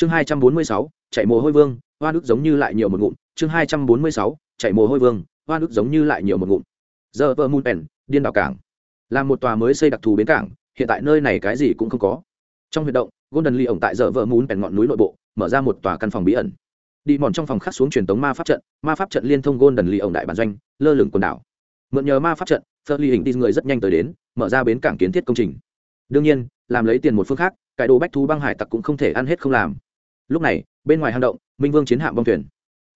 chương hai trăm bốn mươi sáu, chạy mồ hôi vương hoa nước giống như lại nhiều một ngụm. Chương hai trăm bốn mươi sáu, chạy mồ hôi vương hoa nước giống như lại nhiều một ngụm. Giờ vợ mùn pèn điên đảo cảng. Là một tòa mới xây đặc thù bến cảng, hiện tại nơi này cái gì cũng không có. Trong huyệt động, golden lee ổng tại giờ vợ muốn pèn ngọn núi nội bộ, mở ra một tòa căn phòng bí ẩn. Đi mòn trong phòng khắc xuống truyền tống ma pháp trận, ma pháp trận liên thông golden lee ổng đại bản doanh, lơ lửng quần đảo. Mượn nhờ ma pháp trận phơ ly hình đi người rất nhanh tới đến, mở ra bến cảng kiến thiết công trình. Đương nhiên, làm lấy tiền một phương khác cải đồ bách thú băng hải tặc cũng không thể ăn hết không làm lúc này, bên ngoài hang động, minh vương chiến hạm bong thuyền.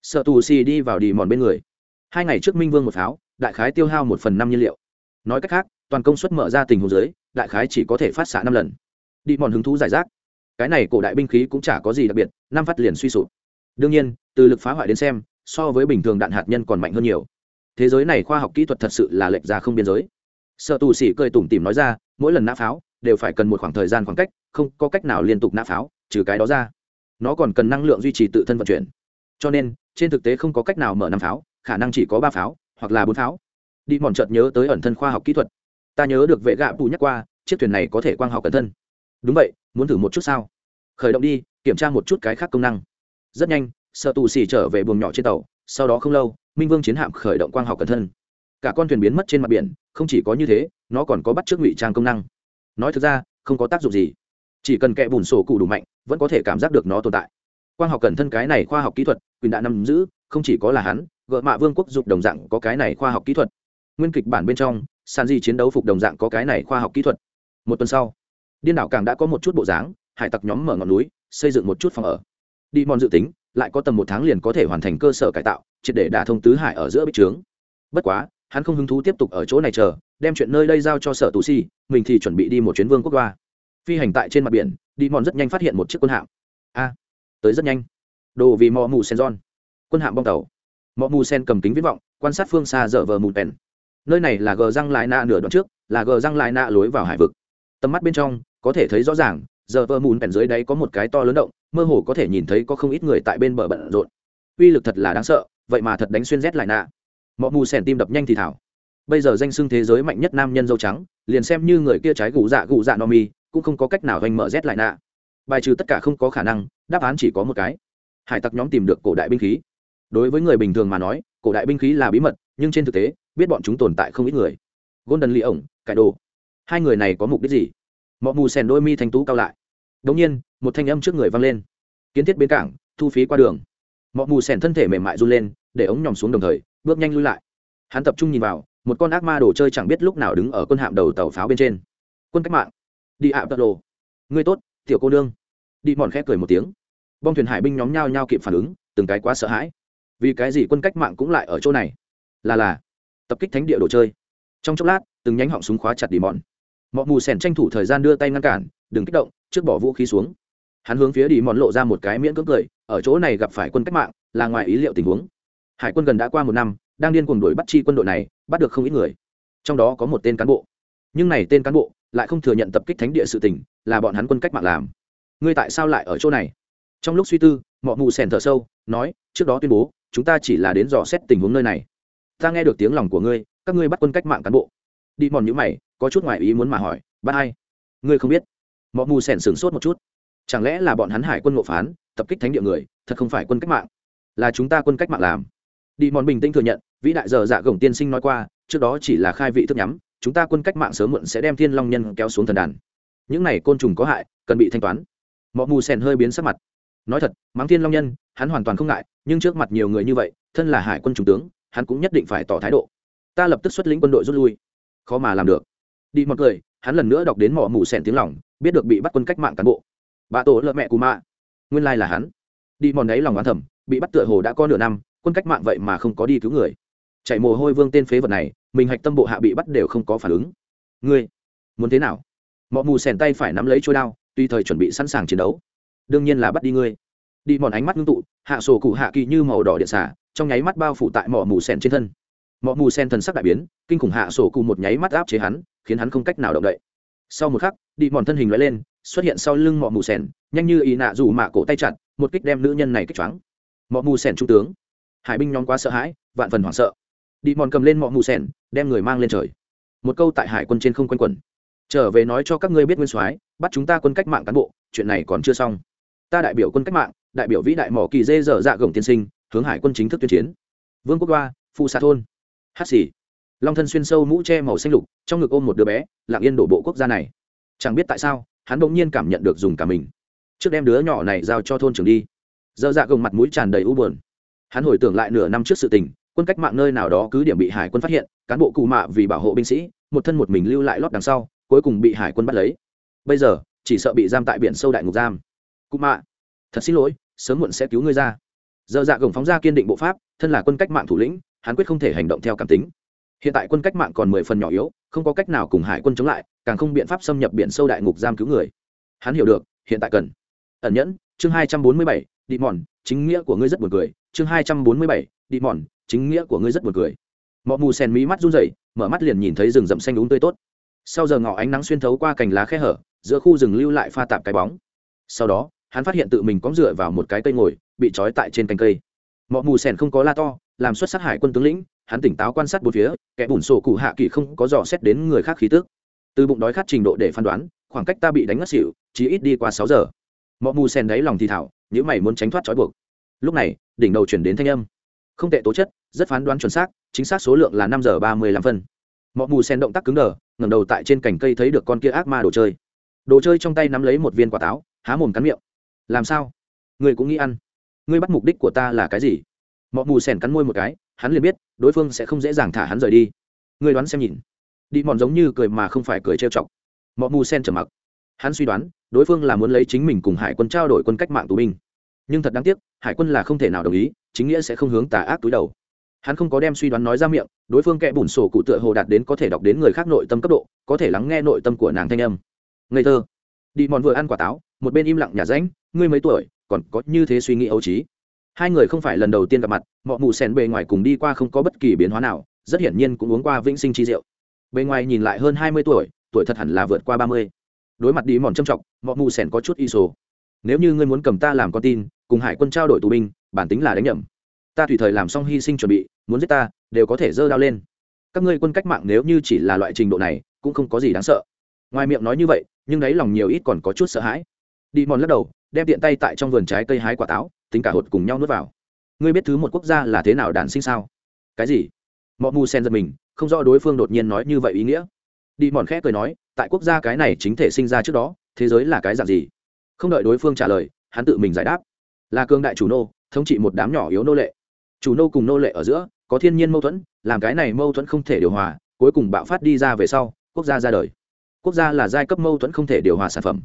Sợ tù xì đi vào đi mòn bên người. Hai ngày trước minh vương một pháo, đại khái tiêu hao một phần năm nhiên liệu. Nói cách khác, toàn công suất mở ra tình hồ dưới, đại khái chỉ có thể phát xạ năm lần. Đi mòn hứng thú giải rác. Cái này cổ đại binh khí cũng chả có gì đặc biệt, năm phát liền suy sụp. Đương nhiên, từ lực phá hoại đến xem, so với bình thường đạn hạt nhân còn mạnh hơn nhiều. Thế giới này khoa học kỹ thuật thật sự là lệch ra không biên giới. Sợ tù sĩ cười tủm tỉm nói ra, mỗi lần nã pháo, đều phải cần một khoảng thời gian khoảng cách, không có cách nào liên tục nã pháo, trừ cái đó ra nó còn cần năng lượng duy trì tự thân vận chuyển. Cho nên, trên thực tế không có cách nào mở năm pháo, khả năng chỉ có ba pháo, hoặc là bốn pháo. Đi mòn chợt nhớ tới ẩn thân khoa học kỹ thuật. Ta nhớ được vệ gạ bù nhắc qua, chiếc thuyền này có thể quang học cẩn thân. Đúng vậy, muốn thử một chút sao? Khởi động đi, kiểm tra một chút cái khác công năng. Rất nhanh sợ tù xì trở về buồng nhỏ trên tàu, sau đó không lâu, minh vương chiến hạm khởi động quang học cẩn thân. Cả con thuyền biến mất trên mặt biển, không chỉ có như thế, nó còn có bắt trước ngụy trang công năng. Nói thực ra, không có tác dụng gì. Chỉ cần kẹ bùn sổ cụ đủ mạnh vẫn có thể cảm giác được nó tồn tại. Quang học cần thân cái này khoa học kỹ thuật, quyền đã nắm giữ, không chỉ có là hắn, gợ mạ vương quốc dục đồng dạng có cái này khoa học kỹ thuật. Nguyên kịch bản bên trong sàn di chiến đấu phục đồng dạng có cái này khoa học kỹ thuật. Một tuần sau, điên đảo càng đã có một chút bộ dáng, hải tặc nhóm mở ngọn núi, xây dựng một chút phòng ở. Đi mòn dự tính, lại có tầm một tháng liền có thể hoàn thành cơ sở cải tạo, triệt để đả thông tứ hải ở giữa bích trướng. Bất quá, hắn không hứng thú tiếp tục ở chỗ này chờ, đem chuyện nơi đây giao cho sở tù si, mình thì chuẩn bị đi một chuyến vương quốc đoa phi hành tại trên mặt biển, đi mòn rất nhanh phát hiện một chiếc quân hạm. A, tới rất nhanh. Đồ vì mò mù sen giòn. Quân hạm bong tàu. Mò mù sen cầm kính viễn vọng, quan sát phương xa dở vờ mù pèn nơi này là gờ răng lại nạ nửa đoạn trước, là gờ răng lại nạ lối vào hải vực. Tầm mắt bên trong, có thể thấy rõ ràng giờ vờ mùn pèn dưới đáy có một cái to lớn động, mơ hồ có thể nhìn thấy có không ít người tại bên bờ bận rộn. Uy lực thật là đáng sợ, vậy mà thật đánh xuyên rét lại nạ. Mọ mù sèn tim đập nhanh thì thảo. Bây giờ danh xưng thế giới mạnh nhất nam nhân dâu trắng, liền xem như người kia trái gù dạ gù dạ no mi cũng không có cách nào hoành mở rét lại nạ. Bài trừ tất cả không có khả năng, đáp án chỉ có một cái. Hải tặc nhóm tìm được cổ đại binh khí. Đối với người bình thường mà nói, cổ đại binh khí là bí mật, nhưng trên thực tế, biết bọn chúng tồn tại không ít người. Golden lee ổng cải đồ hai người này có mục đích gì? Mọi mù sèn đôi mi thanh tú cao lại. Đống nhiên, một thanh âm trước người vang lên. Kiến thiết bến cảng, thu phí qua đường. Mọi mù sèn thân thể mềm mại run lên, để ống nhòm xuống đồng thời, bước nhanh lui lại. Hắn tập trung nhìn vào, một con ác ma đồ chơi chẳng biết lúc nào đứng ở quân hạm đầu tàu pháo bên trên. Quân cách mạng đi ạ tật đồ người tốt, tiểu cô nương. Đi mòn khẽ cười một tiếng. Bong thuyền hải binh nhóm nhau nhao kịp phản ứng, từng cái quá sợ hãi. Vì cái gì quân cách mạng cũng lại ở chỗ này? Là là, tập kích thánh địa đồ chơi. Trong chốc lát, từng nhánh họng súng khóa chặt đi mòn. Mọi mù sèn tranh thủ thời gian đưa tay ngăn cản, đừng kích động, trước bỏ vũ khí xuống. Hắn hướng phía đi mòn lộ ra một cái miễn cưỡng cười, ở chỗ này gặp phải quân cách mạng, là ngoài ý liệu tình huống. Hải quân gần đã qua một năm, đang điên cuồng đuổi bắt chi quân đội này, bắt được không ít người. Trong đó có một tên cán bộ. Nhưng này tên cán bộ lại không thừa nhận tập kích thánh địa sự tình, là bọn hắn quân cách mạng làm. Ngươi tại sao lại ở chỗ này? Trong lúc suy tư mọi mù sèn thở sâu, nói, trước đó tuyên bố, chúng ta chỉ là đến dò xét tình huống nơi này. Ta nghe được tiếng lòng của ngươi, các ngươi bắt quân cách mạng cán bộ. Đi mòn nhữ mày, có chút ngoài ý muốn mà hỏi, bắt ai? Ngươi không biết. Mọi mù sèn sửng sốt một chút. Chẳng lẽ là bọn hắn hải quân ngộ phán, tập kích thánh địa người, thật không phải quân cách mạng? Là chúng ta quân cách mạng làm. Đi mòn bình tĩnh thừa nhận, vĩ đại giờ dạ gồng tiên sinh nói qua, trước đó chỉ là khai vị thức nhắm chúng ta quân cách mạng sớm muộn sẽ đem thiên long nhân kéo xuống thần đàn. Những này côn trùng có hại, cần bị thanh toán. Mọi mù sen hơi biến sắc mặt. Nói thật, mắng thiên long nhân, hắn hoàn toàn không ngại, nhưng trước mặt nhiều người như vậy, thân là hải quân trung tướng, hắn cũng nhất định phải tỏ thái độ. Ta lập tức xuất lĩnh quân đội rút lui. Khó mà làm được. Đi một người, hắn lần nữa đọc đến mỏ mù sen tiếng lòng, biết được bị bắt quân cách mạng cán bộ. Bà tổ lợ mẹ cù mạ. Nguyên lai là hắn. Đi mòn đấy lòng oán thầm, bị bắt tựa hồ đã có nửa năm, quân cách mạng vậy mà không có đi cứu người. Chạy mồ hôi vương tên phế vật này mình hạch tâm bộ hạ bị bắt đều không có phản ứng. Ngươi, muốn thế nào? Mọi mù sèn tay phải nắm lấy trôi đao, tùy thời chuẩn bị sẵn sàng chiến đấu. Đương nhiên là bắt đi ngươi. Đi mòn ánh mắt ngưng tụ, hạ sổ cụ hạ kỳ như màu đỏ điện xả, trong nháy mắt bao phủ tại mỏ mù sen trên thân. Mỏ mù sen thần sắc đại biến, kinh khủng hạ sổ cụ một nháy mắt áp chế hắn, khiến hắn không cách nào động đậy. Sau một khắc, đi mòn thân hình loại lên, xuất hiện sau lưng mỏ mù sen nhanh như ý nạ dù mạ cổ tay chặt, một kích đem nữ nhân này kích choáng. Mỏ mù sen trung tướng. Hải binh nhóm quá sợ hãi, vạn phần hoảng sợ đi mòn cầm lên mọ mù sen đem người mang lên trời. Một câu tại hải quân trên không quanh quẩn. Trở về nói cho các ngươi biết nguyên soái, bắt chúng ta quân cách mạng cán bộ, chuyện này còn chưa xong. Ta đại biểu quân cách mạng, đại biểu vĩ đại mỏ kỳ dê dở dạ gồng tiên sinh, hướng hải quân chính thức tuyên chiến. Vương quốc đoa phụ xạ thôn. Hát xì. Long thân xuyên sâu mũ che màu xanh lục, trong ngực ôm một đứa bé, lặng yên đổ bộ quốc gia này. Chẳng biết tại sao, hắn bỗng nhiên cảm nhận được dùng cả mình. Trước đem đứa nhỏ này giao cho thôn trưởng đi. Dơ dạ gồng mặt mũi tràn đầy u buồn. Hắn hồi tưởng lại nửa năm trước sự tình quân cách mạng nơi nào đó cứ điểm bị hải quân phát hiện, cán bộ cụ mạ vì bảo hộ binh sĩ, một thân một mình lưu lại lót đằng sau, cuối cùng bị hải quân bắt lấy. Bây giờ, chỉ sợ bị giam tại biển sâu đại ngục giam. Cụ mạ, thật xin lỗi, sớm muộn sẽ cứu ngươi ra. Giờ dạ gồng phóng ra kiên định bộ pháp, thân là quân cách mạng thủ lĩnh, hắn quyết không thể hành động theo cảm tính. Hiện tại quân cách mạng còn mười phần nhỏ yếu, không có cách nào cùng hải quân chống lại, càng không biện pháp xâm nhập biển sâu đại ngục giam cứu người. Hắn hiểu được, hiện tại cần. Ẩn nhẫn, chương hai trăm bốn mươi bảy đi mòn chính nghĩa của ngươi rất buồn cười, chương hai trăm bốn mươi bảy đi mòn, chính nghĩa của ngươi rất buồn cười. Mọ mù sen mí mắt run rẩy, mở mắt liền nhìn thấy rừng rậm xanh đúng tươi tốt. Sau giờ ngỏ ánh nắng xuyên thấu qua cành lá khe hở, giữa khu rừng lưu lại pha tạp cái bóng. Sau đó, hắn phát hiện tự mình cóng dựa vào một cái cây ngồi, bị trói tại trên cành cây. Mọ mù sen không có la to, làm xuất sát hải quân tướng lĩnh, hắn tỉnh táo quan sát bốn phía, kẻ bùn sổ cụ hạ kỳ không có dò xét đến người khác khí tức. Từ bụng đói khát trình độ để phán đoán, khoảng cách ta bị đánh ngất xỉu, chỉ ít đi qua sáu giờ. Mọ mù sen đáy lòng thì thảo nếu mày muốn tránh thoát trói buộc. Lúc này, đỉnh đầu chuyển đến thanh âm không tệ tố chất, rất phán đoán chuẩn xác, chính xác số lượng là năm giờ ba mươi lăm phân. Mọi mù sen động tác cứng đờ, ngẩng đầu tại trên cành cây thấy được con kia ác ma đồ chơi. Đồ chơi trong tay nắm lấy một viên quả táo, há mồm cắn miệng. Làm sao? Người cũng nghĩ ăn. Ngươi bắt mục đích của ta là cái gì? Mọi mù sen cắn môi một cái, hắn liền biết, đối phương sẽ không dễ dàng thả hắn rời đi. Ngươi đoán xem nhìn. Đi mòn giống như cười mà không phải cười trêu chọc. Mọi mù sen trầm mặc. Hắn suy đoán, đối phương là muốn lấy chính mình cùng hải quân trao đổi quân cách mạng tù binh. Nhưng thật đáng tiếc, hải quân là không thể nào đồng ý chính nghĩa sẽ không hướng tà ác túi đầu. Hắn không có đem suy đoán nói ra miệng, đối phương kẽ bùn sổ cụ tựa hồ đạt đến có thể đọc đến người khác nội tâm cấp độ, có thể lắng nghe nội tâm của nàng thanh âm. Ngây thơ. Đi mòn vừa ăn quả táo, một bên im lặng nhà ránh ngươi mấy tuổi, còn có như thế suy nghĩ ấu trí. Hai người không phải lần đầu tiên gặp mặt mọi mù sen bề ngoài cùng đi qua không có bất kỳ biến hóa nào, rất hiển nhiên cũng uống qua vĩnh sinh chi rượu. Bề ngoài nhìn lại hơn hai mươi tuổi tuổi thật hẳn là vượt qua ba mươi. Đối mặt đi mòn trầm trọng mọi mù sen có chút y sổ. Nếu như ngươi muốn cầm ta làm con tin, cùng hải quân trao đổi tù binh, bản tính là đánh nhầm ta tùy thời làm xong hy sinh chuẩn bị, muốn giết ta, đều có thể dơ đao lên. Các ngươi quân cách mạng nếu như chỉ là loại trình độ này, cũng không có gì đáng sợ. Ngoài miệng nói như vậy, nhưng đáy lòng nhiều ít còn có chút sợ hãi. Đi mòn lắc đầu, đem tiện tay tại trong vườn trái cây hái quả táo, tính cả hột cùng nhau nuốt vào. Ngươi biết thứ một quốc gia là thế nào đản sinh sao? Cái gì? Mọi mù sen giật mình, không rõ đối phương đột nhiên nói như vậy ý nghĩa. Đi mòn khẽ cười nói, tại quốc gia cái này chính thể sinh ra trước đó, thế giới là cái dạng gì? Không đợi đối phương trả lời, hắn tự mình giải đáp. Là cương đại chủ nô, thống trị một đám nhỏ yếu nô lệ chủ nô cùng nô lệ ở giữa, có thiên nhiên mâu thuẫn, làm cái này mâu thuẫn không thể điều hòa, cuối cùng bạo phát đi ra về sau, quốc gia ra đời. Quốc gia là giai cấp mâu thuẫn không thể điều hòa sản phẩm.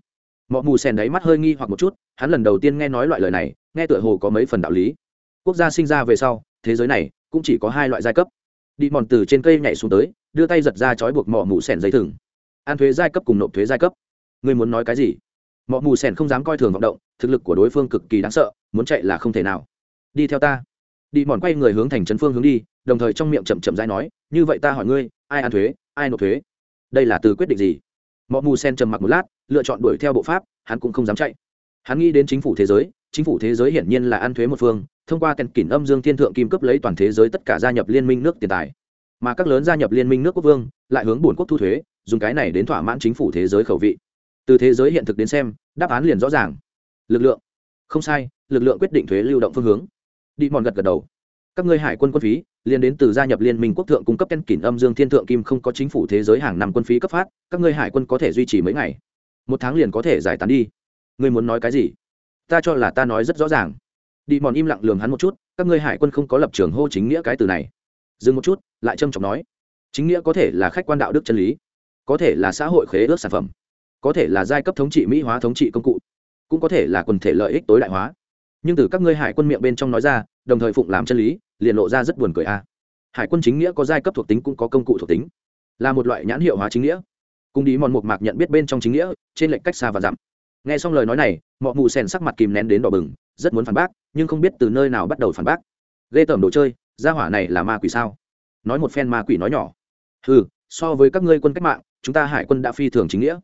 Mọi mù sèn đáy mắt hơi nghi hoặc một chút, hắn lần đầu tiên nghe nói loại lời này, nghe tựa hồ có mấy phần đạo lý. Quốc gia sinh ra về sau, thế giới này cũng chỉ có hai loại giai cấp. Đi mòn từ trên cây nhảy xuống tới, đưa tay giật ra trói buộc mỏ mù sèn dây thừng. An thuế giai cấp cùng nộp thuế giai cấp. Ngươi muốn nói cái gì? Mọ mù sèn không dám coi thường vọng động, thực lực của đối phương cực kỳ đáng sợ, muốn chạy là không thể nào. Đi theo ta đi mòn quay người hướng thành trấn phương hướng đi, đồng thời trong miệng chậm chậm dai nói, như vậy ta hỏi ngươi, ai ăn thuế, ai nộp thuế? Đây là từ quyết định gì? Mọi mù sen trầm mặc một lát, lựa chọn đuổi theo bộ pháp, hắn cũng không dám chạy. Hắn nghĩ đến chính phủ thế giới, chính phủ thế giới hiển nhiên là ăn thuế một phương, thông qua kèn kỉnh âm dương thiên thượng kim cấp lấy toàn thế giới tất cả gia nhập liên minh nước tiền tài. Mà các lớn gia nhập liên minh nước quốc vương lại hướng bổn quốc thu thuế, dùng cái này đến thỏa mãn chính phủ thế giới khẩu vị. Từ thế giới hiện thực đến xem, đáp án liền rõ ràng. Lực lượng. Không sai, lực lượng quyết định thuế lưu động phương hướng đi mòn gật gật đầu. Các ngươi hải quân quân phí liên đến từ gia nhập liên minh quốc thượng cung cấp ken kỷ âm dương thiên thượng kim không có chính phủ thế giới hàng năm quân phí cấp phát, các ngươi hải quân có thể duy trì mấy ngày? Một tháng liền có thể giải tán đi. Ngươi muốn nói cái gì? Ta cho là ta nói rất rõ ràng. Đi mòn im lặng lường hắn một chút, các ngươi hải quân không có lập trường hô chính nghĩa cái từ này. Dừng một chút, lại trâm trọng nói. Chính nghĩa có thể là khách quan đạo đức chân lý, có thể là xã hội khế ước sản phẩm, có thể là giai cấp thống trị mỹ hóa thống trị công cụ, cũng có thể là quần thể lợi ích tối đại hóa nhưng từ các ngươi hải quân miệng bên trong nói ra, đồng thời phụng làm chân lý, liền lộ ra rất buồn cười a. Hải quân chính nghĩa có giai cấp thuộc tính cũng có công cụ thuộc tính, là một loại nhãn hiệu hóa chính nghĩa. Cùng đi mòn một mạc nhận biết bên trong chính nghĩa, trên lệnh cách xa và dặm. Nghe xong lời nói này mọi mù sèn sắc mặt kìm nén đến đỏ bừng, rất muốn phản bác, nhưng không biết từ nơi nào bắt đầu phản bác. Ghê tởm đồ chơi, gia hỏa này là ma quỷ sao? Nói một phen ma quỷ nói nhỏ. Ừ so với các ngươi quân cách mạng, chúng ta hải quân đã phi thường chính nghĩa.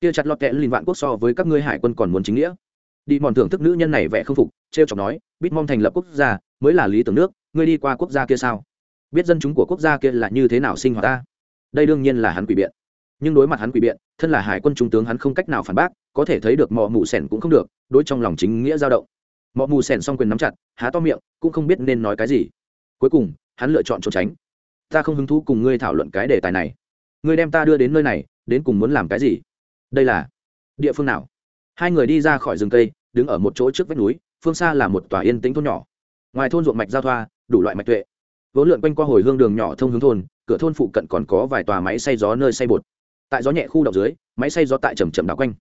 Kia chặt lọt kẽ lìn vạn quốc so với các ngươi hải quân còn muốn chính nghĩa. Đi mòn thưởng thức nữ nhân này vẻ không phục Trêu chọc nói, bít mong thành lập quốc gia, mới là lý tưởng nước, ngươi đi qua quốc gia kia sao? Biết dân chúng của quốc gia kia là như thế nào sinh hoạt ta? Đây đương nhiên là hắn quỷ biện. Nhưng đối mặt hắn quỷ biện, thân là hải quân trung tướng hắn không cách nào phản bác, có thể thấy được mọ mù sẻn cũng không được, đối trong lòng chính nghĩa dao động. Mọ mù sẻn xong quyền nắm chặt, há to miệng, cũng không biết nên nói cái gì. Cuối cùng, hắn lựa chọn trốn tránh. Ta không hứng thú cùng ngươi thảo luận cái đề tài này. Ngươi đem ta đưa đến nơi này, đến cùng muốn làm cái gì? Đây là địa phương nào? Hai người đi ra khỏi rừng cây, đứng ở một chỗ trước vách núi phương xa là một tòa yên tĩnh thôn nhỏ. Ngoài thôn ruộng mạch giao thoa, đủ loại mạch tuệ. Vốn lượn quanh qua hồi hương đường nhỏ thông hướng thôn, cửa thôn phụ cận còn có vài tòa máy xay gió nơi xay bột. Tại gió nhẹ khu đậu dưới, máy xay gió tại trầm trầm đảo quanh.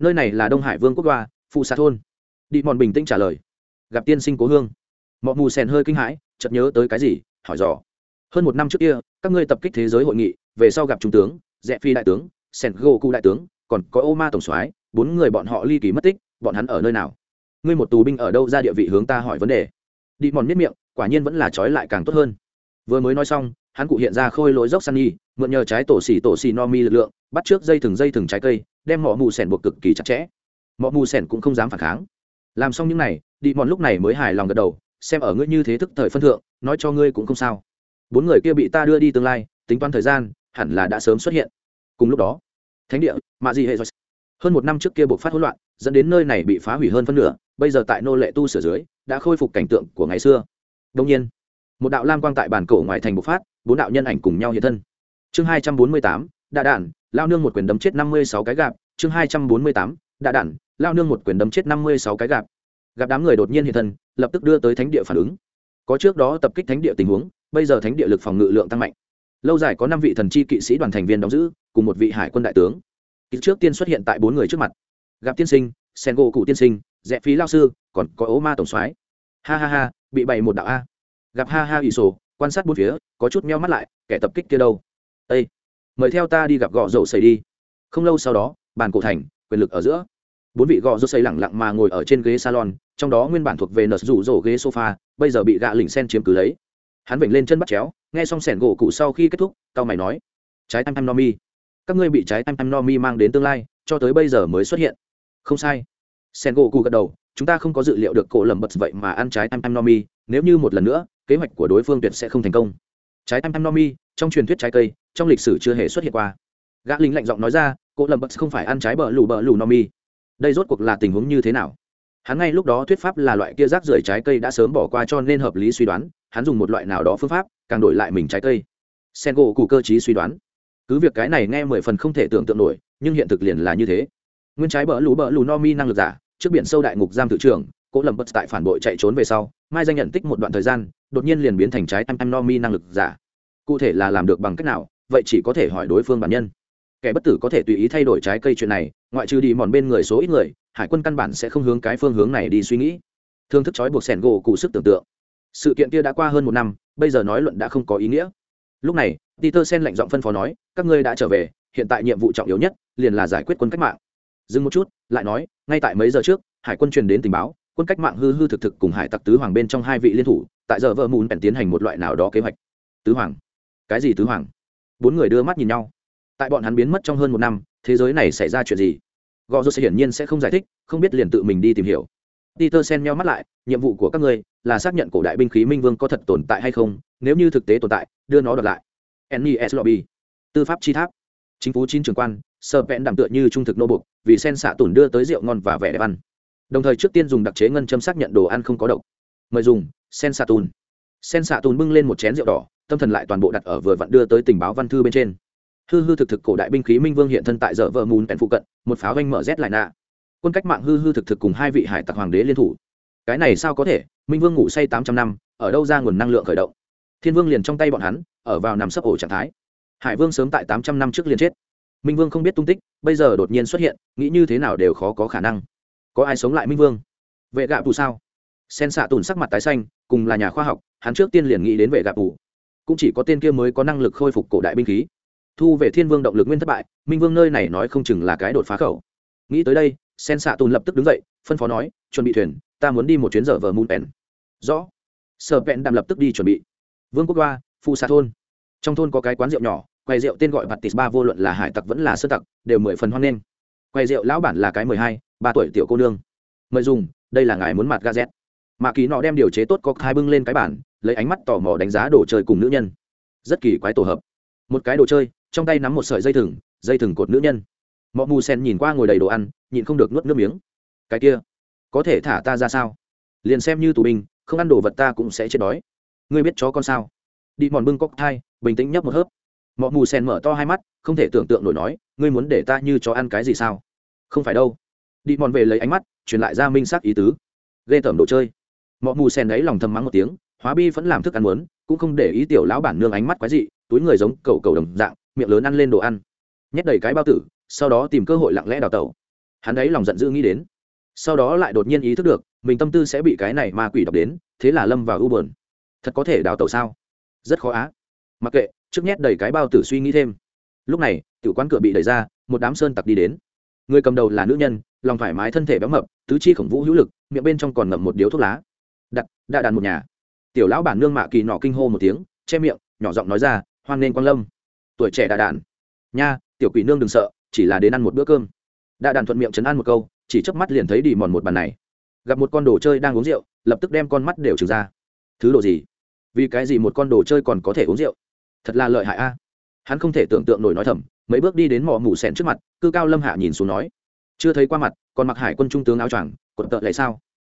Nơi này là đông hải vương quốc đoa phụ xa thôn. Đi mòn bình tĩnh trả lời. Gặp tiên sinh cố hương. Mọi mù sèn hơi kinh hãi, chợt nhớ tới cái gì, hỏi dò. Hơn một năm trước kia, các ngươi tập kích thế giới hội nghị, về sau gặp trung tướng rẽ phi đại tướng sen gô cụ đại tướng, còn có ô ma tổng soái, bốn người bọn họ ly kỳ mất tích, bọn hắn ở nơi nào? Ngươi một tù binh ở đâu ra địa vị hướng ta hỏi vấn đề. Đi mòn miết miệng, quả nhiên vẫn là trói lại càng tốt hơn. Vừa mới nói xong, hắn cụ hiện ra khôi lỗi dốc sunny mượn nhờ trái tổ xỉ tổ xỉ no mi lực lượng, bắt trước dây thừng dây thừng trái cây, đem mỏ mù sẻn buộc cực kỳ chặt chẽ. Mỏ mù sẻn cũng không dám phản kháng. Làm xong những này, đi mòn lúc này mới hài lòng gật đầu, xem ở ngươi như thế thức thời phân thượng, nói cho ngươi cũng không sao. Bốn người kia bị ta đưa đi tương lai, tính toán thời gian, hẳn là đã sớm xuất hiện. Cùng lúc đó, thánh địa, mạ gì hệ hơn một năm trước kia buộc phát hỗn loạn, dẫn đến nơi này bị phá hủy hơn phân nửa bây giờ tại nô lệ tu sửa dưới, đã khôi phục cảnh tượng của ngày xưa. Đông nhiên, một đạo lam quang tại bản cổ ngoài thành bộc phát, bốn đạo nhân ảnh cùng nhau hiện thân. Chương hai trăm bốn mươi tám, đạ đản, lao nương một quyền đấm chết năm mươi sáu cái gạp. Chương hai trăm bốn mươi tám, đạ đản, lao nương một quyền đấm chết năm mươi sáu cái gạp. Gặp đám người đột nhiên hiện thân, lập tức đưa tới thánh địa phản ứng. Có trước đó tập kích thánh địa tình huống, bây giờ thánh địa lực phòng ngự lượng tăng mạnh. Lâu dài có năm vị thần chi kỵ sĩ đoàn thành viên đóng giữ, cùng một vị hải quân đại tướng. Ít trước tiên xuất hiện tại bốn người trước mặt. Gặp tiên sinh sen gỗ cụ tiên sinh rẽ phí lao sư, còn có ố ma tổng soái. Ha ha ha, bị bày một đạo a. Gặp ha ha ỷ sổ, quan sát bốn phía, có chút meo mắt lại, kẻ tập kích kia đâu? Ây mời theo ta đi gặp gọ dầu xây đi. Không lâu sau đó, bàn cổ thành, quyền lực ở giữa. Bốn vị gò rô xây lẳng lặng mà ngồi ở trên ghế salon, trong đó nguyên bản thuộc về nợ rủ rổ ghế sofa, bây giờ bị gạ lỉnh sen chiếm cứ lấy. Hắn vểnh lên chân bắt chéo, nghe xong sẻn gỗ cụ sau khi kết thúc tao mày nói, trái tam tam no mi các ngươi bị trái tam tam no mi mang đến tương lai, cho tới bây giờ mới xuất hiện. Không sai sen gỗ cụ gật đầu, chúng ta không có dự liệu được cổ lầm bật vậy mà ăn trái tam tam no mi, nếu như một lần nữa, kế hoạch của đối phương tuyệt sẽ không thành công. Trái tam tam no mi, trong truyền thuyết trái cây, trong lịch sử chưa hề xuất hiện qua. Gã lính lạnh giọng nói ra, cổ lầm bật không phải ăn trái bờ lù bờ lù no mi. Đây rốt cuộc là tình huống như thế nào? Hắn ngay lúc đó thuyết pháp là loại kia rác rưởi trái cây đã sớm bỏ qua cho nên hợp lý suy đoán, hắn dùng một loại nào đó phương pháp, càng đổi lại mình trái cây. Sen gỗ cụ cơ chí suy đoán. Cứ việc cái này nghe mười phần không thể tưởng tượng nổi, nhưng hiện thực liền là như thế. Nguyên trái bỡ lũ bỡ lù no mi năng lực giả trước biển sâu đại ngục giam tự trưởng cỗ lầm bất tại phản bội chạy trốn về sau, mai danh nhận tích một đoạn thời gian, đột nhiên liền biến thành trái tam tam no mi năng lực giả. Cụ thể là làm được bằng cách nào, vậy chỉ có thể hỏi đối phương bản nhân. Kẻ bất tử có thể tùy ý thay đổi trái cây chuyện này, ngoại trừ đi mòn bên người số ít người, hải quân căn bản sẽ không hướng cái phương hướng này đi suy nghĩ. Thương thức trói buộc sẻn gỗ cụ sức tưởng tượng. Sự kiện kia đã qua hơn một năm, bây giờ nói luận đã không có ý nghĩa. Lúc này peter sen lạnh giọng phân phó nói, các ngươi đã trở về, hiện tại nhiệm vụ trọng yếu nhất liền là giải quyết quân cách mạng dừng một chút, lại nói, ngay tại mấy giờ trước, hải quân truyền đến tình báo, quân cách mạng hư hư thực thực cùng hải tặc tứ hoàng bên trong hai vị liên thủ, tại giờ vợ mùn bèn tiến hành một loại nào đó kế hoạch. Tứ hoàng. Cái gì tứ hoàng? Bốn người đưa mắt nhìn nhau. Tại bọn hắn biến mất trong hơn một năm, thế giới này xảy ra chuyện gì? Gò rô sẽ hiển nhiên sẽ không giải thích, không biết liền tự mình đi tìm hiểu. Peter sen meo mắt lại, nhiệm vụ của các ngươi là xác nhận cổ đại binh khí minh vương có thật tồn tại hay không, nếu như thực tế tồn tại, đưa nó đợt lại. Nes lobby. Tư pháp chi tháp. Chính phủ chín trường quan sờ vẹn đảm tựa như trung thực nô bục, vì sen xạ tổn đưa tới rượu ngon và vẻ đẹp ăn. Đồng thời trước tiên dùng đặc chế ngân châm xác nhận đồ ăn không có độc. Mời dùng, sen xạ tùn sen xạ tùn bưng lên một chén rượu đỏ, tâm thần lại toàn bộ đặt ở vừa vặn đưa tới tình báo văn thư bên trên. Hư hư thực thực cổ đại binh khí minh vương hiện thân tại dở vợ mùn pèn phụ cận, một pháo anh mở rét lại nạ. Quân cách mạng hư hư thực thực cùng hai vị hải tặc hoàng đế liên thủ. Cái này sao có thể? Minh vương ngủ say tám trăm năm, ở đâu ra nguồn năng lượng khởi động? Thiên vương liền trong tay bọn hắn, ở vào nằm sấp ổ trạng thái. Hải vương sớm tại tám trăm năm trước liền chết minh vương không biết tung tích, bây giờ đột nhiên xuất hiện, nghĩ như thế nào đều khó có khả năng. Có ai sống lại minh vương? Vệ gạ tù sao? Sen xạ tùn sắc mặt tái xanh, cùng là nhà khoa học, hắn trước tiên liền nghĩ đến vệ gạ tù. Cũng chỉ có tên kia mới có năng lực khôi phục cổ đại binh khí. Thu về thiên vương động lực nguyên thất bại, minh vương nơi này nói không chừng là cái đột phá khẩu. Nghĩ tới đây, sen xạ tùn lập tức đứng dậy, phân phó nói, chuẩn bị thuyền, ta muốn đi một chuyến giờ vờ mùn pèn rõ. Sở pèn đạm lập tức đi chuẩn bị. Vương quốc đoa phụ xạ thôn. Trong thôn có cái quán rượu nhỏ quầy rượu tên gọi bạt ba vô luận là hải tặc vẫn là sơn tặc, đều mười phần hoan nghênh. Quầy rượu lão bản là cái mười hai, ba tuổi tiểu cô nương. Mời dùng, đây là ngài muốn mặt ga z mạ kỳ nọ đem điều chế tốt có hai bưng lên cái bản lấy ánh mắt tò mò đánh giá đồ chơi cùng nữ nhân. Rất kỳ quái tổ hợp. Một cái đồ chơi, trong tay nắm một sợi dây thừng dây thừng cột nữ nhân. Mọ mù sen nhìn qua ngồi đầy đồ ăn, nhịn không được nuốt nước miếng. Cái kia, có thể thả ta ra sao? Liền xem như tù binh, không ăn đồ vật ta cũng sẽ chết đói. Ngươi biết chó con sao? Đi mòn bưng cốc thai bình tĩnh nhấp một hớp mọi mù sen mở to hai mắt, không thể tưởng tượng nổi nói, ngươi muốn để ta như chó ăn cái gì sao? Không phải đâu. Đi mòn về lấy ánh mắt, truyền lại ra minh sắc ý tứ. Ghê tởm đồ chơi. Mọi mù sen đấy lòng thầm mắng một tiếng, hóa bi vẫn làm thức ăn muốn, cũng không để ý tiểu lão bản nương ánh mắt quái dị, túi người giống cầu cầu đồng dạng, miệng lớn ăn lên đồ ăn. Nhét đầy cái bao tử, sau đó tìm cơ hội lặng lẽ đào tẩu. Hắn ấy lòng giận dữ nghĩ đến. Sau đó lại đột nhiên ý thức được, mình tâm tư sẽ bị cái này ma quỷ đọc đến, thế là lâm vào u bờn thật có thể đào tẩu sao? Rất khó á. Mặc kệ trước nhét đầy cái bao tử suy nghĩ thêm. Lúc này, tiểu quán cửa bị đẩy ra, một đám sơn tặc đi đến. Người cầm đầu là nữ nhân, lòng thoải mái thân thể béo mập, tứ chi khổng vũ hữu lực, miệng bên trong còn ngậm một điếu thuốc lá. Đặt, đã đàn một nhà. Tiểu lão bản nương mạ kỳ nọ kinh hô một tiếng, che miệng, nhỏ giọng nói ra, hoan nên quang lâm. Tuổi trẻ đà đàn. Nha, tiểu quỷ nương đừng sợ, chỉ là đến ăn một bữa cơm. Đà đàn thuận miệng chấn ăn một câu, chỉ chớp mắt liền thấy đi mòn một bàn này. Gặp một con đồ chơi đang uống rượu, lập tức đem con mắt đều trừng ra. Thứ đồ gì? Vì cái gì một con đồ chơi còn có thể uống rượu? Thật là lợi hại a. Hắn không thể tưởng tượng nổi nói thầm, mấy bước đi đến mỏ mù sèn trước mặt, cư cao lâm hạ nhìn xuống nói, chưa thấy qua mặt, còn mặc hải quân trung tướng áo choàng quận tợ lại sao?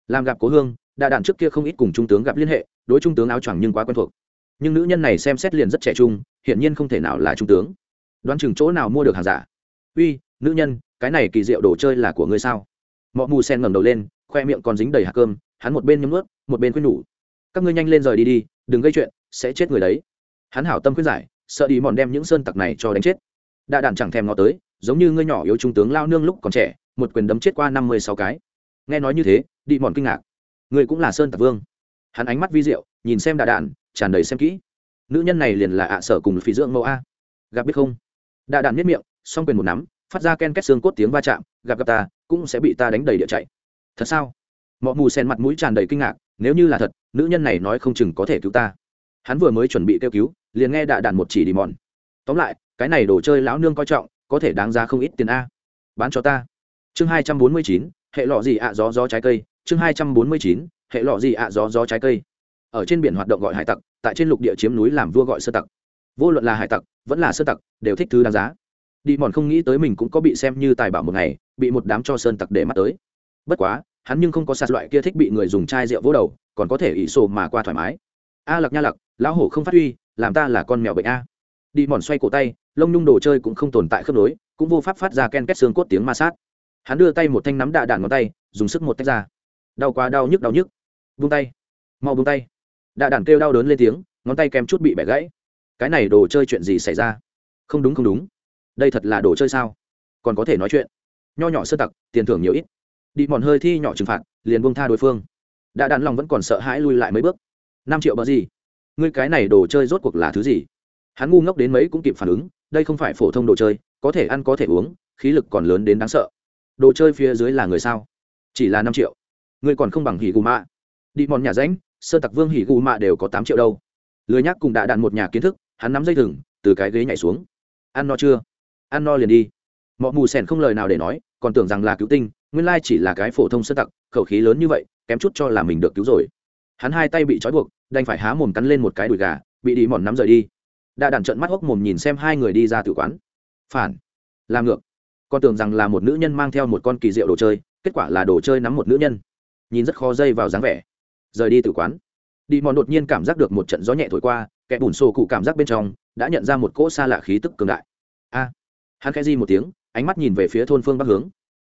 Làm gặp cố hương đại đạn trước kia không ít cùng trung tướng gặp liên hệ, đối trung tướng áo choàng nhưng quá quen thuộc. Nhưng nữ nhân này xem xét liền rất trẻ trung, hiển nhiên không thể nào là trung tướng. Đoán chừng chỗ nào mua được hàng giả. Uy, nữ nhân, cái này kỳ diệu đồ chơi là của ngươi sao? Mọ mù sen ngẩng đầu lên, khoe miệng còn dính đầy hạt cơm, hắn một bên nhấm ướt một bên khuyên nhủ, các ngươi nhanh lên rời đi đi, đừng gây chuyện, sẽ chết người đấy hắn hảo tâm khuyên giải, sợ đi mòn đem những sơn tặc này cho đánh chết. Đạ đạn chẳng thèm ngó tới, giống như ngươi nhỏ yếu trung tướng lao nương lúc còn trẻ, một quyền đấm chết qua năm mươi sáu cái. Nghe nói như thế, đi mòn kinh ngạc. Ngươi cũng là sơn tặc vương. Hắn ánh mắt vi diệu, nhìn xem đạ đạn, tràn đầy xem kỹ. Nữ nhân này liền là ạ sở cùng phí dưỡng mẫu a. Gặp biết không? Đạ đạn nhất miệng xong quyền một nắm, phát ra ken két xương cốt tiếng va chạm, gặp gặp ta, cũng sẽ bị ta đánh đầy địa chạy. Thật sao? Mọi mù sen mặt mũi tràn đầy kinh ngạc, nếu như là thật, nữ nhân này nói không chừng có thể cứu ta. Hắn vừa mới chuẩn bị kêu cứu liền nghe đạ đạn một chỉ đi mòn. Tóm lại, cái này đồ chơi lão nương coi trọng, có thể đáng giá không ít tiền a. Bán cho ta. Chương hai trăm bốn mươi chín, hệ lọ gì ạ, gió gió trái cây. Chương hai trăm bốn mươi chín, hệ lọ gì ạ, gió gió trái cây. Ở trên biển hoạt động gọi hải tặc, tại trên lục địa chiếm núi làm vua gọi sơ tặc. Vô luận là hải tặc, vẫn là sơ tặc, đều thích thứ đáng giá. Đi mòn không nghĩ tới mình cũng có bị xem như tài bảo một ngày, bị một đám cho sơn tặc để mắt tới. Bất quá, hắn nhưng không có sạt loại kia thích bị người dùng chai rượu vỗ đầu, còn có thể ỷ sổ mà qua thoải mái. A lặc nha lặc lão hổ không phát huy làm ta là con mèo bệnh a. Đi mòn xoay cổ tay, lông nhung đồ chơi cũng không tồn tại khớp nối, cũng vô pháp phát ra ken két xương cốt tiếng ma sát. Hắn đưa tay một thanh nắm đạ đạn ngón tay, dùng sức một tách ra. Đau quá, đau nhức đau nhức. Vung tay. Mau vung tay. Đạ đạn kêu đau đớn lên tiếng, ngón tay kèm chút bị bẻ gãy. Cái này đồ chơi chuyện gì xảy ra? Không đúng không đúng. Đây thật là đồ chơi sao? Còn có thể nói chuyện. Nho nhỏ sơ tặc, tiền thưởng nhiều ít. Đi mòn hơi thi nhỏ trừng phạt, liền buông tha đối phương. Đã đạn lòng vẫn còn sợ hãi lui lại mấy bước. Năm triệu bờ gì? Ngươi cái này đồ chơi rốt cuộc là thứ gì? Hắn ngu ngốc đến mấy cũng kịp phản ứng, đây không phải phổ thông đồ chơi, có thể ăn có thể uống, khí lực còn lớn đến đáng sợ. Đồ chơi phía dưới là người sao? Chỉ là năm triệu. Ngươi còn không bằng hỉ gù mạ. Đi mòn nhà ránh, sơ tặc vương hỉ gù mạ đều có tám triệu đâu. Lười nhắc cùng đã đạn một nhà kiến thức, hắn nắm dây thừng, từ cái ghế nhảy xuống. Ăn no chưa? Ăn no liền đi. Mọi mù sèn không lời nào để nói, còn tưởng rằng là cứu tinh, nguyên lai chỉ là cái phổ thông sơ tặc, khẩu khí lớn như vậy, kém chút cho là mình được cứu rồi. Hắn hai tay bị trói buộc đành phải há mồm cắn lên một cái đùi gà, bị đi mòn nắm rời đi. Đã đàn trận mắt hốc mồm nhìn xem hai người đi ra tử quán. Phản. Làm ngược. Con tưởng rằng là một nữ nhân mang theo một con kỳ diệu đồ chơi, kết quả là đồ chơi nắm một nữ nhân. Nhìn rất khó dây vào dáng vẻ. Rời đi tử quán. Đi mòn đột nhiên cảm giác được một trận gió nhẹ thổi qua, kẻ bùn sổ cụ cảm giác bên trong, đã nhận ra một cỗ xa lạ khí tức cường đại. A. Hắn khẽ di một tiếng, ánh mắt nhìn về phía thôn phương bắc hướng.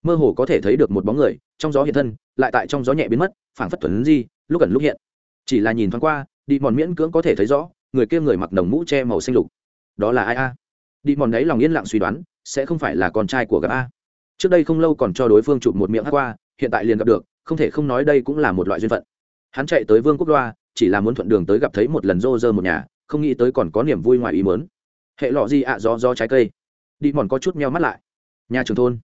Mơ hồ có thể thấy được một bóng người, trong gió hiện thân, lại tại trong gió nhẹ biến mất, phảng phất thuần di, lúc gần lúc hiện chỉ là nhìn thoáng qua đi mòn miễn cưỡng có thể thấy rõ người kia người mặc đồng mũ che màu xanh lục. Đó là ai a? Đi mòn đấy lòng yên lặng suy đoán sẽ không phải là con trai của gặp a. Trước đây không lâu còn cho đối phương chụp một miệng hát qua hiện tại liền gặp được không thể không nói đây cũng là một loại duyên phận. Hắn chạy tới vương quốc đoa chỉ là muốn thuận đường tới gặp thấy một lần rô rơ một nhà không nghĩ tới còn có niềm vui ngoài ý mớn hệ lọ gì ạ à, do do trái cây. Đi mòn có chút meo mắt lại. Nhà trường thôn.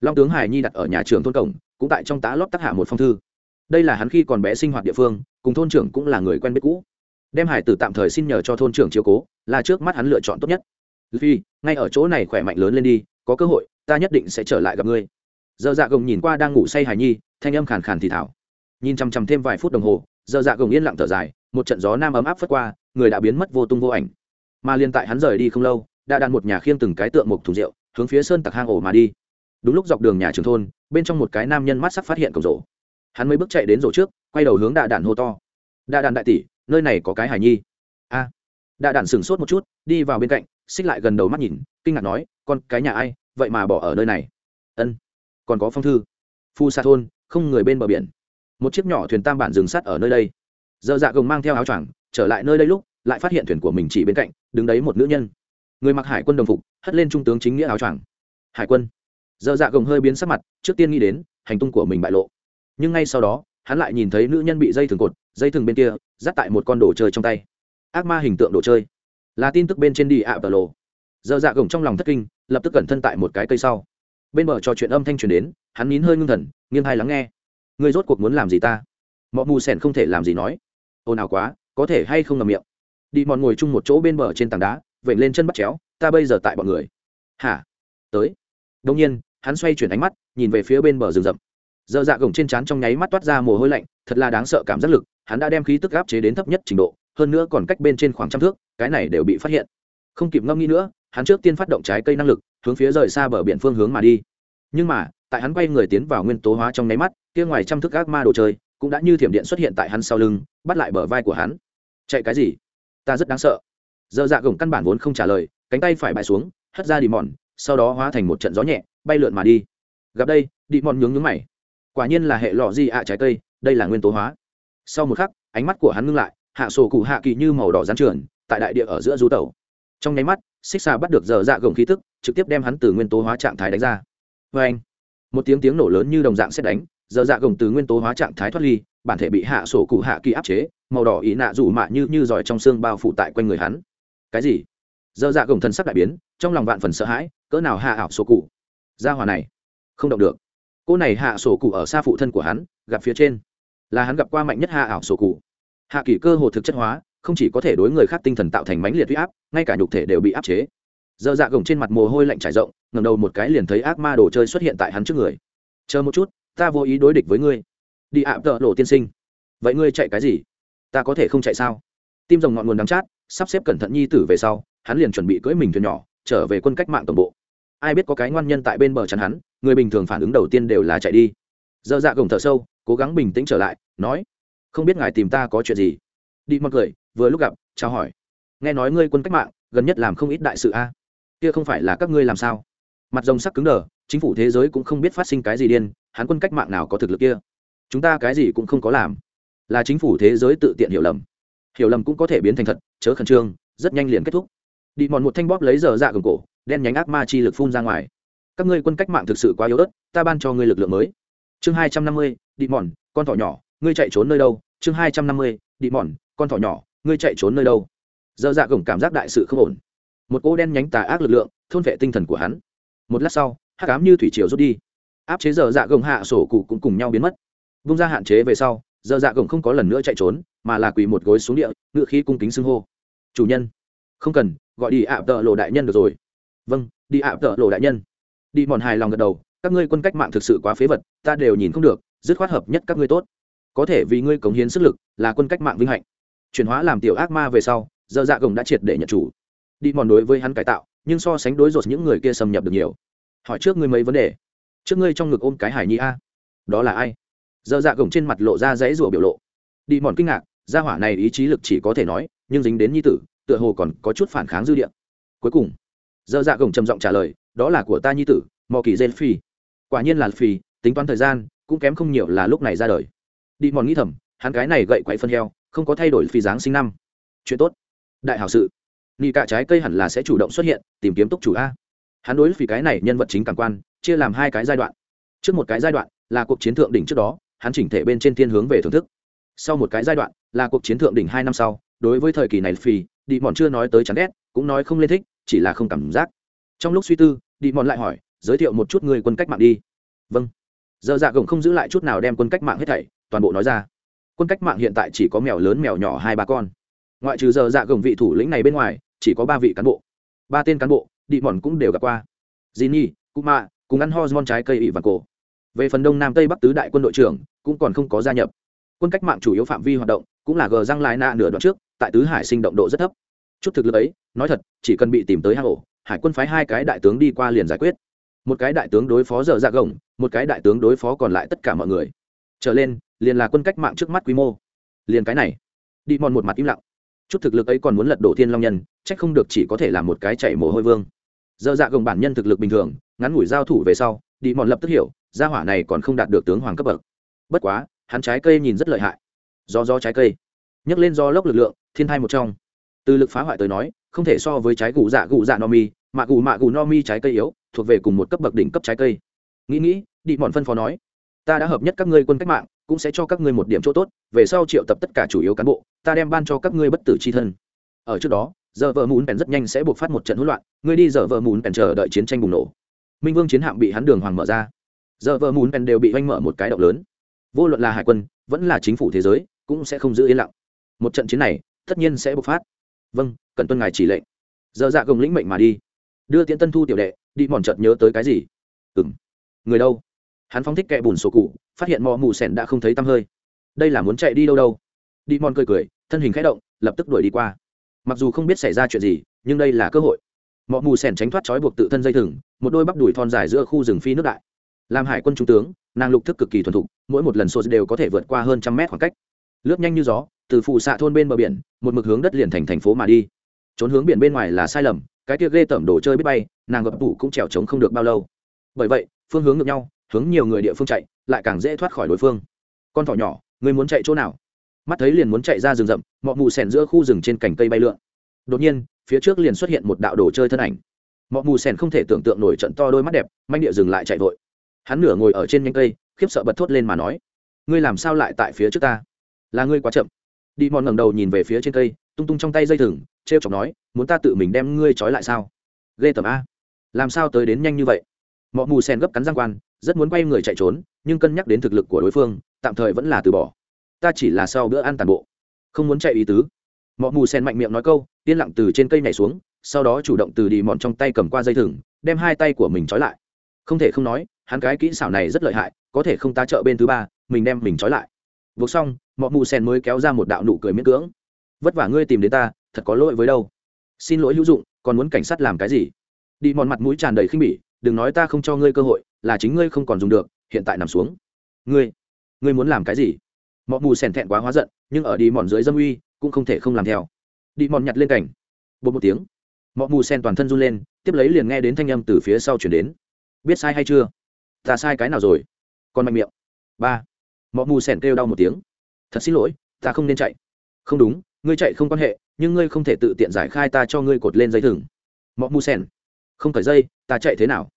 Long tướng hải nhi đặt ở nhà trường thôn cổng cũng tại trong tá lót tác hạ một phong thư đây là hắn khi còn bé sinh hoạt địa phương, cùng thôn trưởng cũng là người quen biết cũ. Đem hải tử tạm thời xin nhờ cho thôn trưởng chiếu cố, là trước mắt hắn lựa chọn tốt nhất. Vì ngay ở chỗ này khỏe mạnh lớn lên đi, có cơ hội, ta nhất định sẽ trở lại gặp ngươi. Dơ dạ gồng nhìn qua đang ngủ say hải nhi, thanh âm khàn khàn thì thảo nhìn chằm chằm thêm vài phút đồng hồ dơ dạ gồng yên lặng thở dài, một trận gió nam ấm áp phất qua, người đã biến mất vô tung vô ảnh. Mà liên tại hắn rời đi không lâu, đã đạn một nhà khiêng từng cái tượng một thùng rượu, hướng phía sơn tặc hang ổ mà đi. Đúng lúc dọc đường nhà trường thôn, bên trong một cái nam nhân mắt sắc phát hiện cổng rổ hắn mới bước chạy đến rổ trước, quay đầu hướng đạ đạn hô to. Đạ đạn đại tỷ, nơi này có cái hải nhi. A. À. đạ đạn sửng sốt một chút, đi vào bên cạnh, xích lại gần đầu mắt nhìn, kinh ngạc nói, con cái nhà ai, vậy mà bỏ ở nơi này? Ân, còn có phong thư. Phu sa thôn, không người bên bờ biển. Một chiếc nhỏ thuyền tam bản dừng sắt ở nơi đây. Dơ dạ gồng mang theo áo choàng, trở lại nơi đây lúc, lại phát hiện thuyền của mình chỉ bên cạnh, đứng đấy một nữ nhân. Người mặc hải quân đồng phục, hất lên trung tướng chính nghĩa áo choàng. Hải quân. Dơ dạ gồng hơi biến sắc mặt, trước tiên nghĩ đến, hành tung của mình bại lộ nhưng ngay sau đó, hắn lại nhìn thấy nữ nhân bị dây thừng cột, dây thừng bên kia, dắt tại một con đồ chơi trong tay. Ác ma hình tượng đồ chơi. Là tin tức bên trên đi ạ tờ lộ dơ dạ gồng trong lòng thất kinh, lập tức cẩn thân tại một cái cây sau. Bên bờ trò chuyện âm thanh truyền đến, hắn nín hơi ngưng thần, nghiêng hai lắng nghe. Ngươi rốt cuộc muốn làm gì ta? Mọi mù sẻn không thể làm gì nói. Ồn ào quá, có thể hay không ngầm miệng? Đi mòn ngồi chung một chỗ bên bờ trên tảng đá vẩy lên chân bắt chéo, ta bây giờ tại bọn người. Hả? Tới. Đông nhiên, hắn xoay chuyển ánh mắt, nhìn về phía bên bờ rừng rậm dơ dạ gồng trên trán trong nháy mắt toát ra mồ hôi lạnh, thật là đáng sợ cảm giác lực, hắn đã đem khí tức áp chế đến thấp nhất trình độ, hơn nữa còn cách bên trên khoảng trăm thước, cái này đều bị phát hiện. Không kịp ngâm nghĩ nữa, hắn trước tiên phát động trái cây năng lực, hướng phía rời xa bờ biển phương hướng mà đi. Nhưng mà, tại hắn quay người tiến vào nguyên tố hóa trong nháy mắt, kia ngoài trăm thước ác ma đồ chơi cũng đã như thiểm điện xuất hiện tại hắn sau lưng, bắt lại bờ vai của hắn. Chạy cái gì? Ta rất đáng sợ. Dơ dạ gồng căn bản vốn không trả lời, cánh tay phải bại xuống, hất ra đi mòn sau đó hóa thành một trận gió nhẹ, bay lượn mà đi. Gặp đây đi mòn nhướng nhướng mày quả nhiên là hệ lọ di ạ, trái cây, đây là nguyên tố hóa. Sau một khắc, ánh mắt của hắn ngưng lại, hạ sổ cụ hạ kỳ như màu đỏ rán trường tại đại địa ở giữa du tàu trong nháy mắt, xích xà bắt được dở dạ gồng khí tức, trực tiếp đem hắn từ nguyên tố hóa trạng thái đánh ra. Vê anh, một tiếng tiếng nổ lớn như đồng dạng xét đánh dở dạ gồng từ nguyên tố hóa trạng thái thoát ly, bản thể bị hạ sổ cụ hạ kỳ áp chế, màu đỏ ý nạ rủ mạ như như giỏi trong xương bao phủ tại quanh người hắn. Cái gì? Giờ dạ gồng thân sắc đại biến, trong lòng vạn phần sợ hãi, cỡ nào hạ ảo sổ cụ? Ra hòa này, không động được cô này hạ sổ cụ ở xa phụ thân của hắn, gặp phía trên. Là hắn gặp qua mạnh nhất hạ ảo sổ cụ. Hạ kỷ cơ hồ thực chất hóa, không chỉ có thể đối người khác tinh thần tạo thành mãnh liệt huy áp, ngay cả nhục thể đều bị áp chế. Dơ dạ gồng trên mặt mồ hôi lạnh trải rộng ngầm đầu một cái liền thấy ác ma đồ chơi xuất hiện tại hắn trước người. Chờ một chút, ta vô ý đối địch với ngươi. Đi ạ, tợ lộ tiên sinh. Vậy ngươi chạy cái gì? Ta có thể không chạy sao? Tim rồng ngọn nguồn đắng chát, sắp xếp cẩn thận nhi tử về sau, hắn liền chuẩn bị cưỡi mình thuyền nhỏ, trở về quân cách mạng tổng bộ ai biết có cái ngoan nhân tại bên bờ chắn hắn, người bình thường phản ứng đầu tiên đều là chạy đi. Dơ dạ gồng thở sâu, cố gắng bình tĩnh trở lại, nói, không biết ngài tìm ta có chuyện gì? Đi mật cười, vừa lúc gặp, chào hỏi, nghe nói ngươi quân cách mạng, gần nhất làm không ít đại sự a. Kia không phải là các ngươi làm sao? Mặt rồng sắc cứng đờ, chính phủ thế giới cũng không biết phát sinh cái gì điên, hắn quân cách mạng nào có thực lực kia? Chúng ta cái gì cũng không có làm. Là chính phủ thế giới tự tiện hiểu lầm. Hiểu lầm cũng có thể biến thành thật, chớ khẩn trương, rất nhanh liền kết thúc. Đi mòn một thanh bóp lấy giờ dạ gồng cổ đen nhánh ác ma chi lực phun ra ngoài. Các ngươi quân cách mạng thực sự quá yếu ớt, ta ban cho ngươi lực lượng mới. Chương hai trăm năm mươi đi mòn, con thỏ nhỏ, ngươi chạy trốn nơi đâu? Chương hai trăm năm mươi đi mòn, con thỏ nhỏ, ngươi chạy trốn nơi đâu? Dơ dạ gồng cảm giác đại sự không ổn. Một cô đen nhánh tà ác lực lượng, thôn vệ tinh thần của hắn. Một lát sau hát cám như thủy triều rút đi. Áp chế dơ dạ gồng hạ sổ cụ cũng cùng nhau biến mất. Vung ra hạn chế về sau, dơ dạ gồng không có lần nữa chạy trốn, mà là quỳ một gối xuống địa, ngựa khí cung kính xưng hô. Chủ nhân, không cần, gọi đi ạ, tợ lộ đại nhân được rồi vâng đi ạ, tợ lộ đại nhân. Đi mòn hài lòng gật đầu, các ngươi quân cách mạng thực sự quá phế vật, ta đều nhìn không được, dứt khoát hợp nhất các ngươi tốt. Có thể vì ngươi cống hiến sức lực, là quân cách mạng vinh hạnh. Chuyển hóa làm tiểu ác ma về sau, giờ dạ gồng đã triệt để nhận chủ. Đi mòn đối với hắn cải tạo, nhưng so sánh đối rột những người kia xâm nhập được nhiều. Hỏi trước ngươi mấy vấn đề. Trước ngươi trong ngực ôm cái hải nhi a. Đó là ai? Giờ dạ gồng trên mặt lộ ra dãy rủa biểu lộ. Đi mòn kinh ngạc, gia hỏa này ý chí lực chỉ có thể nói, nhưng dính đến nhi tử, tựa hồ còn có chút phản kháng dư địa. Cuối cùng dơ dạ gồng trầm giọng trả lời, đó là của ta nhi tử, mò kỳ dên phi. Quả nhiên là phi, tính toán thời gian, cũng kém không nhiều là lúc này ra đời. Đi mòn nghĩ thầm, hắn cái này gậy quậy phân heo, không có thay đổi phi dáng sinh năm. Chuyện tốt. Đại hảo sự. Nị cả trái cây hẳn là sẽ chủ động xuất hiện, tìm kiếm túc chủ a. Hắn đối phi cái này nhân vật chính cảm quan, chia làm hai cái giai đoạn. Trước một cái giai đoạn, là cuộc chiến thượng đỉnh trước đó, hắn chỉnh thể bên trên thiên hướng về thưởng thức. Sau một cái giai đoạn, là cuộc chiến thượng đỉnh hai năm sau, đối với thời kỳ này phi, đi mòn chưa nói tới chán ghét, cũng nói không lên thích chỉ là không cảm giác. Trong lúc suy tư đi mòn lại hỏi giới thiệu một chút người quân cách mạng đi. Vâng. Giờ dạ gồng không giữ lại chút nào đem quân cách mạng hết thảy toàn bộ nói ra. Quân cách mạng hiện tại chỉ có mèo lớn mèo nhỏ hai ba con. Ngoại trừ giờ dạ gồng vị thủ lĩnh này bên ngoài chỉ có ba vị cán bộ. Ba tên cán bộ đi mòn cũng đều gặp qua. Jinny, Kuma, cùng ăn hormone trái cây ỉ và cổ. Về phần đông nam tây bắc tứ đại quân đội trưởng cũng còn không có gia nhập. Quân cách mạng chủ yếu phạm vi hoạt động cũng là gờ răng lái nạ nửa đoạn trước, tại tứ hải sinh động độ rất thấp. Chút thực lực ấy, nói thật, chỉ cần bị tìm tới hang ổ, hải quân phái hai cái đại tướng đi qua liền giải quyết. một cái đại tướng đối phó dở dạ gồng một cái đại tướng đối phó còn lại tất cả mọi người. Trở lên liền là quân cách mạng trước mắt quy mô. Liền cái này. Đi mòn một mặt im lặng. Chút thực lực ấy còn muốn lật đổ thiên long nhân trách không được chỉ có thể là một cái chạy mồ hôi vương. Dơ dạ gồng bản nhân thực lực bình thường ngắn ngủi giao thủ về sau đi mòn lập tức hiểu gia hỏa này còn không đạt được tướng hoàng cấp bậc. Bất quá hắn trái cây nhìn rất lợi hại. Do do trái cây. Nhấc lên do lốc lực lượng thiên thai một trong từ lực phá hoại tới nói, không thể so với trái gù dạ gù dạ no mi mạ gù mạ gù no mi trái cây yếu, thuộc về cùng một cấp bậc đỉnh cấp trái cây. Nghĩ nghĩ đi mòn phân phó nói, ta đã hợp nhất các ngươi quân cách mạng, cũng sẽ cho các ngươi một điểm chỗ tốt, về sau triệu tập tất cả chủ yếu cán bộ, ta đem ban cho các ngươi bất tử c h i thân. Ở trước đó, giờ vợ mùn bèn rất nhanh sẽ buộc phát một trận hỗn loạn, ngươi đi giờ vợ mùn bèn chờ đợi chiến tranh bùng nổ. Minh vương chiến hạm bị hắn đường hoàng mở ra. Giờ vợ mùn bèn đều bị oanh mở một cái động lớn. Vô luận là hải quân, vẫn là chính phủ thế giới, cũng sẽ không giữ yên lặng. Một trận chiến này, tất nhiên sẽ bộc phát vâng cần tuân ngài chỉ lệnh. Giờ dạ gồng lĩnh mệnh mà đi. Đưa tiễn tân thu tiểu đệ, đi mòn chợt nhớ tới cái gì? Ừ m người đâu? Hắn phóng thích kẹ bùn sổ cụ, phát hiện mò mù sẻn đã không thấy tăm hơi. Đây là muốn chạy đi đâu đâu? Đi mòn cười cười, thân hình k h ẽ động, lập tức đuổi đi qua. Mặc dù không biết xảy ra chuyện gì, nhưng đây là cơ hội. Mọ mù sẻn tránh thoát trói buộc tự thân dây thừng, một đôi bắp đùi thon dài giữa khu rừng phi nước đại. Làm hải quân trung tướng, nàng lục thức cực kỳ thuần thục, mỗi một lần sô đều có thể vượt qua hơn trăm mét khoảng cách. Lướt nhanh như gió từ phụ xạ thôn bên bờ biển, một mực hướng đất liền thành thành phố mà đi. Trốn hướng biển bên ngoài là sai lầm, cái kia ghê tởm đồ chơi biết bay, nàng gập tủ cũng trèo trống không được bao lâu. Bởi vậy, phương hướng ngược nhau, hướng nhiều người địa phương chạy, lại càng dễ thoát khỏi đối phương. Con thỏ nhỏ, người muốn chạy chỗ nào? Mắt thấy liền muốn chạy ra rừng rậm, mọ mù sèn giữa khu rừng trên cành cây bay lượn. Đột nhiên, phía trước liền xuất hiện một đạo đồ chơi thân ảnh. Mọ mù sèn không thể tưởng tượng nổi trận to đôi mắt đẹp, manh địa dừng lại chạy vội. Hắn nửa ngồi ở trên nhánh cây, khiếp sợ bật thốt lên mà nói, ngươi làm sao lại tại phía trước ta? Là ngươi quá chậm đi mòn ngẩng đầu nhìn về phía trên cây, tung tung trong tay dây thừng t r e o chọc nói, muốn ta tự mình đem ngươi trói lại sao? Ghê tầm a. Làm sao tới đến nhanh như vậy? Mọi mù sen gấp cắn giang quan, rất muốn quay người chạy trốn, nhưng cân nhắc đến thực lực của đối phương, tạm thời vẫn là từ bỏ. Ta chỉ là sau bữa ăn tàn bộ, không muốn chạy ý tứ. Mọi mù sen mạnh miệng nói câu, yên lặng từ trên cây nhảy xuống, sau đó chủ động từ đi mòn trong tay cầm qua dây thừng, đem hai tay của mình trói lại. Không thể không nói, hắn cái kỹ xảo này rất lợi hại, có thể không tá trợ bên thứ ba, mình đem mình trói lại buộc xong, mọ mù sen mới kéo ra một đạo nụ cười miễn cưỡng. Vất vả ngươi tìm đến ta, thật có lỗi với đâu. Xin lỗi hữu dụng, còn muốn cảnh sát làm cái gì? Đi mòn mặt mũi tràn đầy khinh bỉ, đừng nói ta không cho ngươi cơ hội, là chính ngươi không còn dùng được, hiện tại nằm xuống. Ngươi ngươi muốn làm cái gì? Mọ mù sèn thẹn quá hóa giận, nhưng ở đi mòn dưới dâm uy, cũng không thể không làm theo. Đi mòn nhặt lên cảnh bột một tiếng, mọ mù sen toàn thân run lên, tiếp lấy liền nghe đến thanh âm từ phía sau chuyển đến. Biết sai hay chưa? Ta sai cái nào rồi? Còn mạnh miệng. Ba mọ mù sẻn kêu đau một tiếng. Thật xin lỗi, ta không nên chạy. Không đúng, ngươi chạy không quan hệ, nhưng ngươi không thể tự tiện giải khai ta cho ngươi cột lên dây thừng. Mọ mù sèn không cởi dây, ta chạy thế nào?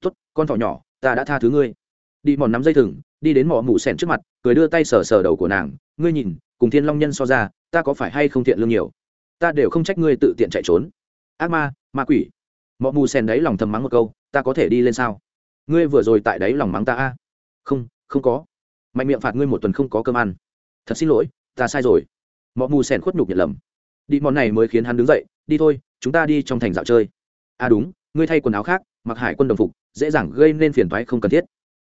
Tốt, con thỏ nhỏ, ta đã tha thứ ngươi. Đi mòn nắm dây thừng, đi đến mọ mù sèn trước mặt, cười đưa tay sờ sờ đầu của nàng. Ngươi nhìn, cùng thiên long nhân so ra, ta có phải hay không thiện lương nhiều? Ta đều không trách ngươi tự tiện chạy trốn. Ác ma ma quỷ. Mọ mù sèn đấy lòng thầm mắng một câu. Ta có thể đi lên sao? Ngươi vừa rồi tại đấy lòng mắng ta a? Không không có mạnh miệng phạt ngươi một tuần không có cơm ăn. Thật xin lỗi, ta sai rồi. Mọ mù sèn khuất nhục nhận lầm. Đi món này mới khiến hắn đứng dậy, đi thôi, chúng ta đi trong thành dạo chơi. À đúng, ngươi thay quần áo khác, mặc hải quân đồng phục, dễ dàng gây nên phiền toái không cần thiết.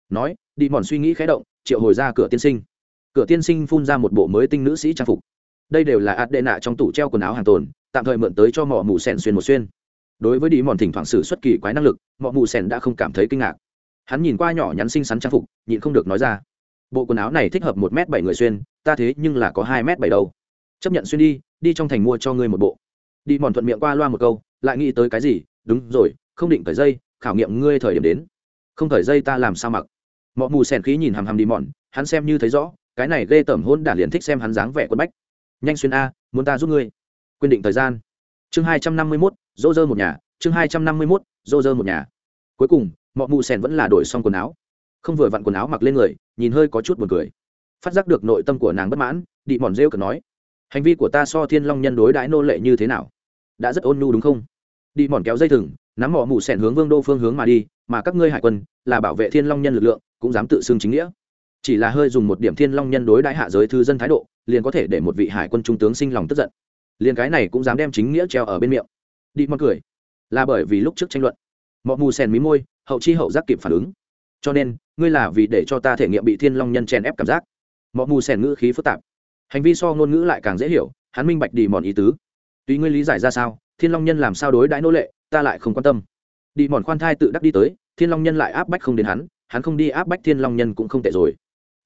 Nói, đi mòn suy nghĩ khé động, triệu hồi ra cửa tiên sinh. Cửa tiên sinh phun ra một bộ mới tinh nữ sĩ trang phục. Đây đều là ạt đệ nạ trong tủ treo quần áo hàng tồn, tạm thời mượn tới cho mỏ mù sẻn xuyên một xuyên. Đối với đi mòn thỉnh thoảng sử xuất kỳ quái năng lực, mọ mù sẻn đã không cảm thấy kinh ngạc. Hắn nhìn qua nhỏ nhắn xinh xắn trang phục, nhịn không được nói ra bộ quần áo này thích hợp một m bảy người xuyên, ta thế nhưng là có hai m bảy đâu. Chấp nhận xuyên đi đi trong thành mua cho ngươi một bộ. Đi mòn thuận miệng qua loa một câu, lại nghĩ tới cái gì? Đúng rồi, không định thời dây, khảo nghiệm ngươi thời điểm đến. Không thời dây ta làm sao mặc? Mọi mù sèn khí nhìn hàm hàm đi mòn, hắn xem như thấy rõ, cái này ghê tởm hôn đản liền thích xem hắn dáng vẻ quân bách. Nhanh xuyên a, muốn ta giúp ngươi? Quyết định thời gian. Chương hai trăm năm mươi mốt dô dơ một nhà, chương hai trăm năm mươi mốt dô dơ một nhà. Cuối cùng mọi mù sèn vẫn là đổi xong quần áo không vừa vặn quần áo mặc lên người, nhìn hơi có chút buồn cười. Phát giác được nội tâm của nàng bất mãn đi mòn rêu cực nói, hành vi của ta so thiên long nhân đối đãi nô lệ như thế nào? Đã rất ôn nhu đúng không? Đi mòn kéo dây thừng, nắm mỏ mù sẻn hướng vương đô phương hướng mà đi, mà các ngươi hải quân là bảo vệ thiên long nhân lực lượng, cũng dám tự xưng chính nghĩa. Chỉ là hơi dùng một điểm thiên long nhân đối đãi hạ giới thư dân thái độ, liền có thể để một vị hải quân trung tướng sinh lòng tức giận. Liền cái này cũng dám đem chính nghĩa treo ở bên miệng. Đi mòn cười, là bởi vì lúc trước tranh luận mọ mù sèn mí môi, hậu chi hậu giác kịp phản ứng. Cho nên ngươi là vì để cho ta thể nghiệm bị thiên long nhân chèn ép cảm giác. Mọi mù sèn ngữ khí phức tạp. Hành vi so ngôn ngữ lại càng dễ hiểu, hắn minh bạch đi mòn ý tứ. Tuy ngươi lý giải ra sao, thiên long nhân làm sao đối đãi nô lệ, ta lại không quan tâm. Đi mòn khoan thai tự đắc đi tới, thiên long nhân lại áp bách không đến hắn hắn không đi áp bách thiên long nhân cũng không tệ rồi.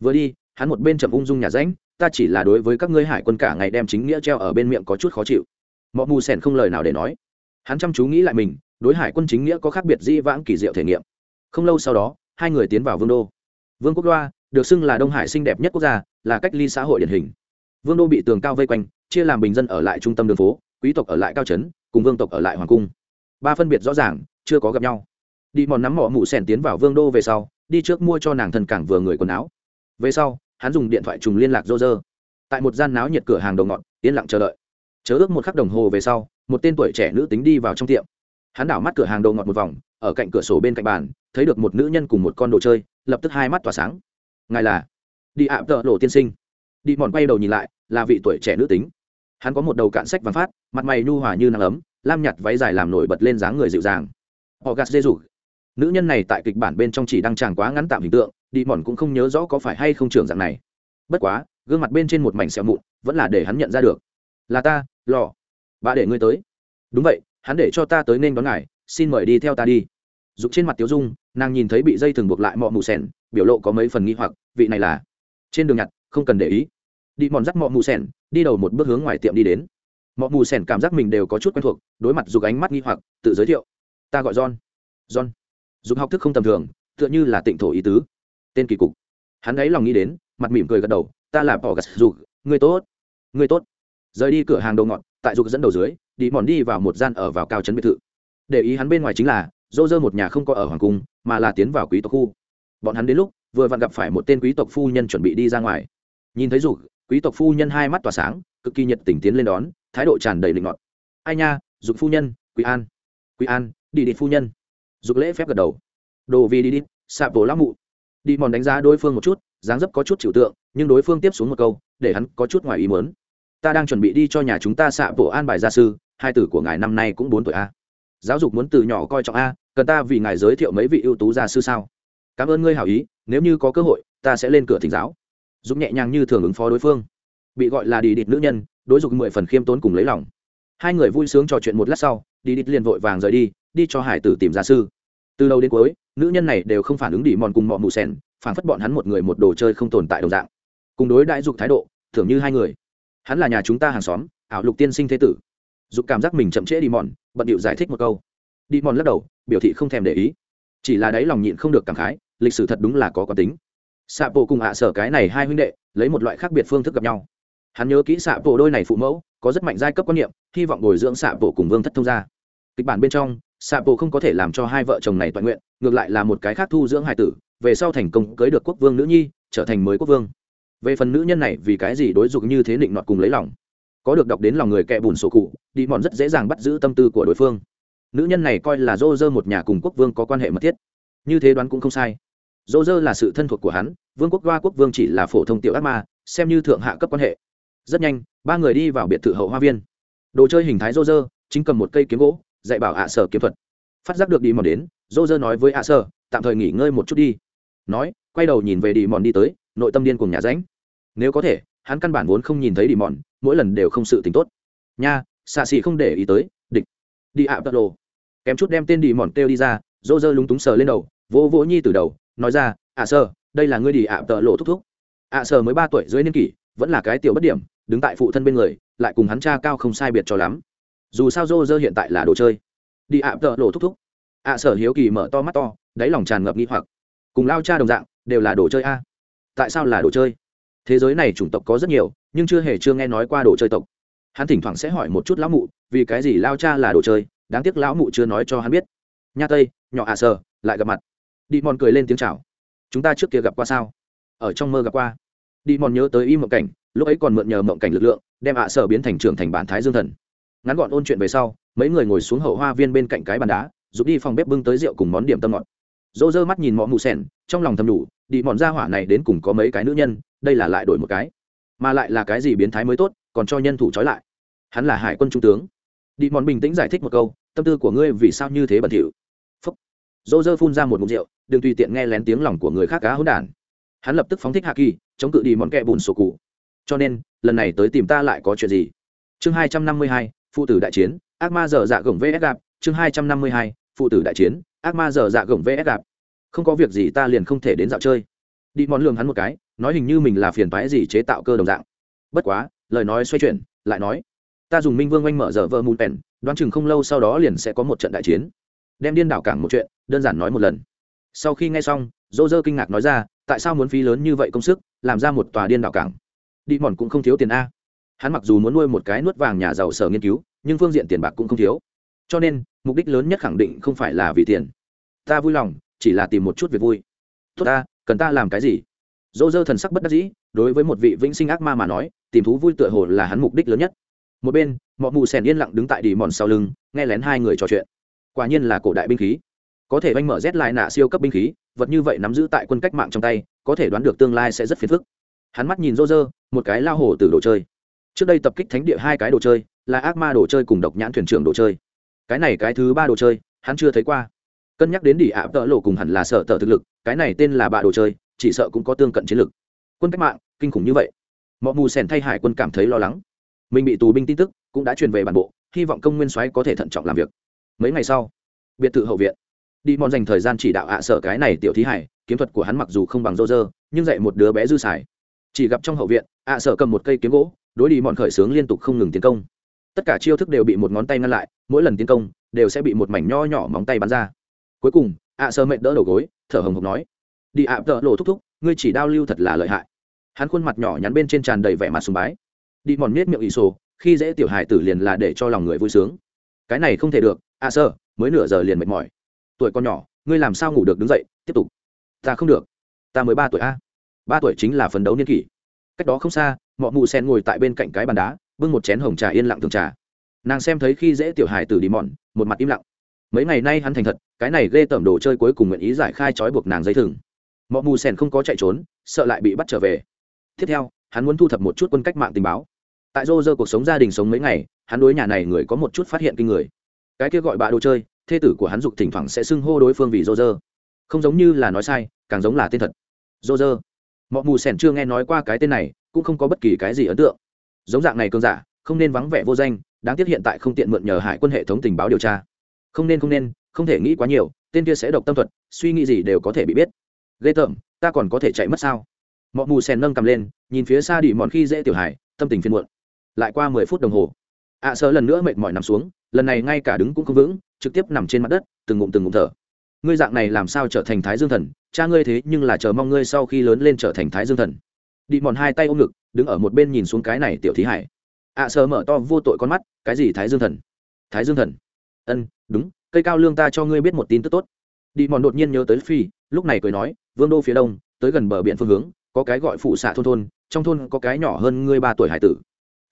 Vừa đi, hắn một bên chậm ung dung nhà ránh ta chỉ là đối với các ngươi hải quân cả ngày đem chính nghĩa treo ở bên miệng có chút khó chịu. Mọi mù sèn không lời nào để nói. Hắn chăm chú nghĩ lại mình, đối hải quân chính nghĩa có khác biệt di vãng kỳ diệu thể nghiệm. Không lâu sau đó hai người tiến vào vương đô. Vương quốc đoa được xưng là đông hải xinh đẹp nhất quốc gia, là cách ly xã hội điển hình. Vương đô bị tường cao vây quanh, chia làm bình dân ở lại trung tâm đường phố, quý tộc ở lại cao trấn, cùng vương tộc ở lại hoàng cung. Ba phân biệt rõ ràng, chưa có gặp nhau. Đi mòn nắm mỏ mụ sèn tiến vào vương đô về sau, đi trước mua cho nàng thần cảng vừa người quần áo. Về sau, hắn dùng điện thoại trùng liên lạc rô rơ tại một gian náo nhiệt cửa hàng đầu ngọn, yên lặng chờ đợi. Chớ ước một khắc đồng hồ về sau, một tên tuổi trẻ nữ tính đi vào trong tiệm. Hắn đảo mắt cửa hàng đầu ngọt một vòng ở cạnh cửa sổ bên cạnh bàn, thấy được một nữ nhân cùng một con đồ chơi, lập tức hai mắt tỏa sáng. Ngài là đi ạ, tợ lộ tiên sinh. Đi mòn quay đầu nhìn lại, là vị tuổi trẻ nữ tính. Hắn có một đầu cạn sách vàng phát, mặt mày nhu hòa như nắng ấm, lam nhặt váy dài làm nổi bật lên dáng người dịu dàng. Họ gạt dê rủ. Nữ nhân này tại kịch bản bên trong chỉ đăng tràng quá ngắn tạm hình tượng, đi mòn cũng không nhớ rõ có phải hay không trưởng dạng này. Bất quá, gương mặt bên trên một mảnh xẹo mụn, vẫn là để hắn nhận ra được. Là ta, lò. Bà để ngươi tới. Đúng vậy, hắn để cho ta tới nên đón ngài xin mời đi theo ta đi. Dục trên mặt tiếu dung, nàng nhìn thấy bị dây thừng buộc lại mọ mù sèn biểu lộ có mấy phần nghi hoặc, vị này là? Trên đường nhặt, không cần để ý. Đi mòn dắt mọ mù sèn đi đầu một bước hướng ngoài tiệm đi đến. Mọ mù sèn cảm giác mình đều có chút quen thuộc, đối mặt dục ánh mắt nghi hoặc, tự giới thiệu. Ta gọi john. John. Dục học thức không tầm thường, tựa như là tịnh thổ ý tứ. Tên kỳ cục. Hắn ấy lòng nghĩ đến, mặt mỉm cười gật đầu, ta là bỏ gặt dục. Người tốt. Người tốt. Rời đi cửa hàng đầu ngọn tại dục dẫn đầu dưới, đi mòn đi vào một gian ở vào cao trấn biệt thự để ý hắn bên ngoài chính là dô dơ một nhà không có ở hoàng cung, mà là tiến vào quý tộc khu. Bọn hắn đến lúc, vừa vặn gặp phải một tên quý tộc phu nhân chuẩn bị đi ra ngoài. Nhìn thấy dục, quý tộc phu nhân hai mắt tỏa sáng, cực kỳ nhiệt tình tiến lên đón, thái độ tràn đầy linh ngọt ai nha, dục phu nhân, quý an quý an, đi đi phu nhân. Dục lễ phép gật đầu. Đồ vì đi đi xạ bổ lão mụ. Đi mòn đánh giá đối phương một chút, dáng dấp có chút chịu tượng, nhưng đối phương tiếp xuống một câu, để hắn có chút ngoài ý mớn ta đang chuẩn bị đi cho nhà chúng ta xạ bổ an bài gia sư, hai tử của ngài năm nay cũng bốn tuổi a giáo dục muốn từ nhỏ coi trọng a cần ta vì ngài giới thiệu mấy vị ưu tú gia sư sao? Cảm ơn ngươi hảo ý nếu như có cơ hội ta sẽ lên cửa thỉnh giáo. Giúp nhẹ nhàng như thường ứng phó đối phương. Bị gọi là đi địch nữ nhân đối dục mười phần khiêm tốn cùng lấy lòng. Hai người vui sướng trò chuyện một lát sau đi địch liền vội vàng rời đi đi cho hải tử tìm gia sư. Từ đầu đến cuối nữ nhân này đều không phản ứng đi mòn cùng mọi mù sen, phản phất bọn hắn một người một đồ chơi không tồn tại đồng dạng. Cùng đối đại dục thái độ thường như hai người. Hắn là nhà chúng ta hàng xóm ảo lục tiên sinh thế tử. Dục cảm giác mình chậm trễ đi mòn bận điệu giải thích một câu. Đi mòn lắc đầu, biểu thị không thèm để ý. Chỉ là đáy lòng nhịn không được cảm khái, lịch sử thật đúng là có quán tính. Xạ bộ cùng ạ sở cái này hai huynh đệ, lấy một loại khác biệt phương thức gặp nhau. Hắn nhớ kỹ xạ bộ đôi này phụ mẫu, có rất mạnh giai cấp quan niệm, hy vọng bồi dưỡng xạ bộ cùng vương thất thông gia. Kịch bản bên trong xạ bộ không có thể làm cho hai vợ chồng này toàn nguyện, ngược lại là một cái khác thu dưỡng hai tử, về sau thành công cưới được quốc vương nữ nhi, trở thành mới quốc vương. Về phần nữ nhân này vì cái gì đối dục như thế định nọt cùng lấy lòng? Có được đọc đến lòng người kẻ bùn sổ cụ, đi mòn rất dễ dàng bắt giữ tâm tư của đối phương. Nữ nhân này coi là dô dơ một nhà cùng quốc vương có quan hệ mật thiết. Như thế đoán cũng không sai. Dô dơ là sự thân thuộc của hắn, vương quốc hoa quốc vương chỉ là phổ thông tiểu ác ma, xem như thượng hạ cấp quan hệ. Rất nhanh, ba người đi vào biệt thự hậu hoa viên. Đồ chơi hình thái dô dơ chính cầm một cây kiếm gỗ, dạy bảo ạ sở kiếm thuật. Phát giác được đi mòn đến dô dơ nói với ạ sở, tạm thời nghỉ ngơi một chút đi. Nói, quay đầu nhìn về đi mòn đi tới, nội tâm điên cùng nhà ránh nếu có thể, hắn căn bản vốn không nhìn thấy đi mòn mỗi lần đều không sự tính tốt. Nha, xạ xì không để ý tới, địch. Đi ạ tật lộ kém chút đem tên đi mòn têu đi ra dô dơ lúng túng sờ lên đầu, vỗ vỗ nhi từ đầu, nói ra à, ạ sơ đây là ngươi đi ạ, tợ lộ thúc thúc. À, ạ sơ mới ba tuổi, dưới niên kỷ, vẫn là cái tiểu bất điểm, đứng tại phụ thân bên người, lại cùng hắn cha cao không sai biệt cho lắm. Dù sao dô dơ hiện tại là đồ chơi. Đi ạ, tợ lộ thúc thúc. À, ạ sơ hiếu kỳ mở to mắt to, đáy lòng tràn ngập nghi hoặc. Cùng lao cha đồng dạng, đều là đồ chơi a. Tại sao là đồ chơi? Thế giới này chủng tộc có rất nhiều, nhưng chưa hề chưa nghe nói qua đồ chơi tộc. Hắn thỉnh thoảng sẽ hỏi một chút lão mụ, vì cái gì lao cha là đồ chơi, đáng tiếc lão mụ chưa nói cho hắn biết. Nha tây, nhỏ ạ à sờ, lại gặp mặt. Đi mòn cười lên tiếng chào. Chúng ta trước kia gặp qua sao? Ở trong mơ gặp qua. Đi mòn nhớ tới y mộng cảnh, lúc ấy còn mượn nhờ mộng cảnh lực lượng, đem ạ à sở biến thành trưởng thành bản thái dương thần. Ngắn gọn ôn chuyện về sau, mấy người ngồi xuống hậu hoa viên bên cạnh cái bàn đá, giúp đi phòng bếp bưng tới rượu cùng món điểm tâm ngọt. Dỗ dơ mắt nhìn mọ mù sèn trong lòng thầm đủ đi mòn ra hỏa này đến cùng có mấy cái nữ nhân, đây là lại đổi một cái. Mà lại là cái gì biến thái mới tốt, còn cho nhân thủ trói lại. Hắn là hải quân trung tướng. Đi mòn bình tĩnh giải thích một câu, tâm tư của ngươi vì sao như thế bẩn thỉu. Phúc. Dô dơ phun ra một mục rượu, đừng tùy tiện nghe lén tiếng lòng của người khác cá hỗn đản. Hắn lập tức phóng thích hạ kỳ chống cự đi mòn kẹ bùn sổ cụ. Cho nên, lần này tới tìm ta lại có chuyện gì? Chương hai trăm năm mươi hai, phụ tử đại chiến, ác ma dở dạ gồng vs gạp chương hai trăm năm mươi hai, phụ tử đại chiến, ác ma dở dạ gồng vs gạp không có việc gì ta liền không thể đến dạo chơi. Đi mòn lường hắn một cái, nói hình như mình là phiền phái gì chế tạo cơ đồng dạng. Bất quá, lời nói xoay chuyển, lại nói, ta dùng minh vương oanh mở giờ vơ mùn pèn đoán chừng không lâu sau đó liền sẽ có một trận đại chiến. Đem điên đảo cảng một chuyện, đơn giản nói một lần. Sau khi nghe xong dô dơ kinh ngạc nói ra, tại sao muốn phí lớn như vậy công sức, làm ra một tòa điên đảo cảng? Đi mòn cũng không thiếu tiền a. Hắn mặc dù muốn nuôi một cái nuốt vàng nhà giàu sở nghiên cứu, nhưng phương diện tiền bạc cũng không thiếu. Cho nên, mục đích lớn nhất khẳng định không phải là vì tiền. Ta vui lòng chỉ là tìm một chút việc vui. Tốt ta, cần ta làm cái gì? Dỗ dơ thần sắc bất đắc dĩ, đối với một vị vĩnh sinh ác ma mà nói, tìm thú vui tựa hồ là hắn mục đích lớn nhất. Một bên mọi mù sèn yên lặng đứng tại đi mòn sau lưng, nghe lén hai người trò chuyện. Quả nhiên là cổ đại binh khí. Có thể oanh mở rét lại nạ siêu cấp binh khí, vật như vậy nắm giữ tại quân cách mạng trong tay, có thể đoán được tương lai sẽ rất phiền phức. Hắn mắt nhìn rô rơ một cái lao hổ từ đồ chơi. Trước đây tập kích thánh địa hai cái đồ chơi, là ác ma đồ chơi cùng độc nhãn thuyền trưởng đồ chơi. Cái này cái thứ ba đồ chơi, hắn chưa thấy qua cân nhắc đến đỉ ạ tợ lộ cùng hẳn là sợ tợ thực lực, cái này tên là bạ đồ chơi, chỉ sợ cũng có tương cận chiến lực. Quân cách mạng, kinh khủng như vậy. Mọi mù sèn thay hải quân cảm thấy lo lắng. Mình bị tù binh tin tức cũng đã truyền về bản bộ, hy vọng công nguyên soái có thể thận trọng làm việc. Mấy ngày sau, biệt thự hậu viện. Đi mòn dành thời gian chỉ đạo ạ sợ cái này tiểu thí hải, kiếm thuật của hắn mặc dù không bằng rô rơ nhưng dạy một đứa bé dư xài. Chỉ gặp trong hậu viện, ạ sợ cầm một cây kiếm gỗ, đối đi mòn khởi sướng liên tục không ngừng tiến công. Tất cả chiêu thức đều bị một ngón tay ngăn lại, mỗi lần tiến công, đều sẽ bị một mảnh nho nhỏ móng tay bắn ra cuối cùng, ạ sơ mệnh đỡ đầu gối, thở hồng hộc nói, đi ạ, tợ lộ thúc thúc, ngươi chỉ đao lưu thật là lợi hại. Hắn khuôn mặt nhỏ nhắn bên trên tràn đầy vẻ mặt sùng bái. Đi mòn miết miệng ỷ sổ, khi dễ tiểu hài tử liền là để cho lòng người vui sướng. Cái này không thể được, ạ sơ, mới nửa giờ liền mệt mỏi. Tuổi con nhỏ, ngươi làm sao ngủ được đứng dậy, tiếp tục. Ta không được, ta mới ba tuổi a. Ba tuổi chính là phấn đấu niên kỷ. Cách đó không xa mọi mụ sen ngồi tại bên cạnh cái bàn đá, bưng một chén hồng trà yên lặng thường trà. Nàng xem thấy khi dễ tiểu hài tử đi mòn, một mặt im lặng mấy ngày nay hắn thành thật, cái này ghê tởm đồ chơi cuối cùng nguyện ý giải khai trói buộc nàng dây thừng. Mọi mù sen không có chạy trốn, sợ lại bị bắt trở về. Tiếp theo, hắn muốn thu thập một chút quân cách mạng tình báo. Tại rô rơ cuộc sống gia đình sống mấy ngày, hắn đối nhà này người có một chút phát hiện kinh người. Cái kia gọi bạ đồ chơi, thê tử của hắn dục thỉnh thoảng sẽ xưng hô đối phương vì rô rơ. Không giống như là nói sai, càng giống là tên thật. Rô rơ. Mọi mù sẻn chưa nghe nói qua cái tên này, cũng không có bất kỳ cái gì ấn tượng. Giống dạng này cơn giả, không nên vắng vẻ vô danh, đáng tiếc hiện tại không tiện mượn nhờ hải quân hệ thống tình báo điều tra không nên không nên không thể nghĩ quá nhiều tên kia sẽ độc tâm thuật suy nghĩ gì đều có thể bị biết. Ghê tởm ta còn có thể chạy mất sao? Mọi mù sèn nâng cầm lên nhìn phía xa đi mòn khi dễ tiểu hải tâm tình phiên muộn. Lại qua mười phút đồng hồ. Ạ à, sợ lần nữa mệt mỏi nằm xuống lần này ngay cả đứng cũng không vững trực tiếp nằm trên mặt đất từng ngụm từng ngụm thở. Ngươi dạng này làm sao trở thành thái dương thần? Cha ngươi thế nhưng là chờ mong ngươi sau khi lớn lên trở thành thái dương thần. Đi mòn hai tay ôm ngực đứng ở một bên nhìn xuống cái này tiểu thí hải. Ạ à, sợ mở to vô tội con mắt cái gì thái dương thần? Thái dương thần ân đúng cây cao lương ta cho ngươi biết một tin tức tốt. Đi mòn đột nhiên nhớ tới phi lúc này cười nói vương đô phía đông tới gần bờ biển phương hướng có cái gọi phụ xạ thôn thôn trong thôn có cái nhỏ hơn ngươi ba tuổi hải tử.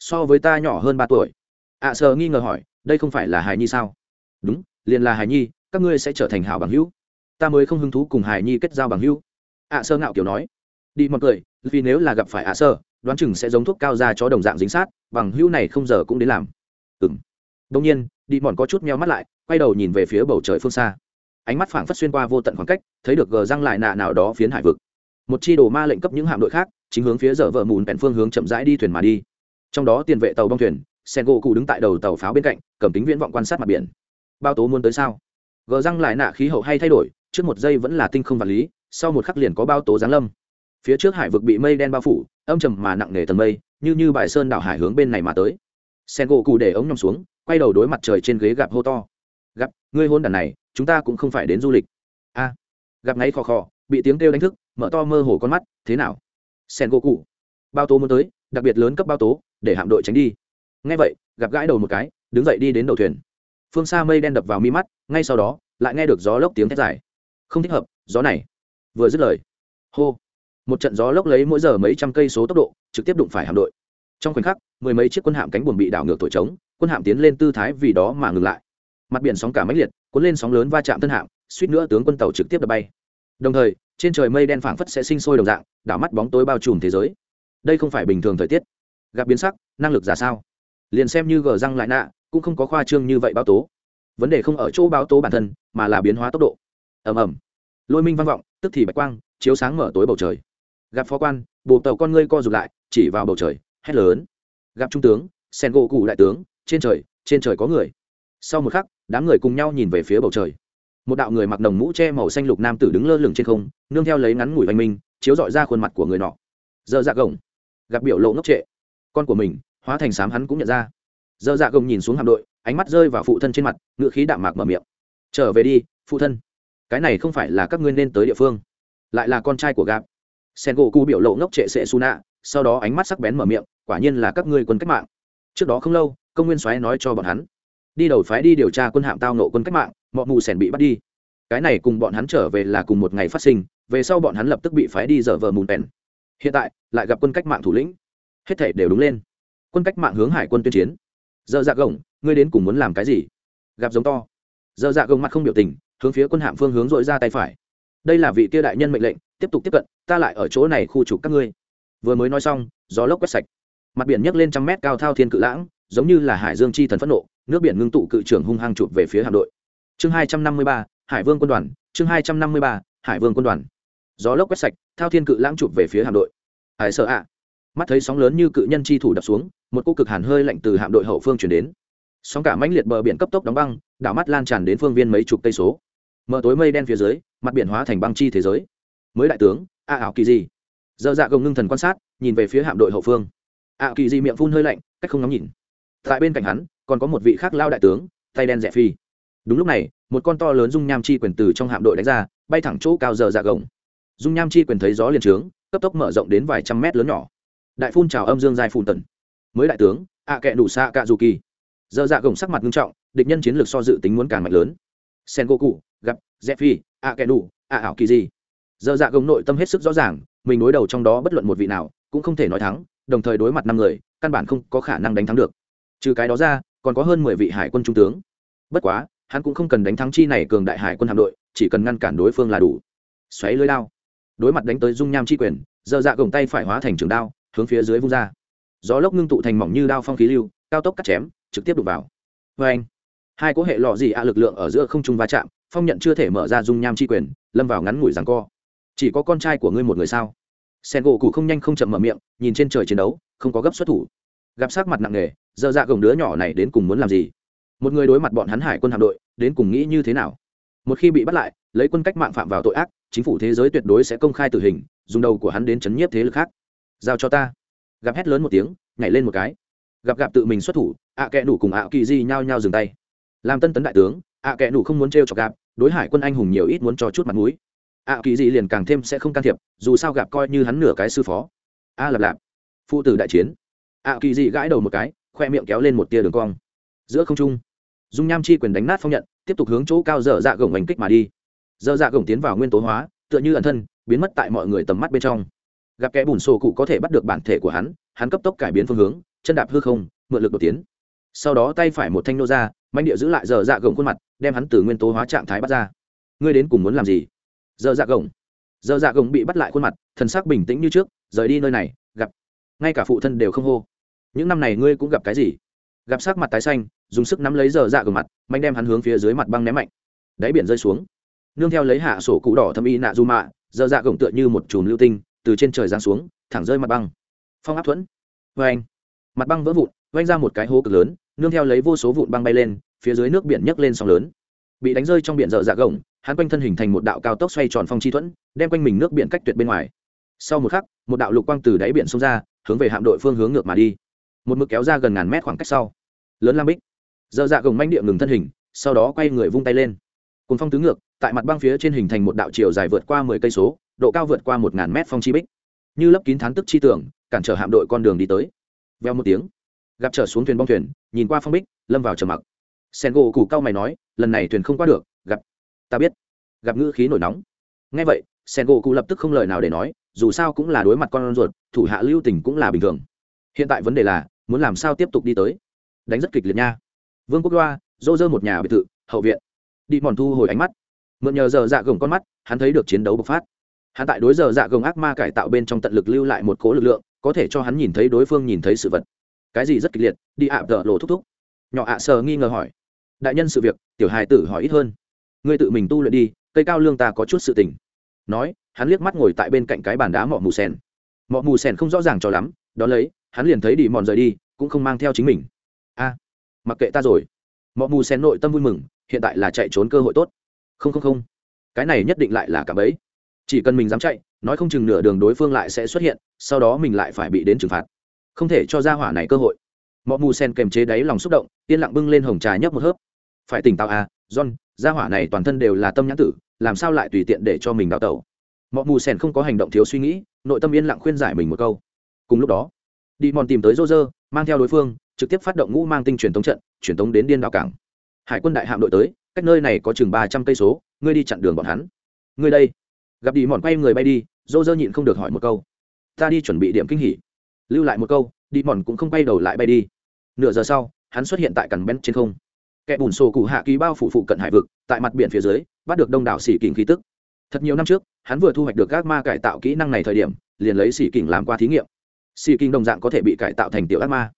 So với ta nhỏ hơn ba tuổi. Ạ à, sờ nghi ngờ hỏi đây không phải là hải nhi sao? Đúng liền là hải nhi các ngươi sẽ trở thành hảo bằng hữu. Ta mới không hứng thú cùng hải nhi kết giao bằng hữu. Ạ à, sơ ngạo kiểu nói. Đi mòn cười vì nếu là gặp phải ạ sơ đoán chừng sẽ giống thuốc cao ra cho đồng dạng dính sát bằng hữu này không giờ cũng đến làm đông nhiên đi mòn có chút meo mắt lại, quay đầu nhìn về phía bầu trời phương xa. Ánh mắt phảng phất xuyên qua vô tận khoảng cách, thấy được gờ răng lại nạ nào đó phiến hải vực. Một chi đồ ma lệnh cấp những hạm đội khác, chính hướng phía dở vợ mùn bèn phương hướng chậm rãi đi thuyền mà đi. Trong đó tiền vệ tàu bong thuyền sen gỗ cụ đứng tại đầu tàu pháo bên cạnh, cầm kính viễn vọng quan sát mặt biển. Bao tố muốn tới sao? Gờ răng lại nạ khí hậu hay thay đổi, trước một giây vẫn là tinh không vật lý, sau một khắc liền có bao tố giáng lâm. Phía trước hải vực bị mây đen bao phủ, âm trầm mà nặng nề tầng mây, như như bài sơn đảo hải hướng bên này mà tới. Sen gỗ cụ để ống nhòm xuống quay đầu đối mặt trời trên ghế gặp hô to. Gặp, ngươi hôn đàn này, chúng ta cũng không phải đến du lịch. A, gặp ngáy khò khò, bị tiếng kêu đánh thức, mở to mơ hồ con mắt, thế nào? Sen gỗ cụ bao tố muốn tới, đặc biệt lớn cấp bao tố, để hạm đội tránh đi. Ngay vậy, gặp gãi đầu một cái, đứng dậy đi đến đầu thuyền. Phương xa mây đen đập vào mi mắt, ngay sau đó, lại nghe được gió lốc tiếng thét dài. Không thích hợp, gió này. Vừa dứt lời. Hô. Một trận gió lốc lấy mỗi giờ mấy trăm cây số tốc độ, trực tiếp đụng phải hạm đội trong khoảnh khắc, mười mấy chiếc quân hạm cánh buồm bị đảo ngược thổi trống, quân hạm tiến lên tư thái vì đó mà ngừng lại. Mặt biển sóng cả máy liệt, cuốn lên sóng lớn va chạm thân hạm, suýt nữa tướng quân tàu trực tiếp đập bay. Đồng thời, trên trời mây đen phảng phất sẽ sinh sôi đồng dạng, đảo mắt bóng tối bao trùm thế giới. Đây không phải bình thường thời tiết. Gặp biến sắc, năng lực giả sao? Liền xem như gờ răng lại nạ, cũng không có khoa trương như vậy báo tố. Vấn đề không ở chỗ báo tố bản thân, mà là biến hóa tốc độ. Ầm ầm. Lôi minh vang vọng, tức thì bạch quang, chiếu sáng mở tối bầu trời. Gặp phó quan bộ tàu con ngươi co rụt lại, chỉ vào bầu trời hét lớn. Gặp trung tướng, sen gỗ cụ đại tướng, trên trời trên trời có người. Sau một khắc, đám người cùng nhau nhìn về phía bầu trời. Một đạo người mặc đồng mũ che màu xanh lục nam tử đứng lơ lửng trên không, nương theo lấy ngắn ngủi oanh minh, chiếu dọi ra khuôn mặt của người nọ. Dơ dạ gồng. Gặp biểu lộ ngốc trệ. Con của mình, hóa thành sám hắn cũng nhận ra. Dơ dạ gồng nhìn xuống hạm đội, ánh mắt rơi vào phụ thân trên mặt, ngựa khí đạm mạc mở miệng. Trở về đi, phụ thân. Cái này không phải là các ngươi nên tới địa phương, lại là con trai của gạp. Sen gỗ cu biểu lộ ngốc trệ sệ su nạ, sau đó ánh mắt sắc bén mở miệng quả nhiên là các ngươi quân cách mạng. Trước đó không lâu, công nguyên soái nói cho bọn hắn, đi đầu phái đi điều tra quân hạm tao nộ quân cách mạng mọi mù sẻn bị bắt đi. Cái này cùng bọn hắn trở về là cùng một ngày phát sinh, về sau bọn hắn lập tức bị phái đi dở vờ mùn pèn hiện tại, lại gặp quân cách mạng thủ lĩnh. Hết thể đều đúng lên. Quân cách mạng hướng hải quân tuyên chiến. Dơ dạ gồng, ngươi đến cùng muốn làm cái gì? Gặp giống to. Dơ dạ gồng mặt không biểu tình, hướng phía quân hạm phương hướng dội ra tay phải. Đây là vị kia đại nhân mệnh lệnh, tiếp tục tiếp cận, ta lại ở chỗ này khu trục các ngươi. Vừa mới nói xong, gió lốc quét sạch mặt biển nhấc lên trăm mét cao thao thiên cự lãng, giống như là hải dương chi thần phẫn nộ, nước biển ngưng tụ cự trưởng hung hăng chụp về phía hạm đội. Chương hai trăm năm mươi ba, hải vương quân đoàn, chương hai trăm năm mươi ba, hải vương quân đoàn. Gió lốc quét sạch, thao thiên cự lãng chụp về phía hạm đội. Hải sợ ạ. Mắt thấy sóng lớn như cự nhân chi thủ đập xuống, một cô cực hàn hơi lạnh từ hạm đội hậu phương chuyển đến. Sóng cả mãnh liệt bờ biển cấp tốc đóng băng, đảo mắt lan tràn đến phương viên mấy chục cây số. Mở tối mây đen phía dưới, mặt biển hóa thành băng chi thế giới. Mới đại tướng, a ảo kỳ gì dơ dạ gồng ngưng thần quan sát, nhìn về phía hạm đội hậu phương a kỳ gì miệng phun hơi lạnh, cách không ngắm nhìn. Tại bên cạnh hắn, còn có một vị khác lao đại tướng, tay đen rẻ phi. Đúng lúc này, một con to lớn dung nham chi quyền từ trong hạm đội đánh ra, bay thẳng chỗ cao giờ dạ gồng. Dung nham chi quyền thấy gió liền trướng, cấp tốc mở rộng đến vài trăm mét lớn nhỏ. Đại phun trào âm dương dài phun tần mới đại tướng a kệ đủ xạ cạ dù kỳ giờ dạ gồng sắc mặt nghiêm trọng, địch nhân chiến lược so dự tính muốn càng mạnh lớn. Sen goku gặp phi a kệ đủ ạ ảo kỳ gì. Giờ dạ gồng nội tâm hết sức rõ ràng, mình đối đầu trong đó bất luận một vị nào, cũng không thể nói thắng đồng thời đối mặt năm người, căn bản không có khả năng đánh thắng được. Trừ cái đó ra, còn có hơn mười vị hải quân trung tướng. Bất quá, hắn cũng không cần đánh thắng chi này cường đại hải quân hạm đội, chỉ cần ngăn cản đối phương là đủ. Xoáy lưới đao. Đối mặt đánh tới dung nham chi quyền, dơ dạ gồng tay phải hóa thành trường đao, hướng phía dưới vung ra. Gió lốc ngưng tụ thành mỏng như đao phong khí lưu, cao tốc cắt chém, trực tiếp đục vào. Vê anh, hai cỗ hệ lọ gì ạ lực lượng ở giữa không trung va chạm, phong nhận chưa thể mở ra dung nham chi quyền, lâm vào ngắn ngủi rằng co. Chỉ có con trai của ngươi một người sao? Sen gỗ cụ không nhanh không chậm mở miệng, nhìn trên trời chiến đấu, không có gấp xuất thủ. Gặp sát mặt nặng nề, dơ dạ gồng đứa nhỏ này đến cùng muốn làm gì? Một người đối mặt bọn hắn hải quân hạm đội, đến cùng nghĩ như thế nào? Một khi bị bắt lại, lấy quân cách mạng phạm vào tội ác, chính phủ thế giới tuyệt đối sẽ công khai tử hình, dùng đầu của hắn đến chấn nhiếp thế lực khác. Giao cho ta. Gặp hét lớn một tiếng, nhảy lên một cái. Gặp gặp tự mình xuất thủ, ạ à kẽ nủ cùng ạ kỳ di nhao nhao dừng tay. Làm tân tấn đại tướng, ạ à kẽ nủ không muốn t r cho gặp, đối hải quân anh hùng nhiều ít muốn cho chút mặt mũi ạ kỳ dị liền càng thêm sẽ không can thiệp, dù sao gặp coi như hắn nửa cái sư phó. A lạp lạp, phụ tử đại chiến. ạ kỳ dị gãi đầu một cái, khoe miệng kéo lên một tia đường cong. Giữa không trung, dung nham chi quyền đánh nát phong nhận, tiếp tục hướng chỗ cao dở dạ gồng hành kích mà đi. Dở dạ gồng tiến vào nguyên tố hóa, tựa như ẩn thân, biến mất tại mọi người tầm mắt bên trong. Gặp kẻ bùn sổ cụ có thể bắt được bản thể của hắn hắn cấp tốc cải biến phương hướng, chân đạp hư không, mượn lực đột tiến. Sau đó tay phải một thanh nô ra manh địa giữ lại dở dạ gồng khuôn mặt, đem hắn từ nguyên tố hóa trạng thái bắt ra. Ngươi đến cùng muốn làm gì? Giờ dạ gồng. Giờ dạ gồng bị bắt lại khuôn mặt, thần sắc bình tĩnh như trước, rời đi nơi này, gặp. Ngay cả phụ thân đều không hô. Những năm này ngươi cũng gặp cái gì? Gặp sắc mặt tái xanh, dùng sức nắm lấy giờ dạ gồng mặt, mạnh đem hắn hướng phía dưới mặt băng ném mạnh. Đáy biển rơi xuống. Nương theo lấy hạ sổ cụ đỏ thâm y nạ du mạ, giờ dạ gồng tựa như một chùm lưu tinh, từ trên trời giáng xuống, thẳng rơi mặt băng. Phong áp thuẫn. Vê anh. Mặt băng vỡ vụn vanh ra một cái hố cực lớn, nương theo lấy vô số vụn băng bay lên, phía dưới nước biển nhấc lên sóng lớn. Bị đánh rơi trong biển dở dạ gồng hắn quanh thân hình thành một đạo cao tốc xoay tròn phong chi thuẫn, đem quanh mình nước biển cách tuyệt bên ngoài. Sau một khắc, một đạo lục quang từ đáy biển xông ra, hướng về hạm đội phương hướng ngược mà đi. Một mực kéo ra gần ngàn mét khoảng cách sau. Lớn lam bích. Dơ dạ gồng manh địa ngừng thân hình, sau đó quay người vung tay lên. Cùng phong tứ ngược, tại mặt băng phía trên hình thành một đạo chiều dài vượt qua mười cây số, độ cao vượt qua một ngàn mét phong chi bích. Như lấp kín thán tức chi tưởng, cản trở hạm đội con đường đi tới. Veo một tiếng, gặp trở xuống thuyền bong thuyền, nhìn qua phong bích, lâm vào trầm mặc. Sen gỗ củ cao mày nói, lần này thuyền không qua được ta biết. Gặp ngữ khí nổi nóng. Ngay vậy sen gỗ cụ lập tức không lời nào để nói, dù sao cũng là đối mặt con ruột, thủ hạ lưu tình cũng là bình thường. Hiện tại vấn đề là, muốn làm sao tiếp tục đi tới? Đánh rất kịch liệt nha. Vương quốc đoa dô dơ một nhà biệt thự, hậu viện. Đi mòn thu hồi ánh mắt. Mượn nhờ giờ dạ gồng con mắt, hắn thấy được chiến đấu bộc phát. Hắn tại đối giờ dạ gồng ác ma cải tạo bên trong tận lực lưu lại một cố lực lượng, có thể cho hắn nhìn thấy đối phương nhìn thấy sự vật. Cái gì rất kịch liệt, đi ạ à lộ thúc thúc. Nhỏ ạ sờ nghi ngờ hỏi. Đại nhân sự việc, tiểu hài tử hỏi ít hơn ngươi tự mình tu luyện đi, cây cao lương ta có chút sự tình. Nói, hắn liếc mắt ngồi tại bên cạnh cái bàn đá mọ mù sen mọ mù sen không rõ ràng cho lắm, đón lấy, hắn liền thấy đi mòn rời đi, cũng không mang theo chính mình. A, mặc kệ ta rồi. Mọ mù sen nội tâm vui mừng, hiện tại là chạy trốn cơ hội tốt. Không không không. Cái này nhất định lại là cả bấy chỉ cần mình dám chạy, nói không chừng nửa đường đối phương lại sẽ xuất hiện, sau đó mình lại phải bị đến trừng phạt. Không thể cho ra hỏa này cơ hội. Mọi mù sen kềm chế đáy lòng xúc động, yên lặng bưng lên hồng trà nhấp một hớp. Phải tỉnh táo à john, gia hỏa này toàn thân đều là tâm nhãn tử, làm sao lại tùy tiện để cho mình đào tẩu? Mọ mù sen không có hành động thiếu suy nghĩ, nội tâm yên lặng khuyên giải mình một câu. Cùng lúc đó, đi mòn tìm tới rô rơ mang theo đối phương, trực tiếp phát động ngũ mang tinh truyền tống trận, truyền tống đến điên đảo cảng. Hải quân đại hạm đội tới, cách nơi này có chừng ba trăm cây số, ngươi đi chặn đường bọn hắn. Ngươi đây. Gặp đi mòn quay người bay đi, Roger nhịn không được hỏi một câu. Ta đi chuẩn bị điểm kinh hỉ. Lưu lại một câu, đi mòn cũng không quay đầu lại bay đi. Nửa giờ sau, hắn xuất hiện tại cằn bén trên không kẻ bùn sổ cụ hạ kỳ bao phủ phụ cận hải vực, tại mặt biển phía dưới, bắt được đông đảo xỉ kình khí tức. Thật nhiều năm trước, hắn vừa thu hoạch được các ma cải tạo kỹ năng này thời điểm, liền lấy xỉ kình làm qua thí nghiệm. Xỉ kình đồng dạng có thể bị cải tạo thành tiểu ác ma.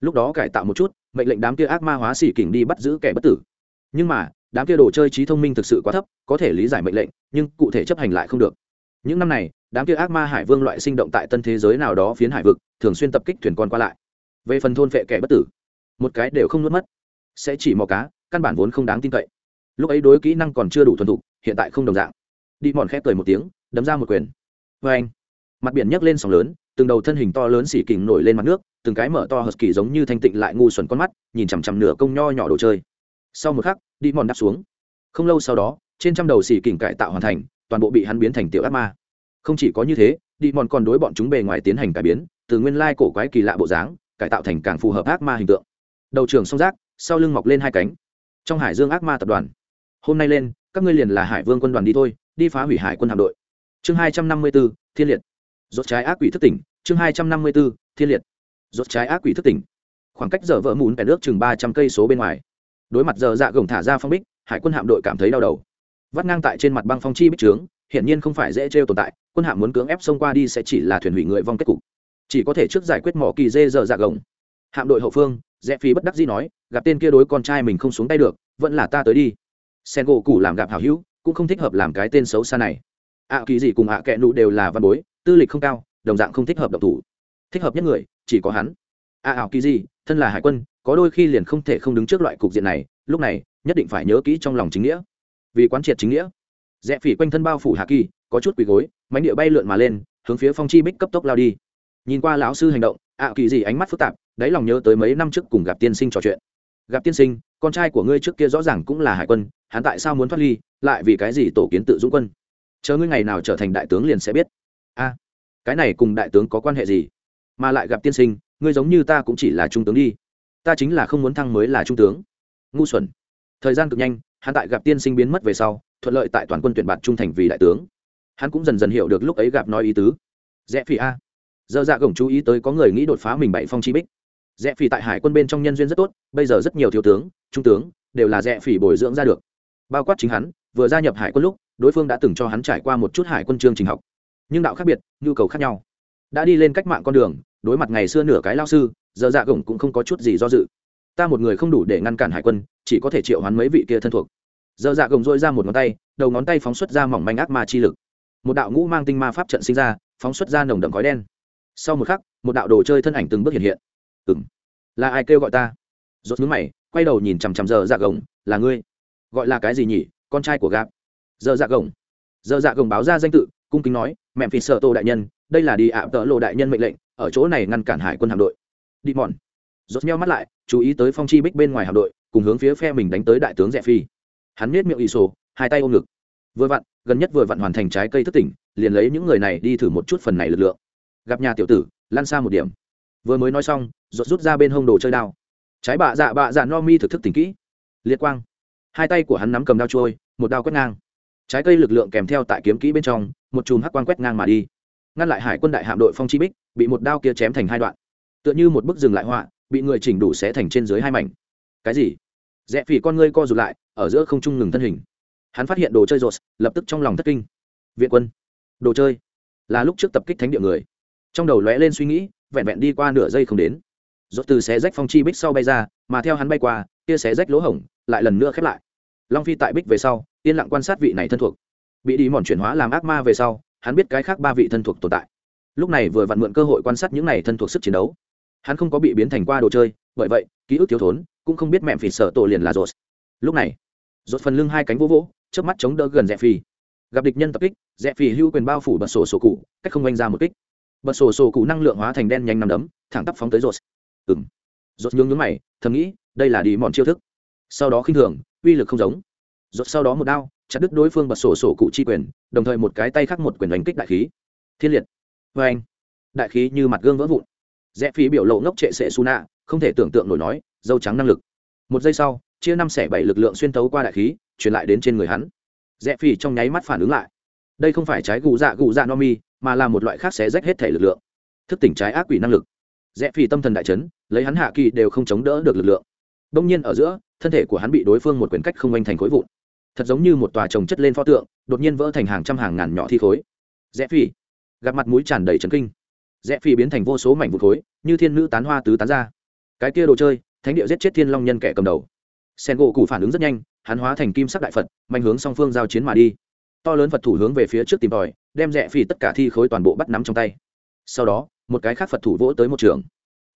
Lúc đó cải tạo một chút, mệnh lệnh đám kia ác ma hóa xỉ kình đi bắt giữ kẻ bất tử. Nhưng mà, đám kia đồ chơi trí thông minh thực sự quá thấp, có thể lý giải mệnh lệnh, nhưng cụ thể chấp hành lại không được. Những năm này, đám kia ác ma hải vương loại sinh động tại tân thế giới nào đó phiến hải vực, thường xuyên tập kích thuyền con qua lại. Về phần thôn vệ kẻ bất tử, một cái đều không nuốt mất sẽ chỉ mò cá, căn bản vốn không đáng tin cậy. Lúc ấy đối kỹ năng còn chưa đủ thuần thục, hiện tại không đồng dạng. Đi mòn khép cười một tiếng, đấm ra một quyền. Vê anh, mặt biển nhấc lên sóng lớn, từng đầu thân hình to lớn xỉ kình nổi lên mặt nước, từng cái mở to hờ kỳ giống như thanh tịnh lại ngu xuẩn con mắt, nhìn chằm chằm nửa công nho nhỏ đồ chơi. Sau một khắc, đi mòn đáp xuống. Không lâu sau đó, trên trăm đầu xỉ kình cải tạo hoàn thành, toàn bộ bị hắn biến thành tiểu ác ma. Không chỉ có như thế, đi mòn còn đối bọn chúng bề ngoài tiến hành cải biến, từ nguyên lai cổ quái kỳ lạ bộ dáng, cải tạo thành càng phù hợp ác ma hình tượng. Đầu trường song giác sau lưng mọc lên hai cánh. Trong hải dương ác ma tập đoàn. Hôm nay lên, các ngươi liền là hải vương quân đoàn đi thôi, đi phá hủy hải quân hạm đội. Chương hai trăm năm mươi b ố thiên liệt. Rốt trái ác quỷ thất tỉnh, chương hai trăm năm mươi b ố thiên liệt. Rốt trái ác quỷ thất tỉnh. Khoảng cách giờ vỡ mùn bẻ nước chừng ba trăm cây số bên ngoài. Đối mặt giờ dạ gồng thả ra phong bích, hải quân hạm đội cảm thấy đau đầu. Vắt ngang tại trên mặt băng phong chi bích trướng, hiển nhiên không phải dễ trêu tồn tại, quân hạm muốn cưỡng ép xông qua đi sẽ chỉ là thuyền hủy người vong kết cục. Chỉ có thể trước giải quyết mỏ kỳ dê giờ dạ gồng. Hạm đội hậu phương rẽ phí bất đắc dĩ nói, gặp tên kia đối con trai mình không xuống tay được, vẫn là ta tới đi. Sen gỗ củ làm gặp hảo hữu, cũng không thích hợp làm cái tên xấu xa này. Ạ kỳ gì cùng ạ kẹ nụ đều là văn bối, tư lịch không cao, đồng dạng không thích hợp độc thủ. Thích hợp nhất người, chỉ có hắn. Ạ ảo kỳ gì thân là hải quân, có đôi khi liền không thể không đứng trước loại cục diện này, lúc này, nhất định phải nhớ kỹ trong lòng chính nghĩa. Vì quán triệt chính nghĩa. Rẽ phỉ quanh thân bao phủ hạ kỳ, có chút quỳ gối, mánh địa bay lượn mà lên, hướng phía phong chi bích cấp tốc lao đi. Nhìn qua lão sư hành động ạ kỳ gì ánh mắt phức tạp đáy lòng nhớ tới mấy năm trước cùng gặp tiên sinh trò chuyện. Gặp tiên sinh, con trai của ngươi trước kia rõ ràng cũng là hải quân, hắn tại sao muốn thoát ly, lại vì cái gì tổ kiến tự dũng quân? Chờ ngươi ngày nào trở thành đại tướng liền sẽ biết. A, cái này cùng đại tướng có quan hệ gì? Mà lại gặp tiên sinh, ngươi giống như ta cũng chỉ là trung tướng đi. Ta chính là không muốn thăng mới là trung tướng. Ngu xuẩn. Thời gian cực nhanh, hắn tại gặp tiên sinh biến mất về sau, thuận lợi tại toàn quân tuyển bạt trung thành vì đại tướng. Hắn cũng dần dần hiểu được lúc ấy gặp nói ý tứ. Rẽ phi a. Giờ dạ gồng chú ý tới có người nghĩ đột phá mình bảy phong chi bích rẽ phỉ tại hải quân bên trong nhân duyên rất tốt, bây giờ rất nhiều thiếu tướng, trung tướng đều là rẽ phỉ bồi dưỡng ra được. Bao quát chính hắn, vừa gia nhập hải quân lúc, đối phương đã từng cho hắn trải qua một chút hải quân chương trình học. Nhưng đạo khác biệt, nhu cầu khác nhau. Đã đi lên cách mạng con đường, đối mặt ngày xưa nửa cái lao sư, giờ dạ gồng cũng không có chút gì do dự. Ta một người không đủ để ngăn cản hải quân, chỉ có thể triệu hoán mấy vị kia thân thuộc. Giờ dạ gồng dôi ra một ngón tay, đầu ngón tay phóng xuất ra mỏng manh ác ma chi lực. Một đạo ngũ mang tinh ma pháp trận sinh ra, phóng xuất ra nồng đậm khói đen. Sau một khắc, một đạo đồ chơi thân ảnh từng bước hiện hiện ừng là ai kêu gọi ta? Rốt mướn mày, quay đầu nhìn chằm chằm giờ dạ gồng, là ngươi. Gọi là cái gì nhỉ? Con trai của gạp. Giờ dạ gồng. Giờ dạ gồng báo ra danh tự, cung kính nói, mẹ phi sợ tô đại nhân, đây là đi ạ, tợ lộ đại nhân mệnh lệnh, ở chỗ này ngăn cản hải quân hạm đội. Đi mòn. Rốt nheo mắt lại, chú ý tới phong chi bích bên ngoài hạm đội, cùng hướng phía phe mình đánh tới đại tướng rẽ phi. Hắn nết miệng ỷ sổ, hai tay ôm ngực. Vừa vặn, gần nhất vừa vặn hoàn thành trái cây thất tỉnh, liền lấy những người này đi thử một chút phần này lực lượng. Gặp nhà tiểu tử lan xa một điểm vừa mới nói xong rột rút ra bên hông đồ chơi đao. Trái bạ dạ bạ dạ no mi thực thức tỉnh kỹ. Liệt quang. Hai tay của hắn nắm cầm đao trôi, một đao quét ngang. Trái cây lực lượng kèm theo tại kiếm kỹ bên trong, một chùm hắc quang quét ngang mà đi. Ngăn lại hải quân đại hạm đội phong chi bích, bị một đao kia chém thành hai đoạn. Tựa như một bức rừng lại họa, bị người chỉnh đủ xé thành trên dưới hai mảnh. Cái gì? Rẽ phỉ con ngươi co rụt lại, ở giữa không trung ngừng thân hình. Hắn phát hiện đồ chơi rột, lập tức trong lòng thất kinh. Viện quân. Đồ chơi. Là lúc trước tập kích thánh địa người. Trong đầu lóe lên suy nghĩ vẹn vẹn đi qua nửa giây không đến. Rốt từ xé rách phong chi bích sau bay ra, mà theo hắn bay qua, kia xé rách lỗ hổng lại lần nữa khép lại. Long phi tại bích về sau, yên lặng quan sát vị này thân thuộc. Bị đi mòn chuyển hóa làm ác ma về sau, hắn biết cái khác ba vị thân thuộc tồn tại. Lúc này vừa vặn mượn cơ hội quan sát những này thân thuộc sức chiến đấu. Hắn không có bị biến thành qua đồ chơi, bởi vậy, ký ức thiếu thốn, cũng không biết mẹ phỉ sợ tổ liền là rột lúc này rột phần lưng hai cánh vỗ vỗ trước mắt chống đỡ gần rẽ phi gặp địch nhân tập kích, rẽ phi hưu quyền bao phủ bật sổ sổ cụ, cách không oanh ra một kích bật sổ sổ cụ năng lượng hóa thành đen nhanh nằm đấm, thẳng tắp phóng tới rột ừng rột nhướng nhướng mày, thầm nghĩ, đây là đi mòn chiêu thức. Sau đó khinh thường, uy lực không giống. Rột sau đó một đao, chặt đứt đối phương bật sổ sổ cụ chi quyền, đồng thời một cái tay khác một quyền đánh kích đại khí. Thiên liệt. Vê anh, đại khí như mặt gương vỡ vụn. Rẽ phí biểu lộ ngốc trệ sệ su nạ không thể tưởng tượng nổi nói, dâu trắng năng lực. Một giây sau, chia năm xẻ bảy lực lượng xuyên tấu qua đại khí, truyền lại đến trên người hắn. Rẽ phí trong nháy mắt phản ứng lại. Đây không phải trái gù dạ gù dạ no mi mà là một loại khác xé rách hết thể lực lượng. Thức tỉnh trái ác quỷ năng lực. Rẽ phi tâm thần đại chấn, lấy hắn hạ kỳ đều không chống đỡ được lực lượng. Đông nhiên ở giữa, thân thể của hắn bị đối phương một quyền cách không oanh thành khối vụn. Thật giống như một tòa trồng chất lên pho tượng, đột nhiên vỡ thành hàng trăm hàng ngàn nhỏ thi khối. Rẽ phi gặp mặt mũi tràn đầy trấn kinh. Rẽ phi biến thành vô số mảnh vụn khối, như thiên nữ tán hoa tứ tán ra. Cái kia đồ chơi, thánh địa giết chết thiên long nhân kẻ cầm đầu. Sen gỗ cụ phản ứng rất nhanh, hắn hóa thành kim sắc đại phật mạnh hướng song phương giao chiến mà đi to lớn phật thủ hướng về phía trước tìm tòi, đem rẽ phi tất cả thi khối toàn bộ bắt nắm trong tay. Sau đó, một cái khác phật thủ vỗ tới một trường.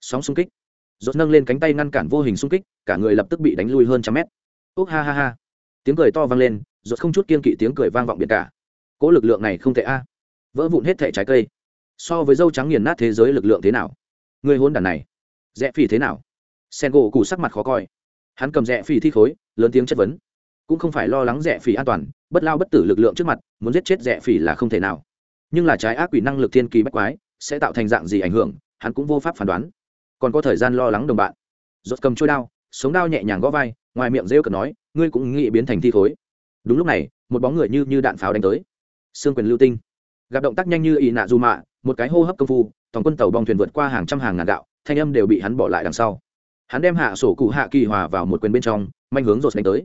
Sóng xung kích. Rốt nâng lên cánh tay ngăn cản vô hình xung kích, cả người lập tức bị đánh lui hơn trăm mét. Úc ha ha ha. Tiếng cười to vang lên, rốt không chút kiên kỵ tiếng cười vang vọng biển cả. Cỗ lực lượng này không thể a. Vỡ vụn hết thể trái cây. So với dâu trắng nghiền nát thế giới lực lượng thế nào? Người hôn đàn này rẽ phì thế nào? Sen gỗ củ sắc mặt khó coi. Hắn cầm rẽ phì thi khối, lớn tiếng chất vấn. Cũng không phải lo lắng rẽ phỉ an toàn bất lao bất tử lực lượng trước mặt, muốn giết chết rẻ phỉ là không thể nào. Nhưng là trái ác quỷ năng lực thiên kỳ bách quái, sẽ tạo thành dạng gì ảnh hưởng, hắn cũng vô pháp phán đoán. Còn có thời gian lo lắng đồng bạn. Giọt cầm trôi đao, sống đao nhẹ nhàng gõ vai, ngoài miệng rêu cợt nói, ngươi cũng nghĩ biến thành thi khối. Đúng lúc này, một bóng người như như đạn pháo đánh tới. Xương quyền lưu tinh. Gặp động tác nhanh như ị nạ dù mạ, một cái hô hấp công phu tòng quân tàu bong thuyền vượt qua hàng trăm hàng ngàn gạo, thanh âm đều bị hắn bỏ lại đằng sau. Hắn đem hạ sổ cụ hạ kỳ hòa vào một quyền bên trong, manh hướng rột đánh tới.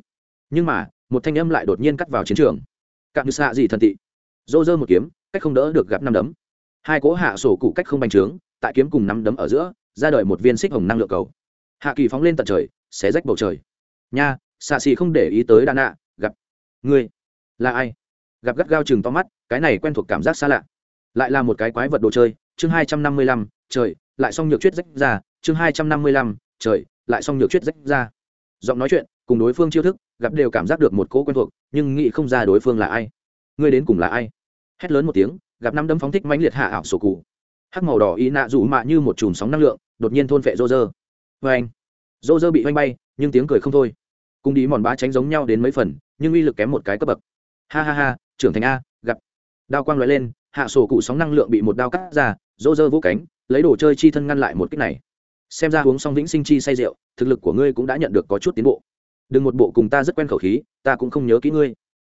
Nhưng mà một thanh âm lại đột nhiên cắt vào chiến trường. Cạn như xạ gì thần thị dô dơ một kiếm, cách không đỡ được gặp năm đấm. Hai cố hạ sổ cụ cách không bành trướng, tại kiếm cùng năm đấm ở giữa, ra đời một viên xích hồng năng lượng cầu. Hạ kỳ phóng lên tận trời, xé rách bầu trời. Nha xạ xì không để ý tới đa nạ, gặp. Ngươi, là ai? Gặp gắt gao chừng to mắt, cái này quen thuộc cảm giác xa lạ. Lại là một cái quái vật đồ chơi, chương hai trăm năm mươi lăm, trời, lại xong nhược chuyết rách ra, chương hai trăm năm mươi lăm, trời, lại xong nhược chuyết rách ra. Giọng nói chuyện, cùng đối phương chiêu thức gặp đều cảm giác được một cỗ quen thuộc, nhưng nghĩ không ra đối phương là ai. Ngươi đến cùng là ai? Hét lớn một tiếng, gặp năm đấm phóng thích mãnh liệt hạ ảo sổ cụ. Hắc màu đỏ ý nạ rủ mạ như một chùm sóng năng lượng, đột nhiên thôn vệ rô rơ vê anh rô rơ bị oanh bay, nhưng tiếng cười không thôi. Cùng đi mòn bá tránh giống nhau đến mấy phần, nhưng uy lực kém một cái cấp bậc. Ha ha ha, trưởng thành a, gặp. Đao quang loại lên, hạ sổ cụ sóng năng lượng bị một đao cắt ra rô rơ vỗ cánh, lấy đồ chơi chi thân ngăn lại một cách này. Xem ra uống xong vĩnh sinh chi say rượu, thực lực của ngươi cũng đã nhận được có chút tiến bộ đừng một bộ cùng ta rất quen khẩu khí ta cũng không nhớ kỹ ngươi.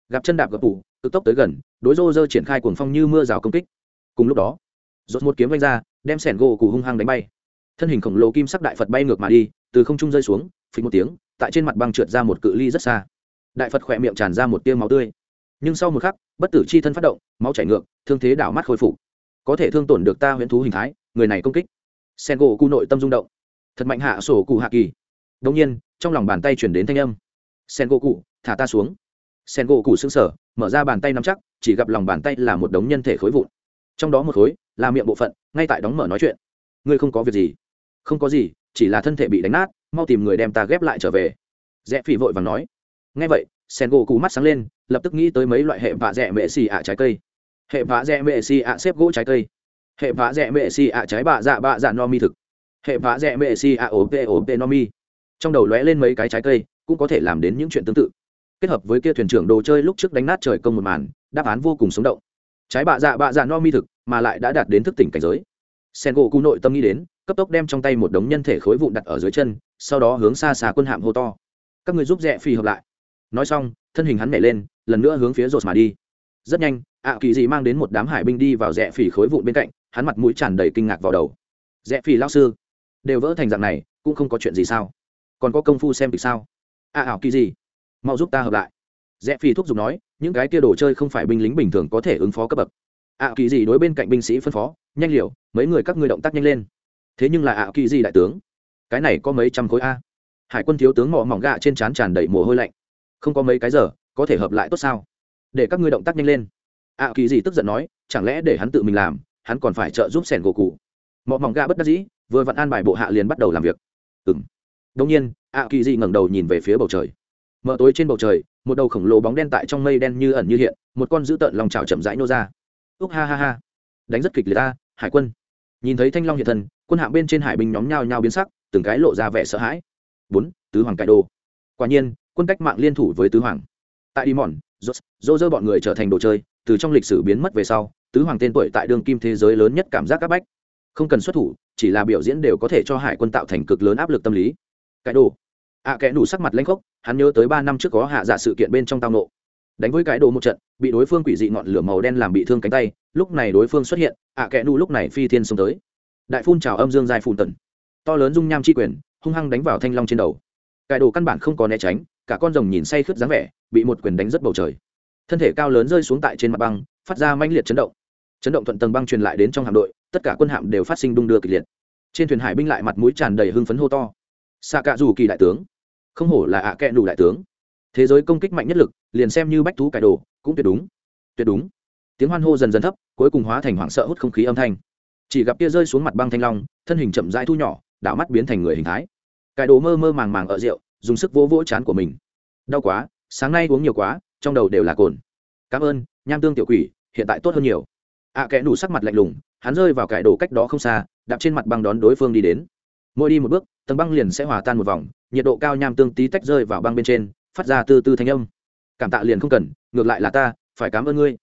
Gặp chân đạp gập phủ, cực tốc tới gần đối rô rơ triển khai cuồng phong như mưa rào công kích. Cùng lúc đó rốt một kiếm vanh ra đem sẻn gỗ cụ hung hăng đánh bay. Thân hình khổng lồ kim sắc đại phật bay ngược mà đi từ không trung rơi xuống phình một tiếng tại trên mặt băng trượt ra một cự ly rất xa. Đại phật khỏe miệng tràn ra một tia máu tươi. Nhưng sau một khắc bất tử chi thân phát động máu chảy ngược thương thế đảo mắt khôi phục. Có thể thương tổn được ta huyễn thú hình thái người này công kích. Sen gỗ cụ nội tâm rung động. Thật mạnh hạ sổ cụ hạ kỳ đông nhiên, trong lòng bàn tay chuyển đến thanh âm. Sen gỗ cụ thả ta xuống. Sen gỗ cụ xứng sở mở ra bàn tay nắm chắc, chỉ gặp lòng bàn tay là một đống nhân thể khối vụn. Trong đó một khối là miệng bộ phận, ngay tại đóng mở nói chuyện. Ngươi không có việc gì? Không có gì, chỉ là thân thể bị đánh nát, mau tìm người đem ta ghép lại trở về. Rẽ phỉ vội và nói. Ngay vậy, sen gỗ cụ mắt sáng lên, lập tức nghĩ tới mấy loại hệ vạ rẽ mệ xì ạ trái cây. Hệ vạ rẽ mệ xì ạ xếp gỗ trái cây. Hệ vạ rẽ mệ xì ạ trái bạ dạ bạ dạ no mi thực. Hệ vạ rẽ mệ xì ạ ổ p ổ p no mi trong đầu lóe lên mấy cái trái cây, cũng có thể làm đến những chuyện tương tự. Kết hợp với kia thuyền trưởng đồ chơi lúc trước đánh nát trời công một màn, đáp án vô cùng sống động. Trái bạ dạ bạ dạ no mi thực, mà lại đã đạt đến thức tỉnh cảnh giới. Sen gỗ cụ nội tâm nghĩ đến, cấp tốc đem trong tay một đống nhân thể khối vụn đặt ở dưới chân, sau đó hướng xa xa quân hạm hô to. Các người giúp rẽ phi hợp lại. Nói xong, thân hình hắn nhảy lên, lần nữa hướng phía rột mà đi. Rất nhanh, ạ kỳ dị mang đến một đám hải binh đi vào rẽ phỉ khối vụn bên cạnh, hắn mặt mũi tràn đầy kinh ngạc vào đầu. Rẽ phỉ lao sư, đều vỡ thành dạng này, cũng không có chuyện gì sao? Còn có công phu xem kịch sao? Ạ ảo kỳ gì? Mau giúp ta hợp lại. Rẽ phi thúc giục nói, những cái kia đồ chơi không phải binh lính bình thường có thể ứng phó cấp bậc. À, ạ kỳ gì đối bên cạnh binh sĩ phân phó, nhanh liệu mấy người các ngươi động tác nhanh lên. Thế nhưng là ạ kỳ gì đại tướng, cái này có mấy trăm khối a. Hải quân thiếu tướng mỏ mỏng gạ trên trán tràn đầy mồ hôi lạnh. Không có mấy cái giờ, có thể hợp lại tốt sao? Để các ngươi động tác nhanh lên. À, ạ kỳ gì tức giận nói, chẳng lẽ để hắn tự mình làm, hắn còn phải trợ giúp sẻn gỗ cụ. Mỏ mỏng gạ bất đắc dĩ, vừa vặn an bài bộ hạ liền bắt đầu làm việc. Ừng đông nhiên, ạ kỳ gì ngẩng đầu nhìn về phía bầu trời. Mở tối trên bầu trời, một đầu khổng lồ bóng đen tại trong mây đen như ẩn như hiện, một con dữ tợn lòng trào chậm rãi nô ra. Úc ha ha ha. Đánh rất kịch liệt ta, hải quân. Nhìn thấy thanh long hiện thân, quân hạng bên trên hải binh nhóm nhao nhao biến sắc, từng cái lộ ra vẻ sợ hãi. Bốn, tứ hoàng cải đồ. Quả nhiên, quân cách mạng liên thủ với tứ hoàng. Tại đi mòn dô dơ bọn người trở thành đồ chơi, từ trong lịch sử biến mất về sau, tứ hoàng tên tuổi tại đường kim thế giới lớn nhất cảm giác áp bách. Không cần xuất thủ, chỉ là biểu diễn đều có thể cho hải quân tạo thành cực lớn áp lực tâm lý cái đồ. Ạ à, kẽ đủ sắc mặt lanh khốc hắn nhớ tới ba năm trước có hạ dạ sự kiện bên trong tao nộ. Đánh với cái đồ một trận bị đối phương quỷ dị ngọn lửa màu đen làm bị thương cánh tay lúc này đối phương xuất hiện ạ à, kẽ đủ lúc này phi thiên xông tới. Đại phun trào âm dương dài phun tần to lớn dung nham chi quyền hung hăng đánh vào thanh long trên đầu. Cái đồ căn bản không có né tránh cả con rồng nhìn say khướt dáng vẻ bị một quyền đánh rất bầu trời. Thân thể cao lớn rơi xuống tại trên mặt băng phát ra manh liệt chấn động. Chấn động thuận tầng băng truyền lại đến trong hạm đội tất cả quân hạm đều phát sinh đung đưa kịch liệt. Trên thuyền hải binh lại mặt mũi tràn đầy hưng phấn hô to xạ cạ dù kỳ đại tướng. Không hổ là ạ à kẹ đủ đại tướng. Thế giới công kích mạnh nhất lực liền xem như bách thú cải đồ cũng tuyệt đúng. Tuyệt đúng. Tiếng hoan hô dần dần thấp cuối cùng hóa thành hoảng sợ hút không khí âm thanh. Chỉ gặp kia rơi xuống mặt băng thanh long thân hình chậm rãi thu nhỏ đảo mắt biến thành người hình thái. Cải đồ mơ mơ màng màng ở rượu dùng sức vỗ vỗ chán của mình. Đau quá sáng nay uống nhiều quá trong đầu đều là cồn. Cảm ơn nham tương tiểu quỷ hiện tại tốt hơn nhiều. Ạ à, kẽ đủ sắc mặt lạnh lùng hắn rơi vào cải đồ cách đó không xa đạp trên mặt băng đón đối phương đi đến. Mỗi đi một bước tầng băng liền sẽ hòa tan một vòng, nhiệt độ cao nham tương tí tách rơi vào băng bên trên, phát ra từ từ thanh âm. Cảm tạ liền không cần, ngược lại là ta, phải cảm ơn ngươi.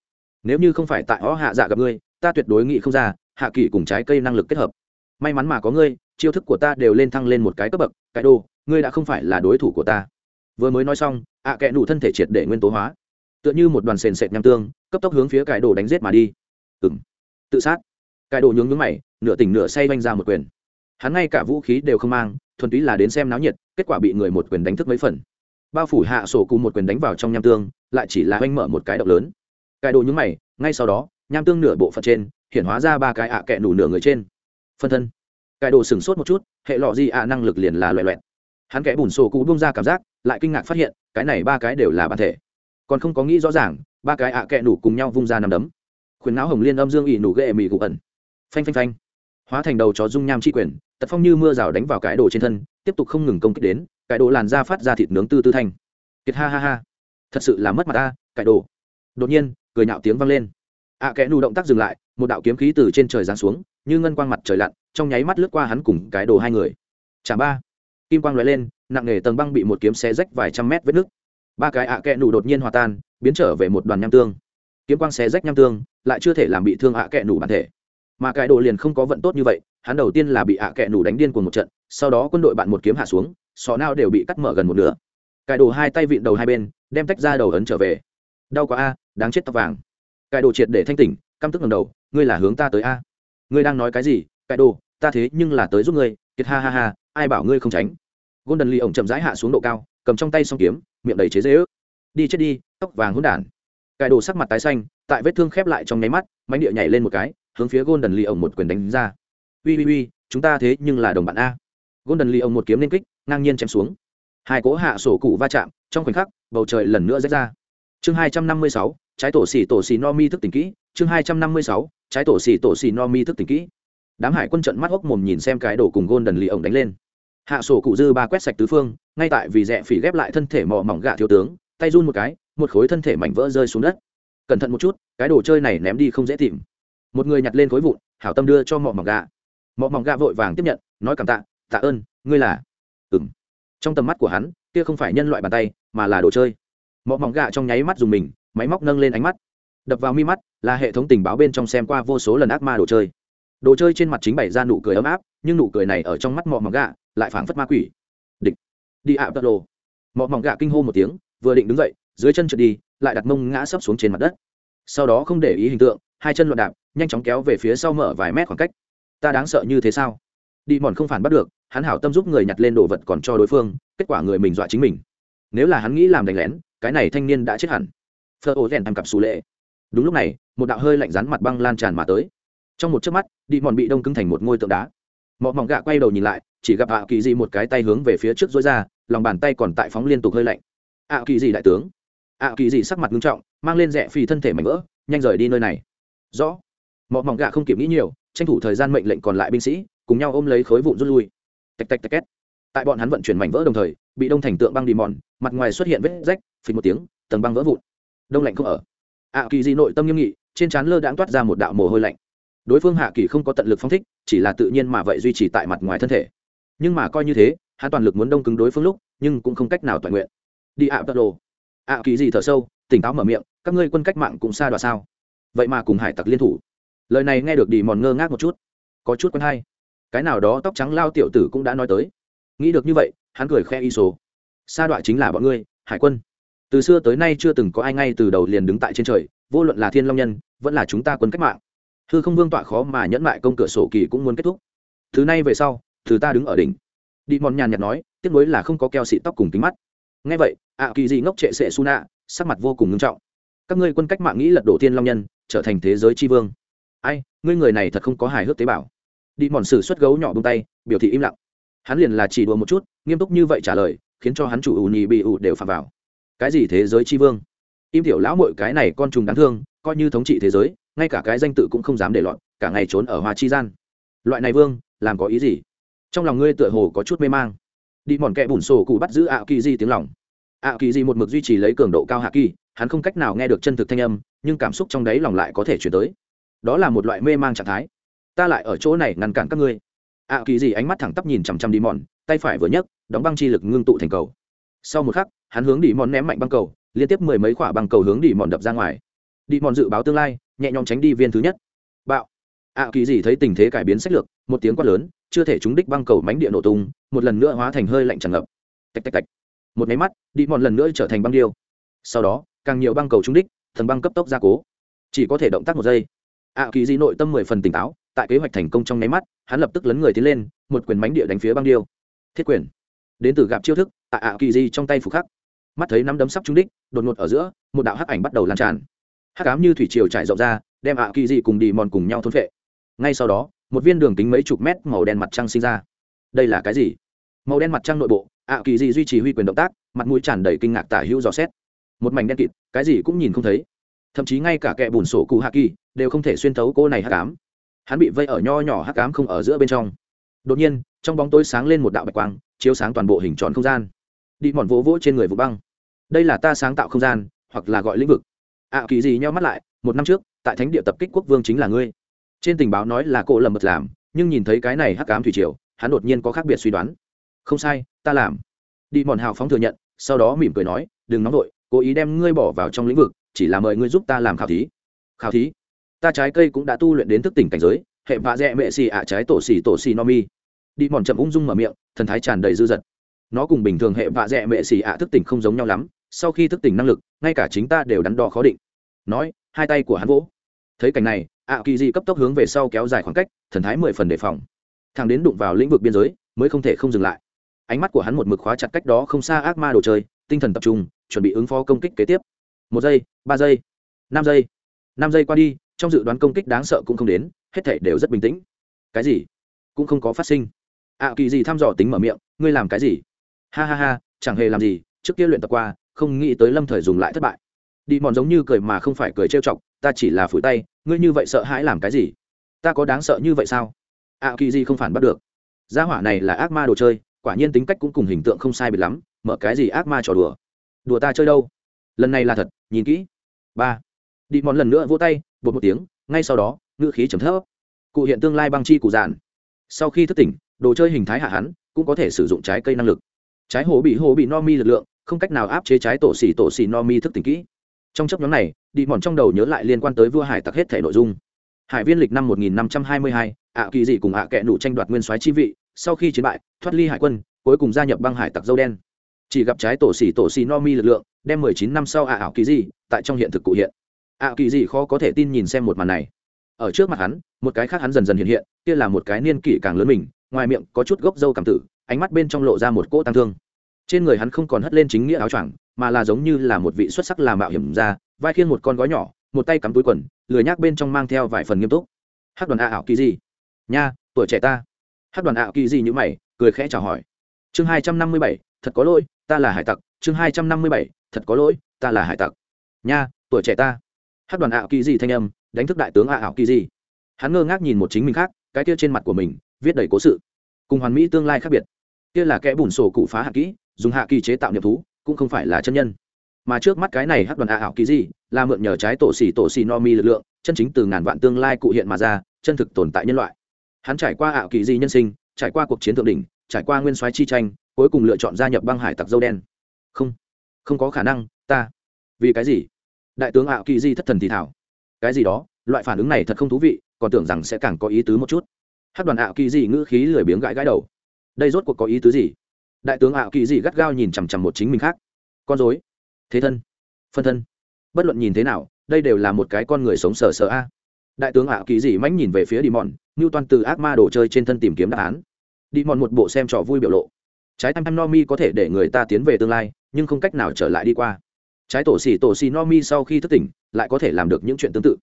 Nếu như không phải tại ó hạ dạ gặp ngươi, ta tuyệt đối nghĩ không ra, hạ kỳ cùng trái cây năng lực kết hợp. May mắn mà có ngươi, chiêu thức của ta đều lên thăng lên một cái cấp bậc, cái đồ, ngươi đã không phải là đối thủ của ta. Vừa mới nói xong, ạ à kẽ đủ thân thể triệt để nguyên tố hóa. Tựa như một đoàn sền sệt nham tương, cấp tốc hướng phía cải đồ đánh g i ế t mà đi. Ừ m tự sát. Cải đồ nhướng nhướng mày, nửa tỉnh nửa say vanh ra một quyền hắn ngay cả vũ khí đều không mang, thuần túy là đến xem náo nhiệt, kết quả bị người một quyền đánh thức mấy phần. Bao phủ hạ sổ cùng một quyền đánh vào trong nham tương, lại chỉ là oanh mở một cái động lớn. Cái đồ nhúng mày, ngay sau đó, nham tương nửa bộ phận trên, hiện hóa ra ba cái ạ à kẹ nủ nửa người trên. Phân thân. Cái đồ sửng sốt một chút, hệ lọ gì ạ, năng lực liền là loẹ loẹt. Hắn kẽ bùn sổ cụ bung ra cảm giác, lại kinh ngạc phát hiện, cái này ba cái đều là bản thể. Còn không có nghĩ rõ ràng, ba cái ạ à kẹ nủ cùng nhau vung ra nằm đấm. Khuyến não hồng liên âm dương ỉ nủ ghệ mị cụ ẩn. Phanh phanh phanh. Hóa thành đầu chó dung nham chi quyền tật phong như mưa rào đánh vào cái đồ trên thân tiếp tục không ngừng công kích đến cái đồ làn da phát ra thịt nướng tư tư thanh. Kiệt ha ha ha. Thật sự là mất mặt ta cái đồ. Đột nhiên cười nhạo tiếng vang lên. Ạ à, kẽ nụ động tác dừng lại một đạo kiếm khí từ trên trời giáng xuống như ngân quang mặt trời lặn trong nháy mắt lướt qua hắn cùng cái đồ hai người. Chả ba. Kim quang lóe lên nặng nề tầng băng bị một kiếm xé rách vài trăm mét vết nước ba cái ạ à kẽ nụ đột nhiên hòa tan biến trở về một đoàn nham tương. Kiếm quang xé rách nham tương lại chưa thể làm bị thương ạ à kẽ nụ bản thể. Mà cái đồ liền không có vận tốt như vậy hắn đầu tiên là bị ạ à nủ đánh điên cuồng một trận, sau đó quân đội bạn một kiếm hạ xuống, sọ nao đều bị cắt mở gần một nửa. Cài đồ hai tay vịn đầu hai bên, đem tách ra đầu ấn trở về. Đau quá a, đáng chết tóc vàng. Cài đồ triệt để thanh tỉnh, căm tức ngầm đầu, ngươi là hướng ta tới a. Ngươi đang nói cái gì? Cài đồ, ta thế nhưng là tới giúp ngươi, kiệt ha ha ha, ai bảo ngươi không tránh. Golden lee ổng chậm rãi hạ xuống độ cao, cầm trong tay xong kiếm, miệng đầy chế dễ ước đi chết đi, tóc vàng hỗn đản. Cài đồ sắc mặt tái xanh, tại vết thương khép lại trong nháy mắt mánh địa nhảy lên một cái, hướng phía golden lee ổng một quyền đánh ra uy uy uy, chúng ta thế nhưng là đồng bạn a. Golden lee ông một kiếm lên kích, ngang nhiên chém xuống. Hai cỗ hạ sổ cụ va chạm, trong khoảnh khắc, bầu trời lần nữa rách ra. Chương hai trăm năm mươi sáu, trái tổ xỉ tổ xỉ no mi thức tỉnh kỹ. Chương hai trăm năm mươi sáu, trái tổ xỉ tổ xỉ no mi thức tỉnh kỹ. Đám hải quân trận mắt hốc mồm nhìn xem cái đổ cùng gôn đần lì ổng đánh lên. Hạ sổ cụ dư ba quét sạch tứ phương, ngay tại vì rẽ phỉ ghép lại thân thể mỏ mỏng gạ thiếu tướng, tay run một cái, một khối thân thể mảnh vỡ rơi xuống đất. Cẩn thận một chút, cái đồ chơi này ném đi không dễ tìm. Một người nhặt lên khối vụn, hảo tâm đưa cho mỏ mỏng gạ mọ mỏng gạ vội vàng tiếp nhận, nói cảm tạ tạ ơn, ngươi là? Ừng trong tầm mắt của hắn, kia không phải nhân loại bàn tay, mà là đồ chơi. Mọ mỏng gạ trong nháy mắt dùng mình, máy móc nâng lên ánh mắt. Đập vào mi mắt, là hệ thống tình báo bên trong xem qua vô số lần ác ma đồ chơi. Đồ chơi trên mặt chính bày ra nụ cười ấm áp, nhưng nụ cười này ở trong mắt mọ mỏng gạ lại phảng phất ma quỷ. Địch. Đi ạ tật đồ. Mọ mỏng gạ kinh hô một tiếng, vừa định đứng dậy, dưới chân trượt đi, lại đặt mông ngã sấp xuống trên mặt đất. Sau đó không để ý hình tượng, hai chân loạn đạp, nhanh chóng kéo về phía sau mở vài mét khoảng cách ta đáng sợ như thế sao? Đi mòn không phản bắt được, hắn hảo tâm giúp người nhặt lên đồ vật còn cho đối phương, kết quả người mình dọa chính mình. Nếu là hắn nghĩ làm đánh lén, cái này thanh niên đã chết hẳn. Phơ ô rèn thăm cặp xù lệ. Đúng lúc này, một đạo hơi lạnh rắn mặt băng lan tràn mà tới. Trong một chớp mắt, đi mòn bị đông cứng thành một ngôi tượng đá. Mọ mỏng gạ quay đầu nhìn lại, chỉ gặp ạ kỳ dị một cái tay hướng về phía trước dối ra, lòng bàn tay còn tại phóng liên tục hơi lạnh. Ạ kỳ dị đại tướng. Ạ kỳ dị sắc mặt nghiêm trọng, mang lên rẽ phi thân thể mảnh vỡ, nhanh rời đi nơi này. Rõ mọ mỏng gạ không kịp nghĩ nhiều, tranh thủ thời gian mệnh lệnh còn lại binh sĩ, cùng nhau ôm lấy khối vụn rút lui. Tạch tạch tạch két. Tại bọn hắn vận chuyển mảnh vỡ đồng thời, bị đông thành tượng băng đi mòn, mặt ngoài xuất hiện vết rách, phình một tiếng, tầng băng vỡ vụn. Đông lạnh không ở. Ạ kỳ dị nội tâm nghiêm nghị, trên trán lơ đãng toát ra một đạo mồ hôi lạnh. Đối phương hạ kỳ không có tận lực phong thích, chỉ là tự nhiên mà vậy duy trì tại mặt ngoài thân thể. Nhưng mà coi như thế, hắn toàn lực muốn đông cứng đối phương lúc, nhưng cũng không cách nào toàn nguyện. Đi ạ tật đồ ạ kỳ gì thở sâu, tỉnh táo mở miệng, các ngươi quân cách mạng cũng xa đoạt sao? Vậy mà cùng hải tặc liên thủ lời này nghe được đi mòn ngơ ngác một chút, có chút quen hay. Cái nào đó tóc trắng lao tiểu tử cũng đã nói tới. Nghĩ được như vậy, hắn cười khoe y số sa đọa chính là bọn ngươi, hải quân. Từ xưa tới nay chưa từng có ai ngay từ đầu liền đứng tại trên trời, vô luận là thiên long nhân, vẫn là chúng ta quân cách mạng. Thư không vương tọa khó mà nhẫn mại công cửa sổ kỳ cũng muốn kết thúc. Thứ này về sau, thứ ta đứng ở đỉnh. Đi mòn nhàn nhạt nói, tiếc nuối là không có keo xị tóc cùng kính mắt. Ngay vậy, ạ kỳ gì ngốc trệ sệ su nạ, sắc mặt vô cùng nghiêm trọng. Các ngươi quân cách mạng nghĩ lật đổ thiên long nhân, trở thành thế giới tri vương ai, ngươi người này thật không có hài hước tế bào. Đi mòn sử xuất gấu nhỏ bông tay, biểu thị im lặng. Hắn liền là chỉ đùa một chút, nghiêm túc như vậy trả lời, khiến cho hắn chủ ủ nhì bị ủ đều phạm vào. Cái gì thế giới tri vương? Im tiểu lão mội cái này con trùng đáng thương, coi như thống trị thế giới, ngay cả cái danh tự cũng không dám để lọt, cả ngày trốn ở hoa chi gian. Loại này vương, làm có ý gì? Trong lòng ngươi tựa hồ có chút mê mang. Đi mòn kẹ bùn sổ cụ bắt giữ ạ kỳ di tiếng lòng. Ạ kỳ di một mực duy trì lấy cường độ cao hạ kỳ, hắn không cách nào nghe được chân thực thanh âm, nhưng cảm xúc trong đáy lòng lại có thể chuyển tới đó là một loại mê mang trạng thái. Ta lại ở chỗ này ngăn cản các ngươi. Ạ kỳ gì ánh mắt thẳng tắp nhìn chằm chằm đi mòn tay phải vừa nhấc, đóng băng chi lực ngưng tụ thành cầu. Sau một khắc, hắn hướng đi mòn ném mạnh băng cầu, liên tiếp mười mấy quả băng cầu hướng đi mòn đập ra ngoài. Đi mòn dự báo tương lai, nhẹ nhõm tránh đi viên thứ nhất. Bạo. Ạ kỳ gì thấy tình thế cải biến sách lược, một tiếng quát lớn, chưa thể trúng đích băng cầu mánh địa nổ tung, một lần nữa hóa thành hơi lạnh tràn ngập. Tạch tạch tạch. Một máy mắt đi mòn lần nữa trở thành băng điêu. Sau đó, càng nhiều băng cầu trúng đích, thần băng cấp tốc gia cố. Chỉ có thể động tác một giây ạ kỳ Di nội tâm mười phần tỉnh táo, tại kế hoạch thành công trong nháy mắt, hắn lập tức lấn người tiến lên, một quyền mánh địa đánh phía băng điêu. Thiết quyền. Đến từ gặp chiêu thức, tại ạ kỳ di trong tay phục khắc. Mắt thấy nắm đấm sắp trúng đích, đột ngột ở giữa, một đạo hắc ảnh bắt đầu lan tràn. Hắc ám như thủy triều trải rộng ra, đem ạ kỳ di cùng đi mòn cùng nhau thôn vệ ngay sau đó, một viên đường kính mấy chục mét màu đen mặt trăng sinh ra. Đây là cái gì? Màu đen mặt trăng nội bộ, ạ kỳ di duy trì huy quyền động tác, mặt mũi tràn đầy kinh ngạc tả hữu dò xét. Một mảnh đen kịt, cái gì cũng nhìn không thấy thậm chí ngay cả kẻ bùn sổ cụ hạ kỳ đều không thể xuyên thấu cô này hắc ám. Hắn bị vây ở nho nhỏ hắc ám không ở giữa bên trong. Đột nhiên, trong bóng tối sáng lên một đạo bạch quang, chiếu sáng toàn bộ hình tròn không gian. Đi mòn vỗ vỗ trên người vụ băng. Đây là ta sáng tạo không gian, hoặc là gọi lĩnh vực. Ạ kỳ gì nhau mắt lại, một năm trước, tại thánh địa tập kích quốc vương chính là ngươi. Trên tình báo nói là cô lầm mật làm, nhưng nhìn thấy cái này hắc ám thủy triều, hắn đột nhiên có khác biệt suy đoán. Không sai, ta làm. Đi mòn hào phóng thừa nhận, sau đó mỉm cười nói, đừng nóng vội, cố ý đem ngươi bỏ vào trong lĩnh vực chỉ là mời ngươi giúp ta làm khảo thí. Khảo thí? Ta trái cây cũng đã tu luyện đến thức tỉnh cảnh giới, hệ vạ dẹ mệ xì ạ trái tổ xì tổ xì no mi. Đi mòn chậm ung dung mở miệng, thần thái tràn đầy dư dật. Nó cùng bình thường hệ vạ dẹ mệ xì ạ thức tỉnh không giống nhau lắm, sau khi thức tỉnh năng lực, ngay cả chính ta đều đắn đo khó định. Nói, hai tay của hắn vỗ. Thấy cảnh này, ạ kỳ di cấp tốc hướng về sau kéo dài khoảng cách, thần thái mười phần đề phòng. Thằng đến đụng vào lĩnh vực biên giới, mới không thể không dừng lại. Ánh mắt của hắn một mực khóa chặt cách đó không xa ác ma đồ chơi, tinh thần tập trung, chuẩn bị ứng phó công kích kế tiếp một giây, ba giây, năm giây năm giây qua đi, trong dự đoán công kích đáng sợ cũng không đến, hết thể đều rất bình tĩnh. Cái gì? Cũng không có phát sinh. Ạ kỳ gì thăm dò tính mở miệng, ngươi làm cái gì? Ha ha ha, chẳng hề làm gì, trước kia luyện tập qua, không nghĩ tới lâm thời dùng lại thất bại. Đi mòn giống như cười mà không phải cười trêu chọc, ta chỉ là phủi tay, ngươi như vậy sợ hãi làm cái gì? Ta có đáng sợ như vậy sao? Ạ kỳ gì không phản bắt được. Gia hỏa này là ác ma đồ chơi, quả nhiên tính cách cũng cùng hình tượng không sai biệt lắm, mở cái gì ác ma trò đùa? Đùa ta chơi đâu? Lần này là thật nhìn kỹ. Ba. Đi mòn lần nữa vỗ tay bột một tiếng ngay sau đó ngữ khí chấm thấp. Cụ hiện tương lai băng chi cụ giản. Sau khi thức tỉnh đồ chơi hình thái hạ hắn cũng có thể sử dụng trái cây năng lực. Trái hổ bị hổ bị no mi lực lượng không cách nào áp chế trái tổ xỉ tổ xỉ no mi thức tỉnh kỹ. Trong chấp nhóm này đi mòn trong đầu nhớ lại liên quan tới vua hải tặc hết thể nội dung. Hải viên lịch năm 1522, ạ kỳ dị cùng ạ kệ nụ tranh đoạt nguyên soái chi vị sau khi chiến bại thoát ly hải quân cuối cùng gia nhập băng hải tặc dâu đen. Chỉ gặp trái tổ xỉ tổ xỉ no mi lực lượng đem 19 năm sau ạ ảo kỳ gì tại trong hiện thực cụ hiện. ạ kỳ gì khó có thể tin nhìn xem một màn này. Ở trước mặt hắn, một cái khác hắn dần dần hiện hiện, kia là một cái niên kỷ càng lớn mình, ngoài miệng có chút gốc dâu cảm tử, ánh mắt bên trong lộ ra một cỗ tăng thương. Trên người hắn không còn hất lên chính nghĩa áo choàng, mà là giống như là một vị xuất sắc làm mạo hiểm ra vai khiêng một con gói nhỏ, một tay cắm túi quần, lười nhác bên trong mang theo vài phần nghiêm túc. Hát đoàn ạ ảo kỳ gì? Nha, tuổi trẻ ta. Hát đoàn ạ kỳ gì như mày, cười khẽ chào hỏi. Chương hai trăm năm mươi bảy, thật có lỗi, ta là hải tặc chương hai trăm năm mươi bảy, thật có lỗi, ta là hải tặc. Nha, tuổi trẻ ta. Hát đoàn ảo kỳ gì thanh âm, đánh thức đại tướng ảo kỳ gì. Hắn ngơ ngác nhìn một chính mình khác, cái kia trên mặt của mình, viết đầy cố sự. Cùng hoàn mỹ tương lai khác biệt. Kia là kẽ bùn sổ cụ phá hạ kỹ, dùng hạ kỳ chế tạo niệm thú, cũng không phải là chân nhân. Mà trước mắt cái này hát đoàn ảo kỳ gì, là mượn nhờ trái tổ xỉ tổ xỉ no mi lực lượng, chân chính từ ngàn vạn tương lai cụ hiện mà ra, chân thực tồn tại nhân loại. Hắn trải qua ảo kỳ gì nhân sinh, trải qua cuộc chiến thượng đỉnh, trải qua nguyên soái chi tranh, cuối cùng lựa chọn gia nhập băng hải tặc dâu đen không không có khả năng, ta. Vì cái gì? Đại tướng ảo kỳ di thất thần thì thảo. Cái gì đó, loại phản ứng này thật không thú vị, còn tưởng rằng sẽ càng có ý tứ một chút. Hát đoàn ảo kỳ di ngữ khí lười biếng gãi gãi đầu. Đây rốt cuộc có ý tứ gì? Đại tướng ảo kỳ di gắt gao nhìn chằm chằm một chính mình khác. Con dối thế thân. Phân thân. Bất luận nhìn thế nào, đây đều là một cái con người sống sờ sờ a. Đại tướng ảo kỳ di mãnh nhìn về phía đi mòn, ngưu toàn từ ác ma đồ chơi trên thân tìm kiếm đáp án. Đi mòn một bộ xem trò vui biểu lộ trái tam tam no mi có thể để người ta tiến về tương lai, nhưng không cách nào trở lại đi qua. Trái tổ xỉ tổ xỉ no mi sau khi thức tỉnh, lại có thể làm được những chuyện tương tự.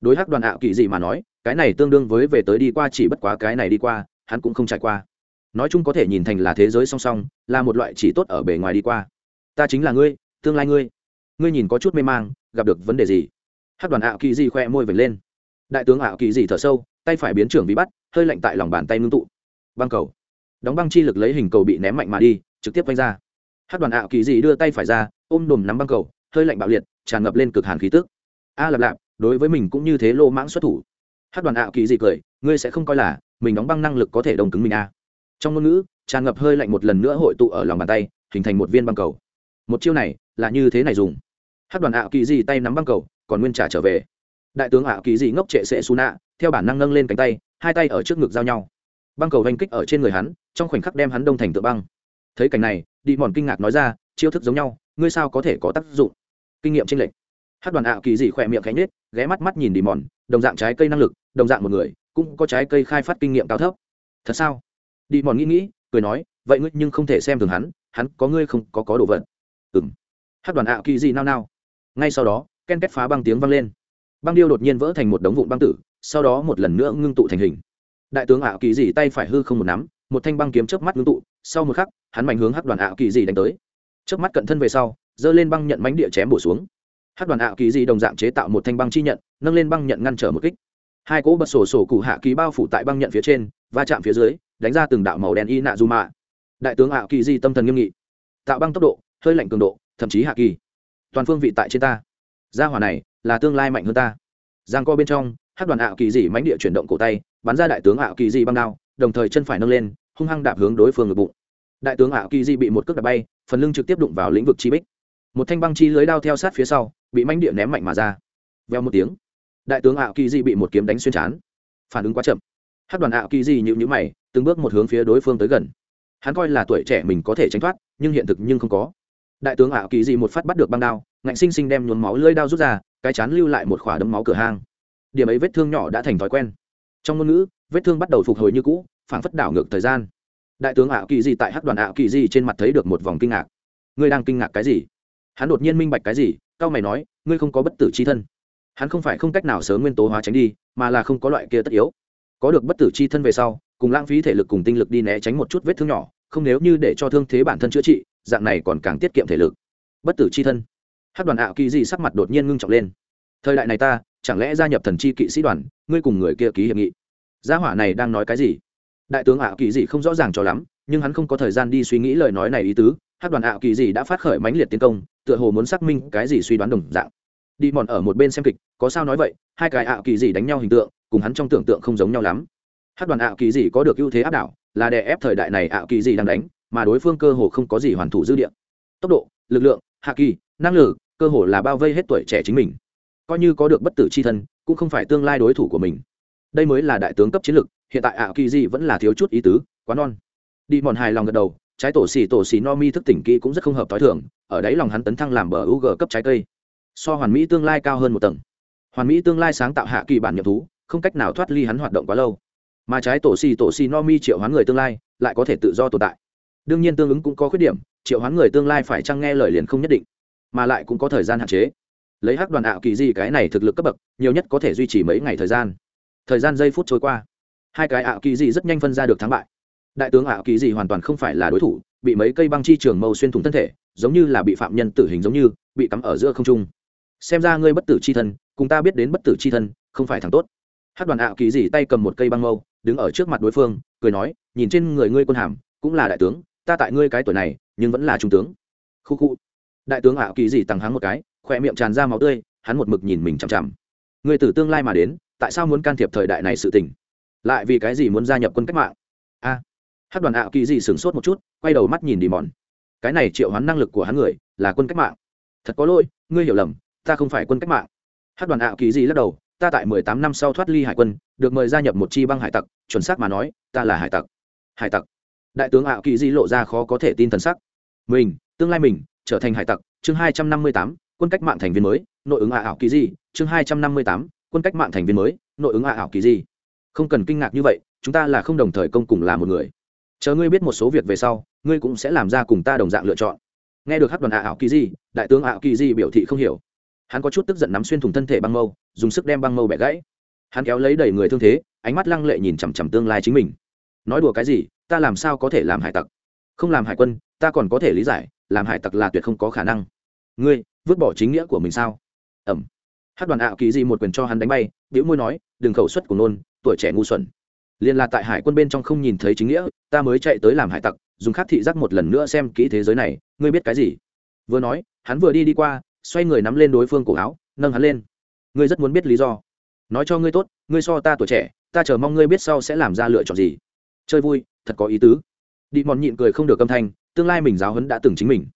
Đối hắc đoàn ảo kỳ gì mà nói, cái này tương đương với về tới đi qua chỉ bất quá cái này đi qua, hắn cũng không trải qua. Nói chung có thể nhìn thành là thế giới song song, là một loại chỉ tốt ở bề ngoài đi qua. Ta chính là ngươi, tương lai ngươi. Ngươi nhìn có chút mê mang, gặp được vấn đề gì? Hắc đoàn ảo kỳ gì khoe môi vệt lên. Đại tướng ảo kỳ gì thở sâu, tay phải biến trưởng bị bắt, hơi lạnh tại lòng bàn tay ngưng tụ. Băng cầu đóng băng chi lực lấy hình cầu bị ném mạnh mà đi, trực tiếp vanh ra. Hát đoàn ảo kỳ dị đưa tay phải ra, ôm đùm nắm băng cầu, hơi lạnh bạo liệt, tràn ngập lên cực hàn khí tức. A lạp lạp, đối với mình cũng như thế lô mãng xuất thủ. Hát đoàn ảo kỳ dị cười, ngươi sẽ không coi là mình đóng băng năng lực có thể đồng cứng mình a trong ngôn ngữ, tràn ngập hơi lạnh một lần nữa hội tụ ở lòng bàn tay, hình thành một viên băng cầu. Một chiêu này, là như thế này dùng. Hát đoàn ảo kỳ dị tay nắm băng cầu, còn nguyên trả trở về. Đại tướng ảo kỳ dị ngốc trệ sệ su nạ theo bản năng nâng lên cánh tay, hai tay ở trước ngực giao nhau băng cầu hành kích ở trên người hắn, trong khoảnh khắc đem hắn đông thành tượng băng. Thấy cảnh này đi mòn kinh ngạc nói ra, chiêu thức giống nhau, ngươi sao có thể có tác dụng? Kinh nghiệm tranh lệch. Hát đoàn ảo kỳ dị khỏe miệng cánh nết ghé mắt mắt nhìn đi mòn, đồng dạng trái cây năng lực, đồng dạng một người, cũng có trái cây khai phát kinh nghiệm cao thấp. Thật sao? Đi mòn nghĩ nghĩ, cười nói, vậy ngươi nhưng không thể xem thường hắn hắn có ngươi không có có đồ vật. Ừ m hát đoàn ảo kỳ dị nao nao. Ngay sau đó, ken kết phá băng tiếng vang lên. Băng điêu đột nhiên vỡ thành một đống vụn băng tử, sau đó một lần nữa ngưng tụ thành hình đại tướng ảo kỳ dị tay phải hư không một nắm, một thanh băng kiếm chớp mắt ngưng tụ, sau một khắc, hắn mạnh hướng hát đoàn ảo kỳ dị đánh tới. Chớp mắt cận thân về sau, giơ lên băng nhận mánh địa chém bổ xuống. Hát đoàn ảo kỳ dị đồng dạng chế tạo một thanh băng chi nhận, nâng lên băng nhận ngăn trở một kích. Hai cỗ bật sổ sổ cụ hạ kỳ bao phủ tại băng nhận phía trên, va chạm phía dưới, đánh ra từng đạo màu đen y nạ du mạ. Đại tướng ảo kỳ dị tâm thần nghiêm nghị. Tạo băng tốc độ, hơi lạnh cường độ, thậm chí hạ kỳ. Toàn phương vị tại trên ta. Gia hỏa này là tương lai mạnh hơn ta. Giang co bên trong hát đoàn ảo kỳ dị mánh địa chuyển động cổ tay bắn ra đại tướng ảo kỳ dị băng đao, đồng thời chân phải nâng lên, hung hăng đạp hướng đối phương ngực bụng. Đại tướng ảo kỳ di bị một cước đạp bay, phần lưng trực tiếp đụng vào lĩnh vực chi bích. Một thanh băng chi lưới đao theo sát phía sau, bị manh địa ném mạnh mà ra. Veo một tiếng, đại tướng ảo kỳ di bị một kiếm đánh xuyên chán phản ứng quá chậm. Hát đoàn ảo kỳ di nhịu nhữ mày, từng bước một hướng phía đối phương tới gần. Hắn coi là tuổi trẻ mình có thể tránh thoát, nhưng hiện thực nhưng không có. Đại tướng ảo kỳ di một phát bắt được băng đao, ngạnh sinh sinh đem nhuốm máu lưỡi đao rút ra, cái chán lưu lại một khỏa đấm máu cửa hang. Điểm ấy vết thương nhỏ đã thành thói quen trong ngôn ngữ, vết thương bắt đầu phục hồi như cũ, phảng phất đảo ngược thời gian. Đại tướng ảo kỳ gì tại hắc đoàn ảo kỳ gì trên mặt thấy được một vòng kinh ngạc. Ngươi đang kinh ngạc cái gì? Hắn đột nhiên minh bạch cái gì, cao mày nói, ngươi không có bất tử c h i thân. Hắn không phải không cách nào sớm nguyên tố hóa tránh đi, mà là không có loại kia tất yếu. Có được bất tử c h i thân về sau, cùng lãng phí thể lực cùng tinh lực đi né tránh một chút vết thương nhỏ, không nếu như để cho thương thế bản thân chữa trị, dạng này còn càng tiết kiệm thể lực. Bất tử c h i thân. Hát đoàn ảo kỳ gì sắc mặt đột nhiên ngưng trọng lên. Thời đại này ta chẳng lẽ gia nhập thần chi kỵ sĩ đoàn, ngươi cùng người kia ký hiệp nghị? Gia hỏa này đang nói cái gì? Đại tướng ảo kỳ dị không rõ ràng cho lắm, nhưng hắn không có thời gian đi suy nghĩ lời nói này ý tứ. Hát đoàn ảo kỳ dị đã phát khởi mãnh liệt tiến công, tựa hồ muốn xác minh cái gì suy đoán đồng dạng. Đi mòn ở một bên xem kịch, có sao nói vậy? Hai cái ảo kỳ dị đánh nhau hình tượng, cùng hắn trong tưởng tượng không giống nhau lắm. Hát đoàn ảo kỳ dị có được ưu thế áp đảo, là đè ép thời đại này ảo kỳ dị đang đánh, mà đối phương cơ hồ không có gì hoàn thủ dư địa. Tốc độ, lực lượng, hạ kỳ, năng lực, cơ hồ là bao vây hết tuổi trẻ chính mình coi như có được bất tử c h i thân, cũng không phải tương lai đối thủ của mình. Đây mới là đại tướng cấp chiến lược hiện tại ảo kỳ di vẫn là thiếu chút ý tứ, quá non. Đi mòn hài lòng gật đầu, trái tổ xì tổ xì no mi thức tỉnh kỹ cũng rất không hợp t h i thường, ở đấy lòng hắn tấn thăng làm bờ u g cấp trái cây. So hoàn mỹ tương lai cao hơn một tầng. Hoàn mỹ tương lai sáng tạo hạ kỳ bản nhập thú, không cách nào thoát ly hắn hoạt động quá lâu. Mà trái tổ xì tổ xì no mi triệu hoán người tương lai, lại có thể tự do tồn tại. Đương nhiên tương ứng cũng có khuyết điểm, triệu hoán người tương lai phải chăng nghe lời liền không nhất định, mà lại cũng có thời gian hạn chế lấy hắc đoàn ảo kỳ gì cái này thực lực cấp bậc, nhiều nhất có thể duy trì mấy ngày thời gian. Thời gian giây phút trôi qua, hai cái ảo kỳ dị rất nhanh phân ra được thắng bại. Đại tướng ảo kỳ dị hoàn toàn không phải là đối thủ, bị mấy cây băng chi trường mâu xuyên thủng thân thể, giống như là bị phạm nhân tử hình giống như, bị cắm ở giữa không trung. Xem ra ngươi bất tử chi thân, cùng ta biết đến bất tử chi thân, không phải thằng tốt. Hát đoàn ảo kỳ dị tay cầm một cây băng mâu, đứng ở trước mặt đối phương, cười nói, nhìn trên người ngươi quân hàm, cũng là đại tướng, ta tại ngươi cái tuổi này, nhưng vẫn là trung tướng. Khu khu đại tướng ảo kỳ dị tăng hắn một cái khỏe miệng tràn ra máu tươi hắn một mực nhìn mình chằm chằm. Người từ tương lai mà đến tại sao muốn can thiệp thời đại này sự tình? Lại vì cái gì muốn gia nhập quân cách mạng? A. À, hát đoàn ảo kỳ dị sửng sốt một chút quay đầu mắt nhìn đi mòn. Cái này triệu hoán năng lực của hắn người là quân cách mạng. Thật có lỗi ngươi hiểu lầm ta không phải quân cách mạng. Hát đoàn ảo kỳ dị lắc đầu ta tại mười tám năm sau thoát ly hải quân được mời gia nhập một chi băng hải tặc chuẩn xác mà nói ta là hải tặc. Hải tặc. Đại tướng ảo kỳ dị lộ ra khó có thể tin thần sắc. Mình tương lai mình trở thành hải tặc, chương hai trăm năm mươi tám, quân cách mạng thành viên mới, nội ứng ả ảo kỳ di, chương hai trăm năm mươi tám, quân cách mạng thành viên mới, nội ứng ả ảo kỳ di. Không cần kinh ngạc như vậy, chúng ta là không đồng thời công cùng là một người. Chờ ngươi biết một số việc về sau, ngươi cũng sẽ làm ra cùng ta đồng dạng lựa chọn. Nghe được hát đoàn ả ảo kỳ di, đại tướng ảo kỳ di biểu thị không hiểu. Hắn có chút tức giận nắm xuyên thủng thân thể băng mâu, dùng sức đem băng mâu bẻ gãy. Hắn kéo lấy đầy người thương thế, ánh mắt lăng lệ nhìn chằm chằm tương lai chính mình. Nói đùa cái gì, ta làm sao có thể làm hải tặc? Không làm hải quân, ta còn có thể lý giải làm hải tặc là tuyệt không có khả năng. Ngươi, vứt bỏ chính nghĩa của mình sao? Ẩm. Hát đoàn ảo kỳ di một quyền cho hắn đánh bay biểu môi nói, đừng khẩu suất của nôn, tuổi trẻ ngu xuẩn. Liên là tại hải quân bên trong không nhìn thấy chính nghĩa, ta mới chạy tới làm hải tặc, dùng khắc thị giác một lần nữa xem kỹ thế giới này, ngươi biết cái gì? Vừa nói, hắn vừa đi đi qua, xoay người nắm lên đối phương cổ áo, nâng hắn lên. Ngươi rất muốn biết lý do. Nói cho ngươi tốt, ngươi so ta tuổi trẻ, ta chờ mong ngươi biết sau sẽ làm ra lựa chọn gì. Chơi vui, thật có ý tứ. Đi mòn nhịn cười không được âm thanh tương lai mình giáo huấn đã từng chính mình.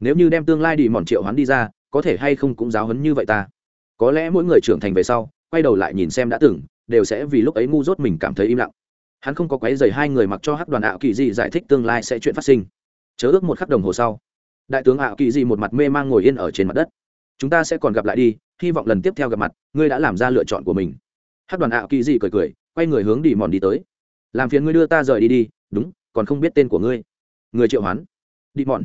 Nếu như đem tương lai đi mòn triệu hắn đi ra, có thể hay không cũng giáo huấn như vậy ta? Có lẽ mỗi người trưởng thành về sau, quay đầu lại nhìn xem đã từng, đều sẽ vì lúc ấy ngu dốt mình cảm thấy im lặng. Hắn không có quấy dày hai người mặc cho hắc đoàn ảo kỳ dị giải thích tương lai sẽ chuyện phát sinh. Chớ ước một khắc đồng hồ sau, đại tướng ảo kỳ dị một mặt mê mang ngồi yên ở trên mặt đất. Chúng ta sẽ còn gặp lại đi, hy vọng lần tiếp theo gặp mặt, ngươi đã làm ra lựa chọn của mình. Hắc đoàn ảo kỳ dị cười cười, quay người hướng đi mòn đi tới. Làm phiền ngươi đưa ta rời đi đi, đúng, còn không biết tên của ngươi người triệu hoán. Đi mòn.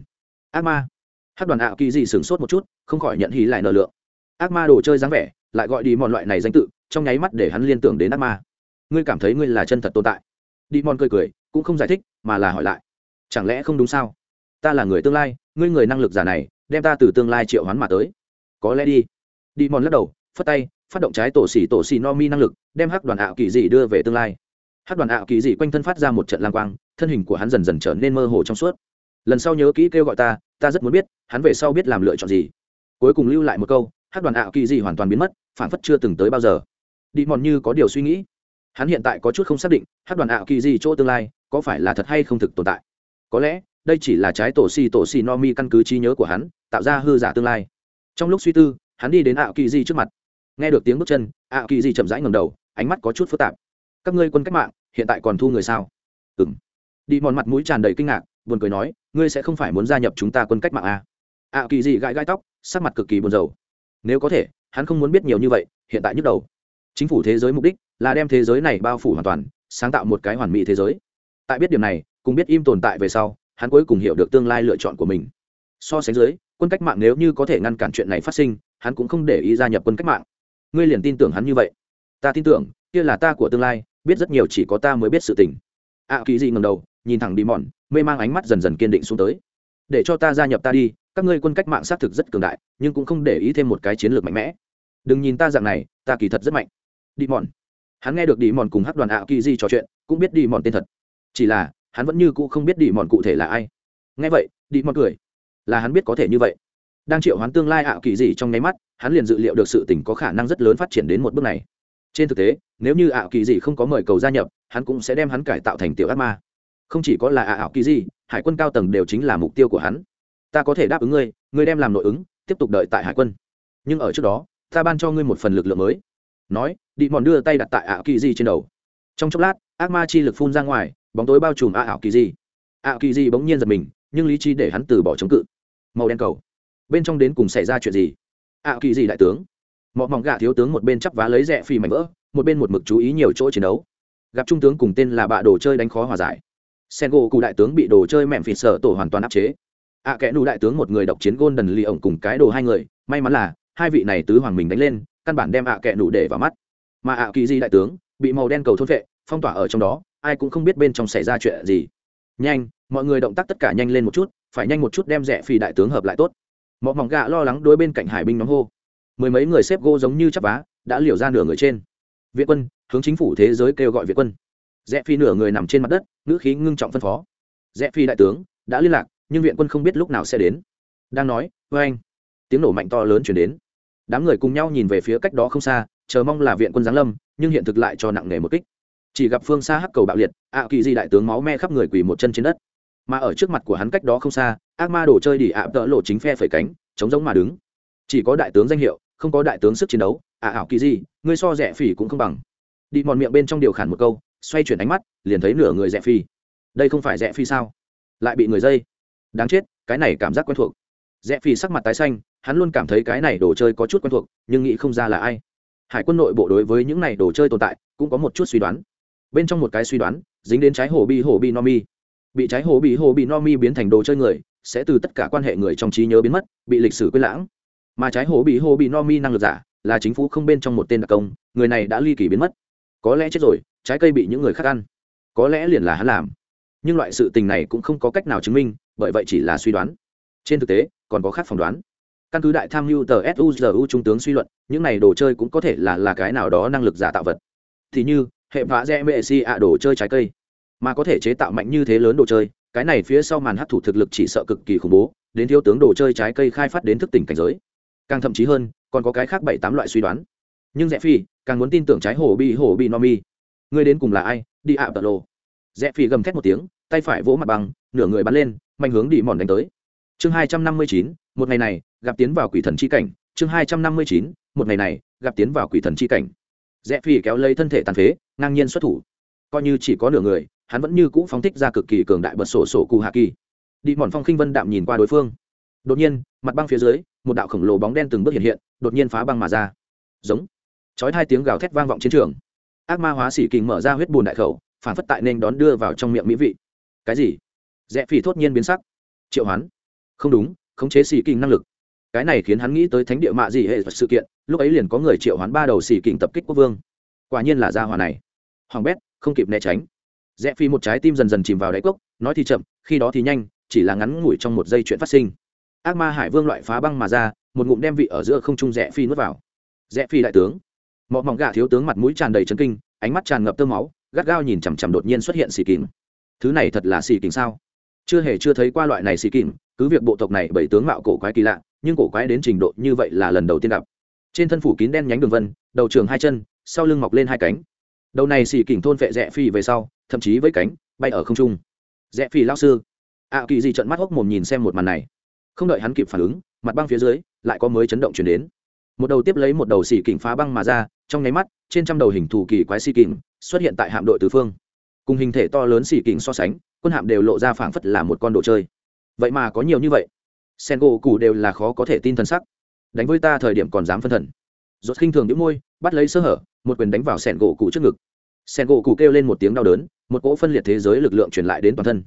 Ác ma. Hát đoàn ảo kỳ dị sửng sốt một chút, không khỏi nhận hí lại nợ lượng. Ác ma đồ chơi dáng vẻ, lại gọi đi mòn loại này danh tự, trong nháy mắt để hắn liên tưởng đến ác ma. Ngươi cảm thấy ngươi là chân thật tồn tại. Đi mòn cười cười, cũng không giải thích, mà là hỏi lại. Chẳng lẽ không đúng sao? Ta là người tương lai, ngươi người năng lực giả này, đem ta từ tương lai triệu hoán mà tới. Có lẽ đi. Đi mòn lắc đầu, phất tay, phát động trái tổ xỉ tổ xỉ no mi năng lực, đem hắc đoàn ảo kỳ dị đưa về tương lai. Hắc đoàn ảo kỳ dị quanh thân phát ra một trận lang quang thân hình của hắn dần dần trở nên mơ hồ trong suốt. Lần sau nhớ kỹ kêu gọi ta ta rất muốn biết, hắn về sau biết làm lựa chọn gì. Cuối cùng lưu lại một câu hắc đoàn ảo kỳ gì hoàn toàn biến mất phản phất chưa từng tới bao giờ. Đi mòn như có điều suy nghĩ. Hắn hiện tại có chút không xác định hắc đoàn ảo kỳ gì chỗ tương lai, có phải là thật hay không thực tồn tại. Có lẽ, đây chỉ là trái tổ xì tổ xì no mi căn cứ trí nhớ của hắn, tạo ra hư giả tương lai. Trong lúc suy tư, hắn đi đến ảo kỳ Di trước mặt. Nghe được tiếng bước chân ảo kỳ Di chậm rãi ngầm đầu, ánh mắt có chút phức tạp. Các ngươi quân cách mạng, hiện tại còn thu người sao? Ừ m đi mòn mặt mũi tràn đầy kinh ngạc buồn cười nói ngươi sẽ không phải muốn gia nhập chúng ta quân cách mạng à? ảo kỳ dị gãi gãi tóc sắc mặt cực kỳ buồn rầu. Nếu có thể hắn không muốn biết nhiều như vậy hiện tại nhức đầu. Chính phủ thế giới mục đích là đem thế giới này bao phủ hoàn toàn sáng tạo một cái hoàn mỹ thế giới. Tại biết điểm này cùng biết im tồn tại về sau hắn cuối cùng hiểu được tương lai lựa chọn của mình. So sánh dưới quân cách mạng nếu như có thể ngăn cản chuyện này phát sinh hắn cũng không để ý gia nhập quân cách mạng. Ngươi liền tin tưởng hắn như vậy? Ta tin tưởng kia là ta của tương lai biết rất nhiều chỉ có ta mới biết sự tình. Ạ à, kỳ dị ngầm đầu nhìn thẳng đi mòn, mê mang ánh mắt dần dần kiên định xuống tới. Để cho ta gia nhập ta đi, các ngươi quân cách mạng xác thực rất cường đại, nhưng cũng không để ý thêm một cái chiến lược mạnh mẽ. Đừng nhìn ta dạng này, ta kỳ thật rất mạnh. Đi mòn. Hắn nghe được đi mòn cùng hát đoàn ạ kỳ di trò chuyện, cũng biết đi mòn tên thật. Chỉ là, hắn vẫn như cũ không biết đi mòn cụ thể là ai. Nghe vậy, đi mòn cười. Là hắn biết có thể như vậy. Đang triệu hoán tương lai ạ kỳ di trong nháy mắt, hắn liền dự liệu được sự tình có khả năng rất lớn phát triển đến một bước này. Trên thực tế, nếu như ạ kỳ di không có mời cầu gia nhập, hắn cũng sẽ đem hắn cải tạo thành tiểu ác ma không chỉ có là ảo kỳ di, hải quân cao tầng đều chính là mục tiêu của hắn. Ta có thể đáp ứng ngươi ngươi đem làm nội ứng, tiếp tục đợi tại hải quân. Nhưng ở trước đó, ta ban cho ngươi một phần lực lượng mới. Nói đi mòn đưa tay đặt tại ảo kỳ di trên đầu. Trong chốc lát, ác ma chi lực phun ra ngoài, bóng tối bao trùm ảo kỳ di. Ảo kỳ di bỗng nhiên giật mình, nhưng lý trí để hắn từ bỏ chống cự. Màu đen cầu. Bên trong đến cùng xảy ra chuyện gì? Ảo kỳ di đại tướng. Mọi mỏng gà thiếu tướng một bên chắp vá lấy rẽ phi mảnh vỡ, một bên một mực chú ý nhiều chỗ chiến đấu. Gặp trung tướng cùng tên là bạ đồ chơi đánh khó hòa giải sen gỗ cụ đại tướng bị đồ chơi mẹm phì sở tổ hoàn toàn áp chế. À, ạ kẽ nụ đại tướng một người độc chiến gôn đần lì ổng cùng cái đồ hai người, may mắn là, hai vị này tứ hoàng mình đánh lên, căn bản đem ạ kẽ nụ để vào mắt. Mà ạ kỳ di đại tướng, bị màu đen cầu thôn vệ, phong tỏa ở trong đó, ai cũng không biết bên trong xảy ra chuyện gì. Nhanh, mọi người động tác tất cả nhanh lên một chút, phải nhanh một chút đem rẻ phi đại tướng hợp lại tốt. Mọi mỏng gạ lo lắng đối bên cạnh hải binh nóng hô. Mười mấy người xếp gô giống như chắp vá, đã liều ra nửa người trên. Viện quân, hướng chính phủ thế giới kêu gọi viện quân. Rẽ phi nửa người nằm trên mặt đất ngữ khí ngưng trọng phân phó. Rẽ phi đại tướng, đã liên lạc, nhưng viện quân không biết lúc nào sẽ đến. Đang nói vê anh tiếng nổ mạnh to lớn chuyển đến. Đám người cùng nhau nhìn về phía cách đó không xa, chờ mong là viện quân giáng lâm, nhưng hiện thực lại cho nặng nề một kích. Chỉ gặp phương xa hắc cầu bạo liệt, ạ kỳ di đại tướng máu me khắp người quỳ một chân trên đất. Mà ở trước mặt của hắn cách đó không xa, ác ma đồ chơi đỉ ạ tợ lộ chính phe phẩy cánh, chống giống mà đứng. Chỉ có đại tướng danh hiệu, không có đại tướng sức chiến đấu, ạ ảo kỳ di, ngươi so rẻ phỉ cũng không bằng. Đi mòn miệng bên trong điều khản một câu, xoay chuyển ánh mắt liền thấy nửa người rẻ phi. Đây không phải rẻ phi sao? Lại bị người dây. Đáng chết, cái này cảm giác quen thuộc. Rẽ phi sắc mặt tái xanh, hắn luôn cảm thấy cái này đồ chơi có chút quen thuộc, nhưng nghĩ không ra là ai. Hải quân nội bộ đối với những này đồ chơi tồn tại, cũng có một chút suy đoán. Bên trong một cái suy đoán, dính đến trái hồ bi hồ bi no mi. Bị trái hồ bị hồ bị no mi biến thành đồ chơi người, sẽ từ tất cả quan hệ người trong trí nhớ biến mất, bị lịch sử quên lãng. Mà trái hồ bị hồ bị no mi năng lực giả, là chính phủ không bên trong một tên đặc công, người này đã ly kỳ biến mất. Có lẽ chết rồi, trái cây bị những người khác ăn có lẽ liền là hắn làm. Nhưng loại sự tình này cũng không có cách nào chứng minh, bởi vậy chỉ là suy đoán. Trên thực tế, còn có khác phỏng đoán. Căn cứ đại tham mưu tờ suzu trung tướng suy luận, những này đồ chơi cũng có thể là là cái nào đó năng lực giả tạo vật. Thì như, hệ vã rẽ mệ si ạ đồ chơi trái cây. Mà có thể chế tạo mạnh như thế lớn đồ chơi, cái này phía sau màn hấp thụ thực lực chỉ sợ cực kỳ khủng bố, đến thiếu tướng đồ chơi trái cây khai phát đến thức tỉnh cảnh giới. Càng thậm chí hơn, còn có cái khác bảy tám loại suy đoán. Nhưng rẽ phi càng muốn tin tưởng trái hồ bị hồ bị no mi. Ngươi đến cùng là ai? Đi ạ tờ lô. Rẽ phi gầm thét một tiếng, tay phải vỗ mặt bằng, nửa người bắn lên, mạnh hướng đi mòn đánh tới. Chương hai trăm năm mươi chín, một ngày này, gặp tiến vào quỷ thần chi cảnh. Chương hai trăm năm mươi chín, một ngày này, gặp tiến vào quỷ thần chi cảnh. Rẽ phi kéo lấy thân thể tàn phế, ngang nhiên xuất thủ. Coi như chỉ có nửa người, hắn vẫn như cũ phóng thích ra cực kỳ cường đại bật sổ sổ cụ hạ kỳ. Đi mòn phong khinh vân đạm nhìn qua đối phương. Đột nhiên, mặt băng phía dưới, một đạo khổng lồ bóng đen từng bước hiện hiện, đột nhiên phá băng mà ra. Giống. Chói hai tiếng gào thét vang vọng chiến trường ác ma hóa xỉ kình mở ra huyết bùn đại khẩu, phản phất tại nên đón đưa vào trong miệng mỹ vị. Cái gì? Rẽ phỉ thốt nhiên biến sắc. Triệu hoán. Không đúng, khống chế xỉ kình năng lực. Cái này khiến hắn nghĩ tới thánh địa mạ gì hệ sự kiện, lúc ấy liền có người triệu hoán ba đầu xỉ kình tập kích quốc vương. Quả nhiên là gia hòa này. Hoàng bét, không kịp né tránh. Rẽ phi một trái tim dần dần chìm vào đáy cốc, nói thì chậm, khi đó thì nhanh, chỉ là ngắn ngủi trong một giây chuyện phát sinh. Ác ma hải vương loại phá băng mà ra, một ngụm đem vị ở giữa không trung rẽ phi nuốt vào. Rẽ phi đại tướng mọ mỏng gà thiếu tướng mặt mũi tràn đầy chân kinh, ánh mắt tràn ngập tơ máu, gắt gao nhìn chằm chằm đột nhiên xuất hiện xì kìm thứ này thật là xì kìm sao? Chưa hề chưa thấy qua loại này xì kìm cứ việc bộ tộc này bảy tướng mạo cổ quái kỳ lạ, nhưng cổ quái đến trình độ như vậy là lần đầu tiên gặp. Trên thân phủ kín đen nhánh đường vân, đầu trường hai chân, sau lưng mọc lên hai cánh. Đầu này xì kìm thôn vệ rẽ phi về sau, thậm chí với cánh, bay ở không trung. Rẽ phi lao sư. Ạ kỳ gì trận mắt hốc mồm nhìn xem một màn này. Không đợi hắn kịp phản ứng, mặt băng phía dưới, lại có mới chấn động chuyển đến một đầu tiếp lấy một đầu xì kình phá băng mà ra, trong nháy mắt, trên trăm đầu hình thù kỳ quái xì kình xuất hiện tại hạm đội tứ phương. Cùng hình thể to lớn xì kình so sánh, quân hạm đều lộ ra phảng phất là một con đồ chơi. Vậy mà có nhiều như vậy. Sen gỗ cụ đều là khó có thể tin thân sắc. Đánh với ta thời điểm còn dám phân thần. Rốt khinh thường đĩu môi, bắt lấy sơ hở, một quyền đánh vào sen gỗ cụ trước ngực. Sen gỗ cụ kêu lên một tiếng đau đớn, một cỗ phân liệt thế giới lực lượng truyền lại đến toàn thân.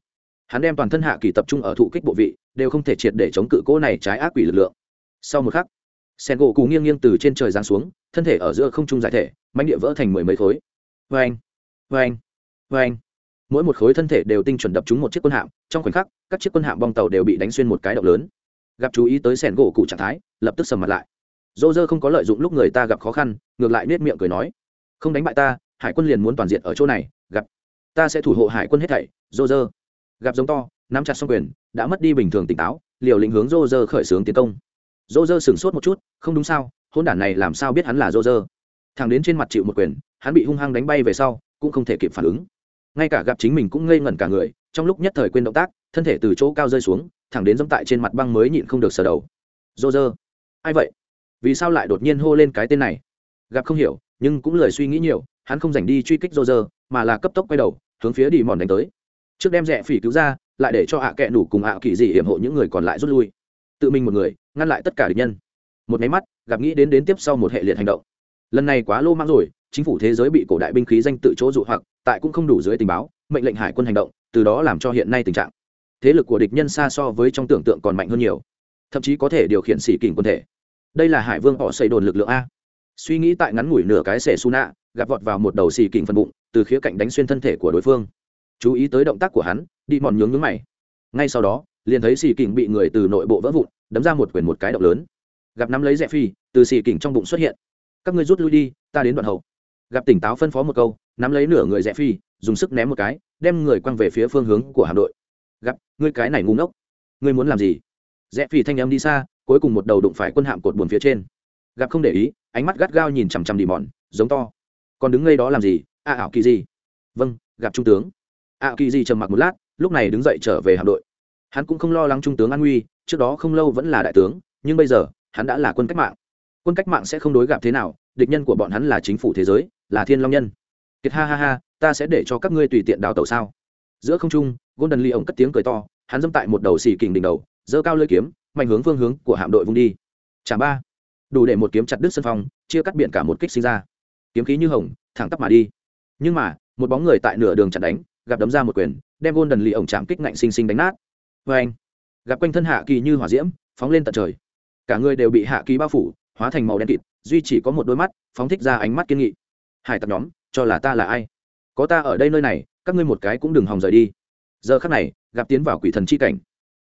Hắn đem toàn thân hạ kỳ tập trung ở thụ kích bộ vị, đều không thể triệt để chống cự cỗ này trái ác quỷ lực lượng. Sau một khắc sen gỗ cụ nghiêng nghiêng từ trên trời giáng xuống, thân thể ở giữa không trung giải thể, mánh địa vỡ thành mười mấy khối. Vê anh vê anh vê anh mỗi một khối thân thể đều tinh chuẩn đập trúng một chiếc quân hạm, trong khoảnh khắc, các chiếc quân hạm bong tàu đều bị đánh xuyên một cái động lớn. Gặp chú ý tới sẻn gỗ cụ trạng thái, lập tức sầm mặt lại. Dô dơ không có lợi dụng lúc người ta gặp khó khăn, ngược lại nết miệng cười nói, không đánh bại ta, hải quân liền muốn toàn diện ở chỗ này, gặp. Ta sẽ thủ hộ hải quân hết thảy, dô dơ. Gặp giống to, nắm chặt xong quyền, đã mất đi bình thường tỉnh táo, liều lĩnh hướng dô dơ khởi xướng tiến công dô dơ sửng sốt một chút, không đúng sao hôn đản này làm sao biết hắn là dô dơ? Thằng đến trên mặt chịu một quyền, hắn bị hung hăng đánh bay về sau, cũng không thể kịp phản ứng. Ngay cả gặp chính mình cũng ngây ngẩn cả người, trong lúc nhất thời quên động tác, thân thể từ chỗ cao rơi xuống, thẳng đến dẫm tại trên mặt băng mới nhịn không được sờ đầu. Dô dơ, ai vậy? Vì sao lại đột nhiên hô lên cái tên này? Gặp không hiểu, nhưng cũng lời suy nghĩ nhiều, hắn không dành đi truy kích dô dơ, mà là cấp tốc quay đầu, hướng phía đi mòn đánh tới. Trước đem rẽ phỉ cứu ra, lại để cho ạ à kẹ nủ cùng ạ kỳ dị hiểm hộ những người còn lại rút lui tự mình một người, ngăn lại tất cả địch nhân. Một máy mắt, gặp nghĩ đến đến tiếp sau một hệ liệt hành động. Lần này quá lô mang rồi, chính phủ thế giới bị cổ đại binh khí danh tự chỗ dụ hoặc, tại cũng không đủ dưới tình báo, mệnh lệnh hải quân hành động, từ đó làm cho hiện nay tình trạng. Thế lực của địch nhân xa so với trong tưởng tượng còn mạnh hơn nhiều. Thậm chí có thể điều khiển xỉ kình quân thể. Đây là hải vương họ xây đồn lực lượng a. Suy nghĩ tại ngắn ngủi nửa cái xẻ su nạ, gặp vọt vào một đầu xì kình phần bụng, từ khía cạnh đánh xuyên thân thể của đối phương. Chú ý tới động tác của hắn, đi mòn nhướng nhướng mày. Ngay sau đó liền thấy xì kình bị người từ nội bộ vỡ vụn, đấm ra một quyền một cái động lớn. Gặp nắm lấy rẽ phi, từ xì kình trong bụng xuất hiện. Các ngươi rút lui đi, ta đến đoạn hậu. Gặp tỉnh táo phân phó một câu, nắm lấy nửa người rẽ phi, dùng sức ném một cái, đem người quăng về phía phương hướng của hạm đội. Gặp, ngươi cái này ngu ngốc. Ngươi muốn làm gì? Rẽ phi thanh em đi xa, cuối cùng một đầu đụng phải quân hạm cột buồn phía trên. Gặp không để ý, ánh mắt gắt gao nhìn chằm chằm đi mòn, giống to. Còn đứng ngay đó làm gì? A ảo kỳ gì vâng gặp trung tướng. A kỳ gì trầm mặc một lát, lúc này đứng dậy trở về hạm đội hắn cũng không lo lắng trung tướng an nguy, trước đó không lâu vẫn là đại tướng, nhưng bây giờ, hắn đã là quân cách mạng. Quân cách mạng sẽ không đối gặp thế nào, địch nhân của bọn hắn là chính phủ thế giới, là thiên long nhân. Kiệt ha ha ha, ta sẽ để cho các ngươi tùy tiện đào tẩu sao? Giữa không trung, golden lee ổng cất tiếng cười to, hắn dâm tại một đầu xì kình đỉnh đầu, giơ cao lưỡi kiếm, mạnh hướng phương hướng của hạm đội vung đi. Chả ba. Đủ để một kiếm chặt đứt sân phong, chia cắt biển cả một kích sinh ra. Kiếm khí như hồng, thẳng tắp mà đi. Nhưng mà, một bóng người tại nửa đường chặn đánh, gặp đấm ra một quyền, đem golden lee ổng chạm kích ngạnh sinh sinh đánh nát vê anh, gặp quanh thân hạ kỳ như hỏa diễm, phóng lên tận trời. Cả người đều bị hạ kỳ bao phủ, hóa thành màu đen kịt, duy chỉ có một đôi mắt, phóng thích ra ánh mắt kiên nghị. Hải tặc nhóm, cho là ta là ai? Có ta ở đây nơi này, các ngươi một cái cũng đừng hòng rời đi. Giờ khắc này, gặp tiến vào quỷ thần chi cảnh.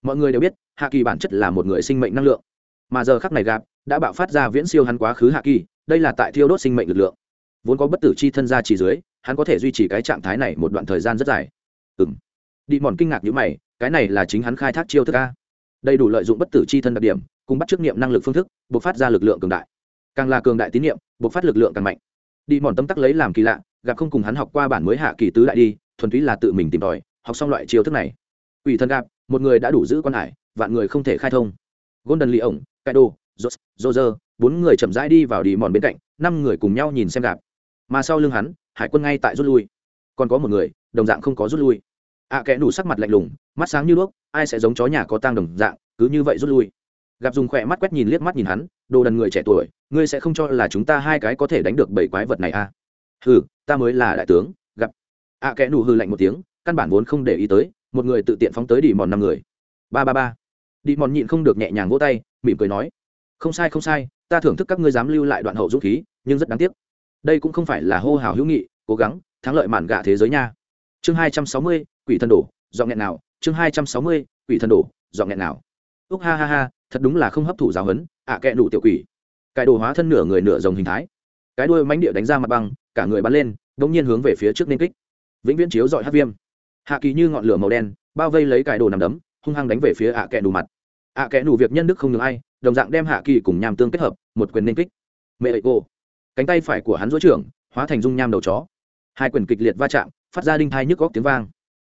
Mọi người đều biết, hạ kỳ bản chất là một người sinh mệnh năng lượng. Mà giờ khắc này gặp, đã bạo phát ra viễn siêu hắn quá khứ hạ kỳ, đây là tại thiêu đốt sinh mệnh lực lượng. Vốn có bất tử chi thân ra chỉ dưới, hắn có thể duy trì cái trạng thái này một đoạn thời gian rất dài. Ừng đi mòn kinh ngạc như mày cái này là chính hắn khai thác chiêu thức a. Đầy đủ lợi dụng bất tử chi thân đặc điểm, cùng bắt chức niệm năng lực phương thức buộc phát ra lực lượng cường đại. Càng là cường đại tín niệm buộc phát lực lượng càng mạnh. Đi mòn tâm tắc lấy làm kỳ lạ, gặp không cùng hắn học qua bản mới hạ kỳ tứ lại đi, thuần túy là tự mình tìm tòi, học xong loại chiêu thức này. Ủy thân gặp, một người đã đủ giữ quan hải, vạn người không thể khai thông. Golden lì ổng, kaido jose bốn người chậm rãi đi vào đi mòn bên cạnh, năm người cùng nhau nhìn xem gặp. Mà sau lưng hắn, hải quân ngay tại rút lui. Còn có một người, đồng dạng không có rút lui ạ à, kẽ nủ sắc mặt lạnh lùng mắt sáng như đuốc ai sẽ giống chó nhà có tang đồng dạng cứ như vậy rút lui. Gặp dùng khỏe mắt quét nhìn liếc mắt nhìn hắn đồ đần người trẻ tuổi ngươi sẽ không cho là chúng ta hai cái có thể đánh được bảy quái vật này à? Hừ ta mới là đại tướng gặp. ạ à, kẽ nủ hư lạnh một tiếng căn bản vốn không để ý tới một người tự tiện phóng tới đi mòn năm người. Ba ba ba. Đi mòn nhịn không được nhẹ nhàng vỗ tay mỉm cười nói. Không sai không sai ta thưởng thức các ngươi dám lưu lại đoạn hậu dũng khí nhưng rất đáng tiếc. Đây cũng không phải là hô hào hữu nghị cố gắng thắng lợi mạn gạ thế giới nha chương hai trăm sáu mươi, quỷ thần đổ dọn nghẹn nào. Chương hai trăm sáu mươi, quỷ thần đổ dọn nghẹn nào. Úc ha ha ha, thật đúng là không hấp thụ giáo huấn, ạ à kẹ đủ tiểu quỷ. Cái đồ hóa thân nửa người nửa rồng hình thái. Cái đuôi mánh địa đánh ra mặt băng, cả người bắn lên đống nhiên hướng về phía trước nên kích. Vĩnh viễn chiếu dọi hát viêm. Hạ kỳ như ngọn lửa màu đen, bao vây lấy cái đồ nằm đấm, hung hăng đánh về phía ạ à kẹ đủ mặt. Ạ à kẹ đủ việc nhân đức không ngừng ai, đồng dạng đem hạ kỳ cùng nham tương kết hợp, một quyền nên kích. Mẹ ậy cô. Cánh tay phải của hắn rũ trưởng, hóa thành dung nham đầu chó. Hai quyền kịch liệt va chạm phát ra đinh thai nhức góc tiếng vang.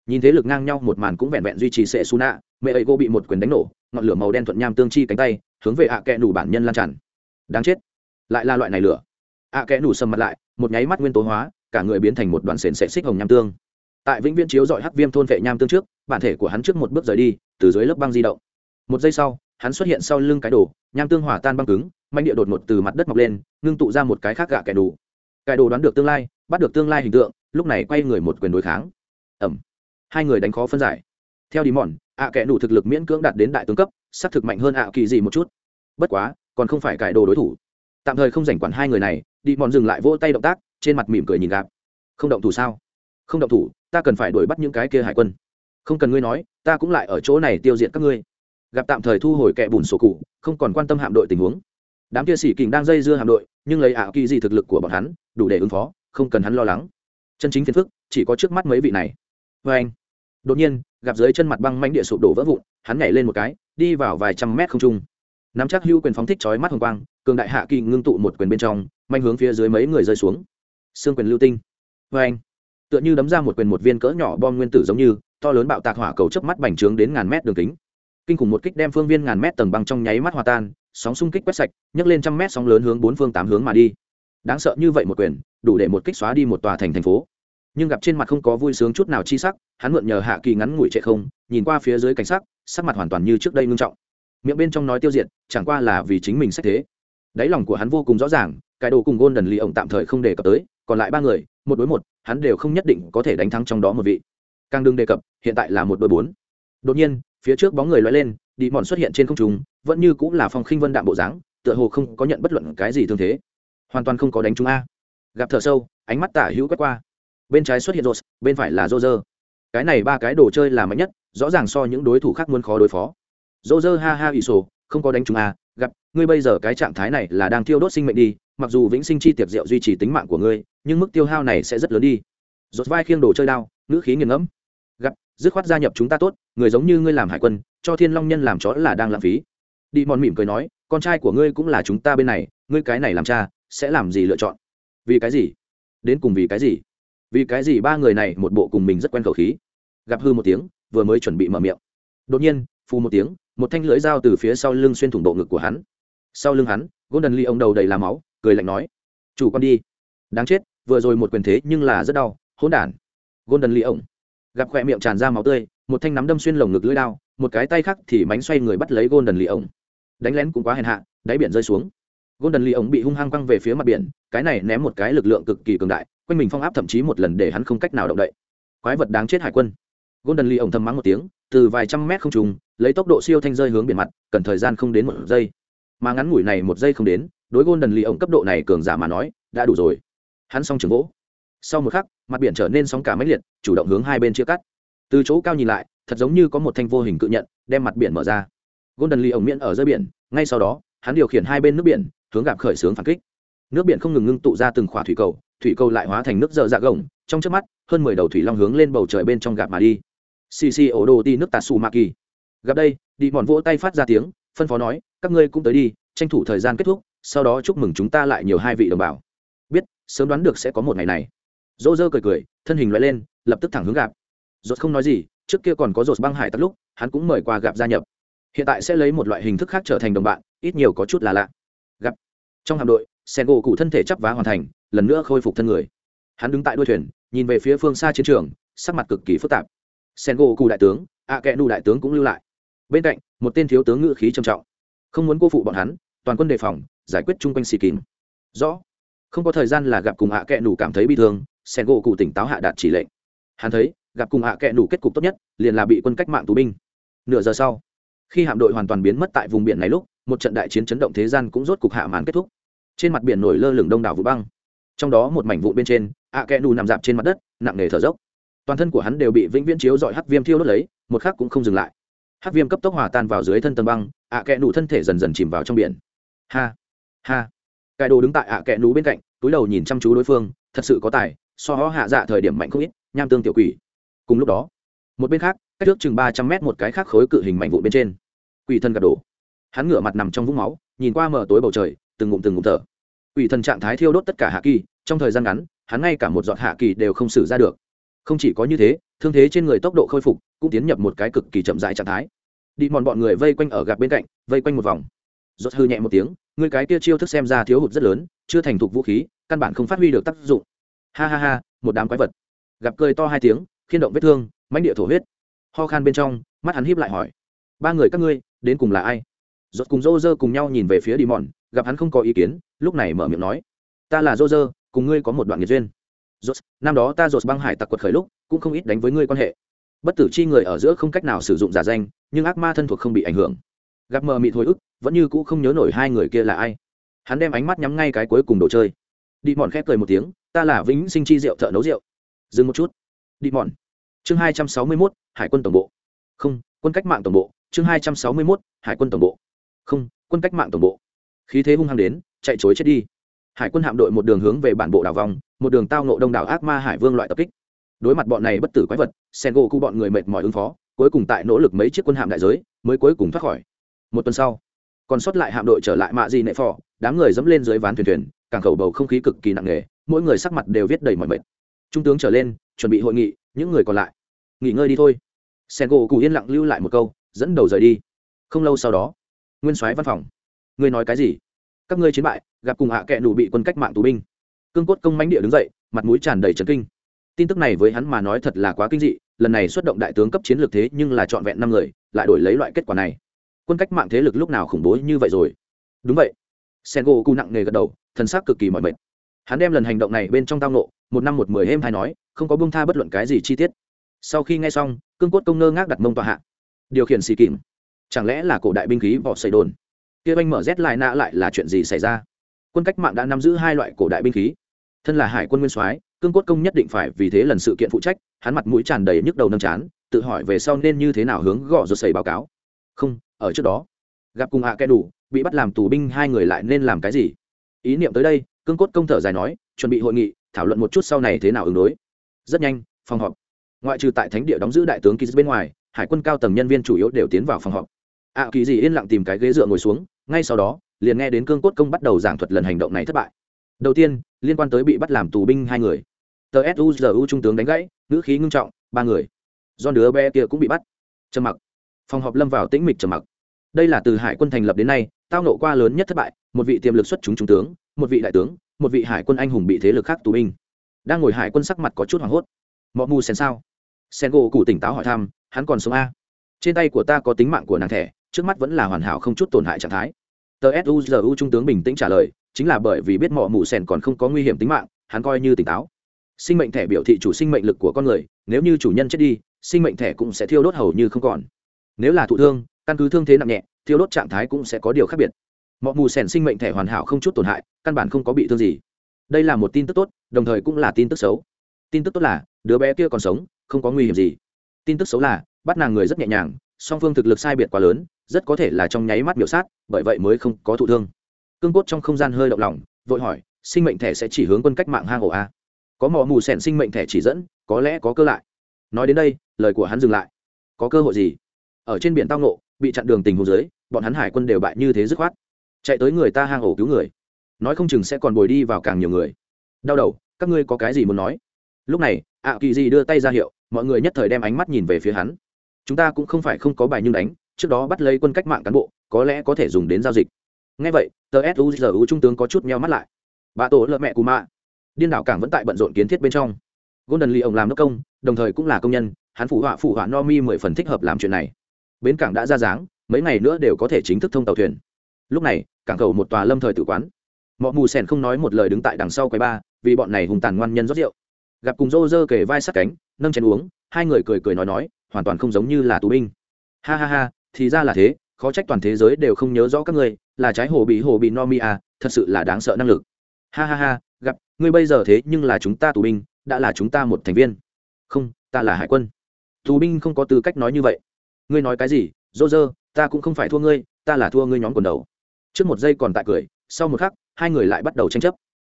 Nhìn thế lực ngang nhau, một màn cũng vẹn vẹn duy trì sệ su nạ mẹ ấy gô bị một quyền đánh nổ, ngọn lửa màu đen thuận nham tương chi cánh tay, hướng về ạ à kẽ nủ bản nhân lan tràn. Đáng chết. Lại là loại này lửa. Ạ à kẽ nủ sầm mặt lại, một nháy mắt nguyên tố hóa, cả người biến thành một đoàn sền sệ xích hồng nham tương. Tại vĩnh viễn chiếu dọi hắc viêm thôn vệ nham tương trước, bản thể của hắn trước một bước rời đi, từ dưới lớp băng di động. Một giây sau, hắn xuất hiện sau lưng cái đồ, nham tương hỏa tan băng cứng manh địa đột ngột từ mặt đất mọc lên, ngưng tụ ra một cái khác gạ kẻ đủ cải đồ đoán được tương lai, bắt được tương lai hình tượng lúc này quay người một quyền đối kháng. Ẩm hai người đánh khó phân giải. Theo đi mòn, ạ kẻ đủ thực lực miễn cưỡng đạt đến đại tướng cấp xác thực mạnh hơn ạ kỳ gì một chút. Bất quá, còn không phải cải đồ đối thủ. Tạm thời không rảnh quản hai người này, đi mòn dừng lại vỗ tay động tác, trên mặt mỉm cười nhìn gạp. Không động thủ sao? Không động thủ, ta cần phải đuổi bắt những cái kia hải quân. Không cần ngươi nói, ta cũng lại ở chỗ này tiêu diệt các ngươi. Gặp tạm thời thu hồi kẻ bùn sổ cụ, không còn quan tâm hạm đội tình huống. Đám kia sĩ kình đang dây dưa hạm đội, nhưng lấy ảo kỳ gì thực lực của bọn hắn, đủ để ứng phó, không cần hắn lo lắng chân chính phiền phức, chỉ có trước mắt mấy vị này. Vê anh, đột nhiên, gặp dưới chân mặt băng mánh địa sụp đổ vỡ vụn, hắn nhảy lên một cái, đi vào vài trăm mét không trung. Nắm chắc hữu quyền phóng thích chói mắt hồng quang, cường đại hạ kỳ ngưng tụ một quyền bên trong, manh hướng phía dưới mấy người rơi xuống. Xương quyền lưu tinh. Vê anh, tựa như đấm ra một quyền một viên cỡ nhỏ bom nguyên tử giống như, to lớn bạo tạc hỏa cầu chớp mắt bành trướng đến ngàn mét đường kính. Kinh khủng một kích đem phương viên ngàn mét tầng băng trong nháy mắt hòa tan, sóng xung kích quét sạch, nhấc lên trăm mét sóng lớn hướng bốn phương tám hướng mà đi đáng sợ như vậy một quyền, đủ để một kích xóa đi một tòa thành thành phố. Nhưng gặp trên mặt không có vui sướng chút nào chi sắc, hắn mượn nhờ hạ kỳ ngắn ngủi trệ không, nhìn qua phía dưới cảnh sắc sắc mặt hoàn toàn như trước đây ngưng trọng. Miệng bên trong nói tiêu diệt, chẳng qua là vì chính mình sách thế. Đáy lòng của hắn vô cùng rõ ràng, cái đồ cùng gôn đần lì ổng tạm thời không đề cập tới, còn lại ba người, một đối một, hắn đều không nhất định có thể đánh thắng trong đó một vị. Càng đừng đề cập, hiện tại là một đôi bốn. Đột nhiên, phía trước bóng người loay lên đi mòn xuất hiện trên không trung, vẫn như cũng là phong khinh vân đạm bộ dáng, tựa hồ không có nhận bất luận cái gì thương thế hoàn toàn không có đánh chúng a. Gặp thở sâu, ánh mắt tả hữu quét qua. Bên trái xuất hiện rột bên phải là rô Rơ. cái này ba cái đồ chơi là mạnh nhất, rõ ràng so những đối thủ khác muốn khó đối phó. Rô Rơ ha ha ỷ sổ, không có đánh chúng a. gặp, ngươi bây giờ cái trạng thái này là đang thiêu đốt sinh mệnh đi, mặc dù vĩnh sinh chi tiệc rượu duy trì tính mạng của ngươi, nhưng mức tiêu hao này sẽ rất lớn đi. Rột vai khiêng đồ chơi đao, ngữ khí nghiền ngẫm. Gặp, dứt khoát gia nhập chúng ta tốt, người giống như ngươi làm hải quân, cho thiên long nhân làm chó là đang lãng phí. Đi mòn mỉm cười nói, con trai của ngươi cũng là chúng ta bên này, ngươi cái này làm cha sẽ làm gì lựa chọn? Vì cái gì? Đến cùng vì cái gì? Vì cái gì ba người này một bộ cùng mình rất quen khẩu khí? Gặp hư một tiếng, vừa mới chuẩn bị mở miệng. Đột nhiên, phù một tiếng, một thanh lưỡi dao từ phía sau lưng xuyên thủng bộ ngực của hắn. Sau lưng hắn, golden lee ông đầu đầy làm máu, cười lạnh nói, chủ con đi. Đáng chết, vừa rồi một quyền thế nhưng là rất đau, hỗn đản. Golden lee ông. Gặp khỏe miệng tràn ra máu tươi, một thanh nắm đâm xuyên lồng ngực lưỡi đao, một cái tay khác thì mánh xoay người bắt lấy golden lee ông. Đánh lén cũng quá hèn hạ, đáy biển rơi xuống golden lee ống bị hung hăng quăng về phía mặt biển, cái này ném một cái lực lượng cực kỳ cường đại, quanh mình phong áp thậm chí một lần để hắn không cách nào động đậy. Quái vật đáng chết hải quân. Golden lee ống thầm mắng một tiếng, từ vài trăm mét không trùng, lấy tốc độ siêu thanh rơi hướng biển mặt, cần thời gian không đến một giây. Mà ngắn ngủi này một giây không đến, đối golden lee ống cấp độ này cường giả mà nói, đã đủ rồi. Hắn xong trường gỗ. Sau một khắc, mặt biển trở nên sóng cả máy liệt, chủ động hướng hai bên chia cắt. Từ chỗ cao nhìn lại, thật giống như có một thanh vô hình cự nhận, đem mặt biển mở ra. Golden lee ổng miễn ở dưới biển, ngay sau đó, hắn điều khiển hai bên nước biển hướng gặp khởi xướng phản kích. Nước biển không ngừng ngưng tụ ra từng khỏa thủy cầu thủy cầu lại hóa thành nước dở dạ gồng, trong trước mắt, hơn mười đầu thủy long hướng lên bầu trời bên trong gạp mà đi. Xì xì ổ đồ đi nước tà xù mạ kỳ. Gặp đây đi mòn vỗ tay phát ra tiếng, phân phó nói, các ngươi cũng tới đi, tranh thủ thời gian kết thúc, sau đó chúc mừng chúng ta lại nhiều hai vị đồng bào. Biết, sớm đoán được sẽ có một ngày này. Dỗ dơ cười cười, thân hình loại lên, lập tức thẳng hướng gặp. Dốt không nói gì, trước kia còn có dột băng hải tắt lúc, hắn cũng mời qua gặp gia nhập. Hiện tại sẽ lấy một loại hình thức khác trở thành đồng bạn, ít nhiều có chút là lạ trong hạm đội sen gỗ cụ thân thể chắp vá hoàn thành, lần nữa khôi phục thân người. Hắn đứng tại đuôi thuyền, nhìn về phía phương xa chiến trường, sắc mặt cực kỳ phức tạp. Sen gỗ cụ đại tướng ạ kẽ nụ đại tướng cũng lưu lại. Bên cạnh, một tên thiếu tướng ngự khí trầm trọng. Không muốn cô phụ bọn hắn, toàn quân đề phòng, giải quyết chung quanh xì kín. Rõ. Không có thời gian là gặp cùng ạ kẽ nụ cảm thấy bi thương sen gỗ cụ tỉnh táo hạ đạt chỉ lệnh. Hắn thấy, gặp cùng hạ kẽ nụ kết cục tốt nhất, liền là bị quân cách mạng tù binh. Nửa giờ sau, khi hạm đội hoàn toàn biến mất tại vùng biển này lúc một trận đại chiến chấn động thế gian cũng rốt cục hạ màn kết thúc. Trên mặt biển nổi lơ lửng đông đảo vụ băng. Trong đó một mảnh vụ bên trên ạ kẽ nù nằm dạp trên mặt đất, nặng nề thở dốc. Toàn thân của hắn đều bị vĩnh viễn chiếu dọi hắc viêm thiêu đốt lấy, một khắc cũng không dừng lại. Hắc viêm cấp tốc hòa tan vào dưới thân tầng băng ạ kẽ nù thân thể dần dần chìm vào trong biển. Ha ha. Cải đồ đứng tại ạ kẽ nú bên cạnh, túi đầu nhìn chăm chú đối phương, thật sự có tài, so hó hạ dạ thời điểm mạnh không ít, nham tương tiểu quỷ. Cùng lúc đó, một bên khác, cách trước chừng ba trăm mét một cái khác khối cự hình mạnh vụ bên trên. Quỷ thân gật đổ hắn ngửa mặt nằm trong vũng máu, nhìn qua mở tối bầu trời, từng ngụm từng ngụm thở. Quỷ thần trạng thái thiêu đốt tất cả hạ kỳ, trong thời gian ngắn, hắn ngay cả một giọt hạ kỳ đều không xử ra được. Không chỉ có như thế, thương thế trên người tốc độ khôi phục cũng tiến nhập một cái cực kỳ chậm rãi trạng thái. Đi mòn bọn người vây quanh ở gặp bên cạnh, vây quanh một vòng. Giọt hư nhẹ một tiếng người cái kia chiêu thức xem ra thiếu hụt rất lớn, chưa thành thục vũ khí, căn bản không phát huy được tác dụng. Ha ha ha, một đám quái vật. Gặp cười to hai tiếng, khiên động vết thương, mãnh địa thổ huyết. Ho khan bên trong, mắt hắn híp lại hỏi, ba người các ngươi, đến cùng là ai? Rốt cùng rô rơ cùng nhau nhìn về phía đi mòn gặp hắn không có ý kiến, lúc này mở miệng nói, ta là rô rơ cùng ngươi có một đoạn nghiệt duyên. Rốt, năm đó ta Rốt băng hải tặc quật khởi lúc, cũng không ít đánh với ngươi quan hệ. Bất tử chi người ở giữa không cách nào sử dụng giả danh, nhưng ác ma thân thuộc không bị ảnh hưởng. Gặp mờ mị thôi ức, vẫn như cũ không nhớ nổi hai người kia là ai. Hắn đem ánh mắt nhắm ngay cái cuối cùng đồ chơi. Đi mòn khép cười một tiếng, ta là vĩnh sinh chi rượu thợ nấu rượu. Dừng một chút. Đi mòn chương hai trăm sáu mươi mốt, hải quân tổng bộ. Không, quân cách mạng tổng bộ. Chương hai trăm sáu mươi mốt, hải quân tổng bộ không, quân cách mạng tổng bộ. Khí thế hung hăng đến, chạy chối chết đi. Hải quân hạm đội một đường hướng về bản bộ đảo vòng, một đường tao nộ đông đảo ác ma hải vương loại tập kích. Đối mặt bọn này bất tử quái vật sen gỗ cụ bọn người mệt mỏi ứng phó, cuối cùng tại nỗ lực mấy chiếc quân hạm đại giới, mới cuối cùng thoát khỏi. Một tuần sau, còn sót lại hạm đội trở lại mạ di nệ phò, đám người dẫm lên dưới ván thuyền thuyền, càng khẩu bầu không khí cực kỳ nặng nề, mỗi người sắc mặt đều viết đầy mọi mệt. Trung tướng trở lên, chuẩn bị hội nghị, những người còn lại, nghỉ ngơi đi thôi. Sen gỗ cụ yên lặng lưu lại một câu, dẫn đầu rời đi. Không lâu sau đó nguyên soái văn phòng. Ngươi nói cái gì? Các ngươi chiến bại, gặp cùng hạ à nụ bị quân cách mạng tù binh. Cương cốt công mánh địa đứng dậy, mặt mũi tràn đầy trấn kinh. Tin tức này với hắn mà nói thật là quá kinh dị, lần này xuất động đại tướng cấp chiến lược thế nhưng là trọn vẹn năm người, lại đổi lấy loại kết quả này. Quân cách mạng thế lực lúc nào khủng bố như vậy rồi? Đúng vậy. Sen gỗ cụ nặng nề gật đầu thân xác cực kỳ mỏi mệt. Hắn đem lần hành động này bên trong tao nộ một năm một mười êm hay nói, không có bông tha bất luận cái gì chi tiết. Sau khi nghe xong, cương cốt công ngơ ngác đặt mông tòa hạ. Điều khiển xì kìm chẳng lẽ là cổ đại binh khí vỏ xây đồn? Kia anh mở rét lại nạ lại là chuyện gì xảy ra? Quân cách mạng đã nắm giữ hai loại cổ đại binh khí. Thân là hải quân nguyên soái, cương cốt công nhất định phải vì thế lần sự kiện phụ trách, hắn mặt mũi tràn đầy nhức đầu nâng chán, tự hỏi về sau nên như thế nào hướng gõ rồi xảy báo cáo. Không, ở trước đó, gặp cùng hạ kẻ đủ, bị bắt làm tù binh hai người lại nên làm cái gì? Ý niệm tới đây, cương cốt công thở dài nói, chuẩn bị hội nghị, thảo luận một chút sau này thế nào ứng đối. Rất nhanh, phòng họp. Ngoại trừ tại thánh địa đóng giữ đại tướng ký bên ngoài, hải quân cao tầng nhân viên chủ yếu đều tiến vào phòng họp ạ kỳ gì yên lặng tìm cái ghế dựa ngồi xuống, ngay sau đó, liền nghe đến cương cốt công bắt đầu giảng thuật lần hành động này thất bại. Đầu tiên, liên quan tới bị bắt làm tù binh hai người. Tờ suzu trung tướng đánh gãy, ngữ khí ngưng trọng, ba người. Do đứa bé kia cũng bị bắt. Trầm mặc. Phòng họp lâm vào tĩnh mịch trầm mặc. Đây là từ hải quân thành lập đến nay, tao nộ qua lớn nhất thất bại, một vị tiềm lực xuất chúng trung tướng, một vị đại tướng, một vị hải quân anh hùng bị thế lực khác tù binh. Đang ngồi hải quân sắc mặt có chút hoảng hốt. Mọ mù sen sao sen gỗ cụ tỉnh táo hỏi thăm, hắn còn sống a? Trên tay của ta có tính mạng của nàng thẻ trước mắt vẫn là hoàn hảo không chút tổn hại trạng thái. Tờ suzu trung tướng bình tĩnh trả lời, chính là bởi vì biết mọ mù sen còn không có nguy hiểm tính mạng, hắn coi như tỉnh táo. Sinh mệnh thẻ biểu thị chủ sinh mệnh lực của con người, nếu như chủ nhân chết đi, sinh mệnh thẻ cũng sẽ thiêu đốt hầu như không còn. Nếu là thụ thương, căn cứ thương thế nặng nhẹ, thiêu đốt trạng thái cũng sẽ có điều khác biệt. Mọ mù sen sinh mệnh thẻ hoàn hảo không chút tổn hại, căn bản không có bị thương gì. Đây là một tin tức tốt, đồng thời cũng là tin tức xấu. Tin tức tốt là, đứa bé kia còn sống, không có nguy hiểm gì. Tin tức xấu là, bắt nàng người rất nhẹ nhàng, song phương thực lực sai biệt quá lớn rất có thể là trong nháy mắt biểu sát, bởi vậy mới không có thụ thương. Cương cốt trong không gian hơi động lòng, vội hỏi, sinh mệnh thẻ sẽ chỉ hướng quân cách mạng hang ổ a à? có mò mù sẻn sinh mệnh thẻ chỉ dẫn, có lẽ có cơ lại. Nói đến đây, lời của hắn dừng lại. Có cơ hội gì? Ở trên biển tao nộ bị chặn đường tình hồ dưới, bọn hắn hải quân đều bại như thế dứt khoát. Chạy tới người ta hang ổ cứu người. Nói không chừng sẽ còn bồi đi vào càng nhiều người. Đau đầu, các ngươi có cái gì muốn nói? Lúc này, ạ kỳ gì đưa tay ra hiệu, mọi người nhất thời đem ánh mắt nhìn về phía hắn. Chúng ta cũng không phải không có bài nhưng đánh trước đó bắt lấy quân cách mạng cán bộ, có lẽ có thể dùng đến giao dịch. Ngay vậy, tờ suzu trung tướng có chút meo mắt lại. Bà tổ lợ mẹ cù mạ. Điên đảo cảng vẫn tại bận rộn kiến thiết bên trong. Golden lee ông làm đốc công, đồng thời cũng là công nhân, hắn phụ họa phụ họa no mi mười phần thích hợp làm chuyện này. Bến cảng đã ra dáng, mấy ngày nữa đều có thể chính thức thông tàu thuyền. Lúc này, cảng cầu một tòa lâm thời tự quán. Mọi mù sèn không nói một lời đứng tại đằng sau quầy ba, vì bọn này hùng tàn ngoan nhân rót rượu. Gặp cùng rô rơ kề vai sát cánh, nâng chén uống, hai người cười cười nói nói, hoàn toàn không giống như là tù binh. Ha ha ha thì ra là thế, khó trách toàn thế giới đều không nhớ rõ các ngươi, là trái hồ bị hồ bị no mi à thật sự là đáng sợ năng lực. Ha ha ha, gặp, ngươi bây giờ thế nhưng là chúng ta tù binh, đã là chúng ta một thành viên. Không, ta là hải quân. Tù binh không có tư cách nói như vậy. Ngươi nói cái gì? Dô dơ, ta cũng không phải thua ngươi, ta là thua ngươi nhóm quần đầu. Trước một giây còn tại cười, sau một khắc, hai người lại bắt đầu tranh chấp.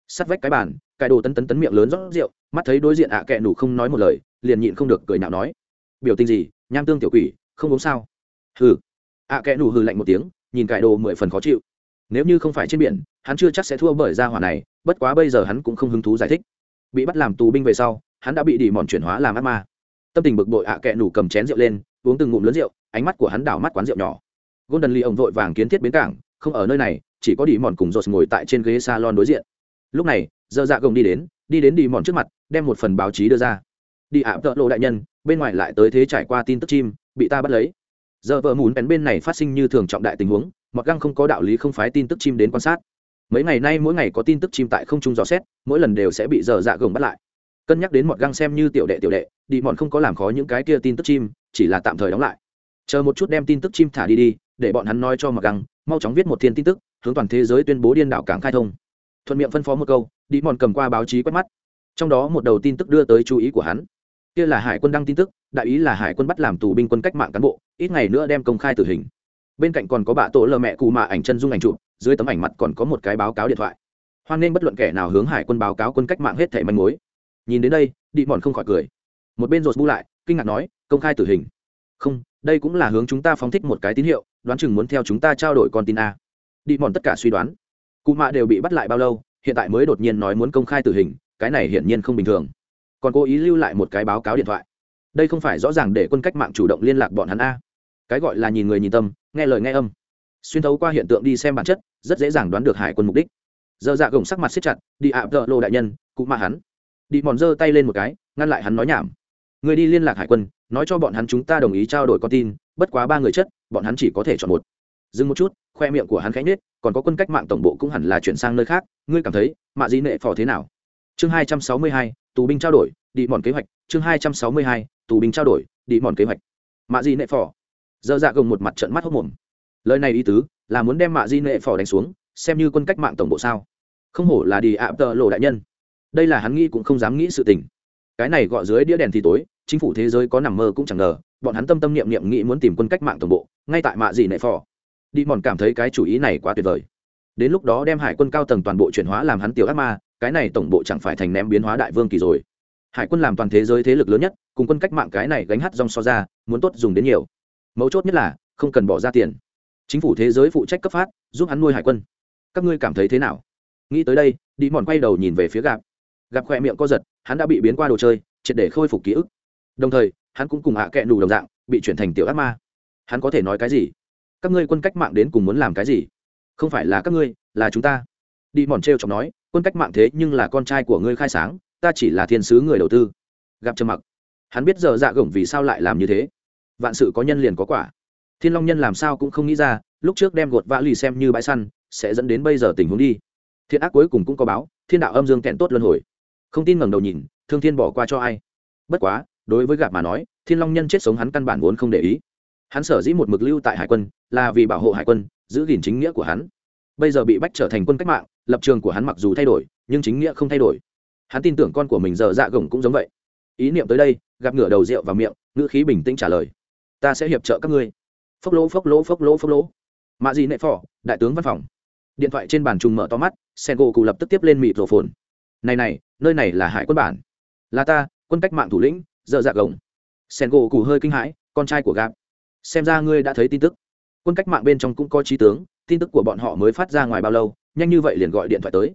Sắt vách cái bàn cài đồ tấn tấn tấn miệng lớn rót rượu, mắt thấy đối diện ạ à kẹ nủ không nói một lời, liền nhịn không được cười nào nói. Biểu tình gì? Nham tương tiểu quỷ, không uống sao? Hừ. Ạ à kẹ nủ hừ lạnh một tiếng, nhìn cải đồ mười phần khó chịu. Nếu như không phải trên biển, hắn chưa chắc sẽ thua bởi gia hỏa này, bất quá bây giờ hắn cũng không hứng thú giải thích. Bị bắt làm tù binh về sau, hắn đã bị đỉ mòn chuyển hóa làm ác ma. Tâm tình bực bội ạ à kẹ nủ cầm chén rượu lên, uống từng ngụm lớn rượu, ánh mắt của hắn đảo mắt quán rượu nhỏ. Golden lee ông vội vàng kiến thiết bến cảng, không ở nơi này, chỉ có đỉ mòn cùng rột ngồi tại trên ghế salon đối diện. Lúc này giờ dạ gồng đi đến đi đến đỉ mòn trước mặt, đem một phần báo chí đưa ra. Đi ạ, tợ lộ đại nhân, bên ngoài lại tới thế trải qua tin tức chim, bị ta bắt lấy giờ vợ muốn bén bên này phát sinh như thường trọng đại tình huống, mặc găng không có đạo lý không phái tin tức chim đến quan sát. Mấy ngày nay mỗi ngày có tin tức chim tại không trung dò xét, mỗi lần đều sẽ bị giờ dạ gồng bắt lại. Cân nhắc đến mọt găng xem như tiểu đệ tiểu đệ, đi mọn không có làm khó những cái kia tin tức chim, chỉ là tạm thời đóng lại. Chờ một chút đem tin tức chim thả đi đi, để bọn hắn nói cho mọt găng, mau chóng viết một thiên tin tức, hướng toàn thế giới tuyên bố điên đảo cảng khai thông. Thuận miệng phân phó một câu, đi mọn cầm qua báo chí quét mắt. Trong đó một đầu tin tức đưa tới chú ý của hắn kia là hải quân đăng tin tức, đại ý là hải quân bắt làm tù binh quân cách mạng cán bộ, ít ngày nữa đem công khai tử hình. Bên cạnh còn có bạ tổ lờ mẹ cụ mạ ảnh chân dung ảnh chụp, dưới tấm ảnh mặt còn có một cái báo cáo điện thoại. Hoan nên bất luận kẻ nào hướng hải quân báo cáo quân cách mạng hết thẻ manh mối. Nhìn đến đây đi mòn không khỏi cười. Một bên rột bu lại, kinh ngạc nói, công khai tử hình? Không, đây cũng là hướng chúng ta phóng thích một cái tín hiệu, đoán chừng muốn theo chúng ta trao đổi con tin a. Đi mòn tất cả suy đoán. Cụ mạ đều bị bắt lại bao lâu, hiện tại mới đột nhiên nói muốn công khai tử hình, cái này hiển nhiên không bình thường còn cố ý lưu lại một cái báo cáo điện thoại. Đây không phải rõ ràng để quân cách mạng chủ động liên lạc bọn hắn a. Cái gọi là nhìn người nhìn tâm, nghe lời nghe âm. Xuyên thấu qua hiện tượng đi xem bản chất, rất dễ dàng đoán được hải quân mục đích. Dơ dạ gồng sắc mặt xếp chặt, đi ạ vợ lô đại nhân, cụ mạ hắn. Đi mòn giơ tay lên một cái, ngăn lại hắn nói nhảm. Người đi liên lạc hải quân, nói cho bọn hắn chúng ta đồng ý trao đổi con tin, bất quá ba người chất, bọn hắn chỉ có thể chọn một. Dừng một chút, khoe miệng của hắn khẽ nhết còn có quân cách mạng tổng bộ cũng hẳn là chuyển sang nơi khác, ngươi cảm thấy, mạ di nệ phò thế nào? Chương hai trăm sáu mươi hai tù binh trao đổi, đi mòn kế hoạch, chương hai trăm sáu mươi hai, tù binh trao đổi, đi mòn kế hoạch. Mạ di nệ phò. Dơ dạ gồng một mặt trận mắt hốc mồm. Lời này ý tứ là muốn đem mạ di nệ phò đánh xuống, xem như quân cách mạng tổng bộ sao. Không hổ là đi ạ tợ lộ đại nhân. Đây là hắn nghĩ cũng không dám nghĩ sự tình. Cái này gọi dưới đĩa đèn thì tối, chính phủ thế giới có nằm mơ cũng chẳng ngờ, bọn hắn tâm tâm niệm niệm nghĩ muốn tìm quân cách mạng tổng bộ, ngay tại mạ dị nệ phò. Đi mòn cảm thấy cái chủ ý này quá tuyệt vời. Đến lúc đó đem hải quân cao tầng toàn bộ chuyển hóa làm hắn tiểu ác ma cái này tổng bộ chẳng phải thành ném biến hóa đại vương kỳ rồi. Hải quân làm toàn thế giới thế lực lớn nhất, cùng quân cách mạng cái này gánh hát rong so ra, muốn tốt dùng đến nhiều. Mấu chốt nhất là, không cần bỏ ra tiền. Chính phủ thế giới phụ trách cấp phát, giúp hắn nuôi hải quân. Các ngươi cảm thấy thế nào? Nghĩ tới đây đi mòn quay đầu nhìn về phía gạp. Gặp khoe miệng co giật, hắn đã bị biến qua đồ chơi, triệt để khôi phục ký ức. Đồng thời, hắn cũng cùng hạ kẹ nù đồng dạng, bị chuyển thành tiểu ác ma. Hắn có thể nói cái gì? Các ngươi quân cách mạng đến cùng muốn làm cái gì? Không phải là các ngươi, là chúng ta đi mòn trêu chọc nói, quân cách mạng thế nhưng là con trai của ngươi khai sáng, ta chỉ là thiên sứ người đầu tư. Gặp trầm mặc, hắn biết giờ dạ gổng vì sao lại làm như thế. Vạn sự có nhân liền có quả. Thiên long nhân làm sao cũng không nghĩ ra, lúc trước đem gột vã lì xem như bãi săn, sẽ dẫn đến bây giờ tình huống đi. Thiện ác cuối cùng cũng có báo, thiên đạo âm dương kẹn tốt luân hồi. Không tin ngẩng đầu nhìn, thương thiên bỏ qua cho ai? Bất quá, đối với gạp mà nói, thiên long nhân chết sống hắn căn bản vốn không để ý. Hắn sở dĩ một mực lưu tại hải quân, là vì bảo hộ hải quân, giữ gìn chính nghĩa của hắn. Bây giờ bị bách trở thành quân cách mạng lập trường của hắn mặc dù thay đổi, nhưng chính nghĩa không thay đổi. Hắn tin tưởng con của mình giờ dạ gồng cũng giống vậy. Ý niệm tới đây, gặp ngửa đầu rượu vào miệng, ngữ khí bình tĩnh trả lời. Ta sẽ hiệp trợ các ngươi. Phốc lỗ phốc lỗ phốc lỗ phốc lỗ. Mạ gì nệ phỏ đại tướng văn phòng. Điện thoại trên bàn trùng mở to mắt sen gỗ cụ lập tức tiếp lên mịt rổ phồn. Này này, nơi này là hải quân bản. Là ta, quân cách mạng thủ lĩnh dợ dạ gồng. Sen gỗ cụ hơi kinh hãi, con trai của gạp xem ra ngươi đã thấy tin tức. Quân cách mạng bên trong cũng có trí tướng, tin tức của bọn họ mới phát ra ngoài bao lâu nhanh như vậy liền gọi điện thoại tới.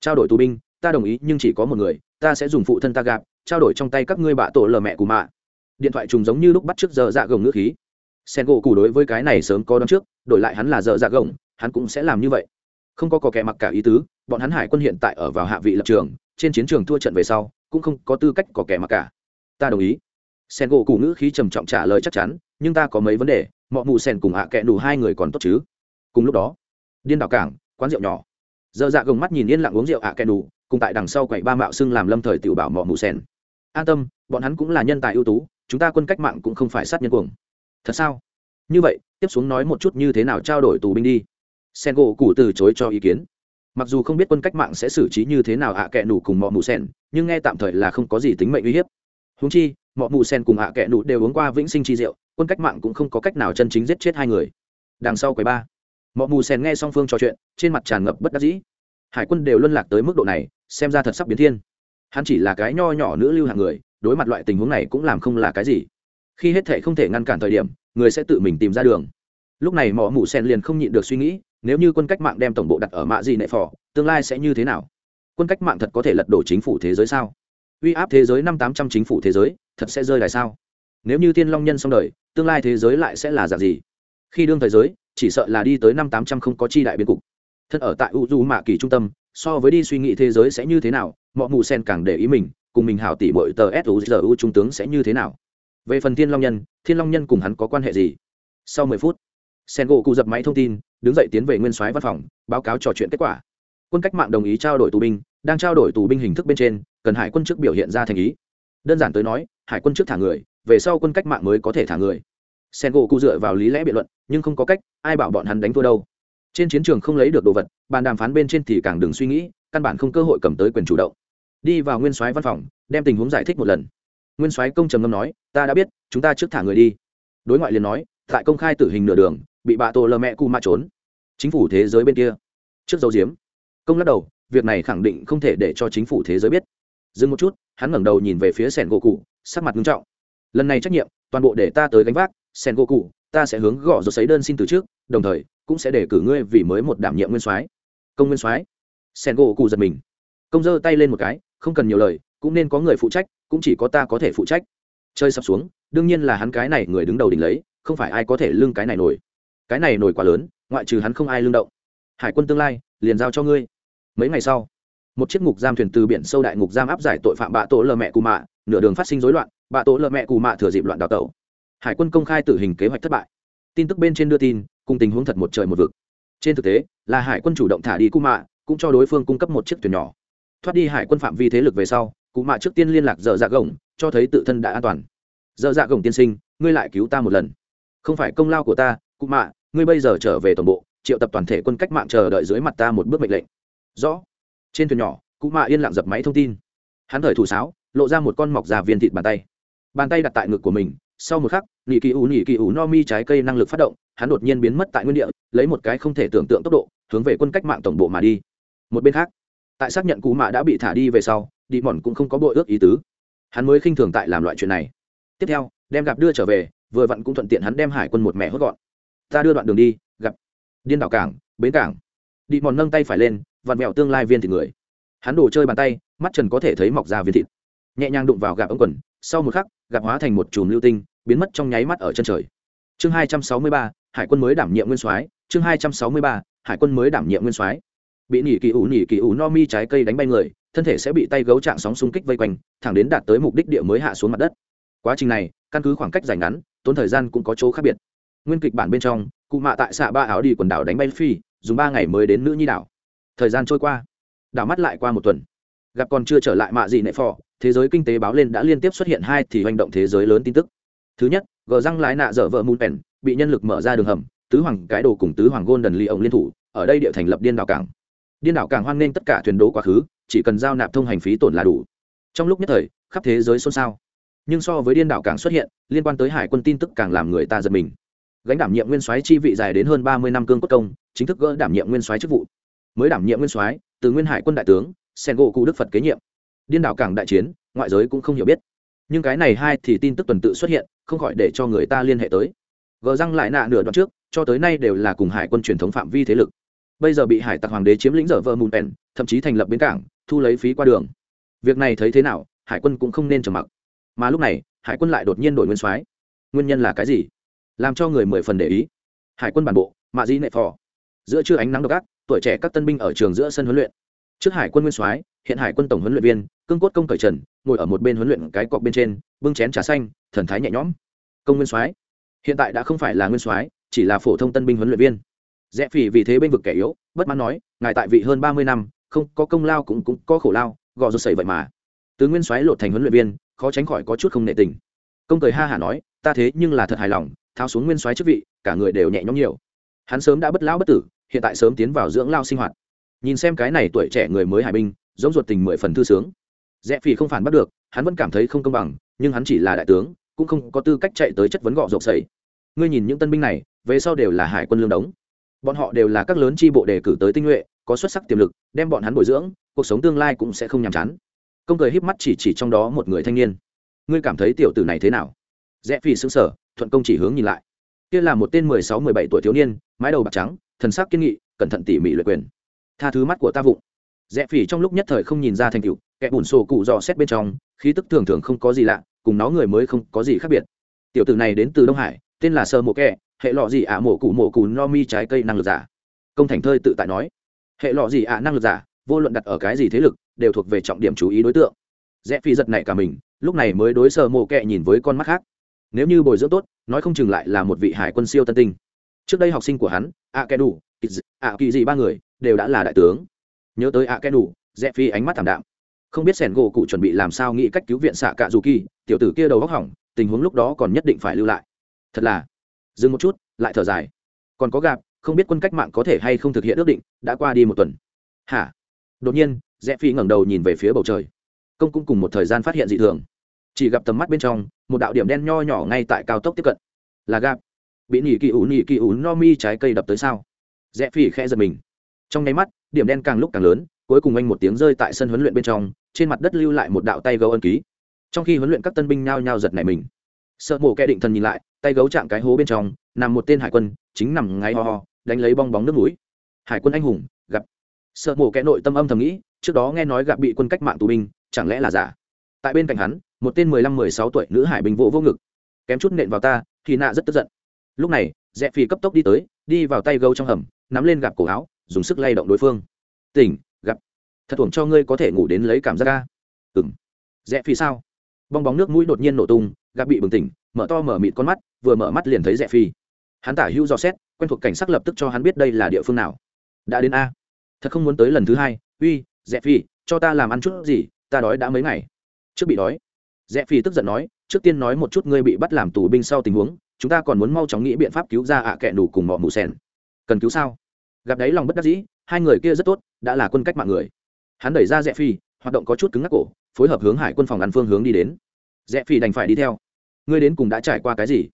Trao đổi tù binh, ta đồng ý, nhưng chỉ có một người, ta sẽ dùng phụ thân ta gạp trao đổi trong tay các ngươi bạ tổ lờ mẹ của mạ. Điện thoại trùng giống như lúc bắt trước giờ dạ gồng ngữ khí. Sen gỗ cù đối với cái này sớm có đón trước, đổi lại hắn là giờ dạ gồng, hắn cũng sẽ làm như vậy. Không có có kẻ mặc cả ý tứ, bọn hắn hải quân hiện tại ở vào hạ vị lập trường, trên chiến trường thua trận về sau, cũng không có tư cách có kẻ mặc cả. Ta đồng ý. Sen gỗ cù ngữ khí trầm trọng trả lời chắc chắn, nhưng ta có mấy vấn đề mọi mù sen cùng hạ kẹ đủ hai người còn tốt chứ. Cùng lúc đó, điên đảo cảng quán rượu nhỏ. Dơ dạ gồng mắt nhìn yên lặng uống rượu à kẹn đủ, cùng tại đằng sau quậy ba mạo xưng làm lâm thời tiểu bảo mọ mù sen an tâm, bọn hắn cũng là nhân tài ưu tú, chúng ta quân cách mạng cũng không phải sát nhân cuồng. Thật sao? Như vậy, tiếp xuống nói một chút như thế nào trao đổi tù binh đi. Sen gỗ cụ từ chối cho ý kiến. Mặc dù không biết quân cách mạng sẽ xử trí như thế nào ạ à kẹ nủ cùng mọ mù sen nhưng nghe tạm thời là không có gì tính mệnh uy hiếp. Húng chi, mọ mù sen cùng ạ à kẹ nủ đều uống qua vĩnh sinh chi rượu, quân cách mạng cũng không có cách nào chân chính giết chết hai người. Đằng sau quầy ba mọi mù sen nghe song phương trò chuyện, trên mặt tràn ngập bất đắc dĩ. Hải quân đều luân lạc tới mức độ này, xem ra thật sắp biến thiên. Hắn chỉ là cái nho nhỏ nữ lưu hạng người, đối mặt loại tình huống này cũng làm không là cái gì. Khi hết thể không thể ngăn cản thời điểm, người sẽ tự mình tìm ra đường. Lúc này mỏ mù sen liền không nhịn được suy nghĩ, nếu như quân cách mạng đem tổng bộ đặt ở mạ gì nệ phò, tương lai sẽ như thế nào? Quân cách mạng thật có thể lật đổ chính phủ thế giới sao? Uy áp thế giới năm tám trăm chính phủ thế giới, thật sẽ rơi lại sao? Nếu như tiên long nhân xong đời, tương lai thế giới lại sẽ là dạng gì? Khi đương thời giới chỉ sợ là đi tới năm tám trăm không có chi đại biên cục. Thân ở tại u du mạ kỳ trung tâm, so với đi suy nghĩ thế giới sẽ như thế nào mọi mù sen càng để ý mình, cùng mình hảo tỷ mọi tờ suzu trung tướng sẽ như thế nào. Về phần thiên long nhân, thiên long nhân cùng hắn có quan hệ gì? Sau mười phút, sen gỗ cụ dập máy thông tin, đứng dậy tiến về nguyên soái văn phòng, báo cáo trò chuyện kết quả. Quân cách mạng đồng ý trao đổi tù binh, đang trao đổi tù binh hình thức bên trên, cần hải quân trước biểu hiện ra thành ý. Đơn giản tới nói, hải quân trước thả người, về sau quân cách mạng mới có thể thả người sen gỗ cụ dựa vào lý lẽ biện luận, nhưng không có cách, ai bảo bọn hắn đánh thua đâu. Trên chiến trường không lấy được đồ vật, bàn đàm phán bên trên thì càng đừng suy nghĩ, căn bản không cơ hội cầm tới quyền chủ động. Đi vào nguyên soái văn phòng, đem tình huống giải thích một lần. Nguyên soái công trầm ngâm nói, ta đã biết, chúng ta trước thả người đi. Đối ngoại liền nói, tại công khai tử hình nửa đường, bị bạ tổ lờ mẹ cu mạ trốn. Chính phủ thế giới bên kia. Trước dấu diếm. Công lắc đầu, việc này khẳng định không thể để cho chính phủ thế giới biết. Dừng một chút, hắn ngẩng đầu nhìn về phía sẻn gỗ cụ sắc mặt nghiêm trọng. Lần này trách nhiệm, toàn bộ để ta tới gánh vác Sen gỗ cụ ta sẽ hướng gõ rồi xấy đơn xin từ trước, đồng thời, cũng sẽ để cử ngươi vì mới một đảm nhiệm nguyên soái. Công nguyên soái. Sen gỗ cụ giật mình. Công giơ tay lên một cái, không cần nhiều lời, cũng nên có người phụ trách, cũng chỉ có ta có thể phụ trách. Chơi sập xuống, đương nhiên là hắn cái này người đứng đầu đỉnh lấy, không phải ai có thể lưng cái này nổi. Cái này nổi quá lớn, ngoại trừ hắn không ai lưng động. Hải quân tương lai, liền giao cho ngươi. Mấy ngày sau, một chiếc ngục giam thuyền từ biển sâu đại ngục giam áp giải tội phạm bạ tổ lờ mẹ cù mạ, nửa đường phát sinh rối loạn, bạ tổ lờ mẹ cù mạ thừa dịp loạn đào tẩu hải quân công khai tử hình kế hoạch thất bại. Tin tức bên trên đưa tin, cùng tình huống thật một trời một vực. Trên thực tế, là hải quân chủ động thả đi cụ mạ cũng cho đối phương cung cấp một chiếc thuyền nhỏ. Thoát đi hải quân phạm vi thế lực về sau cụ mạ trước tiên liên lạc dở dạ gồng, cho thấy tự thân đã an toàn. Dở dạ gồng tiên sinh, ngươi lại cứu ta một lần. Không phải công lao của ta cụ mạ ngươi bây giờ trở về toàn bộ, triệu tập toàn thể quân cách mạng chờ đợi dưới mặt ta một bước mệnh lệnh. Rõ. Trên thuyền nhỏ cụ mạ yên lặng dập máy thông tin. Hắn thời thủ sáo, lộ ra một con mọc già viên thịt bàn tay. Bàn tay đặt tại ngực của mình sau một khắc, nỉ kỳ ủ nỉ kỳ ủ no mi trái cây năng lực phát động, hắn đột nhiên biến mất tại nguyên địa, lấy một cái không thể tưởng tượng tốc độ, hướng về quân cách mạng tổng bộ mà đi. Một bên khác, tại xác nhận cụ mạ đã bị thả đi về sau, đi mòn cũng không có bội ước ý tứ. Hắn mới khinh thường tại làm loại chuyện này. Tiếp theo, đem gặp đưa trở về, vừa vặn cũng thuận tiện hắn đem hải quân một mẹ hốt gọn. Ta đưa đoạn đường đi, gặp điên đảo cảng, bến cảng. Đi mòn nâng tay phải lên, vặn mẹo tương lai viên thịt người. Hắn đổ chơi bàn tay, mắt trần có thể thấy mọc ra viên thịt. Nhẹ nhàng đụng vào gặp ống quần, sau một khắc gặp hóa thành một chùm lưu tinh biến mất trong nháy mắt ở chân trời. Chương hai trăm sáu mươi ba, hải quân mới đảm nhiệm nguyên soái. Chương hai trăm sáu mươi ba, hải quân mới đảm nhiệm nguyên soái. Bị nỉ kỳ ủ, nỉ kỳ ủ no mi trái cây đánh bay người, thân thể sẽ bị tay gấu trạng sóng xung kích vây quanh, thẳng đến đạt tới mục đích địa mới hạ xuống mặt đất. Quá trình này, căn cứ khoảng cách dài ngắn, tốn thời gian cũng có chỗ khác biệt. Nguyên kịch bản bên trong, cụ mạ tại xạ ba áo đi quần đảo đánh bay phi, dùng ba ngày mới đến nữ nhi đảo. Thời gian trôi qua, đảo mắt lại qua một tuần. Gặp còn chưa trở lại mạ gì nệ phò, thế giới kinh tế báo lên đã liên tiếp xuất hiện hai thì hành động thế giới lớn tin tức thứ nhất, gờ răng lái nạ dở vợ mùn pèn bị nhân lực mở ra đường hầm, tứ hoàng cái đồ cùng tứ hoàng gôn đần ly ổng liên thủ, ở đây địa thành lập điên đảo cảng. Điên đảo cảng hoan nghênh tất cả thuyền đỗ quá khứ, chỉ cần giao nạp thông hành phí tổn là đủ. Trong lúc nhất thời, khắp thế giới xôn xao. Nhưng so với điên đảo cảng xuất hiện, liên quan tới hải quân tin tức càng làm người ta giật mình. Gánh đảm nhiệm nguyên soái chi vị dài đến hơn ba mươi năm cương quốc công, chính thức gỡ đảm nhiệm nguyên soái chức vụ. Mới đảm nhiệm nguyên soái, từ nguyên hải quân đại tướng sen gỗ cụ đức phật kế nhiệm. Điên đảo cảng đại chiến, ngoại giới cũng không hiểu biết nhưng cái này hai thì tin tức tuần tự xuất hiện, không khỏi để cho người ta liên hệ tới. Gờ răng lại nạ nửa đoạn trước, cho tới nay đều là cùng hải quân truyền thống phạm vi thế lực. Bây giờ bị hải tặc hoàng đế chiếm lĩnh dở vơ mùn pèn, thậm chí thành lập bến cảng, thu lấy phí qua đường. Việc này thấy thế nào, hải quân cũng không nên trầm mặc. Mà lúc này, hải quân lại đột nhiên đổi nguyên soái. Nguyên nhân là cái gì? Làm cho người mười phần để ý. Hải quân bản bộ, mạ di nệ phò. Giữa trưa ánh nắng độc ác, tuổi trẻ các tân binh ở trường giữa sân huấn luyện. Trước hải quân nguyên soái, hiện hải quân tổng huấn luyện viên, cương cốt công cởi trần ngồi ở một bên huấn luyện cái cọc bên trên, bưng chén trà xanh, thần thái nhẹ nhõm. Công nguyên soái, hiện tại đã không phải là nguyên soái, chỉ là phổ thông tân binh huấn luyện viên. Rẽ phỉ vì thế bên vực kẻ yếu, bất mãn nói, ngài tại vị hơn ba mươi năm, không có công lao cũng cũng có khổ lao, gò rột sẩy vậy mà. Tướng nguyên soái lột thành huấn luyện viên, khó tránh khỏi có chút không nệ tình. Công cười ha hả nói, ta thế nhưng là thật hài lòng, tháo xuống nguyên soái chức vị, cả người đều nhẹ nhõm nhiều. Hắn sớm đã bất lão bất tử, hiện tại sớm tiến vào dưỡng lao sinh hoạt. Nhìn xem cái này tuổi trẻ người mới hải binh, giống ruột tình mười phần thư sướng rẽ phỉ không phản bắt được, hắn vẫn cảm thấy không công bằng, nhưng hắn chỉ là đại tướng, cũng không có tư cách chạy tới chất vấn gọ rộp sầy. ngươi nhìn những tân binh này, về sau đều là hải quân lương đống. Bọn họ đều là các lớn tri bộ đề cử tới tinh nhuệ, có xuất sắc tiềm lực, đem bọn hắn bồi dưỡng, cuộc sống tương lai cũng sẽ không nhàm chán. Công cười híp mắt chỉ chỉ trong đó một người thanh niên. Ngươi cảm thấy tiểu tử này thế nào? Rẽ phi xứng sở thuận công chỉ hướng nhìn lại. Kia là một tên mười sáu, mười bảy tuổi thiếu niên, mái đầu bạc trắng, thần sắc kiên nghị, cẩn thận tỉ mỉ luyện quyền. Tha thứ mắt của ta vụng. Rẽ phỉ trong lúc nhất thời không nhìn ra thành cựu kẻ bùn sổ cụ dò xét bên trong, khí tức thường thường không có gì lạ, cùng nó người mới không có gì khác biệt. Tiểu tử này đến từ đông hải, tên là sơ mộ kẹ hệ lọ gì ạ à, mộ cụ mộ cụ no mi trái cây năng lực giả. Công thành thơi tự tại nói. Hệ lọ gì ạ à, năng lực giả, vô luận đặt ở cái gì thế lực, đều thuộc về trọng điểm chú ý đối tượng. Rẽ phi giật này cả mình, lúc này mới đối sơ mộ kẹ nhìn với con mắt khác. Nếu như bồi dưỡng tốt, nói không chừng lại là một vị hải quân siêu tân tinh. Trước đây học sinh của hắn ạ kẻ đủ ạ kỳ gì ba người, đều đã là đại tướng. Nhớ tới ạ kẻ đủ rẽ phi ánh mắt thảm đạm không biết sẻn gỗ cụ chuẩn bị làm sao nghĩ cách cứu viện xạ cạ dù kỳ, tiểu tử kia đầu góc hỏng, tình huống lúc đó còn nhất định phải lưu lại. Thật là, dừng một chút, lại thở dài. Còn có gạp không biết quân cách mạng có thể hay không thực hiện ước định, đã qua đi một tuần. Hả? Đột nhiên, rẽ phi ngẩng đầu nhìn về phía bầu trời. Công cũng cùng một thời gian phát hiện dị thường. Chỉ gặp tầm mắt bên trong, một đạo điểm đen nho nhỏ ngay tại cao tốc tiếp cận. Là gạp bị nỉ kỳ ủ nỉ kỳ ủ no mi trái cây đập tới sao? Rẽ phi khẽ giật mình. Trong nháy mắt, điểm đen càng lúc càng lớn, cuối cùng anh một tiếng rơi tại sân huấn luyện bên trong trên mặt đất lưu lại một đạo tay gấu ân ký. Trong khi huấn luyện các tân binh nhao nhao giật nảy mình, sợ mổ kẻ định thần nhìn lại, tay gấu chạm cái hố bên trong, nằm một tên hải quân, chính nằm ngáy ho ho, đánh lấy bong bóng nước mũi. Hải quân anh hùng, gặp. Sợ mổ kẻ nội tâm âm thầm nghĩ, trước đó nghe nói gặp bị quân cách mạng tù binh, chẳng lẽ là giả? Tại bên cạnh hắn, một tên mười lăm, mười sáu tuổi nữ hải binh vỗ vô ngực. Kém chút nện vào ta, thì nạ rất tức giận. Lúc này rẽ phi cấp tốc đi tới, đi vào tay gấu trong hầm, nắm lên gặp cổ áo, dùng sức lay động đối phương. Tỉnh thật thuồng cho ngươi có thể ngủ đến lấy cảm giác ca ừng rẽ phi sao? Bong bóng nước mũi đột nhiên nổ tung gặp bị bừng tỉnh, mở to mở mịt con mắt, vừa mở mắt liền thấy rẽ phi hắn tả hữu dò xét, quen thuộc cảnh sắc lập tức cho hắn biết đây là địa phương nào. Đã đến a. Thật không muốn tới lần thứ hai. Uy, rẽ phi cho ta làm ăn chút gì, ta đói đã mấy ngày. Trước bị đói. Rẽ phi tức giận nói, trước tiên nói một chút ngươi bị bắt làm tù binh sau tình huống, chúng ta còn muốn mau chóng nghĩ biện pháp cứu ra ạ à kẹ đủ cùng mọ mù sen cần cứu sao? Gặp đấy lòng bất đắc dĩ, hai người kia rất tốt, đã là quân cách mạng người hắn đẩy ra rẽ phi, hoạt động có chút cứng ngắc cổ, phối hợp hướng hải quân phòng ăn phương hướng đi đến. Rẽ phi đành phải đi theo. Ngươi đến cùng đã trải qua cái gì?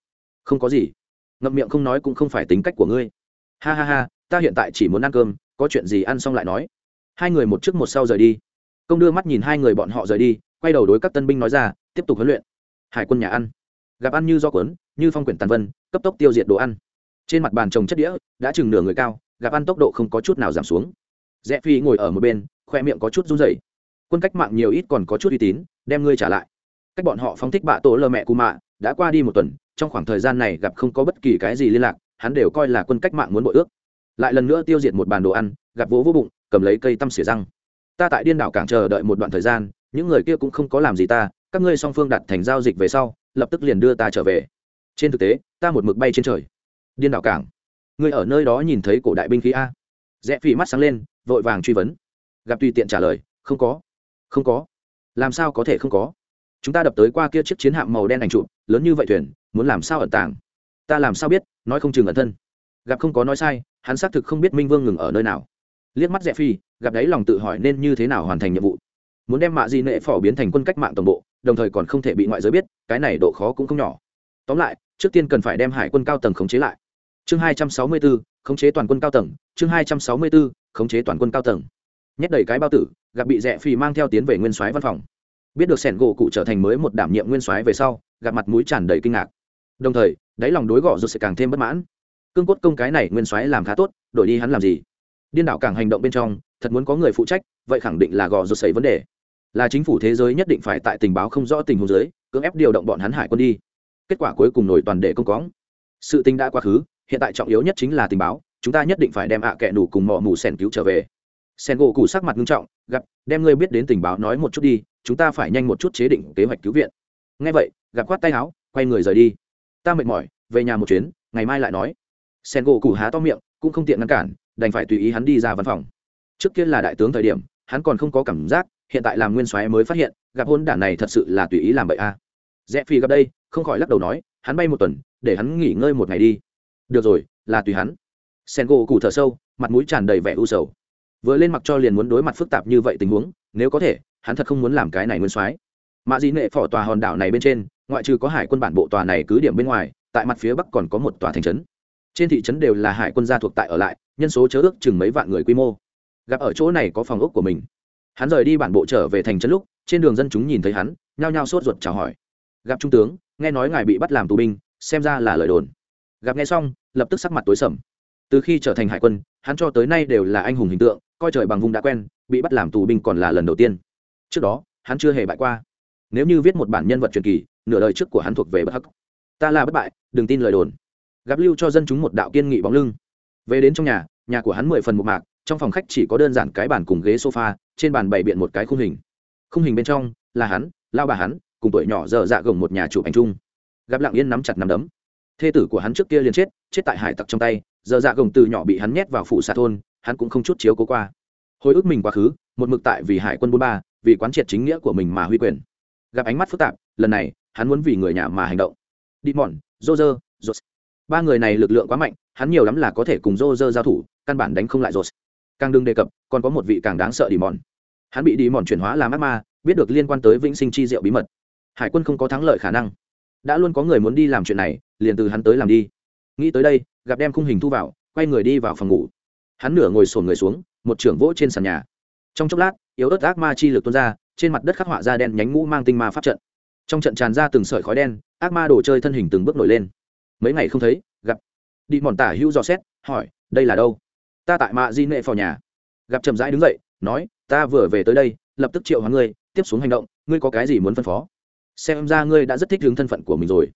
Không có gì. Ngậm miệng không nói cũng không phải tính cách của ngươi. Ha ha ha, ta hiện tại chỉ muốn ăn cơm, có chuyện gì ăn xong lại nói. Hai người một trước một sau rời đi. Công đưa mắt nhìn hai người bọn họ rời đi, quay đầu đối các tân binh nói ra, tiếp tục huấn luyện. Hải quân nhà ăn. Gặp ăn như do cuốn, như phong quyển tàn vân, cấp tốc tiêu diệt đồ ăn. Trên mặt bàn trồng chất đĩa, đã chừng nửa người cao, gặp ăn tốc độ không có chút nào giảm xuống. Rẽ phi ngồi ở một bên khoe miệng có chút run rẩy. Quân cách mạng nhiều ít còn có chút uy tín, đem ngươi trả lại. Cách bọn họ phóng thích bạ tổ lơ mẹ cù mạ, đã qua đi một tuần, trong khoảng thời gian này gặp không có bất kỳ cái gì liên lạc, hắn đều coi là quân cách mạng muốn bội ước. Lại lần nữa tiêu diệt một bàn đồ ăn, gặp vỗ vỗ bụng, cầm lấy cây tăm xỉa răng. Ta tại điên đảo cảng chờ đợi một đoạn thời gian, những người kia cũng không có làm gì ta, các ngươi song phương đặt thành giao dịch về sau, lập tức liền đưa ta trở về. Trên thực tế, ta một mực bay trên trời. Điên đảo cảng. Ngươi ở nơi đó nhìn thấy cổ đại binh khí a. Rẽ phi mắt sáng lên, vội vàng truy vấn gặp tùy tiện trả lời, không có không có. Làm sao có thể không có? Chúng ta đập tới qua kia chiếc chiến hạm màu đen ảnh trụ lớn như vậy thuyền, muốn làm sao ẩn tàng? Ta làm sao biết, nói không chừng ẩn thân. Gặp không có nói sai, hắn xác thực không biết minh vương ngừng ở nơi nào. Liếc mắt rẽ phi, gặp đấy lòng tự hỏi nên như thế nào hoàn thành nhiệm vụ. Muốn đem mạ di nệ phỏ biến thành quân cách mạng tổng bộ, đồng thời còn không thể bị ngoại giới biết, cái này độ khó cũng không nhỏ. Tóm lại, trước tiên cần phải đem hải quân cao tầng khống chế lại. Chương hai trăm sáu mươi bốn khống chế toàn quân cao tầng, chương hai trăm sáu mươi bốn khống chế toàn quân cao tầng nhét đầy cái bao tử, gặp bị rẽ phì mang theo tiến về nguyên soái văn phòng. Biết được sẻn gỗ cụ trở thành mới một đảm nhiệm nguyên soái về sau, gặp mặt mũi tràn đầy kinh ngạc. Đồng thời, đáy lòng đối gọ rồi sẽ càng thêm bất mãn. Cương cốt công cái này nguyên soái làm khá tốt, đổi đi hắn làm gì? Điên đảo càng hành động bên trong, thật muốn có người phụ trách, vậy khẳng định là gò rột xảy vấn đề. Là chính phủ thế giới nhất định phải tại tình báo không rõ tình huống giới cưỡng ép điều động bọn hắn hải quân đi. Kết quả cuối cùng nổi toàn để công cóng. Sự tình đã quá khứ, hiện tại trọng yếu nhất chính là tình báo, chúng ta nhất định phải đem ạ à kẹ nủ cùng mò mù sèn cứu trở về sen gỗ cụ sắc mặt nghiêm trọng, gặp, đem ngươi biết đến tình báo nói một chút đi, chúng ta phải nhanh một chút chế định kế hoạch cứu viện. Ngay vậy, gặp khoát tay áo, quay người rời đi. Ta mệt mỏi, về nhà một chuyến, ngày mai lại nói. Sen gỗ cụ há to miệng, cũng không tiện ngăn cản, đành phải tùy ý hắn đi ra văn phòng. Trước kia là đại tướng thời điểm, hắn còn không có cảm giác, hiện tại làm nguyên soái mới phát hiện, gặp hôn đản này thật sự là tùy ý làm vậy a. À. rẽ phi gặp đây, không khỏi lắc đầu nói, hắn bay một tuần, để hắn nghỉ ngơi một ngày đi. Được rồi, là tùy hắn. Sen gỗ cụ thở sâu, mặt mũi tràn đầy vẻ u sầu vừa lên mặc cho liền muốn đối mặt phức tạp như vậy tình huống, nếu có thể, hắn thật không muốn làm cái này nguyên soái. Mạ dị nệ phỏ tòa hòn đảo này bên trên, ngoại trừ có hải quân bản bộ tòa này cứ điểm bên ngoài, tại mặt phía bắc còn có một tòa thành trấn. Trên thị trấn đều là hải quân gia thuộc tại ở lại, nhân số chớ ước chừng mấy vạn người quy mô. Gặp ở chỗ này có phòng ốc của mình. Hắn rời đi bản bộ trở về thành trấn lúc, trên đường dân chúng nhìn thấy hắn, nhao nhao sốt ruột chào hỏi. Gặp trung tướng, nghe nói ngài bị bắt làm tù binh, xem ra là lời đồn. Gặp nghe xong, lập tức sắc mặt tối sầm từ khi trở thành hải quân, hắn cho tới nay đều là anh hùng hình tượng, coi trời bằng vùng đã quen, bị bắt làm tù binh còn là lần đầu tiên. Trước đó, hắn chưa hề bại qua. Nếu như viết một bản nhân vật truyền kỳ, nửa đời trước của hắn thuộc về bất hắc. Ta là bất bại, đừng tin lời đồn. Gặp lưu cho dân chúng một đạo kiên nghị bóng lưng. Về đến trong nhà nhà của hắn mười phần một mạc, trong phòng khách chỉ có đơn giản cái bàn cùng ghế sofa, trên bàn bày biện một cái khung hình. Khung hình bên trong là hắn, lao bà hắn, cùng tuổi nhỏ dở dạ gồng một nhà chụp ảnh chung. Gặp lặng yên nắm chặt nắm đấm. Thê tử của hắn trước kia liền chết chết tại hải tặc trong tay giờ dạ gồng từ nhỏ bị hắn nhét vào phủ xà thôn, hắn cũng không chút chiếu cố qua. Hồi ức mình quá khứ, một mực tại vì hải quân bốn ba, vì quán triệt chính nghĩa của mình mà huy quyền. Gặp ánh mắt phức tạp, lần này, hắn muốn vì người nhà mà hành động. Đi mòn dô dơ dô ba người này lực lượng quá mạnh, hắn nhiều lắm là có thể cùng dô dơ giao thủ, căn bản đánh không lại dô càng đừng đề cập, còn có một vị càng đáng sợ đi mòn hắn bị đi mòn chuyển hóa làm ác ma, biết được liên quan tới vĩnh sinh chi diệu bí mật. Hải quân không có thắng lợi khả năng. Đã luôn có người muốn đi làm chuyện này, liền từ hắn tới làm đi. Nghĩ tới đây gặp đem khung hình thu vào, quay người đi vào phòng ngủ. Hắn nửa ngồi sồn người xuống, một trưởng vỗ trên sàn nhà. Trong chốc lát, yếu ớt ác ma chi lực tuôn ra, trên mặt đất khắc họa ra đen nhánh ngũ mang tinh ma pháp trận. Trong trận tràn ra từng sợi khói đen, ác ma đồ chơi thân hình từng bước nổi lên. Mấy ngày không thấy, gặp. Đi mòn tả hữu dò xét, hỏi, đây là đâu? Ta tại mạ di nệ phò nhà. Gặp chậm rãi đứng dậy, nói, ta vừa về tới đây, lập tức triệu hóa ngươi, tiếp xuống hành động, ngươi có cái gì muốn phân phó? Xem ra ngươi đã rất thích hướng thân phận của mình rồi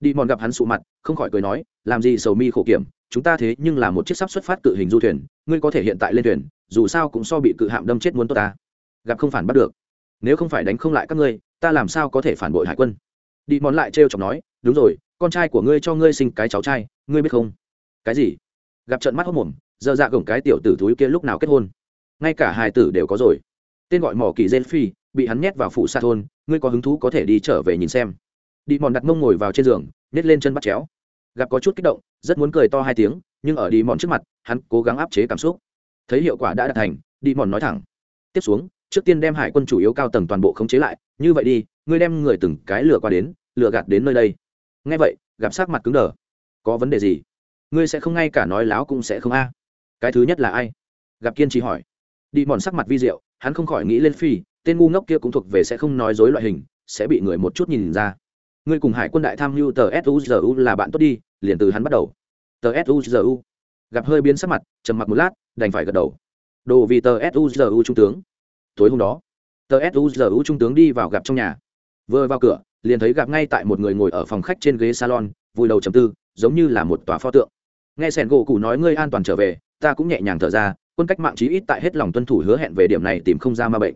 đi mòn gặp hắn sụ mặt, không khỏi cười nói, làm gì sầu mi khổ kiểm, chúng ta thế nhưng là một chiếc sắp xuất phát cự hình du thuyền, ngươi có thể hiện tại lên thuyền, dù sao cũng so bị cự hạm đâm chết muốn tốt ta. Gặp không phản bắt được. Nếu không phải đánh không lại các ngươi, ta làm sao có thể phản bội hải quân? Đi mòn lại trêu chọc nói, đúng rồi, con trai của ngươi cho ngươi sinh cái cháu trai, ngươi biết không? Cái gì? Gặp trận mắt hốc mồm dơ dạ gồng cái tiểu tử thúi kia lúc nào kết hôn? Ngay cả hai tử đều có rồi. Tên gọi mỏ kỳ gen phi, bị hắn nhét vào phủ xa thôn, ngươi có hứng thú có thể đi trở về nhìn xem đi mòn đặt mông ngồi vào trên giường nhét lên chân bắt chéo. Gặp có chút kích động, rất muốn cười to hai tiếng, nhưng ở đi mòn trước mặt, hắn cố gắng áp chế cảm xúc. Thấy hiệu quả đã đạt thành, đi mòn nói thẳng. Tiếp xuống, trước tiên đem hải quân chủ yếu cao tầng toàn bộ khống chế lại, như vậy đi, ngươi đem người từng cái lừa qua đến, lừa gạt đến nơi đây. Ngay vậy, gặp sát mặt cứng đờ. Có vấn đề gì? Ngươi sẽ không ngay cả nói láo cũng sẽ không a. Cái thứ nhất là ai? Gặp kiên trì hỏi. Đi mòn sắc mặt vi diệu, hắn không khỏi nghĩ lên phi, tên ngu ngốc kia cũng thuộc về sẽ không nói dối loại hình, sẽ bị người một chút nhìn ra ngươi cùng hải quân đại tham mưu tờ suzu là bạn tốt đi, liền từ hắn bắt đầu. Tờ suzu gặp hơi biến sắc mặt, trầm mặc một lát, đành phải gật đầu. Đồ vì tờ suzu trung tướng. Tối hôm đó, tờ suzu trung tướng đi vào gặp trong nhà. Vừa vào cửa, liền thấy gặp ngay tại một người ngồi ở phòng khách trên ghế salon vùi đầu chầm tư, giống như là một tòa pho tượng. Nghe sẻn gỗ cụ nói ngươi an toàn trở về, ta cũng nhẹ nhàng thở ra, quân cách mạng chí ít tại hết lòng tuân thủ hứa hẹn về điểm này tìm không ra ma bệnh.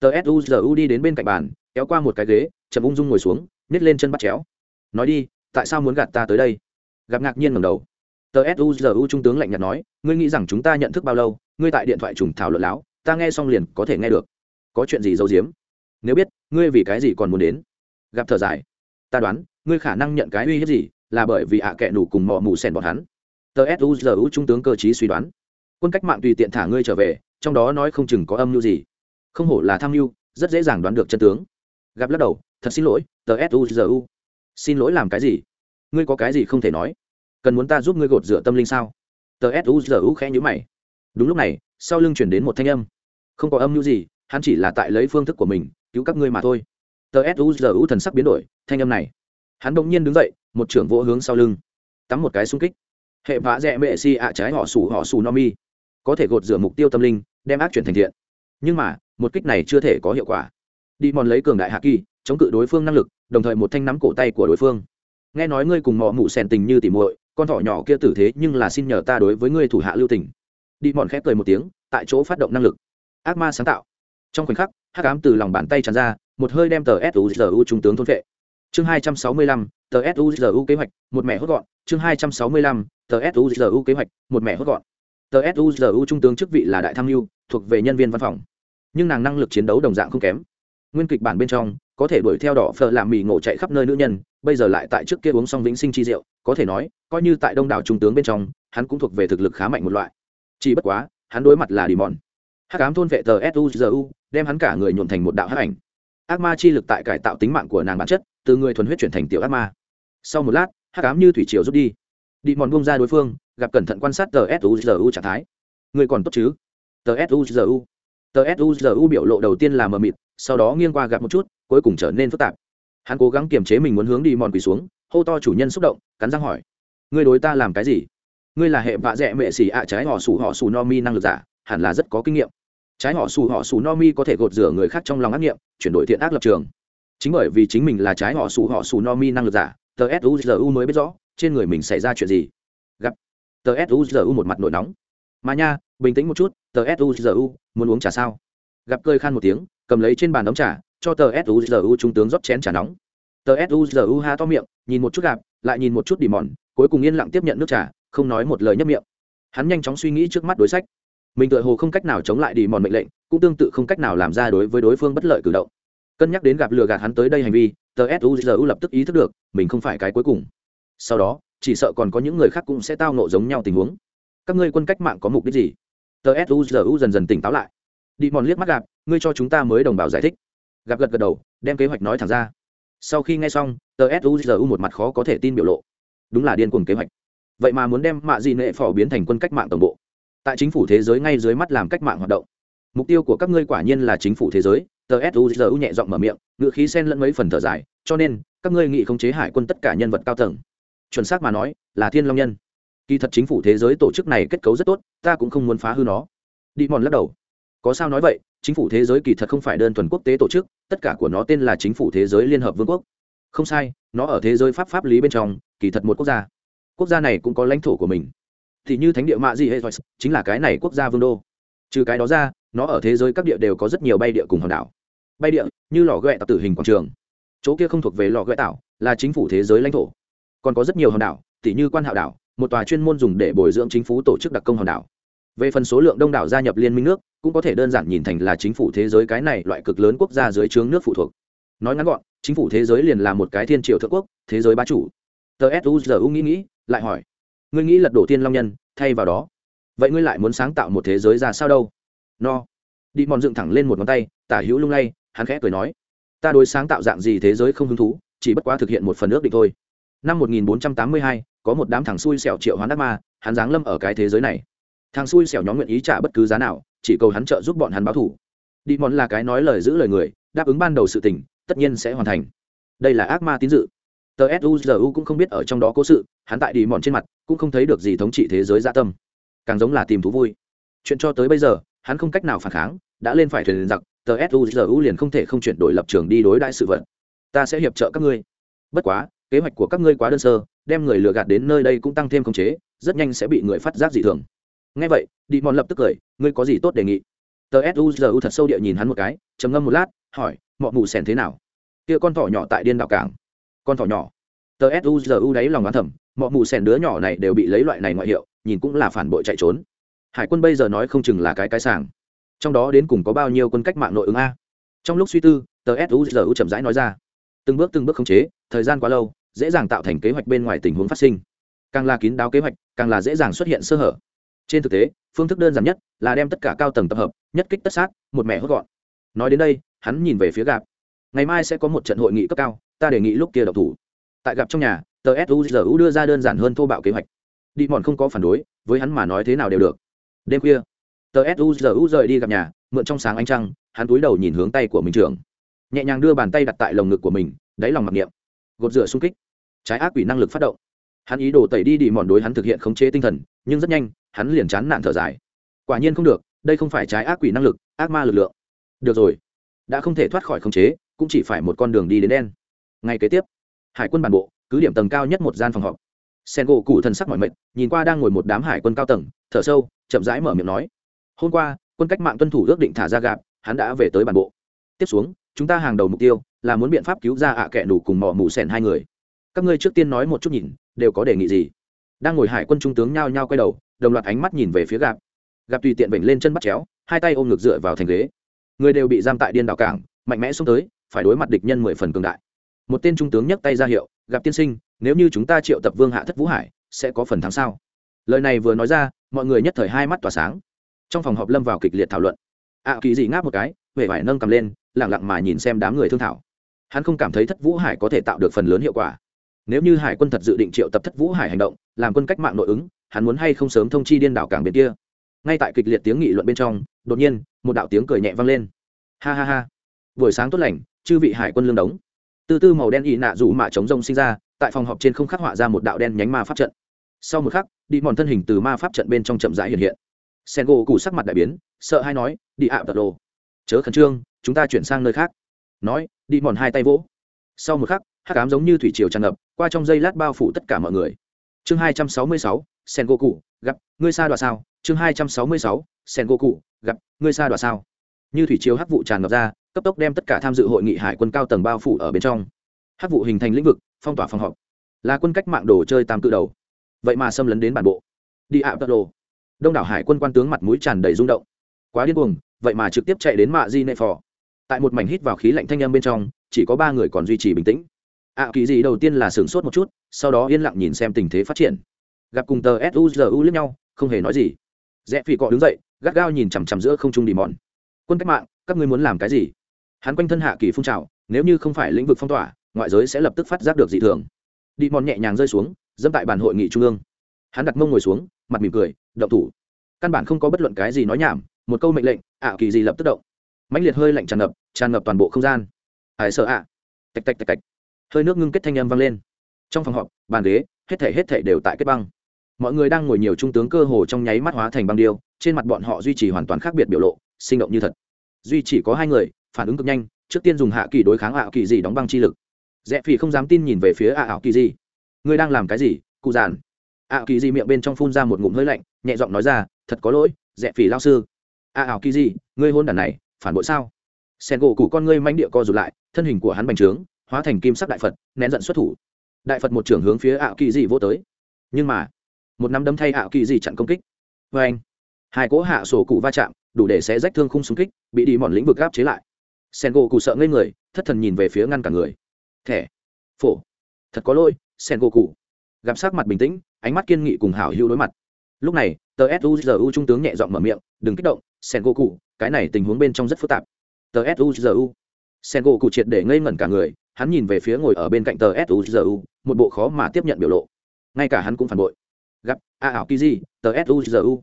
Tờ suzu đi đến bên cạnh bàn, kéo qua một cái ghế, chậm ung dung ngồi xuống nhét lên chân bắt chéo. Nói đi, tại sao muốn gạt ta tới đây? Gặp ngạc nhiên ngầm đầu. Tờ suzu trung tướng lạnh nhạt nói, ngươi nghĩ rằng chúng ta nhận thức bao lâu, ngươi tại điện thoại trùng thảo luận láo, ta nghe xong liền có thể nghe được. Có chuyện gì giấu giếm? Nếu biết, ngươi vì cái gì còn muốn đến? Gặp thở dài. Ta đoán, ngươi khả năng nhận cái uy hiếp gì, là bởi vì ạ à kệ nủ cùng mọ mù sen bọn hắn. Tờ suzu trung tướng cơ chí suy đoán. Quân cách mạng tùy tiện thả ngươi trở về, trong đó nói không chừng có âm mưu gì. Không hổ là tham mưu, rất dễ dàng đoán được chân tướng. Gặp lắc đầu thật xin lỗi, tờ suzu xin lỗi làm cái gì? Ngươi có cái gì không thể nói? Cần muốn ta giúp ngươi gột rửa tâm linh sao? Tờ suzu khẽ nhữ mày. Đúng lúc này, sau lưng chuyển đến một thanh âm. Không có âm mưu gì, hắn chỉ là tại lấy phương thức của mình, cứu các ngươi mà thôi. Tờ suzu thần sắc biến đổi, thanh âm này. Hắn đ ỗ n g nhiên đứng dậy, một trưởng vỗ hướng sau lưng. Tắm một cái xung kích. Hệ vã dẹ mệ si ạ trái họ sủ họ sủ no mi. Có thể gột rửa mục tiêu tâm linh, đem ác chuyển thành thiện. Nhưng mà, một kích này chưa thể có hiệu quả đi mòn lấy cường đại hạ kỳ, chống cự đối phương năng lực, đồng thời một thanh nắm cổ tay của đối phương. Nghe nói ngươi cùng mọ mụ sèn tình như tỉ muội, con thỏ nhỏ kia tử thế nhưng là xin nhờ ta đối với ngươi thủ hạ lưu tình. Đi mòn khép cười một tiếng, tại chỗ phát động năng lực. Ác ma sáng tạo. Trong khoảnh khắc, hắc ám từ lòng bàn tay tràn ra, một hơi đem tờ suzu trung tướng thôn vệ. Chương hai trăm sáu mươi lăm, tờ suzu kế hoạch, một mẹ hốt gọn. Chương hai trăm sáu mươi lăm, tờ suzu kế hoạch, một mẹ hốt gọn. Tờ suzu trung tướng chức vị là đại tham mưu, thuộc về nhân viên văn phòng. Nhưng nàng năng lực chiến đấu đồng dạng không kém nguyên kịch bản bên trong, có thể đuổi theo đỏ phở làm mì ngộ chạy khắp nơi nữ nhân, bây giờ lại tại trước kia uống xong vĩnh sinh chi rượu, có thể nói, coi như tại đông đảo trung tướng bên trong, hắn cũng thuộc về thực lực khá mạnh một loại. Chỉ bất quá, hắn đối mặt là đi mòn. Hắc ám thôn vệ tờ suzu đem hắn cả người nhuộn thành một đạo hắc ảnh. Ác ma chi lực tại cải tạo tính mạng của nàng bản chất, từ người thuần huyết chuyển thành tiểu ác ma. Sau một lát, hắc ám như thủy triều rút đi. Đi mòn buông ra đối phương, gặp cẩn thận quan sát tờ suzu trạng thái. Người còn tốt chứ? Tờ suzu tờ suzu biểu lộ đầu tiên là mờ mịt sau đó nghiêng qua gặp một chút, cuối cùng trở nên phức tạp. Hắn cố gắng kiềm chế mình muốn hướng đi mòn quỳ xuống, hô to chủ nhân xúc động, cắn răng hỏi, ngươi đối ta làm cái gì? Ngươi là hệ vạ dẹ mệ xỉ ạ trái họ xù họ xù no mi năng lực giả, hẳn là rất có kinh nghiệm. Trái họ xù họ xù no mi có thể gột rửa người khác trong lòng ác nghiệm, chuyển đổi thiện ác lập trường. Chính bởi vì chính mình là trái họ xù họ xù no mi năng lực giả, tờ suzu mới biết rõ, trên người mình xảy ra chuyện gì. Gặp, tờ suzu một mặt nổi nóng. Mà nha, bình tĩnh một chút, tờ suzu muốn uống trà sao? Gặp cơi khan một tiếng cầm lấy trên bàn đóng trà, cho tờ suzu trung tướng rót chén trà nóng. Tờ suzu ha to miệng, nhìn một chút gạp, lại nhìn một chút đi mòn, cuối cùng yên lặng tiếp nhận nước trà, không nói một lời nhấp miệng. Hắn nhanh chóng suy nghĩ trước mắt đối sách. Mình tự hồ không cách nào chống lại đi mòn mệnh lệnh, cũng tương tự không cách nào làm ra đối với đối phương bất lợi cử động. Cân nhắc đến gặp lừa gạt hắn tới đây hành vi, tờ suzu lập tức ý thức được, mình không phải cái cuối cùng. Sau đó, chỉ sợ còn có những người khác cũng sẽ tao nộ giống nhau tình huống. Các ngươi quân cách mạng có mục đích gì? Tờ suzu dần dần tỉnh táo lại đi mòn liếc mắt gặp, ngươi cho chúng ta mới đồng bào giải thích. Gặp gật gật đầu, đem kế hoạch nói thẳng ra. Sau khi nghe xong, tờ suzu một mặt khó có thể tin biểu lộ. Đúng là điên cuồng kế hoạch. Vậy mà muốn đem mạ dị nệ phò biến thành quân cách mạng tổng bộ. Tại chính phủ thế giới ngay dưới mắt làm cách mạng hoạt động. Mục tiêu của các ngươi quả nhiên là chính phủ thế giới, tờ suzu nhẹ giọng mở miệng, ngựa khí sen lẫn mấy phần thở dài, cho nên, các ngươi nghị khống chế hải quân tất cả nhân vật cao tầng. Chuẩn xác mà nói, là thiên long nhân. Kỳ thật chính phủ thế giới tổ chức này kết cấu rất tốt, ta cũng không muốn phá hư nó. Đi mòn lắc đầu có sao nói vậy, chính phủ thế giới kỳ thật không phải đơn thuần quốc tế tổ chức, tất cả của nó tên là chính phủ thế giới liên hợp vương quốc. Không sai, nó ở thế giới pháp pháp lý bên trong, kỳ thật một quốc gia. Quốc gia này cũng có lãnh thổ của mình. Thì như thánh địa mạ gì hệ chính là cái này quốc gia vương đô. Trừ cái đó ra, nó ở thế giới các địa đều có rất nhiều bay địa cùng hòn đảo. Bay địa, như lò ghẹ tạo tử hình quảng trường. Chỗ kia không thuộc về lò ghẹ tạo là chính phủ thế giới lãnh thổ. Còn có rất nhiều hòn đảo tỷ như quan hạo đảo, một tòa chuyên môn dùng để bồi dưỡng chính phủ tổ chức đặc công hòn đảo về phần số lượng đông đảo gia nhập liên minh nước cũng có thể đơn giản nhìn thành là chính phủ thế giới cái này loại cực lớn quốc gia dưới trướng nước phụ thuộc. Nói ngắn gọn chính phủ thế giới liền là một cái thiên triều thượng quốc thế giới bá chủ. Tờ suzu nghĩ nghĩ lại hỏi ngươi nghĩ lật đổ tiên long nhân thay vào đó vậy ngươi lại muốn sáng tạo một thế giới ra sao đâu? No. Đi mòn dựng thẳng lên một ngón tay tả hữu lung lay hắn khẽ cười nói ta đối sáng tạo dạng gì thế giới không hứng thú chỉ bất quá thực hiện một phần ước định thôi. Năm 1482, có một đám thằng xui xẻo triệu hoán đắc ma hắn giáng lâm ở cái thế giới này thằng xui xẻo nhóm nguyện ý trả bất cứ giá nào, chỉ cầu hắn trợ giúp bọn hắn báo thủ. Đi mòn là cái nói lời giữ lời người, đáp ứng ban đầu sự tình, tất nhiên sẽ hoàn thành. Đây là ác ma tín dự. Tờ suzu cũng không biết ở trong đó cố sự, hắn tại đi mòn trên mặt, cũng không thấy được gì thống trị thế giới gia tâm. Càng giống là tìm thú vui. Chuyện cho tới bây giờ, hắn không cách nào phản kháng, đã lên phải thuyền giặc, tờ suzu liền không thể không chuyển đổi lập trường đi đối đại sự vật. Ta sẽ hiệp trợ các ngươi. Bất quá, kế hoạch của các ngươi quá đơn sơ, đem người lừa gạt đến nơi đây cũng tăng thêm khống chế, rất nhanh sẽ bị người phát giác dị thường ngay vậy đi mòn lập tức cười, ngươi có gì tốt đề nghị? Tờ suzu thật sâu địa nhìn hắn một cái, trầm ngâm một lát, hỏi mọi mù sèn thế nào? Kia con thỏ nhỏ tại điên đảo cảng. Con thỏ nhỏ. Tờ suzu đáy lòng đoán thầm mọi mù sèn đứa nhỏ này đều bị lấy loại này ngoại hiệu, nhìn cũng là phản bội chạy trốn. Hải quân bây giờ nói không chừng là cái cái sàng. Trong đó đến cùng có bao nhiêu quân cách mạng nội ứng a? Trong lúc suy tư, tờ suzu chậm rãi nói ra, từng bước từng bước khống chế, thời gian quá lâu, dễ dàng tạo thành kế hoạch bên ngoài tình huống phát sinh. Càng là kín đáo kế hoạch, càng là dễ dàng xuất hiện sơ hở trên thực tế, phương thức đơn giản nhất là đem tất cả cao tầng tập hợp, nhất kích tất sát, một mẹ hốt gọn. Nói đến đây, hắn nhìn về phía gạp. Ngày mai sẽ có một trận hội nghị cấp cao, ta đề nghị lúc kia độc thủ. Tại gặp trong nhà, tờ suzu đưa ra đơn giản hơn thô bạo kế hoạch. Đi mòn không có phản đối, với hắn mà nói thế nào đều được. Đêm khuya, tờ suzu rời đi gặp nhà, mượn trong sáng ánh trăng, hắn túi đầu nhìn hướng tay của mình trưởng. Nhẹ nhàng đưa bàn tay đặt tại lồng ngực của mình, đáy lòng mặc niệm. Gột rửa xung kích. Trái ác quỷ năng lực phát động. Hắn ý đồ tẩy đi đi mòn đối hắn thực hiện khống chế tinh thần, nhưng rất nhanh hắn liền chán nản thở dài. Quả nhiên không được, đây không phải trái ác quỷ năng lực, ác ma lực lượng. Được rồi. Đã không thể thoát khỏi khống chế, cũng chỉ phải một con đường đi đến đen. Ngay kế tiếp, hải quân bản bộ, cứ điểm tầng cao nhất một gian phòng họp. Sen gỗ cụ thần sắc mọi mệt, nhìn qua đang ngồi một đám hải quân cao tầng, thở sâu, chậm rãi mở miệng nói. Hôm qua, quân cách mạng tuân thủ ước định thả ra gạp hắn đã về tới bản bộ. Tiếp xuống, chúng ta hàng đầu mục tiêu là muốn biện pháp cứu ra ạ à kẻ nủ cùng mỏ mù sẻn hai người. Các ngươi trước tiên nói một chút nhìn, đều có đề nghị gì? Đang ngồi hải quân trung tướng nhao nhao quay đầu đồng loạt ánh mắt nhìn về phía gạp. Gặp tùy tiện vểnh lên chân bắt chéo hai tay ôm ngực dựa vào thành ghế. Người đều bị giam tại điên đảo cảng mạnh mẽ xuống tới phải đối mặt địch nhân mười phần cường đại. Một tên trung tướng nhấc tay ra hiệu gặp tiên sinh nếu như chúng ta triệu tập vương hạ thất vũ hải sẽ có phần thắng sao? Lời này vừa nói ra mọi người nhất thời hai mắt tỏa sáng. Trong phòng họp lâm vào kịch liệt thảo luận. Ạ à, kỳ dị ngáp một cái huệ vải nâng cầm lên lẳng lặng mà nhìn xem đám người thương thảo. Hắn không cảm thấy thất vũ hải có thể tạo được phần lớn hiệu quả. Nếu như hải quân thật dự định triệu tập thất vũ hải hành động làm quân cách mạng nội ứng hắn muốn hay không sớm thông chi điên đảo cảng bên kia. Ngay tại kịch liệt tiếng nghị luận bên trong, đột nhiên, một đạo tiếng cười nhẹ vang lên. Ha ha ha. Buổi sáng tốt lành, chư vị hải quân lương đống. Từ tư màu đen ị nạ rủ mạ chống rông sinh ra, tại phòng họp trên không khắc họa ra một đạo đen nhánh ma pháp trận. Sau một khắc, đi mòn thân hình từ ma pháp trận bên trong chậm rãi hiện hiện. Sen gỗ cụ sắc mặt đại biến, sợ hay nói, đi ạ, tật đồ chớ khẩn trương, chúng ta chuyển sang nơi khác. Nói, đi mòn hai tay vỗ. Sau một khắc hát cám giống như thủy triều tràn ngập, qua trong giây lát bao phủ tất cả mọi người chương hai trăm sáu mươi sáu sen gỗ cụ gặp, ngươi xa đoạ sao? Chương hai trăm sáu mươi sáu sen gỗ cụ gặp, ngươi xa đoạ sao? Như thủy chiếu hắc vụ tràn ngập ra, cấp tốc đem tất cả tham dự hội nghị hải quân cao tầng bao phủ ở bên trong. Hắc vụ hình thành lĩnh vực, phong tỏa phòng họp. Là quân cách mạng đồ chơi tam cự đầu. Vậy mà xâm lấn đến bản bộ. Đi ạ tật đồ đông đảo hải quân quan tướng mặt mũi tràn đầy rung động. Quá điên cuồng, vậy mà trực tiếp chạy đến mạ di nệ phò. Tại một mảnh hít vào khí lạnh thanh âm bên trong, chỉ có ba người còn duy trì bình tĩnh ạ à, kỳ gì đầu tiên là sửng sốt một chút sau đó yên lặng nhìn xem tình thế phát triển. Gặp cùng tờ suzu lẫn nhau không hề nói gì. Rẽ phi cọ đứng dậy gắt gao nhìn chằm chằm giữa không trung đi mòn quân cách mạng các ngươi muốn làm cái gì? Hắn quanh thân hạ kỳ phun trào nếu như không phải lĩnh vực phong tỏa ngoại giới sẽ lập tức phát giác được dị thường. Đi mòn nhẹ nhàng rơi xuống dẫm tại bàn hội nghị trung ương. Hắn đặt mông ngồi xuống mặt mỉm cười động thủ. Căn bản không có bất luận cái gì nói nhảm một câu mệnh lệnh ạ kỳ gì lập tức động. Mãnh liệt hơi lạnh tràn ngập tràn ngập toàn bộ không gian. Ai sợ ạ? Tạch tạch tạch tạch hơi nước ngưng kết thanh âm vang lên. Trong phòng họp, bàn ghế, hết thể hết thể đều tại kết băng. Mọi người đang ngồi nhiều trung tướng cơ hồ trong nháy mắt hóa thành băng điêu, trên mặt bọn họ duy trì hoàn toàn khác biệt biểu lộ, sinh động như thật. Duy chỉ có hai người, phản ứng cực nhanh, trước tiên dùng hạ kỳ đối kháng ảo kỳ gì đóng băng chi lực. Rẽ phỉ không dám tin nhìn về phía ạ ảo kỳ gì ngươi đang làm cái gì, cụ giản? Ạ kỳ gì miệng bên trong phun ra một ngụm hơi lạnh, nhẹ giọng nói ra, thật có lỗi, rẽ phỉ lao sư. Ạ ảo kỳ gì ngươi hôn đàn này, phản bội sao? Sen gỗ cụ con ngươi manh địa co rụt lại, thân hình của hắn bành trướng hóa thành kim sắc đại phật, nén giận xuất thủ. Đại phật một trưởng hướng phía ảo kỳ dị vô tới. Nhưng mà, một nắm đấm thay ảo kỳ dị chặn công kích. Vê anh, hai cỗ hạ sổ cụ va chạm, đủ để sẽ rách thương khung xung kích, bị đi mòn lĩnh vực gáp chế lại. Sen gỗ cụ sợ ngây người, thất thần nhìn về phía ngăn cả người. Thẻ. Phổ. Thật có lỗi sen gỗ cụ. Gặp sắc mặt bình tĩnh, ánh mắt kiên nghị cùng hảo hữu đối mặt. Lúc này, tờ suzu trung tướng nhẹ giọng mở miệng, đừng kích động sen gỗ cụ, cái này tình huống bên trong rất phức tạp. Tờ suzu sen gỗ cụ triệt để ngây ngẩn cả người hắn nhìn về phía ngồi ở bên cạnh tờ suzu một bộ khó mà tiếp nhận biểu lộ. Ngay cả hắn cũng phản bội. Gặp, a ảo kỳ tờ suzu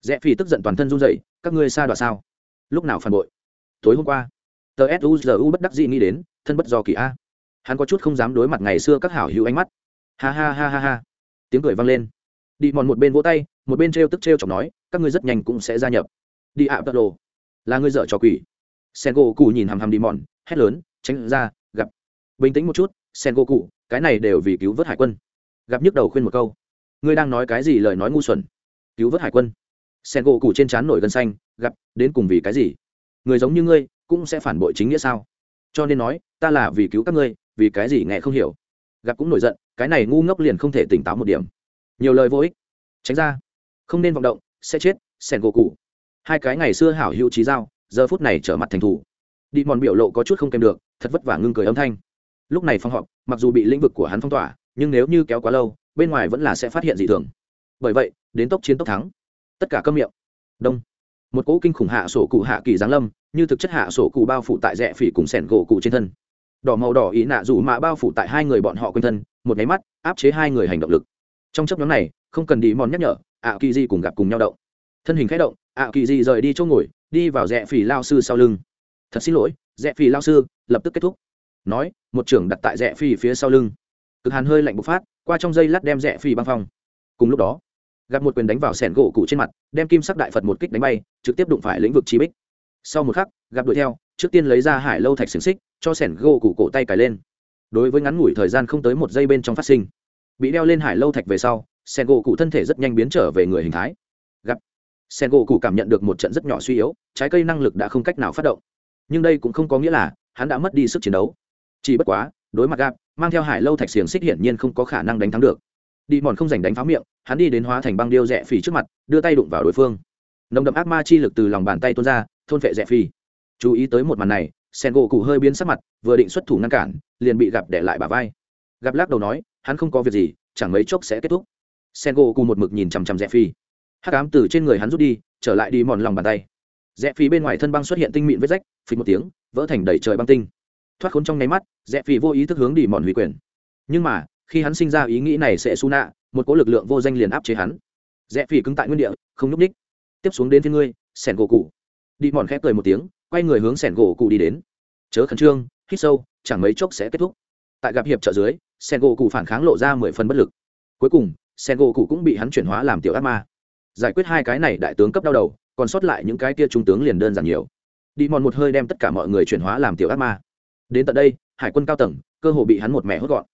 rẽ phi tức giận toàn thân run dậy các ngươi xa đoạt sao? Lúc nào phản bội? Tối hôm qua, tờ suzu bất đắc dĩ nghĩ đến, thân bất do kỳ a. Hắn có chút không dám đối mặt ngày xưa các hảo hữu ánh mắt. Ha ha ha ha ha. Tiếng cười vang lên. Đi mòn một bên vỗ tay, một bên t r e o tức t r e o chọc nói, các ngươi rất nhanh cũng sẽ gia nhập. Đi ạ tật đồ là ngươi dở trò quỷ. Sen gỗ cụ nhìn hằm hằm đi mòn, hét lớn, tránh ra bình tĩnh một chút, sen gỗ cụ cái này đều vì cứu vớt hải quân. Gặp nhức đầu khuyên một câu. Ngươi đang nói cái gì lời nói ngu xuẩn? Cứu vớt hải quân. Sen gỗ cụ trên trán nổi gân xanh, gặp, đến cùng vì cái gì? Người giống như ngươi, cũng sẽ phản bội chính nghĩa sao? Cho nên nói, ta là vì cứu các ngươi, vì cái gì nghe không hiểu? Gặp cũng nổi giận, cái này ngu ngốc liền không thể tỉnh táo một điểm. Nhiều lời vô ích. Tránh ra. Không nên vọng động, sẽ chết, sen gỗ cụ hai cái ngày xưa hảo hữu trí dao giờ phút này trở mặt thành thủ. Đi mòn biểu lộ có chút không kèm được, thật vất vả ngưng cười âm thanh lúc này phong họp, mặc dù bị lĩnh vực của hắn phong tỏa, nhưng nếu như kéo quá lâu, bên ngoài vẫn là sẽ phát hiện dị thường. Bởi vậy, đến tốc chiến tốc thắng. Tất cả cơm miệng. Đông. Một cỗ kinh khủng hạ sổ cụ hạ kỳ giáng lâm, như thực chất hạ sổ cụ bao phủ tại rẽ phỉ cùng sẻn gỗ cụ trên thân. Đỏ màu đỏ ý nạ dù mạ bao phủ tại hai người bọn họ quanh thân, một máy mắt, áp chế hai người hành động lực. Trong chấp nhóm này, không cần đi mòn nhắc nhở, ạ kỳ di cùng gặp cùng nhau động. Thân hình k h ẽ động, ạ kỳ di rời đi chỗ ngồi, đi vào rẽ phỉ lao sư sau lưng. Thật xin lỗi, rẽ phỉ lao sư, lập tức kết thúc nói, một trưởng đặt tại rẽ phi phía sau lưng. Cực hàn hơi lạnh bộc phát, qua trong dây lát đem rẽ phi băng phong. Cùng lúc đó, gặp một quyền đánh vào sẻn gỗ cụ trên mặt, đem kim sắc đại phật một kích đánh bay, trực tiếp đụng phải lĩnh vực trí bích. Sau một khắc, gặp đuổi theo, trước tiên lấy ra hải lâu thạch xứng xích, cho sẻn gỗ cụ cổ tay cài lên. Đối với ngắn ngủi thời gian không tới một giây bên trong phát sinh, bị đeo lên hải lâu thạch về sau sẻn gỗ cụ thân thể rất nhanh biến trở về người hình thái. Gặp sẻn gỗ cụ cảm nhận được một trận rất nhỏ suy yếu, trái cây năng lực đã không cách nào phát động. Nhưng đây cũng không có nghĩa là hắn đã mất đi sức chiến đấu chỉ bất quá, đối mặt gặp mang theo hải lâu thạch xiềng xích hiển nhiên không có khả năng đánh thắng được. Đi mòn không giành đánh pháo miệng, hắn đi đến hóa thành băng điêu rẽ phì trước mặt, đưa tay đụng vào đối phương. Nồng đậm ác ma chi lực từ lòng bàn tay tuôn ra, thôn vệ rẽ phì. Chú ý tới một màn này, sen gỗ cụ hơi biến sắc mặt, vừa định xuất thủ ngăn cản, liền bị gặp để lại bà vai. Gặp lắc đầu nói, hắn không có việc gì, chẳng mấy chốc sẽ kết thúc. Sen gỗ cụ một mực nhìn chằm chằm rẽ phì. Hắc ám từ trên người hắn rút đi, trở lại đi mòn lòng bàn tay. Rẽ phì bên ngoài thân băng xuất hiện tinh mịn vết rách phì một tiếng, vỡ thành đầy trời băng tinh thoát khốn trong nháy mắt rẽ phi vô ý thức hướng đi mòn hủy quyền. Nhưng mà, khi hắn sinh ra ý nghĩ này sẽ su nạ, một cỗ lực lượng vô danh liền áp chế hắn. Rẽ phi cứng tại nguyên địa, không nhúc ních tiếp xuống đến phía ngươi, sẻn gỗ cụ. Đi mòn khép cười một tiếng, quay người hướng sẻn gỗ cụ đi đến. Chớ khẩn trương, hít sâu, chẳng mấy chốc sẽ kết thúc. Tại gặp hiệp trợ dưới, sẻn gỗ cụ phản kháng lộ ra mười phần bất lực. Cuối cùng, sẻn gỗ cụ cũng bị hắn chuyển hóa làm tiểu ác ma. Giải quyết hai cái này đại tướng cấp đau đầu, còn sót lại những cái kia trung tướng liền đơn giản nhiều. Đi mòn một hơi đem tất cả mọi người chuyển hóa làm tiểu ác ma đến tận đây, hải quân cao tầng, cơ hồ bị hắn một mẹ hốt gọn.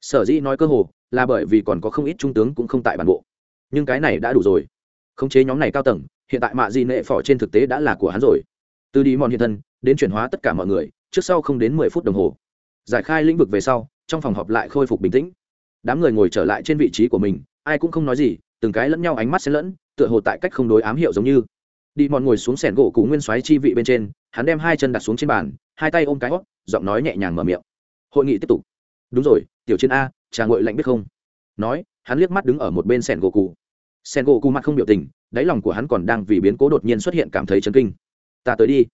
Sở dĩ nói cơ hồ, là bởi vì còn có không ít trung tướng cũng không tại bản bộ. Nhưng cái này đã đủ rồi. Khống chế nhóm này cao tầng, hiện tại mạ di nệ phỏ trên thực tế đã là của hắn rồi. Từ đi mòn hiện thân, đến chuyển hóa tất cả mọi người, trước sau không đến mười phút đồng hồ. Giải khai lĩnh vực về sau, trong phòng họp lại khôi phục bình tĩnh. Đám người ngồi trở lại trên vị trí của mình, ai cũng không nói gì, từng cái lẫn nhau ánh mắt xen lẫn, tựa hồ tại cách không đối ám hiệu giống như. Đi mòn ngồi xuống sẻn gỗ cũ nguyên xoáy chi vị bên trên hắn đem hai chân đặt xuống trên bàn, hai tay ôm cái hót, giọng nói nhẹ nhàng mở miệng. Hội nghị tiếp tục. Đúng rồi, tiểu chiến a, trà ngội lạnh biết không? Nói, hắn liếc mắt đứng ở một bên sẻn gỗ cụ sẻn gỗ cụ mặt không biểu tình, đáy lòng của hắn còn đang vì biến cố đột nhiên xuất hiện cảm thấy chấn kinh. Ta tới đi.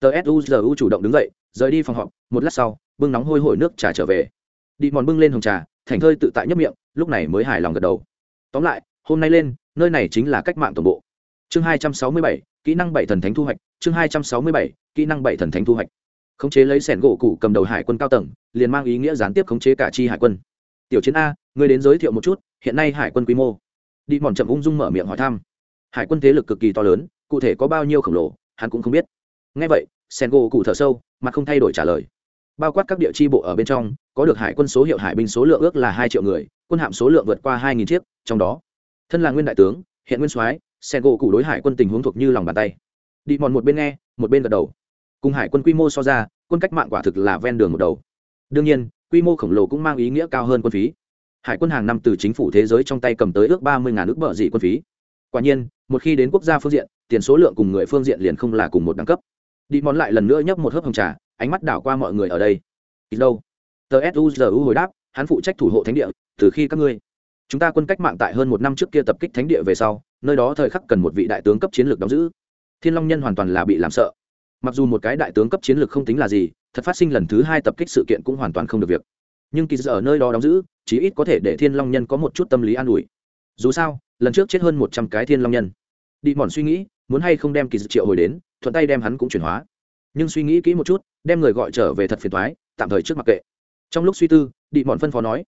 Tờ suzu chủ động đứng dậy, rời đi phòng họp, một lát sau, bưng nóng hôi hổi nước trà trở về. Đi mòn bưng lên hồng trà, thành thơi tự tại nhấp miệng, lúc này mới hài lòng gật đầu. Tóm lại, hôm nay lên, nơi này chính là cách mạng tổng bộ. Chương hai trăm sáu mươi bảy kỹ năng bảy thần thánh thu hoạch, chương hai trăm sáu mươi bảy, kỹ năng bảy thần thánh thu hoạch. Khống chế lấy sẻn gỗ cụ cầm đầu hải quân cao tầng, liền mang ý nghĩa gián tiếp khống chế cả chi hải quân. Tiểu chiến a người đến giới thiệu một chút, hiện nay hải quân quy mô. Đi mòn chậm ung dung mở miệng hỏi thăm. Hải quân thế lực cực kỳ to lớn, cụ thể có bao nhiêu khổng lồ, hắn cũng không biết. Ngay vậy sen gỗ cụ thở sâu, mà không thay đổi trả lời. Bao quát các địa chi bộ ở bên trong, có được hải quân số hiệu hải binh số lượng ước là hai triệu người, quân hạm số lượng vượt qua hai nghìn chiếc, trong đó, thân là nguyên đại tướng, hiện nguyên soái sen gỗ cụ đối hải quân tình huống thuộc như lòng bàn tay. Đi mòn một bên nghe một bên gật đầu. Cùng hải quân quy mô so ra quân cách mạng quả thực là ven đường một đầu. Đương nhiên quy mô khổng lồ cũng mang ý nghĩa cao hơn quân phí. Hải quân hàng năm từ chính phủ thế giới trong tay cầm tới ước ba mươi ngàn ước bợ dị quân phí. Quả nhiên một khi đến quốc gia phương diện tiền số lượng cùng người phương diện liền không là cùng một đẳng cấp. Đi món lại lần nữa nhấp một hớp hồng trà ánh mắt đảo qua mọi người ở đây. Ít lâu, tờ suzu hồi đáp hắn phụ trách thủ hộ thánh địa từ khi các ngươi. Chúng ta quân cách mạng tại hơn một năm trước kia tập kích thánh địa về sau nơi đó thời khắc cần một vị đại tướng cấp chiến lược đóng giữ. Thiên long nhân hoàn toàn là bị làm sợ. Mặc dù một cái đại tướng cấp chiến lược không tính là gì, thật phát sinh lần thứ hai tập kích sự kiện cũng hoàn toàn không được việc. Nhưng kỳ ở nơi đó đóng giữ, chí ít có thể để thiên long nhân có một chút tâm lý an ủi. Dù sao, lần trước chết hơn một trăm cái thiên long nhân. Đi mòn suy nghĩ, muốn hay không đem kỳ dự triệu hồi đến, thuận tay đem hắn cũng chuyển hóa. Nhưng suy nghĩ kỹ một chút, đem người gọi trở về thật phiền thoái tạm thời trước mặc kệ. Trong lúc suy tư, đi mòn phân phó nói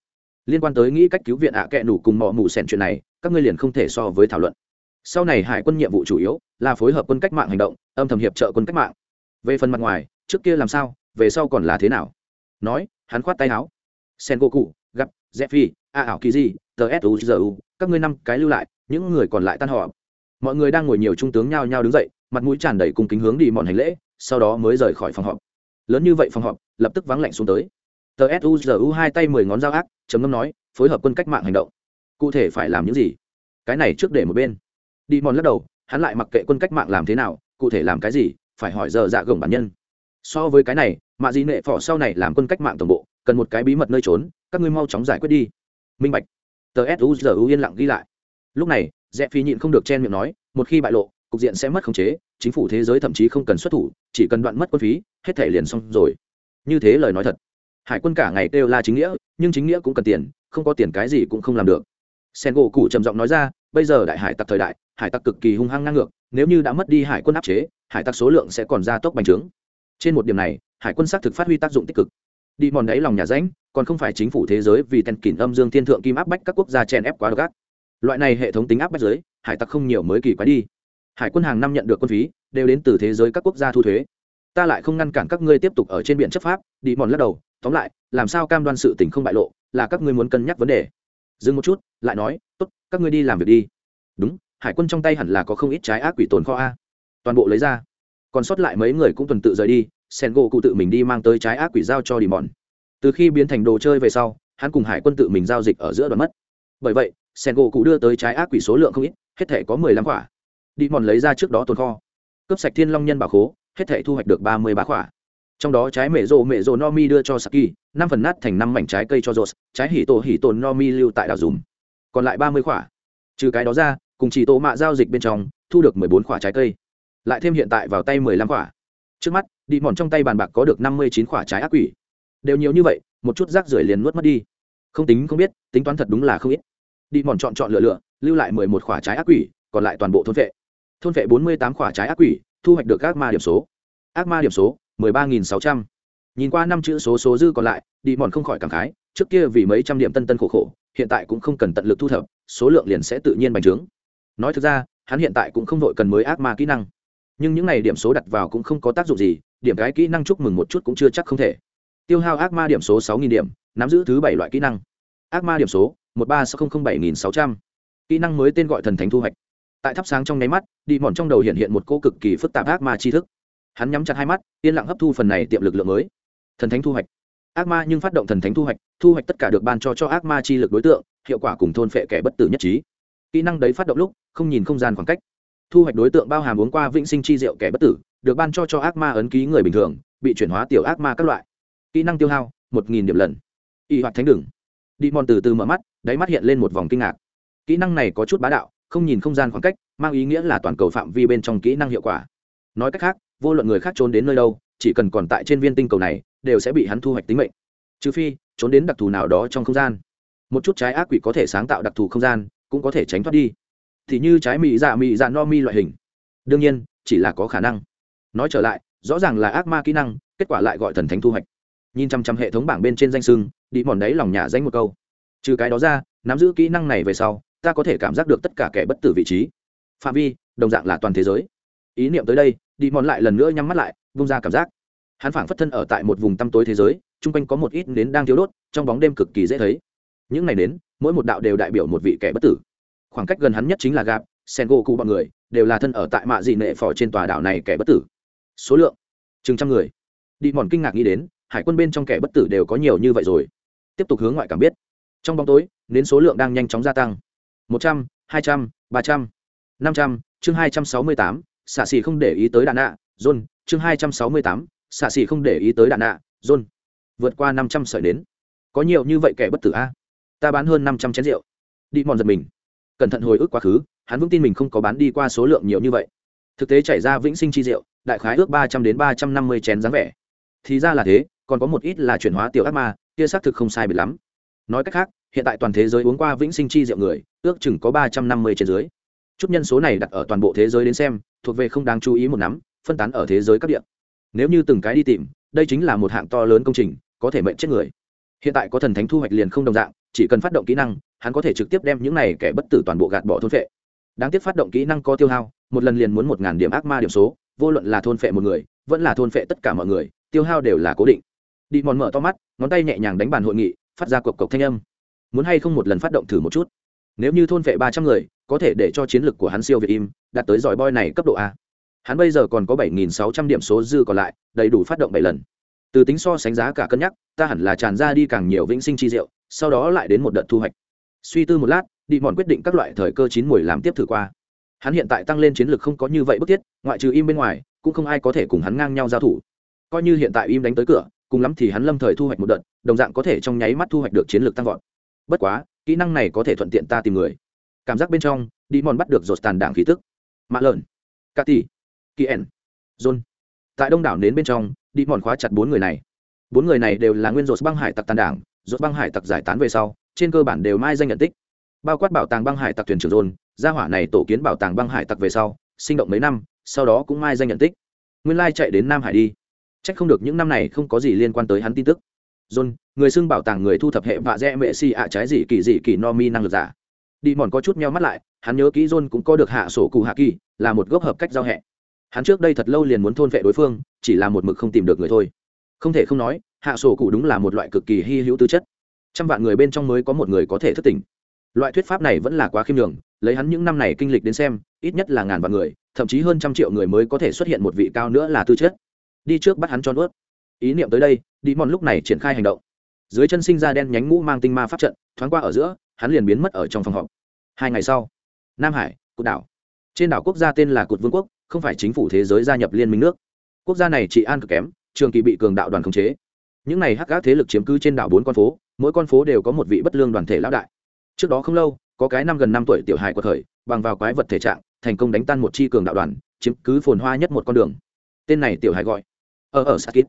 liên quan tới nghĩ cách cứu viện ạ à kẹ nủ cùng mọ mù sẻn chuyện này, các ngươi liền không thể so với thảo luận. Sau này hải quân nhiệm vụ chủ yếu là phối hợp quân cách mạng hành động, âm thầm hiệp trợ quân cách mạng. Về phần mặt ngoài, trước kia làm sao, về sau còn là thế nào? Nói, hắn khoát tay áo. Sen gỗ cụ gặp phi a ảo kỳ di tờ suzu các ngươi năm cái lưu lại, những người còn lại tan họ mọi người đang ngồi nhiều trung tướng nhao nhao đứng dậy, mặt mũi tràn đầy cùng kính hướng đi mọn hành lễ, sau đó mới rời khỏi phòng họp. Lớn như vậy phòng họp, lập tức vắng lạnh xuống tới tờ suzu hai tay mười ngón dao ác chấm ngâm nói, phối hợp quân cách mạng hành động. Cụ thể phải làm những gì? Cái này trước để một bên. Đi mòn lắc đầu, hắn lại mặc kệ quân cách mạng làm thế nào, cụ thể làm cái gì, phải hỏi giờ dạ gồng bản nhân. So với cái này, mạ dị nệ phỏ sau này làm quân cách mạng tổng bộ, cần một cái bí mật nơi trốn, các ngươi mau chóng giải quyết đi. Minh bạch. Tờ suzu yên lặng ghi lại. Lúc này rẽ phi nhịn không được chen miệng nói, một khi bại lộ, cục diện sẽ mất khống chế, chính phủ thế giới thậm chí không cần xuất thủ, chỉ cần đoạn mất quân phí, hết thể liền xong rồi. Như thế lời nói thật hải quân cả ngày kêu la chính nghĩa, nhưng chính nghĩa cũng cần tiền, không có tiền cái gì cũng không làm được. Sen gỗ cụ trầm giọng nói ra, bây giờ đại hải tặc thời đại, hải tặc cực kỳ hung hăng ngang ngược, nếu như đã mất đi hải quân áp chế, hải tặc số lượng sẽ còn gia tốc bành trướng. Trên một điểm này, hải quân xác thực phát huy tác dụng tích cực. Đi mòn đáy lòng nhà ránh còn không phải chính phủ thế giới vì tèn kỷ âm dương thiên thượng kim áp bách các quốc gia chèn ép quá gắt loại này hệ thống tính áp bách giới, hải tặc không nhiều mới kỳ quái đi. Hải quân hàng năm nhận được quân phí, đều đến từ thế giới các quốc gia thu thuế. Ta lại không ngăn cản các ngươi tiếp tục ở trên biển chấp pháp, đi mòn lắc đầu tóm lại, làm sao cam đoan sự tình không bại lộ, là các ngươi muốn cân nhắc vấn đề. Dừng một chút, lại nói, tốt, các ngươi đi làm việc đi. Đúng, hải quân trong tay hẳn là có không ít trái ác quỷ tồn kho a. Toàn bộ lấy ra. Còn sót lại mấy người cũng tuần tự rời đi sen gỗ cụ tự mình đi mang tới trái ác quỷ giao cho đi mòn từ khi biến thành đồ chơi về sau, hắn cùng hải quân tự mình giao dịch ở giữa đoạn mất. Bởi vậy sen gỗ cụ đưa tới trái ác quỷ số lượng không ít, hết thể có mười lăm quả. Đi mòn lấy ra trước đó tồn kho. Cướp sạch thiên long nhân bảo khố, hết thể thu hoạch được ba mươi bá quả trong đó trái mẹ rộ mẹ rộ no mi đưa cho saki, năm phần nát thành năm mảnh trái cây cho rột trái hỉ tổ hỉ tồn no mi lưu tại đảo dùm. Còn lại ba mươi quả trừ cái đó ra, cùng chỉ tổ mạ giao dịch bên trong, thu được mười bốn quả trái cây. Lại thêm hiện tại vào tay mười lăm quả trước mắt, đi mòn trong tay bàn bạc có được năm mươi chín quả trái ác quỷ. Đều nhiều như vậy, một chút rác rưởi liền nuốt mất đi. Không tính, không biết, tính toán thật đúng là không ít. Đi mòn chọn chọn lựa lựa, lưu lại mười một quả trái ác quỷ, còn lại toàn bộ thôn vệ. Thôn vệ bốn mươi tám quả trái ác quỷ, thu hoạch được các ma điểm số. Ác ma điểm số mười ba nghìn sáu trăm. Nhìn qua năm chữ số số dư còn lại đi mòn không khỏi cảm khái, trước kia vì mấy trăm điểm tân tân khổ khổ, hiện tại cũng không cần tận lực thu thập, số lượng liền sẽ tự nhiên bành trướng. Nói thực ra, hắn hiện tại cũng không vội cần mới ác ma kỹ năng. Nhưng những n à y điểm số đặt vào cũng không có tác dụng gì, điểm cái kỹ năng chúc mừng một chút cũng chưa chắc không thể. Tiêu hao ác ma điểm số sáu nghìn điểm, nắm giữ thứ bảy loại kỹ năng. Ác ma điểm số, một ba sáu không không bảy nghìn sáu trăm. Kỹ năng mới tên gọi thần thánh thu hoạch. Tại thắp sáng trong nháy mắt đi mòn trong đầu hiện hiện một cô cực kỳ phức tạp ác ma tri thức hắn nhắm chặt hai mắt, yên lặng hấp thu phần này tiệm lực lượng mới. Thần thánh thu hoạch. Ác ma nhưng phát động thần thánh thu hoạch thu hoạch tất cả được ban cho cho ác ma chi lực đối tượng, hiệu quả cùng thôn phệ kẻ bất tử nhất trí. Kỹ năng đấy phát động lúc, không nhìn không gian khoảng cách. Thu hoạch đối tượng bao hàm uống qua vĩnh sinh chi rượu kẻ bất tử, được ban cho cho ác ma ấn ký người bình thường, bị chuyển hóa tiểu ác ma các loại. Kỹ năng tiêu hao, một nghìn điểm lần. Y hoạt thánh đừng đi mòn từ từ mở mắt, đáy mắt hiện lên một vòng kinh ngạc. Kỹ năng này có chút bá đạo, không nhìn không gian khoảng cách, mang ý nghĩa là toàn cầu phạm vi bên trong kỹ năng hiệu quả. Nói cách khác vô luận người khác trốn đến nơi đâu, chỉ cần còn tại trên viên tinh cầu này, đều sẽ bị hắn thu hoạch tính mệnh. Trừ phi, trốn đến đặc thù nào đó trong không gian. Một chút trái ác quỷ có thể sáng tạo đặc thù không gian, cũng có thể tránh thoát đi. Thì như trái mị dạ mị dạ no mi loại hình. Đương nhiên, chỉ là có khả năng. Nói trở lại, rõ ràng là ác ma kỹ năng, kết quả lại gọi thần thánh thu hoạch. Nhìn chăm chăm hệ thống bảng bên trên danh sưng, đi mòn đấy lòng nhà danh một câu. Trừ cái đó ra, nắm giữ kỹ năng này về sau, ta có thể cảm giác được tất cả kẻ bất tử vị trí. Phạm vi, đồng dạng là toàn thế giới. Ý niệm tới đây đi mòn lại lần nữa nhắm mắt lại, vung ra cảm giác. Hắn phảng phất thân ở tại một vùng tăm tối thế giới, chung quanh có một ít nến đang thiếu đốt, trong bóng đêm cực kỳ dễ thấy. Những ngày nến, mỗi một đạo đều đại biểu một vị kẻ bất tử. Khoảng cách gần hắn nhất chính là gạp sen gỗ cụ bọn người, đều là thân ở tại mạ dị nệ phò trên tòa đảo này kẻ bất tử. Số lượng, chừng trăm người. Đi mòn kinh ngạc nghĩ đến, hải quân bên trong kẻ bất tử đều có nhiều như vậy rồi. Tiếp tục hướng ngoại cảm biết. Trong bóng tối, nến số lượng đang nhanh chóng gia tăng. Một trăm, hai trăm, ba trăm, năm trăm, chương hai trăm sáu mươi tám xạ xì không để ý tới đạn nạ, john, chương hai trăm sáu mươi tám, xạ xì không để ý tới đạn nạ, john. Vượt qua năm trăm sợi đến có nhiều như vậy kẻ bất tử a? Ta bán hơn năm trăm chén rượu. Đi mòn giật mình. Cẩn thận hồi ức quá khứ, hắn vững tin mình không có bán đi qua số lượng nhiều như vậy. Thực tế chảy ra vĩnh sinh chi rượu, đại khái ước ba trăm đến ba trăm năm mươi chén dáng vẻ. Thì ra là thế, còn có một ít là chuyển hóa tiểu ác ma, kia xác thực không sai biệt lắm. Nói cách khác, hiện tại toàn thế giới uống qua vĩnh sinh chi rượu người, ước chừng có ba trăm năm mươi trên dưới chút nhân số này đặt ở toàn bộ thế giới đến xem, thuộc về không đáng chú ý một nắm, phân tán ở thế giới các địa. Nếu như từng cái đi tìm, đây chính là một hạng to lớn công trình, có thể mệnh chết người. Hiện tại có thần thánh thu hoạch liền không đồng dạng, chỉ cần phát động kỹ năng, hắn có thể trực tiếp đem những này kẻ bất tử toàn bộ gạt bỏ thôn phệ. Đáng tiếc phát động kỹ năng có tiêu hao, một lần liền muốn một ngàn điểm ác ma điểm số, vô luận là thôn phệ một người, vẫn là thôn phệ tất cả mọi người, tiêu hao đều là cố định. Đi mòn mở to mắt, ngón tay nhẹ nhàng đánh bàn hội nghị, phát ra cộc cộc thanh âm. Muốn hay không một lần phát động thử một chút. Nếu như thôn phệ ba trăm người có thể để cho chiến lược của hắn siêu việt im, đạt tới giỏi boy này cấp độ a. Hắn bây giờ còn có bảy nghìn sáu trăm điểm số dư còn lại, đầy đủ phát động bảy lần. Từ tính so sánh giá cả cân nhắc, ta hẳn là tràn ra đi càng nhiều vĩnh sinh chi diệu, sau đó lại đến một đợt thu hoạch. Suy tư một lát, đi mòn quyết định các loại thời cơ chín mùi làm tiếp thử qua. Hắn hiện tại tăng lên chiến lược không có như vậy bức thiết, ngoại trừ im bên ngoài, cũng không ai có thể cùng hắn ngang nhau giao thủ. Coi như hiện tại im đánh tới cửa, cùng lắm thì hắn lâm thời thu hoạch một đợt, đồng dạng có thể trong nháy mắt thu hoạch được chiến lược tăng vọt. Bất quá, kỹ năng này có thể thuận tiện ta tìm người cảm giác bên trong đi mòn bắt được rột tàn đảng khí tức. Mạ lợn. Cà tỉ. Kỳ ẻn john. Tại đông đảo nến bên trong đi mòn khóa chặt bốn người này. Bốn người này đều là nguyên rột băng hải tặc tàn đảng rột băng hải tặc giải tán về sau trên cơ bản đều mai danh nhận tích. Bao quát bảo tàng băng hải tặc thuyền trưởng john, gia hỏa này tổ kiến bảo tàng băng hải tặc về sau sinh động mấy năm sau đó cũng mai danh nhận tích. Nguyên lai chạy đến nam hải đi. C h ắ c không được những năm này không có gì liên quan tới hắn tin tức. John người xưng bảo tàng người thu thập hệ vạ dẹ mệ si ạ trái gì kỳ gì kỳ no mi năng lực giả đi mòn có chút meo mắt lại, hắn nhớ kỹ john cũng có được hạ sổ cụ hạ kỳ, là một gốc hợp cách giao hẹ. Hắn trước đây thật lâu liền muốn thôn vệ đối phương, chỉ là một mực không tìm được người thôi. Không thể không nói, hạ sổ cụ đúng là một loại cực kỳ hy hữu tư chất. Trăm vạn người bên trong mới có một người có thể thất tình loại thuyết pháp này vẫn là quá khiêm đường lấy hắn những năm này kinh lịch đến xem, ít nhất là ngàn vạn người, thậm chí hơn trăm triệu người mới có thể xuất hiện một vị cao nữa là tư chất. Đi trước bắt hắn cho nuốt ý niệm tới đây đi mòn lúc này triển khai hành động. Dưới chân sinh ra đen nhánh ngũ mang tinh ma pháp trận, thoáng qua ở giữa hắn liền biến mất ở trong phòng họp. Hai ngày sau, nam hải, cụt đảo. Trên đảo quốc gia tên là cụt vương quốc, không phải chính phủ thế giới gia nhập liên minh nước. Quốc gia này trị an cực kém, trường kỳ bị cường đạo đoàn khống chế. Những này hắc gác thế lực chiếm cứ trên đảo bốn con phố, mỗi con phố đều có một vị bất lương đoàn thể lão đại. Trước đó không lâu, có cái năm gần năm tuổi tiểu hài của thời, bằng vào quái vật thể trạng, thành công đánh tan một chi cường đạo đoàn, chiếm cứ phồn hoa nhất một con đường. Tên này tiểu hài gọi ở ở sakit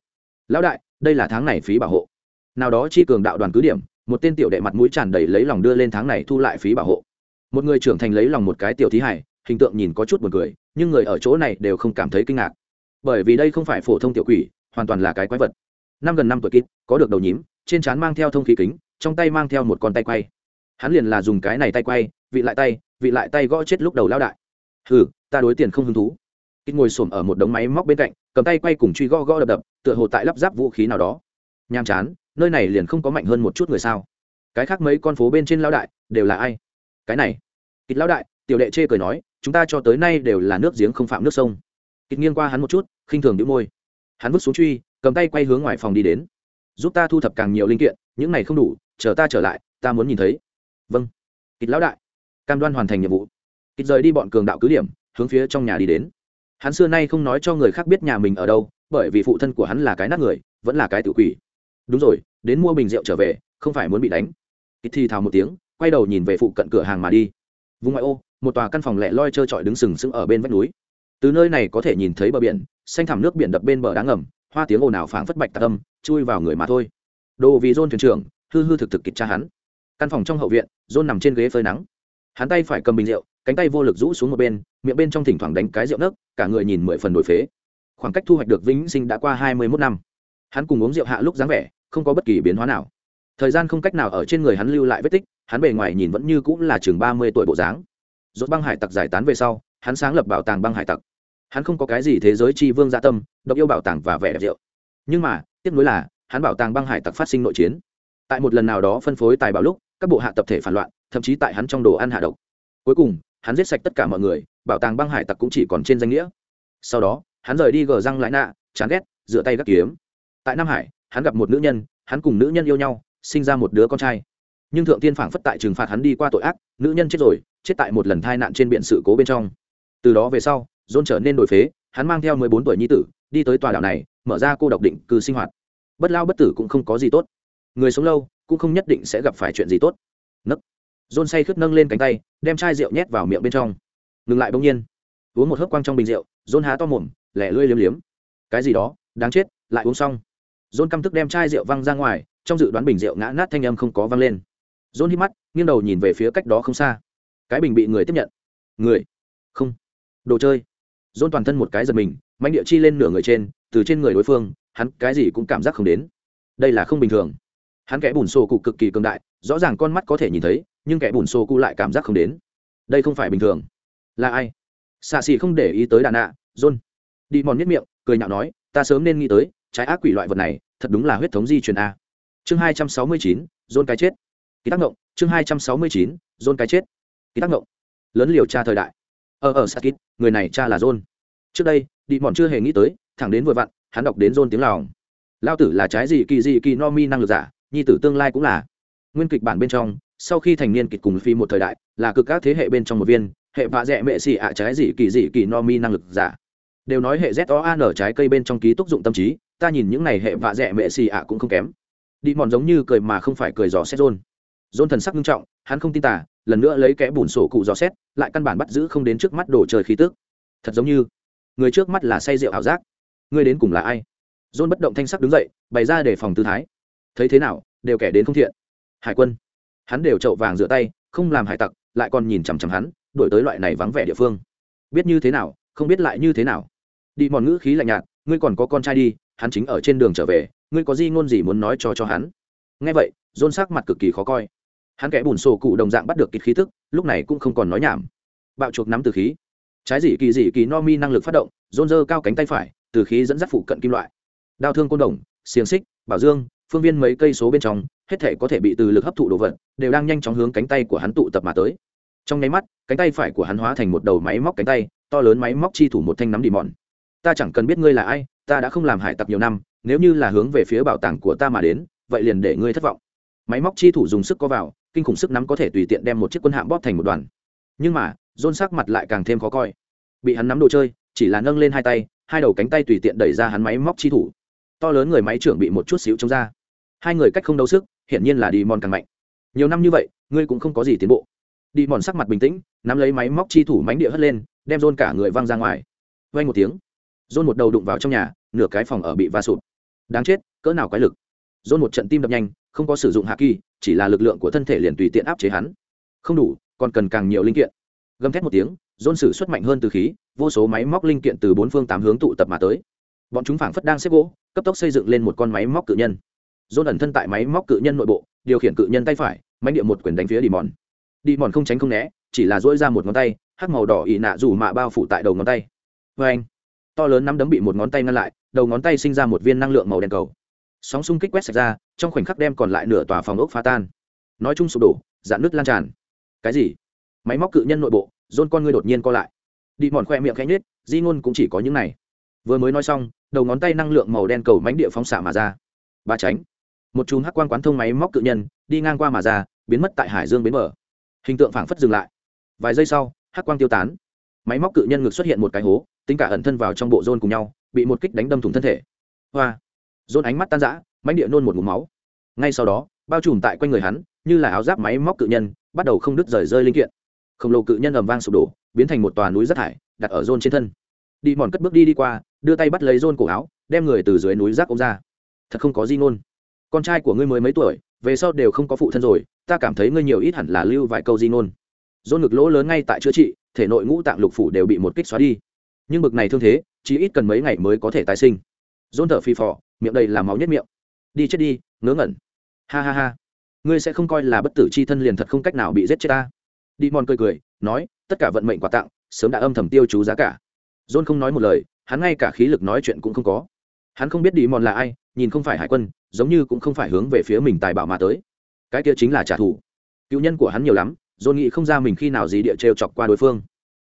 lão đại, đây là tháng này phí bảo hộ. Nào đó chi cường đạo đoàn cứ điểm một tên tiểu đệ mặt mũi tràn đầy lấy lòng đưa lên tháng này thu lại phí bảo hộ. Một người trưởng thành lấy lòng một cái tiểu thí hải, hình tượng nhìn có chút buồn cười, nhưng người ở chỗ này đều không cảm thấy kinh ngạc. Bởi vì đây không phải phổ thông tiểu quỷ, hoàn toàn là cái quái vật. Năm gần năm tuổi kít, có được đầu nhím, trên trán mang theo thông khí kính, trong tay mang theo một con tay quay. Hắn liền là dùng cái này tay quay, vị lại tay, vị lại tay gõ chết lúc đầu lao đại. Ừ ta đối tiền không hứng thú. Kít ngồi xổm ở một đống máy móc bên cạnh, cầm tay quay cùng truy gõ gõ đập đập, tựa hồ tại lắp ráp vũ khí nào đó. Nhàm chán nơi này liền không có mạnh hơn một chút người sao? Cái khác mấy con phố bên trên Lão đại đều là ai? Cái này kịch Lão đại, tiểu đệ chê cười nói, chúng ta cho tới nay đều là nước giếng không phạm nước sông. Kịch nghiêng qua hắn một chút, khinh thường đĩu môi. Hắn vứt xuống truy, cầm tay quay hướng ngoài phòng đi đến. Giúp ta thu thập càng nhiều linh kiện, những này không đủ, chờ ta trở lại, ta muốn nhìn thấy. Vâng. Kịch lão đại. Cam đoan hoàn thành nhiệm vụ. Kịch rời đi bọn cường đạo cứ điểm, hướng phía trong nhà đi đến. Hắn xưa nay không nói cho người khác biết nhà mình ở đâu, bởi vì phụ thân của hắn là cái nát người, vẫn là cái tự quỷ đúng rồi, đến mua bình rượu trở về, không phải muốn bị đánh. Kịch thi thào một tiếng, quay đầu nhìn về phụ cận cửa hàng mà đi. Vùng ngoại ô, một tòa căn phòng lẻ loi trơ trọi đứng sừng sững ở bên vách núi. Từ nơi này có thể nhìn thấy bờ biển, xanh thẳm nước biển đập bên bờ đá ngầm, hoa tiếng ồn ào phảng phất bạch tạc âm, chui vào người mà thôi. Đồ vì dôn thuyền trưởng, hư hư thực thực kịch tra hắn. Căn phòng trong hậu viện dôn nằm trên ghế phơi nắng. Hắn tay phải cầm bình rượu, cánh tay vô lực rũ xuống một bên, miệng bên trong thỉnh thoảng đánh cái rượu nấc, cả người nhìn mười phần đổi phế. Khoảng cách thu hoạch được vĩnh sinh đã qua hai mươi mốt năm. Hắn cùng uống rượu hạ lúc dáng vẻ không có bất kỳ biến hóa nào. Thời gian không cách nào ở trên người hắn lưu lại vết tích, hắn bề ngoài nhìn vẫn như cũng là chừng ba mươi tuổi bộ dáng. Dốt băng hải tặc giải tán về sau, hắn sáng lập bảo tàng băng hải tặc. Hắn không có cái gì thế giới tri vương gia tâm, độc yêu bảo tàng và vẻ đẹp rượu. Nhưng mà, tiếc nuối là, hắn bảo tàng băng hải tặc phát sinh nội chiến. Tại một lần nào đó phân phối tài bảo lúc, các bộ hạ tập thể phản loạn, thậm chí tại hắn trong đồ ăn hạ độc. Cuối cùng, hắn giết sạch tất cả mọi người, bảo tàng băng hải tặc cũng chỉ còn trên danh nghĩa. Sau đó, hắn rời đi gờ răng lại nạ, chán ghét dựa tay gác kiếm. Tại nam hải hắn gặp một nữ nhân, hắn cùng nữ nhân yêu nhau, sinh ra một đứa con trai. Nhưng thượng tiên phảng phất tại trừng phạt hắn đi qua tội ác, nữ nhân chết rồi, chết tại một lần tai nạn trên biển sự cố bên trong. Từ đó về sau dôn trở nên đổi phế, hắn mang theo mười bốn tuổi nhi tử, đi tới tòa đảo này, mở ra cô độc định cư sinh hoạt. Bất lao bất tử cũng không có gì tốt. Người sống lâu, cũng không nhất định sẽ gặp phải chuyện gì tốt. Nấc. Dôn say khướt nâng lên cánh tay, đem chai rượu nhét vào miệng bên trong. Ngừng lại bỗng nhiên. Uống một hớp quang trong bình rượu dôn há to mồm, lẻ lươi liếm liếm. Cái gì đó, đáng chết, lại uống xong dôn căm tức đem chai rượu văng ra ngoài, trong dự đoán bình rượu ngã nát thanh âm không có vang lên. Dôn hít mắt, nghiêng đầu nhìn về phía cách đó không xa. Cái bình bị người tiếp nhận. Người? Không. Đồ chơi. Dôn toàn thân một cái giật mình, mãnh địa chi lên nửa người trên, từ trên người đối phương, hắn cái gì cũng cảm giác không đến. Đây là không bình thường. Hắn kẻ bùn sổ cụ cực kỳ cường đại, rõ ràng con mắt có thể nhìn thấy, nhưng kẻ bùn sổ cụ lại cảm giác không đến. Đây không phải bình thường. Là ai? Xạ xì không để ý tới đàn nạ john. Đi mòn nhất miệng, cười nhạo nói, ta sớm nên nghĩ tới trái ác quỷ loại vật này, thật đúng là huyết thống di truyền a. Chương hai trăm sáu mươi chín john cái chết. Ký tác động chương hai trăm sáu mươi chín john cái chết. Ký tác động lớn liều cha thời đại. Ở ở sakit người này cha là john trước đây đi mòn chưa hề nghĩ tới, thẳng đến vừa vặn, hắn đọc đến john tiếng lòng. lao tử là trái gì kỳ gì kỳ no mi năng lực giả, nhi tử tương lai cũng là. Nguyên kịch bản bên trong, sau khi thành niên kịch cùng phi một thời đại, là cực các thế hệ bên trong một viên, hệ vạ dẹ mệ xì ạ trái gì kỳ dị kỳ no mi năng lực giả. Đều nói hệ z o a ở trái cây bên trong ký túc dụng tâm trí ta nhìn những này hệ vạ dẹ mẹ xì ạ cũng không kém. Đi mòn giống như cười mà không phải cười dò xét rôn rôn thần sắc nghiêm trọng, hắn không tin tả lần nữa lấy kẽ bùn sổ cụ dò xét, lại căn bản bắt giữ không đến trước mắt đổ trời khí tức. Thật giống như, người trước mắt là say rượu ảo giác. Người đến cùng là ai? Rôn bất động thanh sắc đứng dậy, bày ra để phòng tư thái. Thấy thế nào, đều kẻ đến không thiện. Hải quân, hắn đều trậu vàng rửa tay, không làm hải tặc, lại còn nhìn chằm chằm hắn đổi tới loại này vắng vẻ địa phương. Biết như thế nào, không biết lại như thế nào. Đi mòn ngữ khí lạnh nhạt, ngươi còn có con trai đi hắn chính ở trên đường trở về, ngươi có gì ngôn gì muốn nói cho cho hắn? Nghe vậy dôn sắc mặt cực kỳ khó coi. Hắn kẻ bùn sổ cụ đồng dạng bắt được kịch khí tức, lúc này cũng không còn nói nhảm. Bạo chuộc nắm từ khí. Trái dị kỳ dị kỳ no mi năng lực phát động dôn dơ cao cánh tay phải, từ khí dẫn dắt phụ cận kim loại. Đao thương côn đồng, xiềng xích, bảo dương, phương viên mấy cây số bên trong, hết thể có thể bị từ lực hấp thụ đồ vật, đều đang nhanh chóng hướng cánh tay của hắn tụ tập mà tới. Trong nháy mắt, cánh tay phải của hắn hóa thành một đầu máy móc cánh tay, to lớn máy móc chi thủ một thanh nắm đi mòn. Ta chẳng cần biết ngươi là ai ta đã không làm hải tặc nhiều năm, nếu như là hướng về phía bảo tàng của ta mà đến, vậy liền để ngươi thất vọng. Máy móc chi thủ dùng sức có vào, kinh khủng sức nắm có thể tùy tiện đem một chiếc quân hạm bóp thành một đoàn. Nhưng mà dôn sắc mặt lại càng thêm khó coi. Bị hắn nắm đồ chơi, chỉ là nâng lên hai tay, hai đầu cánh tay tùy tiện đẩy ra hắn máy móc chi thủ. To lớn người máy trưởng bị một chút xíu chống ra. Hai người cách không đấu sức, hiển nhiên là đi mòn càng mạnh. Nhiều năm như vậy, ngươi cũng không có gì tiến bộ. Đi mòn sắc mặt bình tĩnh, nắm lấy máy móc chi thủ mánh địa hất lên, đem rôn cả người văng ra ngoài. Vay một tiếng rôn một đầu đụng vào trong nhà, nửa cái phòng ở bị va sụp đáng chết, cỡ nào quái lực. Rôn một trận tim đập nhanh, không có sử dụng hạ kỳ, chỉ là lực lượng của thân thể liền tùy tiện áp chế hắn. Không đủ, còn cần càng nhiều linh kiện. Gầm thét một tiếng rôn sử xuất mạnh hơn từ khí, vô số máy móc linh kiện từ bốn phương tám hướng tụ tập mà tới. Bọn chúng phảng phất đang xếp gỗ, cấp tốc xây dựng lên một con máy móc cự nhân. Rôn ẩn thân tại máy móc cự nhân nội bộ, điều khiển cự nhân tay phải máy địa một quyền đánh phía đi mòn đi mòn không tránh không né, chỉ là dỗi ra một ngón tay, hắc màu đỏ ị nạ dù mạ bao phủ tại đầu ngón tay. Vê anh to lớn nắm đấm bị một ngón tay ngăn lại, đầu ngón tay sinh ra một viên năng lượng màu đen cầu. Sóng xung kích quét sạch ra, trong khoảnh khắc đem còn lại nửa tòa phòng ốc phá tan. Nói chung sụp đổ, dạn nứt lan tràn. Cái gì? Máy móc cự nhân nội bộ dôn con ngươi đột nhiên co lại. Đi mòn khoe miệng khẽ nhết di ngôn cũng chỉ có những này. Vừa mới nói xong, đầu ngón tay năng lượng màu đen cầu mánh địa phóng xạ mà ra. Ba tránh. Một chùm hắc quan quán thông máy móc cự nhân, đi ngang qua mà ra, biến mất tại hải dương bến mở hình tượng phảng phất dừng lại. Vài giây sau, hắc quang tiêu tán máy móc cự nhân ngực xuất hiện một cái hố, tính cả ẩn thân vào trong bộ rôn cùng nhau, bị một kích đánh đâm thủng thân thể. Hoa. Rôn ánh mắt tan rã mánh địa nôn một mũ máu. Ngay sau đó, bao trùm tại quanh người hắn, như là áo giáp máy móc cự nhân, bắt đầu không đứt rời rơi linh kiện. Khổng lồ cự nhân ầm vang sụp đổ, biến thành một tòa núi rác thải, đặt ở rôn trên thân. Đi mòn cất bước đi đi qua, đưa tay bắt lấy rôn cổ áo, đem người từ dưới núi rác ôm ra. Thật không có gì ngôn. Con trai của ngươi mới mấy tuổi, về sau đều không có phụ thân rồi, ta cảm thấy ngươi nhiều ít hẳn là lưu vài câu di ngôn dôn ngực lỗ lớn ngay tại chữa trị, thể nội ngũ tạng lục phủ đều bị một kích xóa đi. Nhưng bực này thương thế, chỉ ít cần mấy ngày mới có thể tái sinh. Dôn thở phì phò, miệng đầy làm máu nhất miệng. Đi chết đi, ngớ ngẩn. Ha ha ha. Ngươi sẽ không coi là bất tử c h i thân liền thật không cách nào bị giết chết ta. Đi mòn cười cười, nói, tất cả vận mệnh quà tặng, sớm đã âm thầm tiêu chú giá cả. John không nói một lời, hắn ngay cả khí lực nói chuyện cũng không có. Hắn không biết đi mòn là ai, nhìn không phải hải quân, giống như cũng không phải hướng về phía mình tài bảo mà tới. Cái kia chính là trả thù. Cựu nhân của hắn nhiều lắm dồn nghĩ không ra mình khi nào gì địa trêu chọc qua đối phương.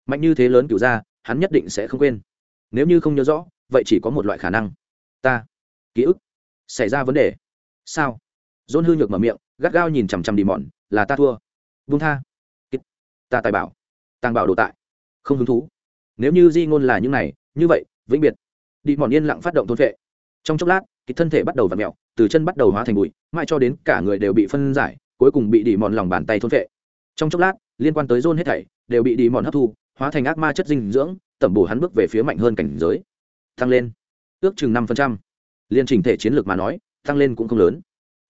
Mạnh như thế lớn cựu ra, hắn nhất định sẽ không quên. Nếu như không nhớ rõ, vậy chỉ có một loại khả năng. Ta. Ký ức. Xảy ra vấn đề. Sao? Dồn hư nhược mở miệng, gắt gao nhìn chằm chằm đi mòn là ta thua. Vung tha. Ta tài bảo. Tàng bảo đồ tại. Không hứng thú. Nếu như di ngôn là những này, như vậy, vĩnh biệt. Đi mòn yên lặng phát động thôn vệ. Trong chốc lát thì thân thể bắt đầu v ặ mẹo từ chân bắt đầu hóa thành bụi, mãi cho đến cả người đều bị phân giải, cuối cùng bị đi mòn lòng bàn tay thôn vệ trong chốc lát, liên quan tới John hết thảy, đều bị đi mòn hấp thu, hóa thành ác ma chất dinh dưỡng, tẩm bổ hắn bước về phía mạnh hơn cảnh giới. Tăng lên. Ước chừng năm phần trăm. Liên trình thể chiến lược mà nói, tăng lên cũng không lớn.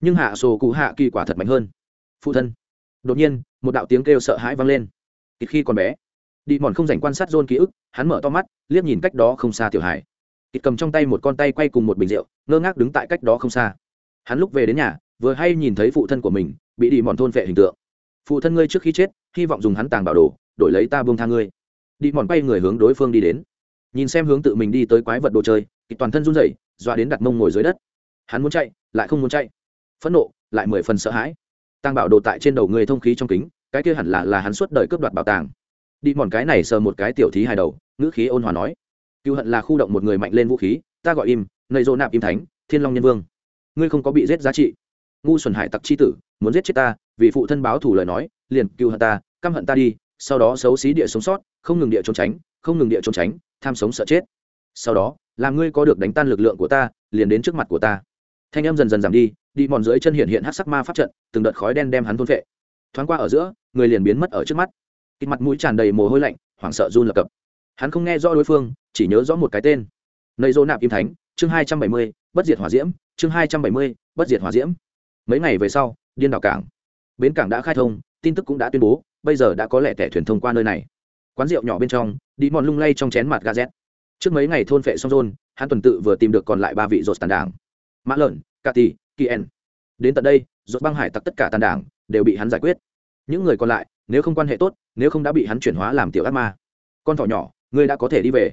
Nhưng hạ sổ cụ hạ kỳ quả thật mạnh hơn. Phụ thân. Đột nhiên, một đạo tiếng kêu sợ hãi vang lên. Ít khi còn bé. Đi mòn không dành quan sát John ký ức, hắn mở to mắt, liếc nhìn cách đó không xa tiểu hải ít cầm trong tay một con tay quay cùng một bình rượu, ngơ ngác đứng tại cách đó không xa. Hắn lúc về đến nhà, vừa hay nhìn thấy phụ thân của mình, bị đi mòn thôn vệ hình tượng phụ thân ngươi trước khi chết, hy vọng dùng hắn tàng bảo đồ, đổi lấy ta buông tha ngươi. Đi mòn quay người hướng đối phương đi đến. Nhìn xem hướng tự mình đi tới quái vật đồ chơi kịch toàn thân run rẩy dọa đến đặt mông ngồi dưới đất. Hắn muốn chạy, lại không muốn chạy. Phẫn nộ, lại mười phần sợ hãi. Tàng bảo đồ tại trên đầu người thông khí trong kính, cái kia hẳn là là hắn suốt đời cướp đoạt bảo tàng. Đi mòn cái này sờ một cái tiểu thí hài đầu, ngữ khí ôn hòa nói. Cựu hận là khu động một người mạnh lên vũ khí, ta gọi im, nầy dỗ nạp im thánh, thiên long nhân vương. Ngươi không có bị giết giá trị ngu xuẩn hải tặc chi tử, muốn giết chết ta, vì phụ thân báo thủ lời nói, liền cựu hận ta, căm hận ta đi, sau đó xấu xí địa sống sót, không ngừng địa trốn tránh, không ngừng địa trốn tránh, tham sống sợ chết. Sau đó, làm ngươi có được đánh tan lực lượng của ta, liền đến trước mặt của ta. Thanh em dần dần giảm đi đi mòn dưới chân hiện hiện hát sắc ma pháp trận, từng đợt khói đen đem hắn thôn vệ thoáng qua ở giữa, người liền biến mất ở trước mắt. Kịch mặt mũi tràn đầy mồ hôi lạnh, hoảng sợ run lập cập. Hắn không nghe rõ đối phương, chỉ nhớ rõ một cái tên. Nầy dô nạp im thánh, chương hai trăm bảy mươi, bất diệt hỏa diễm, chương hai trăm bảy mươi, bất diệt hỏa diễm mấy ngày về sau, điên đảo cảng. Bến cảng đã khai thông, tin tức cũng đã tuyên bố, bây giờ đã có lẽ tẻ thuyền thông qua nơi này. Quán rượu nhỏ bên trong đi mòn lung lay trong chén mặt gazet trước mấy ngày thôn phệ song rôn, hắn tuần tự vừa tìm được còn lại ba vị rột tàn đảng. Mã lợn, cà tì kien đến tận đây rột băng hải tặc tất cả tàn đảng đều bị hắn giải quyết. Những người còn lại, nếu không quan hệ tốt, nếu không đã bị hắn chuyển hóa làm tiểu ác ma. Con thỏ nhỏ, ngươi đã có thể đi về.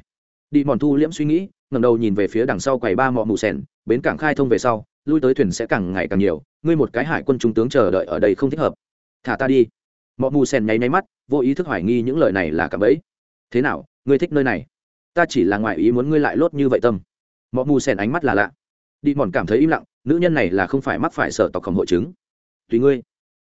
Đi mòn thu liễm suy nghĩ ngầm đầu nhìn về phía đằng sau quầy ba mọ mù sèn, bến cảng khai thông về sau lui tới thuyền sẽ càng ngày càng nhiều ngươi một cái hải quân trung tướng chờ đợi ở đây không thích hợp. Thả ta đi. Mọ mù sen nháy nháy mắt vô ý thức hoài nghi những lời này là cảm ấy. thế nào ngươi thích nơi này? Ta chỉ là ngoại ý muốn ngươi lại lốt như vậy tâm. Mọ mù sen ánh mắt là lạ. Đi mòn cảm thấy im lặng nữ nhân này là không phải mắc phải sợ tộc khổng hội chứng. Tùy ngươi.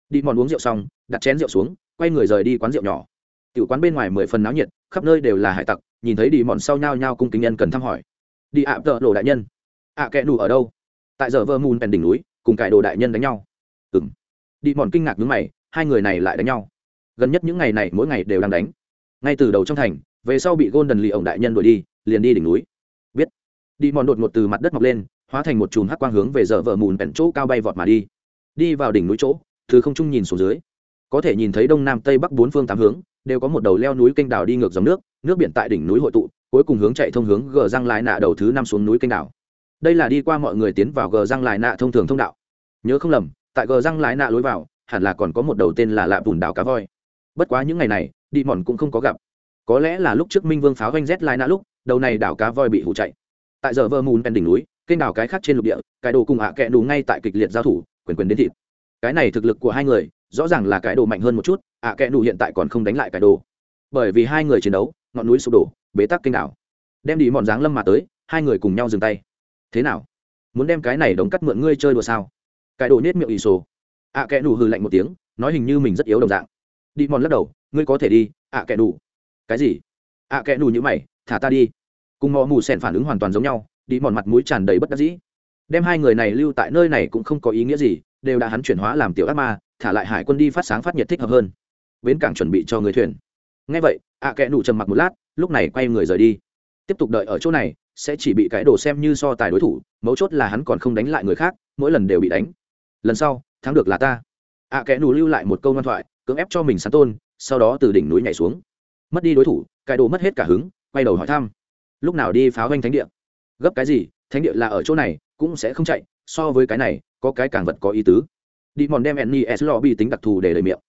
Đi mòn uống rượu xong đặt chén rượu xuống quay người rời đi quán rượu nhỏ. Tiểu quán bên ngoài mười phần náo nhiệt khắp nơi đều là hải tặc nhìn thấy đi mòn sau nhao nhao cung kính nhân cần thăm hỏi. Đi ạ tợ lộ đại nhân. Ạ à, kẽ nù ở đâu? Tại giờ vơ mùn bèn đỉnh núi, cùng cải đồ đại nhân đánh nhau. Ừ m đi mòn kinh ngạc nhướng mày, hai người này lại đánh nhau. Gần nhất những ngày này mỗi ngày đều đang đánh. Ngay từ đầu trong thành, về sau bị gôn đần lì ổng đại nhân đuổi đi, liền đi đỉnh núi. Biết. Đi mòn đột ngột từ mặt đất mọc lên, hóa thành một chùm hắc quang hướng về giờ vợ mùn bèn chỗ cao bay vọt mà đi. Đi vào đỉnh núi chỗ, thứ không trung nhìn xuống dưới. Có thể nhìn thấy đông nam tây bắc bốn phương tám hướng, đều có một đầu leo núi kênh đảo đi ngược dòng nước nước biển tại đỉnh núi hội tụ, cuối cùng hướng chạy thông hướng gờ răng lại nạ đầu thứ năm xuống núi kênh đảo đây là đi qua mọi người tiến vào gờ răng lại nạ thông thường thông đạo. Nhớ không lầm, tại gờ răng lại nạ lối vào, hẳn là còn có một đầu tên là lạ bùn đảo cá voi. Bất quá những ngày này, đi mòn cũng không có gặp. Có lẽ là lúc trước minh vương pháo ganh rét lại nạ lúc, đầu này đảo cá voi bị hụ chạy. Tại giờ vơ mùn bên đỉnh núi, kênh đảo cái khác trên lục địa, cái đồ cùng hạ à kẹ đủ ngay tại kịch liệt giao thủ, quyền quyền đến thịt. Cái này thực lực của hai người, rõ ràng là cái đồ mạnh hơn một chút, ạ à kẽ đủ hiện tại còn không đánh lại cái đồ. Bởi vì hai người chiến đấu, ngọn núi sụp đổ, bế tắc kinh đảo. Đem đi mòn dáng lâm mà tới, hai người cùng nhau dừng tay thế nào? Muốn đem cái này đóng cắt mượn ngươi chơi đùa sao? Cái đồ nết miệng ỷ sổ. Ạ à đủ hừ lạnh một tiếng, nói hình như mình rất yếu đồng dạng. Đi mòn lắc đầu, ngươi có thể đi ạ à đủ cái gì? Ạ kẻ đủ như mày, thả ta đi. Cùng mò mù sèn phản ứng hoàn toàn giống nhau, đi mòn mặt mũi tràn đầy bất đắc dĩ. Đem hai người này lưu tại nơi này cũng không có ý nghĩa gì, đều đã hắn chuyển hóa làm tiểu ác ma, thả lại hải quân đi phát sáng phát nhiệt thích hợp hơn. Bến cảng chuẩn bị cho người thuyền. Ngay vậy ạ à kẽ nụ trầm mặc một lát, lúc này quay người rời đi. Tiếp tục đợi ở chỗ này sẽ chỉ bị cái đồ xem như so tài đối thủ, mấu chốt là hắn còn không đánh lại người khác, mỗi lần đều bị đánh. Lần sau, thắng được là ta. Ạ à kẽ nù lưu lại một câu ngoan thoại, cưỡng ép cho mình sắn tôn, sau đó từ đỉnh núi nhảy xuống. Mất đi đối thủ, cái đồ mất hết cả hứng, quay đầu hỏi thăm. Lúc nào đi pháo ganh thánh địa? Gấp cái gì? Thánh địa là ở chỗ này, cũng sẽ không chạy, so với cái này, có cái càng vật có ý tứ. Đi mòn đem nes bị tính đặc thù để lời miệng.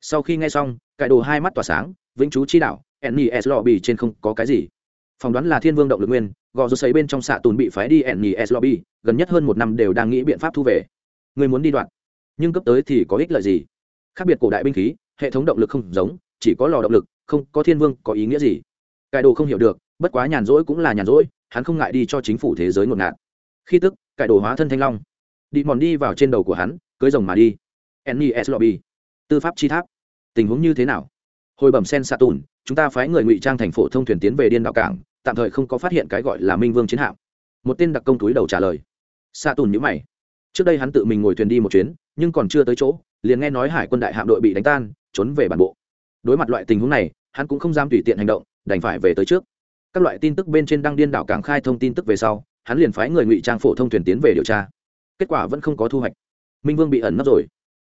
Sau khi nghe xong cải đồ hai mắt tỏa sáng, vĩnh chú chi đạo nes bị trên không có cái gì phỏng đoán là thiên vương động lực nguyên, gò rút sấy bên trong xạ tùn bị phái đi nes lobby, gần nhất hơn một năm đều đang nghĩ biện pháp thu về. Người muốn đi đoạn, nhưng cấp tới thì có ích lợi gì? Khác biệt cổ đại binh khí, hệ thống động lực không giống, chỉ có lò động lực, không có thiên vương có ý nghĩa gì? Cải đồ không hiểu được, bất quá nhàn rỗi cũng là nhàn rỗi, hắn không ngại đi cho chính phủ thế giới ngột ngạt. Khi tức cải đồ hóa thân thanh long. Đi mòn đi vào trên đầu của hắn, cưới rồng mà đi. Nes lobby. Tư pháp chi tháp. Tình huống như thế nào? Hồi bẩm sen xạ tùn, chúng ta phái người ngụy trang thành phổ thông thuyền tiến về điên đạo cảng tạm thời không có phát hiện cái gọi là minh vương chiến hạm. Một tên đặc công túi đầu trả lời. Xạ tùn nhữ mày. Trước đây hắn tự mình ngồi thuyền đi một chuyến, nhưng còn chưa tới chỗ, liền nghe nói hải quân đại hạm đội bị đánh tan, trốn về bản bộ. Đối mặt loại tình huống này, hắn cũng không dám tùy tiện hành động, đành phải về tới trước. Các loại tin tức bên trên đăng điên đảo cảng khai thông tin tức về sau, hắn liền phái người ngụy trang phổ thông thuyền tiến về điều tra. Kết quả vẫn không có thu hoạch. Minh vương bị ẩn nấp rồi.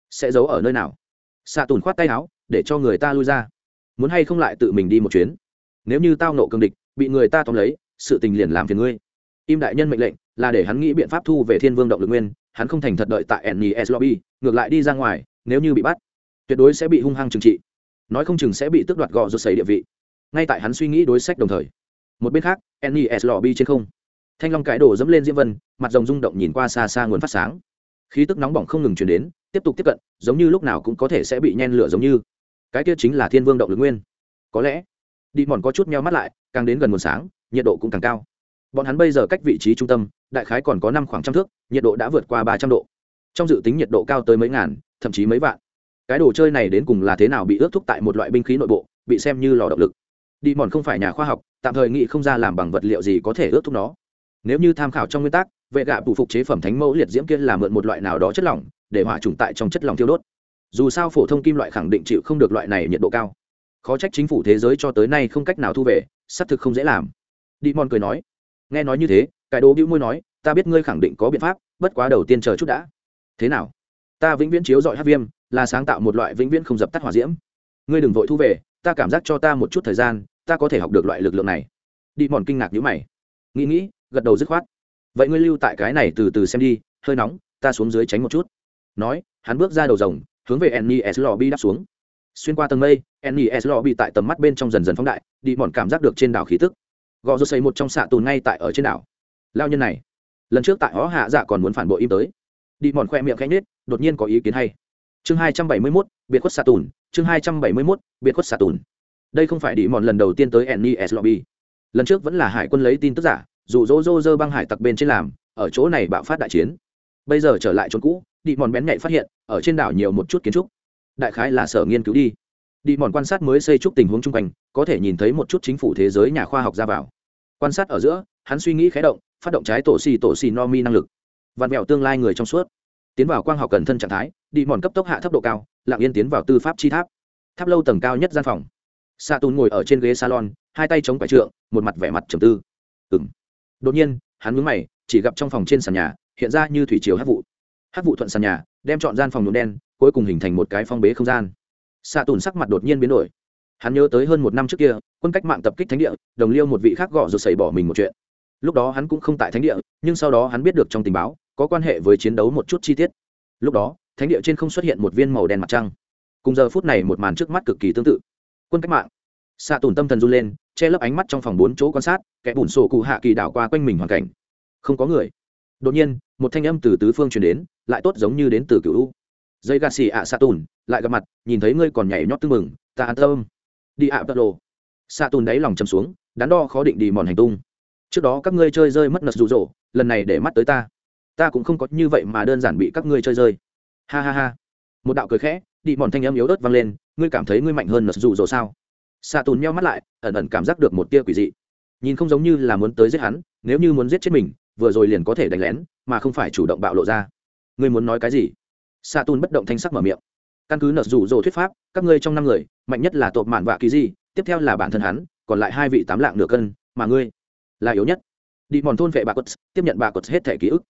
Sẽ giấu ở nơi nào? Xạ tùn khoát tay áo, để cho người ta lui ra. Muốn hay không lại tự mình đi một chuyến? Nếu như tao nộ cương địch bị người ta tóm lấy, sự tình liền làm phiền ngươi. Im đại nhân mệnh lệnh là để hắn nghĩ biện pháp thu về thiên vương động lực nguyên, hắn không thành thật đợi tại nes lobby, ngược lại đi ra ngoài, nếu như bị bắt, tuyệt đối sẽ bị hung hăng trừng trị. Nói không chừng sẽ bị tước đoạt gò rột xấy địa vị. Ngay tại hắn suy nghĩ đối sách đồng thời, một bên khác nes lobby trên không, thanh long cái đổ dẫm lên diễm vân, mặt rồng rung động nhìn qua xa xa nguồn phát sáng. Khí tức nóng bỏng không ngừng chuyển đến, tiếp tục tiếp cận, giống như lúc nào cũng có thể sẽ bị nhen lửa giống như. Cái kia chính là thiên vương động lực nguyên. Có lẽ đi mòn có chút meo mắt lại, càng đến gần nguồn sáng, nhiệt độ cũng càng cao. Bọn hắn bây giờ cách vị trí trung tâm, đại khái còn có năm khoảng trăm thước, nhiệt độ đã vượt qua ba trăm độ. Trong dự tính nhiệt độ cao tới mấy ngàn, thậm chí mấy vạn. Cái đồ chơi này đến cùng là thế nào bị ước thúc tại một loại binh khí nội bộ, bị xem như lò động lực. Đi mòn không phải nhà khoa học, tạm thời nghĩ không ra làm bằng vật liệu gì có thể ước thúc nó. Nếu như tham khảo trong nguyên tắc, vệ gạ phụ phục chế phẩm thánh mẫu liệt diễm kia là mượn một loại nào đó chất lỏng, để hỏa trùng tại trong chất lỏng thiêu đốt. Dù sao phổ thông kim loại khẳng định chịu không được loại này nhiệt độ cao khó trách chính phủ thế giới cho tới nay không cách nào thu về, xác thực không dễ làm. Đi mòn cười nói. Nghe nói như thế, cái đồ bĩu môi nói, ta biết ngươi khẳng định có biện pháp, bất quá đầu tiên chờ chút đã. Thế nào? Ta vĩnh viễn chiếu dọi hát viêm, là sáng tạo một loại vĩnh viễn không dập tắt hỏa diễm. Ngươi đừng vội thu về, ta cảm giác cho ta một chút thời gian, ta có thể học được loại lực lượng này. Đi mòn kinh ngạc nhữ mày. Nghĩ nghĩ, gật đầu dứt khoát. Vậy ngươi lưu tại cái này từ từ xem đi, hơi nóng, ta xuống dưới tránh một chút. Nói, hắn bước ra đầu rồng, hướng về nes lobby đáp xuống xuyên qua tầng mây nes lobby tại tầm mắt bên trong dần dần phóng đại, đi mòn cảm giác được trên đảo khí tức. Gò rô xây một trong xạ tồn ngay tại ở trên đảo. Lao nhân này, lần trước tại ó hạ dạ còn muốn phản bội im tới. Đi mòn khoe miệng khanh nết đột nhiên có ý kiến hay. Chương hai trăm bảy mươi mốt, biệt khuất xạ tồn, chương hai trăm bảy mươi mốt, biệt khuất xạ tồn. Đây không phải đi mòn lần đầu tiên tới nes lobby lần trước vẫn là hải quân lấy tin tức giả dù dỗ dô dơ băng hải tặc bên trên làm, ở chỗ này bạo phát đại chiến. Bây giờ trở lại chốn cũ, đi mòn bén nhạy phát hiện, ở trên đảo nhiều một chút kiến trúc đại khái là sở nghiên cứu đi. Đi mòn quan sát mới xây trúc tình huống chung quanh, có thể nhìn thấy một chút chính phủ thế giới nhà khoa học ra vào. Quan sát ở giữa, hắn suy nghĩ khé động, phát động trái tổ xì tổ xì no mi năng lực. Vặn mẹo tương lai người trong suốt. Tiến vào quang học cần thân trạng thái, đi mòn cấp tốc hạ thấp độ cao, lặng yên tiến vào tư pháp chi tháp. Tháp lâu tầng cao nhất gian phòng. Sa tùn ngồi ở trên ghế salon, hai tay chống quải trượng, một mặt vẻ mặt trầm tư. Ừng đột nhiên, hắn mướn mày, chỉ gặp trong phòng trên sàn nhà, hiện ra như thủy chiều hát vụ. Hát vụ thuận sàn nhà đem chọn gian phòng nhuộm đen, cuối cùng hình thành một cái phong bế không gian. Xạ tùn sắc mặt đột nhiên biến đổi. Hắn nhớ tới hơn một năm trước kia, quân cách mạng tập kích thánh địa, đồng liêu một vị khác gõ rồi xảy bỏ mình một chuyện. Lúc đó hắn cũng không tại thánh địa, nhưng sau đó hắn biết được trong tình báo, có quan hệ với chiến đấu một chút chi tiết. Lúc đó, thánh địa trên không xuất hiện một viên màu đen mặt trăng. Cùng giờ phút này một màn trước mắt cực kỳ tương tự. Quân cách mạng. Xạ tùn tâm thần run lên, che lấp ánh mắt trong phòng bốn chỗ quan sát, kẻ bùn sổ cụ hạ kỳ đảo qua quanh mình hoàn cảnh. Không có người đột nhiên, một thanh âm từ tứ phương truyền đến, lại tốt giống như đến từ cựu u. Dây gà xì ạ xạ tùn lại gặp mặt, nhìn thấy ngươi còn nhảy nhót tưng mừng, ta an tâm. Đi ạ bật lộ xạ tùn đáy lòng chầm xuống, đắn đo khó định đi mòn hành tung. Trước đó các ngươi chơi rơi mất nật rụ rỗ, lần này để mắt tới ta. Ta cũng không có như vậy mà đơn giản bị các ngươi chơi rơi. Ha ha ha. Một đạo cười khẽ, đi mòn thanh âm yếu ớt vang lên, ngươi cảm thấy ngươi mạnh hơn nật rụ rỗ sao? Xạ tùn meo mắt lại, ẩn ẩn cảm giác được một tia quỷ dị. Nhìn không giống như là muốn tới giết hắn, nếu như muốn giết chết mình vừa rồi liền có thể đánh lén, mà không phải chủ động bạo lộ ra. Ngươi muốn nói cái gì? Xạ tùn bất động thanh sắc mở miệng. Căn cứ nợ rủ rồ thuyết pháp, các ngươi trong năm người, mạnh nhất là tộp mạn vạ kỳ gì tiếp theo là bản thân hắn, còn lại hai vị tám lạng nửa cân, mà ngươi là yếu nhất. Đi mòn thôn vệ bà quất tiếp nhận bà quất hết thẻ ký ức.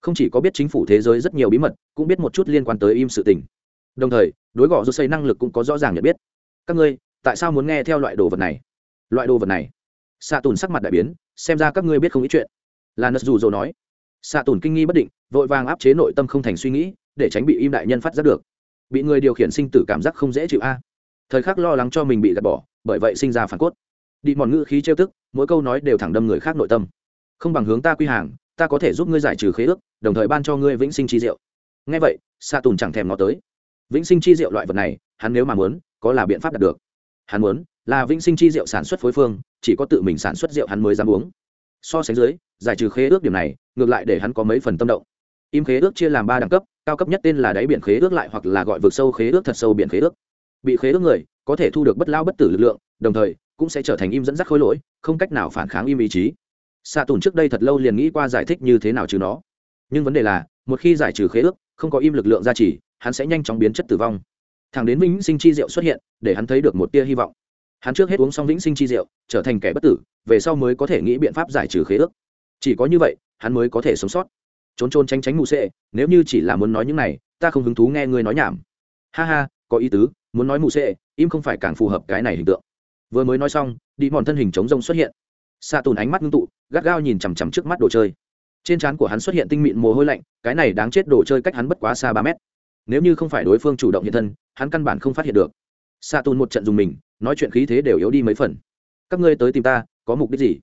Không chỉ có biết chính phủ thế giới rất nhiều bí mật, cũng biết một chút liên quan tới im sự tình. Đồng thời, đối gọ rô xây năng lực cũng có rõ ràng nhận biết. Các ngươi, tại sao muốn nghe theo loại đồ vật này? Loại đồ vật này. Xạ tùn sắc mặt đại biến, xem ra các ngươi biết không ít chuyện là nật dù dồ nói. Xạ tùn kinh nghi bất định, vội vàng áp chế nội tâm không thành suy nghĩ, để tránh bị im đại nhân phát giác được. Bị người điều khiển sinh tử cảm giác không dễ chịu a. À. Thời khắc lo lắng cho mình bị gạt bỏ, bởi vậy sinh ra phản cốt. Đi mòn ngữ khí trêu tức, mỗi câu nói đều thẳng đâm người khác nội tâm. Không bằng hướng ta quy hàng, ta có thể giúp ngươi giải trừ khế ước, đồng thời ban cho ngươi vĩnh sinh chi diệu. Ngay vậy, sa tùn chẳng thèm nó tới. Vĩnh sinh chi diệu loại vật này, hắn nếu mà muốn, có là biện pháp đạt được. Hắn muốn, là vĩnh sinh chi diệu sản xuất phối phương, chỉ có tự mình sản xuất rượu hắn mới dám uống so sánh dưới, giải trừ khế ước điểm này, ngược lại để hắn có mấy phần tâm động. Im khế ước chia làm ba đẳng cấp, cao cấp nhất tên là đáy biển khế ước lại hoặc là gọi vực sâu khế ước thật sâu biển khế ước. Bị khế ước người, có thể thu được bất lao bất tử lực lượng, đồng thời, cũng sẽ trở thành im dẫn dắt khối lỗi, không cách nào phản kháng im ý chí. Xạ tùn trước đây thật lâu liền nghĩ qua giải thích như thế nào trừ nó. Nhưng vấn đề là, một khi giải trừ khế ước, không có im lực lượng gia trì, hắn sẽ nhanh chóng biến chất tử vong. Thằng đến vĩnh sinh chi diệu xuất hiện, để hắn thấy được một tia hy vọng hắn trước hết uống xong vĩnh sinh chi rượu, trở thành kẻ bất tử về sau mới có thể nghĩ biện pháp giải trừ khế ước. Chỉ có như vậy hắn mới có thể sống sót. Trốn trôn tránh tránh mụ sệ nếu như chỉ là muốn nói những này ta không hứng thú nghe ngươi nói nhảm. Ha ha có ý tứ muốn nói mụ sệ im không phải càng phù hợp cái này hình tượng. Vừa mới nói xong đi mòn thân hình chống rông xuất hiện. Xạ tùn ánh mắt ngưng tụ gắt gao nhìn chằm chằm trước mắt đồ chơi. Trên trán của hắn xuất hiện tinh mịn mồ hôi lạnh cái này đáng chết đồ chơi cách hắn bất quá xa ba mét. Nếu như không phải đối phương chủ động hiện thân hắn căn bản không phát hiện được xạ tùn một trận dùng mình, nói chuyện khí thế đều yếu đi mấy phần. Các ngươi tới tìm ta, có mục đích gì?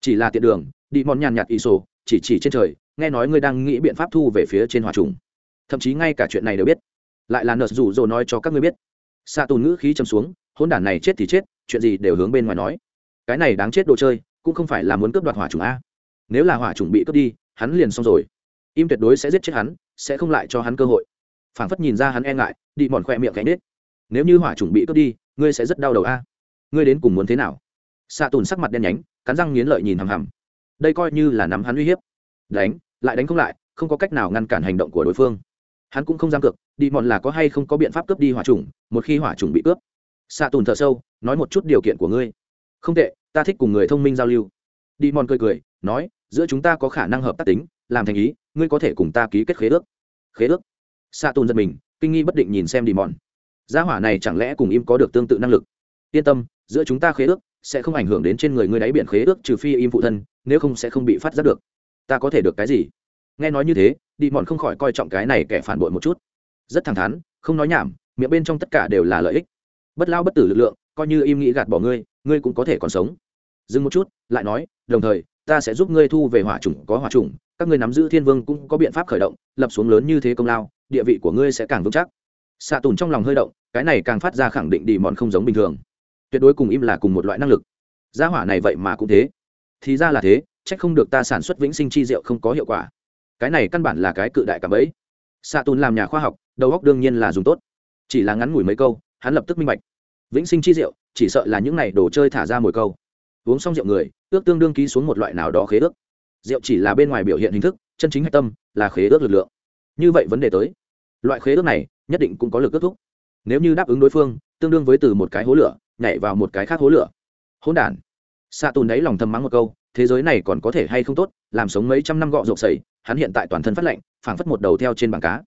Chỉ là tiện đường, đi mòn nhàn nhạt ý sổ chỉ chỉ trên trời, nghe nói ngươi đang nghĩ biện pháp thu về phía trên hòa trùng. Thậm chí ngay cả chuyện này đều biết. Lại là nợ rủ rồ nói cho các ngươi biết. Xạ tùn ngữ khí châm xuống hôn đản này chết thì chết, chuyện gì đều hướng bên ngoài nói. Cái này đáng chết đồ chơi, cũng không phải là muốn cướp đoạt hỏa trùng a. Nếu là hỏa trùng bị cướp đi, hắn liền xong rồi. Im tuyệt đối sẽ giết chết hắn, sẽ không lại cho hắn cơ hội. Phảng phất nhìn ra hắn e ngại, đi mòn khoe miệng cánh nết nếu như hỏa trùng bị cướp đi, ngươi sẽ rất đau đầu a. Ngươi đến cùng muốn thế nào? Xạ tùn sắc mặt đen nhánh, cắn răng nghiến lợi nhìn hằm hằm. Đây coi như là nắm hắn uy hiếp. Đánh, lại đánh không lại, không có cách nào ngăn cản hành động của đối phương. Hắn cũng không dám cược, đi mòn là có hay không có biện pháp cướp đi hỏa trùng một khi hỏa trùng bị cướp. Xạ tùn thở sâu, nói một chút điều kiện của ngươi. Không tệ, ta thích cùng người thông minh giao lưu. Đi mòn cười cười, nói, giữa chúng ta có khả năng hợp tác tính, làm thành ý, ngươi có thể cùng ta ký kết khế ước. Khế ước? Xạ tùn giật mình, kinh nghi bất định nhìn xem đi mòn gia hỏa này chẳng lẽ cùng im có được tương tự năng lực? Yên tâm, giữa chúng ta khế ước sẽ không ảnh hưởng đến trên người ngươi đáy biển khế ước trừ phi im phụ thân, nếu không sẽ không bị phát giác được. Ta có thể được cái gì? Nghe nói như thế, đi mòn không khỏi coi trọng cái này kẻ phản bội một chút. Rất thẳng thắn, không nói nhảm, miệng bên trong tất cả đều là lợi ích. Bất lao bất tử lực lượng, coi như im nghĩ gạt bỏ ngươi ngươi cũng có thể còn sống. Dừng một chút, lại nói, đồng thời, ta sẽ giúp ngươi thu về hỏa chủng, có hỏa chủng, các ngươi nắm giữ thiên vương cũng có biện pháp khởi động, lập xuống lớn như thế công lao, địa vị của ngươi sẽ càng vững chắc xạ tùn trong lòng hơi động, cái này càng phát ra khẳng định đi mòn không giống bình thường. Tuyệt đối cùng im là cùng một loại năng lực. Gia hỏa này vậy mà cũng thế. Thì ra là thế trách không được ta sản xuất vĩnh sinh chi rượu không có hiệu quả. Cái này căn bản là cái cự đại cảm ấy xạ tùn làm nhà khoa học, đầu óc đương nhiên là dùng tốt. Chỉ là ngắn ngủi mấy câu, hắn lập tức minh bạch. Vĩnh sinh chi rượu, chỉ sợ là những này đồ chơi thả ra mồi câu. Uống xong rượu người, ước tương đương ký xuống một loại nào đó khế ước. Rượu chỉ là bên ngoài biểu hiện hình thức, chân chính hạch tâm, là khế ước lực lượng. Như vậy vấn đề tới. Loại khế ước này nhất định cũng có lực kết thúc. Nếu như đáp ứng đối phương tương đương với từ một cái hố lửa nhảy vào một cái khác hố lửa. Hỗn đản. Xạ tùn đấy lòng thầm mắng một câu thế giới này còn có thể hay không tốt làm sống mấy trăm năm gọ rộp sầy hắn hiện tại toàn thân phát lạnh, phảng phất một đầu theo trên bảng cá.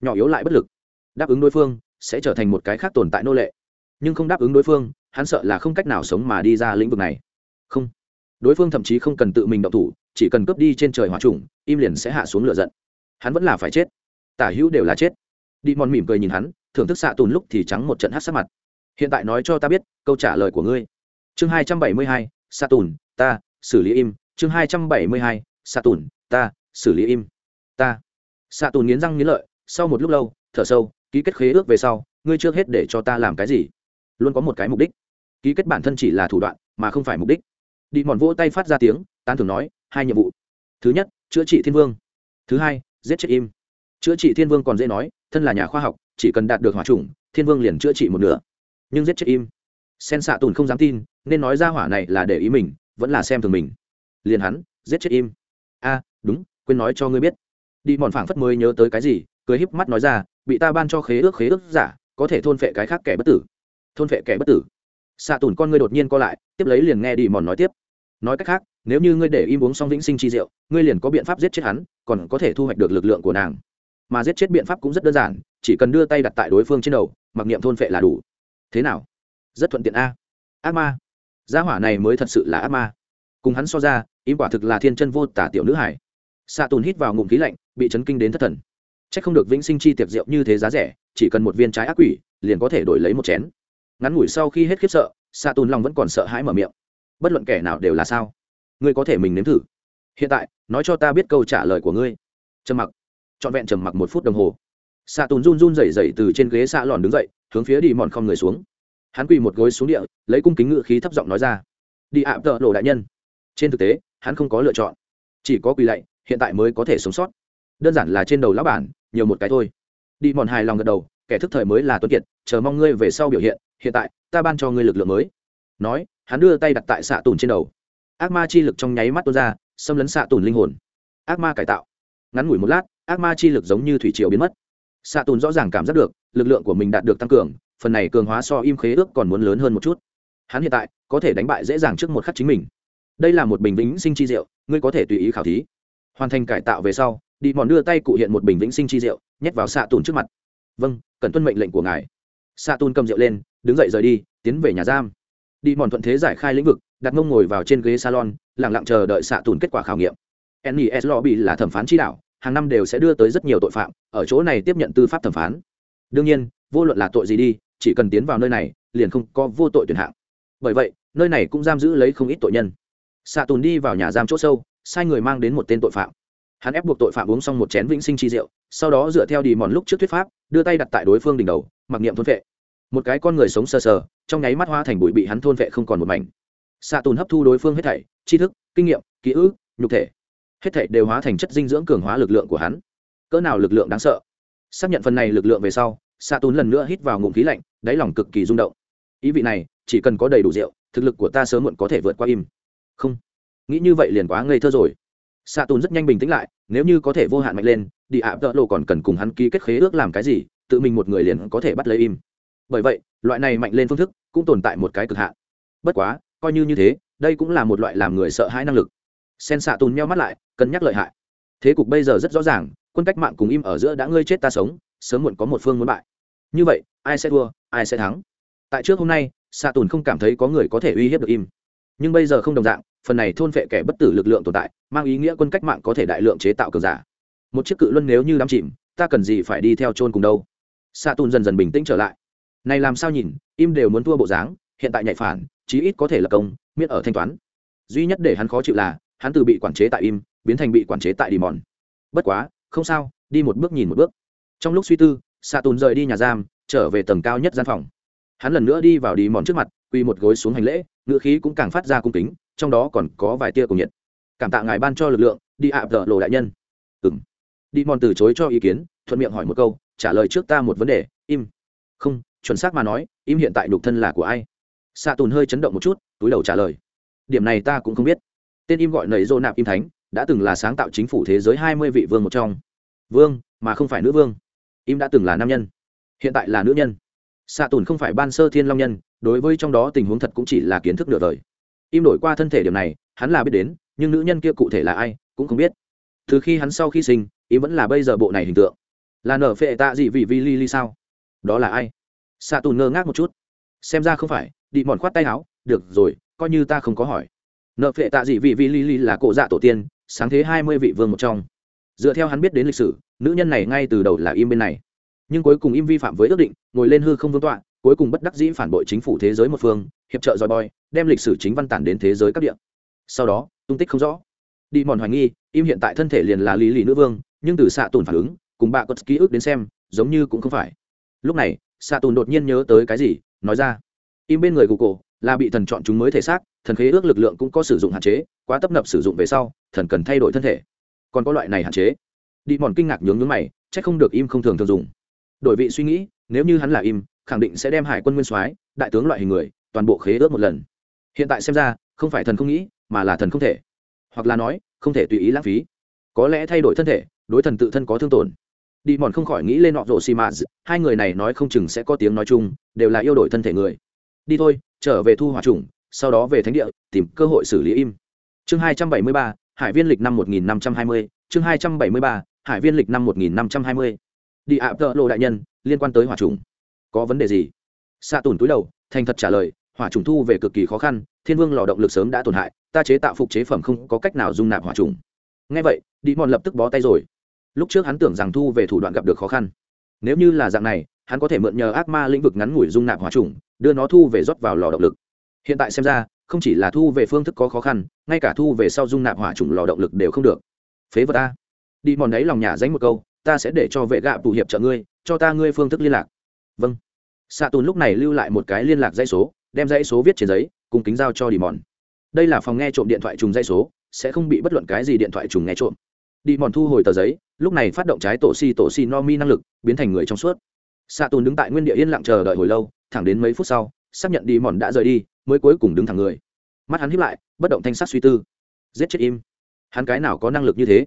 Nhỏ yếu lại bất lực. Đáp ứng đối phương sẽ trở thành một cái khác tồn tại nô lệ. Nhưng không đáp ứng đối phương hắn sợ là không cách nào sống mà đi ra lĩnh vực này. Không. Đối phương thậm chí không cần tự mình động thủ chỉ cần cướp đi trên trời hỏa trùng im liền sẽ hạ xuống lửa giận. Hắn vẫn là phải chết. Tả hữu đều là chết đi mòn mỉm cười nhìn hắn, thưởng thức xạ tùn lúc thì trắng một trận hát sắc mặt. Hiện tại nói cho ta biết, câu trả lời của ngươi. Chương hai trăm bảy mươi hai, xạ tùn, ta, xử lý im. Chương hai trăm bảy mươi hai, xạ tùn, ta, xử lý im. Ta. Xạ tùn nghiến răng nghiến lợi, sau một lúc lâu, thở sâu, ký kết khế ước về sau, ngươi trước hết để cho ta làm cái gì. Luôn có một cái mục đích. Ký kết bản thân chỉ là thủ đoạn, mà không phải mục đích. Đi mòn vỗ tay phát ra tiếng, tán thường nói, hai nhiệm vụ. Thứ nhất, chữa trị thiên vương. Thứ hai, giết chết im chữa trị thiên vương còn dễ nói, thân là nhà khoa học, chỉ cần đạt được hỏa trùng thiên vương liền chữa trị một nửa. Nhưng giết chết im. Sen xạ tùn không dám tin, nên nói ra hỏa này là để ý mình, vẫn là xem thường mình. Liền hắn, giết chết im. A, đúng, quên nói cho ngươi biết. Đi mòn phảng phất mới nhớ tới cái gì, cười híp mắt nói ra, bị ta ban cho khế ước khế ước giả, có thể thôn phệ cái khác kẻ bất tử. Thôn phệ kẻ bất tử. Xạ tùn con ngươi đột nhiên co lại, tiếp lấy liền nghe đi mòn nói tiếp. Nói cách khác, nếu như ngươi để im uống xong vĩnh sinh chi rượu ngươi liền có biện pháp giết chết hắn, còn có thể thu hoạch được lực lượng của nàng mà giết chết biện pháp cũng rất đơn giản, chỉ cần đưa tay đặt tại đối phương trên đầu, mặc niệm thôn phệ là đủ. Thế nào? Rất thuận tiện a. Ác ma. Gia hỏa này mới thật sự là ác ma. Cùng hắn so ra ý quả thực là thiên chân vô tả tiểu nữ hải xạ tùn hít vào ngụm khí lạnh, bị chấn kinh đến thất thần. C h ắ c không được vĩnh sinh chi tiệc rượu như thế giá rẻ, chỉ cần một viên trái ác quỷ, liền có thể đổi lấy một chén. Ngắn ngủi sau khi hết khiếp sợ xạ tùn lòng vẫn còn sợ hãi mở miệng. Bất luận kẻ nào đều là sao? Ngươi có thể mình nếm thử. Hiện tại, nói cho ta biết câu trả lời của ngươi. Trầm mặc trọn vẹn trầm mặc một phút đồng hồ. Xạ tùn run run rẩy rẩy từ trên ghế xạ lòn đứng dậy, hướng phía đi mòn không người xuống. Hắn quỳ một gối xuống địa, lấy cung kính ngự khí thấp giọng nói ra, đi ạ, tợ lộ đại nhân. Trên thực tế, hắn không có lựa chọn, chỉ có quỳ lạy, hiện tại mới có thể sống sót. Đơn giản là trên đầu lão bản, nhiều một cái thôi. Đi mòn hài lòng gật đầu, kẻ thức thời mới là tuấn kiệt, chờ mong ngươi về sau biểu hiện hiện tại, ta ban cho ngươi lực lượng mới. Nói, hắn đưa tay đặt tại xạ tùn trên đầu. Ác ma chi lực trong nháy mắt tuôn ra, xâm lấn xạ tùn linh hồn. Ác ma cải tạo. Ngắn ngủi một lát ác ma chi lực giống như thủy triều biến mất. Xạ tùn rõ ràng cảm giác được, lực lượng của mình đạt được tăng cường, phần này cường hóa so im khế ước còn muốn lớn hơn một chút. Hắn hiện tại, có thể đánh bại dễ dàng trước một khắc chính mình. Đây là một bình vĩnh sinh chi rượu ngươi có thể tùy ý khảo thí. Hoàn thành cải tạo về sau đi mòn đưa tay cụ hiện một bình vĩnh sinh chi rượu nhét vào xạ tùn trước mặt. Vâng cần tuân mệnh lệnh của ngài. Xạ tùn cầm rượu lên, đứng dậy rời đi, tiến về nhà giam. Đi mòn thuận thế giải khai lĩnh vực, đặt mông ngồi vào trên ghế salon lẳng lặng chờ đợi xạ tùn kết quả khảo nghiệm. Nes lobby là thẩm phán chi đạo hàng năm đều sẽ đưa tới rất nhiều tội phạm, ở chỗ này tiếp nhận tư pháp thẩm phán. Đương nhiên, vô luận là tội gì đi, chỉ cần tiến vào nơi này, liền không có vô tội tuyển hạng. Bởi vậy, nơi này cũng giam giữ lấy không ít tội nhân. Xạ tùn đi vào nhà giam chỗ sâu, sai người mang đến một tên tội phạm. Hắn ép buộc tội phạm uống xong một chén vĩnh sinh chi rượu, sau đó dựa theo đi mòn lúc trước thuyết pháp, đưa tay đặt tại đối phương đỉnh đầu, mặc niệm thôn vệ. Một cái con người sống sờ sờ, trong nháy mắt hoa thành bụi bị hắn thôn vệ không còn một mảnh. Xạ tùn hấp thu đối phương hết thảy, tri thức, kinh nghiệm, ký ức, nhục thể hết thảy đều hóa thành chất dinh dưỡng cường hóa lực lượng của hắn. Cỡ nào lực lượng đáng sợ. Xác nhận phần này lực lượng về sau xạ tún lần nữa hít vào ngụm khí lạnh, đáy lòng cực kỳ rung động. Ý vị này, chỉ cần có đầy đủ rượu, thực lực của ta sớm muộn có thể vượt qua im. Không. Nghĩ như vậy liền quá ngây thơ rồi. Xạ tún rất nhanh bình tĩnh lại, nếu như có thể vô hạn mạnh lên, đi ạ tợ lộ còn cần cùng hắn ký kết khế ước làm cái gì, tự mình một người liền có thể bắt lấy im. Bởi vậy, loại này mạnh lên phương thức cũng tồn tại một cái cực hạn. Bất quá, coi như như thế, đây cũng là một loại làm người sợ hãi năng lực sen xạ tùn nhau mắt lại, cân nhắc lợi hại. Thế cục bây giờ rất rõ ràng, quân cách mạng cùng im ở giữa đã ngươi chết ta sống, sớm muộn có một phương muốn bại. Như vậy, ai sẽ thua, ai sẽ thắng? Tại trước hôm nay xạ tùn không cảm thấy có người có thể uy hiếp được im. Nhưng bây giờ không đồng dạng, phần này thôn vệ kẻ bất tử lực lượng tồn tại, mang ý nghĩa quân cách mạng có thể đại lượng chế tạo cường giả. Một chiếc cự luân nếu như đắm chìm, ta cần gì phải đi theo chôn cùng đâu? Xạ tùn dần dần bình tĩnh trở lại. Này làm sao nhìn, im đều muốn thua bộ dáng, hiện tại nhạy phản, chí ít có thể là công, miễn ở thanh toán. Duy nhất để hắn khó chịu là hắn từ bị quản chế tại im, biến thành bị quản chế tại đi mòn bất quá, không sao, đi một bước nhìn một bước. Trong lúc suy tư xạ tùn rời đi nhà giam, trở về tầng cao nhất gian phòng. Hắn lần nữa đi vào đi mòn trước mặt, quy một gối xuống hành lễ ngựa khí cũng càng phát ra cung kính, trong đó còn có vài tia cùng nhiệt. Cảm tạ ngài ban cho lực lượng, đi ạ vợ lộ đại nhân. Ừng đi mòn từ chối cho ý kiến, thuận miệng hỏi một câu, trả lời trước ta một vấn đề, im. Không, chuẩn xác mà nói, im hiện tại nhục thân là của ai? Xạ tùn hơi chấn động một chút, túi đầu trả lời. Điểm này ta cũng không biết tên im gọi nầy dô nạp im thánh, đã từng là sáng tạo chính phủ thế giới hai mươi vị vương một trong. Vương, mà không phải nữ vương. Im đã từng là nam nhân, hiện tại là nữ nhân. Xạ tùn không phải ban sơ thiên long nhân, đối với trong đó tình huống thật cũng chỉ là kiến thức nửa đời. Im đổi qua thân thể điểm này, hắn là biết đến, nhưng nữ nhân kia cụ thể là ai, cũng không biết. Từ khi hắn sau khi sinh, im vẫn là bây giờ bộ này hình tượng. Là nở phệ tạ gì vì vi li li sao? Đó là ai? Xạ tùn ngơ ngác một chút. Xem ra không phải, đi mòn khoát tay áo, được rồi, coi như ta không có hỏi nợ phệ tạ gì vì vi li li là cổ dạ tổ tiên, sáng thế hai mươi vị vương một trong. Dựa theo hắn biết đến lịch sử, nữ nhân này ngay từ đầu là im bên này. Nhưng cuối cùng im vi phạm với ước định, ngồi lên hư không vương tọa, cuối cùng bất đắc dĩ phản bội chính phủ thế giới một phương, hiệp trợ dòi bòi đem lịch sử chính văn tản đến thế giới các địa. Sau đó, tung tích không rõ. Đi mòn hoài nghi, im hiện tại thân thể liền là lý lì nữ vương, nhưng từ xạ tùn phản ứng, cùng bà có ký ức đến xem, giống như cũng không phải. Lúc này, xạ tùn đột nhiên nhớ tới cái gì, nói ra. Im bên người gù cổ là bị thần chọn chúng mới thể xác, thần khế ước lực lượng cũng có sử dụng hạn chế, quá tấp nập sử dụng về sau, thần cần thay đổi thân thể. Còn có loại này hạn chế. Đi mòn kinh ngạc nhướng nhướng mày c h ắ c không được im không thường thường dùng. Đổi vị suy nghĩ, nếu như hắn là im, khẳng định sẽ đem hải quân nguyên soái, đại tướng loại hình người, toàn bộ khế ước một lần. Hiện tại xem ra, không phải thần không nghĩ, mà là thần không thể. Hoặc là nói, không thể tùy ý lãng phí. Có lẽ thay đổi thân thể, đối thần tự thân có thương tổn. Đi mòn không khỏi nghĩ lên họ rổ xì mã hai người này nói không chừng sẽ có tiếng nói chung, đều là yêu đổi thân thể người. Đi thôi trở về thu hỏa trùng sau đó về thánh địa, tìm cơ hội xử lý im. Chương hai trăm bảy mươi ba, hải viên lịch năm một nghìn năm trăm hai mươi, chương hai trăm bảy mươi ba, hải viên lịch năm một nghìn năm trăm hai mươi. Đi ạ, tợ lộ đại nhân, liên quan tới hỏa trùng có vấn đề gì? Xạ tùn túi đầu, thành thật trả lời, hỏa trùng thu về cực kỳ khó khăn, thiên vương lò động lực sớm đã tổn hại, ta chế tạo phục chế phẩm không có cách nào dung nạp hỏa trùng ngay vậy, đi mòn lập tức bó tay rồi. Lúc trước hắn tưởng rằng thu về thủ đoạn gặp được khó khăn nếu như là dạng này, hắn có thể mượn nhờ ác ma lĩnh vực ngắn ngủi dung nạp hỏa trùng đưa nó thu về rót vào lò động lực. Hiện tại xem ra, không chỉ là thu về phương thức có khó khăn, ngay cả thu về sau dung nạp hỏa trùng lò động lực đều không được. Phế vật ta. Đi mòn đấy lòng nhà dánh một câu, ta sẽ để cho vệ gạ tù hiệp trợ ngươi, cho ta ngươi phương thức liên lạc. Vâng. Xạ tùn lúc này lưu lại một cái liên lạc dãy số, đem dãy số viết trên giấy, cùng kính giao cho đi mòn. Đây là phòng nghe trộm điện thoại trùng dãy số, sẽ không bị bất luận cái gì điện thoại trùng nghe trộm. Đi mòn thu hồi tờ giấy lúc này phát động trái tổ si tổ si no mi năng lực, biến thành người trong suốt. Xạ tùn đứng tại nguyên địa yên lặng chờ đợi hồi lâu, thẳng đến mấy phút sau, xác nhận đi mòn đã rời đi, mới cuối cùng đứng thẳng người. Mắt hắn hiếp lại, bất động thanh sắc suy tư. Giết chết im. Hắn cái nào có năng lực như thế?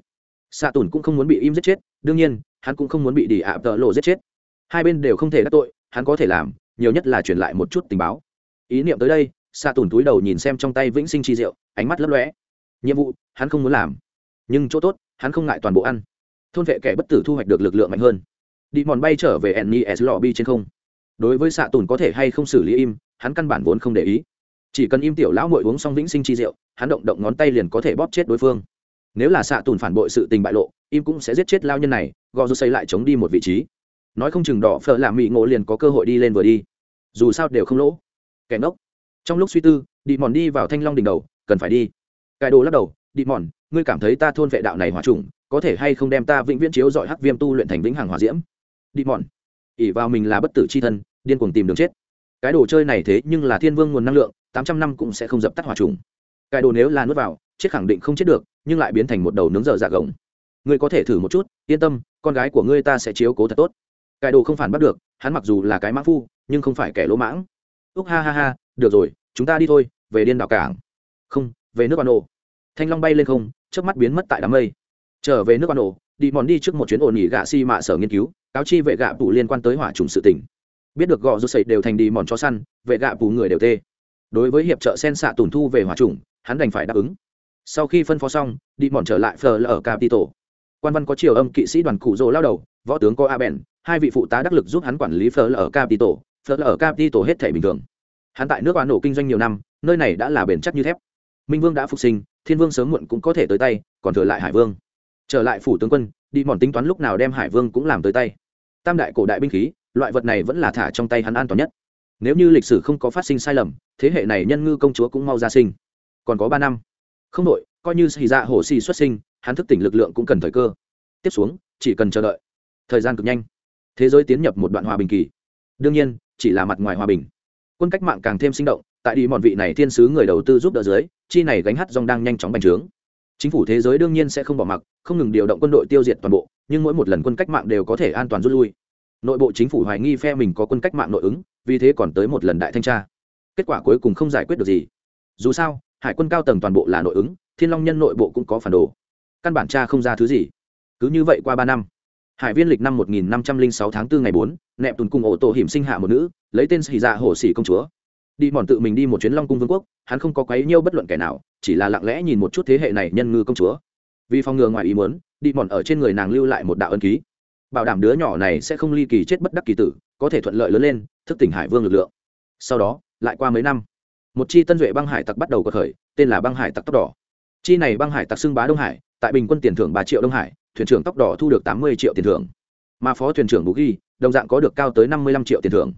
Xạ tùn cũng không muốn bị im giết chết, đương nhiên, hắn cũng không muốn bị đi ạ tợ lộ giết chết. Hai bên đều không thể đắc tội, hắn có thể làm, nhiều nhất là truyền lại một chút tình báo. Ý niệm tới đây xạ tùn túi đầu nhìn xem trong tay vĩnh sinh chi rượu ánh mắt lấp lóe. Nhiệm vụ, hắn không muốn làm. Nhưng chỗ tốt, hắn không ngại toàn bộ ăn thôn vệ kẻ bất tử thu hoạch được lực lượng mạnh hơn. Đi mòn bay trở về enni s lobby trên không. Đối với xạ tùn có thể hay không xử lý im, hắn căn bản vốn không để ý. Chỉ cần im tiểu lão mội uống xong vĩnh sinh chi rượu, hắn động động ngón tay liền có thể bóp chết đối phương. Nếu là xạ tùn phản bội sự tình bại lộ, im cũng sẽ giết chết lao nhân này, gò rút xây lại chống đi một vị trí. Nói không chừng đỏ phở làm mỹ ngộ liền có cơ hội đi lên vừa đi. Dù sao đều không lỗ. Kẻ ngốc. Trong lúc suy tư, đi mòn đi vào thanh long đỉnh đầu, cần phải đi. Cài đồ lắc đầu, đi mòn, ngươi cảm thấy ta thôn vệ đạo này hòa trùng có thể hay không đem ta vĩnh viễn chiếu dọi hắc viêm tu luyện thành vĩnh hằng hòa diễm? Đi mòn ỉ vào mình là bất tử c h i thân, điên cuồng tìm đường chết. Cái đồ chơi này thế nhưng là thiên vương nguồn năng lượng, tám trăm năm cũng sẽ không dập tắt hòa trùng. Cái đồ nếu là nuốt vào, chết khẳng định không chết được, nhưng lại biến thành một đầu nướng dở dạ gồng. Ngươi có thể thử một chút, yên tâm, con gái của ngươi ta sẽ chiếu cố thật tốt. Cái đồ không phản bắt được, hắn mặc dù là cái mãng phu, nhưng không phải kẻ lỗ mãng. Úc ha ha ha, được rồi, chúng ta đi thôi, về điên đảo cảng. Không, về nước bà nô thanh long bay lên không trước mắt biến mất tại đám mây trở về nước ban ổ đi mòn đi trước một chuyến ổn nghỉ gạ si mạ sở nghiên cứu, cáo chi vệ gạ bù liên quan tới hỏa trùng sự tỉnh biết được gò rút sậy đều thành đi mòn cho săn, vệ gạ bù người đều tê. Đối với hiệp trợ sen xạ tổn thu về hỏa trùng, hắn đành phải đáp ứng. Sau khi phân phó xong, đi mòn trở lại phờ ở capito quan văn có chiều âm kỵ sĩ đoàn cụ rô lao đầu, võ tướng có a bèn, hai vị phụ tá đắc lực giúp hắn quản lý phờ ở capito phờ ở capito hết thể bình thường. Hắn tại nước oán nổ kinh doanh nhiều năm, nơi này đã là bền chắc như thép. Minh vương đã phục sinh, thiên vương sớm muộn cũng có thể tới tay, còn thừa lại hải vương trở lại phủ tướng quân, đi mòn tính toán lúc nào đem hải vương cũng làm tới tay. Tam đại cổ đại binh khí, loại vật này vẫn là thả trong tay hắn an toàn nhất. Nếu như lịch sử không có phát sinh sai lầm, thế hệ này nhân ngư công chúa cũng mau ra sinh. Còn có ba năm. Không đội coi như xì dạ hồ xì xuất sinh, hắn thức tỉnh lực lượng cũng cần thời cơ. Tiếp xuống, chỉ cần chờ đợi. Thời gian cực nhanh. Thế giới tiến nhập một đoạn hòa bình kỳ. Đương nhiên, chỉ là mặt ngoài hòa bình. Quân cách mạng càng thêm sinh động, tại đi mòn vị này thiên sứ người đầu tư giúp đỡ dưới, chi này gánh hát rong đang nhanh chóng bành trướng chính phủ thế giới đương nhiên sẽ không bỏ mặc, không ngừng điều động quân đội tiêu diệt toàn bộ, nhưng mỗi một lần quân cách mạng đều có thể an toàn rút lui. Nội bộ chính phủ hoài nghi phe mình có quân cách mạng nội ứng, vì thế còn tới một lần đại thanh tra. Kết quả cuối cùng không giải quyết được gì. Dù sao, hải quân cao tầng toàn bộ là nội ứng, thiên long nhân nội bộ cũng có phản đồ. Căn bản cha không ra thứ gì. Cứ như vậy qua ba năm, hải viên lịch năm một nghìn năm trăm linh sáu tháng 4 ngày bốn, nẹp tùn cùng ổ tổ hiểm sinh hạ một nữ, lấy tên xì dạ hổ xỉ công chúa. Đi mòn tự mình đi một chuyến long cung vương quốc, hắn không có quấy nhiêu bất luận kẻ nào chỉ là lặng lẽ nhìn một chút thế hệ này nhân ngư công chúa. Vì phòng ngừa ngoài ý muốn, đi mòn ở trên người nàng lưu lại một đạo ân ký. Bảo đảm đứa nhỏ này sẽ không ly kỳ chết bất đắc kỳ tử, có thể thuận lợi lớn lên, thức tỉnh hải vương lực lượng. Sau đó, lại qua mấy năm, một chi tân duệ băng hải tặc bắt đầu có khởi, tên là băng hải tặc tóc đỏ. Chi này băng hải tặc xưng bá đông hải, tại bình quân tiền thưởng ba triệu đông hải, thuyền trưởng tóc đỏ thu được tám mươi triệu tiền thưởng. Mà phó thuyền trưởng bù ghi, đồng dạng có được cao tới năm mươi lăm triệu tiền thưởng.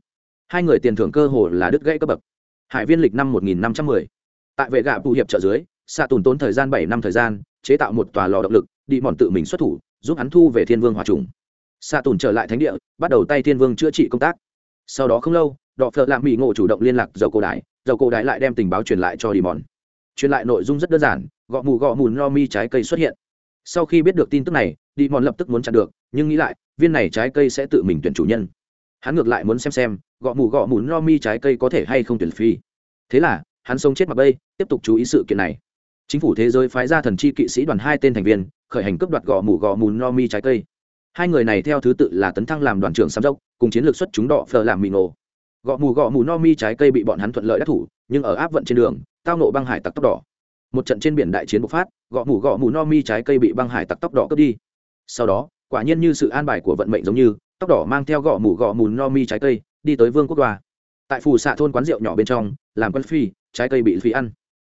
Hai người tiền thưởng cơ hồ là đứt gãy cấp bậc. Hải viên lịch năm một nghìn năm trăm mười tại vệ gạ tụ hiệp trợ dưới xạ tùn tốn thời gian bảy năm thời gian, chế tạo một tòa lò động lực, đi mòn tự mình xuất thủ, giúp hắn thu về thiên vương hòa trùng. Xạ tùn trở lại thánh địa, bắt đầu tay thiên vương chữa trị công tác. Sau đó không lâu, đọ phợ lạ mỹ ngộ chủ động liên lạc dầu cổ đại, dầu cổ đại lại đem tình báo truyền lại cho đi mòn. Truyền lại nội dung rất đơn giản, gọ mù gọ mùn lo mi trái cây xuất hiện. Sau khi biết được tin tức này, đi mòn lập tức muốn chặn được, nhưng nghĩ lại, viên này trái cây sẽ tự mình tuyển chủ nhân. Hắn ngược lại muốn xem xem, gọ mù gọ mùn lo mi trái cây có thể hay không tuyển phi. Thế là hắn sống chết mặc bây, tiếp tục chú ý sự kiện này. Chính phủ thế giới phái ra thần chi kỵ sĩ đoàn hai tên thành viên, khởi hành cướp đoạt gò mù gò mù no mi trái cây. Hai người này theo thứ tự là tấn thăng làm đoàn trưởng sám dốc cùng chiến lược xuất chúng đỏ phờ làm mì nổ gõ mù gò mù no mi trái cây bị bọn hắn thuận lợi đắc thủ, nhưng ở áp vận trên đường, tao nộ băng hải tặc tóc đỏ. Một trận trên biển đại chiến bộc phát, gò mù gò mù no mi trái cây bị băng hải tặc tóc đỏ cướp đi. Sau đó, quả nhiên như sự an bài của vận mệnh giống như, tóc đỏ mang theo gò mù gò mù no mi trái cây, đi tới vương quốc đoa tại phù xạ thôn quán rượu nhỏ bên trong, làm quân phi, trái cây bị phi ăn.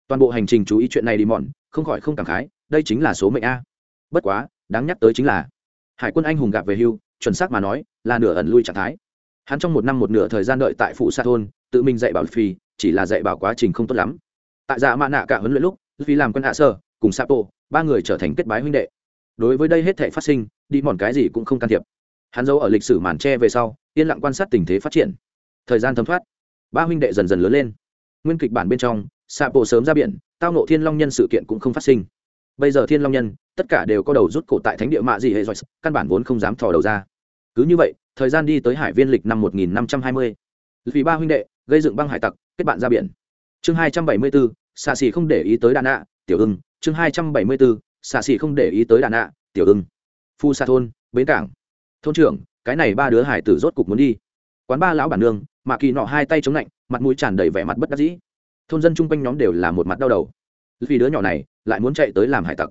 Toàn bộ hành trình chú ý chuyện này đi mòn, không khỏi không cảm khái, đây chính là số mệnh a. Bất quá, đáng nhắc tới chính là, hải quân anh hùng gặp về hưu, chuẩn xác mà nói, là nửa ẩn lui trạng thái. Hắn trong một năm một nửa thời gian đợi tại phụ sa thôn, tự mình dạy bảo phi, chỉ là dạy bảo quá trình không tốt lắm. Tại dạ mạ nạ cả huấn luyện lúc, phi làm quân hạ sơ cùng sapo ba người trở thành kết bái huynh đệ. Đối với đây hết thể phát sinh, đi mòn cái gì cũng không can thiệp. Hắn giấu ở lịch sử màn tre về sau, yên lặng quan sát tình thế phát triển thời gian thấm thoát. Ba huynh đệ dần dần lớn lên. Nguyên kịch bản bên trong sapo sớm ra biển tao nộ thiên long nhân sự kiện cũng không phát sinh. Bây giờ thiên long nhân tất cả đều có đầu rút cổ tại thánh địa mạ gì hệ giỏi căn bản vốn không dám thò đầu ra. Cứ như vậy thời gian đi tới hải viên lịch năm 1520. vì ba huynh đệ gây dựng băng hải tặc kết bạn ra biển. Chương 274, xạ xỉ không để ý tới đàn ạ tiểu ưng. Chương 274, xạ xỉ không để ý tới đàn ạ tiểu ưng. Phu xa thôn bến cảng. Thôn trưởng cái này ba đứa hải tử rốt cục muốn đi. Quán ba lão bản nương mà kỳ nọ hai tay chống lạnh, mặt mũi tràn đầy vẻ mặt bất đắc dĩ. Thôn dân chung quanh nhóm đều là một mặt đau đầu. Vì đứa nhỏ này, lại muốn chạy tới làm hải tặc.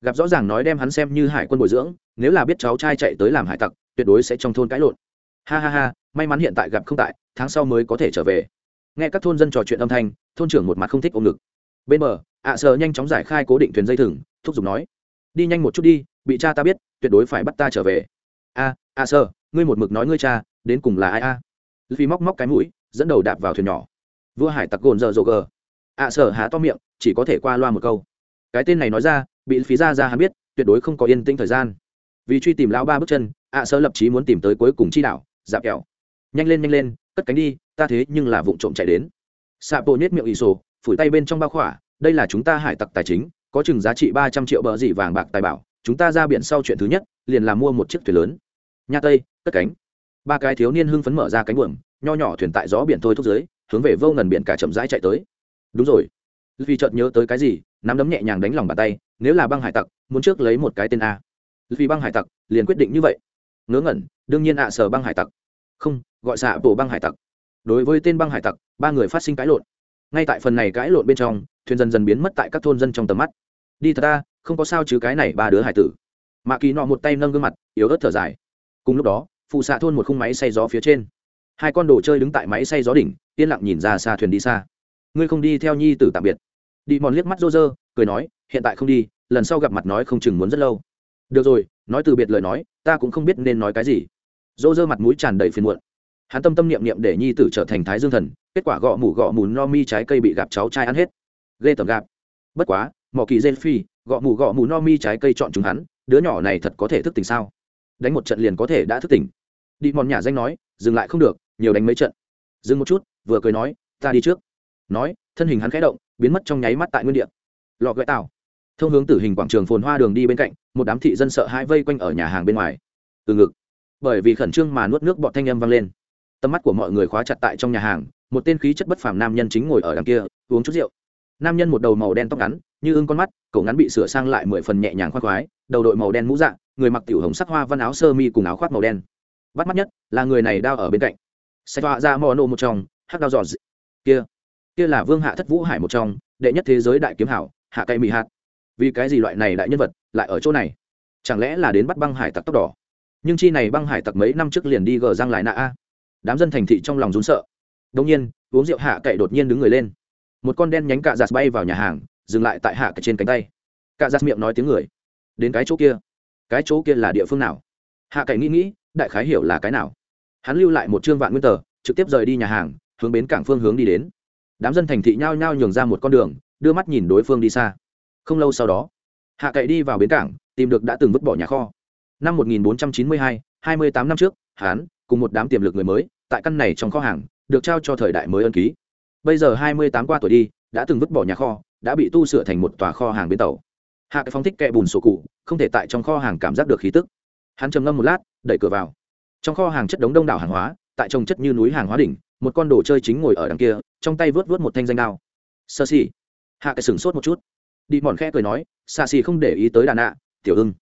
Gặp rõ ràng nói đem hắn xem như hải quân bồi dưỡng, nếu là biết cháu trai chạy tới làm hải tặc, tuyệt đối sẽ trong thôn cãi lộn. Ha ha ha, may mắn hiện tại gặp không tại, tháng sau mới có thể trở về. Nghe các thôn dân trò chuyện âm thanh, thôn trưởng một mặt không thích ôm ngực. Bên bờ, ạ à nhanh chóng giải khai cố định thuyền dây thừng, thúc giục nói, đi nhanh một chút đi, bị cha ta biết, tuyệt đối phải bắt ta trở về. A a sơ ngươi một mực nói ngươi cha, đến cùng là ai a? Phi móc móc cái mũi, dẫn đầu đạp vào thuyền nhỏ. Vua hải tặc gồn giờ rồ gờ. À, ạ sở há to miệng, chỉ có thể qua loa một câu. Cái tên này nói ra, bị phí ra ra hắn biết, tuyệt đối không có yên tĩnh thời gian. Vì truy tìm lão ba bước chân à, ạ sở lập chí muốn tìm tới cuối cùng chi đạo dạp kẹo. Nhanh lên nhanh lên, cất cánh đi, ta thế nhưng là vụ trộm chạy đến. Xạ bộ nhét miệng ỷ sổ, phủi tay bên trong bao khỏa, đây là chúng ta hải tặc tài chính, có chừng giá trị ba trăm triệu bờ dị vàng bạc tài bảo, chúng ta ra biển sau chuyện thứ nhất, liền là mua một chiếc thuyền lớn. Nha tây, cất cánh ba cái thiếu niên hưng phấn mở ra cánh buồm, nho nhỏ thuyền tại gió biển thôi thúc dưới, hướng về vô ngần biển cả chậm rãi chạy tới. Đúng rồi. Vì chợt nhớ tới cái gì, nắm đấm nhẹ nhàng đánh lòng bàn tay, nếu là băng hải tặc, muốn trước lấy một cái tên a. Vì băng hải tặc, liền quyết định như vậy. Ngớ ngẩn, đương nhiên ạ, sở băng hải tặc. Không, gọi xạ bộ băng hải tặc. Đối với tên băng hải tặc, ba người phát sinh cãi lộn. Ngay tại phần này cãi lộn bên trong, thuyền dần dần biến mất tại các thôn dân trong tầm mắt. Đi thật ta, không có sao chứ cái này ba đứa hải tử. Mạ kỳ nọ một tay nâng gương mặt, yếu ớt thở dài. Cùng lúc đó phụ xạ thôn một khung máy xay gió phía trên. Hai con đồ chơi đứng tại máy xay gió đỉnh, yên lặng nhìn ra xa thuyền đi xa. Ngươi không đi theo nhi tử tạm biệt. Đi mòn liếc mắt rô rơ, cười nói, hiện tại không đi, lần sau gặp mặt nói không chừng muốn rất lâu. Được rồi, nói từ biệt lời nói, ta cũng không biết nên nói cái gì. Rô rơ mặt mũi tràn đầy phiền muộn. Hắn tâm tâm niệm niệm để nhi tử trở thành thái dương thần, kết quả gõ mủ gõ mù no mi trái cây bị gặp cháu trai ăn hết. Ghê tầm gạp. Bất quá, mỏ kỳ gen phi gõ mù gõ mù no mi trái cây chọn chúng hắn, đứa nhỏ này thật có thể thức tỉnh sao? Đánh một trận liền có thể đã thức tỉnh đi mòn nhà danh nói, dừng lại không được, nhiều đánh mấy trận. Dừng một chút, vừa cười nói, ta đi trước. Nói, thân hình hắn khẽ động, biến mất trong nháy mắt tại nguyên địa. Lọ gợi tàu thông hướng tử hình quảng trường phồn hoa đường đi bên cạnh, một đám thị dân sợ hãi vây quanh ở nhà hàng bên ngoài. Từ ngực. Bởi vì khẩn trương mà nuốt nước bọt thanh âm vang lên. Tầm mắt của mọi người khóa chặt tại trong nhà hàng, một tên khí chất bất phàm nam nhân chính ngồi ở đằng kia, uống chút rượu. Nam nhân một đầu màu đen tóc ngắn, như ưng con mắt, cổ ngắn bị sửa sang lại mười phần nhẹ nhàng khoác khoái, đầu đội màu đen mũ dạng người mặc tiểu hồng sắc hoa văn áo sơ mi cùng áo khoác màu đen bắt mắt nhất là người này đao ở bên cạnh. Xe họa ra mò nô một trong, hắc đao giọt kia kia là vương hạ thất vũ hải một trong, đệ nhất thế giới đại kiếm hảo, hạ cây mỹ hạt. Vì cái gì loại này đại nhân vật lại ở chỗ này? Chẳng lẽ là đến bắt băng hải tặc tóc đỏ? Nhưng chi này băng hải tặc mấy năm trước liền đi gờ giang lại nạ a. Đám dân thành thị trong lòng rún sợ. Đông nhiên, uống rượu hạ cậy đột nhiên đứng người lên. Một con đen nhánh cạ giặt bay vào nhà hàng, dừng lại tại hạ cậy trên cánh tay. Cạ giặt miệng nói tiếng người. Đến cái chỗ kia. Cái chỗ kia là địa phương nào? Hạ cậy nghĩ nghĩ đại khái hiểu là cái nào. Hắn lưu lại một trương vạn nguyên tờ trực tiếp rời đi nhà hàng hướng bến cảng phương hướng đi đến. Đám dân thành thị nhao nhao nhường ra một con đường đưa mắt nhìn đối phương đi xa. Không lâu sau đó hạ cậy đi vào bến cảng tìm được đã từng vứt bỏ nhà kho. Năm 1492, 28 năm trước hán cùng một đám tiềm lực người mới tại căn này trong kho hàng được trao cho thời đại mới ân ký. Bây giờ 28 qua tuổi đi đã từng vứt bỏ nhà kho đã bị tu sửa thành một tòa kho hàng bến tàu. Hạ cái phong thích kẹ bùn sổ cụ không thể tại trong kho hàng cảm giác được khí tức. Hắn trầm ngâm một lát đẩy cửa vào. Trong kho hàng chất đống đông đảo hàng hóa, tại trồng chất như núi hàng hóa đỉnh, một con đồ chơi chính ngồi ở đằng kia, trong tay vớt vớt một thanh danh đao. Sơ xì hạ cái sửng sốt một chút. Đi mòn khẽ cười nói xa xì không để ý tới đàn ạ tiểu ưng.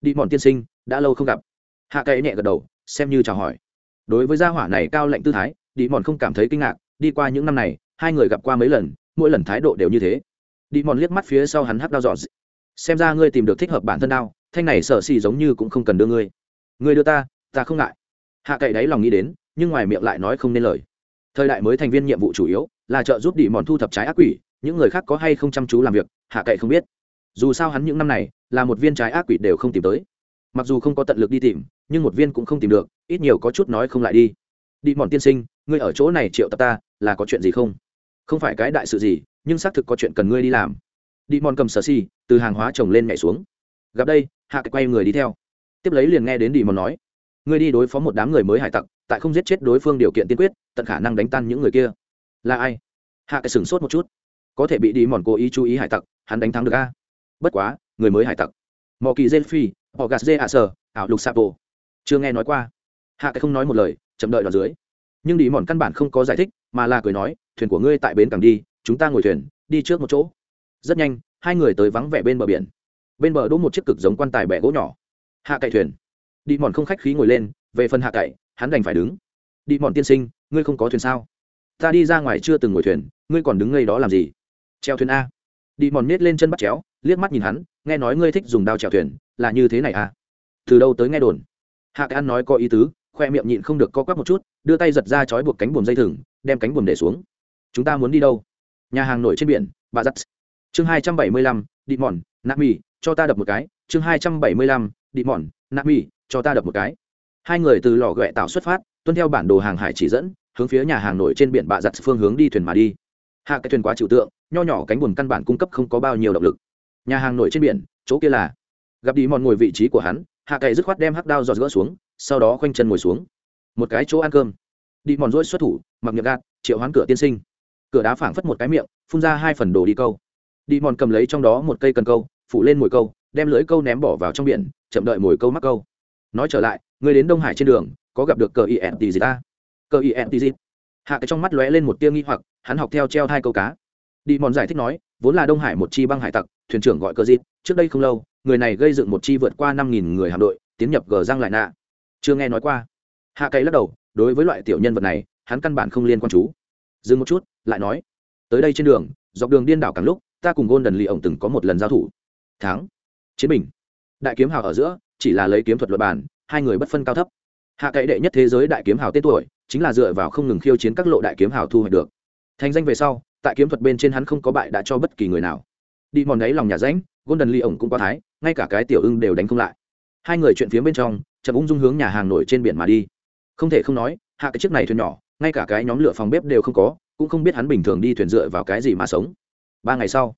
Đi mòn tiên sinh, đã lâu không gặp. Hạ cái nhẹ gật đầu, xem như chào hỏi. Đối với gia hỏa này cao lệnh tư thái, đi mòn không cảm thấy kinh ngạc, đi qua những năm này, hai người gặp qua mấy lần, mỗi lần thái độ đều như thế. Đi mòn liếc mắt phía sau hắn hắc đao dọn xem ra ngươi tìm được thích hợp bản thân đao, thanh này sở xì giống như cũng không cần đưa ngươi ngươi đưa ta ta không ngại. Hạ cậy đáy lòng nghĩ đến, nhưng ngoài miệng lại nói không nên lời. Thời đại mới thành viên nhiệm vụ chủ yếu là trợ giúp đi mòn thu thập trái ác quỷ, những người khác có hay không chăm chú làm việc, hạ cậy không biết. Dù sao hắn những năm này là một viên trái ác quỷ đều không tìm tới. Mặc dù không có tận lực đi tìm, nhưng một viên cũng không tìm được, ít nhiều có chút nói không lại đi. Đi mòn tiên sinh, ngươi ở chỗ này triệu tập ta, là có chuyện gì không? Không phải cái đại sự gì, nhưng xác thực có chuyện cần ngươi đi làm. Đi mòn cầm sở si, từ hàng hóa trồng lên nhảy xuống. Gặp đây, hạ quay người đi theo tiếp lấy liền nghe đến đi mòn nói ngươi đi đối phó một đám người mới hải tặc tại không giết chết đối phương điều kiện tiên quyết tận khả năng đánh tan những người kia. Là ai? Hạ cái sửng sốt một chút. Có thể bị đi mòn cố ý chú ý hải tặc hắn đánh thắng được a? Bất quá người mới hải tặc. Mò kỳ dê phi họ gạt dê hạ sờ, ảo lục sapo chưa nghe nói qua. Hạ cái không nói một lời chậm đợi đoạn dưới. Nhưng đi mòn căn bản không có giải thích mà là cười nói thuyền của ngươi tại bến cảng đi chúng ta ngồi thuyền đi trước một chỗ. Rất nhanh hai người tới vắng vẻ bên bờ biển. Bên bờ đỗ một chiếc cực giống quan tài bẻ gỗ nhỏ hạ cậy thuyền. Đi mòn không khách khí ngồi lên, về phần hạ cậy, hắn đành phải đứng. Đi mòn tiên sinh, ngươi không có thuyền sao? Ta đi ra ngoài chưa từng ngồi thuyền, ngươi còn đứng ngay đó làm gì? Treo thuyền a. Đi mòn miết lên chân bắt chéo, liếc mắt nhìn hắn, nghe nói ngươi thích dùng đao trèo thuyền, là như thế này à từ đâu tới nghe đồn? Hạ cái ăn nói có ý tứ, khoe miệng nhịn không được co quắp một chút, đưa tay giật ra chói buộc cánh buồm dây thừng, đem cánh buồm để xuống. Chúng ta muốn đi đâu? Nhà hàng nổi trên biển, bà giắt chương hai trăm bảy mươi lăm đi mòn mì cho ta đập một cái. Chương hai trăm bảy mươi lăm đi mòn nạp cho ta đập một cái. Hai người từ lò ghẹ tạo xuất phát, tuân theo bản đồ hàng hải chỉ dẫn, hướng phía nhà hàng nổi trên biển bạ giặt phương hướng đi thuyền mà đi. Hạ cái thuyền quá chịu tượng, nho nhỏ cánh buồm căn bản cung cấp không có bao nhiêu động lực. Nhà hàng nổi trên biển, chỗ kia là gặp đi mòn ngồi vị trí của hắn, hạ cậy dứt khoát đem hắc đao giọt gỡ xuống, sau đó khoanh chân ngồi xuống. Một cái chỗ ăn cơm. Đi mòn rỗi xuất thủ, mặc nhược gạt, triệu hoán cửa tiên sinh. Cửa đá phảng phất một cái miệng, phun ra hai phần đồ đi câu đi mòn cầm lấy trong đó một cây cần câu, phủ lên mồi câu, đem lưỡi câu ném bỏ vào trong biển, chậm đợi mồi câu mắc câu. Nói trở lại, người đến đông hải trên đường, có gặp được cờ ient gì ta? Cờ ient gì hạ cái trong mắt lóe lên một tia nghi hoặc, hắn học theo treo hai câu cá. Đi mòn giải thích nói, vốn là đông hải một chi băng hải tặc, thuyền trưởng gọi cờ dịp trước đây không lâu, người này gây dựng một chi vượt qua năm nghìn người hạm đội, tiến nhập gờ giang lại nạ. Chưa nghe nói qua. Hạ cậy lắc đầu, đối với loại tiểu nhân vật này, hắn căn bản không liên quan chú. Dừng một chút, lại nói, tới đây trên đường, dọc đường điên đảo càng lúc ta cùng gôn đần lì ổng từng có một lần giao thủ. Thắng. Chiến bình. Đại kiếm hào ở giữa, chỉ là lấy kiếm thuật luật bản, hai người bất phân cao thấp. Hạ cậy đệ nhất thế giới đại kiếm hào tên tuổi, chính là dựa vào không ngừng khiêu chiến các lộ đại kiếm hào thu hoạch được. Thành danh về sau, tại kiếm thuật bên trên hắn không có bại đã cho bất kỳ người nào. Đi mòn đấy lòng nhà ránh, golden lee ổng cũng có thái, ngay cả cái tiểu ưng đều đánh không lại. Hai người chuyện phía bên trong, chậm ung dung hướng nhà hàng nổi trên biển mà đi. Không thể không nói, hạ cái chiếc này thuyền nhỏ, ngay cả cái nhóm lửa phòng bếp đều không có, cũng không biết hắn bình thường đi thuyền dựa vào cái gì mà sống ba ngày sau,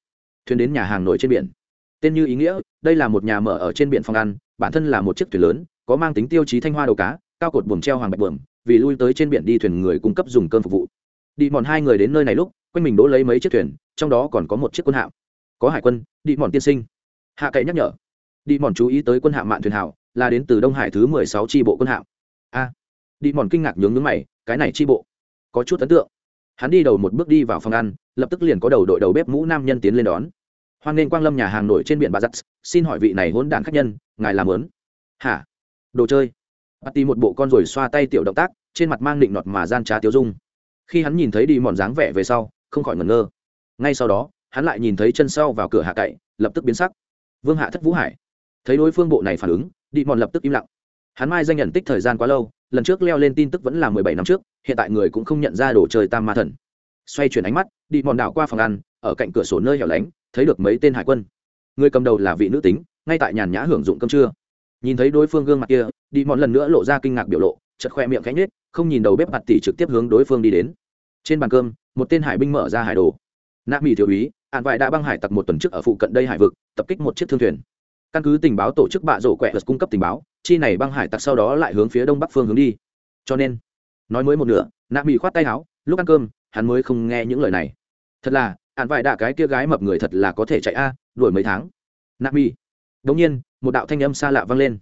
thuyền đến nhà hàng nổi trên biển. Tên như ý nghĩa, đây là một nhà mở ở trên biển phòng ăn, bản thân là một chiếc thuyền lớn, có mang tính tiêu chí thanh hoa đầu cá, cao cột buồm treo hoàng bạch buồm, vì lui tới trên biển đi thuyền người cung cấp dùng cơm phục vụ. Đi mòn hai người đến nơi này lúc, quanh mình đỗ lấy mấy chiếc thuyền, trong đó còn có một chiếc quân hạm. Có hải quân, đi mòn tiên sinh. Hạ cậy nhắc nhở. Đi mòn chú ý tới quân hạm mạn thuyền hảo, là đến từ đông hải thứ mười sáu tri bộ quân hạm. A. Đi mòn kinh ngạc nhướng nhướng mày, cái này tri bộ có chút ấn tượng hắn đi đầu một bước đi vào phòng ăn, lập tức liền có đầu đội đầu bếp mũ nam nhân tiến lên đón. Hoan nghênh quang lâm nhà hàng nổi trên biển bà giặt, xin hỏi vị này hỗn đản khách nhân, ngài làm lớn hả? Đồ chơi. Bắt tì một bộ con rồi xoa tay tiểu động tác, trên mặt mang định nọt mà gian trá tiêu dung. Khi hắn nhìn thấy đi mòn dáng vẻ về sau, không khỏi ngẩn ngơ. Ngay sau đó, hắn lại nhìn thấy chân sau vào cửa hạ cậy, lập tức biến sắc. Vương hạ thất vũ hải. Thấy đối phương bộ này phản ứng, đi mòn lập tức im lặng. Hắn mai danh nhận tích thời gian quá lâu lần trước leo lên tin tức vẫn là mười bảy năm trước, hiện tại người cũng không nhận ra đồ chơi tam ma thần. Xoay chuyển ánh mắt, đi mòn đảo qua phòng ăn, ở cạnh cửa sổ nơi hẻo lánh, thấy được mấy tên hải quân. Người cầm đầu là vị nữ tính, ngay tại nhàn nhã hưởng dụng cơm trưa. Nhìn thấy đối phương gương mặt kia, đi mòn lần nữa lộ ra kinh ngạc biểu lộ chật khoe miệng cánh nết không nhìn đầu bếp mặt tỷ trực tiếp hướng đối phương đi đến. Trên bàn cơm, một tên hải binh mở ra hải đồ. Nạ mỹ thiếu úy hạn vải đã băng hải tặc một tuần trước ở phụ cận đây hải vực, tập kích một chiếc thương thuyền căn cứ tình báo tổ chức bạ rổ quẹt cung cấp tình báo, chi này băng hải tặc sau đó lại hướng phía đông bắc phương hướng đi. Cho nên, nói mới một nửa, nạ mỹ khoát tay áo, lúc ăn cơm, hắn mới không nghe những lời này. Thật là hạn vải đạ cái kia gái mập người thật là có thể chạy a, đuổi mấy tháng. Nạ mỹ đống nhiên, một đạo thanh âm xa lạ vang lên.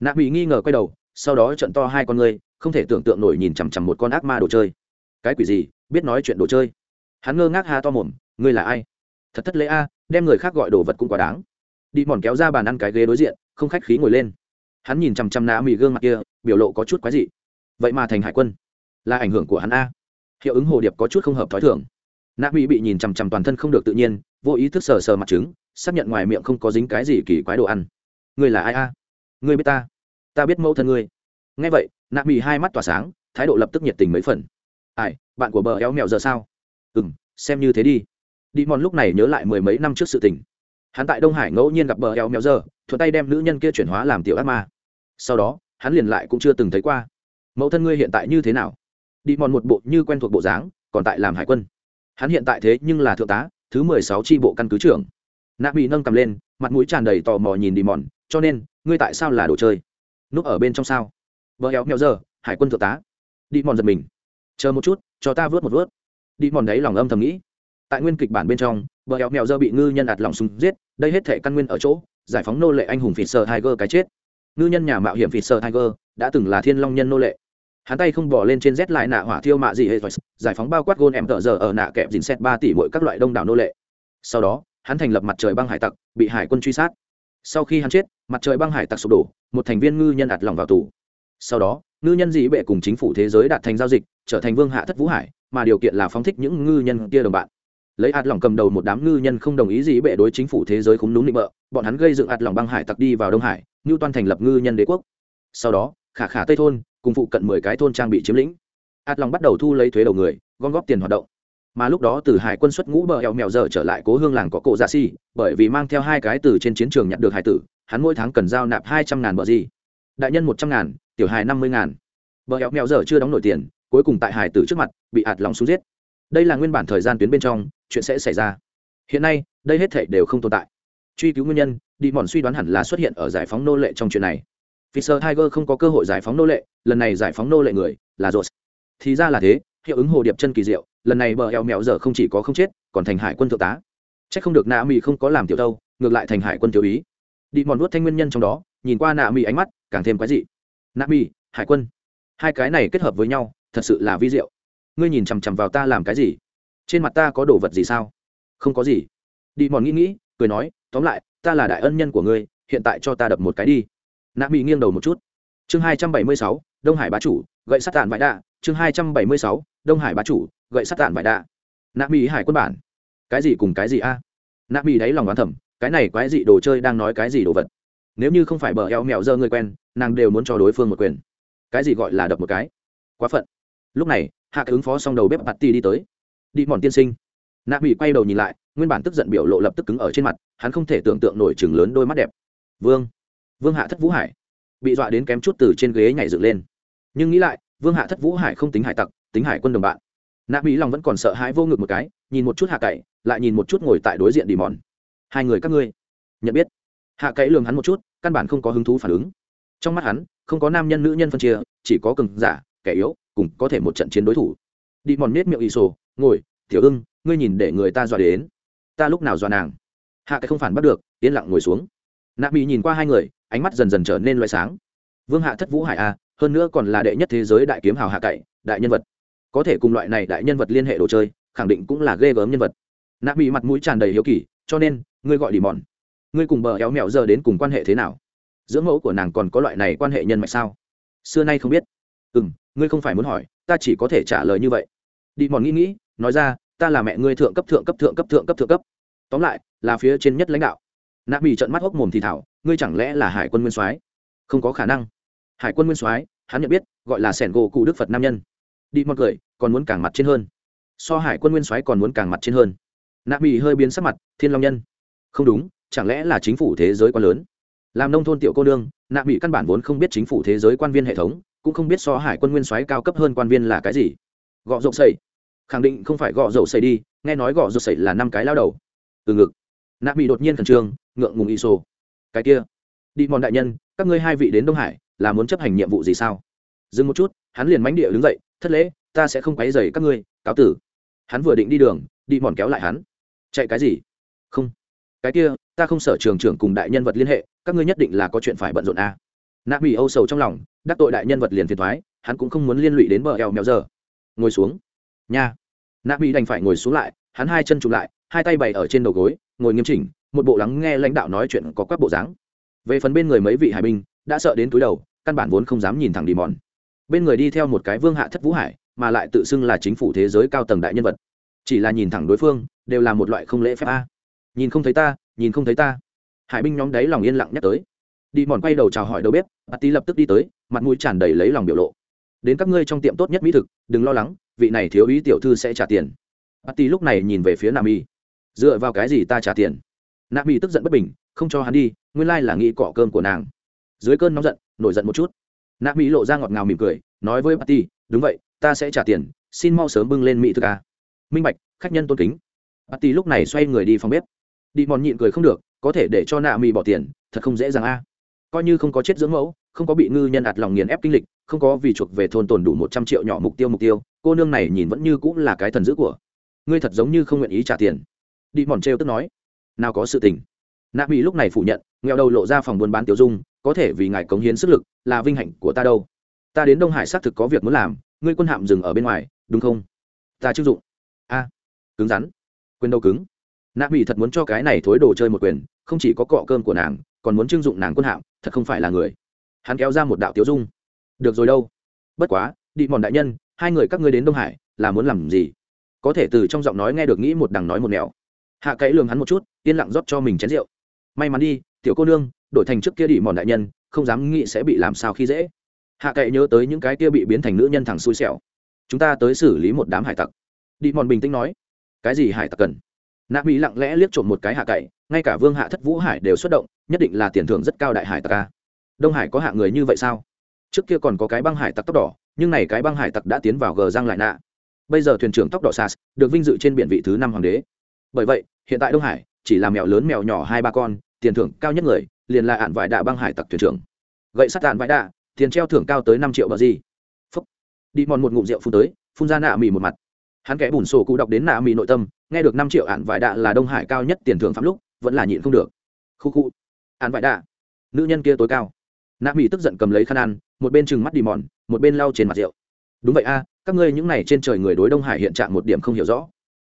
Nạ mỹ nghi ngờ quay đầu, sau đó trận to hai con người, không thể tưởng tượng nổi nhìn chằm chằm một con ác ma đồ chơi. Cái quỷ gì, biết nói chuyện đồ chơi. Hắn ngơ ngác ha to mồm, ngươi là ai? Thật thất lễ a, đem người khác gọi đồ vật cũng quá đáng đi mòn kéo ra bàn ăn cái ghế đối diện, không khách khí ngồi lên. Hắn nhìn chằm chằm nạ mì gương mặt kia, biểu lộ có chút quái dị. Vậy mà thành hải quân, là ảnh hưởng của hắn a. Hiệu ứng hồ điệp có chút không hợp t h ó i thưởng nạ mỹ bị nhìn chằm chằm toàn thân không được tự nhiên, vô ý thức sờ sờ mặt trứng, xác nhận ngoài miệng không có dính cái gì kỳ quái đồ ăn. Ngươi là ai a? Ngươi biết ta? Ta biết mẫu thân ngươi. Nghe vậy nạ mỹ hai mắt tỏa sáng, thái độ lập tức nhiệt tình mấy phần. Ai, bạn của bờ éo mèo giờ sao? Ừ m xem như thế đi. Đi mòn lúc này nhớ lại mười mấy năm trước sự tình hắn tại đông hải ngẫu nhiên gặp bờ eo mèo giờ, thuận tay đem nữ nhân kia chuyển hóa làm tiểu ác ma. Sau đó, hắn liền lại cũng chưa từng thấy qua. Mẫu thân ngươi hiện tại như thế nào? Đi mòn một bộ như quen thuộc bộ dáng, còn tại làm hải quân. Hắn hiện tại thế nhưng là thượng tá, thứ mười sáu tri bộ căn cứ trưởng. Nạ bị nâng cầm lên, mặt mũi tràn đầy tò mò nhìn đi mòn, cho nên, ngươi tại sao là đồ chơi? Núp ở bên trong sao? Vợ éo mèo giờ, hải quân thượng tá. Đi mòn giật mình. Chờ một chút, cho ta vớt một vớt. Đi mòn đấy lòng âm thầm nghĩ. Tại nguyên kịch bản bên trong bờ éo mèo dơ bị ngư nhân ạt lòng súng giết, đây hết thể căn nguyên ở chỗ, giải phóng nô lệ anh hùng phỉ sơ tiger cái chết. Ngư nhân nhà mạo hiểm phỉ sơ tiger, đã từng là thiên long nhân nô lệ. Hắn tay không bỏ lên trên rét lại nạ hỏa thiêu mạ gì hệ giải phóng bao quát gôn em tờ giờ ở nạ kẹp dính xét ba tỷ mỗi các loại đông đảo nô lệ. Sau đó, hắn thành lập mặt trời băng hải tặc, bị hải quân truy sát. Sau khi hắn chết, mặt trời băng hải tặc sụp đổ, một thành viên ngư nhân ạt lòng vào tù. Sau đó, ngư nhân dị bệ cùng chính phủ thế giới đạt thành giao dịch, trở thành vương hạ thất vũ hải, mà điều kiện là phóng thích những ngư nhân kia đồng bạn lấy ạt lòng cầm đầu một đám ngư nhân không đồng ý gì bệ đối chính phủ thế giới khúng núm định bợ, bọn hắn gây dựng ạt lòng băng hải tặc đi vào đông hải ngưu toan thành lập ngư nhân đế quốc. Sau đó, khả khả tây thôn, cùng phụ cận mười cái thôn trang bị chiếm lĩnh. Ạt lòng bắt đầu thu lấy thuế đầu người, gom góp tiền hoạt động. Mà lúc đó từ hải quân xuất ngũ bờ eo mèo dở trở lại cố hương làng có cổ dạ si, bởi vì mang theo hai cái từ trên chiến trường nhận được hải tử, hắn mỗi tháng cần giao nạp hai trăm ngàn bờ gì. Đại nhân một trăm ngàn, tiểu hài năm mươi ngàn. Bờ eo mèo dở chưa đóng nổi tiền, cuối cùng tại hải tử trước mặt, bị ạt lòng xuống giết đây là nguyên bản thời gian tuyến bên trong chuyện sẽ xảy ra hiện nay đây hết thể đều không tồn tại truy cứu nguyên nhân đi mòn suy đoán hẳn là xuất hiện ở giải phóng nô lệ trong chuyện này Fisher Tiger không có cơ hội giải phóng nô lệ, lần này giải phóng nô lệ người là rột Thì ra là thế, hiệu ứng hồ điệp chân kỳ diệu, lần này bờ eo mèo giờ không chỉ có không chết, còn thành hải quân thượng tá. Chắc không được Nạ mỹ không có làm tiểu đâu, ngược lại thành hải quân tiểu ý. Đi mòn nuốt thanh nguyên nhân trong đó, nhìn qua Nạ mỹ ánh mắt càng thêm quái dị. Nạ mỹ hải quân, hai cái này kết hợp với nhau, thật sự là vi diệu. Ngươi nhìn chằm chằm vào ta làm cái gì? Trên mặt ta có đồ vật gì sao? Không có gì. Đi mòn nghĩ nghĩ, cười nói, tóm lại, ta là đại ân nhân của ngươi, hiện tại cho ta đập một cái đi. Nạ mỹ nghiêng đầu một chút. Chương hai trăm bảy mươi sáu đông hải bá chủ gậy sắt tàn vải đạ. Chương hai trăm bảy mươi sáu đông hải bá chủ gậy sắt tàn vải đạ. Nạ mỹ hải quân bản. Cái gì cùng cái gì a? À? nạ mỹ đáy lòng đoán thầm cái này quái dị đồ chơi đang nói cái gì đồ vật? Nếu như không phải bờ eo mèo dơ người quen nàng đều muốn cho đối phương một quyền. Cái gì gọi là đập một cái? Quá phận. Lúc này hạ cái ứng phó xong đầu bếp bạt ti đi tới. Đi mòn tiên sinh. Nạ mỹ quay đầu nhìn lại, nguyên bản tức giận biểu lộ lập tức cứng ở trên mặt, hắn không thể tưởng tượng nổi chừng lớn đôi mắt đẹp. Vương. Vương hạ thất vũ hải. Bị dọa đến kém chút từ trên ghế nhảy dựng lên. Nhưng nghĩ lại, vương hạ thất vũ hải không tính hải tặc, tính hải quân đồng bạn. Nạ mỹ lòng vẫn còn sợ hãi vô ngực một cái, nhìn một chút hạ cậy, lại nhìn một chút ngồi tại đối diện đi mòn. Hai người các ngươi. Nhận biết. Hạ cậy lường hắn một chút, căn bản không có hứng thú phản ứng. Trong mắt hắn, không có nam nhân nữ nhân phân chia, chỉ có cường giả, kẻ yếu cùng có thể một trận chiến đối thủ. Đi mòn nết miệng ỷ sổ ngồi, tiểu ưng, ngươi nhìn để người ta dọa đến. Ta lúc nào dọa nàng? Hạ cái không phản bắt được, yên lặng ngồi xuống. Nạ mỹ nhìn qua hai người, ánh mắt dần dần trở nên loại sáng. Vương hạ thất vũ hải a hơn nữa còn là đệ nhất thế giới đại kiếm hào hạ cậy, đại nhân vật. Có thể cùng loại này đại nhân vật liên hệ đồ chơi, khẳng định cũng là ghê gớm nhân vật. Nạ mỹ mặt mũi tràn đầy hiếu kỳ, cho nên, ngươi gọi đi mòn. Ngươi cùng bờ éo mẹo giờ đến cùng quan hệ thế nào? Dưỡng mẫu của nàng còn có loại này quan hệ nhân mạch sao? Xưa nay không biết. Ừ m ngươi không phải muốn hỏi, ta chỉ có thể trả lời như vậy. Đi mòn nghĩ nghĩ, nói ra, ta là mẹ ngươi thượng cấp thượng cấp thượng cấp thượng cấp thượng cấp. Tóm lại, là phía trên nhất lãnh đạo. Nạ bị trận mắt hốc mồm thì thảo, ngươi chẳng lẽ là hải quân nguyên soái? Không có khả năng. Hải quân nguyên soái, hắn nhận biết, gọi là sẻn gỗ cụ đức phật nam nhân. Đi mòn cười, còn muốn càng mặt trên hơn. So hải quân nguyên soái còn muốn càng mặt trên hơn. Nạ bị hơi biến sắc mặt, thiên long nhân. Không đúng, chẳng lẽ là chính phủ thế giới quá lớn? Làm nông thôn tiểu cô nương, nạ bị căn bản vốn không biết chính phủ thế giới quan viên hệ thống cũng không biết so hải quân nguyên soái cao cấp hơn quan viên là cái gì. Gọ rộng xây khẳng định không phải gọ rộng xây đi, nghe nói gọ rộng xây là năm cái lao đầu. Từ ngực. Nạp bị đột nhiên khẩn trương, ngượng ngùng iso cái kia. Đi mòn đại nhân, các ngươi hai vị đến đông hải, là muốn chấp hành nhiệm vụ gì sao? Dừng một chút, hắn liền mánh địa đứng dậy, thất lễ, ta sẽ không quấy dày các ngươi, cáo tử. Hắn vừa định đi đường, đi mòn kéo lại hắn. Chạy cái gì? Không. Cái kia, ta không sở trường trưởng cùng đại nhân vật liên hệ, các ngươi nhất định là có chuyện phải bận rộn à nạ mỹ âu sầu trong lòng, đắc tội đại nhân vật liền phiền thoái, hắn cũng không muốn liên lụy đến bờ eo mèo giờ. Ngồi xuống. Nha. Nạ mỹ đành phải ngồi xuống lại, hắn hai chân chụp lại, hai tay bày ở trên đầu gối, ngồi nghiêm chỉnh, một bộ lắng nghe lãnh đạo nói chuyện có các bộ dáng. Về phần bên người mấy vị hải binh, đã sợ đến túi đầu, căn bản vốn không dám nhìn thẳng đi mòn bên người đi theo một cái vương hạ thất vũ hải, mà lại tự xưng là chính phủ thế giới cao tầng đại nhân vật. Chỉ là nhìn thẳng đối phương, đều là một loại không lễ phép a. Nhìn không thấy ta, nhìn không thấy ta. Hải binh nhóm đấy lòng yên lặng nhắc tới đi mòn quay đầu chào hỏi đầu bếp bà tí lập tức đi tới, mặt mũi tràn đầy lấy lòng biểu lộ. Đến các ngươi trong tiệm tốt nhất mỹ thực, đừng lo lắng, vị này thiếu ý tiểu thư sẽ trả tiền. Bà tí lúc này nhìn về phía nam y dựa vào cái gì ta trả tiền? Nam y tức giận bất bình, không cho hắn đi, nguyên lai là nghĩ cọ cơm của nàng. Dưới cơn nóng giận, nổi giận một chút. Nam y lộ ra ngọt ngào mỉm cười, nói với patty, đúng vậy, ta sẽ trả tiền, xin mau sớm bưng lên mỹ thực à. minh bạch, khách nhân tôn kính. Patty lúc này xoay người đi phòng bếp. Đi mòn nhịn cười không được, có thể để cho nạ mỹ bỏ tiền, thật không dễ dàng a coi như không có chết dưỡng mẫu, không có bị ngư nhân ạt lòng nghiền ép kinh lịch, không có vì chuộc về thôn tồn đủ một trăm triệu nhỏ mục tiêu mục tiêu, cô nương này nhìn vẫn như cũng là cái thần dữ của. Ngươi thật giống như không nguyện ý trả tiền. Đi mòn trêu tức nói. Nào có sự tình. Nạ mỹ lúc này phủ nhận, nghèo đầu lộ ra phòng buôn bán tiểu dung, có thể vì ngài cống hiến sức lực, là vinh hạnh của ta đâu. Ta đến đông hải xác thực có việc muốn làm, ngươi quân hạm dừng ở bên ngoài, đúng không? Ta chức dụng. A. Cứng rắn. Quyền đâu cứng. Nạ mỹ thật muốn cho cái này thối đồ chơi một quyền, không chỉ có cọ cơm của nàng còn muốn trưng dụng nàng quân hạm, thật không phải là người. Hắn kéo ra một đạo tiểu dung. Được rồi đâu. Bất quá đi mòn đại nhân, hai người các ngươi đến đông hải, là muốn làm gì? Có thể từ trong giọng nói nghe được nghĩ một đằng nói một nẻo. Hạ cậy lường hắn một chút, yên lặng rót cho mình chén rượu. May mắn đi, tiểu cô nương, đổi thành trước kia đi mòn đại nhân, không dám nghĩ sẽ bị làm sao khi dễ. Hạ cậy nhớ tới những cái kia bị biến thành nữ nhân thẳng xui xẻo. Chúng ta tới xử lý một đám hải tặc. Đi mòn bình tĩnh nói. Cái gì hải tặc cần? Nạ mỹ lặng lẽ liếc trộm một cái hạ cậy, ngay cả vương hạ thất vũ hải đều xuất động, nhất định là tiền thưởng rất cao đại hải tặc ca đông hải có hạ người như vậy sao? Trước kia còn có cái băng hải tặc tóc đỏ, nhưng này cái băng hải tặc đã tiến vào gờ giang lại nạ. Bây giờ thuyền trưởng tóc đỏ sas được vinh dự trên biển vị thứ năm hoàng đế. Bởi vậy, hiện tại đông hải chỉ là mèo lớn mèo nhỏ hai ba con, tiền thưởng cao nhất người, liền là ạn vải đạ băng hải tặc thuyền trưởng. Gậy sắt đạn vải đạ, tiền treo thưởng cao tới năm triệu bờ gì. Phúc. Đi mòn một ngụm rượu phun tới, phun ra nạ mì một mặt hắn kẽ bùn sổ cụ đọc đến nạ mỹ nội tâm, nghe được năm triệu ạn vải đạ là đông hải cao nhất tiền thưởng phạm lúc, vẫn là nhịn không được. Khu khu. Ạn vải đạ. Nữ nhân kia tối cao. Nạ mỹ tức giận cầm lấy khăn ăn, một bên chừng mắt đi mòn, một bên lau trên mặt rượu. Đúng vậy a, các ngươi những này trên trời người đối đông hải hiện trạng một điểm không hiểu rõ.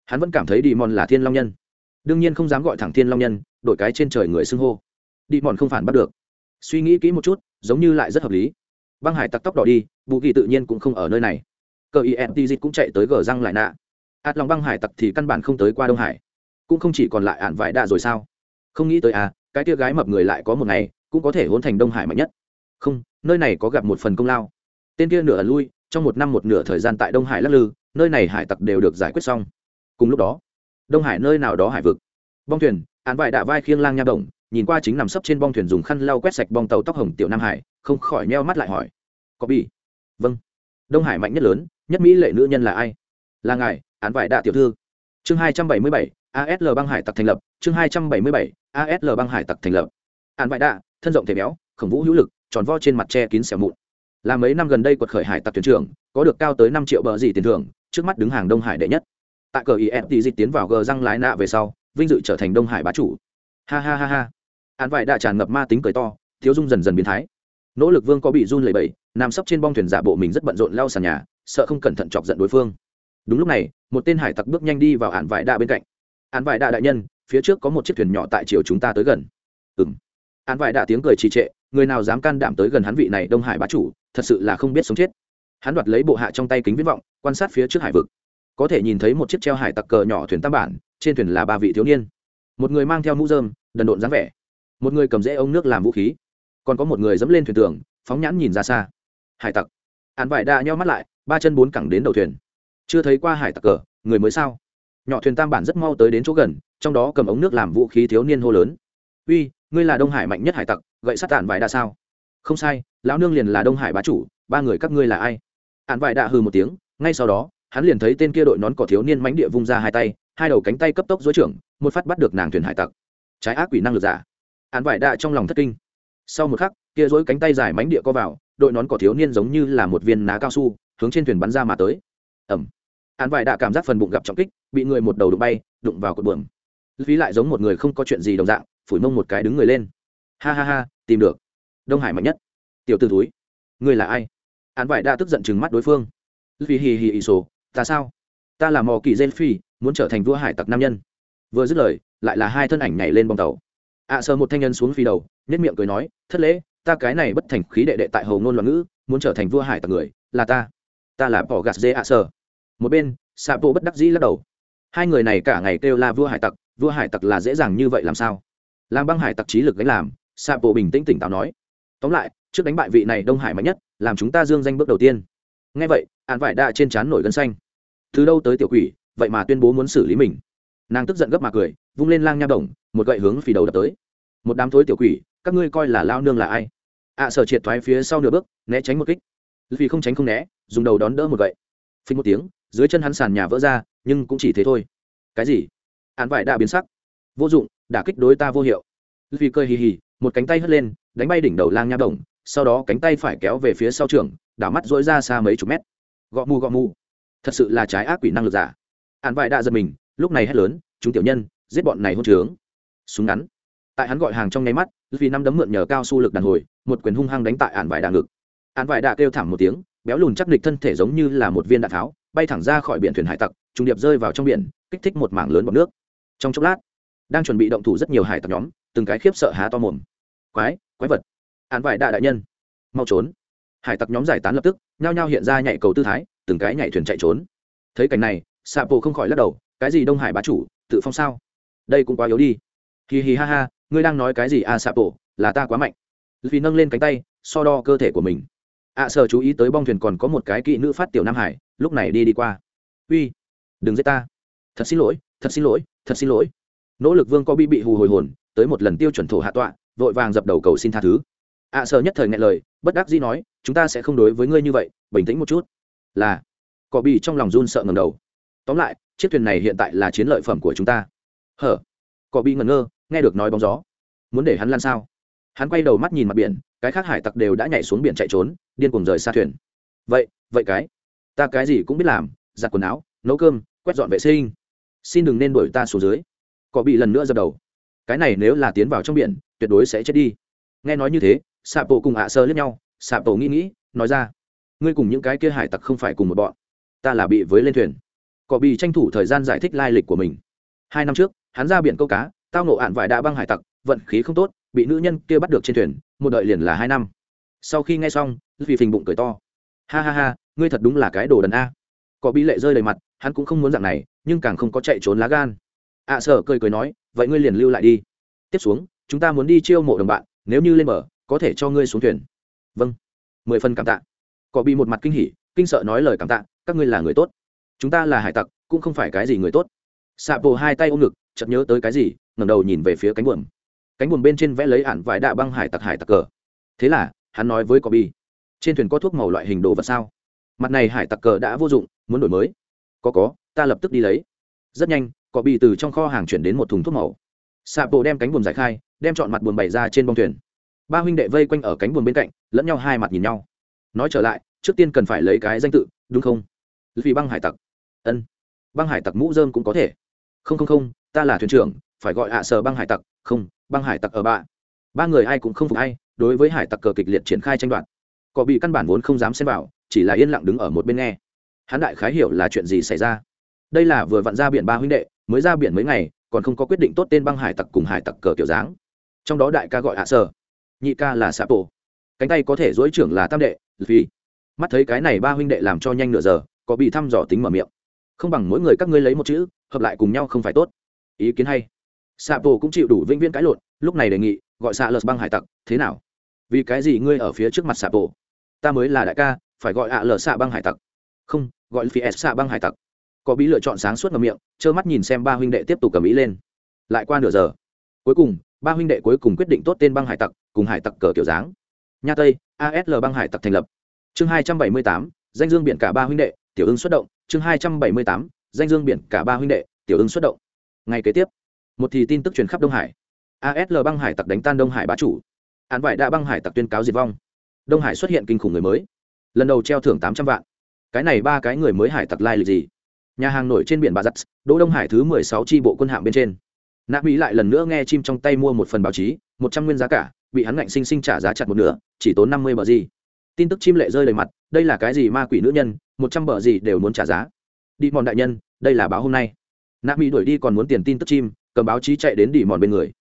Hắn vẫn cảm thấy đi mòn là thiên long nhân. Đương nhiên không dám gọi thẳng thiên long nhân, đổi cái trên trời người xưng hô. Đi mòn không phản bắt được. Suy nghĩ kỹ một chút, giống như lại rất hợp lý. Băng hải tặc tóc đỏ đi, bù kỳ tự nhiên cũng không ở nơi này cờ ent dịch cũng chạy tới gờ răng lại nạ. Ạt lòng băng hải tặc thì căn bản không tới qua đông hải. Cũng không chỉ còn lại ạn vải đạ rồi sao? Không nghĩ tới à cái tia gái mập người lại có một ngày, cũng có thể hôn thành đông hải mạnh nhất. Không, nơi này có gặp một phần công lao. Tên kia nửa lui, trong một năm một nửa thời gian tại đông hải lắc lư, nơi này hải tặc đều được giải quyết xong. Cùng lúc đó, đông hải nơi nào đó hải vực. Bong thuyền án vải đạ vai khiêng lang nha động, nhìn qua chính nằm sấp trên bong thuyền dùng khăn lau quét sạch bong tàu tóc hồng tiểu nam hải, không khỏi meo mắt lại hỏi, có bị? Vâng. Đông hải mạnh nhất lớn nhất mỹ lệ nữ nhân là ai? Là ngài, án vải đạ tiểu thư. Chương hai trăm bảy mươi bảy asl băng hải tặc thành lập. Chương hai trăm bảy mươi bảy asl băng hải tặc thành lập. Án vải đạ, thân rộng thể béo, khổng vũ hữu lực, tròn vo trên mặt che kín xẻo mụn. Là mấy năm gần đây quật khởi hải tặc thuyền trưởng, có được cao tới năm triệu bờ gì tiền thưởng, trước mắt đứng hàng đông hải đệ nhất. Tại cờ ifd dịch tiến vào gờ răng lái nạ về sau, vinh dự trở thành đông hải bá chủ. Ha ha ha ha. Án vải đạ tràn ngập ma tính cười to, thiếu dung dần dần biến thái. Nỗ lực vương có bị run lẩy bẩy, nằm sấp trên bong thuyền giả bộ mình rất bận rộn lao sàn nhà sợ không cẩn thận chọc giận đối phương. Đúng lúc này, một tên hải tặc bước nhanh đi vào án vải đạ bên cạnh. Án vải đạ đại nhân, phía trước có một chiếc thuyền nhỏ tại chiều chúng ta tới gần. Ừng án vải đạ tiếng cười trì trệ, người nào dám can đảm tới gần hắn vị này đông hải bá chủ, thật sự là không biết sống chết. Hắn đoạt lấy bộ hạ trong tay kính viễn vọng, quan sát phía trước hải vực. Có thể nhìn thấy một chiếc treo hải tặc cờ nhỏ thuyền tam bản, trên thuyền là ba vị thiếu niên. Một người mang theo mũ dơm đần độn dáng vẻ. Một người cầm rễ ống nước làm vũ khí. Còn có một người dẫm lên thuyền tường, phóng nhãn nhìn ra xa. Hải tặc. Hắn vải đa nhau mắt lại ba chân bốn cẳng đến đầu thuyền. Chưa thấy qua hải tặc cờ, người mới sao? Nhỏ thuyền tam bản rất mau tới đến chỗ gần, trong đó cầm ống nước làm vũ khí thiếu niên hô lớn. Uy, ngươi là đông hải mạnh nhất hải tặc, gậy sát tản vải đa sao? Không sai, lão nương liền là đông hải bá chủ, ba người các ngươi là ai? Hạn vải Đạ hừ một tiếng, ngay sau đó, hắn liền thấy tên kia đội nón cỏ thiếu niên mánh địa vung ra hai tay, hai đầu cánh tay cấp tốc dối trưởng, một phát bắt được nàng thuyền hải tặc. Trái ác quỷ năng lực giả. Ạn vải Đạ trong lòng thất kinh. Sau một khắc, kia dối cánh tay dài mánh địa co vào, đội nón cỏ thiếu niên giống như là một viên ná cao su hướng trên thuyền bắn ra mà tới. Ẩm hắn vải đã cảm giác phần bụng gặp trọng kích bị người một đầu đụng bay đụng vào cột buồm. Phí lại giống một người không có chuyện gì đồng dạng phủi mông một cái đứng người lên. Ha ha ha tìm được. Đông hải mạnh nhất. Tiểu t ử túi ngươi là ai? Hắn vải đã tức giận chừng mắt đối phương. Phí hì hì ì sổ ta sao? Ta là mò kỳ gen phi muốn trở thành vua hải tặc nam nhân. Vừa dứt lời lại là hai thân ảnh nhảy lên bong tàu. Ạ à, sờ một thanh nhân xuống phi đầu nhất miệng cười nói thất lễ ta cái này bất thành khí đệ đệ tại hầu ngôn loạn ngữ muốn trở thành vua hải tặc người là ta ta là bỏ gạt dê ạ sơ một bên xạ bộ bất đắc dĩ lắc đầu. Hai người này cả ngày kêu là vua hải tặc vua hải tặc là dễ dàng như vậy làm sao? Làm băng hải tặc trí lực gánh làm xạ bộ bình tĩnh tỉnh táo nói. Tóm lại trước đánh bại vị này đông hải mạnh nhất làm chúng ta dương danh bước đầu tiên. Ngay vậy an vải đa trên trán nổi gân xanh. Từ đâu tới tiểu quỷ vậy mà tuyên bố muốn xử lý mình. Nàng tức giận gấp mà cười vung lên lang nha đồng một gậy hướng phì đầu đập tới. Một đám thối tiểu quỷ các ngươi coi là lao nương là ai? ạ à, sở triệt thoái phía sau nửa bước né tránh một kích. Vì không tránh không né dùng đầu đón đỡ một gậy. Phình một tiếng, dưới chân hắn sàn nhà vỡ ra, nhưng cũng chỉ thế thôi. Cái gì? Án vải đã biến sắc. Vô dụng đã kích đối ta vô hiệu. Vì cơ hì hì, một cánh tay hất lên, đánh bay đỉnh đầu lang nha đồng sau đó cánh tay phải kéo về phía sau trường đảo mắt dỗi ra xa mấy chục mét. Gõ mù gõ mù. Thật sự là trái ác quỷ năng lực giả. Án vải đã giật mình, lúc này hét lớn, chúng tiểu nhân, giết bọn này hôn trướng. Súng ngắn. Tại hắn gọi hàng trong nháy mắt vì năm đấm mượn nhờ cao su lực đàn hồi, một quyền hung hăng đánh tại Ản vải đà ngực. Ản vải đà kêu thảm một tiếng béo lùn chắc địch thân thể giống như là một viên đạn tháo, bay thẳng ra khỏi biển thuyền hải tặc trung điệp rơi vào trong biển, kích thích một mảng lớn bọc nước. Trong chốc lát, đang chuẩn bị động thủ rất nhiều hải tặc nhóm, từng cái khiếp sợ há to mồm. Quái quái vật. Án vải đại đại nhân. Mau trốn. Hải tặc nhóm giải tán lập tức, nhao nhao hiện ra nhảy cầu tư thái, từng cái nhảy thuyền chạy trốn. Thấy cảnh này xạ bộ không khỏi lắc đầu, cái gì đông hải bá chủ, tự phong sao? Đây cũng quá yếu đi. Hì hì ha ha, ngươi đang nói cái gì à xạ bộ là ta quá mạnh. Vì nâng lên cánh tay, so đo cơ thể của mình ạ à, chú ý tới bong thuyền còn có một cái kỵ nữ phát tiểu nam hải lúc này đi đi qua. Uy đừng giết ta. Thật xin lỗi thật xin lỗi thật xin lỗi. Nỗ lực vương có bị bị hù hồi hồn tới một lần tiêu chuẩn thổ hạ tọa vội vàng dập đầu cầu xin tha thứ. Ạ à, nhất thời ngại lời bất đắc dĩ nói chúng ta sẽ không đối với ngươi như vậy bình tĩnh một chút. Là có bị trong lòng run sợ ngầm đầu. Tóm lại chiếc thuyền này hiện tại là chiến lợi phẩm của chúng ta. Hở có bị ngẩn ngơ nghe được nói bóng gió. Muốn để hắn lan sao? Hắn quay đầu mắt nhìn mặt biển cái khác hải tặc đều đã nhảy xuống biển chạy trốn điên cuồng rời xa thuyền. Vậy vậy cái, ta cái gì cũng biết làm, giặt quần áo, nấu cơm, quét dọn vệ sinh. Xin đừng nên đuổi ta xuống dưới. Có bị lần nữa dập đầu. Cái này nếu là tiến vào trong biển, tuyệt đối sẽ chết đi. Nghe nói như thế xạ bộ cùng ạ sơ lướt nhau xạ bộ nghĩ nghĩ, nói ra, ngươi cùng những cái kia hải tặc không phải cùng một bọn. Ta là bị với lên thuyền. Có bị tranh thủ thời gian giải thích lai lịch của mình. Hai năm trước, hắn ra biển câu cá, tao nộ ạn vải đã băng hải tặc, vận khí không tốt, bị nữ nhân kia bắt được trên thuyền, một đợi liền là hai năm sau khi nghe xong vì phình bụng cười to. Ha ha ha ngươi thật đúng là cái đồ đần a. Có bí lệ rơi đầy mặt hắn cũng không muốn dạng này nhưng càng không có chạy trốn lá gan. Ạ à, sợ cười cười nói vậy ngươi liền lưu lại đi. Tiếp xuống chúng ta muốn đi chiêu mộ đồng bạn nếu như lên bờ có thể cho ngươi xuống thuyền. Vâng. Mười phần cảm tạ. Có bị một mặt kinh hỉ kinh sợ nói lời cảm tạ các ngươi là người tốt. Chúng ta là hải tặc cũng không phải cái gì người tốt. Xạ bồ hai tay ôm ngực chợt nhớ tới cái gì ngẩng đầu nhìn về phía cánh buồm. Cánh buồm bên trên vẽ lấy ản vải đạ băng hải tặc hải tặc cờ. Thế là hắn nói với có bi trên thuyền có thuốc màu loại hình đồ vật sao? Mặt này hải tặc cờ đã vô dụng, muốn đổi mới. Có có, ta lập tức đi lấy. Rất nhanh có bi từ trong kho hàng chuyển đến một thùng thuốc màu. Xạ bộ đem cánh buồm giải khai, đem chọn mặt buồm bày ra trên bông thuyền. Ba huynh đệ vây quanh ở cánh buồm bên cạnh, lẫn nhau hai mặt nhìn nhau. Nói trở lại, trước tiên cần phải lấy cái danh tự, đúng không? Vì băng hải tặc. Ân. Băng hải tặc mũ dơm cũng có thể. Không không không, ta là thuyền trưởng, phải gọi hạ à sờ băng hải tặc. Không, băng hải tặc ở bạ. Ba người ai cũng không phục ai đối với hải tặc cờ kịch liệt triển khai tranh đoạt. Cọ bị căn bản vốn không dám xem vào, chỉ là yên lặng đứng ở một bên nghe. Hắn đại khái hiểu là chuyện gì xảy ra. Đây là vừa vặn ra biển ba huynh đệ, mới ra biển mấy ngày, còn không có quyết định tốt tên băng hải tặc cùng hải tặc cờ kiểu dáng. Trong đó đại ca gọi hạ sơ nhị ca là sapo. Cánh tay có thể dối trưởng là tam đệ vì mắt thấy cái này ba huynh đệ làm cho nhanh nửa giờ có bị thăm dò tính mở miệng. Không bằng mỗi người các ngươi lấy một chữ, hợp lại cùng nhau không phải tốt. Ý kiến hay. Xạ cũng chịu đủ vĩnh viễn cãi lộn, lúc này đề nghị, gọi xạ lợt băng hải tặc, thế nào? Vì cái gì ngươi ở phía trước mặt xạ bộ? Ta mới là đại ca, phải gọi ạ lờ xạ băng hải tặc. Không, gọi phi s xạ băng hải tặc. Có bí lựa chọn sáng suốt ngầm miệng, trơ mắt nhìn xem ba huynh đệ tiếp tục cầm ý lên. Lại qua nửa giờ. Cuối cùng, ba huynh đệ cuối cùng quyết định tốt tên băng hải tặc, cùng hải tặc cờ kiểu dáng. Nha tây asl băng hải tặc thành lập. Chương hai trăm bảy mươi tám, danh dương biển cả ba huynh đệ, tiểu ưng xuất động. Chương hai trăm bảy mươi tám, danh dương biển cả ba huynh đệ, tiểu ưng xuất động. Ngày kế tiếp, một thì tin tức truyền khắp đông hải. Asl băng hải tặc đánh tan đông hải bá chủ án vải đã băng hải tặc tuyên cáo diệt vong. Đông hải xuất hiện kinh khủng người mới. Lần đầu treo thưởng tám trăm vạn. Cái này ba cái người mới hải tặc lai lịch gì? Nhà hàng nổi trên biển bà giặt, đỗ đông hải thứ mười sáu tri bộ quân hạng bên trên. Nạp mỹ lại lần nữa nghe chim trong tay mua một phần báo chí, một trăm nguyên giá cả, bị hắn ngạnh sinh sinh trả giá chặt một nửa, chỉ tốn năm mươi bờ gì. Tin tức chim lệ rơi đầy mặt, đây là cái gì ma quỷ nữ nhân, một trăm bờ gì đều muốn trả giá. Đi mòn đại nhân, đây là báo hôm nay. Nạp mỹ đuổi đi còn muốn tiền tin tức chim, cầm báo chí chạy đến đi mòn bên người.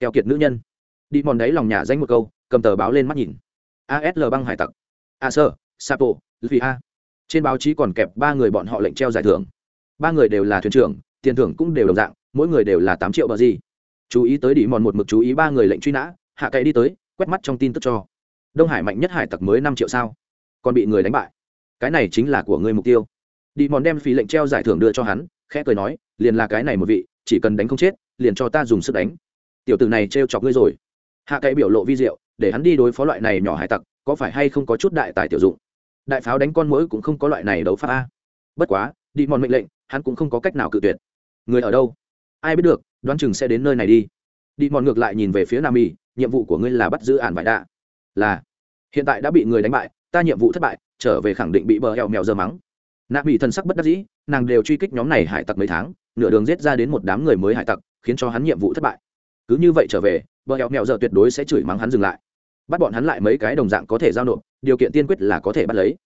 Keo kiệt nữ nhân đi mòn đấy lòng nhà danh một câu, cầm tờ báo lên mắt nhìn. Asl băng hải tặc. A sơ, sapo vì a. Trên báo chí còn kẹp ba người bọn họ lệnh treo giải thưởng. Ba người đều là thuyền trưởng, tiền thưởng cũng đều đồng dạng, mỗi người đều là tám triệu bờ gì. Chú ý tới đi mòn một mực chú ý ba người lệnh truy nã, hạ cậy đi tới, quét mắt trong tin tức cho. Đông hải mạnh nhất hải tặc mới năm triệu sao? Còn bị người đánh bại. Cái này chính là của ngươi mục tiêu. Đi mòn đem phí lệnh treo giải thưởng đưa cho hắn, khẽ cười nói, liền là cái này một vị, chỉ cần đánh không chết, liền cho ta dùng sức đánh. Tiểu tử này trêu chọc ngươi rồi hạ cậy biểu lộ vi diệu, để hắn đi đối phó loại này nhỏ hải tặc, có phải hay không có chút đại tài tiểu dụng? Đại pháo đánh con mũi cũng không có loại này đấu pháp a. Bất quá, đi mòn mệnh lệnh, hắn cũng không có cách nào cự tuyệt. Người ở đâu? Ai biết được, đoán chừng sẽ đến nơi này đi. Đi mòn ngược lại nhìn về phía nam y nhiệm vụ của ngươi là bắt giữ ản vải đạ. Là, hiện tại đã bị người đánh bại, ta nhiệm vụ thất bại, trở về khẳng định bị bờ hẹo mèo dơ mắng. Nam bị thần sắc bất đắc dĩ, nàng đều truy kích nhóm này hải tặc mấy tháng, nửa đường giết ra đến một đám người mới hải tặc, khiến cho hắn nhiệm vụ thất bại. Cứ như vậy trở về bờ hẹo mẹo giờ tuyệt đối sẽ chửi mắng hắn dừng lại. Bắt bọn hắn lại mấy cái đồng dạng có thể giao nộp, điều kiện tiên quyết là có thể bắt lấy.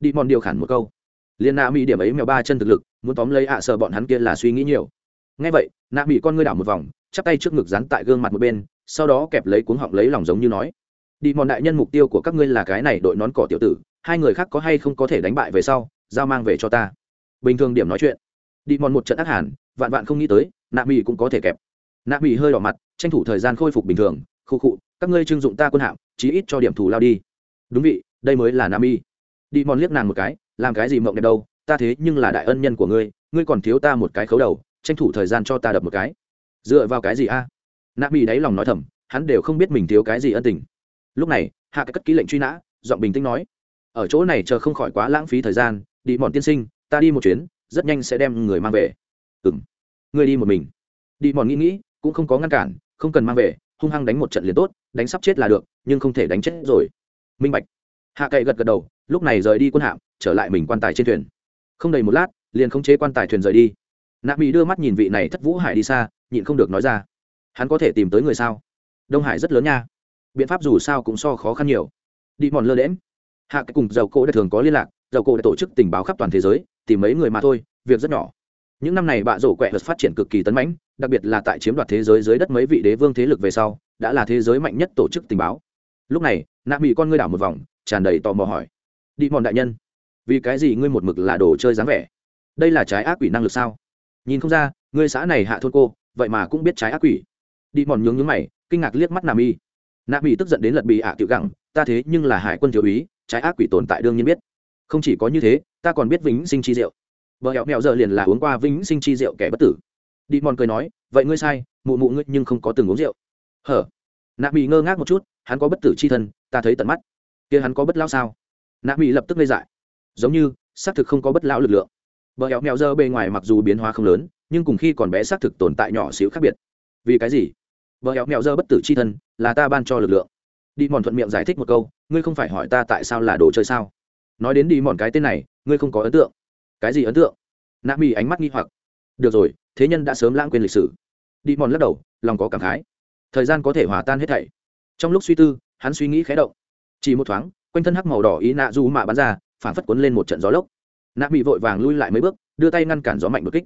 Đi mòn điều khản một câu. Liên na mỹ điểm ấy mèo ba chân thực lực, muốn tóm lấy ạ à sợ bọn hắn kia là suy nghĩ nhiều. Ngay vậy na mỹ con ngươi đảo một vòng, chắp tay trước ngực dán tại gương mặt một bên, sau đó kẹp lấy cuống họng lấy lòng giống như nói. Đi mòn đại nhân mục tiêu của các ngươi là cái này đội nón cỏ tiểu tử, hai người khác có hay không có thể đánh bại về sau, giao mang về cho ta. Bình thường điểm nói chuyện. Đi mòn một trận ác hẳn vạn vạn không nghĩ tới, nạ mỹ cũng có thể kẹp. Nạ mỹ hơi đỏ mặt tranh thủ thời gian khôi phục bình thường, khu khụ các ngươi trưng dụng ta quân hạm, chí ít cho điểm thù lao đi. Đúng vị, đây mới là nam y. Đi mòn liếc nàng một cái, làm cái gì mộng đẹp đâu, ta thế nhưng là đại ân nhân của ngươi ngươi còn thiếu ta một cái khấu đầu, tranh thủ thời gian cho ta đập một cái. Dựa vào cái gì a? Nam y đáy lòng nói thầm, hắn đều không biết mình thiếu cái gì ân tình. Lúc này, hạ cái cất ký lệnh truy nã, giọng bình tĩnh nói, ở chỗ này chờ không khỏi quá lãng phí thời gian, đi mòn tiên sinh, ta đi một chuyến, rất nhanh sẽ đem người mang về. Ừ m đi một mình. Đi mòn nghĩ nghĩ, cũng không có ngăn cản không cần mang về, hung hăng đánh một trận liền tốt, đánh sắp chết là được, nhưng không thể đánh chết rồi. Minh bạch. Hạ cậy gật gật đầu, lúc này rời đi quân hạm, trở lại mình quan tài trên thuyền. Không đầy một lát, liền khống chế quan tài thuyền rời đi. Nạp mỹ đưa mắt nhìn vị này thất vũ hải đi xa, nhịn không được nói ra, hắn có thể tìm tới người sao? Đông hải rất lớn nha. Biện pháp dù sao cũng so khó khăn nhiều. Đi mòn lơ đễm. Hạ cái cùng dầu cổ đã thường có liên lạc dầu cổ đã tổ chức tình báo khắp toàn thế giới, tìm mấy người mà thôi, việc rất nhỏ những năm này bạ rổ quẹ vật phát triển cực kỳ tấn mãnh, đặc biệt là tại chiếm đoạt thế giới dưới đất mấy vị đế vương thế lực về sau, đã là thế giới mạnh nhất tổ chức tình báo. Lúc này, nạ bị con ngươi đảo một vòng, tràn đầy tò mò hỏi. Đi mòn đại nhân, vì cái gì ngươi một mực là đồ chơi dáng vẻ? Đây là trái ác quỷ năng lực sao? Nhìn không ra, ngươi xã này hạ thôn cô, vậy mà cũng biết trái ác quỷ. Đi mòn nhướng nhướng mày, kinh ngạc liếc mắt nà mi nà mi tức giận đến lật bị ạ à tiểu gẳng, ta thế nhưng là hải quân thiếu úy, trái ác quỷ tồn tại đương nhiên biết. Không chỉ có như thế, ta còn biết vĩnh sinh chi diệu bờ hẹo mẹo giờ liền là uống qua vĩnh sinh chi rượu kẻ bất tử. Đi mòn cười nói, vậy ngươi sai, mụ mụ ngươi nhưng không có từng uống rượu. Hở? Nạ mỹ ngơ ngác một chút, hắn có bất tử chi thân, ta thấy tận mắt. Kia hắn có bất lao sao? Nạ mỹ lập tức ngây dại. Giống như, xác thực không có bất lão lực lượng. Bờ hẹo mẹo giờ bề ngoài mặc dù biến hóa không lớn, nhưng cùng khi còn bé xác thực tồn tại nhỏ xíu khác biệt. Vì cái gì? Bờ hẹo mẹo giờ bất tử chi thân, là ta ban cho lực lượng. Đi mòn thuận miệng giải thích một câu, ngươi không phải hỏi ta tại sao là đồ chơi sao? Nói đến đi mòn cái tên này, ngươi không có ấn tượng cái gì ấn tượng? Nạ mỹ ánh mắt nghi hoặc. Được rồi, thế nhân đã sớm lãng quên lịch sử. Đi mòn lắc đầu, lòng có cảm khái. Thời gian có thể hòa tan hết thảy. Trong lúc suy tư, hắn suy nghĩ khé động. Chỉ một thoáng, quanh thân hắc màu đỏ ý nạ du mạ bắn ra phản phất cuốn lên một trận gió lốc. Nạ bị vội vàng lui lại mấy bước, đưa tay ngăn cản gió mạnh đột kích.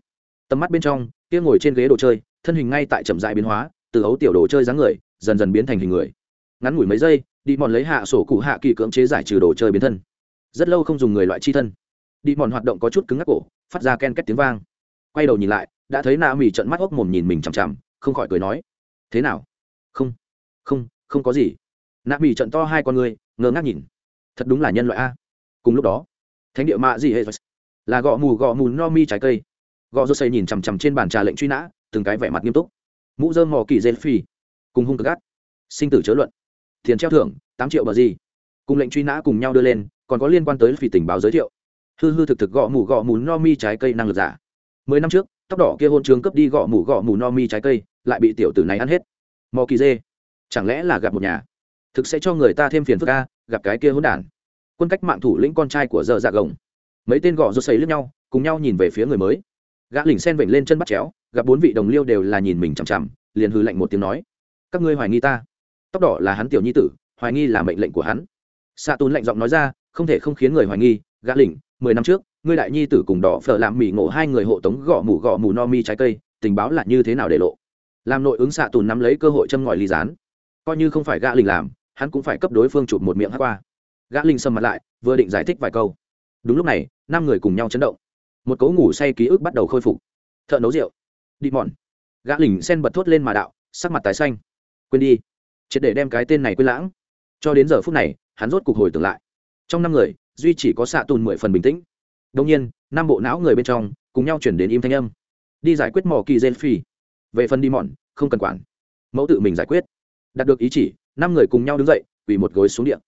Tầm mắt bên trong, kia ngồi trên ghế đồ chơi, thân hình ngay tại chậm dại biến hóa, từ ấu tiểu đồ chơi dáng người, dần dần biến thành hình người. Ngắn ngủi mấy giây, đi mòn lấy hạ sổ cụ hạ kỳ cưỡng chế giải trừ đồ chơi biến thân. Rất lâu không dùng người loại chi thân đi mòn hoạt động có chút cứng ngắc cổ, phát ra ken két tiếng vang. Quay đầu nhìn lại, đã thấy nạ mỹ trận mắt hốc mồm nhìn mình chằm chằm, không khỏi cười nói, thế nào? Không không không có gì. Nạ mỹ trận to hai con người, ngơ ngác nhìn. Thật đúng là nhân loại a. Cùng lúc đó, thánh địa mạ gì hệ là gõ mù gõ mù no mi trái cây. Gõ rô xây nhìn chằm chằm trên bàn trà lệnh truy nã, từng cái vẻ mặt nghiêm túc. Mũ dơm mò kỳ dê phi, cùng hung cực gắt. Sinh tử chớ luận. Tiền treo thưởng, tám triệu bờ gì. Cùng lệnh truy nã cùng nhau đưa lên, còn có liên quan tới phi tình báo giới thiệu hư hư thực thực gõ mù gõ mù no mi trái cây năng lực giả. Mười năm trước, tóc đỏ kia hôn trường cấp đi gõ mù gõ mù no mi trái cây, lại bị tiểu tử này ăn hết. Mò kỳ dê. Chẳng lẽ là gặp một nhà? Thực sẽ cho người ta thêm phiền phức ca gặp cái kia hôn đản. Quân cách mạng thủ lĩnh con trai của dợ dạ gồng. Mấy tên gõ rút xấy lướt nhau, cùng nhau nhìn về phía người mới. Gã lỉnh sen vểnh lên chân bắt chéo, gặp bốn vị đồng liêu đều là nhìn mình chằm chằm, liền hư lạnh một tiếng nói. Các ngươi hoài nghi ta. Tóc đỏ là hắn tiểu nhi tử, hoài nghi là mệnh lệnh của hắn. Xạ tún lạnh giọng nói ra, không thể không khiến người hoài nghi, gã lỉnh mười năm trước, ngươi đại nhi tử cùng đỏ phở làm mì ngộ hai người hộ tống gõ mù gõ mù no mi trái cây, tình báo là như thế nào để lộ? Làm nội ứng xạ tùn nắm lấy cơ hội châm ngòi ly dán coi như không phải gã lình làm, hắn cũng phải cấp đối phương chụp một miệng hát qua. Gã linh sầm mặt lại, vừa định giải thích vài câu. Đúng lúc này, năm người cùng nhau chấn động. Một cấu ngủ say ký ức bắt đầu khôi phục. Thợ nấu rượu. Đi mòn. Gã lình sen bật thốt lên mà đạo, sắc mặt tái xanh. Quên đi. Triệt để đem cái tên này quên lãng. Cho đến giờ phút này, hắn rốt cục hồi tưởng lại. Trong năm người duy chỉ có xạ tùn mười phần bình tĩnh. Đông nhiên, năm bộ não người bên trong, cùng nhau chuyển đến im thanh âm. Đi giải quyết mỏ kỳ gen phi về phần đi mòn, không cần quản. Mẫu tự mình giải quyết. Đạt được ý chỉ, năm người cùng nhau đứng dậy, quỳ một gối xuống điện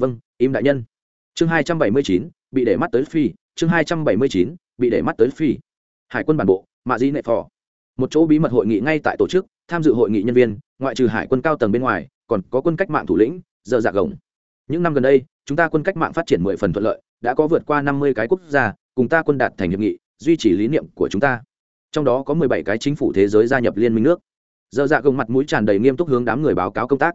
vâng im đại nhân. Chương hai trăm bảy mươi chín, bị để mắt tới phi. Chương hai trăm bảy mươi chín, bị để mắt tới phi. Hải quân bản bộ, mạ di nệ phò. Một chỗ bí mật hội nghị ngay tại tổ chức, tham dự hội nghị nhân viên, ngoại trừ hải quân cao tầng bên ngoài, còn có quân cách mạng thủ lĩnh, giờ dạ gồng. Những năm gần đây chúng ta quân cách mạng phát triển mười phần thuận lợi, đã có vượt qua năm mươi cái quốc gia, cùng ta quân đạt thành hiệp nghị, duy trì lý niệm của chúng ta. Trong đó có mười bảy cái chính phủ thế giới gia nhập liên minh nước. Giờ dạ gồng mặt mũi tràn đầy nghiêm túc hướng đám người báo cáo công tác.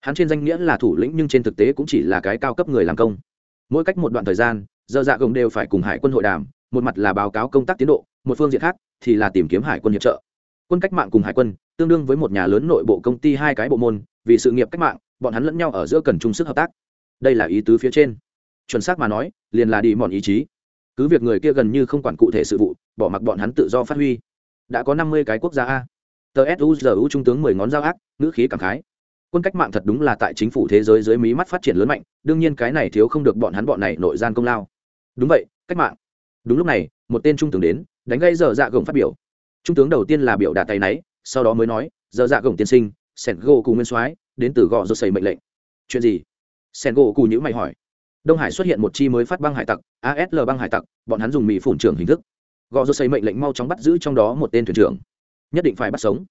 Hắn trên danh nghĩa là thủ lĩnh nhưng trên thực tế cũng chỉ là cái cao cấp người làm công. Mỗi cách một đoạn thời gian, giờ dạ gồng đều phải cùng hải quân hội đàm, một mặt là báo cáo công tác tiến độ, một phương diện khác thì là tìm kiếm hải quân hiệp trợ. Quân cách mạng cùng hải quân tương đương với một nhà lớn nội bộ công ty hai cái bộ môn, vì sự nghiệp cách mạng, bọn hắn lẫn nhau ở giữa cần chung sức hợp tác đây là ý tứ phía trên. Chuẩn xác mà nói, liền là đi mòn ý chí. Cứ việc người kia gần như không quản cụ thể sự vụ, bỏ mặc bọn hắn tự do phát huy. Đã có năm mươi cái quốc gia a. Tờ suzu trung tướng mười ngón dao ác, ngữ khí cảm khái. Quân cách mạng thật đúng là tại chính phủ thế giới dưới mí mắt phát triển lớn mạnh, đương nhiên cái này thiếu không được bọn hắn bọn này nội gian công lao. Đúng vậy, cách mạng. Đúng lúc này, một tên trung tướng đến, đánh gây dở dạ gồng phát biểu. Trung tướng đầu tiên là biểu đạt tay náy, sau đó mới nói, giờ dạ gồng tiên sinh sẻn gỗ cùng nguyên soái, đến từ gò rột xây mệnh lệnh. Chuyện gì? Sen gỗ cù nhữ mày hỏi. Đông hải xuất hiện một chi mới phát băng hải tặc asl băng hải tặc, bọn hắn dùng mỹ phủn trưởng hình thức. Gò rột xây mệnh lệnh mau chóng bắt giữ trong đó một tên thuyền trưởng. Nhất định phải bắt sống.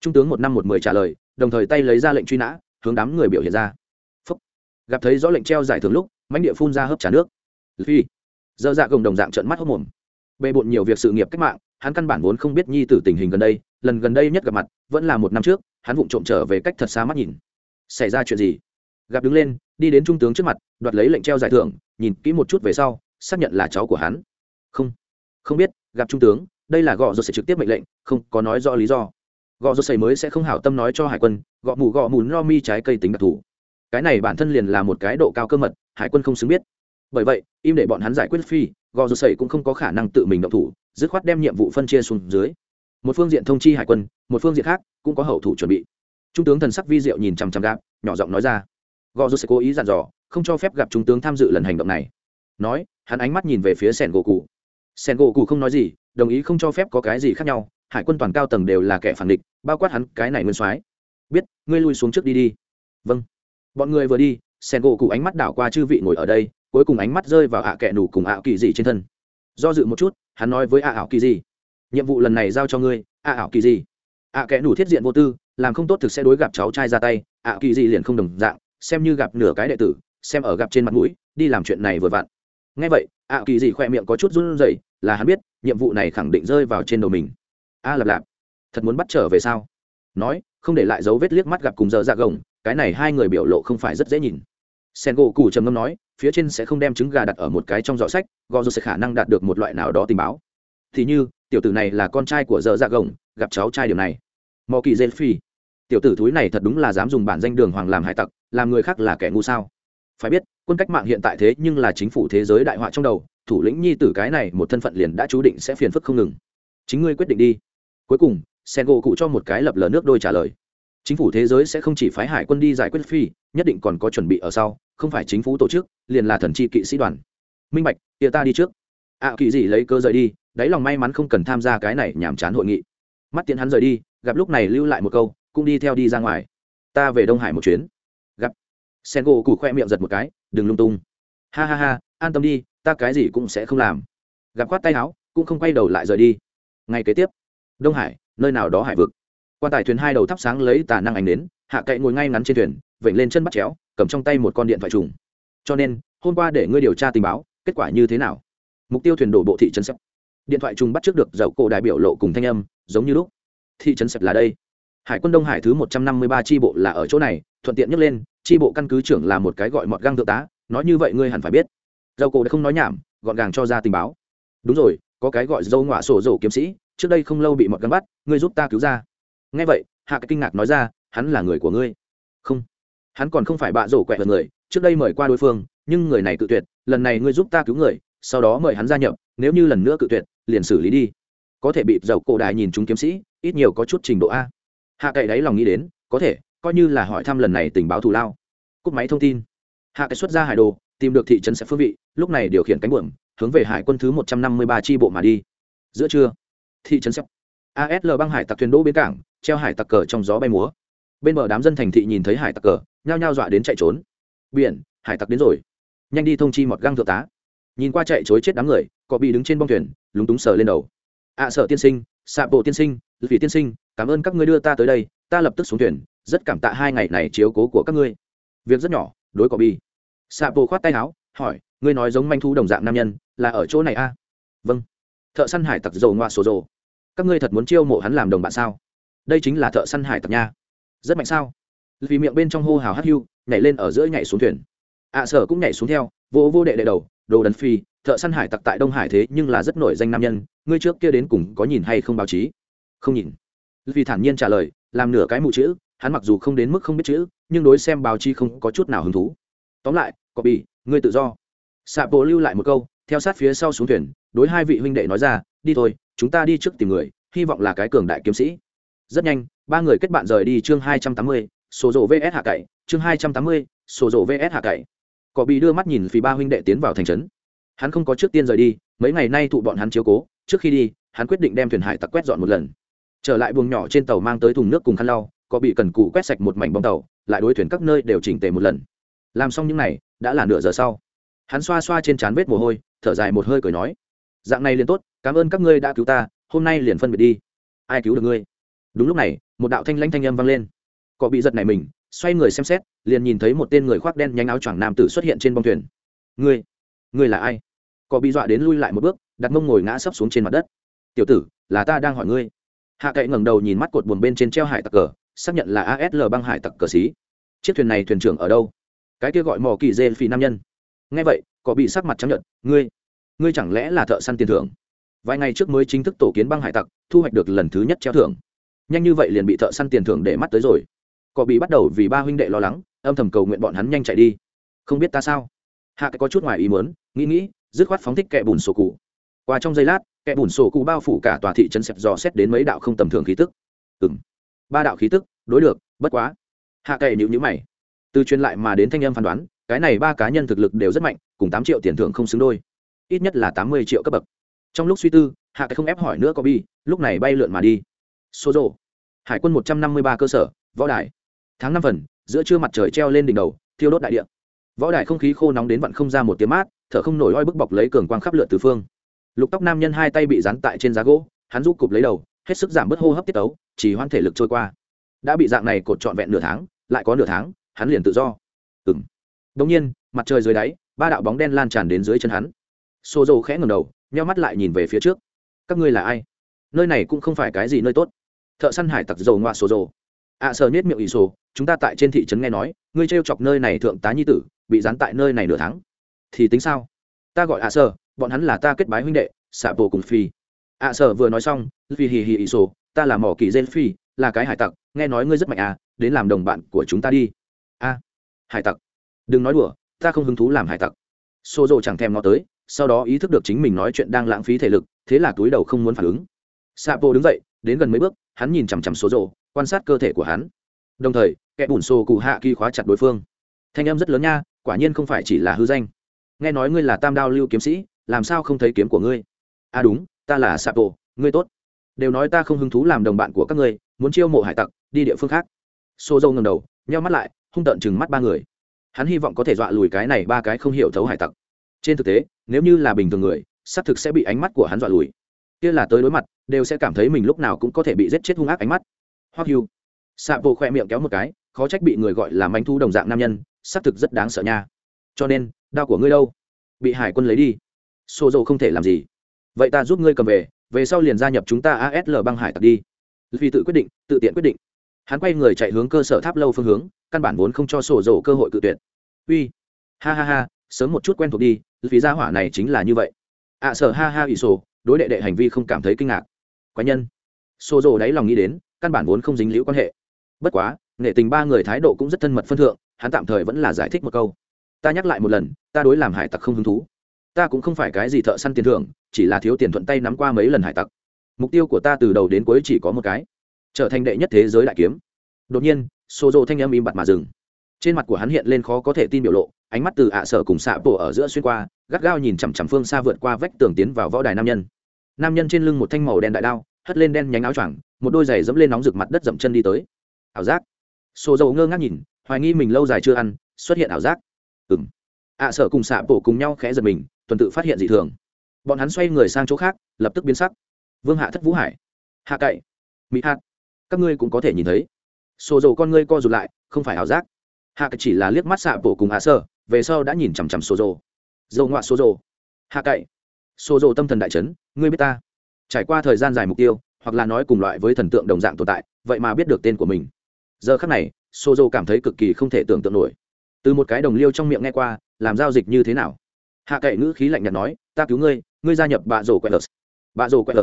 Trung tướng một năm một mười trả lời, đồng thời tay lấy ra lệnh truy nã, hướng đám người biểu hiện ra. Phúc. gặp thấy rõ lệnh treo giải thưởng lúc mánh địa phun ra hớp trả nước. Phi. Dơ dạ gồng đồng dạng trận mắt hốc mồm. Bề bộn nhiều việc sự nghiệp cách mạng, hắn căn bản vốn không biết nhi tử tình hình gần đây, lần gần đây nhất gặp mặt, vẫn là một năm trước, hắn vụng trộm trở về cách thật xa mắt nhìn. Xảy ra chuyện gì? Gặp đứng lên, đi đến trung tướng trước mặt, đoạt lấy lệnh treo giải thưởng, nhìn kỹ một chút về sau, xác nhận là cháu của hắn. Không không biết, gặp trung tướng, đây là gọ rồi sẽ trực tiếp mệnh lệnh, không có nói rõ lý do. Gọ rồi xảy mới sẽ không hảo tâm nói cho hải quân, gọ mù gọ mù no mi trái cây tính đặc thù. Cái này bản thân liền là một cái độ cao cơ mật, hải quân không xứng biết. Bởi vậy, im để bọn hắn giải quyết phi gò dù sẩy cũng không có khả năng tự mình động thủ, dứt khoát đem nhiệm vụ phân chia xuống dưới. Một phương diện thông chi hải quân, một phương diện khác cũng có hậu thủ chuẩn bị. Trung tướng thần sắc vi diệu nhìn chằm chằm gạp nhỏ giọng nói ra gò dù sẽ cố ý dặn dò, không cho phép gặp trung tướng tham dự lần hành động này. Nói, hắn ánh mắt nhìn về phía sẻn gỗ cụ sẻn gỗ cụ không nói gì, đồng ý không cho phép có cái gì khác nhau, hải quân toàn cao tầng đều là kẻ phản địch, bao quát hắn cái này nguyên soái. Biết, ngươi lui xuống trước đi đi. Vâng. Bọn người vừa đi sen gỗ cụ ánh mắt đảo qua chư vị ngồi ở đây, cuối cùng ánh mắt rơi vào ạ à kệ nủ cùng ạ kỳ dị trên thân. Do dự một chút, hắn nói với ạ ảo kỳ dị. Nhiệm vụ lần này giao cho ngươi, ạ ảo kỳ dị. Ạ Kẻ nủ thiết diện vô tư, làm không tốt thực sẽ đối gặp cháu trai ra tay, ạ kỳ dị liền không đồng dạng xem như gặp nửa cái đệ tử, xem ở gặp trên mặt mũi, đi làm chuyện này vừa vặn. Ngay vậy, ạ kỳ dị khoe miệng có chút run rẩy, là hắn biết, nhiệm vụ này khẳng định rơi vào trên đầu mình. A lạp lạp, thật muốn bắt trở về sao? Nói, không để lại dấu vết liếc mắt gặp cùng giờ dạ gồng, cái này hai người biểu lộ không phải rất dễ nhìn. Sen gỗ cù trầm ngâm nói, phía trên sẽ không đem trứng gà đặt ở một cái trong giỏ sách gò dù sẽ khả năng đạt được một loại nào đó tình báo. Thì như, tiểu tử này là con trai của dợ dạ gồng, gặp cháu trai điều này. Mò kỳ dê phi tiểu tử thúi này thật đúng là dám dùng bản danh đường hoàng làm hải tặc làm người khác là kẻ ngu sao? Phải biết quân cách mạng hiện tại thế nhưng là chính phủ thế giới đại họa trong đầu thủ lĩnh nhi tử cái này một thân phận liền đã chú định sẽ phiền phức không ngừng. Chính ngươi quyết định đi. Cuối cùng sen gỗ cụ cho một cái lập lờ nước đôi trả lời. Chính phủ thế giới sẽ không chỉ phái hải quân đi giải quyết phi nhất định còn có chuẩn bị ở sau không phải chính phủ tổ chức liền là thần chi kỵ sĩ đoàn. Minh bạch tia ta đi trước. Ạ à, kỳ gì lấy cơ rời đi đáy lòng may mắn không cần tham gia cái này nhàm chán hội nghị. Mắt tiễn hắn rời đi gặp lúc này lưu lại một câu cũng đi theo đi ra ngoài. Ta về đông hải một chuyến. Gặp. Sen gỗ cụ khoe miệng giật một cái, đừng lung tung. Ha ha ha, an tâm đi, ta cái gì cũng sẽ không làm. Gặp khoát tay áo, cũng không quay đầu lại rời đi. Ngay kế tiếp. Đông hải, nơi nào đó hải vực. Quan tài thuyền hai đầu thắp sáng lấy tà năng ảnh đến hạ cậy ngồi ngay ngắn trên thuyền, vểnh lên chân bắt chéo, cầm trong tay một con điện thoại trùng. Cho nên, hôm qua để ngươi điều tra tình báo, kết quả như thế nào? Mục tiêu thuyền đổ bộ thị trấn sep. Điện thoại trùng bắt trước được dậu cổ đại biểu lộ cùng thanh âm, giống như lúc. Thị trấn sep là đây hải quân đông hải thứ một trăm năm mươi ba tri bộ là ở chỗ này, thuận tiện nhắc lên tri bộ căn cứ trưởng là một cái gọi mọt găng thượng tá, nói như vậy ngươi hẳn phải biết. Dầu cổ đã không nói nhảm, gọn gàng cho ra tình báo. Đúng rồi, có cái gọi dâu ngọa sổ dầu kiếm sĩ, trước đây không lâu bị mọt găng bắt, ngươi giúp ta cứu ra. Ngay vậy, hạ cái kinh ngạc nói ra, hắn là người của ngươi. Không, hắn còn không phải bạ rổ quẹt người, trước đây mời qua đối phương, nhưng người này cự tuyệt, lần này ngươi giúp ta cứu người, sau đó mời hắn gia nhập, nếu như lần nữa cự tuyệt, liền xử lý đi. Có thể bị dầu cổ đài nhìn chúng kiếm sĩ, ít nhiều có chút trình độ a hạ cậy đáy lòng nghĩ đến có thể coi như là hỏi thăm lần này tình báo thù lao. Cúp máy thông tin. Hạ cậy xuất ra hải đồ tìm được thị trấn sẽ phương vị lúc này điều khiển cánh buồm hướng về hải quân thứ một trăm năm mươi ba tri bộ mà đi. Giữa trưa thị trấn sẽ asl băng hải tặc thuyền đỗ bến cảng treo hải tặc cờ trong gió bay múa. Bên bờ đám dân thành thị nhìn thấy hải tặc cờ nhao nhao dọa đến chạy trốn. Biển hải tặc đến rồi. Nhanh đi thông chi một găng thượng tá. Nhìn qua chạy chối chết đám người cọ bị đứng trên bong thuyền lúng túng sờ lên đầu. Ạ à, sợ tiên sinh xạ bộ tiên sinh vì tiên sinh, cảm ơn các ngươi đưa ta tới đây, ta lập tức xuống thuyền, rất cảm tạ hai ngày này chiếu cố của các ngươi. Việc rất nhỏ, đối có bi. Xạ bộ khoát tay áo, hỏi, ngươi nói giống manh thu đồng dạng nam nhân, là ở chỗ này a à? vâng. Thợ săn hải tặc dầu ngoa sổ rồ. các ngươi thật muốn chiêu mộ hắn làm đồng bạn sao? Đây chính là thợ săn hải tặc nha. Rất mạnh sao? Vì miệng bên trong hô hào hắt hưu, nhảy lên ở giữa nhảy xuống thuyền. Ạ sở cũng nhảy xuống theo, vô vô đệ đệ đầu đồ đần phi, thợ săn hải tặc tại đông hải thế nhưng là rất nổi danh nam nhân, ngươi trước kia đến cùng có nhìn hay không báo chí? Không nhìn. Vì thản nhiên trả lời, làm nửa cái mụ chữ, hắn mặc dù không đến mức không biết chữ, nhưng đối xem báo chí không có chút nào hứng thú. Tóm lại, có bị, ngươi tự do. Xạ bộ lưu lại một câu, theo sát phía sau xuống thuyền, đối hai vị huynh đệ nói ra, đi thôi, chúng ta đi trước tìm người, hy vọng là cái cường đại kiếm sĩ. Rất nhanh, ba người kết bạn rời đi chương hai trăm tám mươi, sổ rộ vs hạ cậy, chương hai trăm tám mươi, sổ rộ vs hạ cậy cọ bị đưa mắt nhìn vì ba huynh đệ tiến vào thành trấn. Hắn không có trước tiên rời đi, mấy ngày nay thụ bọn hắn chiếu cố, trước khi đi, hắn quyết định đem thuyền hải tặc quét dọn một lần. Trở lại buồng nhỏ trên tàu mang tới thùng nước cùng khăn lau có bị cần cụ quét sạch một mảnh bong tàu, lại đối thuyền các nơi đều chỉnh tề một lần. Làm xong những này, đã là nửa giờ sau. Hắn xoa xoa trên trán vết mồ hôi, thở dài một hơi cười nói, dạng này liền tốt, cảm ơn các ngươi đã cứu ta, hôm nay liền phân biệt đi. Ai cứu được ngươi? Đúng lúc này, một đạo thanh lãnh thanh âm vang lên cọ bị giật này mình, xoay người xem xét, liền nhìn thấy một tên người khoác đen nhanh áo choàng nam tử xuất hiện trên bông thuyền. Ngươi ngươi là ai? Cọ bị dọa đến lui lại một bước, đặt mông ngồi ngã sấp xuống trên mặt đất. Tiểu tử, là ta đang hỏi ngươi. Hạ cậy ngẩng đầu nhìn mắt cột buồn bên trên treo hải tặc cờ, xác nhận là asl băng hải tặc cờ xí. Chiếc thuyền này thuyền trưởng ở đâu? Cái kia gọi mò kỳ dê phi nam nhân. Nghe vậy có bị sắc mặt chấp nhận ngươi ngươi chẳng lẽ là thợ săn tiền thưởng? Vài ngày trước mới chính thức tổ kiến băng hải tặc, thu hoạch được lần thứ nhất treo thưởng. Nhanh như vậy liền bị thợ săn tiền thưởng để mắt tới rồi có bị bắt đầu vì ba huynh đệ lo lắng, âm thầm cầu nguyện bọn hắn nhanh chạy đi. Không biết ta sao? Hạ cái có chút ngoài ý muốn, nghĩ nghĩ, dứt khoát phóng thích kẹ bùn sổ cụ. Qua trong giây lát kẹ bùn sổ cụ bao phủ cả tòa thị trấn xẹp dò xét đến mấy đạo không tầm thường khí tức. Ừng ba đạo khí tức, đối được, bất quá. Hạ cậy nhịu nhữ mày. Từ truyền lại mà đến thanh âm phán đoán, cái này ba cá nhân thực lực đều rất mạnh, cùng tám triệu tiền thưởng không xứng đôi. Ít nhất là tám mươi triệu cấp bậc. Trong lúc suy tư, hạ cậy không ép hỏi nữa có bi lúc này bay lượn mà đi. Số rộ hải quân một trăm năm mươi ba cơ sở, võ đài tháng năm phần, giữa trưa mặt trời treo lên đỉnh đầu, thiêu đốt đại địa. Võ đài không khí khô nóng đến vặn không ra một tiếng mát, thở không nổi oi bức bọc lấy cường quang khắp lượn từ phương. Lục tóc nam nhân hai tay bị dán tại trên giá gỗ, hắn rút cụp lấy đầu, hết sức giảm bớt hô hấp tiết tấu, chỉ hoan thể lực trôi qua. Đã bị dạng này cột trọn vẹn nửa tháng, lại có nửa tháng, hắn liền tự do. Ừng đông nhiên, mặt trời dưới đáy, ba đạo bóng đen lan tràn đến dưới chân hắn. Xô dầu khẽ ngầm đầu, nheo mắt lại nhìn về phía trước. Các ngươi là ai? Nơi này cũng không phải cái gì nơi tốt. Thợ săn hải tặc dầu ngoạ xô dầu ạ à, sờ nhét miệng ỷ sổ chúng ta tại trên thị trấn nghe nói ngươi t chọc nơi này thượng tá nhi tử bị dán tại nơi này nửa tháng. Thì tính sao? Ta gọi ạ à bọn hắn là ta kết bái huynh đệ xạ bộ cùng phi. Ạ à vừa nói xong phi hì hì ỷ sổ ta là mỏ kỳ dên phi là cái hải tặc nghe nói ngươi rất mạnh à đến làm đồng bạn của chúng ta đi. A hải tặc. Đừng nói đùa ta không hứng thú làm hải tặc. Xô rộ chẳng thèm ngó tới sau đó ý thức được chính mình nói chuyện đang lãng phí thể lực thế là túi đầu không muốn phản ứng. Sapo đứng dậy đến gần mấy bước hắn nhìn chằm chằm số rộ quan sát cơ thể của hắn. Đồng thời, kẻ bùn xô cụ hạ kỳ khóa chặt đối phương. Thanh âm rất lớn nha, quả nhiên không phải chỉ là hư danh. Nghe nói ngươi là tam đao lưu kiếm sĩ, làm sao không thấy kiếm của ngươi? À đúng, ta là sapo ngươi tốt. Đều nói ta không hứng thú làm đồng bạn của các ngươi, muốn chiêu mộ hải tặc, đi địa phương khác. Xô dâu ngầm đầu, nheo mắt lại, hung tợn chừng mắt ba người. Hắn hy vọng có thể dọa lùi cái này ba cái không hiểu thấu hải tặc. Trên thực tế, nếu như là bình thường người, xác thực sẽ bị ánh mắt của hắn dọa lùi. Kia là tới đối mặt, đều sẽ cảm thấy mình lúc nào cũng có thể bị giết chết hung ác ánh mắt hoặc hưu. Xạ bộ khoe miệng kéo một cái khó trách bị người gọi là manh thu đồng dạng nam nhân xác thực rất đáng sợ nha. Cho nên đao của ngươi đâu? Bị hải quân lấy đi. Xô dầu không thể làm gì. Vậy ta giúp ngươi cầm về về sau liền gia nhập chúng ta asl băng hải tặc đi. Vì tự quyết định tự tiện quyết định. Hắn quay người chạy hướng cơ sở tháp lâu phương hướng căn bản vốn không cho sổ dầu cơ hội cự tuyệt. Uy ha ha ha sớm một chút quen thuộc đi vì gia hỏa này chính là như vậy. Ạ à, sở ha ha ỷ sổ đối đệ đệ hành vi không cảm thấy kinh ngạc. Quái nhân. Sổ dầu đáy lòng nghĩ đến căn bản vốn không dính liễu quan hệ. Bất quá nghệ tình ba người thái độ cũng rất thân mật phân thượng, hắn tạm thời vẫn là giải thích một câu. Ta nhắc lại một lần, ta đối làm hải tặc không hứng thú. Ta cũng không phải cái gì thợ săn tiền thưởng, chỉ là thiếu tiền thuận tay nắm qua mấy lần hải tặc. Mục tiêu của ta từ đầu đến cuối chỉ có một cái, trở thành đệ nhất thế giới đại kiếm. Đột nhiên xô rộ thanh âm im bặt mà dừng. Trên mặt của hắn hiện lên khó có thể tin biểu lộ, ánh mắt từ ạ sở cùng xạ bộ ở giữa xuyên qua, gắt gao nhìn chằm chằm phương xa vượt qua vách tường tiến vào võ đài nam nhân. Nam nhân trên lưng một thanh màu đen đại đao hất lên đen nhánh áo choàng một đôi giày dẫm lên nóng rực mặt đất dậm chân đi tới. Ảo giác. Xô dầu ngơ ngác nhìn hoài nghi mình lâu dài chưa ăn xuất hiện ảo giác. Ừng ạ à, sở cùng xạ bổ cùng nhau khẽ giật mình tuần tự phát hiện dị thường. Bọn hắn xoay người sang chỗ khác lập tức biến sắc. Vương hạ thất vũ hải. Hạ cậy. Mỹ hạt. Các ngươi cũng có thể nhìn thấy. Sổ dầu con ngươi co rụt lại không phải ảo giác. Hạ cậy chỉ là liếc mắt xạ bổ cùng hạ sợ, về sau đã nhìn chằm chằm sổ dầu dầu ngoạ sổ dầu hạ cậy. Sổ dầu tâm thần đại chấn ngươi biết ta trải qua thời gian dài mục tiêu, hoặc là nói cùng loại với thần tượng đồng dạng tồn tại, vậy mà biết được tên của mình. Giờ khắc này sô dô cảm thấy cực kỳ không thể tưởng tượng nổi. Từ một cái đồng liêu trong miệng nghe qua, làm giao dịch như thế nào? Hạ cậy ngữ khí lạnh nhạt nói, ta cứu ngươi ngươi gia nhập bạ rổ quẹt bạ rổ quẹt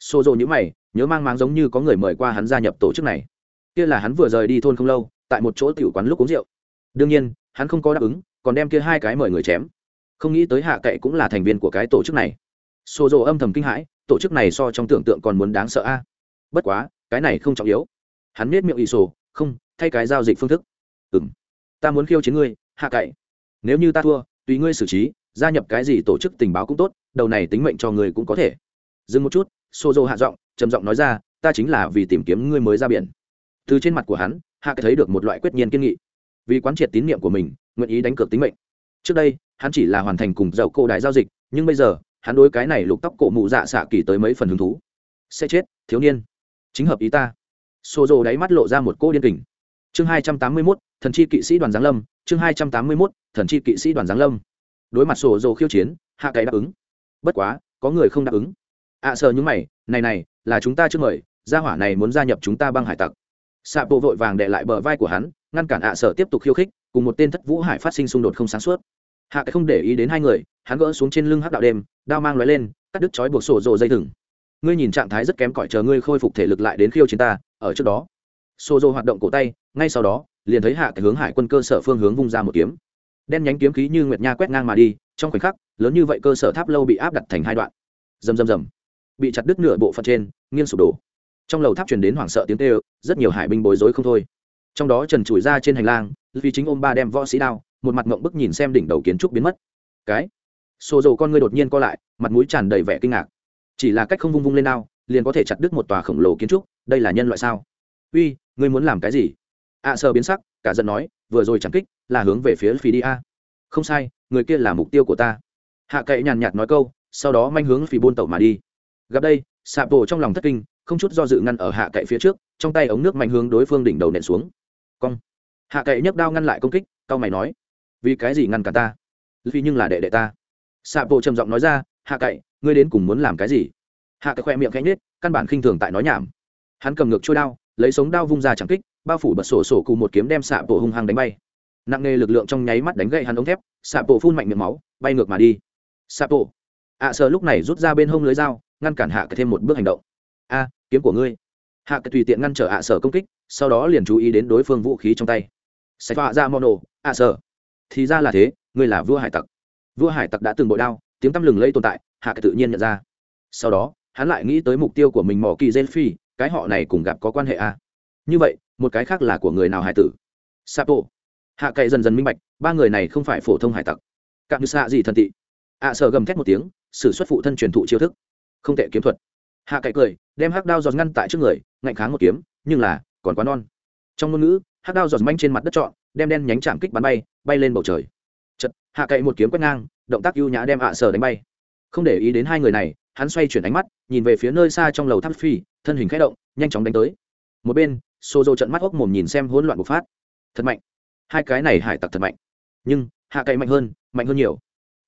Sô Dụ nhữ mày, nhớ mang máng giống như có người mời qua hắn gia nhập tổ chức này. Kia là hắn vừa rời đi thôn không lâu, tại một chỗ tiểu quán lúc uống rượu. Đương nhiên, hắn không có đáp ứng, còn đem kia hai cái mời người chém. Không nghĩ tới hạ cậy cũng là thành viên của cái tổ chức này. Xô dô âm thầm kinh hãi tổ chức này so trong tưởng tượng còn muốn đáng sợ a. Bất quá, cái này không trọng yếu. Hắn nết miệng ỷ sổ, không, thay cái giao dịch phương thức. Ừ m ta muốn khiêu chiến ngươi, hạ cậy. Nếu như ta thua, tùy ngươi xử trí, gia nhập cái gì tổ chức tình báo cũng tốt, đầu này tính mệnh cho người cũng có thể. Dừng một chút xô dô hạ giọng, trầm giọng nói ra, ta chính là vì tìm kiếm ngươi mới ra biển. Từ trên mặt của hắn, hạ cậy thấy được một loại quyết nhiên kiên nghị. Vì quán triệt tín nhiệm của mình, nguyện ý đánh cược tính mệnh. Trước đây, hắn chỉ là hoàn thành cùng dầu cổ đại giao dịch, nhưng bây giờ hắn đối cái này lục tóc cổ mụ dạ xạ kỳ tới mấy phần hứng thú. Sẽ chết thiếu niên. Chính hợp ý ta. Xô rồ đáy mắt lộ ra một cô điên kình. Chương hai trăm tám mươi mốt thần chi kỵ sĩ đoàn giáng lâm. Chương hai trăm tám mươi mốt thần chi kỵ sĩ đoàn giáng lâm. Đối mặt sổ rồ khiêu chiến hạ cậy đáp ứng. Bất quá có người không đáp ứng. Ạ à, sợ những mày này này là chúng ta chưa mời gia hỏa này muốn gia nhập chúng ta băng hải tặc. Xạ bộ vội vàng đệ lại bờ vai của hắn ngăn cản ạ à sợ tiếp tục khiêu khích cùng một tên thất vũ hải phát sinh xung đột không sáng suốt hạ cái không để ý đến hai người, hắn gỡ xuống trên lưng hắc đạo đêm, đao mang lóe lên, cắt đứt chói buộc sổ rồ dây thừng. Ngươi nhìn trạng thái rất kém cỏi, chờ ngươi khôi phục thể lực lại đến khiêu chiến ta, ở trước đó. Sổ rồ hoạt động cổ tay, ngay sau đó, liền thấy hạ cái hướng hải quân cơ sở phương hướng vung ra một kiếm. Đen nhánh kiếm khí như nguyệt nha quét ngang mà đi, trong khoảnh khắc, lớn như vậy cơ sở tháp lâu bị áp đặt thành hai đoạn. Rầm rầm rầm. Bị chặt đứt nửa bộ phận trên, nghiêng sụp đổ. Trong lầu tháp truyền đến hoảng sợ tiếng tê rất nhiều hải binh bối rối không thôi. Trong đó trần trụi ra trên hành lang vì chính ôm ba đem võ sĩ đao một mặt ngộng bức nhìn xem đỉnh đầu kiến trúc biến mất. Cái? Xô dầu con ngươi đột nhiên co lại mặt mũi tràn đầy vẻ kinh ngạc. Chỉ là cách không vung vung lên nào, liền có thể chặt đứt một tòa khổng lồ kiến trúc đây là nhân loại sao? Uy ngươi muốn làm cái gì? Ạ à, sơ biến sắc cả giận nói vừa rồi chẳng kích là hướng về phía phi đi a. Không sai người kia là mục tiêu của ta. Hạ cậy nhàn nhạt nói câu sau đó manh hướng phi buôn tẩu mà đi. Gặp đây sạp bộ trong lòng thất kinh không chút do dự ngăn ở hạ cậy phía trước trong tay ống nước mạnh hướng đối phương đỉnh đầu nện xuống. Cong. Hạ cậy nhấc đao ngăn lại công kích cao mày nói vì cái gì ngăn cả ta? Vì nhưng là đệ đệ ta. Sạp bộ trầm giọng nói ra, hạ cậy, ngươi đến cùng muốn làm cái gì? Hạ cậy khoe miệng cánh nết căn bản khinh thường tại nói nhảm. Hắn cầm ngược trôi đao, lấy sống đao vung ra chẳng kích, bao phủ bật sổ sổ cùng một kiếm đem xạ bộ hung hăng đánh bay. Nặng nề lực lượng trong nháy mắt đánh gậy hắn ống thép xạ bộ phun mạnh miệng máu, bay ngược mà đi. Xạ bộ ạ sợ lúc này rút ra bên hông lưới dao, ngăn cản hạ cậy thêm một bước hành động. A, kiếm của ngươi. Hạ cậy tùy tiện ngăn trở ạ sợ công kích, sau đó liền chú ý đến đối phương vũ khí trong tay. Sạch họa ra mono ạ sợ thì ra là thế ngươi là vua hải tặc. Vua hải tặc đã từng bội đao tiếng tăm lừng lây tồn tại hạ cái tự nhiên nhận ra. Sau đó hắn lại nghĩ tới mục tiêu của mình mỏ kỳ gen phi cái họ này cùng gặp có quan hệ a như vậy một cái khác là của người nào hải tử? Sapo. Hạ cậy dần dần minh bạch ba người này không phải phổ thông hải tặc. Cạm như xạ gì thần tị. Ạ à, sợ gầm thét một tiếng s ử suất phụ thân truyền thụ chiêu thức. Không tệ kiếm thuật. Hạ cậy cười đem hắc đao giọt ngăn tại trước người ngạnh kháng một kiếm nhưng là còn quá non. Trong ngôn ngữ hắc đao giọt manh trên mặt đất trọn đem đen nhánh chạm kích bắn bay bay lên bầu trời. Chật hạ cậy một kiếm quét ngang động tác ưu nhã đem ạ à sở đánh bay. Không để ý đến hai người này hắn xoay chuyển ánh mắt nhìn về phía nơi xa trong lầu tháp phi thân hình k h ẽ động nhanh chóng đánh tới. Một bên xô dô trận mắt hốc mồm nhìn xem hỗn loạn bộc phát. Thật mạnh. Hai cái này hải tặc thật mạnh. Nhưng hạ cậy mạnh hơn mạnh hơn nhiều.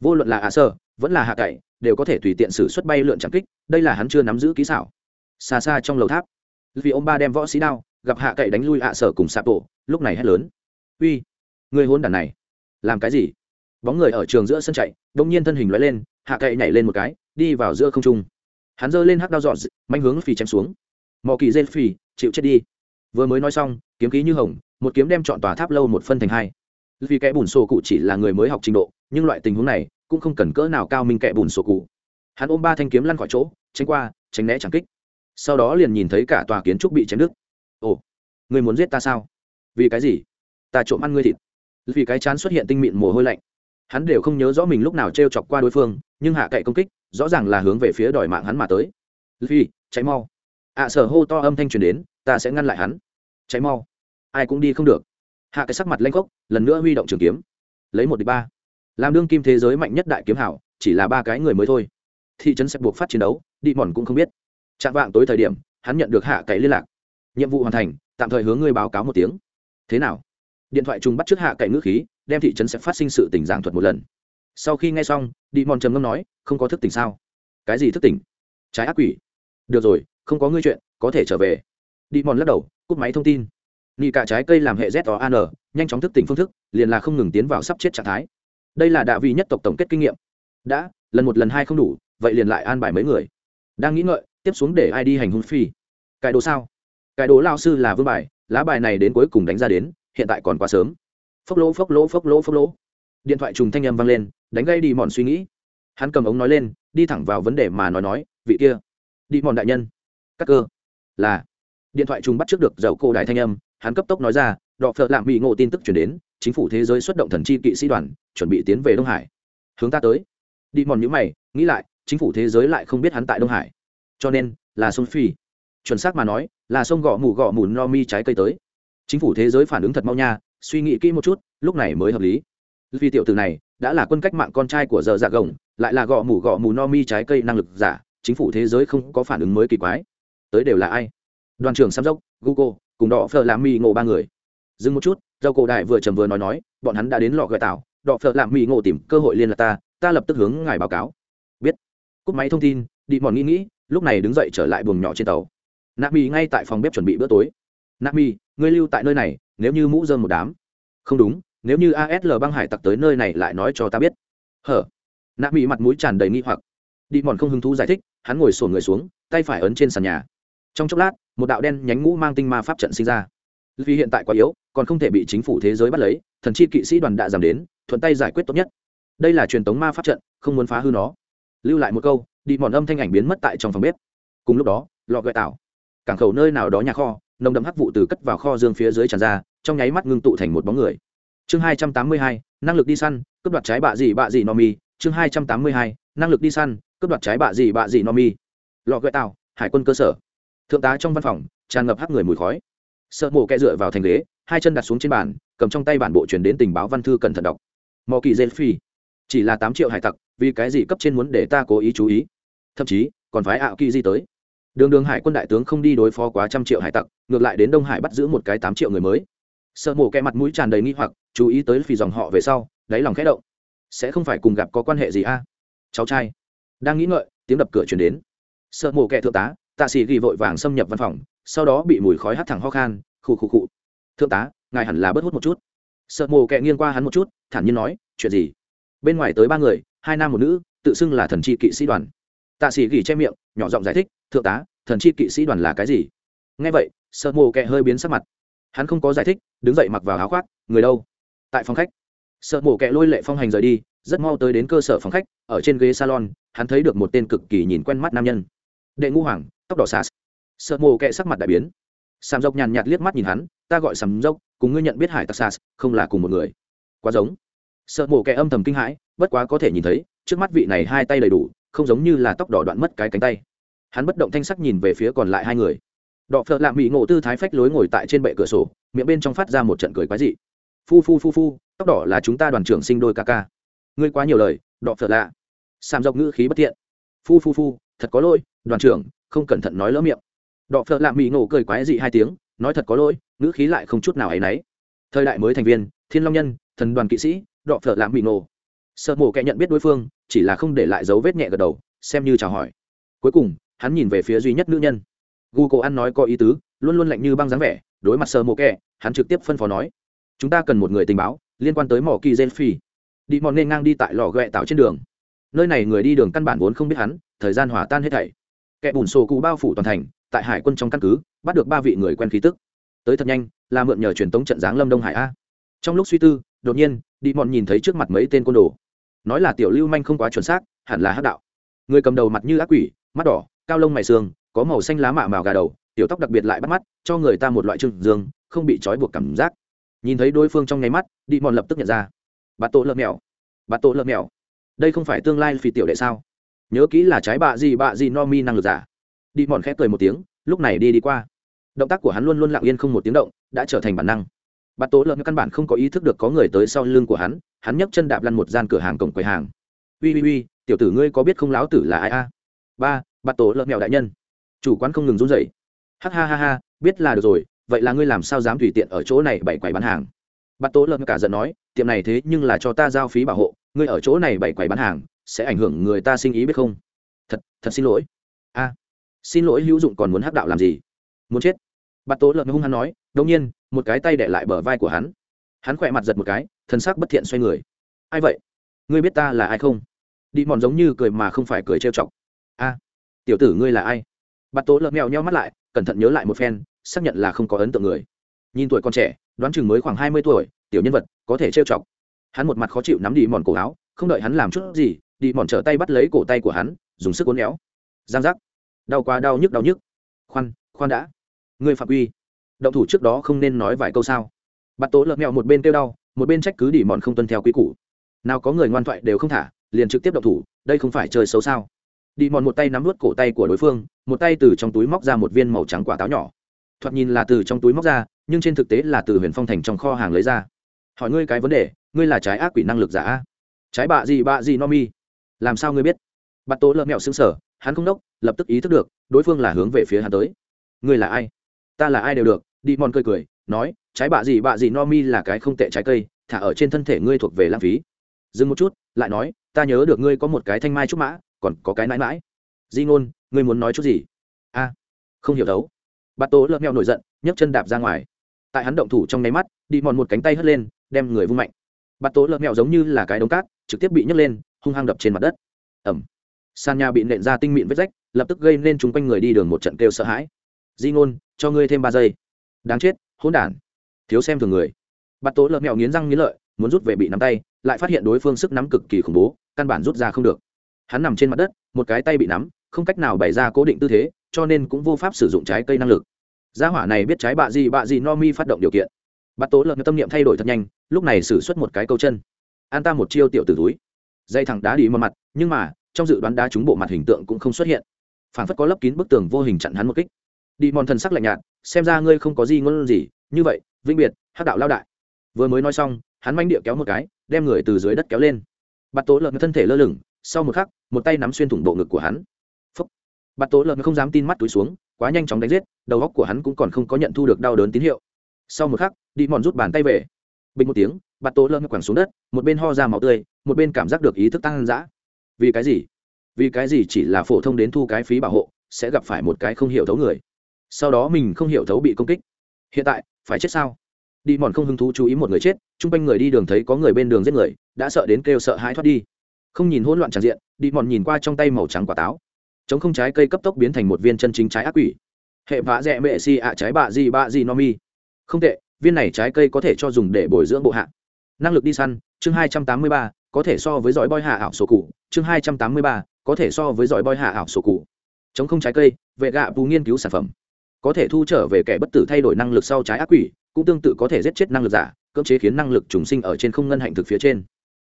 Vô luận là ạ sở, vẫn là hạ cậy đều có thể tùy tiện xử xuất bay lượn chạm kích đây là hắn chưa nắm giữ kỹ xảo. Xa xa trong lầu tháp vì ông ba đem võ sĩ đao gặp hạ cậy đánh lui ạ sở cùng sạp tổ lúc này hét lớn uy, người hôn đàn này, làm cái gì? Bóng người ở trường giữa sân chạy, đông nhiên thân hình loại lên, hạ cậy nhảy lên một cái, đi vào giữa không trung. Hắn giơ lên hắc đao dọn manh hướng phi chém xuống. Mò kỳ dê phi chịu chết đi. Vừa mới nói xong, kiếm khí như hồng, một kiếm đem chọn tòa tháp lâu một phân thành hai. Vì kẻ bùn sổ cụ chỉ là người mới học trình độ, nhưng loại tình huống này cũng không cần cỡ nào cao minh kẻ bùn sổ cụ. Hắn ôm ba thanh kiếm lăn khỏi chỗ, tránh qua, tránh né chẳng kích. Sau đó liền nhìn thấy cả tòa kiến trúc bị chém đứt. Ồ, người muốn giết ta sao? Vì cái gì? Ta trộm ăn ngươi thịt. Vì cái chán xuất hiện tinh mịn mồ hôi lạnh. Hắn đều không nhớ rõ mình lúc nào t r e o chọc qua đối phương nhưng hạ cậy công kích rõ ràng là hướng về phía đòi mạng hắn mà tới. Vì cháy mau. Ạ à, sở hô to âm thanh truyền đến ta sẽ ngăn lại hắn. Cháy mau. Ai cũng đi không được. Hạ cái sắc mặt lanh gốc lần nữa huy động trường kiếm. Lấy một đ ba. Làm đương kim thế giới mạnh nhất đại kiếm hảo chỉ là ba cái người mới thôi. Thị trấn sẽ buộc phát chiến đấu đi mòn cũng không biết. Chạm vạng tối thời điểm hắn nhận được hạ cậy liên lạc. Nhiệm vụ hoàn thành tạm thời hướng ngươi báo cáo một tiếng. Thế nào? Điện thoại trùng bắt trước hạ cậy ngữ khí, đem thị trấn sẽ phát sinh sự tỉnh giảng thuật một lần. Sau khi nghe xong, đi mòn trầm ngâm nói, không có thức tỉnh sao? Cái gì thức tỉnh? Trái ác quỷ. Được rồi, không có ngươi chuyện, có thể trở về. Đi mòn lắc đầu, cúp máy thông tin. Nghỉ cả trái cây làm hệ z o an nhanh chóng thức tỉnh phương thức, liền là không ngừng tiến vào sắp chết trạng thái. Đây là đạ vị nhất tộc tổng kết kinh nghiệm. Đã, lần một lần hai không đủ, vậy liền lại an bài mấy người. Đang nghĩ ngợi, tiếp xuống để ai đi hành hung phi. Cái đồ sao? Cái đồ lao sư là vương bài, lá bài này đến cuối cùng đánh ra đến hiện tại còn quá sớm. Phốc lỗ phốc lỗ phốc lỗ phốc lỗ. Điện thoại trùng thanh âm vang lên, đánh gây đi mòn suy nghĩ. Hắn cầm ống nói lên, đi thẳng vào vấn đề mà nói nói, vị kia, đi mòn đại nhân. Các cơ, là, điện thoại trùng bắt trước được dầu cô đại thanh âm, hắn cấp tốc nói ra, đọ phợ lạm bị ngộ tin tức chuyển đến, chính phủ thế giới xuất động thần chi kỵ sĩ đoàn, chuẩn bị tiến về đông hải. Hướng ta tới. Đi mòn nhữ mày, nghĩ lại, chính phủ thế giới lại không biết hắn tại đông hải. Cho nên, là sông phi. Chuẩn xác mà nói, là sông gõ mù gõ mù no mi trái cây tới chính phủ thế giới phản ứng thật mau nha, suy nghĩ kỹ một chút, lúc này mới hợp lý. Vì tiểu từ này, đã là quân cách mạng con trai của giờ dạ gồng, lại là gõ mù gõ mù no mi trái cây năng lực giả, chính phủ thế giới không có phản ứng mới kỳ quái. Tới đều là ai? Đoàn trưởng sam dốc, google, cùng đỏ phở làm Mi ngộ ba người. Dừng một chút dầu cổ đại vừa trầm vừa nói nói, bọn hắn đã đến lọ gợi tạo đỏ phở làm Mi ngộ tìm cơ hội liên lạc ta ta lập tức hướng ngài báo cáo. Biết. Cúp máy thông tin đi mòn nghĩ nghĩ, lúc này đứng dậy trở lại buồng nhỏ trên tàu. Nạp mì ngay tại phòng bếp chuẩn bị bữa tối. Nami, ngươi lưu tại nơi này nếu như mũ dơm một đám. Không đúng nếu như asl băng hải tặc tới nơi này lại nói cho ta biết. Hở? Nami mặt mũi tràn đầy nghi hoặc. Đi mòn không hứng thú giải thích hắn ngồi sổn người xuống tay phải ấn trên sàn nhà. Trong chốc lát một đạo đen nhánh ngũ mang tinh ma pháp trận sinh ra. Vì hiện tại quá yếu còn không thể bị chính phủ thế giới bắt lấy thần chi kỵ sĩ đoàn đã giảm đến thuận tay giải quyết tốt nhất. Đây là truyền thống ma pháp trận không muốn phá hư nó. Lưu lại một câu đi mòn âm thanh ảnh biến mất tại trong phòng bếp. Cùng lúc đó lọ gợi tảo cảng khẩu nơi nào đó nhà kho nồng đậm hắc vụ từ cất vào kho dương phía dưới tràn ra, trong nháy mắt ngưng tụ thành một bóng người. Chương hai trăm tám mươi hai, năng lực đi săn, cướp đoạt trái bạ gì bạ gì no mi chương hai trăm tám mươi hai, năng lực đi săn, cướp đoạt trái bạ gì bạ gì no mi lọ gợi tạo hải quân cơ sở. Thượng tá trong văn phòng, tràn ngập hắc người mùi khói. Sợ mổ kẹ dựa vào thành ghế, hai chân đặt xuống trên bàn, cầm trong tay bản bộ chuyển đến tình báo văn thư cẩn thận đọc. Mò kỳ dê phi. Chỉ là tám triệu hải tặc, vì cái gì cấp trên muốn để ta cố ý chú ý? Thậm chí, còn phái ảo kỳ di tới đường đường hải quân đại tướng không đi đối phó quá trăm triệu hải tặc, ngược lại đến đông hải bắt giữ một cái tám triệu người mới. Sợ mổ kẹ mặt mũi tràn đầy nghi hoặc, chú ý tới phì dòng họ về sau, đáy lòng khẽ động. Sẽ không phải cùng gặp có quan hệ gì a? À? Cháu trai. Đang nghĩ ngợi, tiếng đập cửa chuyển đến. Sợ mổ kẹ thượng tá, tạ sĩ ghi vội vàng xâm nhập văn phòng, sau đó bị mùi khói hắt thẳng ho khan, khụ khụ khụ. Thượng tá, ngài hẳn là bớt hút một chút. Sợ mồ kẹ nghiêng qua hắn một chút, thản nhiên nói, chuyện gì? Bên ngoài tới ba người, hai nam một nữ, tự xưng là thần tri kỵ sĩ đoàn. Tạ sĩ ghi che miệng nhỏ giọng giải thích, thượng tá, thần chi kỵ sĩ đoàn là cái gì? Nghe vậy sợ mồ kẹ hơi biến sắc mặt. Hắn không có giải thích, đứng dậy mặc vào áo khoác, người đâu? Tại phòng khách. Sợ mồ kẹ lôi lệ phong hành rời đi, rất mau tới đến cơ sở phòng khách, ở trên ghế salon, hắn thấy được một tên cực kỳ nhìn quen mắt nam nhân. Đệ ngũ hoàng, tóc đỏ sas sợ mồ kẹ sắc mặt đại biến. Sàm dốc nhàn nhạt liếc mắt nhìn hắn, ta gọi sàm dốc, cùng ngươi nhận biết hải tặc sas không là cùng một người. Quá giống. Sợ mồ kẹ âm thầm kinh hãi, bất quá có thể nhìn thấy, trước mắt vị này hai tay đầy đủ không giống như là tóc đỏ đoạn mất cái cánh tay. Hắn bất động thanh sắc nhìn về phía còn lại hai người. Đọ phợ lạ mỹ ngộ tư thái phách lối ngồi tại trên bệ cửa sổ, miệng bên trong phát ra một trận cười quái dị. Phu phu phu phu, tóc đỏ là chúng ta đoàn trưởng sinh đôi ca ca. Ngươi quá nhiều lời, đọ phợ lạ. Sàm dọc ngữ khí bất thiện. Phu phu phu, thật có lỗi, đoàn trưởng, không cẩn thận nói lỡ miệng. Đọ phợ lạ mỹ ngộ cười quái dị hai tiếng, nói thật có lỗi, ngữ khí lại không chút nào áy náy. Thời đại mới thành viên, thiên long nhân, thần đoàn kỵ sĩ, đọ phợ lạ mỹ ngộ sợ mổ kẻ nhận biết đối phương, chỉ là không để lại dấu vết nhẹ gật đầu, xem như chào hỏi. Cuối cùng, hắn nhìn về phía duy nhất nữ nhân. Gu cổ ăn nói có ý tứ, luôn luôn lạnh như băng dáng vẻ, đối mặt sợ mổ kẻ, hắn trực tiếp phân phó nói, chúng ta cần một người tình báo, liên quan tới mỏ kỳ gen phi. Đi mòn nên ngang đi tại lò ghẹ tạo trên đường. Nơi này người đi đường căn bản vốn không biết hắn, thời gian hỏa tan hết thảy. Kẻ bùn sổ cụ bao phủ toàn thành, tại hải quân trong căn cứ, bắt được ba vị người quen khí tức. Tới thật nhanh, là mượn nhờ truyền tống trận giáng lâm đông hải a. Trong lúc suy tư, đột nhiên, đi mòn nhìn thấy trước mặt mấy tên côn đồ nói là tiểu lưu manh không quá chuẩn xác, hẳn là hát đạo. Người cầm đầu mặt như ác quỷ, mắt đỏ, cao lông mày xương có màu xanh lá mạ màu gà đầu, tiểu tóc đặc biệt lại bắt mắt, cho người ta một loại trưng dương, không bị trói buộc cảm giác. Nhìn thấy đối phương trong nháy mắt đi mòn lập tức nhận ra. Bà tổ lợn mèo. Bà tổ lợn mèo. Đây không phải tương lai phi tiểu đệ sao? Nhớ kỹ là trái bạ gì bạ gì no mi năng lực giả. Đi mòn khẽ cười một tiếng, lúc này đi đi qua. Động tác của hắn luôn luôn lặng yên không một tiếng động, đã trở thành bản năng bạt tố lợn căn bản không có ý thức được có người tới sau lưng của hắn hắn nhấc chân đạp lăn một gian cửa hàng cổng quầy hàng. Ui ui ui tiểu tử ngươi có biết không láo tử là ai a? Ba, bạt tố lợn mèo đại nhân. Chủ quán không ngừng run rẩy. Ha ha ha ha, biết là được rồi, vậy là ngươi làm sao dám tùy tiện ở chỗ này bày quầy bán hàng? Bạt tố lợn cả giận nói, tiệm này thế nhưng là cho ta giao phí bảo hộ, ngươi ở chỗ này bày quầy bán hàng, sẽ ảnh hưởng người ta sinh ý biết không? Thật thật xin lỗi. A, xin lỗi, hữu dụng còn muốn hắc đạo làm gì? Muốn chết. Bạt tố lợn hung hăng nói đông nhiên một cái tay để lại bờ vai của hắn. Hắn khỏe mặt giật một cái, thân xác bất thiện xoay người. Ai vậy? Ngươi biết ta là ai không? Đi mòn giống như cười mà không phải cười trêu chọc. A, tiểu tử ngươi là ai? Bắt tố lợn mèo nheo mắt lại, cẩn thận nhớ lại một phen, xác nhận là không có ấn tượng người. Nhìn tuổi còn trẻ, đoán chừng mới khoảng hai mươi tuổi, tiểu nhân vật, có thể trêu chọc. Hắn một mặt khó chịu nắm đi mòn cổ áo, không đợi hắn làm chút gì, đi mòn trở tay bắt lấy cổ tay của hắn, dùng sức uốn éo. Giang giác. Đau quá, đau nhức đau nhức. Khoan khoan đã. Ngươi phạm uy động thủ trước đó không nên nói vài câu sao? Bắt tố lợn mèo một bên kêu đau, một bên trách cứ đỉ mòn không tuân theo quy củ. Nào có người ngoan thoại đều không thả, liền trực tiếp động thủ, đây không phải chơi xấu sao? Đi mòn một tay nắm vút cổ tay của đối phương, một tay từ trong túi móc ra một viên màu trắng quả táo nhỏ. Thoạt nhìn là từ trong túi móc ra, nhưng trên thực tế là từ huyền phong thành trong kho hàng lấy ra. Hỏi ngươi cái vấn đề, ngươi là trái ác quỷ năng lực giả? Trái bạ gì bạ gì no mi? Làm sao ngươi biết? Bắt tố lợn mẹo xứng sở hắn không đốc, lập tức ý thức được, đối phương là hướng về phía hắn tới. Ngươi là ai? Ta là ai đều được đi mòn cười cười, nói, trái bạ gì bạ gì no mi là cái không tệ trái cây, thả ở trên thân thể ngươi thuộc về lãng phí. Dừng một chút, lại nói, ta nhớ được ngươi có một cái thanh mai trúc mã, còn có cái nãi mãi di ngôn, ngươi muốn nói chút gì? A, không hiểu đấu bà tố lợn mẹo nổi giận, nhấc chân đạp ra ngoài. Tại hắn động thủ trong nháy mắt, đi mòn một cánh tay hất lên, đem người vung mạnh. Bà tố lợn mẹo giống như là cái đống cát, trực tiếp bị nhấc lên, hung hăng đập trên mặt đất. Ẩm sàn nhà bị nện ra tinh mịn vết rách, lập tức gây nên chúng quanh người đi đường một trận kêu sợ hãi. Di ngôn, cho ngươi thêm ba giây đáng chết, hỗn đản. Thiếu xem thường người. Bắt tố lợn mẹo nghiến răng nghiến lợi, muốn rút về bị nắm tay, lại phát hiện đối phương sức nắm cực kỳ khủng bố, căn bản rút ra không được. Hắn nằm trên mặt đất, một cái tay bị nắm, không cách nào bày ra cố định tư thế, cho nên cũng vô pháp sử dụng trái cây năng lực. Gia hỏa này biết trái bạ gì bạ gì no mi phát động điều kiện. Bắt tố lợn tâm niệm thay đổi thật nhanh, lúc này xử suất một cái câu chân. An ta một chiêu tiểu tử túi. Dây thẳng đá đi một mặt, nhưng mà, trong dự đoán đá trúng bộ mặt hình tượng cũng không xuất hiện. Phản phất có lấp kín bức tường vô hình chặn hắn một kích đi mòn thần sắc lạnh nhạt, xem ra ngươi không có gì ngôn gì. Như vậy, vĩnh biệt, hắc đạo lao đại. Vừa mới nói xong, hắn manh địa kéo một cái, đem người từ dưới đất kéo lên. Bắt tố lợn thân thể lơ lửng, sau một khắc, một tay nắm xuyên thủng bộ ngực của hắn. Phúc. bắt tố lợn không dám tin mắt túi xuống, quá nhanh chóng đánh giết, đầu góc của hắn cũng còn không có nhận thu được đau đớn tín hiệu. Sau một khắc, đi mòn rút bàn tay về. Bình một tiếng bắt tố lợn quẳng xuống đất, một bên ho ra máu tươi, một bên cảm giác được ý thức tăng dã. Vì cái gì? Vì cái gì chỉ là phổ thông đến thu cái phí bảo hộ, sẽ gặp phải một cái không hiểu thấu người? Sau đó mình không hiểu thấu bị công kích. Hiện tại, phải chết sao? Đi mòn không hứng thú chú ý một người chết, chung quanh người đi đường thấy có người bên đường giết người, đã sợ đến kêu sợ hãi thoát đi. Không nhìn hỗn loạn tràn diện, đi mòn nhìn qua trong tay màu trắng quả táo. Chống không trái cây cấp tốc biến thành một viên chân chính trái ác quỷ. Hệ vã dẹ mệ si ạ trái bạ gì bạ gì no mi. Không tệ, viên này trái cây có thể cho dùng để bồi dưỡng bộ hạ. Năng lực đi săn, chương hai trăm tám mươi ba, có thể so với giỏi boi hạ ảo sổ cụ. Chương hai trăm tám mươi ba, có thể so với giỏi boi hạ ảo sổ cụ. Chống không trái cây vệ gạ bù nghiên cứu sản phẩm có thể thu trở về kẻ bất tử thay đổi năng lực sau trái ác quỷ, cũng tương tự có thể giết chết năng lực giả, cưỡng chế khiến năng lực trùng sinh ở trên không ngân hạnh thực phía trên.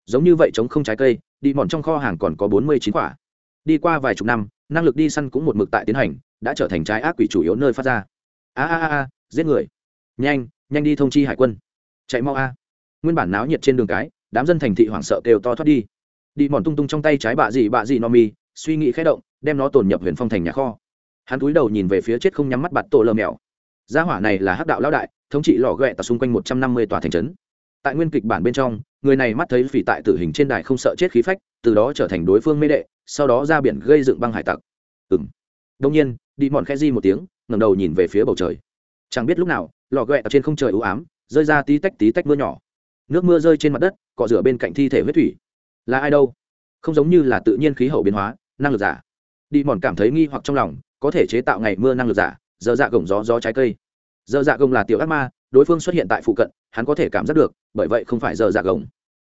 Giống như vậy chống không trái cây, đi mòn trong kho hàng còn có bốn mươi chín quả. Đi qua vài chục năm, năng lực đi săn cũng một mực tại tiến hành, đã trở thành trái ác quỷ chủ yếu nơi phát ra. A a a giết người. Nhanh nhanh đi thông chi hải quân. Chạy mau a. Nguyên bản náo nhiệt trên đường cái, đám dân thành thị hoảng sợ kêu to thoát đi. Đi mòn tung tung trong tay trái bạ gì bạ gì no mi, suy nghĩ khẽ động, đem nó tồn nhập huyền phong thành nhà kho hắn cúi đầu nhìn về phía chết không nhắm mắt bạt tổ lơ mèo gia hỏa này là hắc đạo lão đại, thống trị lò ghẹ tập xung quanh một trăm năm mươi tòa thành trấn. Tại nguyên kịch bản bên trong, người này mắt thấy phỉ tại tử hình trên đài không sợ chết khí phách, từ đó trở thành đối phương mê đệ, sau đó ra biển gây dựng băng hải tặc. Ừ m đông nhiên đi mòn khe di một tiếng ngầm đầu nhìn về phía bầu trời. Chẳng biết lúc nào, lò ghẹ ở trên không trời ưu ám, rơi ra tí tách tí tách mưa nhỏ. Nước mưa rơi trên mặt đất, cọ rửa bên cạnh thi thể huyết thủy. Là ai đâu? Không giống như là tự nhiên khí hậu biến hóa, năng lực giả. Đi mòn cảm thấy nghi hoặc trong lòng có thể chế tạo ngày mưa năng lực giả dơ dạ gồng gió gió trái cây. Dơ dạ gồng là tiểu ác ma, đối phương xuất hiện tại phụ cận, hắn có thể cảm giác được, bởi vậy không phải dơ dạ gồng.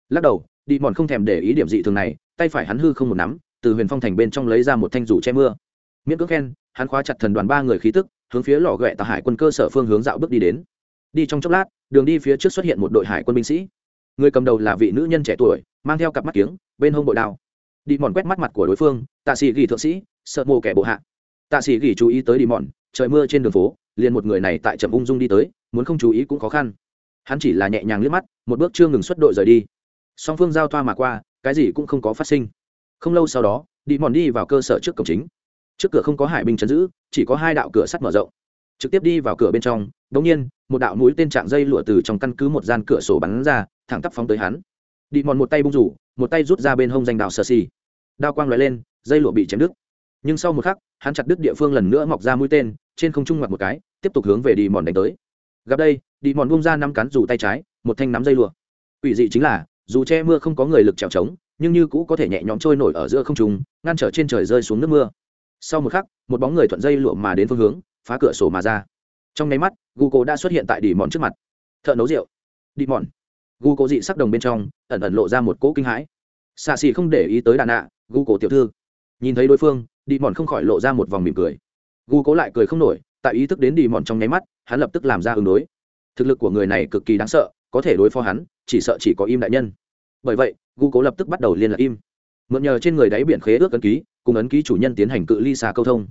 Lắc đầu, đi mòn không thèm để ý điểm dị thường này, tay phải hắn hư không một nắm, từ huyền phong thành bên trong lấy ra một thanh rủ che mưa. Miễn cưỡng khen, hắn khóa chặt thần đoàn ba người khí tức, hướng phía lò ghẹ tà hải quân cơ sở phương hướng dạo bước đi đến. Đi trong chốc lát, đường đi phía trước xuất hiện một đội hải quân binh sĩ. Người cầm đầu là vị nữ nhân trẻ tuổi, mang theo cặp mắt kiếng, bên hông bội đao. Đi mòn quét mắt mặt của đối phương, tạ sĩ ghi thượng sĩ, sợ mồ kẻ bộ hạ tạ sĩ ghi chú ý tới đi mòn trời mưa trên đường phố, liền một người này tại trầm ung dung đi tới, muốn không chú ý cũng khó khăn. Hắn chỉ là nhẹ nhàng liếc mắt, một bước chưa ngừng xuất đội rời đi. Song phương giao thoa mà qua, cái gì cũng không có phát sinh. Không lâu sau đó đi mòn đi vào cơ sở trước cổng chính. Trước cửa không có hải binh chấn giữ, chỉ có hai đạo cửa sắt mở rộng. Trực tiếp đi vào cửa bên trong đ ỗ n g nhiên, một đạo mũi tên trạng dây lụa từ trong căn cứ một gian cửa sổ bắn ra, thẳng tắp phóng tới hắn. Đi mòn một tay bung rủ, một tay rút ra bên hông danh đạo sơ xì đao quang loại lên, dây lụa bị chém đứt nhưng sau một khắc hắn chặt đứt địa phương lần nữa mọc ra mũi tên trên không trung ngoặt một cái tiếp tục hướng về đi mòn đánh tới. Gặp đây đi mòn bung ra năm cắn dù tay trái một thanh nắm dây lụa. Ủy dị chính là dù che mưa không có người lực trèo trống nhưng như cũ có thể nhẹ nhõm trôi nổi ở giữa không trung, ngăn trở trên trời rơi xuống nước mưa. Sau một khắc một bóng người thuận dây lụa mà đến phương hướng phá cửa sổ mà ra. Trong nháy mắt google cố đã xuất hiện tại đỉ mòn trước mặt. Thợ nấu rượu. Đi mòn. Google cố dị sắc đồng bên trong ẩn ẩn lộ ra một cỗ kinh hãi. Xạ xì không để ý tới đàn ạ gu cố tiểu thư. Nhìn thấy đối phương đi mòn không khỏi lộ ra một vòng mỉm cười. Gu cố lại cười không nổi, tại ý thức đến đi mòn trong nháy mắt, hắn lập tức làm ra ứng đối. Thực lực của người này cực kỳ đáng sợ, có thể đối phó hắn, chỉ sợ chỉ có im đại nhân. Bởi vậy, gu cố lập tức bắt đầu liên lạc im. Mượn nhờ trên người đáy biển khế ước ấn ký, cùng ấn ký chủ nhân tiến hành cự ly xa câu thông.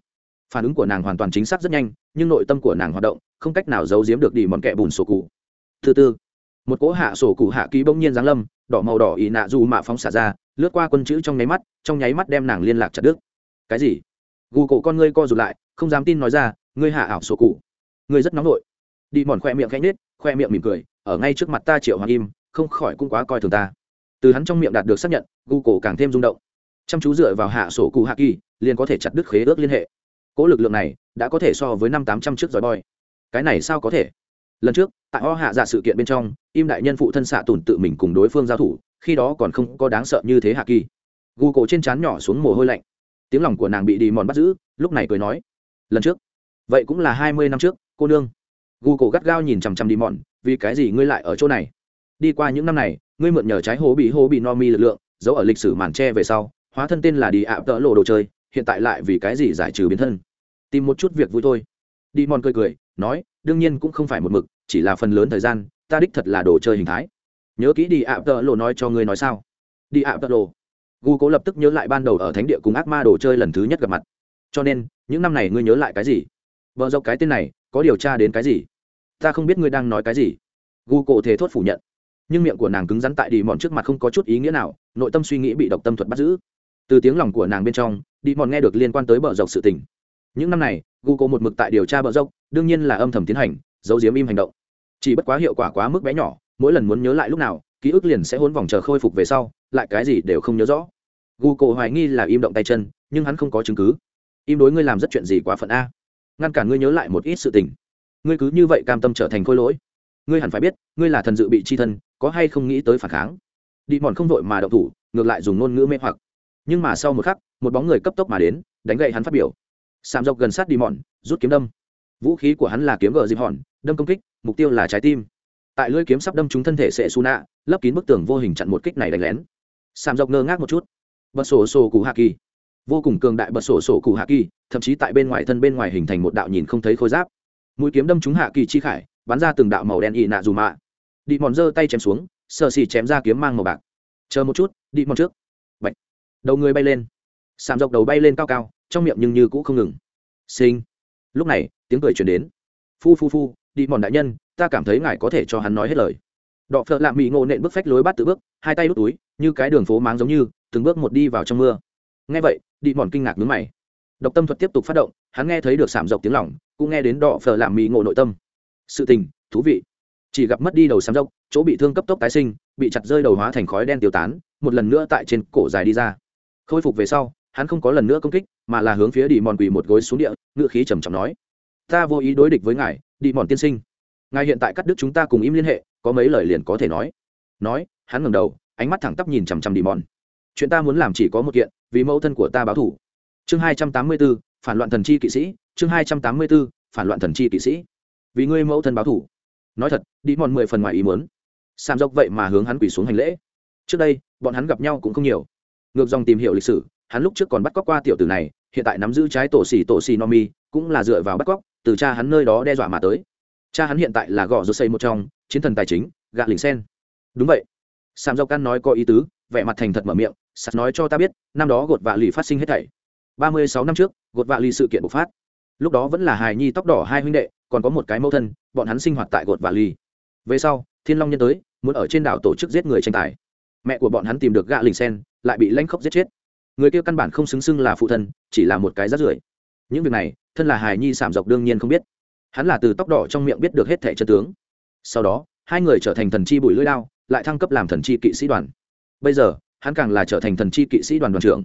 Phản ứng của nàng hoàn toàn chính xác rất nhanh, nhưng nội tâm của nàng hoạt động, không cách nào giấu giếm được đi mòn kẹ bùn sổ cụ. Thứ tư, một cỗ hạ sổ cụ hạ ký bỗng nhiên giáng lâm, đỏ màu đỏ ý nạ dù mạ phóng xả ra, lướt qua quân chữ trong nháy mắt, trong nháy mắt đem nàng liên lạc chặt đứt cái gì? Gù cổ con ngươi co rụt lại, không dám tin nói ra, ngươi hạ ảo sổ cụ. Ngươi rất nóng nổi đi mòn khoe miệng khẽ nết khoe miệng mỉm cười, ở ngay trước mặt ta triệu hoàng im, không khỏi cũng quá coi thường ta. Từ hắn trong miệng đạt được xác nhận gu cổ càng thêm rung động. Chăm chú dựa vào hạ sổ cụ hạ kỳ, liền có thể chặt đứt khế ước liên hệ. Cỗ lực lượng này, đã có thể so với năm tám trăm trước giỏi boy. Cái này sao có thể? Lần trước, tại ho hạ dạ sự kiện bên trong, im đại nhân phụ thân xạ tùn tự mình cùng đối phương giao thủ, khi đó còn không có đáng sợ như thế hạ kỳ. Gu cổ trên trán nhỏ xuống mồ hôi lạnh tiếng lòng của nàng bị đi mòn bắt giữ, lúc này cười nói, lần trước, vậy cũng là hai mươi năm trước, cô nương. Gu cổ gắt gao nhìn chằm chằm đi mòn vì cái gì ngươi lại ở chỗ này? Đi qua những năm này, ngươi mượn nhờ trái hố bị hố bị no mi lực lượng, giấu ở lịch sử màn tre về sau, hóa thân tên là đi ạ tợ lộ đồ chơi, hiện tại lại vì cái gì giải trừ biến thân? Tìm một chút việc vui thôi. Đi mòn cười cười, nói, đương nhiên cũng không phải một mực, chỉ là phần lớn thời gian, ta đích thật là đồ chơi hình thái. Nhớ kỹ đi ạ tợ lộ nói cho ngươi nói sao. Đi ạ tợ lộ gu cố lập tức nhớ lại ban đầu ở thánh địa cùng ác ma đồ chơi lần thứ nhất gặp mặt. Cho nên, những năm này ngươi nhớ lại cái gì? Vợ dọc cái tên này, có điều tra đến cái gì? Ta không biết ngươi đang nói cái gì. Gu cổ thể thốt phủ nhận. Nhưng miệng của nàng cứng rắn tại đi mòn trước mặt không có chút ý nghĩa nào, nội tâm suy nghĩ bị độc tâm thuật bắt giữ. Từ tiếng lòng của nàng bên trong đi mòn nghe được liên quan tới bờ dọc sự tình. Những năm này, gu cổ một mực tại điều tra bờ dốc đương nhiên là âm thầm tiến hành, giấu giếm im hành động. Chỉ bất quá hiệu quả quá mức bé nhỏ, mỗi lần muốn nhớ lại lúc nào, ký ức liền sẽ hôn vòng chờ khôi phục về sau, lại cái gì đều không nhớ rõ gu cổ hoài nghi là im động tay chân, nhưng hắn không có chứng cứ. Im đối ngươi làm rất chuyện gì quá phận a? Ngăn cản ngươi nhớ lại một ít sự tình. Ngươi cứ như vậy cam tâm trở thành khôi lỗi. Ngươi hẳn phải biết, ngươi là thần dự bị c h i thân, có hay không nghĩ tới phản kháng? Đi mòn không vội mà đậu thủ, ngược lại dùng ngôn ngữ mê hoặc. Nhưng mà sau một khắc, một bóng người cấp tốc mà đến, đánh gậy hắn phát biểu. Sàm dọc gần sát đi mòn, rút kiếm đâm. Vũ khí của hắn là kiếm gờ dịp hòn, đâm công kích, mục tiêu là trái tim. Tại lưỡi kiếm sắp đâm trúng thân thể sệ su nạ lấp kín bức tường vô hình chặn một kích này đánh lén. Sàm dọc ngơ ngác một chút bật sổ sổ cụ hạ kỳ. Vô cùng cường đại bật sổ sổ cụ hạ kỳ, thậm chí tại bên ngoài thân bên ngoài hình thành một đạo nhìn không thấy khôi giáp. Mũi kiếm đâm trúng hạ kỳ chi khải, bắn ra từng đạo màu đen ị nạ dù mạ. Đi mòn giơ tay chém xuống sợ xì chém ra kiếm mang màu bạc. Chờ một chút đi mòn trước. Bạch. đầu người bay lên. Sàm dọc đầu bay lên cao cao, trong miệng nhưng như cũ không ngừng. Sinh lúc này, tiếng cười chuyển đến. Phu phu phu đi mòn đại nhân, ta cảm thấy ngài có thể cho hắn nói hết lời đọ phợ lạ mỹ ngộ nện bước phách lối bắt tự bước, hai tay đút túi, như cái đường phố máng giống như, từng bước một đi vào trong mưa. Nghe vậy đi mòn kinh ngạc ngứng mày. Độc tâm thuật tiếp tục phát động, hắn nghe thấy được sảm dọc tiếng lỏng cũng nghe đến đọ phở làm mỹ ngộ nội tâm. Sự tình, thú vị. Chỉ gặp mất đi đầu sám dốc, chỗ bị thương cấp tốc tái sinh, bị chặt rơi đầu hóa thành khói đen tiêu tán, một lần nữa tại trên cổ dài đi ra. Khôi phục về sau, hắn không có lần nữa công kích, mà là hướng phía đi mòn quỳ một gối xuống địa, ngựa khí trầm trọng nói, ta vô ý đối địch với ngài đi mòn tiên sinh. Ngài hiện tại cắt đứt chúng ta cùng im liên hệ có mấy lời liền có thể nói. Nói, hắn ngẩng đầu, ánh mắt thẳng tắp nhìn chằm chằm đi mòn chuyện ta muốn làm chỉ có một kiện, vì mẫu thân của ta báo thủ chương hai trăm tám mươi b ố phản loạn thần chi kỵ sĩ. Chương hai trăm tám mươi b ố phản loạn thần chi kỵ sĩ. Vì ngươi mẫu thân báo thủ nói thật đi mòn mười phần ngoài ý muốn. Sàm dốc vậy mà hướng hắn quỳ xuống hành lễ. Trước đây, bọn hắn gặp nhau cũng không nhiều. Ngược dòng tìm hiểu lịch sử, hắn lúc trước còn bắt cóc qua tiểu tử này, hiện tại nắm giữ trái tổ xì tổ xì no mi, cũng là dựa vào bắt cóc, từ cha hắn nơi đó đe dọa mà tới cha hắn hiện tại là gò rô xây một trong, chiến thần tài chính, gạ lình sen. Đúng vậy. Sam dâu căn nói có ý tứ, vẻ mặt thành thật mở miệng, sạt nói cho ta biết, năm đó gột vạ lì phát sinh hết thảy. Ba mươi sáu năm trước, gột vạ lì sự kiện bộc phát. Lúc đó vẫn là hài nhi tóc đỏ hai huynh đệ, còn có một cái mẫu thân, bọn hắn sinh hoạt tại gột vạ lì. Về sau, thiên long nhân tới, muốn ở trên đảo tổ chức giết người tranh tài. Mẹ của bọn hắn tìm được gạ lình sen, lại bị lanh khốc giết chết. Người kia căn bản không xứng xưng là phụ thân, chỉ là một cái rát rưởi. Những việc này, thân là hài nhi sảm dọc đương nhiên không biết hắn là từ tóc đỏ trong miệng biết được hết thẻ chân tướng. Sau đó, hai người trở thành thần chi bùi lưỡi lao lại thăng cấp làm thần chi kỵ sĩ đoàn. Bây giờ, hắn càng là trở thành thần chi kỵ sĩ đoàn đoàn trưởng.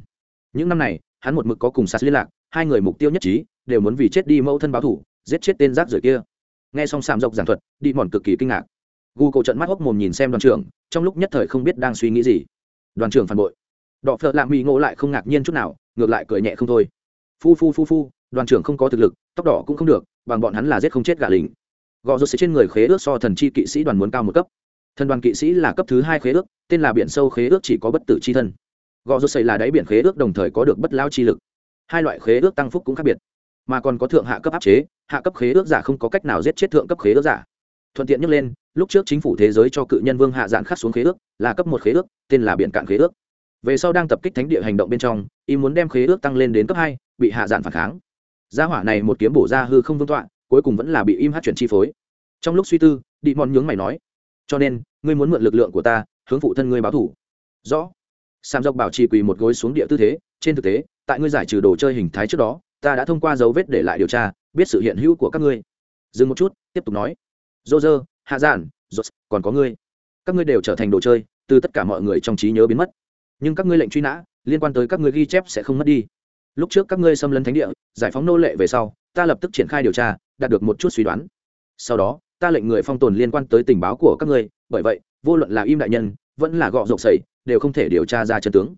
Những năm này, hắn một mực có cùng sạt liên lạc, hai người mục tiêu nhất trí, đều muốn vì chết đi mẫu thân báo thủ, giết chết tên rác rưởi kia. Nghe xong sàm dọc giảng thuật, đi mòn cực kỳ kinh ngạc. Gu cậu trận mắt hốc mồm nhìn xem đoàn trưởng, trong lúc nhất thời không biết đang suy nghĩ gì. Đoàn trưởng phản bội. Đọ phợ lạ mỹ ngộ lại không ngạc nhiên chút nào, ngược lại cười nhẹ không thôi. Phu phu phu phu, đoàn trưởng không có thực lực, tóc đỏ cũng không được bằng bọn hắn là giết không chết gà lính gò rột sẽ trên người khế ước so thần chi kỵ sĩ đoàn muốn cao một cấp. Thần đoàn kỵ sĩ là cấp thứ hai khế ước, tên là biển sâu khế ước chỉ có bất tử c h i thân. Gò rột xây là đáy biển khế ước đồng thời có được bất lao chi lực. Hai loại khế ước tăng phúc cũng khác biệt, mà còn có thượng hạ cấp áp chế, hạ cấp khế ước giả không có cách nào giết chết thượng cấp khế ước giả. Thuận tiện nhắc lên, lúc trước chính phủ thế giới cho cự nhân vương hạ dạn khắc xuống khế ước, là cấp một khế ước, tên là biển cạn khế ước. Về sau đang tập kích thánh địa hành động bên trong y muốn đem khế ước tăng lên đến cấp hai, bị hạ dạn phản kháng gia hỏa này một kiếm bổ ra hư không vương tọa, cuối cùng vẫn là bị im hát chuyển chi phối. Trong lúc suy tư đi mòn nhướng mày nói, cho nên, ngươi muốn mượn lực lượng của ta, hướng phụ thân ngươi báo thủ. Rõ. Sam dọc bảo trì quỳ một gối xuống địa tư thế, trên thực tế, tại ngươi giải trừ đồ chơi hình thái trước đó, ta đã thông qua dấu vết để lại điều tra, biết sự hiện hữu của các ngươi. Dừng một chút, tiếp tục nói dô dơ hạ giản dô còn có ngươi. Các ngươi đều trở thành đồ chơi, từ tất cả mọi người trong trí nhớ biến mất. Nhưng các ngươi lệnh truy nã, liên quan tới các ngươi ghi chép sẽ không mất đi lúc trước các ngươi xâm lấn thánh địa, giải phóng nô lệ về sau, ta lập tức triển khai điều tra, đạt được một chút suy đoán. Sau đó, ta lệnh người phong tồn liên quan tới tình báo của các ngươi, bởi vậy, vô luận là im đại nhân, vẫn là gọ rộng sẩy đều không thể điều tra ra chân tướng.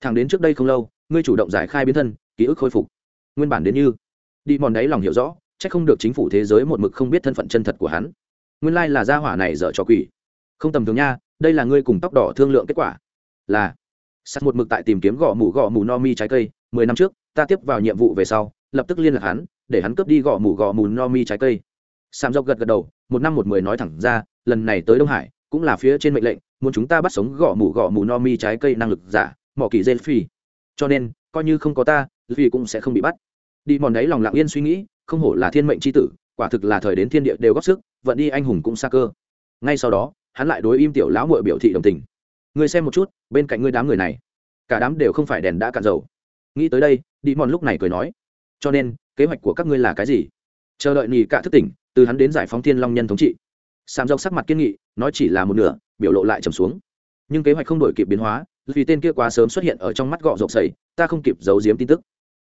Thẳng đến trước đây không lâu, ngươi chủ động giải khai biến thân, ký ức khôi phục. Nguyên bản đến như, đi mòn đấy lòng hiểu rõ c h ắ c không được chính phủ thế giới một mực không biết thân phận chân thật của hắn. Nguyên lai là gia hỏa này dở cho quỷ. Không tầm thường nha, đây là ngươi cùng tóc đỏ thương lượng kết quả. Là, sắt một mực tại tìm kiếm gõ mù gõ mù no mi trái cây, mười năm trước ta tiếp vào nhiệm vụ về sau, lập tức liên lạc hắn, để hắn cướp đi gõ mù gõ mù no mi trái cây. Sam dọc gật gật đầu, một năm một mười nói thẳng ra, lần này tới đông hải, cũng là phía trên mệnh lệnh, muốn chúng ta bắt sống gõ mù gõ mù no mi trái cây năng lực giả, mỏ kỳ dê phi. Cho nên, coi như không có ta, phi cũng sẽ không bị bắt. Đi mòn đấy lòng lặng yên suy nghĩ, không hổ là thiên mệnh c h i tử, quả thực là thời đến thiên địa đều góp sức, vận đi anh hùng cũng xa cơ. Ngay sau đó, hắn lại đối im tiểu lão mội biểu thị đồng tình. Ngươi xem một chút, bên cạnh ngươi đám người này, cả đám đều không phải đèn đã cạn dầu nghĩ tới đây đi mòn lúc này cười nói, cho nên, kế hoạch của các ngươi là cái gì? Chờ đợi nghỉ cả thức tỉnh, từ hắn đến giải phóng thiên long nhân thống trị. Sam dọc sắc mặt kiên nghị, nói chỉ là một nửa, biểu lộ lại trầm xuống. Nhưng kế hoạch không đổi kịp biến hóa, vì tên kia quá sớm xuất hiện ở trong mắt gọ rộp sầy, ta không kịp giấu giếm tin tức.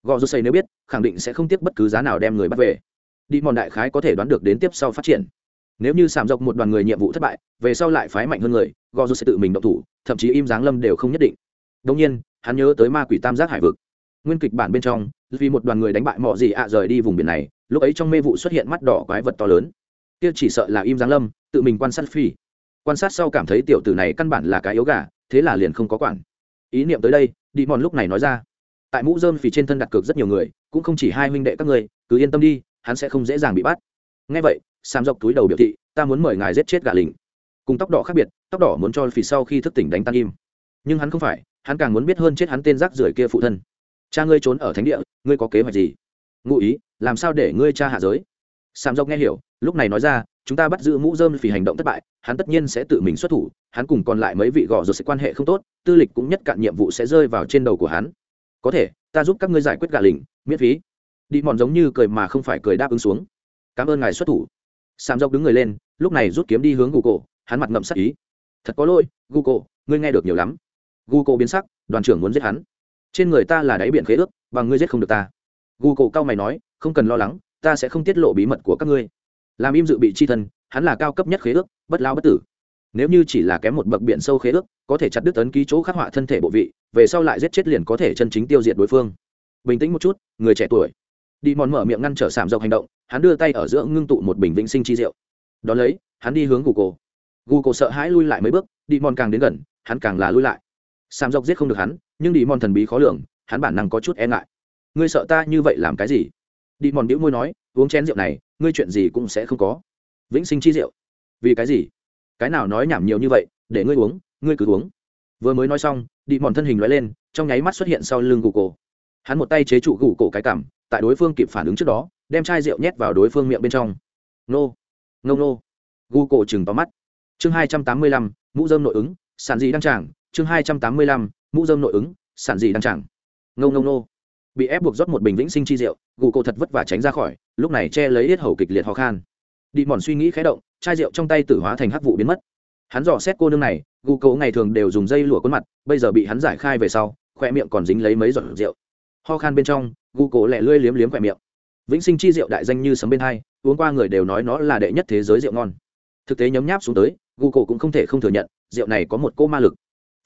Gọ rộp sầy nếu biết, khẳng định sẽ không tiếc bất cứ giá nào đem người bắt về. Đi mòn đại khái có thể đoán được đến tiếp sau phát triển. Nếu như sàm dọc một đoàn người nhiệm vụ thất bại, về sau lại phái mạnh hơn người gò dù sẽ tự mình động thủ, thậm chí im giáng lâm đều không nhất định. Đông nhiên, hắn nhớ tới ma quỷ tam giác hải vực nguyên kịch bản bên trong, vì một đoàn người đánh bại mọi gì ạ rời đi vùng biển này, lúc ấy trong mê vụ xuất hiện mắt đỏ quái vật to lớn. Kia chỉ sợ là im giáng lâm, tự mình quan sát phi. Quan sát sau cảm thấy tiểu tử này căn bản là cái yếu gà, thế là liền không có quản. Ý niệm tới đây đi mòn lúc này nói ra. Tại mũ dơm phì trên thân đặt cược rất nhiều người, cũng không chỉ hai huynh đệ các người cứ yên tâm đi, hắn sẽ không dễ dàng bị bắt. Ngay vậy, sam dọc túi đầu biểu thị, ta muốn mời ngài giết chết gà lình cùng tóc đỏ khác biệt, tóc đỏ muốn cho phì sau khi thức tỉnh đánh tan im. Nhưng hắn không phải, hắn càng muốn biết hơn chết hắn tên rác rưởi kia phụ thân cha ngươi trốn ở thánh địa, ngươi có kế hoạch gì? Ngụ ý, làm sao để ngươi cha hạ giới? Sam Dốc nghe hiểu, lúc này nói ra, chúng ta bắt giữ mũ dơm vì hành động thất bại, hắn tất nhiên sẽ tự mình xuất thủ, hắn cùng còn lại mấy vị gò rồi sẽ quan hệ không tốt, tư lịch cũng nhất cạn nhiệm vụ sẽ rơi vào trên đầu của hắn. Có thể, ta giúp các ngươi giải quyết gà lình miễn phí. Đi mòn giống như cười mà không phải cười đáp ứng xuống. Cảm ơn ngài xuất thủ. Sam dốc đứng người lên, lúc này rút kiếm đi hướng google, hắn mặt ngậm sắc ý. Thật có lỗi, google, ngươi nghe được nhiều lắm. Google biến sắc, đoàn trưởng muốn giết hắn trên người ta là đáy biển khế ước, và ngươi giết không được ta. Google cao mày nói, không cần lo lắng, ta sẽ không tiết lộ bí mật của các ngươi. Làm im dự bị c h i thân, hắn là cao cấp nhất khế ước, bất lao bất tử. Nếu như chỉ là kém một bậc biển sâu khế ước, có thể chặt đứt tấn ký chỗ khắc họa thân thể bộ vị, về sau lại giết chết liền có thể chân chính tiêu diệt đối phương. Bình tĩnh một chút, người trẻ tuổi. Đi mòn mở miệng ngăn trở sảm dọc hành động, hắn đưa tay ở giữa ngưng tụ một bình vĩnh sinh chi rượu. Đón lấy, hắn đi hướng google google sợ hãi lui lại mấy bước, đi mòn càng đến gần, hắn càng là lui lại sam dọc giết không được hắn, nhưng đi mòn thần bí khó lường, hắn bản năng có chút e ngại. Ngươi sợ ta như vậy làm cái gì? Đi mòn đĩu môi nói, uống chén rượu này, ngươi chuyện gì cũng sẽ không có. Vĩnh sinh chi rượu. Vì cái gì? Cái nào nói nhảm nhiều như vậy, để ngươi uống, ngươi cứ uống. Vừa mới nói xong đi mòn thân hình loại lên, trong nháy mắt xuất hiện sau lưng gù cổ. Hắn một tay chế trụ gù cổ cái cảm tại đối phương kịp phản ứng trước đó, đem chai rượu nhét vào đối phương miệng bên trong. Nô, ngông nô. Gu cổ chừng tóm mắt. Chương hai trăm tám mươi lăm, mũ dơm nội ứng sản gì đăng tràng chương hai trăm tám mươi lăm, mũ dơm nội ứng, sản gì đang chẳng. Ngông ngông nô. Bị ép buộc rót một bình vĩnh sinh chi rượu, gù cổ thật vất vả tránh ra khỏi, lúc này che lấy hết hầu kịch liệt ho khan. Đi mòn suy nghĩ khé động, chai rượu trong tay tử hóa thành hắc vụ biến mất. Hắn dò xét cô nương này, gù cổ ngày thường đều dùng dây lụa khuôn mặt, bây giờ bị hắn giải khai về sau khoe miệng còn dính lấy mấy giọt rượu. Ho khan bên trong, gù cổ lẹ lươi liếm liếm khoe miệng. Vĩnh sinh chi rượu đại danh như sấm bên hai, uống qua người đều nói nó là đệ nhất thế giới rượu ngon. Thực tế nhấm nháp xuống tới gu cổ cũng không thể không thừa nhận, rượu này có một cô ma lực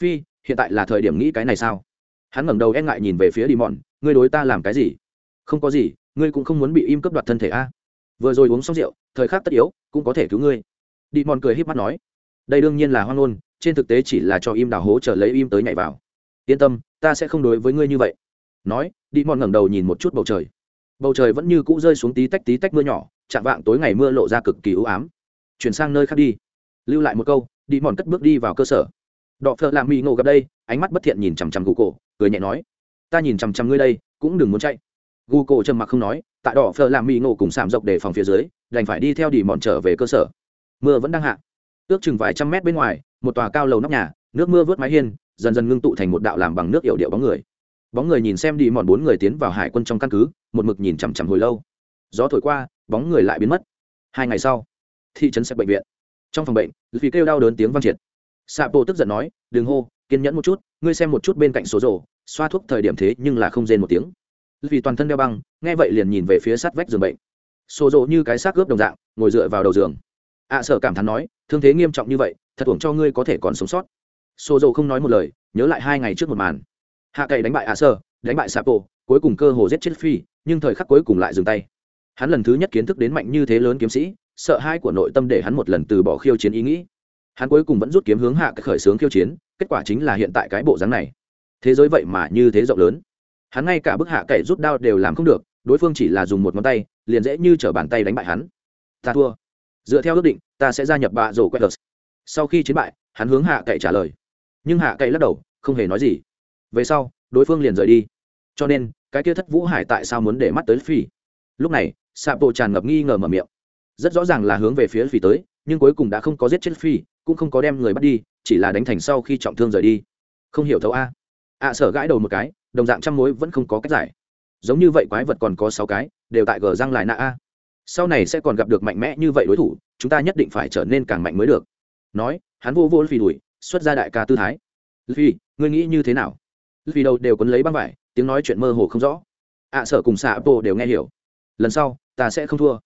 phi, hiện tại là thời điểm nghĩ cái này sao? Hắn ngẩng đầu e ngại nhìn về phía đi mòn ngươi đối ta làm cái gì? Không có gì, ngươi cũng không muốn bị im cấp đoạt thân thể a. Vừa rồi uống xong rượu, thời khắc tất yếu, cũng có thể cứu ngươi. Đi mòn cười h í p mắt nói, đây đương nhiên là hoang ngôn, trên thực tế chỉ là cho im đào hố chờ lấy im tới nhảy vào. Yên tâm, ta sẽ không đối với ngươi như vậy. Nói đi mòn ngẩng đầu nhìn một chút bầu trời. Bầu trời vẫn như cũ rơi xuống tí tách tí tách mưa nhỏ, chạm vạng tối ngày mưa lộ ra cực kỳ ưu ám. Chuyển sang nơi khác đi. Lưu lại một câu đi mòn cất bước đi vào cơ sở đọ phợ làm mỹ ngộ gặp đây, ánh mắt bất thiện nhìn chằm chằm gù cổ, cười nhẹ nói, ta nhìn chằm chằm ngươi đây, cũng đừng muốn chạy. Gu cổ trầm mặc không nói, tại đỏ phờ làm mỹ ngộ cùng sảm dọc để phòng phía dưới, đành phải đi theo đi mòn trở về cơ sở. Mưa vẫn đang hạ. Ước chừng vài trăm mét bên ngoài, một tòa cao lầu nóc nhà, nước mưa vớt mái hiên, dần dần ngưng tụ thành một đạo làm bằng nước yểu điệu bóng người. Bóng người nhìn xem đi mòn bốn người tiến vào hải quân trong căn cứ, một mực nhìn chằm chằm hồi lâu. Gió thổi qua, bóng người lại biến mất. Hai ngày sau, thị trấn sẽ bệnh viện. Trong phòng bệnh vì kêu đau đớn tiếng vang triệt xạ bộ tức giận nói đừng hô kiên nhẫn một chút ngươi xem một chút bên cạnh số rổ xoa thuốc thời điểm thế nhưng là không rên một tiếng. Vì toàn thân đeo băng nghe vậy liền nhìn về phía sát vách giường bệnh. Số như cái xác gớp đồng dạng ngồi dựa vào đầu giường. Ạ à, sợ cảm thán nói thương thế nghiêm trọng như vậy thật uổng cho ngươi có thể còn sống sót. Số không nói một lời nhớ lại hai ngày trước một màn. Hạ cậy đánh bại ạ à sơ đánh bại sapo cuối cùng cơ hồ giết chết phi nhưng thời khắc cuối cùng lại dừng tay. Hắn lần thứ nhất kiến thức đến mạnh như thế lớn kiếm sĩ sợ hai của nội tâm để hắn một lần từ bỏ khiêu chiến ý nghĩ hắn cuối cùng vẫn rút kiếm hướng hạ cái khởi xướng khiêu chiến, kết quả chính là hiện tại cái bộ dáng này. Thế giới vậy mà như thế rộng lớn. Hắn ngay cả bức hạ cậy rút đao đều làm không được, đối phương chỉ là dùng một ngón tay, liền dễ như t r ở bàn tay đánh bại hắn. Ta thua. Dựa theo ước định, ta sẽ gia nhập bạ rổ quét sau khi chiến bại, hắn hướng hạ cậy trả lời. Nhưng hạ cậy lắc đầu, không hề nói gì. Về sau, đối phương liền rời đi. Cho nên, cái kia thất vũ hải tại sao muốn để mắt tới phi? Lúc này sạp bộ tràn ngập nghi ngờ mở miệng. Rất rõ ràng là hướng về phía phi tới, nhưng cuối cùng đã không có giết chết phi cũng không có đem người bắt đi chỉ là đánh thành sau khi trọng thương rời đi. Không hiểu thấu a. Ạ à, sở gãi đầu một cái đồng dạng trăm mối vẫn không có cách giải. Giống như vậy quái vật còn có sáu cái đều tại gờ răng lại nạ a. Sau này sẽ còn gặp được mạnh mẽ như vậy đối thủ chúng ta nhất định phải trở nên càng mạnh mới được. Nói hắn vô vô phi đuổi xuất ra đại ca tư thái. Phi ngươi nghĩ như thế nào? Phi đầu đều quấn lấy băng vải tiếng nói chuyện mơ hồ không rõ. Ạ à, sở cùng xạ bộ đều nghe hiểu. Lần sau ta sẽ không thua.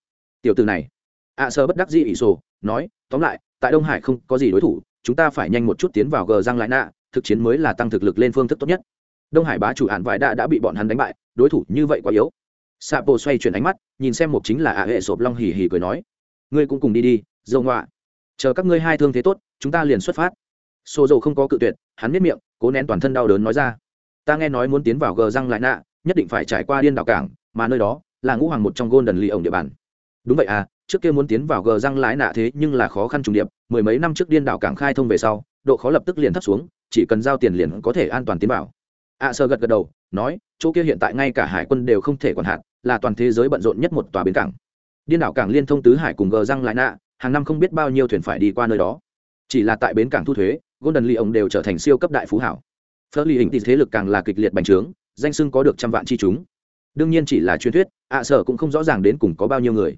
Tiểu từ này ạ à, sơ bất đắc dĩ ỷ sổ nói tóm lại tại đông hải không có gì đối thủ chúng ta phải nhanh một chút tiến vào gờ răng lại nạ thực chiến mới là tăng thực lực lên phương thức tốt nhất. Đông hải bá chủ hạn vải đã đã bị bọn hắn đánh bại đối thủ như vậy quá yếu. Sapo xoay chuyển ánh mắt nhìn xem một chính là ạ hệ sộp long hỉ hỉ cười nói ngươi cũng cùng đi đi dâu ngoạ chờ các ngươi hai thương thế tốt chúng ta liền xuất phát. Xô dầu không có cự tuyệt hắn miết miệng cố nén toàn thân đau đớn nói ra ta nghe nói muốn tiến vào gờ răng lại nạ nhất định phải trải qua điên đảo cảng mà nơi đó là ngũ hoàng một trong golden lì ổng địa bàn. Đúng vậy à trước kia muốn tiến vào gờ răng lái nạ thế nhưng là khó khăn trùng điệp mười mấy năm trước điên đảo cảng khai thông về sau độ khó lập tức liền thấp xuống chỉ cần giao tiền liền có thể an toàn tiến vào. Ạ à, sơ gật gật đầu nói chỗ kia hiện tại ngay cả hải quân đều không thể còn hạt, là toàn thế giới bận rộn nhất một tòa bến cảng. Điên đảo cảng liên thông tứ hải cùng gờ răng lái nạ hàng năm không biết bao nhiêu thuyền phải đi qua nơi đó. Chỉ là tại bến cảng thu thuế golden lee ông đều trở thành siêu cấp đại phú hảo. Phớt ly hình thì thế lực càng là kịch liệt bành trướng danh sưng có được trăm vạn chi chúng. Đương nhiên chỉ là truyền thuyết ạ sở cũng không rõ ràng đến cùng có bao nhiêu người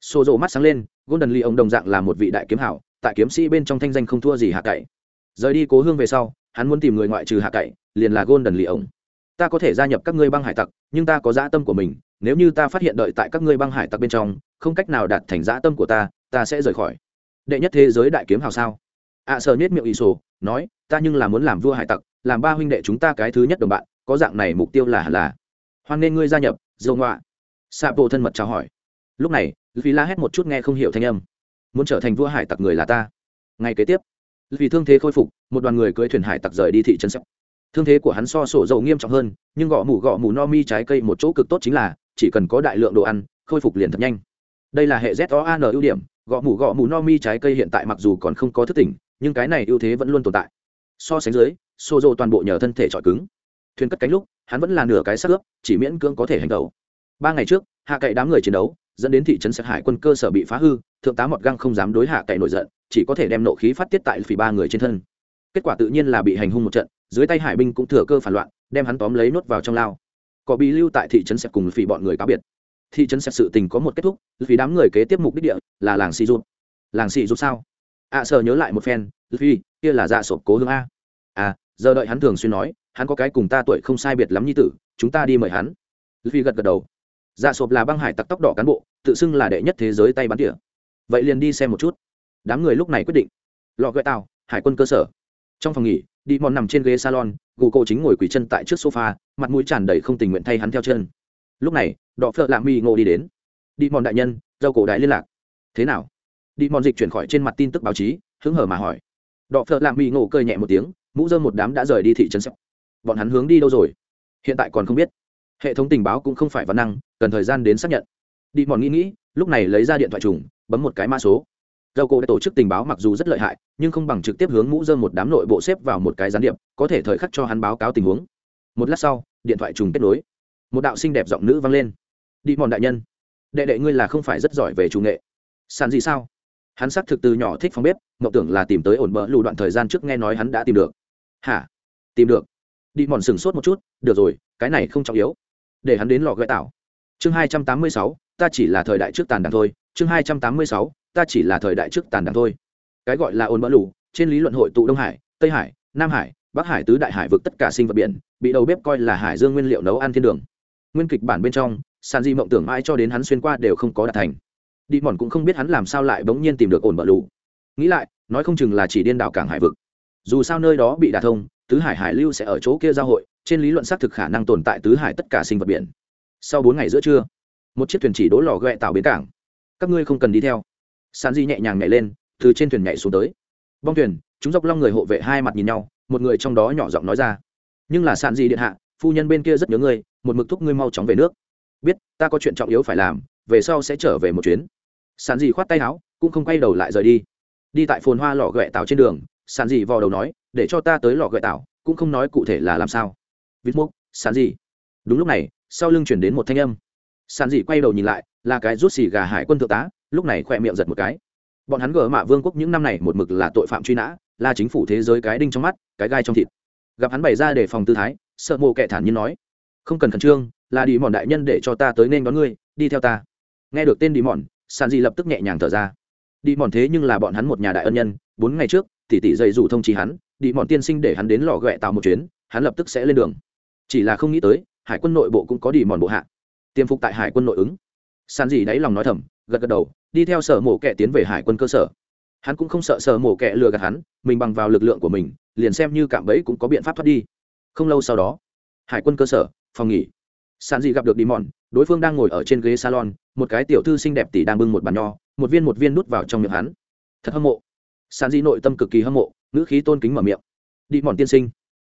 xô rộ mắt sáng lên golden lee ông đồng dạng là một vị đại kiếm hảo tại kiếm sĩ bên trong thanh danh không thua gì hạ cậy. Rời đi cố hương về sau hắn muốn tìm người ngoại trừ hạ cậy liền là golden lee ông. Ta có thể gia nhập các ngươi băng hải tặc nhưng ta có dã tâm của mình nếu như ta phát hiện đợi tại các ngươi băng hải tặc bên trong không cách nào đạt thành dã tâm của ta ta sẽ rời khỏi. Đệ nhất thế giới đại kiếm hào sao? Ạ à, sợ nhét miệng ỷ sổ nói ta nhưng là muốn làm vua hải tặc làm ba huynh đệ chúng ta cái thứ nhất đồng bạn có dạng này mục tiêu là là. Hoan nên ngươi gia nhập dầu ngoạ. Xạ bộ thân mật chào hỏi. Lúc này vì la hét một chút nghe không hiểu thanh âm. Muốn trở thành vua hải tặc người là ta. Ngay kế tiếp vì thương thế khôi phục, một đoàn người cưỡi thuyền hải tặc rời đi thị trấn sẹo. Thương thế của hắn so sổ dầu nghiêm trọng hơn, nhưng gõ mủ gõ mủ no mi trái cây một chỗ cực tốt chính là, chỉ cần có đại lượng đồ ăn, khôi phục liền thật nhanh. Đây là hệ z o an ưu điểm gõ mủ gõ mủ no mi trái cây hiện tại mặc dù còn không có thức tỉnh, nhưng cái này ưu thế vẫn luôn tồn tại. So sánh dưới, sổ dầu toàn bộ nhờ thân thể trọi cứng. Thuyền cất cánh lúc, hắn vẫn là nửa cái sắc ướp, chỉ miễn cưỡng có thể hành tẩu. Ba ngày trước, hạ cậy đám người chiến đấu dẫn đến thị trấn sạch hải quân cơ sở bị phá hư thượng tá mọt găng không dám đối hạ cậy nổi giận chỉ có thể đem nộ khí phát tiết tại phỉ ba người trên thân. Kết quả tự nhiên là bị hành hung một trận dưới tay hải binh cũng thừa cơ phản loạn đem hắn tóm lấy nốt vào trong lao. Có bị lưu tại thị trấn sạch cùng phỉ bọn người cáo biệt. Thị trấn sạch sự tình có một kết thúc vì đám người kế tiếp mục đích địa là làng xì rút làng xì rút sao? Ạ à, sợ nhớ lại một phen vì kia là dạ sộp cố hương a. À giờ đợi hắn thường xuyên nói hắn có cái cùng ta tuổi không sai biệt lắm như tử chúng ta đi mời hắn. Vì gật gật đầu. Dạ sộp là băng hải tặc tóc đỏ cán bộ tự xưng là đệ nhất thế giới tay bắn tỉa. Vậy liền đi xem một chút. Đám người lúc này quyết định. Lọ gợi tàu, hải quân cơ sở. Trong phòng nghỉ, đi mòn nằm trên ghế salon, gù cô chính ngồi quỳ chân tại trước sofa, mặt mũi tràn đầy không tình nguyện thay hắn theo chân. Lúc này, đọ phợ lạ mi ngộ đi đến. Đi mòn đại nhân dâu cổ đại liên lạc. Thế nào? Đi mòn dịch chuyển khỏi trên mặt tin tức báo chí, hứng hở mà hỏi. Đọ phợ lạ mi ngộ cơi nhẹ một tiếng, mũ dơm một đám đã rời đi thị trấn sắp bọn hắn hướng đi đâu rồi? Hiện tại còn không biết. Hệ thống tình báo cũng không phải văn năng, cần thời gian đến xác nhận đi mòn nghĩ nghĩ, lúc này lấy ra điện thoại trùng, bấm một cái mã số. Dầu cổ đã tổ chức tình báo mặc dù rất lợi hại, nhưng không bằng trực tiếp hướng mũ dơm một đám nội bộ xếp vào một cái gián điệp, có thể thời khắc cho hắn báo cáo tình huống. Một lát sau, điện thoại trùng kết nối. Một đạo xinh đẹp giọng nữ vang lên. Đi mòn đại nhân, đệ đệ ngươi là không phải rất giỏi về chủ nghệ. Sàn gì sao? Hắn xác thực từ nhỏ thích phòng bếp, mộng tưởng là tìm tới ổn bỡ lù đoạn thời gian trước nghe nói hắn đã tìm được. Hả? Tìm được? Đi mòn sừng sốt một chút, được rồi, cái này không trọng yếu. Để hắn đến lò gợi tảo chương hai trăm tám mươi sáu, ta chỉ là thời đại trước tàn đảng thôi. Chương hai trăm tám mươi sáu, ta chỉ là thời đại trước tàn đảng thôi. Cái gọi là ổn bỡ lù, trên lý luận hội tụ đông hải, tây hải, nam hải, bắc hải tứ đại hải vực tất cả sinh vật biển, bị đầu bếp coi là hải dương nguyên liệu nấu ăn thiên đường. Nguyên kịch bản bên trong, sàn di mộng tưởng mãi cho đến hắn xuyên qua đều không có đạt thành. Đi mòn cũng không biết hắn làm sao lại bỗng nhiên tìm được ổn bờ lù. Nghĩ lại, nói không chừng là chỉ điên đảo cảng hải vực. Dù sao nơi đó bị đả thông, tứ hải hải lưu sẽ ở chỗ kia giao hội, trên lý luận xác thực khả năng tồn tại tứ hải tất cả sinh vật biển sau bốn ngày giữa trưa một chiếc thuyền chỉ đỗ lò ghẹ tạo bến cảng. Các ngươi không cần đi theo. Sàn di nhẹ nhàng nhảy lên từ trên thuyền nhảy xuống tới. Bong thuyền chúng dọc long người hộ vệ hai mặt nhìn nhau một người trong đó nhỏ giọng nói ra. Nhưng là sàn di điện hạ phu nhân bên kia rất nhớ ngươi một mực thúc ngươi mau chóng về nước. Biết ta có chuyện trọng yếu phải làm về sau sẽ trở về một chuyến. Sàn di khoát tay áo cũng không quay đầu lại rời đi. Đi tại phồn hoa lò ghẹ tảo trên đường sàn di vò đầu nói để cho ta tới lò ghẹ tảo cũng không nói cụ thể là làm sao. Vít mốc sàn di, đúng lúc này sau lưng chuyển đến một thanh âm. Sàn dị quay đầu nhìn lại, là cái rút xì gà hải quân thượng tá, lúc này khỏe miệng giật một cái. Bọn hắn gỡ mạ vương quốc những năm này một mực là tội phạm truy nã, là chính phủ thế giới cái đinh trong mắt, cái gai trong thịt. Gặp hắn bày ra để phòng tư thái, sợ mộ kẻ thản nhiên nói, không cần khẩn trương, là đi mòn đại nhân để cho ta tới nên đón ngươi, đi theo ta. Nghe được tên đi mòn, sàn dị lập tức nhẹ nhàng thở ra. Đi mòn thế nhưng là bọn hắn một nhà đại ân nhân, bốn ngày trước, tỷ tỷ dậy rủ thông trí hắn, đi mòn tiên sinh để hắn đến lò ghẹ tạo một chuyến, hắn lập tức sẽ lên đường. Chỉ là không nghĩ tới hải quân nội bộ cũng có đi mòn bộ hạ. Tiêm phục tại hải quân nội ứng. Sàn di đáy lòng nói thầm, gật gật đầu, đi theo sở mổ kẹ tiến về hải quân cơ sở. Hắn cũng không sợ sở mổ kẹ lừa gạt hắn, mình bằng vào lực lượng của mình, liền xem như cạm bẫy cũng có biện pháp thoát đi. Không lâu sau đó, hải quân cơ sở, phòng nghỉ. Sàn dì gặp được đi mòn, đối phương đang ngồi ở trên ghế salon, một cái tiểu thư xinh đẹp tỷ đang bưng một bàn nho, một viên một viên nút vào trong miệng hắn. Thật hâm mộ. Sàn dì nội tâm cực kỳ hâm mộ, ngữ khí tôn kính mở miệng. Đi mòn tiên sinh,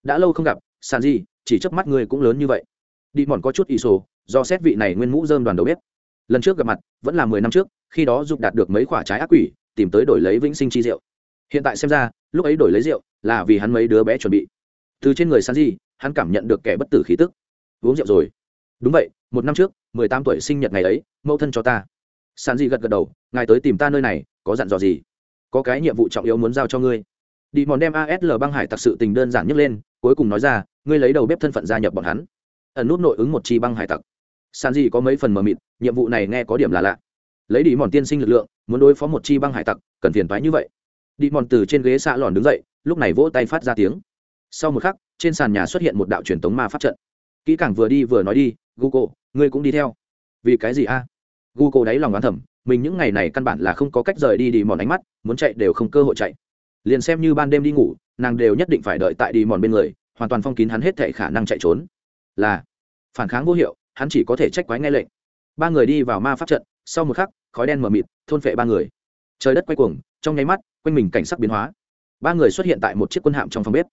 đã lâu không gặp, sàn dì chỉ chớp mắt người cũng lớn như vậy đi mòn có chút ý sổ, do xét vị này nguyên mũ dơm đoàn đầu bếp. Lần trước gặp mặt, vẫn là mười năm trước, khi đó giúp đạt được mấy quả trái ác quỷ, tìm tới đổi lấy vĩnh sinh chi rượu. Hiện tại xem ra, lúc ấy đổi lấy rượu là vì hắn mấy đứa bé chuẩn bị. Từ trên người san di hắn cảm nhận được kẻ bất tử khí tức. Uống rượu rồi. Đúng vậy, một năm trước, mười tám tuổi sinh nhật ngày ấy, mẫu thân cho ta. San di gật gật đầu, ngài tới tìm ta nơi này, có dặn dò gì? Có cái nhiệm vụ trọng yếu muốn giao cho ngươi. Đi mòn đem asl băng hải tặc sự tình đơn giản nhất lên, cuối cùng nói ra, ngươi lấy đầu bếp thân phận gia nhập bọn hắn ẩn nút nội ứng một chi băng hải tặc. Sàn di có mấy phần mờ mịt, nhiệm vụ này nghe có điểm là lạ. Lấy đi mòn tiên sinh lực lượng, muốn đối phó một chi băng hải tặc, cần phiền thoái như vậy. Đi mòn từ trên ghế xạ lòn đứng dậy, lúc này vỗ tay phát ra tiếng. Sau một khắc, trên sàn nhà xuất hiện một đạo truyền tống ma pháp trận. Kỹ càng vừa đi vừa nói đi google ngươi cũng đi theo. Vì cái gì a? Google đáy lòng oán thầm, mình những ngày này căn bản là không có cách rời đi đi mòn ánh mắt, muốn chạy đều không cơ hội chạy. Liền xem như ban đêm đi ngủ, nàng đều nhất định phải đợi tại đi mòn bên người, hoàn toàn phong kín hắn hết thể khả năng chạy trốn là phản kháng vô hiệu, hắn chỉ có thể trách quái nghe lệnh. Ba người đi vào ma pháp trận, sau một khắc, khói đen mờ mịt, thôn phệ ba người. Trời đất quay cuồng, trong nháy mắt, quanh mình cảnh sắc biến hóa. Ba người xuất hiện tại một chiếc quân hạm trong phòng bếp.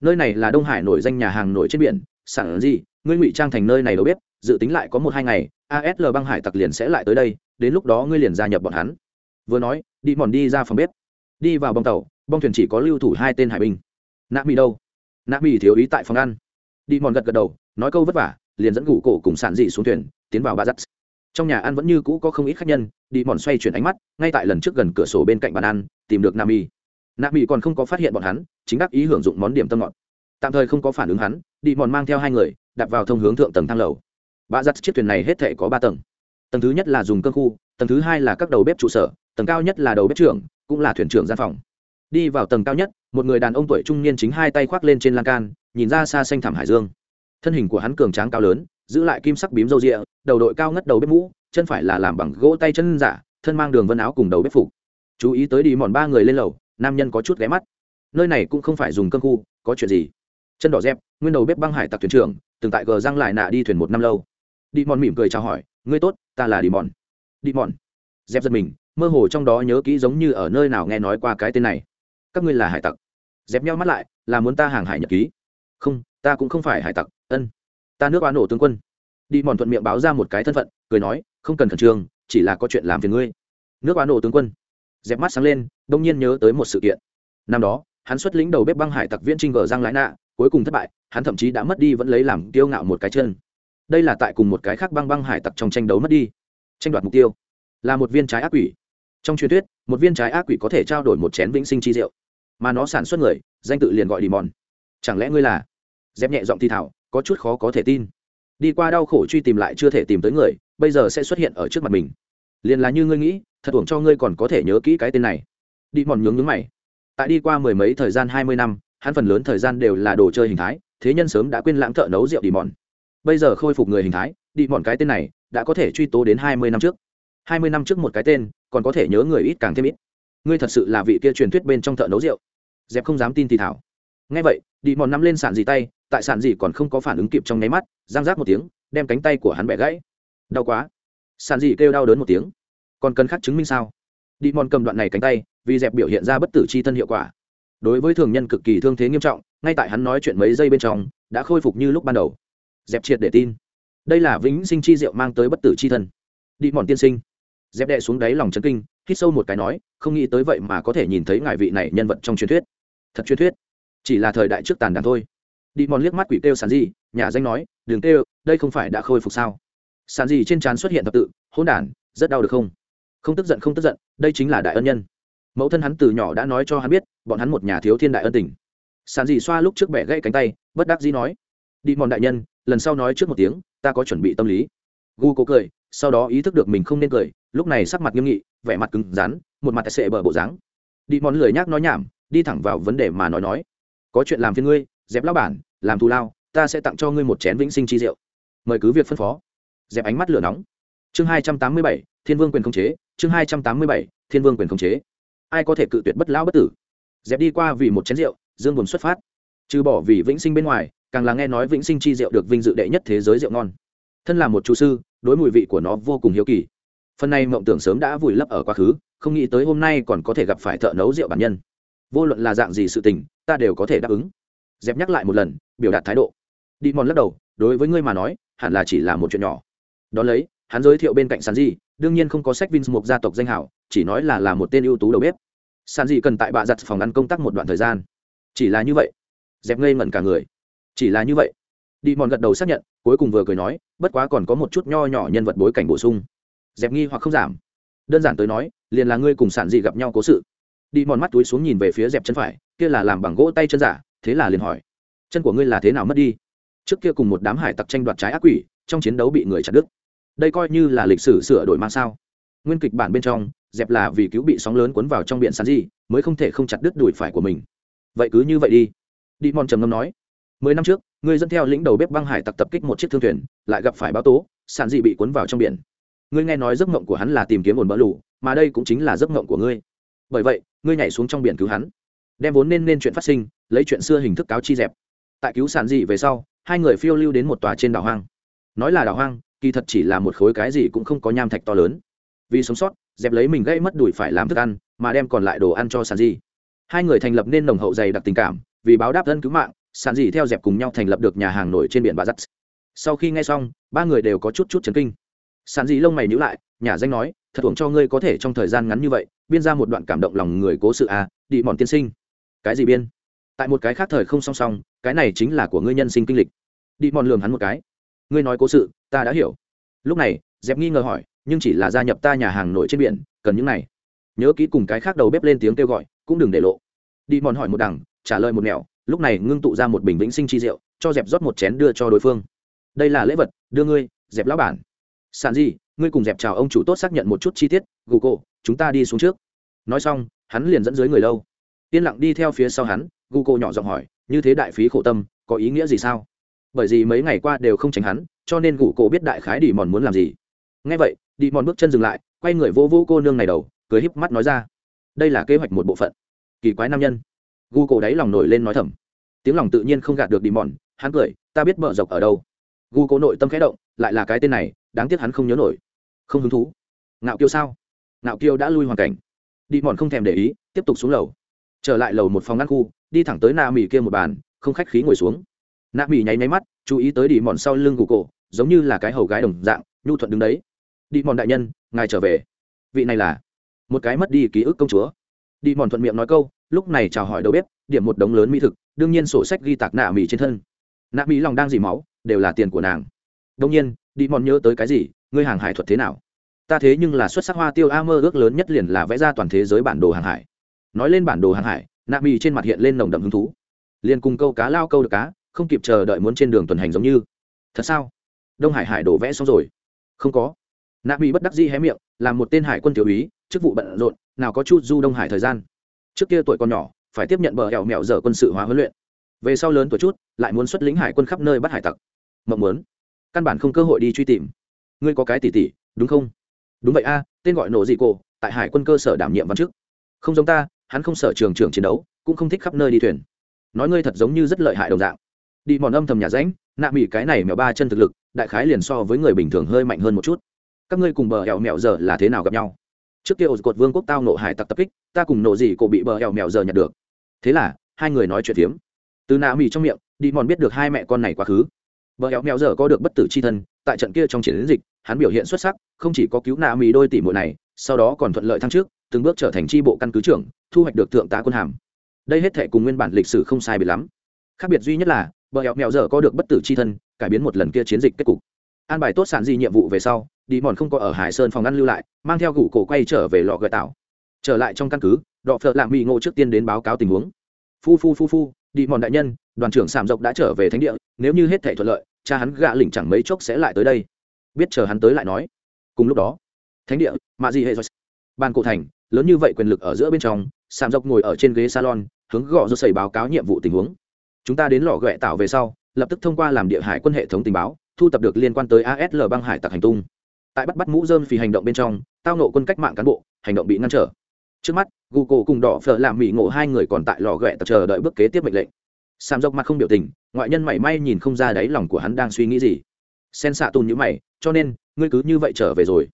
Nơi này là đông hải nổi danh nhà hàng nổi trên biển sản gì ngươi ngụy trang thành nơi này đâu biết dự tính lại có một hai ngày asl băng hải tặc liền sẽ lại tới đây, đến lúc đó ngươi liền gia nhập bọn hắn. Vừa nói, đi mòn đi ra phòng bếp. Đi vào bong tàu, bong thuyền chỉ có lưu thủ hai tên hải binh. Nạ mỹ đâu? Nạ mỹ thiếu ý tại phòng ăn. Đi mòn gật gật đầu nói câu vất vả, liền dẫn gủ cổ cùng sản dị xuống thuyền, tiến vào ba giắt trong nhà ăn vẫn như cũ có không ít khách nhân, đi mòn xoay chuyển ánh mắt, ngay tại lần trước gần cửa sổ bên cạnh bàn ăn, tìm được nam y nam y còn không có phát hiện bọn hắn, chính đắc ý hưởng dụng món điểm tâm ngọt. Tạm thời không có phản ứng hắn, đi mòn mang theo hai người đặt vào thông hướng thượng tầng thang lầu. Bạ giắt chiếc thuyền này hết thể có ba tầng. Tầng thứ nhất là dùng cơ khu, tầng thứ hai là các đầu bếp trụ sở, tầng cao nhất là đầu bếp trưởng, cũng là thuyền trưởng gian phòng. Đi vào tầng cao nhất, một người đàn ông tuổi trung niên chính hai tay khoác lên trên lan can, nhìn ra xa xanh thảm hải dương thân hình của hắn cường tráng cao lớn, giữ lại kim sắc bím râu rịa, đầu đội cao ngất đầu bếp mũ, chân phải là làm bằng gỗ tay chân giả, thân mang đường vân áo cùng đầu bếp phục. Chú ý tới đi mòn ba người lên lầu, nam nhân có chút ghé mắt. Nơi này cũng không phải dùng cơm khu, có chuyện gì? Chân đỏ dép, nguyên đầu bếp băng hải tặc thuyền trưởng, từng tại gờ răng lại nạ đi thuyền một năm lâu. Đi mòn mỉm cười chào hỏi, ngươi tốt, ta là đi mòn. Đi mòn. Dép giật mình, mơ hồ trong đó nhớ kỹ giống như ở nơi nào nghe nói qua cái tên này. Các ngươi là hải tặc. Dép nhau mắt lại, là muốn ta hàng hải nhật ký? Không, ta cũng không phải hải tặc ân. Ta nước oán nổ tướng quân. Đi mòn thuận miệng báo ra một cái thân phận, cười nói, không cần khẩn trương, chỉ là có chuyện làm phiền ngươi. Nước oán nổ tướng quân. Dẹp mắt sáng lên, đông nhiên nhớ tới một sự kiện. Năm đó, hắn xuất lĩnh đầu bếp băng hải tặc viễn trinh gờ giang lái nạ, cuối cùng thất bại, hắn thậm chí đã mất đi vẫn lấy làm tiêu ngạo một cái chân. Đây là tại cùng một cái khác băng băng hải tặc trong tranh đấu mất đi. Tranh đoạt mục tiêu. Là một viên trái ác quỷ. Trong truyền thuyết, một viên trái ác quỷ có thể trao đổi một chén vĩnh sinh chi rượu mà nó sản xuất người, danh tự liền gọi đi mòn chẳng lẽ ngươi là? Dép nhẹ giọng thi thảo có chút khó có thể tin. Đi qua đau khổ truy tìm lại chưa thể tìm tới người, bây giờ sẽ xuất hiện ở trước mặt mình. Liền là như ngươi nghĩ, thật uổng cho ngươi còn có thể nhớ kỹ cái tên này. Đi mòn nhướng nhướng mày. Tại đi qua mười mấy thời gian hai mươi năm, hắn phần lớn thời gian đều là đồ chơi hình thái, thế nhân sớm đã quên lãng thợ nấu rượu đi mòn. Bây giờ khôi phục người hình thái, đi mòn cái tên này đã có thể truy tố đến hai mươi năm trước. Hai mươi năm trước một cái tên, còn có thể nhớ người ít càng thêm ít. Ngươi thật sự là vị kia truyền thuyết bên trong thợ nấu rượu. Dẹp không dám tin thì thảo ngay vậy đi mòn nắm lên sàn dì tay, tại sàn dì còn không có phản ứng kịp trong nháy mắt, giang rác một tiếng, đem cánh tay của hắn bẻ gãy. Đau quá. Sàn dì kêu đau đớn một tiếng. Còn cần khắc chứng minh sao? Đi mòn cầm đoạn này cánh tay, vì dẹp biểu hiện ra bất tử c h i thân hiệu quả. Đối với thường nhân cực kỳ thương thế nghiêm trọng, ngay tại hắn nói chuyện mấy giây bên trong, đã khôi phục như lúc ban đầu. Dẹp triệt để tin. Đây là vĩnh sinh chi diệu mang tới bất tử chi thân. Đi mòn tiên sinh. Dẹp đệ xuống đáy lòng chân kinh, hít sâu một cái nói, không nghĩ tới vậy mà có thể nhìn thấy ngài vị này nhân vật trong truyền thuyết. Thật truyền thuyết chỉ là thời đại trước tàn đàn thôi. Đi mòn liếc mắt quỷ kêu sàn di nhà danh nói, đừng kêu, đây không phải đã khôi phục sao? Sàn di trên trán xuất hiện thập tự hôn đản, rất đau được không? Không tức giận, không tức giận, đây chính là đại ân nhân. Mẫu thân hắn từ nhỏ đã nói cho hắn biết, bọn hắn một nhà thiếu thiên đại ân tình. Sàn di xoa lúc trước bẻ gãy cánh tay, bất đắc dĩ nói, đi mòn đại nhân, lần sau nói trước một tiếng, ta có chuẩn bị tâm lý. Gu cố cười, sau đó ý thức được mình không nên cười, lúc này sắc mặt nghiêm nghị, vẻ mặt cứng rắn, một mặt sệ bờ bộ dáng. Đi mòn lười nhác nói nhảm, đi thẳng vào vấn đề mà nói nói có chuyện làm phiên ngươi, dẹp lao bản, làm thù lao, ta sẽ tặng cho ngươi một chén vĩnh sinh chi rượu. Mời cứ việc phân phó. Dẹp ánh mắt lửa nóng. Chương hai trăm tám mươi bảy, thiên vương quyền khống chế, chương hai trăm tám mươi bảy, thiên vương quyền khống chế. Ai có thể cự tuyệt bất lão bất tử? Dẹp đi qua vì một chén rượu, dương buồn xuất phát. Trừ bỏ vì vĩnh sinh bên ngoài, càng là nghe nói vĩnh sinh chi rượu được vinh dự đệ nhất thế giới rượu ngon. Thân là một chú sư, đối mùi vị của nó vô cùng hiếu kỳ. Phần này mộng tưởng sớm đã vùi lấp ở quá khứ, không nghĩ tới hôm nay còn có thể gặp phải thợ nấu rượu bản nhân. Vô luận là dạng gì sự tình ta đều có thể đáp ứng. Dẹp nhắc lại một lần, biểu đạt thái độ. Đi mòn lắc đầu, đối với ngươi mà nói, hẳn là chỉ là một chuyện nhỏ. Đ ó lấy, hắn giới thiệu bên cạnh sàn di đương nhiên không có sách vinh một gia tộc danh hảo, chỉ nói là là một tên ưu tú đầu bếp. Sàn di cần tại bạ giặt phòng ăn công tác một đoạn thời gian. Chỉ là như vậy. Dẹp ngây ngẩn cả người. Chỉ là như vậy. Đi mòn gật đầu xác nhận, cuối cùng vừa cười nói, bất quá còn có một chút nho nhỏ nhân vật bối cảnh bổ sung. Dẹp nghi hoặc không giảm. Đơn giản tới nói, liền là ngươi cùng sản dị gặp nhau cố sự. Đi mòn mắt túi xuống nhìn về phía dẹp chân phải kia là làm bằng gỗ tay chân giả, thế là liền hỏi, chân của ngươi là thế nào mất đi? Trước kia cùng một đám hải tặc tranh đoạt trái ác quỷ, trong chiến đấu bị người chặt đứt. Đây coi như là lịch sử sửa đổi mang sao. Nguyên kịch bản bên trong, dẹp là vì cứu bị sóng lớn cuốn vào trong biển sàn dị mới không thể không chặt đứt đùi phải của mình. Vậy cứ như vậy đi. Đi mòn trầm ngâm nói, mười năm trước, ngươi dẫn theo lĩnh đầu bếp băng hải tặc tập kích một chiếc thương thuyền, lại gặp phải báo tố, sàn dị bị cuốn vào trong biển. Ngươi nghe nói giấc mộng của hắn là tìm kiếm ổn bỡ lù, mà đây cũng chính là giấc mộng của ngươi. Bởi vậy, ngươi nhảy xuống trong biển cứu hắn đem vốn nên nên chuyện phát sinh, lấy chuyện xưa hình thức cáo chi dẹp. Tại cứu sản dị về sau, hai người phiêu lưu đến một tòa trên đảo hoang. Nói là đảo hoang, kỳ thật chỉ là một khối cái gì cũng không có nham thạch to lớn. Vì sống sót, dẹp lấy mình gây mất đùi phải làm thức ăn, mà đem còn lại đồ ăn cho sản dị. Hai người thành lập nên nồng hậu dày đặc tình cảm, vì báo đáp dân cứu mạng, sản dị theo dẹp cùng nhau thành lập được nhà hàng nổi trên biển bà giắt sau khi nghe xong, ba người đều có chút chút chấn kinh. Sản dị lông mày nhữ lại, nhà danh nói, thật thuồng cho ngươi có thể trong thời gian ngắn như vậy, biên ra một đoạn cảm động lòng người cố sự à đi mòn tiên sinh cái gì biên? Tại một cái khác thời không song song, cái này chính là của ngươi nhân sinh kinh lịch. Đi mòn lường hắn một cái. Ngươi nói cố sự, ta đã hiểu. Lúc này dẹp nghi ngờ hỏi, nhưng chỉ là gia nhập ta nhà hàng nổi trên biển, cần những này. Nhớ kỹ cùng cái khác đầu bếp lên tiếng kêu gọi, cũng đừng để lộ. Đi mòn hỏi một đằng, trả lời một nẻo, lúc này ngưng tụ ra một bình vĩnh sinh chi rượu, cho dẹp rót một chén đưa cho đối phương. Đây là lễ vật, đưa ngươi dẹp lão bản. Sàn gì, ngươi cùng dẹp chào ông chủ tốt xác nhận một chút chi tiết, google, chúng ta đi xuống trước. Nói xong, hắn liền dẫn dưới người lâu yên lặng đi theo phía sau hắn gu cô nhỏ giọng hỏi, như thế đại phí khổ tâm, có ý nghĩa gì sao? Bởi vì mấy ngày qua đều không tránh hắn, cho nên gù cô biết đại khái đi mòn muốn làm gì. Ngay vậy đi mòn bước chân dừng lại, quay người vô vô cô nương này đầu, cười híp mắt nói ra, đây là kế hoạch một bộ phận. Kỳ quái nam nhân. Gu cổ đáy lòng nổi lên nói thầm. Tiếng lòng tự nhiên không gạt được đi mòn hắn cười, ta biết mở rộng ở đâu. Gu cổ nội tâm khẽ động, lại là cái tên này, đáng tiếc hắn không nhớ nổi. Không hứng thú. Ngạo kiêu sao? Ngạo kiêu đã lui hoàn cảnh. Đi mòn không thèm để ý, tiếp tục xuống lầu trở lại lầu một phòng ngăn khu, đi thẳng tới nạ mỹ kia một bàn, không khách khí ngồi xuống. Nạ mỹ nháy nháy mắt, chú ý tới đi mòn sau lưng của cổ giống như là cái hầu gái đồng dạng, nhu thuận đứng đấy. Đi mòn đại nhân, ngài trở về. Vị này là? Một cái mất đi ký ức công chúa. Đi mòn thuận miệng nói câu, lúc này chào hỏi đầu bếp, điểm một đống lớn mỹ thực, đương nhiên sổ sách ghi tạc nạ mỹ trên thân. Nạ mỹ lòng đang dì máu, đều là tiền của nàng. Đông nhiên đi mòn nhớ tới cái gì, ngươi hàng hải thuật thế nào? Ta thế nhưng là xuất sắc hoa tiêu a mơ ước lớn nhất liền là vẽ ra toàn thế giới bản đồ hàng hải nói lên bản đồ hàng hải, nạ mỹ trên mặt hiện lên nồng đậm hứng thú. Liền cùng câu cá lao câu được cá, không kịp chờ đợi muốn trên đường tuần hành giống như. Thật sao? Đông hải hải đổ vẽ xong rồi. Không có. Nạ mỹ bất đắc dĩ hé miệng làm một tên hải quân tiểu úy, chức vụ bận rộn, nào có chút du đông hải thời gian. Trước kia tuổi còn nhỏ, phải tiếp nhận bờ hẻo mẹo dở quân sự hóa huấn luyện. Về sau lớn tuổi chút, lại muốn xuất lĩnh hải quân khắp nơi bắt hải tặc. Mộng muốn. Căn bản không cơ hội đi truy tìm. Ngươi có cái tỉ tỉ đúng không? Đúng vậy a, tên gọi nổ dị cổ, tại hải quân cơ sở đảm nhiệm văn chức. Không giống ta hắn không sợ trường trường chiến đấu, cũng không thích khắp nơi đi thuyền. Nói ngươi thật giống như rất lợi hại đồng dạng. Đi mòn âm thầm nhà ránh nạ mỹ cái này mèo ba chân thực lực, đại khái liền so với người bình thường hơi mạnh hơn một chút. Các ngươi cùng bờ hẹo mẹo giờ là thế nào gặp nhau? Trước kia ổ cột vương quốc tao nộ hải tặc tập kích, ta cùng nổ gì cổ bị bờ hẹo mẹo giờ nhặt được. Thế là, hai người nói chuyện phiếm. Từ nạ mỹ trong miệng, đi mòn biết được hai mẹ con này quá khứ. Bờ hẹo mẹo giờ có được bất tử c h i thân, tại trận kia trong chiến dịch, hắn biểu hiện xuất sắc, không chỉ có cứu nạ mỹ đôi tỷ muội này, sau đó còn thuận lợi thăng trước từng bước trở thành tri bộ căn cứ trưởng, thu hoạch được thượng tá quân hàm. Đây hết thể cùng nguyên bản lịch sử không sai biệt lắm. Khác biệt duy nhất là, bờ hẹo mẹo giờ có được bất tử c h i thân, cải biến một lần kia chiến dịch kết cục. An bài tốt sản di nhiệm vụ về sau, đi mòn không có ở hải sơn phòng ăn lưu lại, mang theo gủ cổ quay trở về lò gợi tạo. Trở lại trong căn cứ, đọ phợ lạng mỹ ngộ trước tiên đến báo cáo tình huống. Phu phu phu phu, đi mòn đại nhân, đoàn trưởng sảm dọc đã trở về thánh địa, nếu như hết thể thuận lợi, cha hắn gạ lỉnh chẳng mấy chốc sẽ lại tới đây. Biết chờ hắn tới lại nói. Cùng lúc đó, thánh địa, mạ gì hệ ban cổ thành lớn như vậy quyền lực ở giữa bên trong, sạm dọc ngồi ở trên ghế salon, hướng gõ rô xảy báo cáo nhiệm vụ tình huống. Chúng ta đến lò ghẹ tạo về sau, lập tức thông qua làm địa hải quân hệ thống tình báo, thu tập được liên quan tới asl băng hải tặc hành tung. Tại bắt bắt mũ dơm phì hành động bên trong, tao nộ quân cách mạng cán bộ, hành động bị ngăn trở. Trước mắt, google cùng đỏ phở làm mỹ ngộ hai người còn tại lò ghẹ tập chờ đợi bước kế tiếp mệnh lệnh. Sam dốc mặt không biểu tình, ngoại nhân mảy may nhìn không ra đáy lòng của hắn đang suy nghĩ gì. Sen xạ tùn như mày, cho nên, ngươi cứ như vậy trở về rồi.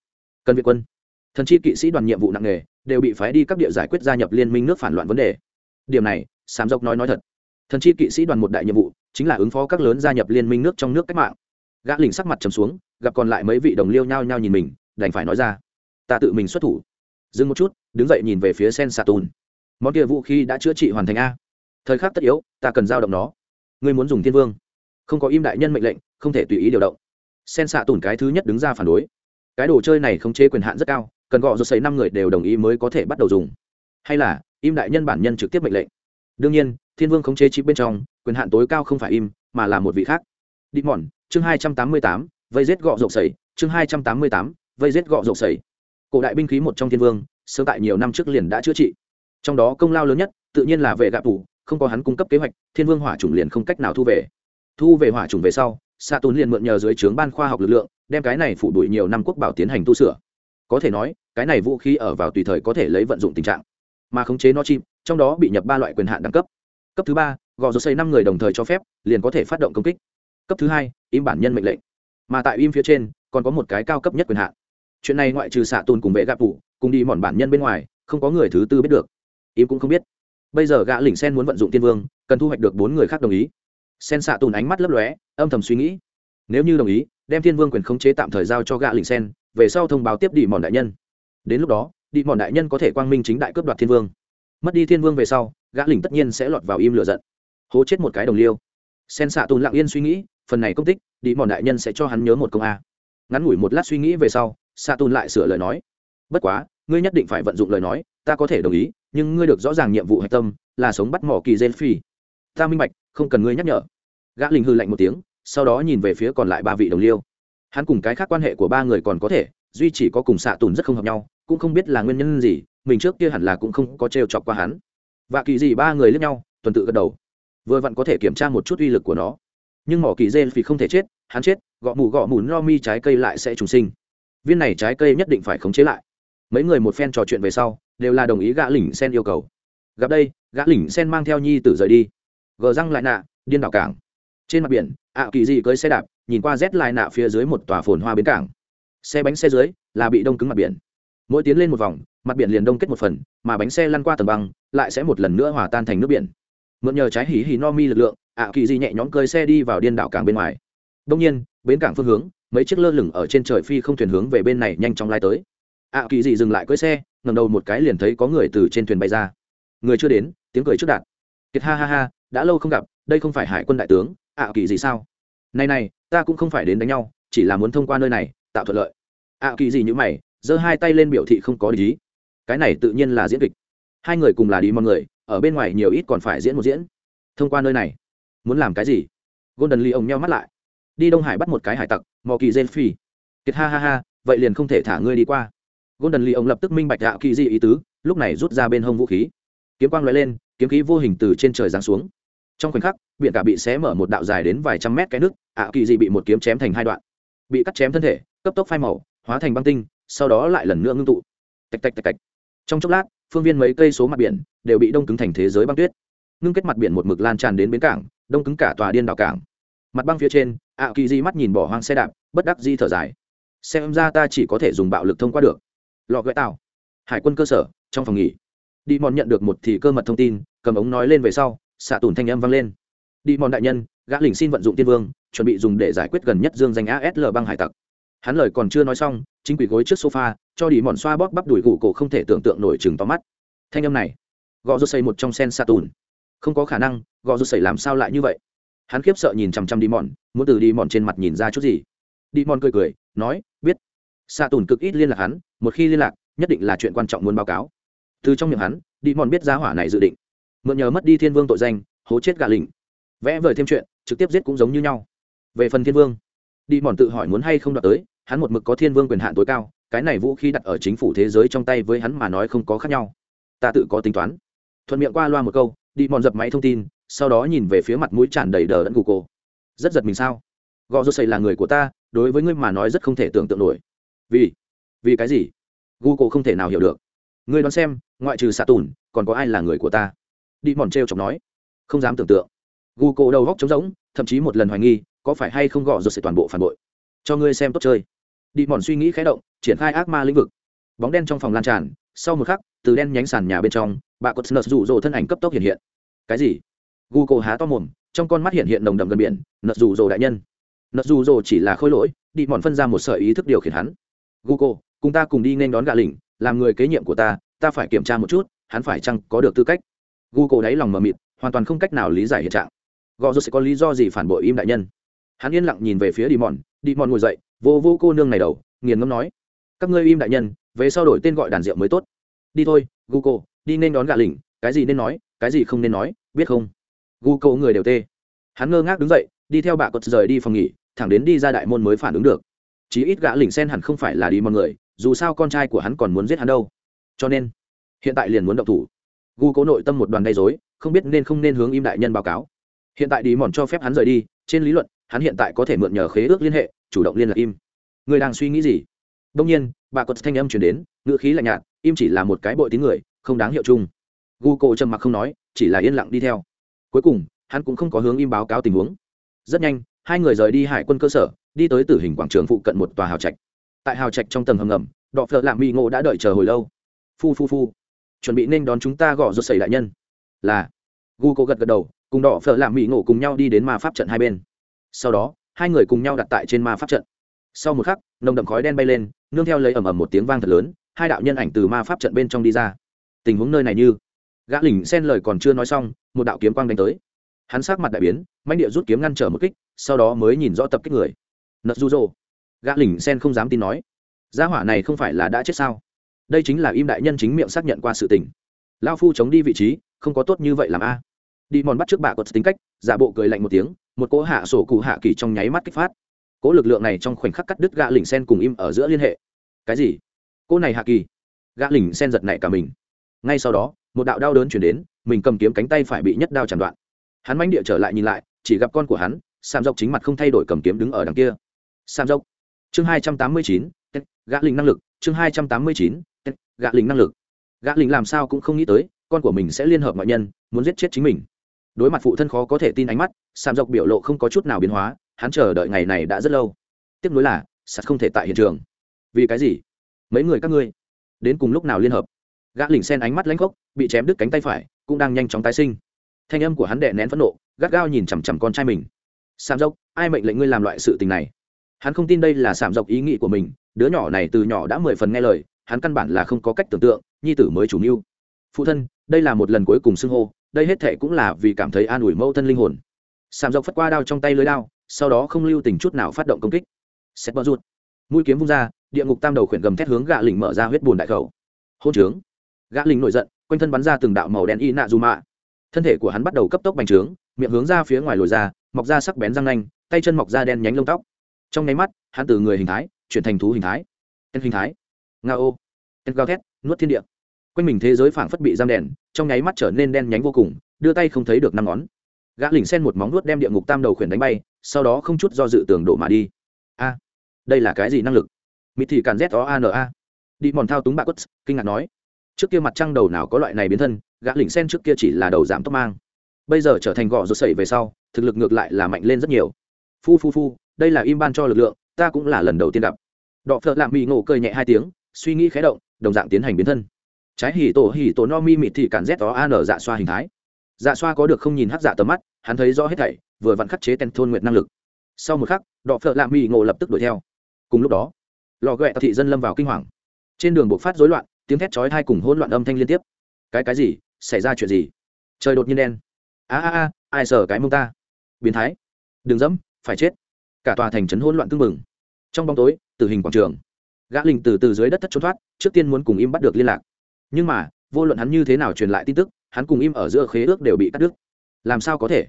Cần việt quân. Thần chi kỵ sĩ đoàn nhiệm vụ nặng nề đều bị phái đi các địa giải quyết gia nhập liên minh nước phản loạn vấn đề. Điểm này, sám dốc nói nói thật. Thần chi kỵ sĩ đoàn một đại nhiệm vụ chính là ứng phó các lớn gia nhập liên minh nước trong nước cách mạng. Gã lình sắc mặt trầm xuống, gặp còn lại mấy vị đồng liêu nhao nhao nhìn mình, đành phải nói ra, ta tự mình xuất thủ. Dừng một chút, đứng dậy nhìn về phía sen Tùn. món kia vũ khí đã chữa trị hoàn thành a. Thời khắc tất yếu, ta cần giao động nó. Ngươi muốn dùng thiên vương. Không có im đại nhân mệnh lệnh, không thể tùy ý điều động. Sen xạ tùn cái thứ nhất đứng ra phản đối. Cái đồ chơi này không chế quyền hạn rất cao cần gọ rồi xây năm người đều đồng ý mới có thể bắt đầu dùng. Hay là, im đại nhân bản nhân trực tiếp mệnh lệnh. Đương nhiên, thiên vương khống chế chip bên trong, quyền hạn tối cao không phải im, mà là một vị khác. Đi mòn chương hai trăm tám mươi tám, vây rết gọ rộng sầy chương hai trăm tám mươi tám, vây rết gọ rộng sầy cổ đại binh khí một trong thiên vương, sớm tại nhiều năm trước liền đã chữa trị. Trong đó công lao lớn nhất, tự nhiên là về gạ tủ không có hắn cung cấp kế hoạch, thiên vương hỏa chủng liền không cách nào thu về. Thu về hỏa chủng về sau xạ tốn liền mượn nhờ dưới trướng ban khoa học lực lượng, đem cái này phủ đuổi nhiều năm quốc bảo tiến hành tu sửa có thể nói, cái này vũ khí ở vào tùy thời có thể lấy vận dụng tình trạng, mà khống chế nó chim, trong đó bị nhập ba loại quyền hạn đẳng cấp. Cấp thứ ba, gò rô xây năm người đồng thời cho phép, liền có thể phát động công kích. Cấp thứ hai, im bản nhân mệnh lệnh. Mà tại im phía trên, còn có một cái cao cấp nhất quyền hạn. Chuyện này ngoại trừ xạ tùn cùng vệ gạp tủ cùng đi mòn bản nhân bên ngoài, không có người thứ tư biết được. Im cũng không biết. Bây giờ gã lỉnh sen muốn vận dụng tiên vương, cần thu hoạch được bốn người khác đồng ý. Sen xạ tùn ánh mắt lấp lóe, âm thầm suy nghĩ. Nếu như đồng ý, đem thiên vương quyền khống chế tạm thời giao cho gã lỉnh sen về sau thông báo tiếp đi mòn đại nhân. Đến lúc đó, đi mòn đại nhân có thể quang minh chính đại cướp đoạt thiên vương. Mất đi thiên vương về sau, gã lỉnh tất nhiên sẽ lọt vào im lửa giận. Hố chết một cái đồng liêu. Sen xạ tùn lặng yên suy nghĩ, phần này công tích, đi mòn đại nhân sẽ cho hắn nhớ một công a. Ngắn ngủi một lát suy nghĩ về sau xạ tùn lại sửa lời nói. Bất quá, ngươi nhất định phải vận dụng lời nói, ta có thể đồng ý, nhưng ngươi được rõ ràng nhiệm vụ hạch tâm là sống bắt mỏ kỳ gen phi. Ta minh bạch, không cần ngươi nhắc nhở. Gã linh hư lạnh một tiếng, sau đó nhìn về phía còn lại ba vị đồng liêu hắn cùng cái khác quan hệ của ba người còn có thể, duy chỉ có cùng xạ tùn rất không hợp nhau, cũng không biết là nguyên nhân gì, mình trước kia hẳn là cũng không có trêu chọc qua hắn. Và kỳ gì ba người lướt nhau, tuần tự gật đầu. Vừa vặn có thể kiểm tra một chút uy lực của nó. Nhưng mỏ kỳ dê vì không thể chết, hắn chết gõ mù gõ mù no mi trái cây lại sẽ trùng sinh. Viên này trái cây nhất định phải khống chế lại. Mấy người một phen trò chuyện về sau, đều là đồng ý gã lỉnh sen yêu cầu. Gặp đây, gã lỉnh sen mang theo nhi tử rời đi. Gờ răng lại nạ, điên đảo cảng. Trên mặt biển ạ kỳ dị cưới xe đạp, nhìn qua rét lại nạ phía dưới một tòa phồn hoa bến cảng. Xe bánh xe dưới là bị đông cứng mặt biển. Mỗi tiến lên một vòng, mặt biển liền đông kết một phần, mà bánh xe lăn qua tầng băng, lại sẽ một lần nữa hòa tan thành nước biển. Mượn nhờ trái hỉ hỉ no mi lực lượng, ạ kỳ dị nhẹ nhõm cơi xe đi vào điên đảo cảng bên ngoài. Đông nhiên, bến cảng phương hướng, mấy chiếc lơ lửng ở trên trời phi không thuyền hướng về bên này nhanh chóng lai tới. Ạ kỳ dị dừng lại cưới xe ngầm đầu một cái liền thấy có người từ trên thuyền bay ra. Người chưa đến, tiếng cười trước đạt. Kiệt ha ha ha, đã lâu không gặp, đây không phải hải quân đại tướng, ạ kỳ dị sao? Này này, ta cũng không phải đến đánh nhau, chỉ là muốn thông qua nơi này, tạo thuận lợi. Ạ kỳ gì như mày, giơ hai tay lên biểu thị không có lý. Cái này tự nhiên là diễn kịch. Hai người cùng là đi mọi người, ở bên ngoài nhiều ít còn phải diễn một diễn. Thông qua nơi này, muốn làm cái gì? Golden lee ông nhau mắt lại. Đi đông hải bắt một cái hải tặc, mò kỳ gen phi. Kiệt ha ha ha, vậy liền không thể thả ngươi đi qua. Golden lee ông lập tức minh bạch ạ kỳ di ý tứ, lúc này rút ra bên hông vũ khí. Kiếm quang lóe lên, kiếm khí vô hình từ trên trời giáng xuống trong khoảnh khắc, biển cả bị xé mở một đạo dài đến vài trăm mét cái nước ạ kỳ dị bị một kiếm chém thành hai đoạn. Bị cắt chém thân thể, cấp tốc phai màu, hóa thành băng tinh, sau đó lại lần nữa ngưng tụ. Tạch tạch tạch tạch. Trong chốc lát, phương viên mấy cây số mặt biển đều bị đông cứng thành thế giới băng tuyết. Ngưng kết mặt biển một mực lan tràn đến bến cảng, đông cứng cả tòa điên đảo cảng. Mặt băng phía trên, ạ kỳ di mắt nhìn bỏ hoang xe đạp, bất đắc di thở dài. Xem ra ta chỉ có thể dùng bạo lực thông qua được. Lọ gợi tàu hải quân cơ sở, trong phòng nghỉ. Đi mòn nhận được một thì cơ mật thông tin, cầm ống nói lên về sau xạ tùn thanh âm vang lên. Đi mòn đại nhân, gã lình xin vận dụng tiên vương, chuẩn bị dùng để giải quyết gần nhất dương danh asl băng hải tặc. Hắn lời còn chưa nói xong, chính quỷ gối trước sofa, cho đi mòn xoa bóp bắp đùi gù cổ không thể tưởng tượng nổi chừng to mắt. Thanh âm này, Gò rút xây một trong sen xạ tùn. Không có khả năng, Gò rút xây làm sao lại như vậy? Hắn khiếp sợ nhìn chằm chằm đi mòn, muốn từ đi mòn trên mặt nhìn ra chút gì. Đi mòn cười cười, nói, biết. Xạ tùn cực ít liên lạc hắn, một khi liên lạc, nhất định là chuyện quan trọng muốn báo cáo. Từ trong miệng hắn, đi mòn biết giá hỏa này dự định mượn nhờ mất đi thiên vương tội danh, hố chết gà lình vẽ vời thêm chuyện, trực tiếp giết cũng giống như nhau. Về phần thiên vương, đi mòn tự hỏi muốn hay không đoạt tới, hắn một mực có thiên vương quyền hạn tối cao, cái này vũ khí đặt ở chính phủ thế giới trong tay với hắn mà nói không có khác nhau. Ta tự có tính toán. Thuận miệng qua loa một câu, đi mòn dập máy thông tin, sau đó nhìn về phía mặt mũi tràn đầy đờ đẫn google. rất giật mình sao? Gò rô xây là người của ta, đối với ngươi mà nói rất không thể tưởng tượng nổi. Vì? Vì cái gì? Gu không thể nào hiểu được. Ngươi đoán xem, ngoại trừ xạ tùn còn có ai là người của ta? Đi mòn t chọc nói. Không dám tưởng tượng. Gu cô đầu góc trống rỗng, thậm chí một lần hoài nghi, có phải hay không gõ rồi sẽ toàn bộ phản bội. Cho ngươi xem tốt chơi. Đi mòn suy nghĩ khé động, triển khai ác ma lĩnh vực. Bóng đen trong phòng lan tràn, sau một khắc, từ đen nhánh sàn nhà bên trong, bà cột nợ rủ rồ thân ảnh cấp tốc hiện hiện. Cái gì? Gu cô há to mồm, trong con mắt hiện hiện nồng đậm gần biển, nợ rủ rồ đại nhân. Nợ rủ rồ chỉ là khôi lỗi, đi mòn phân ra một sợi ý thức điều khiển hắn. Gu cô cùng ta cùng đi nên đón gạ lỉnh, làm người kế nhiệm của ta ta phải kiểm tra một chút, hắn phải chăng có được tư cách? Gu cô đáy lòng mờ mịt, hoàn toàn không cách nào lý giải hiện trạng. Gò rút sẽ có lý do gì phản bội im đại nhân? Hắn yên lặng nhìn về phía đi mòn đi mòn ngồi dậy, vô vô cô nương này đầu, nghiền ngâm nói, các ngươi im đại nhân, về sau đổi tên gọi đàn rượu mới tốt. Đi thôi, google, đi nên đón gà lỉnh, cái gì nên nói, cái gì không nên nói, biết không? Google người đều tê. Hắn ngơ ngác đứng dậy, đi theo bà cột rời đi phòng nghỉ, thẳng đến đi ra đại môn mới phản ứng được. Chí ít gã lỉnh sen hẳn không phải là đi mọi người, dù sao con trai của hắn còn muốn giết hắn đâu. Cho nên, hiện tại liền muốn động thủ gu cố nội tâm một đoàn gây dối không biết nên không nên hướng im đại nhân báo cáo. Hiện tại đi mòn cho phép hắn rời đi, trên lý luận, hắn hiện tại có thể mượn nhờ khế ước liên hệ, chủ động liên lạc im. Người đang suy nghĩ gì? Đông nhiên, bà có thanh âm chuyển đến, ngữ khí lạnh nhạt, im chỉ là một cái bội tín người, không đáng hiệu chung. Gu cố trầm mặc không nói, chỉ là yên lặng đi theo. Cuối cùng, hắn cũng không có hướng im báo cáo tình huống. Rất nhanh, hai người rời đi hải quân cơ sở, đi tới tử hình quảng trường phụ cận một tòa hào trạch. Tại hào trạch trong tầng hầm ngầm đọ phợ lạ mỹ ngộ đã đợi chờ hồi lâu. Phu phu phu chuẩn bị nên đón chúng ta gõ rột xảy đại nhân. Là. Gu cô gật gật đầu, cùng đỏ phở làm mỹ ngộ cùng nhau đi đến ma pháp trận hai bên. Sau đó, hai người cùng nhau đặt tại trên ma pháp trận. Sau một khắc, nồng đậm khói đen bay lên, nương theo lấy ầm ầm một tiếng vang thật lớn, hai đạo nhân ảnh từ ma pháp trận bên trong đi ra. Tình huống nơi này như, gã lỉnh xen lời còn chưa nói xong, một đạo kiếm quang đánh tới. Hắn sát mặt đại biến, mãnh địa rút kiếm ngăn trở một kích, sau đó mới nhìn rõ tập kích người. Nật du rô gã lỉnh xen không dám tin nói, gia hỏa này không phải là đã chết sao? Đây chính là im đại nhân chính miệng xác nhận qua sự tình. Lao phu chống đi vị trí, không có tốt như vậy làm a. Đi mòn bắt trước bà có tính cách, giả bộ cười lạnh một tiếng, một cỗ hạ sổ cụ hạ kỳ trong nháy mắt kích phát. Cỗ lực lượng này trong khoảnh khắc cắt đứt gã lỉnh sen cùng im ở giữa liên hệ. Cái gì? Cỗ này hạ kỳ? Gã lỉnh sen giật nảy cả mình. Ngay sau đó, một đạo đau đớn chuyển đến, mình cầm kiếm cánh tay phải bị nhất đao chản đoạn. Hắn mánh địa trở lại nhìn lại, chỉ gặp con của hắn sam dốc chính mặt không thay đổi cầm kiếm đứng ở đằng kia. Sam dốc chương hai trăm tám mươi chín, gã lỉnh năng lực chương hai trăm tám mươi chín gã lính năng lực. Gã lính làm sao cũng không nghĩ tới, con của mình sẽ liên hợp mọi nhân, muốn giết chết chính mình. Đối mặt phụ thân khó có thể tin ánh mắt sam dọc biểu lộ không có chút nào biến hóa, hắn chờ đợi ngày này đã rất lâu. Tiếp nối là, sạt không thể tại hiện trường. Vì cái gì? Mấy người các ngươi, đến cùng lúc nào liên hợp? Gã lỉnh sen ánh mắt lãnh khốc, bị chém đứt cánh tay phải, cũng đang nhanh chóng tái sinh. Thanh âm của hắn đệ nén phẫn nộ, gắt gao nhìn chằm chằm con trai mình. Sàm dốc ai mệnh lệnh ngươi làm loại sự tình này? Hắn không tin đây là sàm dọc ý nghĩ của mình đứa nhỏ này từ nhỏ đã mười phần nghe lời, hắn căn bản là không có cách tưởng tượng, nhi tử mới chủ mưu. Phụ thân, đây là một lần cuối cùng xưng hô, đây hết thệ cũng là vì cảm thấy an ủi mẫu thân linh hồn. Sàm dọc phất qua đao trong tay lưới đao, sau đó không lưu tình chút nào phát động công kích. Xét bờ rút mũi kiếm vung ra, địa ngục tam đầu khuyển gầm thét hướng gạ lình mở ra huyết bùn đại khẩu. Hôn trướng. Gã lình nổi giận, quanh thân bắn ra từng đạo màu đen y nạ dù mạ. Thân thể của hắn bắt đầu cấp tốc bành trướng, miệng hướng ra phía ngoài lồi ra, mọc ra sắc bén răng nanh, tay chân mọc ra đen nhánh lông tóc. Trong nháy mắt, hắn từ người hình thái chuyển thành thú hình thái. Tên hình thái. Nga ô tên gao thét, nuốt thiên địa. Quanh mình thế giới phảng phất bị giam đèn trong nháy mắt trở nên đen nhánh vô cùng, đưa tay không thấy được năm ngón. Gã lỉnh sen một móng nuốt đem địa ngục tam đầu khuyển đánh bay, sau đó không chút do dự tường đổ mà đi. A. Đây là cái gì năng lực? Mịt thì càn z o a n a. Đi mòn thao túng bạc quất, kinh ngạc nói. Trước kia mặt trăng đầu nào có loại này biến thân, gã lỉnh sen trước kia chỉ là đầu giảm tốc mang. Bây giờ trở thành gò rột sẩy về sau, thực lực ngược lại là mạnh lên rất nhiều. Phu phu phu, đây là im ban cho lực lượng, ta cũng là lần đầu tiên gặp đọ phợ lạm bị ngộ cơi nhẹ hai tiếng, suy nghĩ khé động, đồng dạng tiến hành biến thân. Trái hỉ tổ hỉ tổ no mi mịt thì cản z đó an dạ xoa hình thái. Dạ xoa có được không nhìn hắc dạ tầm mắt, hắn thấy rõ hết thảy, vừa vặn khắc chế tên thôn nguyện năng lực. Sau một khắc, đọ phợ lạm bị ngộ lập tức đuổi theo. Cùng lúc đó, lò ghẹ thị dân lâm vào kinh hoàng. Trên đường buộc phát rối loạn, tiếng thét chói hai cùng hỗn loạn âm thanh liên tiếp. Cái cái gì? Xảy ra chuyện gì? Trời đột nhiên đen. A a a, ai sờ cái mông ta? Biến thái. Đừng dẫm, phải chết. Cả tòa thành trấn hỗn loạn tưng bừng trong bóng tối, tử hình quảng trường. Gã linh từ từ dưới đất thất trốn thoát, trước tiên muốn cùng im bắt được liên lạc. Nhưng mà, vô luận hắn như thế nào truyền lại tin tức, hắn cùng im ở giữa khế ước đều bị cắt đứt. Làm sao có thể?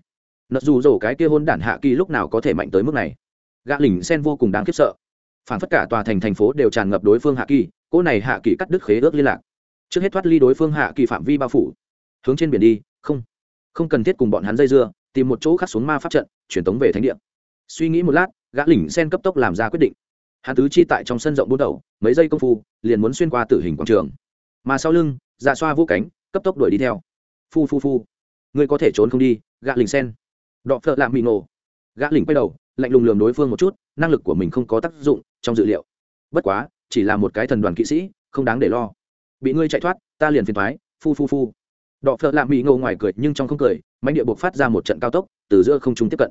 Nật dù dỗ cái kia hôn đản hạ kỳ lúc nào có thể mạnh tới mức này? Gã lỉnh sen vô cùng đáng khiếp sợ. Phản phất cả tòa thành thành phố đều tràn ngập đối phương hạ kỳ cỗ này hạ kỳ cắt đứt khế ước liên lạc. Trước hết thoát ly đối phương hạ kỳ phạm vi bao phủ. Hướng trên biển đi, không. Không cần thiết cùng bọn hắn dây dưa, tìm một chỗ khắc xuống ma pháp trận truyền tống về thánh địa. Suy nghĩ một lát gã lỉnh sen cấp tốc làm ra quyết định. Hắn tứ chi tại trong sân rộng bốn đầu, mấy giây công phu, liền muốn xuyên qua tử hình quảng trường. Mà sau lưng dạ xoa vũ cánh, cấp tốc đuổi đi theo. Phu phu phu. Ngươi có thể trốn không đi, gã lỉnh sen. Đọ phợ lạm bị nổ. Gã lỉnh quay đầu, lạnh lùng lườm đối phương một chút, năng lực của mình không có tác dụng trong dự liệu. Bất quá, chỉ là một cái thần đoàn kỵ sĩ, không đáng để lo. Bị ngươi chạy thoát, ta liền phiền thoái phu phu phu. Đọ phợ lạm bị ngô ngoài cười nhưng trong không cười mạnh địa buộc phát ra một trận cao tốc, từ giữa không trung tiếp cận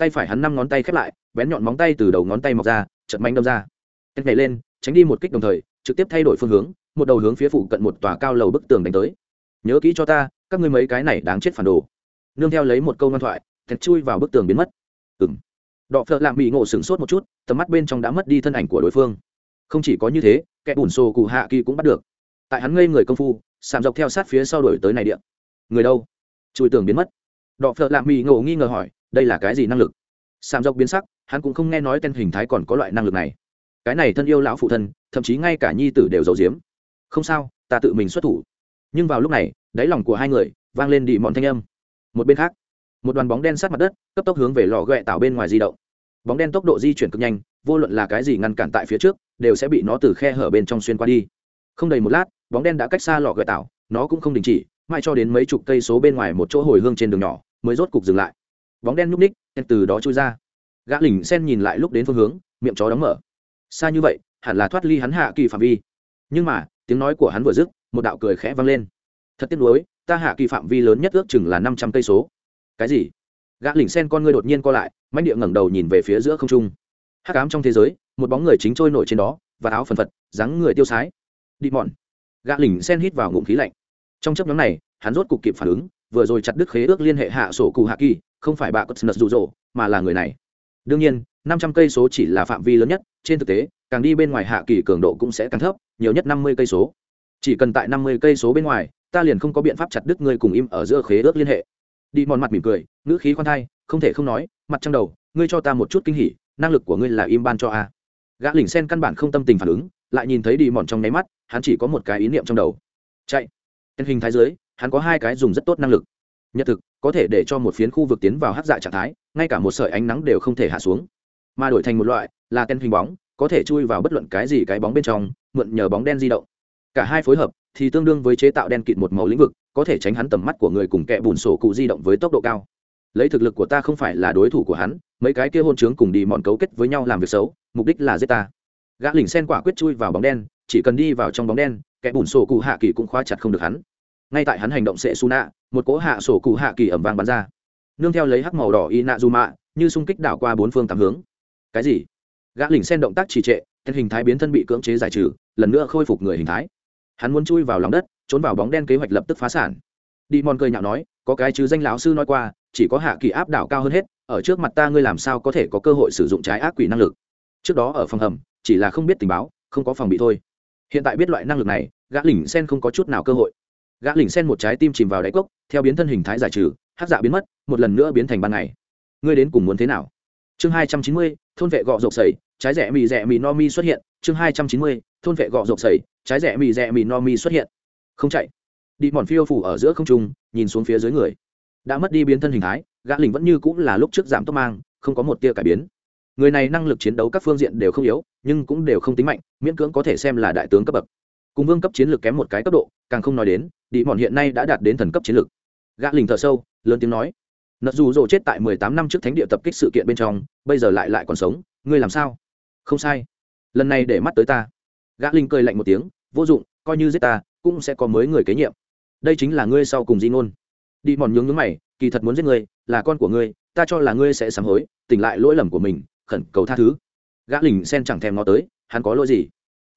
tay phải hắn năm ngón tay khép lại, bén nhọn móng tay từ đầu ngón tay mọc ra chật manh đâm ra. Tên nhảy lên, tránh đi một kích đồng thời, trực tiếp thay đổi phương hướng, một đầu hướng phía phụ cận một tòa cao lầu bức tường đánh tới. Nhớ kỹ cho ta, các ngươi mấy cái này đáng chết phản đồ. Nương theo lấy một câu ngoan thoại, thẹt chui vào bức tường biến mất. Ừng đọ phợ lạm bị ngộ sửng sốt một chút, tầm mắt bên trong đã mất đi thân ảnh của đối phương. Không chỉ có như thế, kẻ bùn xô cụ hạ kỳ cũng bắt được. Tại hắn ngây người công phu, sạm dọc theo sát phía sau đổi tới này điện người đâu? Chui tường biến mất. Đọ phợ lạm bị ngộ nghi ngờ hỏi đây là cái gì năng lực? Sàm dốc biến sắc, hắn cũng không nghe nói tên hình thái còn có loại năng lực này. Cái này thân yêu lão phụ thân, thậm chí ngay cả nhi tử đều giấu giếm. Không sao, ta tự mình xuất thủ. Nhưng vào lúc này, đáy lòng của hai người, vang lên đi mọn thanh âm. Một bên khác, một đoàn bóng đen sát mặt đất, cấp tốc hướng về lò ghẹ tạo bên ngoài di động. Bóng đen tốc độ di chuyển cực nhanh, vô luận là cái gì ngăn cản tại phía trước, đều sẽ bị nó từ khe hở bên trong xuyên qua đi. Không đầy một lát, bóng đen đã cách xa lò ghẹ tạo nó cũng không đình chỉ, mãi cho đến mấy chục cây số bên ngoài một chỗ hồi hương trên đường nhỏ, mới rốt cục dừng lại bóng đen nhúc ních từ đó trôi ra. Gã lỉnh sen nhìn lại lúc đến phương hướng, miệng chó đóng mở. Xa như vậy, hẳn là thoát ly hắn hạ kỳ phạm vi. Nhưng mà, tiếng nói của hắn vừa dứt, một đạo cười khẽ vang lên. Thật tiếc nuối, ta hạ kỳ phạm vi lớn nhất ước chừng là năm trăm cây số. Cái gì? Gã lỉnh sen con ngươi đột nhiên co lại manh địa ngẩng đầu nhìn về phía giữa không trung. Hắc ám trong thế giới, một bóng người chính trôi nổi trên đó, và áo phần phật, dáng người tiêu sái. Đi mòn gã lỉnh sen hít vào ngụm khí lạnh. Trong chấp nhóm này, hắn rốt cục kịp phản ứng, vừa rồi chặt đứt khế ước liên hệ hạ sổ cụ hạ kỳ không phải bà cất rụ rỗ mà là người này. Đương nhiên, năm trăm cây số chỉ là phạm vi lớn nhất, trên thực tế, càng đi bên ngoài hạ kỳ cường độ cũng sẽ càng thấp, nhiều nhất năm mươi cây số. Chỉ cần tại năm mươi cây số bên ngoài, ta liền không có biện pháp chặt đứt ngươi cùng im ở giữa khế ước liên hệ. Đi mòn mặt mỉm cười, ngữ khí khoan thai, không thể không nói, mặt trăng đầu, ngươi cho ta một chút kinh hỉ, năng lực của ngươi là im ban cho a. Gã lỉnh sen căn bản không tâm tình phản ứng, lại nhìn thấy đi mòn trong nháy mắt, hắn chỉ có một cái ý niệm trong đầu. Chạy. Tên hình thái dưới hắn có hai cái dùng rất tốt năng lực. Nhật thực có thể để cho một phiến khu vực tiến vào hắc dạ trạng thái, ngay cả một sợi ánh nắng đều không thể hạ xuống. Mà đổi thành một loại là tên hình bóng, có thể chui vào bất luận cái gì cái bóng bên trong, mượn nhờ bóng đen di động. Cả hai phối hợp thì tương đương với chế tạo đen kịt một màu lĩnh vực, có thể tránh hắn tầm mắt của người cùng kẻ bùn sổ cụ di động với tốc độ cao. Lấy thực lực của ta không phải là đối thủ của hắn, mấy cái kia hôn trướng cùng đi mọn cấu kết với nhau làm việc xấu, mục đích là giết ta. Gã lỉnh sen quả quyết chui vào bóng đen, chỉ cần đi vào trong bóng đen, kẻ bùn sổ cụ hạ kỳ cũng khóa chặt không được hắn ngay tại hắn hành động sệ su nạ một cỗ hạ sổ cụ hạ kỳ ẩm vàng bắn ra. Nương theo lấy hắc màu đỏ y nạ dù mạ như xung kích đảo qua bốn phương tám hướng. Cái gì? Gã lỉnh sen động tác trì trệ, thân hình thái biến thân bị cưỡng chế giải trừ, lần nữa khôi phục người hình thái. Hắn muốn chui vào lòng đất, trốn vào bóng đen kế hoạch lập tức phá sản. Đi mòn cười nhạo nói, có cái chứ danh lão sư nói qua, chỉ có hạ kỳ áp đảo cao hơn hết, ở trước mặt ta ngươi làm sao có thể có cơ hội sử dụng trái ác quỷ năng lực? Trước đó ở phòng hầm, chỉ là không biết tình báo, không có phòng bị thôi. Hiện tại biết loại năng lực này, gã lỉnh sen không có chút nào cơ hội gã lỉnh sen một trái tim chìm vào đáy cốc, theo biến thân hình thái giải trừ hát dạ biến mất, một lần nữa biến thành ban ngày. Ngươi đến cùng muốn thế nào? Chương hai trăm chín mươi, thôn vệ gọ rộp sầy trái rẻ mì rẻ mì no mi xuất hiện. Chương hai trăm chín mươi, thôn vệ gọ rộp sầy trái rẻ mì rẻ mì no mi xuất hiện. Không chạy. Đi mòn phiêu phủ ở giữa không trung, nhìn xuống phía dưới người. Đã mất đi biến thân hình thái, gã lỉnh vẫn như cũng là lúc trước giảm tốc mang, không có một tia cải biến. Người này năng lực chiến đấu các phương diện đều không yếu, nhưng cũng đều không tính mạnh, miễn cưỡng có thể xem là đại tướng cấp bậc cùng vương cấp chiến lược kém một cái cấp độ, càng không nói đến đi mòn hiện nay đã đạt đến thần cấp chiến lược. Gã lình thở sâu, lớn tiếng nói, nợ dù rộ chết tại mười tám năm trước thánh địa tập kích sự kiện bên trong, bây giờ lại lại còn sống, ngươi làm sao? Không sai. Lần này để mắt tới ta. Gã linh cười lạnh một tiếng, vô dụng, coi như giết ta, cũng sẽ có mới người kế nhiệm. Đây chính là ngươi sau cùng di ngôn. Đi mòn nhướng nhướng mày, kỳ thật muốn giết ngươi, là con của ngươi, ta cho là ngươi sẽ sám hối, tỉnh lại lỗi lầm của mình, khẩn cầu tha thứ. Gã lình sen chẳng thèm nó tới, hắn có lỗi gì?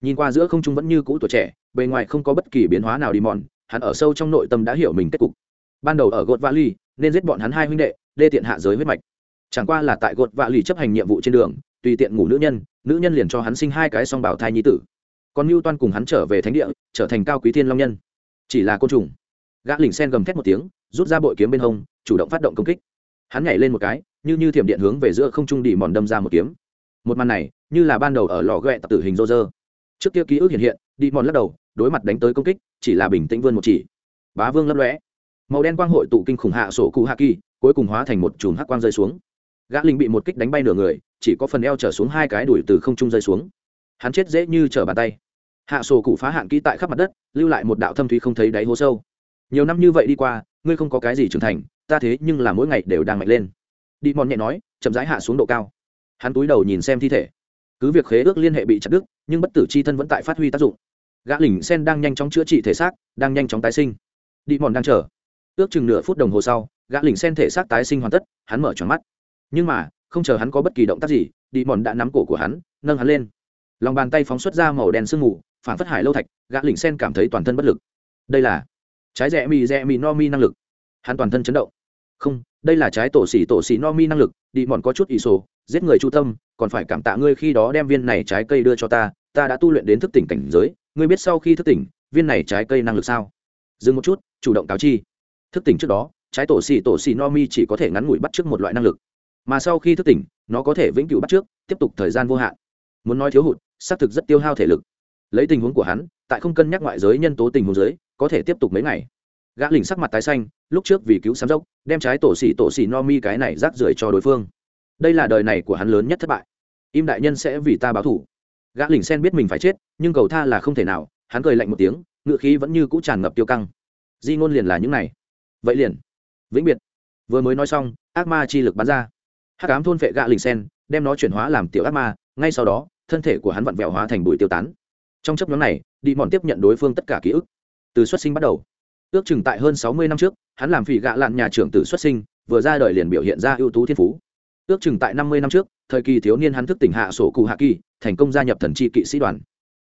Nhìn qua giữa không trung vẫn như cũ tuổi trẻ, bề ngoài không có bất kỳ biến hóa nào đi mòn, hắn ở sâu trong nội tâm đã hiểu mình kết cục. Ban đầu ở gột vali nên giết bọn hắn hai huynh đệ, đê tiện hạ giới huyết mạch. Chẳng qua là tại gột vali chấp hành nhiệm vụ trên đường, tùy tiện ngủ nữ nhân nữ nhân liền cho hắn sinh hai cái song bảo thai nhi tử. Còn mưu toan cùng hắn trở về thánh địa, trở thành cao quý thiên long nhân. Chỉ là côn trùng. Gã lỉnh sen gầm thét một tiếng, rút ra bội kiếm bên hông, chủ động phát động công kích. Hắn nhảy lên một cái, như như thiểm điện hướng về giữa không trung đi mòn đâm ra một kiếm. Một màn này, như là ban đầu ở lò ghẹ tập tử hình rô rơ trước kia ký ức hiện hiện, đi mòn lắc đầu, đối mặt đánh tới công kích, chỉ là bình tĩnh vươn một chỉ. Bá vương lấp lõe màu đen quang hội tụ kinh khủng hạ sổ cụ hạ kỳ, cuối cùng hóa thành một chùm hắc quang rơi xuống. Gã linh bị một kích đánh bay nửa người, chỉ có phần eo trở xuống hai cái đuổi từ không trung rơi xuống. Hắn chết dễ như trở bàn tay. Hạ sổ cụ phá hạn kỹ tại khắp mặt đất, lưu lại một đạo thâm thúy không thấy đáy hố sâu. Nhiều năm như vậy đi qua, ngươi không có cái gì trưởng thành, ta thế nhưng là mỗi ngày đều đang mạnh lên. Đi mòn nhẹ nói, chậm rãi hạ xuống độ cao. Hắn túi đầu nhìn xem thi thể. Cứ việc khế ước liên hệ bị chặt đứt nhưng bất tử c h i thân vẫn tại phát huy tác dụng. Gã lỉnh sen đang nhanh chóng chữa trị thể xác, đang nhanh chóng tái sinh. Đi mòn đang chờ. Ước chừng nửa phút đồng hồ sau, gã lỉnh sen thể xác tái sinh hoàn tất, hắn mở tròn mắt. Nhưng mà, không chờ hắn có bất kỳ động tác gì, đi mòn đã nắm cổ của hắn, nâng hắn lên. Lòng bàn tay phóng xuất ra màu đen sương mù, phản phất hải lâu thạch, gã lỉnh sen cảm thấy toàn thân bất lực. Đây là trái rẽ mì rẽ mì no mi năng lực. Hắn toàn thân chấn động. Không, đây là trái tổ xỉ tổ xỉ no mi năng lực, đi mòn có chút ỷ sổ giết người chu tâm, còn phải cảm tạ ngươi khi đó đem viên này trái cây đưa cho ta ta đã tu luyện đến thức tỉnh cảnh giới, ngươi biết sau khi thức tỉnh, viên này trái cây năng lực sao? Dừng một chút, chủ động cáo chi. Thức tỉnh trước đó, trái tổ xì tổ xì no mi chỉ có thể ngắn ngủi bắt trước một loại năng lực. Mà sau khi thức tỉnh, nó có thể vĩnh cửu bắt trước, tiếp tục thời gian vô hạn. Muốn nói thiếu hụt, xác thực rất tiêu hao thể lực. Lấy tình huống của hắn, tại không cân nhắc ngoại giới nhân tố tình huống giới, có thể tiếp tục mấy ngày. Gã lỉnh sắc mặt tái xanh, lúc trước vì cứu sám dốc, đem trái tổ xỉ tổ xỉ no mi cái này rác rưởi cho đối phương đây là đời này của hắn lớn nhất thất bại. Im đại nhân sẽ vì ta báo thủ gã lỉnh sen biết mình phải chết, nhưng cầu tha là không thể nào, hắn cười lạnh một tiếng ngựa khí vẫn như cũ tràn ngập tiêu căng. Di ngôn liền là những này. Vậy liền. Vĩnh biệt. Vừa mới nói xong, ác ma chi lực bắn ra. Hắc ám thôn vệ gã lỉnh sen, đem nó chuyển hóa làm tiểu ác ma, ngay sau đó, thân thể của hắn vặn vẹo hóa thành bụi tiêu tán. Trong chấp nhóm này đi mòn tiếp nhận đối phương tất cả ký ức. Từ xuất sinh bắt đầu. Ước chừng tại hơn sáu mươi năm trước, hắn làm phỉ gạ lạn nhà trưởng tử xuất sinh, vừa ra đời liền biểu hiện ra ưu tú thiên phú ước chừng tại năm mươi năm trước, thời kỳ thiếu niên hắn thức tỉnh hạ sổ cụ hạ kỳ, thành công gia nhập thần chi kỵ sĩ đoàn.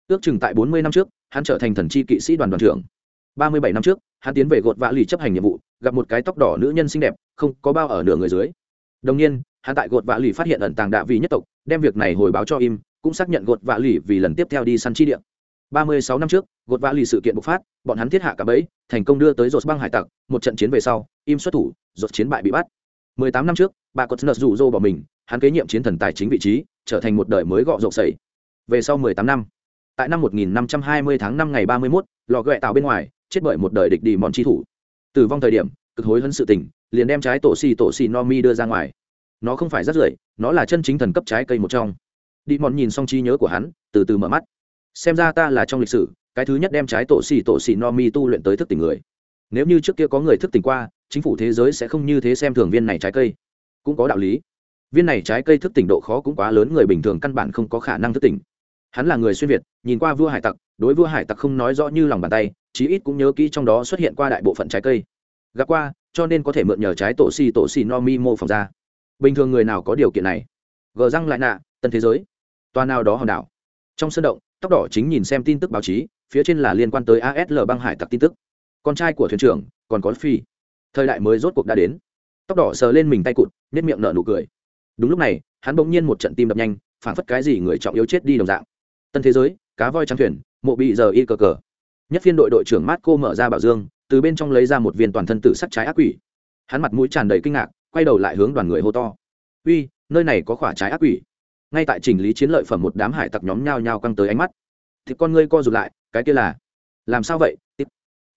Ước chừng tại bốn mươi năm trước, hắn trở thành thần chi kỵ sĩ đoàn đoàn trưởng. Ba mươi bảy năm trước, hắn tiến về gột vã lì chấp hành nhiệm vụ, gặp một cái tóc đỏ nữ nhân xinh đẹp, không có bao ở nửa người dưới. Đồng nhiên, hắn tại gột vã lì phát hiện ẩn tàng đạ vị nhất tộc, đem việc này hồi báo cho im, cũng xác nhận gột vã lì vì lần tiếp theo đi săn chi địa. Ba mươi sáu năm trước, gột vã lì sự kiện bộc phát, bọn hắn thiết hạ cả bẫy, thành công đưa tới rột băng hải tặc, một trận chiến về sau, im xuất thủ rột chiến bại bị bắt mười tám năm trước bà có nợ rủ rô bỏ mình hắn kế nhiệm chiến thần tài chính vị trí trở thành một đời mới gọ rộng sẩy về sau mười tám năm tại năm một nghìn năm trăm hai mươi tháng năm ngày ba mươi 31, lò gẹ tạo bên ngoài chết bởi một đời địch đi mòn chi thủ. Tử vong thời điểm cực hối hấn sự tình liền đem trái tổ xì tổ xì no mi đưa ra ngoài. Nó không phải rất rưởi nó là chân chính thần cấp trái cây một trong. Đi mòn nhìn xong trí nhớ của hắn từ từ mở mắt. Xem ra ta là trong lịch sử cái thứ nhất đem trái tổ xì tổ xì no mi tu luyện tới thức tỉnh người. Nếu như trước kia có người thức tỉnh qua chính phủ thế giới sẽ không như thế xem thường viên này trái cây. Cũng có đạo lý. Viên này trái cây thức tỉnh độ khó cũng quá lớn, người bình thường căn bản không có khả năng thức tỉnh. Hắn là người xuyên việt, nhìn qua vua hải tặc, đối vua hải tặc không nói rõ như lòng bàn tay, chí ít cũng nhớ kỹ trong đó xuất hiện qua đại bộ phận trái cây. Gặp qua, cho nên có thể mượn nhờ trái tổ xì tổ xì no mi mô phỏng ra. Bình thường người nào có điều kiện này? Gờ răng lại nạ, tân thế giới. Toa nào đó hòn đảo. Trong sân động, tóc đỏ chính nhìn xem tin tức báo chí, phía trên là liên quan tới asl băng hải tặc tin tức. Con trai của thuyền trưởng, còn có phi thời đại mới rốt cuộc đã đến. Tóc đỏ sờ lên mình tay cụt nếp miệng nở nụ cười. Đúng lúc này, hắn bỗng nhiên một trận tim đập nhanh phản phất cái gì người trọng yếu chết đi đồng dạng. Tân thế giới, cá voi trắng thuyền, mộ bị giờ y cờ cờ. Nhất phiên đội đội trưởng mát cô mở ra bảo dương, từ bên trong lấy ra một viên toàn thân tử sắc trái ác quỷ. Hắn mặt mũi tràn đầy kinh ngạc, quay đầu lại hướng đoàn người hô to. Uy, nơi này có khỏa trái ác quỷ. Ngay tại chỉnh lý chiến lợi phẩm một đám hải tặc nhóm nhao nhao căng tới ánh mắt. Thì con ngươi co rụt lại, cái kia là. Làm sao vậy?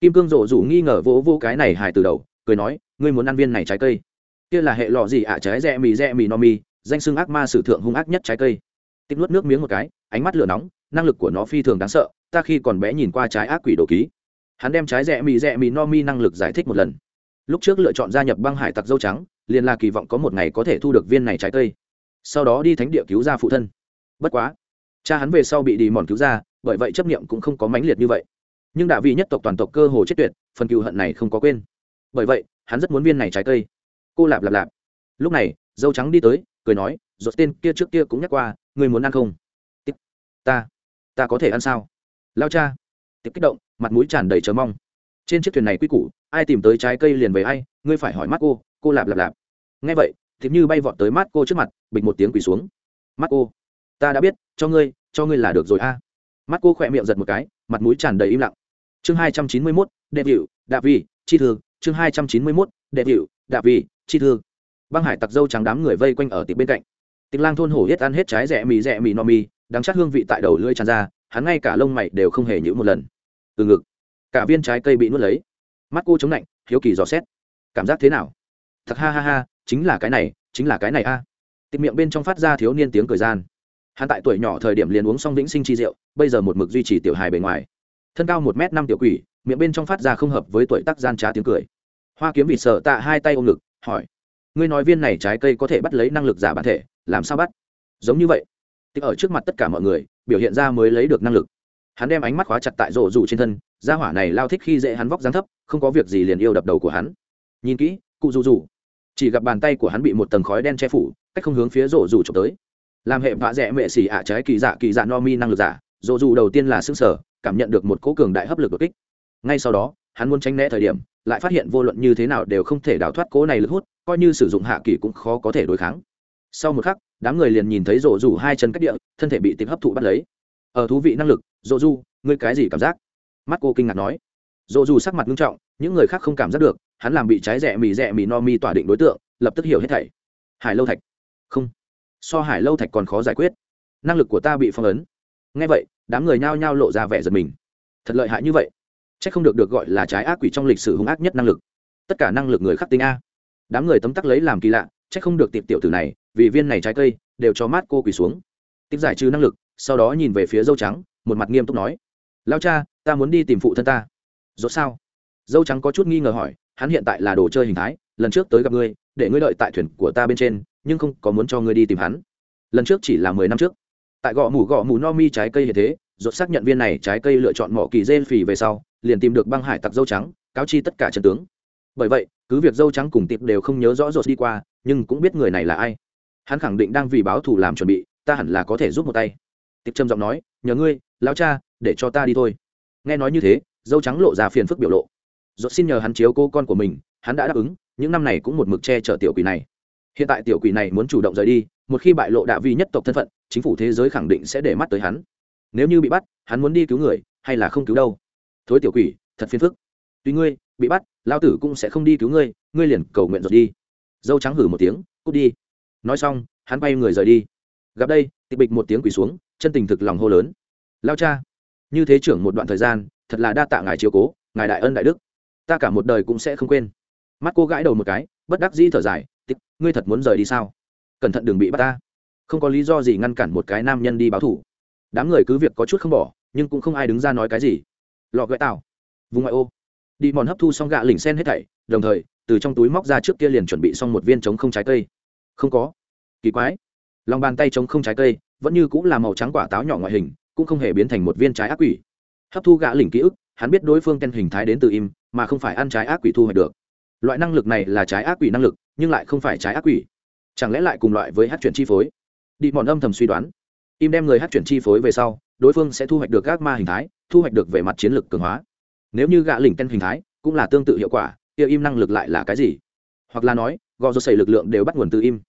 Kim cương rộ rủ nghi ngờ vỗ vô cái này hải từ đầu cười nói, ngươi muốn ăn viên này trái cây? Kia là hệ lọ gì ạ? Trái rẽ mì rẽ mì no mi. Danh xưng ác ma sử thượng hung ác nhất trái cây. Tích nuốt nước miếng một cái, ánh mắt lửa nóng, năng lực của nó phi thường đáng sợ, ta khi còn bé nhìn qua trái ác quỷ đồ ký. Hắn đem trái rẽ mì rẽ mì no mi năng lực giải thích một lần. Lúc trước lựa chọn gia nhập băng hải tặc dâu trắng, liền là kỳ vọng có một ngày có thể thu được viên này trái cây. Sau đó đi thánh địa cứu ra phụ thân. Bất quá, cha hắn về sau bị đi mòn cứu ra, bởi vậy chấp niệm cũng không có mãnh liệt như vậy. Nhưng đạ vị nhất tộc toàn tộc cơ hồ chết tuyệt, phần cựu hận này không có quên bởi vậy, hắn rất muốn viên này trái cây. Cô lạp lạp lạp. Lúc này, dâu trắng đi tới, cười nói dột tên kia trước kia cũng nhắc qua người muốn ăn không? Tiếp ta ta có thể ăn sao? Lao cha. Tiếp kích động, mặt mũi tràn đầy chờ mong. Trên chiếc thuyền này quy củ, ai tìm tới trái cây liền về ai, ngươi phải hỏi mắt cô cô lạp lạp lạp. Nghe vậy, thì như bay vọt tới mắt cô trước mặt, bịch một tiếng quỳ xuống. Mắt cô, ta đã biết, cho ngươi cho ngươi là được rồi a. Mắt cô khỏe miệng giật một cái, mặt mũi tràn đầy im lặng. Chương hai trăm chín mươi mốt, đệ vịu, đạ vi chi thường chương hai trăm chín mươi mốt, đệ vịu, đạ vị, chi thư. băng hải tặc dâu trắng đám người vây quanh ở tiệm bên cạnh. Tịch lang thôn hổ hết ăn hết trái rẻ mì rẻ mì, no mì, đắng chắc hương vị tại đầu lưỡi tràn ra, hắn ngay cả lông mày đều không hề nhữ một lần. Từ ngực, cả viên trái cây bị nuốt lấy. Mắt cô chống lạnh, hiếu kỳ dò xét. Cảm giác thế nào? Thật ha ha ha, chính là cái này, chính là cái này a. À. miệng bên trong phát ra thiếu niên tiếng cười gian. Hắn tại tuổi nhỏ thời điểm liền uống xong vĩnh sinh chi rượu, bây giờ một mực duy trì tiểu hài bề ngoài. Thân cao một m năm tiểu quỷ miệng bên trong phát ra không hợp với tuổi tác gian trá tiếng cười. Hoa kiếm vịt sợ tạ hai tay ôm ngực, hỏi, ngươi nói viên này trái cây có thể bắt lấy năng lực giả bản thể, làm sao bắt? Giống như vậy tích ở trước mặt tất cả mọi người, biểu hiện ra mới lấy được năng lực. Hắn đem ánh mắt khóa chặt tại rổ rủ trên thân, gia hỏa này lao thích khi dễ hắn vóc dáng thấp, không có việc gì liền yêu đập đầu của hắn. Nhìn kỹ, cụ rủ rủ. Chỉ gặp bàn tay của hắn bị một tầng khói đen che phủ, cách không hướng phía rổ rủ trộm tới. Làm hệ vạ rẽ mệ xỉ ạ trái kỳ dạ kỳ dạ no mi năng lực giả, rổ rủ đầu tiên là xương sở cảm nhận được một cố cường đại hấp lực đột kích ngay sau đó, hắn muốn tránh né thời điểm, lại phát hiện vô luận như thế nào đều không thể đào thoát cố này lực hút, coi như sử dụng hạ kỳ cũng khó có thể đối kháng. Sau một khắc, đám người liền nhìn thấy rổ rủ hai chân cách địa, thân thể bị tìm hấp thụ bắt lấy. Ở thú vị năng lực rổ du ngươi cái gì cảm giác? Mắt cô kinh ngạc nói. Rổ dù sắc mặt nghiêm trọng, những người khác không cảm giác được, hắn làm bị trái rẻ mì rẻ mì no mi tỏa định đối tượng, lập tức hiểu hết thảy. Hải lâu thạch. Không. So hải lâu thạch còn khó giải quyết. Năng lực của ta bị phong ấn. Ngay vậy, đám người nhao nhao lộ ra vẻ giật mình. Thật lợi hại như vậy chắc không được được gọi là trái ác quỷ trong lịch sử hung ác nhất năng lực. Tất cả năng lực người khắc tinh a. Đám người tấm tắc lấy làm kỳ lạ chắc không được tiệp tiểu tử này, vì viên này trái cây, đều cho mát cô quỳ xuống. Tiếp giải trừ năng lực, sau đó nhìn về phía dâu trắng, một mặt nghiêm túc nói, lao cha, ta muốn đi tìm phụ thân ta. Rốt sao? Dâu trắng có chút nghi ngờ hỏi, hắn hiện tại là đồ chơi hình thái, lần trước tới gặp ngươi, để ngươi đợi tại thuyền của ta bên trên, nhưng không có muốn cho ngươi đi tìm hắn. Lần trước chỉ là mười năm trước. Tại gõ mù gõ mù no mi trái cây như thế, rốt xác nhận viên này trái cây lựa chọn mỏ kỳ gen phì về sau liền tìm được băng hải tặc dâu trắng, cáo chi tất cả trận tướng. Bởi vậy, cứ việc dâu trắng cùng tiệp đều không nhớ rõ rột đi qua, nhưng cũng biết người này là ai. Hắn khẳng định đang vì báo thù làm chuẩn bị, ta hẳn là có thể giúp một tay. Tiệp trầm giọng nói, nhờ ngươi, lão cha, để cho ta đi thôi. Nghe nói như thế, dâu trắng lộ ra phiền phức biểu lộ. Rột xin nhờ hắn chiếu cô con của mình, hắn đã đáp ứng, những năm này cũng một mực che chở tiểu quỷ này. Hiện tại tiểu quỷ này muốn chủ động rời đi, một khi bại lộ đạ vi nhất tộc thân phận, chính phủ thế giới khẳng định sẽ để mắt tới hắn. Nếu như bị bắt, hắn muốn đi cứu người, hay là không cứu đâu? Thối tiểu quỷ, thật phiền phức. Tuy ngươi bị bắt lao tử cũng sẽ không đi cứu ngươi ngươi liền cầu nguyện rồi đi. Dâu trắng hử một tiếng, cút đi. Nói xong, hắn bay người rời đi. Gặp đây, tịch bịch một tiếng quỳ xuống, chân tình thực lòng hô lớn. Lao cha, như thế trưởng một đoạn thời gian, thật là đa tạ ngài chiếu cố, ngài đại ân đại đức. Ta cả một đời cũng sẽ không quên. Mắt cô gãi đầu một cái, bất đắc dĩ thở dài, tịch, ngươi thật muốn rời đi sao? Cẩn thận đừng bị bắt ta. Không có lý do gì ngăn cản một cái nam nhân đi báo thủ. Đám người cứ việc có chút không bỏ, nhưng cũng không ai đứng ra nói cái gì lọ gợi tạo vùng ngoại ô. Đi mòn hấp thu xong gạ lỉnh sen hết thảy, đồng thời, từ trong túi móc ra trước kia liền chuẩn bị xong một viên trống không trái cây. Không có. Kỳ quái. Lòng bàn tay trống không trái cây, vẫn như cũng là màu trắng quả táo nhỏ ngoại hình, cũng không hề biến thành một viên trái ác quỷ. Hấp thu gạ lỉnh ký ức, hắn biết đối phương tên hình thái đến từ im, mà không phải ăn trái ác quỷ thu hoạch được. Loại năng lực này là trái ác quỷ năng lực, nhưng lại không phải trái ác quỷ. Chẳng lẽ lại cùng loại với hát chuyển chi phối? Đi mòn âm thầm suy đoán. Im đem người hát chuyển chi phối về sau, đối phương sẽ thu hoạch được các ma hình thái thu hoạch được về mặt chiến lược cường hóa. Nếu như gạ lỉnh tên hình thái cũng là tương tự hiệu quả, kia im năng lực lại là cái gì? Hoặc là nói, gò rô xây lực lượng đều bắt nguồn từ im.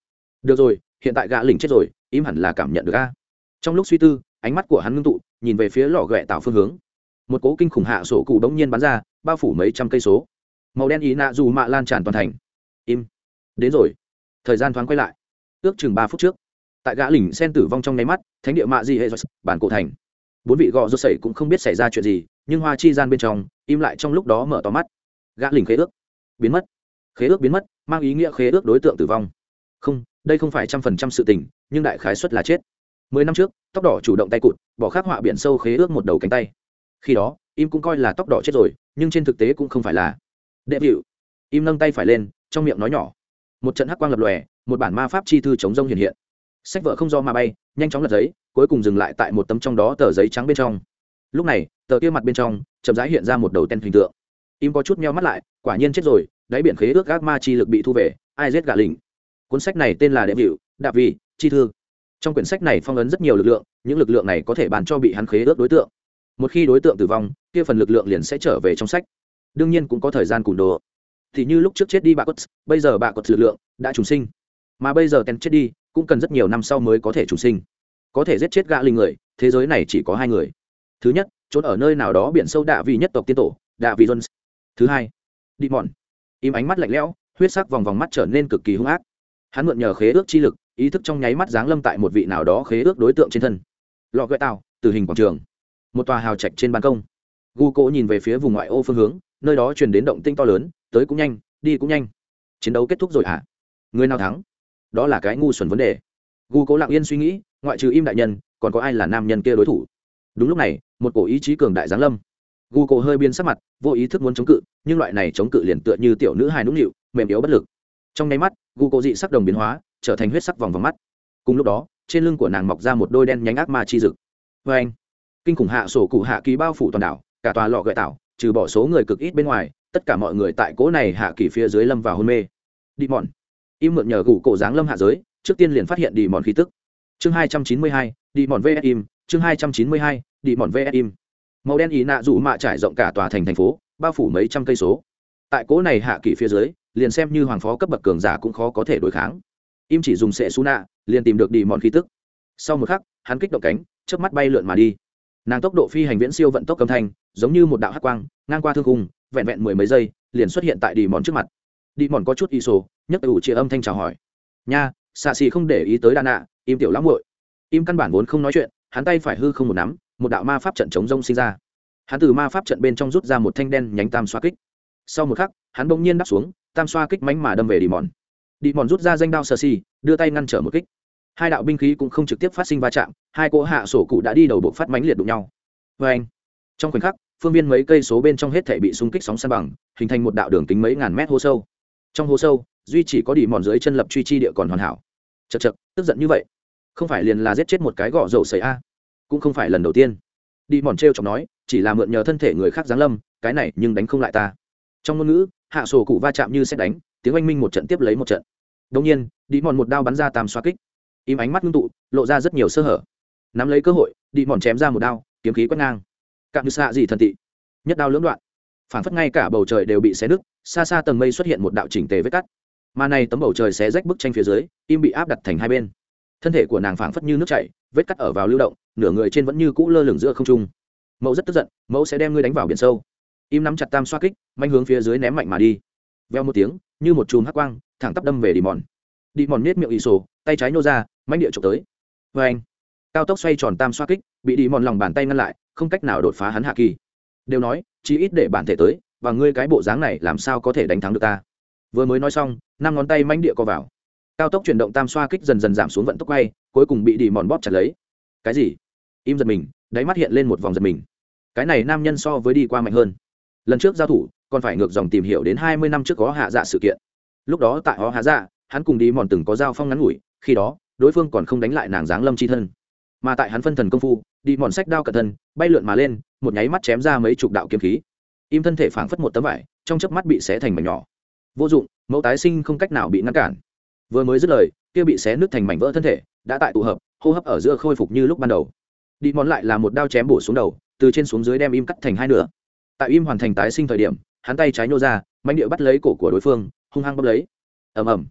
Được rồi, hiện tại gạ lỉnh chết rồi, im hẳn là cảm nhận được a. Trong lúc suy tư, ánh mắt của hắn ngưng tụ, nhìn về phía lò ghẹ tạo phương hướng. Một cố kinh khủng hạ sổ cụ đống nhiên bắn ra, bao phủ mấy trăm cây số. Màu đen ý nạ dù mạ lan tràn toàn thành. Im. Đến rồi. Thời gian thoáng quay lại. Ước chừng ba phút trước. Tại gã lỉnh sen tử vong trong nháy mắt, thánh địa mạ di hệ bản cổ thành bốn vị gò rô sẩy cũng không biết xảy ra chuyện gì, nhưng hoa chi gian bên trong, im lại trong lúc đó mở to mắt. Gã lình khế ước. Biến mất. Khế ước biến mất, mang ý nghĩa khế ước đối tượng tử vong. Không, đây không phải trăm phần trăm sự tình, nhưng đại khái xuất là chết. Mười năm trước, tóc đỏ chủ động tay cụt, bỏ khắc họa biển sâu khế ước một đầu cánh tay. Khi đó, im cũng coi là tóc đỏ chết rồi, nhưng trên thực tế cũng không phải là. Đệ vịu im nâng tay phải lên, trong miệng nói nhỏ. Một trận hắc quang lập lòe, một bản ma pháp chi thư chống rông hiện hiện sách vợ không do ma bay, nhanh chóng lật giấy, cuối cùng dừng lại tại một tấm trong đó tờ giấy trắng bên trong. Lúc này, tờ kia mặt bên trong, chậm rãi hiện ra một đầu tên hình tượng. Im có chút meo mắt lại, quả nhiên chết rồi, đáy biển khế ước gác ma chi lực bị thu về, ai giết gạ lình cuốn sách này tên là đệ vịu đạp vị chi thư. Trong quyển sách này phong ấn rất nhiều lực lượng, những lực lượng này có thể bàn cho bị hắn khế ước đối tượng. Một khi đối tượng tử vong, kia phần lực lượng liền sẽ trở về trong sách. Đương nhiên cũng có thời gian cùn đồ. Thì như lúc trước chết đi bà quất, bây giờ bà quất lực lượng đã trùng sinh. Mà bây giờ ten chết đi cũng cần rất nhiều năm sau mới có thể trùng sinh. Có thể giết chết gã linh người, thế giới này chỉ có hai người. Thứ nhất, trốn ở nơi nào đó biển sâu đạ vị nhất tộc tiên tổ, đạ vị jones. Thứ hai, đi mòn. Im ánh mắt lạnh lẽo, huyết sắc vòng vòng mắt trở nên cực kỳ hung ác. Hắn mượn nhờ khế ước chi lực, ý thức trong nháy mắt giáng lâm tại một vị nào đó khế ước đối tượng trên thân. Lọ gợi tạo từ hình quảng trường. Một tòa hào trạch trên ban công. Gu cỗ nhìn về phía vùng ngoại ô phương hướng, nơi đó truyền đến động tinh to lớn, tới cũng nhanh, đi cũng nhanh. Chiến đấu kết thúc rồi hả? À? người nào thắng? Đó là cái ngu xuẩn vấn đề. Gu cố lặng yên suy nghĩ, ngoại trừ im đại nhân, còn có ai là nam nhân kia đối thủ? Đúng lúc này, một cổ ý chí cường đại giáng lâm. Gu cố hơi biên sắc mặt, vô ý thức muốn chống cự, nhưng loại này chống cự liền tựa như tiểu nữ hài nũng nịu, mềm yếu bất lực. Trong nháy mắt, gu cố dị sắc đồng biến hóa, trở thành huyết sắc vòng vòng mắt. Cùng lúc đó, trên lưng của nàng mọc ra một đôi đen nhánh ác ma chi rực vê anh, kinh khủng hạ sổ cụ hạ ký bao phủ toàn đảo, cả tòa lọ gợi tảo trừ bỏ số người cực ít bên ngoài, tất cả mọi người tại cỗ này hạ kỳ phía dưới lâm vào hôn mê. Đi mòn im mượn nhờ gủ cổ dáng lâm hạ giới, trước tiên liền phát hiện đi mòn khí tức. Chương hai trăm chín mươi hai, đi mòn vs im. Chương hai trăm chín mươi hai, đi mòn vs im. Màu đen ý nạ dụ mạ trải rộng cả tòa thành thành phố, bao phủ mấy trăm cây số. Tại cỗ này hạ kỷ phía dưới, liền xem như hoàng phó cấp bậc cường giả cũng khó có thể đối kháng. Im chỉ dùng sệ xu nạ, liền tìm được đi mòn khí tức. Sau một khắc, hắn kích động cánh trước mắt bay lượn mà đi. Nàng tốc độ phi hành viễn siêu vận tốc âm thanh, giống như một đạo hát quang, ngang qua thương cung vẹn vẹn mười mấy giây, liền xuất hiện tại đi mòn trước mặt đi mòn có chút y sổ, nhấc ủ chia âm thanh chào hỏi. Nha, xạ xì không để ý tới đà nạ im tiểu lắm muội. Im căn bản vốn không nói chuyện, hắn tay phải hư không một nắm, một đạo ma pháp trận chống rông sinh ra. Hắn từ ma pháp trận bên trong rút ra một thanh đen nhánh tam xoa kích. Sau một khắc, hắn bỗng nhiên đắp xuống, tam xoa kích mánh mà đâm về đi mòn. Đi mòn rút ra danh đao sơ xì đưa tay ngăn trở một kích. Hai đạo binh khí cũng không trực tiếp phát sinh va chạm, hai cỗ hạ sổ cụ đã đi đầu bộ phát mánh liệt đụng nhau. Vê anh, trong khoảnh khắc, phương viên mấy cây số bên trong hết thể bị xung kích sóng san bằng, hình thành một đạo đường kính mấy ngàn mét hô sâu trong hồ sâu, duy chỉ có đi mòn dưới chân lập truy chi địa còn hoàn hảo. Chật chật tức giận như vậy, không phải liền là giết chết một cái gõ dầu xảy a? Cũng không phải lần đầu tiên. Đi mòn t r e o chọc nói, chỉ là mượn nhờ thân thể người khác giáng lâm, cái này nhưng đánh không lại ta. Trong ngôn ngữ, hạ sổ cụ va chạm như xét đánh, tiếng oanh minh một trận tiếp lấy một trận. Đông nhiên đi mòn một đao bắn ra tam xoa kích. Im ánh mắt ngưng tụ, lộ ra rất nhiều sơ hở. Nắm lấy cơ hội đi mòn chém ra một đao, kiếm khí quét ngang. Cạn như xạ gì thần tị. Nhất đao lưỡng đoạn. Phản phất ngay cả bầu trời đều bị xé nứt xa xa tầng mây xuất hiện một đạo chỉnh tề vết cắt. Mà này tấm bầu trời xé rách bức tranh phía dưới, im bị áp đặt thành hai bên. Thân thể của nàng phảng phất như nước chảy, vết cắt ở vào lưu động, nửa người trên vẫn như cũ lơ lửng giữa không trung. Mẫu rất tức giận, mẫu sẽ đem ngươi đánh vào biển sâu. Im nắm chặt tam xoa kích, manh hướng phía dưới ném mạnh mà đi. Veo một tiếng, như một chùm hắc quang, thẳng tắp đâm về đi mòn đi mòn nết miệng ì sổ, tay trái nô ra, manh địa trộm tới. Vê anh, cao tốc xoay tròn tam xoa kích, bị đi mòn lòng bàn tay ngăn lại, không cách nào đột phá hắn hạ kỳ. Đều nói chí ít để bản thể tới và ngươi cái bộ dáng này làm sao có thể đánh thắng được ta? Vừa mới nói xong, năm ngón tay manh địa co vào. Cao tốc chuyển động tam xoa kích dần dần giảm xuống vận tốc quay, cuối cùng bị đi mòn bóp chặt lấy. Cái gì? Im giật mình, đáy mắt hiện lên một vòng giật mình. Cái này nam nhân so với đi qua mạnh hơn. Lần trước giao thủ, còn phải ngược dòng tìm hiểu đến hai mươi năm trước có hạ dạ sự kiện. Lúc đó tại họ hạ dạ hắn cùng đi mòn từng có giao phong ngắn ngủi, khi đó, đối phương còn không đánh lại nàng giáng lâm c h i thân. Mà tại hắn phân thần công phu, đi mòn sách đao cẩn thân bay lượn mà lên, một nháy mắt chém ra mấy chục đạo kiếm khí im thân thể phảng phất một tấm vải, trong chớp mắt bị xé thành mảnh nhỏ. Vô dụng, mẫu tái sinh không cách nào bị ngăn cản. Vừa mới dứt lời, kia bị xé nứt thành mảnh vỡ thân thể, đã tại tụ hợp, hô hấp ở giữa khôi phục như lúc ban đầu. Đi món lại là một đao chém bổ xuống đầu, từ trên xuống dưới đem im cắt thành hai nửa. Tại im hoàn thành tái sinh thời điểm, hắn tay trái nhô ra mạnh địa bắt lấy cổ của đối phương, hung hăng bóp lấy. Ầm ầm.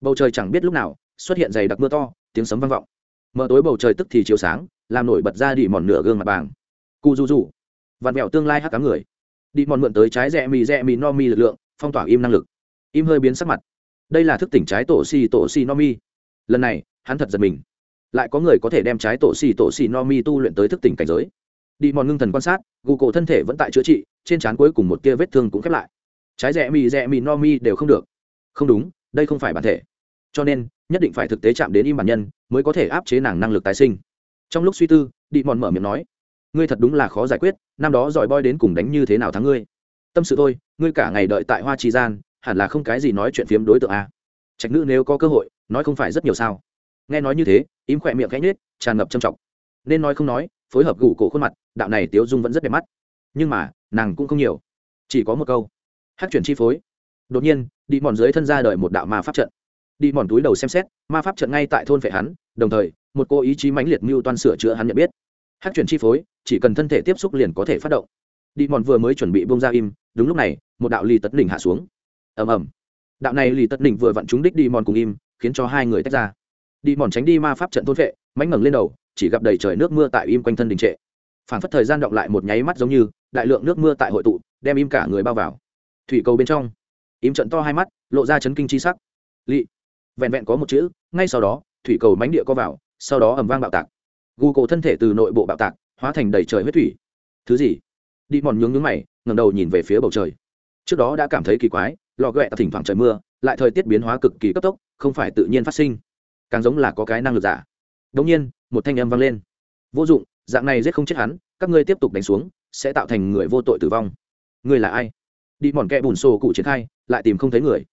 Bầu trời chẳng biết lúc nào, xuất hiện dày đặc mưa to, tiếng sấm vang vọng. Mở tối bầu trời tức thì chiều sáng, làm nổi bật ra đi mòn nửa gương mặt bàng. Cu du du vạt mẹo tương lai hắc cá người đi mòn mượn tới trái rẽ mì rẽ mì no mi lực lượng, phong tỏa im năng lực. Im hơi biến sắc mặt. Đây là thức tỉnh trái tổ xì tổ xì no mi. Lần này, hắn thật giật mình. Lại có người có thể đem trái tổ xì tổ xì no mi tu luyện tới thức tỉnh cảnh giới. Đi mòn ngưng thần quan sát gù cổ thân thể vẫn tại chữa trị, trên trán cuối cùng một kia vết thương cũng khép lại. Trái rẽ mì rẽ mì no mi đều không được. Không đúng, đây không phải bản thể. Cho nên, nhất định phải thực tế chạm đến im bản nhân, mới có thể áp chế nàng năng lực tái sinh. Trong lúc suy tư, đi mòn mở miệng nói ngươi thật đúng là khó giải quyết, năm đó giỏi boy đến cùng đánh như thế nào thắng ngươi. Tâm sự thôi, ngươi cả ngày đợi tại hoa trì gian, hẳn là không cái gì nói chuyện phiếm đối tượng a. Trạch nữ nếu có cơ hội, nói không phải rất nhiều sao? Nghe nói như thế, im khỏe miệng cánh nết tràn ngập trầm trọng. Nên nói không nói, phối hợp gù cổ khuôn mặt, đạo này tiếu dung vẫn rất đẹp mắt. Nhưng mà, nàng cũng không nhiều. Chỉ có một câu. Hát chuyển chi phối. Đột nhiên đi mòn dưới thân ra đợi một đạo ma pháp trận. Đi mòn túi đầu xem xét, ma pháp trận ngay tại thôn phệ hắn, đồng thời, một cô ý chí mãnh liệt mưu toan sửa chữa hắn nhận biết hát chuyển chi phối, chỉ cần thân thể tiếp xúc liền có thể phát động. Đi mòn vừa mới chuẩn bị bông ra im, đúng lúc này, một đạo lì tật đỉnh hạ xuống. Ầm ầm. Đạo này lì tật đỉnh vừa vặn trúng đích đi mòn cùng im, khiến cho hai người tách ra. Đi mòn tránh đi ma pháp trận thôn vệ mánh ngẩng lên đầu, chỉ gặp đầy trời nước mưa tại im quanh thân đình trệ. Phản phất thời gian động lại một nháy mắt giống như, đại lượng nước mưa tại hội tụ, đem im cả người bao vào. Thủy cầu bên trong. Im trận to hai mắt, lộ ra chấn kinh chi sắc. Lị. Vẹn vẹn có một chữ, ngay sau đó, thủy cầu mánh địa co vào, sau đó ầm vang bạo tạc gù cổ thân thể từ nội bộ bạo tạc, hóa thành đầy trời huyết thủy. Thứ gì? Đi mòn nhướng nhướng mày, ngẩng đầu nhìn về phía bầu trời. Trước đó đã cảm thấy kỳ quái, lò ghẹ thỉnh thoảng trời mưa, lại thời tiết biến hóa cực kỳ cấp tốc, không phải tự nhiên phát sinh. Càng giống là có cái năng lực giả. Đống nhiên, một thanh âm vang lên. Vô dụng, dạng này giết không chết hắn, các ngươi tiếp tục đánh xuống, sẽ tạo thành người vô tội tử vong. Ngươi là ai? Đi mòn kẽ bùn xô cụ triển khai, lại tìm không thấy người.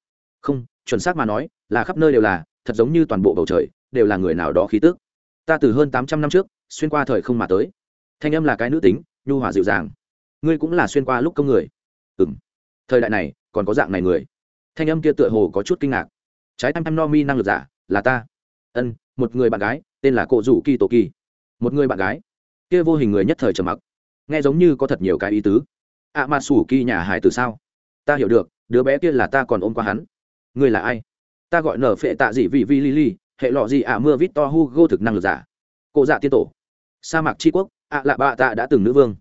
Không, chuẩn xác mà nói, là khắp nơi đều là, thật giống như toàn bộ bầu trời, đều là người nào đó khí tước ta từ hơn tám trăm năm trước, xuyên qua thời không mà tới. Thanh âm là cái nữ tính, nhu hòa dịu dàng. Ngươi cũng là xuyên qua lúc công người. Ừ m thời đại này, còn có dạng này người. Thanh âm kia tựa hồ có chút kinh ngạc. Trái tim no mi năng lực giả, là ta. Ân, một người bạn gái, tên là cộ rủ kỳ tổ kỳ. Một người bạn gái. Kia vô hình người nhất thời trầm mặc. Nghe giống như có thật nhiều cái ý tứ. Ạ à mà sủ kỳ nhà hải từ sao? Ta hiểu được, đứa bé kia là ta còn ôm qua hắn. Ngươi là ai? Ta gọi nở phệ tạ dị vị vi li li hệ lọ gì ạ? Mưa vít to hugo thực năng lực giả. Cụ dạ tiên tổ. Sa mạc tri quốc, ạ lạ bạ tạ đã từng nữ vương.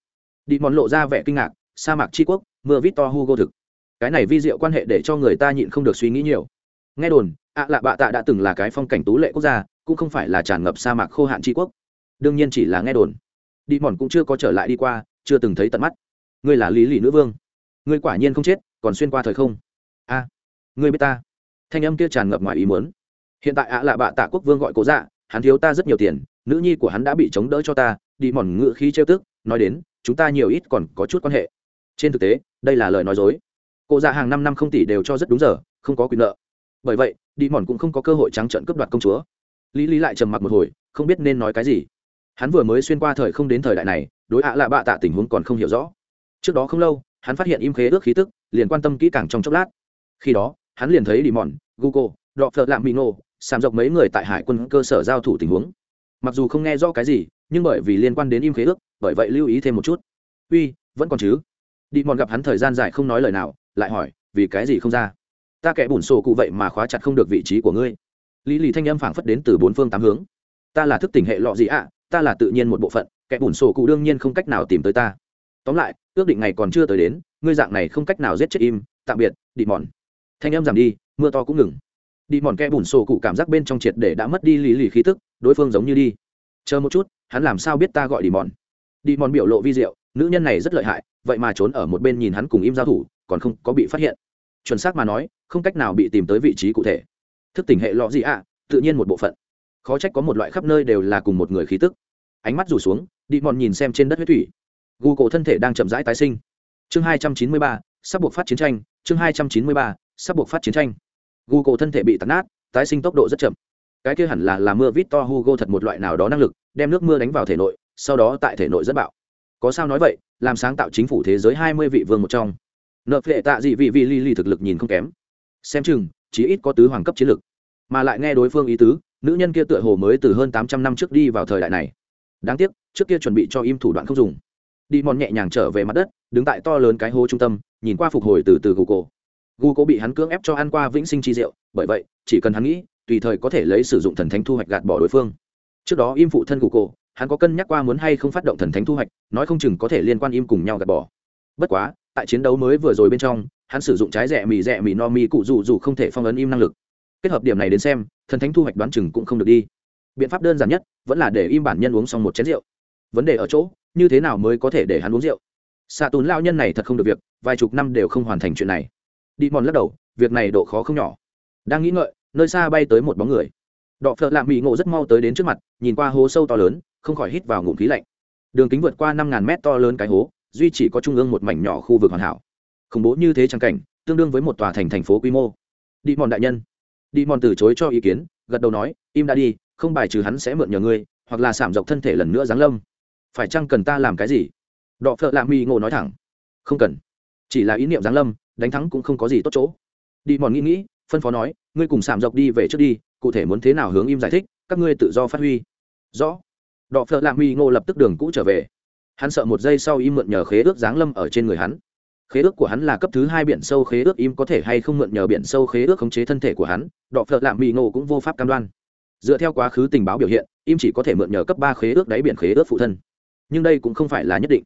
Đi mòn lộ ra vẻ kinh ngạc, sa mạc tri quốc, mưa vít to hugo thực. Cái này vi diệu quan hệ để cho người ta nhịn không được suy nghĩ nhiều. Nghe đồn, ạ lạ bạ tạ đã từng là cái phong cảnh tú lệ quốc gia, cũng không phải là tràn ngập sa mạc khô hạn tri quốc. Đương nhiên chỉ là nghe đồn. Đi mòn cũng chưa có trở lại đi qua, chưa từng thấy tận mắt. Ngươi là lý lì nữ vương. Ngươi quả nhiên không chết, còn xuyên qua thời không. A, ngươi biết ta. Thanh âm kia tràn ngập ngoài ý muốn hiện tại ạ là bạ tạ quốc vương gọi cố dạ hắn thiếu ta rất nhiều tiền, nữ nhi của hắn đã bị chống đỡ cho ta, đi mòn ngự khí trêu tức, nói đến, chúng ta nhiều ít còn có chút quan hệ. Trên thực tế, đây là lời nói dối. Cụ dạ hàng năm năm không tỷ đều cho rất đúng giờ, không có quyền nợ. Bởi vậy, đi mòn cũng không có cơ hội trắng trợn cướp đoạt công chúa. Lý lý lại trầm mặc một hồi, không biết nên nói cái gì. Hắn vừa mới xuyên qua thời không đến thời đại này, đối ạ là bạ tạ tình huống còn không hiểu rõ. Trước đó không lâu, hắn phát hiện im khế ước khí tức, liền quan tâm kỹ càng trong chốc lát. Khi đó, hắn liền thấy đi mòn, google đọ phật lạm mỹ ngô sàm dọc mấy người tại hải quân cơ sở giao thủ tình huống. Mặc dù không nghe rõ cái gì, nhưng bởi vì liên quan đến im khế ước, bởi vậy lưu ý thêm một chút. Uy, vẫn còn chứ? Đi mòn gặp hắn thời gian dài không nói lời nào, lại hỏi, vì cái gì không ra? Ta kẻ bùn sổ cụ vậy mà khóa chặt không được vị trí của ngươi. Lý lì thanh âm phảng phất đến từ bốn phương tám hướng. Ta là thức tỉnh hệ lọ gì ạ, ta là tự nhiên một bộ phận, kẻ bùn sổ cụ đương nhiên không cách nào tìm tới ta. Tóm lại, ước định này còn chưa tới đến, ngươi dạng này không cách nào giết chết im, tạm biệt, đi mòn. Thanh âm giảm đi, mưa to cũng ngừng đi mòn kẽ bùn sổ cụ cảm giác bên trong triệt để đã mất đi lì lì khí tức, đối phương giống như đi. Chờ một chút, hắn làm sao biết ta gọi đi mòn? Đi mòn biểu lộ vi diệu, nữ nhân này rất lợi hại, vậy mà trốn ở một bên nhìn hắn cùng im giao thủ, còn không có bị phát hiện. Chuẩn xác mà nói, không cách nào bị tìm tới vị trí cụ thể. Thức tỉnh hệ lọ gì ạ? Tự nhiên một bộ phận. Khó trách có một loại khắp nơi đều là cùng một người khí tức. Ánh mắt rủ xuống, đi mòn nhìn xem trên đất huyết thủy. Gu cổ thân thể đang chậm rãi tái sinh. Chương hai trăm chín mươi ba, sắp buộc phát chiến tranh. Chương hai trăm chín mươi ba, sắp buộc phát chiến tranh. Google thân thể bị tạt nát, tái sinh tốc độ rất chậm. Cái kia hẳn là là mưa vít to hugo thật một loại nào đó năng lực, đem nước mưa đánh vào thể nội, sau đó tại thể nội rất bạo. Có sao nói vậy, làm sáng tạo chính phủ thế giới hai mươi vị vương một trong. Nợ phệ tạ dị vị vị Lily thực lực nhìn không kém. Xem chừng chí ít có tứ hoàng cấp chiến lực mà lại nghe đối phương ý tứ, nữ nhân kia tựa hồ mới từ hơn tám trăm năm trước đi vào thời đại này. Đáng tiếc, trước kia chuẩn bị cho im thủ đoạn không dùng. Đi mòn nhẹ nhàng trở về mặt đất, đứng tại to lớn cái hố trung tâm, nhìn qua phục hồi từ từ Google gu cố bị hắn cưỡng ép cho ăn qua vĩnh sinh chi rượu, bởi vậy, chỉ cần hắn nghĩ, tùy thời có thể lấy sử dụng thần thánh thu hoạch gạt bỏ đối phương. Trước đó im phụ thân gu cổ hắn có cân nhắc qua muốn hay không phát động thần thánh thu hoạch, nói không chừng có thể liên quan im cùng nhau gạt bỏ. Bất quá, tại chiến đấu mới vừa rồi bên trong, hắn sử dụng trái rẻ mì rẻ mì no mì cụ dù dù không thể phong ấn im năng lực. Kết hợp điểm này đến xem, thần thánh thu hoạch đoán chừng cũng không được đi. Biện pháp đơn giản nhất, vẫn là để im bản nhân uống xong một chén rượu. Vấn đề ở chỗ, như thế nào mới có thể để hắn uống rượu? Xạ tùn lao nhân này thật không được việc, vài chục năm đều không hoàn thành chuyện này đi mòn lắc đầu, việc này độ khó không nhỏ. Đang nghĩ ngợi, nơi xa bay tới một bóng người. Đọ phợ lạ mỹ ngộ rất mau tới đến trước mặt, nhìn qua hố sâu to lớn, không khỏi hít vào ngụm khí lạnh. Đường kính vượt qua năm ngàn mét to lớn cái hố, duy chỉ có trung ương một mảnh nhỏ khu vực hoàn hảo. Khủng bố như thế trang cảnh, tương đương với một tòa thành thành phố quy mô. Đi mòn đại nhân. Đi mòn từ chối cho ý kiến, gật đầu nói, im đã đi, không bài trừ hắn sẽ mượn nhờ ngươi, hoặc là sảm dọc thân thể lần nữa giáng lâm. Phải chăng cần ta làm cái gì? Đọ phợ lạ mỹ ngộ nói thẳng. Không cần. Chỉ là ý niệm giáng lâm đánh thắng cũng không có gì tốt chỗ. Đi mòn nghĩ nghĩ, phân phó nói, ngươi cùng sảm dọc đi về trước đi, cụ thể muốn thế nào hướng im giải thích, các ngươi tự do phát huy. Rõ. Đọ phợ lạ Mi Ngô lập tức đường cũ trở về. Hắn sợ một giây sau im mượn nhờ khế ước giáng lâm ở trên người hắn. Khế ước của hắn là cấp thứ hai biển sâu khế ước im có thể hay không mượn nhờ biển sâu khế ước khống chế thân thể của hắn, đọ phợ lạ Mi Ngô cũng vô pháp cam đoan. Dựa theo quá khứ tình báo biểu hiện, im chỉ có thể mượn nhờ cấp ba khế ước đáy biển khế ước phụ thân. Nhưng đây cũng không phải là nhất định.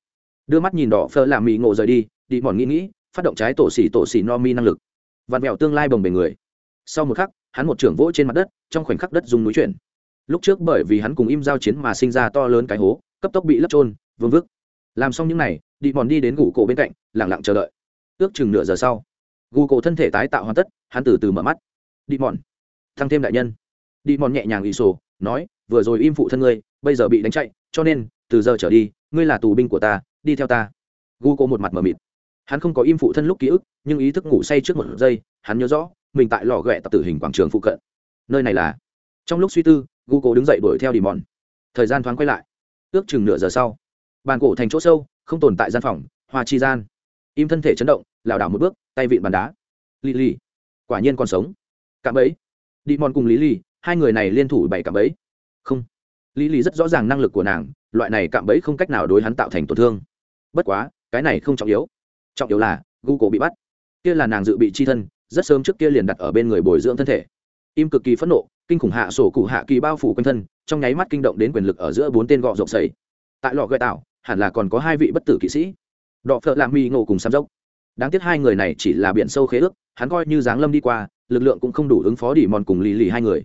Đưa mắt nhìn đỏ phơ làm mỹ ngộ rời đi đi mòn nghĩ nghĩ phát động trái tổ xỉ tổ xỉ no mi năng lực. Vặn vẹo tương lai bồng bề người. Sau một khắc, hắn một trưởng vỗ trên mặt đất, trong khoảnh khắc đất dùng núi chuyển. Lúc trước bởi vì hắn cùng im giao chiến mà sinh ra to lớn cái hố, cấp tốc bị lấp trôn vương vức. Làm xong những n à y đi mòn đi đến gù cổ bên cạnh lẳng lặng chờ đợi. Ước chừng nửa giờ sau, gù cổ thân thể tái tạo hoàn tất, hắn từ từ mở mắt. Đi mòn, thăng thêm đại nhân. Đi mòn nhẹ nhàng ỷ sổ, nói, vừa rồi im phụ thân ngươi, bây giờ bị đánh chạy, cho nên, từ giờ trở đi, ngươi là tù binh của ta, đi theo ta. Gu cô một mặt mờ mịt hắn không có im phụ thân lúc ký ức, nhưng ý thức ngủ say trước một giây, hắn nhớ rõ, mình tại lò ghẹ tập tử hình quảng trường phụ cận. Nơi này là trong lúc suy tư gu đứng dậy đuổi theo đi mòn thời gian thoáng quay lại. Ước chừng nửa giờ sau, bàn cổ thành chỗ sâu, không tồn tại gian phòng, hoa chi gian. Im thân thể chấn động, lảo đảo một bước, tay vịn bàn đá. Lì lì quả nhiên còn sống. Cạm ấy đi mòn cùng lý lì hai người này liên thủ bảy cạm ấy không. Lý lý rất rõ ràng năng lực của nàng, loại này cạm bẫy không cách nào đối hắn tạo thành tổn thương. Bất quá, cái này không trọng yếu trọng yếu là google bị bắt. Kia là nàng dự bị chi thân, rất sớm trước kia liền đặt ở bên người bồi dưỡng thân thể. Im cực kỳ phẫn nộ, kinh khủng hạ sổ cụ hạ kỳ bao phủ quanh thân, trong nháy mắt kinh động đến quyền lực ở giữa bốn tên gọ rộng sầy. Tại lò gợi tạo, hẳn là còn có hai vị bất tử kỵ sĩ. Đọ phợ làm mi ngộ cùng sam dốc. Đáng tiếc hai người này chỉ là biển sâu khế ước, hắn coi như giáng lâm đi qua, lực lượng cũng không đủ ứng phó đỉ mòn cùng lì lì hai người.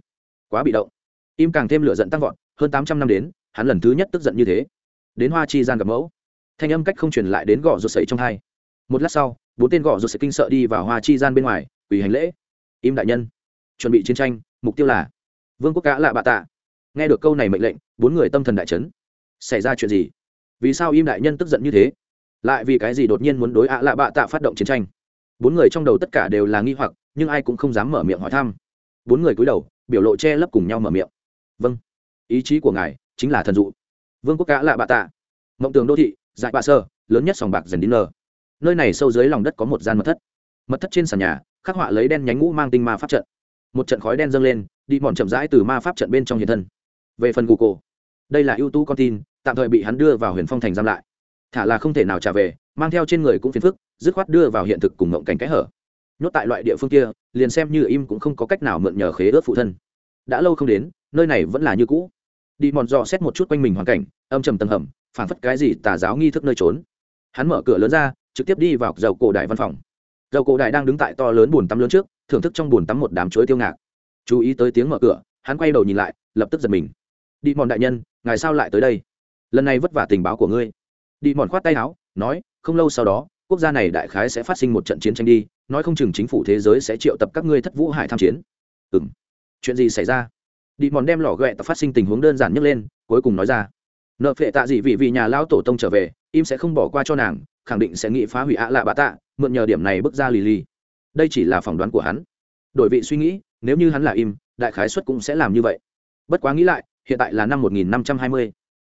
Quá bị động. Im càng thêm lửa giận tăng vọt, hơn tám trăm năm đến, hắn lần thứ nhất tức giận như thế. Đến hoa chi gian gặp mẫu. Thanh âm cách không truyền lại đến gõ rột sấy trong hai một lát sau, bốn tên gõ rột sẽ kinh sợ đi vào hoa chi gian bên ngoài ủy hành lễ. Im đại nhân. Chuẩn bị chiến tranh, mục tiêu là vương quốc cá lạ bạ tạ. Nghe được câu này mệnh lệnh, bốn người tâm thần đại chấn. Xảy ra chuyện gì? Vì sao im đại nhân tức giận như thế? Lại vì cái gì đột nhiên muốn đối ạ lạ bạ tạ phát động chiến tranh? Bốn người trong đầu tất cả đều là nghi hoặc, nhưng ai cũng không dám mở miệng hỏi thăm. Bốn người cúi đầu, biểu lộ che lấp cùng nhau mở miệng. Vâng. Ý chí của ngài chính là thần dụ. Vương quốc cá lạ bạ tạ. Mộng tường đô thị dại bạ sơ, lớn nhất sòng bạc dần đến nờ nơi này sâu dưới lòng đất có một gian mật thất. Mật thất trên sàn nhà, khắc họa lấy đen nhánh ngũ mang tinh ma pháp trận. Một trận khói đen dâng lên, đi mòn chậm rãi từ ma pháp trận bên trong hiện thân. Về phần gù cổ đây là ưu tú con tin, tạm thời bị hắn đưa vào huyền phong thành giam lại. Thả là không thể nào trả về, mang theo trên người cũng phiền phức, dứt khoát đưa vào hiện thực cùng ngộng cảnh cái hở. Nhốt tại loại địa phương kia, liền xem như im cũng không có cách nào mượn nhờ khế ước phụ thân. Đã lâu không đến, nơi này vẫn là như cũ. Đi mòn dò xét một chút quanh mình hoàn cảnh, âm trầm tầng hầm phản phất cái gì tà giáo nghi thức nơi trốn. Hắn mở cửa lớn ra trực tiếp đi vào dầu cổ đại văn phòng. Dầu cổ đại đang đứng tại to lớn bùn tắm lớn trước, thưởng thức trong bùn tắm một đám chuối tiêu ngạc. Chú ý tới tiếng mở cửa, hắn quay đầu nhìn lại, lập tức giật mình. Đi mòn đại nhân, ngài sao lại tới đây? Lần này vất vả tình báo của ngươi. Đi mòn khoát tay áo, nói, không lâu sau đó, quốc gia này đại khái sẽ phát sinh một trận chiến tranh đi, nói không chừng chính phủ thế giới sẽ triệu tập các ngươi thất vũ hải tham chiến. Ừ m chuyện gì xảy ra? Đi mòn đem lò ghẹ tập phát sinh tình huống đơn giản nhất lên, cuối cùng nói ra, nợ phệ tạ gì vì vì nhà lao tổ tông trở về, im sẽ không bỏ qua cho nàng khẳng định sẽ nghĩ phá hủy ạ lạ bạ tạ mượn nhờ điểm này bước ra lì lì. Đây chỉ là phỏng đoán của hắn. Đổi vị suy nghĩ nếu như hắn là im đại khái xuất cũng sẽ làm như vậy. Bất quá nghĩ lại hiện tại là năm 1520.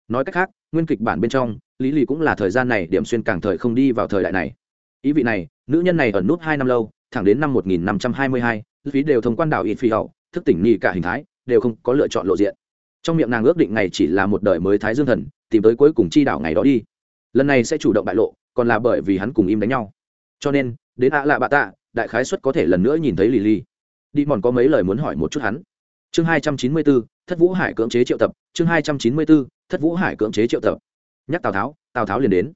nói cách khác nguyên kịch bản bên trong lý lì cũng là thời gian này điểm xuyên càng thời không đi vào thời đại này. Ý vị này nữ nhân này ẩn nút hai năm lâu thẳng đến năm 1522, phí đều thông quan đảo ít phi hậu thức tỉnh nhì cả hình thái đều không có lựa chọn lộ diện. Trong miệng nàng ước định ngày chỉ là một đời mới thái dương thần tìm tới cuối cùng chi đảo ngày đó đi. Lần này sẽ chủ động bại lộ còn là bởi vì hắn cùng im đánh nhau. Cho nên, đến ạ lạ bạ tạ, đại khái xuất có thể lần nữa nhìn thấy lì lì đi mòn có mấy lời muốn hỏi một chút hắn. Chương hai trăm chín mươi bốn thất vũ hải cưỡng chế triệu tập. Chương hai trăm chín mươi bốn thất vũ hải cưỡng chế triệu tập. Nhắc tào tháo tào tháo liền đến.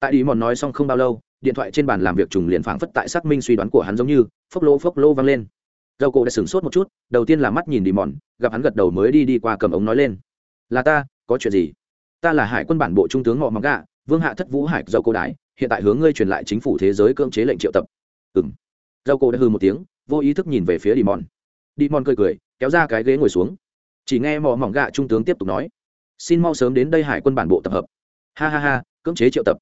Tại đi mòn nói xong không bao lâu, điện thoại trên bàn làm việc trùng liền phảng phất tại xác minh suy đoán của hắn giống như, phốc lô phốc lô vang lên. Dầu cổ đã sửng sốt một chút, đầu tiên là mắt nhìn đi mòn, gặp hắn gật đầu mới đi đi qua cầm ống nói lên. Là ta, có chuyện gì? Ta là hải quân bản bộ trung tướng ngọ mọc gạ, vương hạ thất vũ hải dầu cổ đái hiện tại hướng ngươi truyền lại chính phủ thế giới cưỡng chế lệnh triệu tập. Ừng dầu cổ đã hư một tiếng, vô ý thức nhìn về phía đi mòn đi mòn cười cười, kéo ra cái ghế ngồi xuống. Chỉ nghe mò mỏng gạ trung tướng tiếp tục nói, xin mau sớm đến đây hải quân bản bộ tập hợp. Ha ha ha, cưỡng chế triệu tập.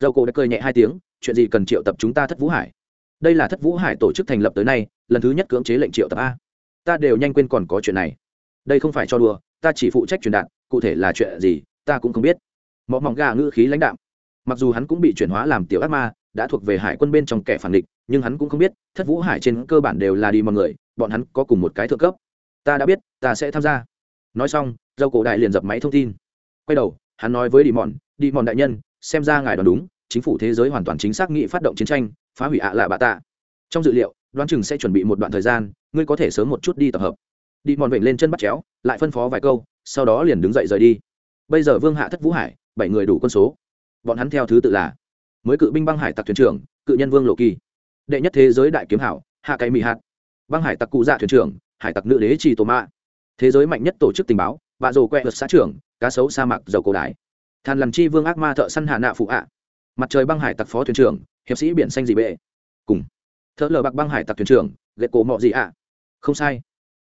Dầu cổ đã cười nhẹ hai tiếng, chuyện gì cần triệu tập chúng ta thất vũ hải? Đây là thất vũ hải tổ chức thành lập tới nay, lần thứ nhất cưỡng chế lệnh triệu tập a. Ta đều nhanh quên còn có chuyện này. Đây không phải cho đùa, ta chỉ phụ trách truyền đạt, cụ thể là chuyện gì, ta cũng không biết. Mỏ mỏng gà ngữ khí lãnh đạm mặc dù hắn cũng bị chuyển hóa làm tiểu ác ma, đã thuộc về hải quân bên trong kẻ phản địch, nhưng hắn cũng không biết, thất vũ hải trên cơ bản đều là đi mọi người, bọn hắn có cùng một cái thượng cấp. Ta đã biết, ta sẽ tham gia. Nói xong, dâu cổ đại liền dập máy thông tin. Quay đầu, hắn nói với đi mòn đi mòn đại nhân, xem ra ngài đoán đúng, chính phủ thế giới hoàn toàn chính xác nghị phát động chiến tranh, phá hủy ạ lạ bạ tạ. Trong dự liệu, đoán chừng sẽ chuẩn bị một đoạn thời gian, ngươi có thể sớm một chút đi tập hợp. Đi mòn vệnh lên chân bắt chéo, lại phân phó vài câu, sau đó liền đứng dậy rời đi. Bây giờ vương hạ thất vũ hải, bảy người đủ quân số bọn hắn theo thứ tự là mới cự binh băng hải tặc thuyền trưởng, cự nhân vương lộ kỳ, đệ nhất thế giới đại kiếm hảo, hạ cái mỹ hạt, băng hải tặc cụ dạ thuyền trưởng, hải tặc nữ đế trì tổ mạ. Thế giới mạnh nhất tổ chức tình báo bạ rồ quẹ vật xã trưởng, cá sấu sa mạc dầu cổ đái thàn làm chi vương ác ma thợ săn hạ nạ phụ ạ. Mặt trời băng hải tặc phó thuyền trưởng, hiệp sĩ biển xanh dị bệ. Cùng, thợ lờ bạc băng hải tặc thuyền trưởng lệ cổ mọ gì ạ. Không sai.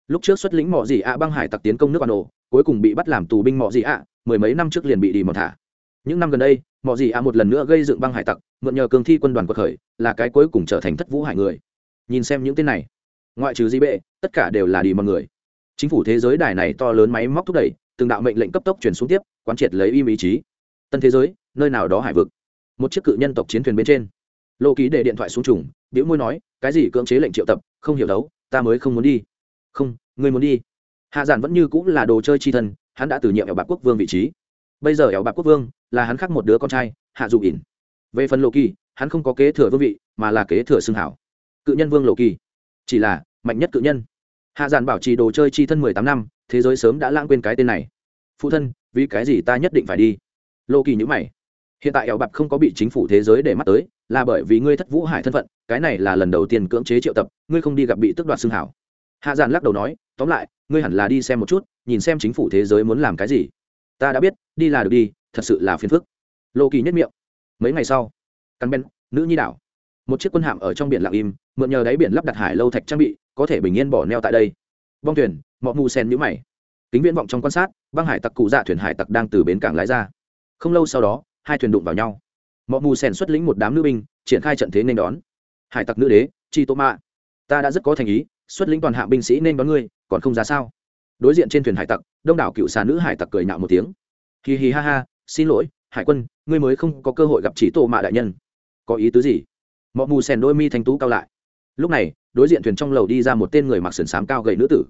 Lúc trước xuất lĩnh mọ gì ạ băng hải tặc tiến công nước bà nổ cuối cùng bị bắt làm tù binh mọ gì ạ, mười mấy năm trước liền bị đi một thả. Những năm gần đây mọ gì ạ một lần nữa gây dựng băng hải tặc, mượn nhờ cường thi quân đoàn quật khởi, là cái cuối cùng trở thành thất vũ hải người. Nhìn xem những tên này, ngoại trừ di bệ, tất cả đều là đi mọi người. Chính phủ thế giới đài này to lớn máy móc thúc đẩy, từng đạo mệnh lệnh cấp tốc chuyển xuống tiếp, quán triệt lấy im ý chí. Tân thế giới, nơi nào đó hải vực. Một chiếc cự nhân tộc chiến thuyền bên trên. Lô ký để điện thoại xuống trùng biểu môi nói, cái gì cưỡng chế lệnh triệu tập, không hiểu đấu, ta mới không muốn đi. Không, ngươi muốn đi. Hạ giản vẫn như cũng là đồ chơi chi thân, hắn đã từ nhiệm ẻo bạc quốc vương vị trí. Bây giờ ẻo bạc quốc vương là hắn khác một đứa con trai, hạ dù ỉn. Về phần lộ kỳ, hắn không có kế thừa vương vị, mà là kế thừa xương hảo. Cự nhân vương lộ kỳ. Chỉ là, mạnh nhất cự nhân. Hạ giản bảo trì đồ chơi chi thân mười tám năm, thế giới sớm đã lãng quên cái tên này. Phụ thân, vì cái gì ta nhất định phải đi? Lộ kỳ nhữ mày. Hiện tại ẻo bạc không có bị chính phủ thế giới để mắt tới, là bởi vì ngươi thất vũ hải thân phận, cái này là lần đầu tiên cưỡng chế triệu tập, ngươi không đi gặp bị tước đoạt xương hảo. Hạ giản lắc đầu nói, tóm lại, ngươi hẳn là đi xem một chút, nhìn xem chính phủ thế giới muốn làm cái gì. Ta đã biết, đi là được đi thật sự là phiền phức. Lộ kỳ nhất miệng. Mấy ngày sau, căn ben nữ nhi đảo, một chiếc quân hạm ở trong biển lặng im, mượn nhờ đáy biển lắp đặt hải lâu thạch trang bị, có thể bình yên bỏ neo tại đây. Bong thuyền, mọ mù sen nhũ mày. Kính viễn vọng trong quan sát, băng hải tặc cụ dạ thuyền hải tặc đang từ bến cảng lái ra. Không lâu sau đó, hai thuyền đụng vào nhau. Mọ mù sen xuất lĩnh một đám nữ binh, triển khai trận thế nên đón. Hải tặc nữ đế, chi tô mạ ta đã rất có thành ý, xuất lĩnh toàn hạng binh sĩ nên đón ngươi, còn không ra sao? Đối diện trên thuyền hải tặc, đông đảo cựu xà nữ hải tặc cười nạo một tiếng. Hì hì ha ha xin lỗi, hải quân, ngươi mới không có cơ hội gặp chỉ tổ mạ đại nhân. Có ý tứ gì? Mọ mù sèn đôi mi thanh tú cao lại. Lúc này, đối diện thuyền trong lầu đi ra một tên người mặc sườn xám cao gầy nữ tử.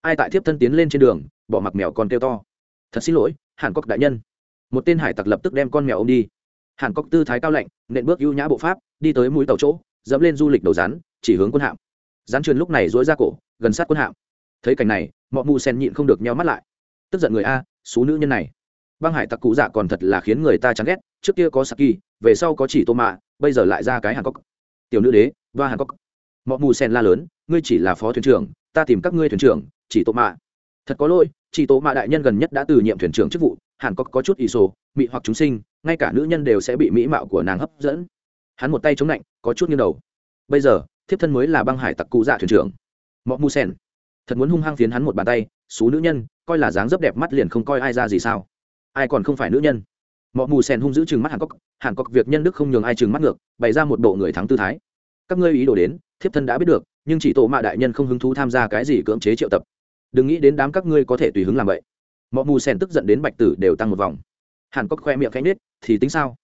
Ai tại thiếp thân tiến lên trên đường, bỏ mặc mèo con kêu to. Thật xin lỗi, hàn cốc đại nhân. Một tên hải tặc lập tức đem con mèo ô m đi. Hàn cốc tư thái cao lạnh, nện bước ưu nhã bộ pháp, đi tới mũi tàu chỗ, dẫm lên du lịch đầu rắn, chỉ hướng quân hạm. Rắn truyền lúc này dối ra cổ, gần sát quân hạm. Thấy cảnh này mọi mù sen nhịn không được nhau mắt lại. Tức giận người a số nữ nhân này băng hải tặc cụ dạ còn thật là khiến người ta chán ghét, trước kia có saki, về sau có chỉ tô mạ bây giờ lại ra cái hàn cốc tiểu nữ đế và hàn cốc mọi mù sen la lớn, ngươi chỉ là phó thuyền trưởng, ta tìm các ngươi thuyền trưởng, chỉ tô mạ thật có lỗi, chỉ tô mạ đại nhân gần nhất đã từ nhiệm thuyền trưởng chức vụ, hàn cốc có chút ý sổ, mị hoặc chúng sinh, ngay cả nữ nhân đều sẽ bị mỹ mạo của nàng hấp dẫn. Hắn một tay chống lạnh, có chút nghiêng đầu. Bây giờ, thiếp thân mới là băng hải tặc cụ dạ thuyền trưởng. Mọi mù sen thật muốn hung hăng phiến hắn một bàn tay, xú nữ nhân, coi là dáng dấp đẹp mắt liền không coi ai ra gì sao ai còn không phải nữ nhân. Mọi mù sen hung giữ chừng mắt hàn cốc hàn cốc việc nhân đức không nhường ai chừng mắt ngược, bày ra một bộ người thắng tư thái. Các ngươi ý đồ đến, thiếp thân đã biết được, nhưng chỉ tổ mạ đại nhân không hứng thú tham gia cái gì cưỡng chế triệu tập. Đừng nghĩ đến đám các ngươi có thể tùy hứng làm vậy. Mọi mù sen tức giận đến bạch tử đều tăng một vòng. Hàn cốc khoe miệng khẽ nết thì tính sao?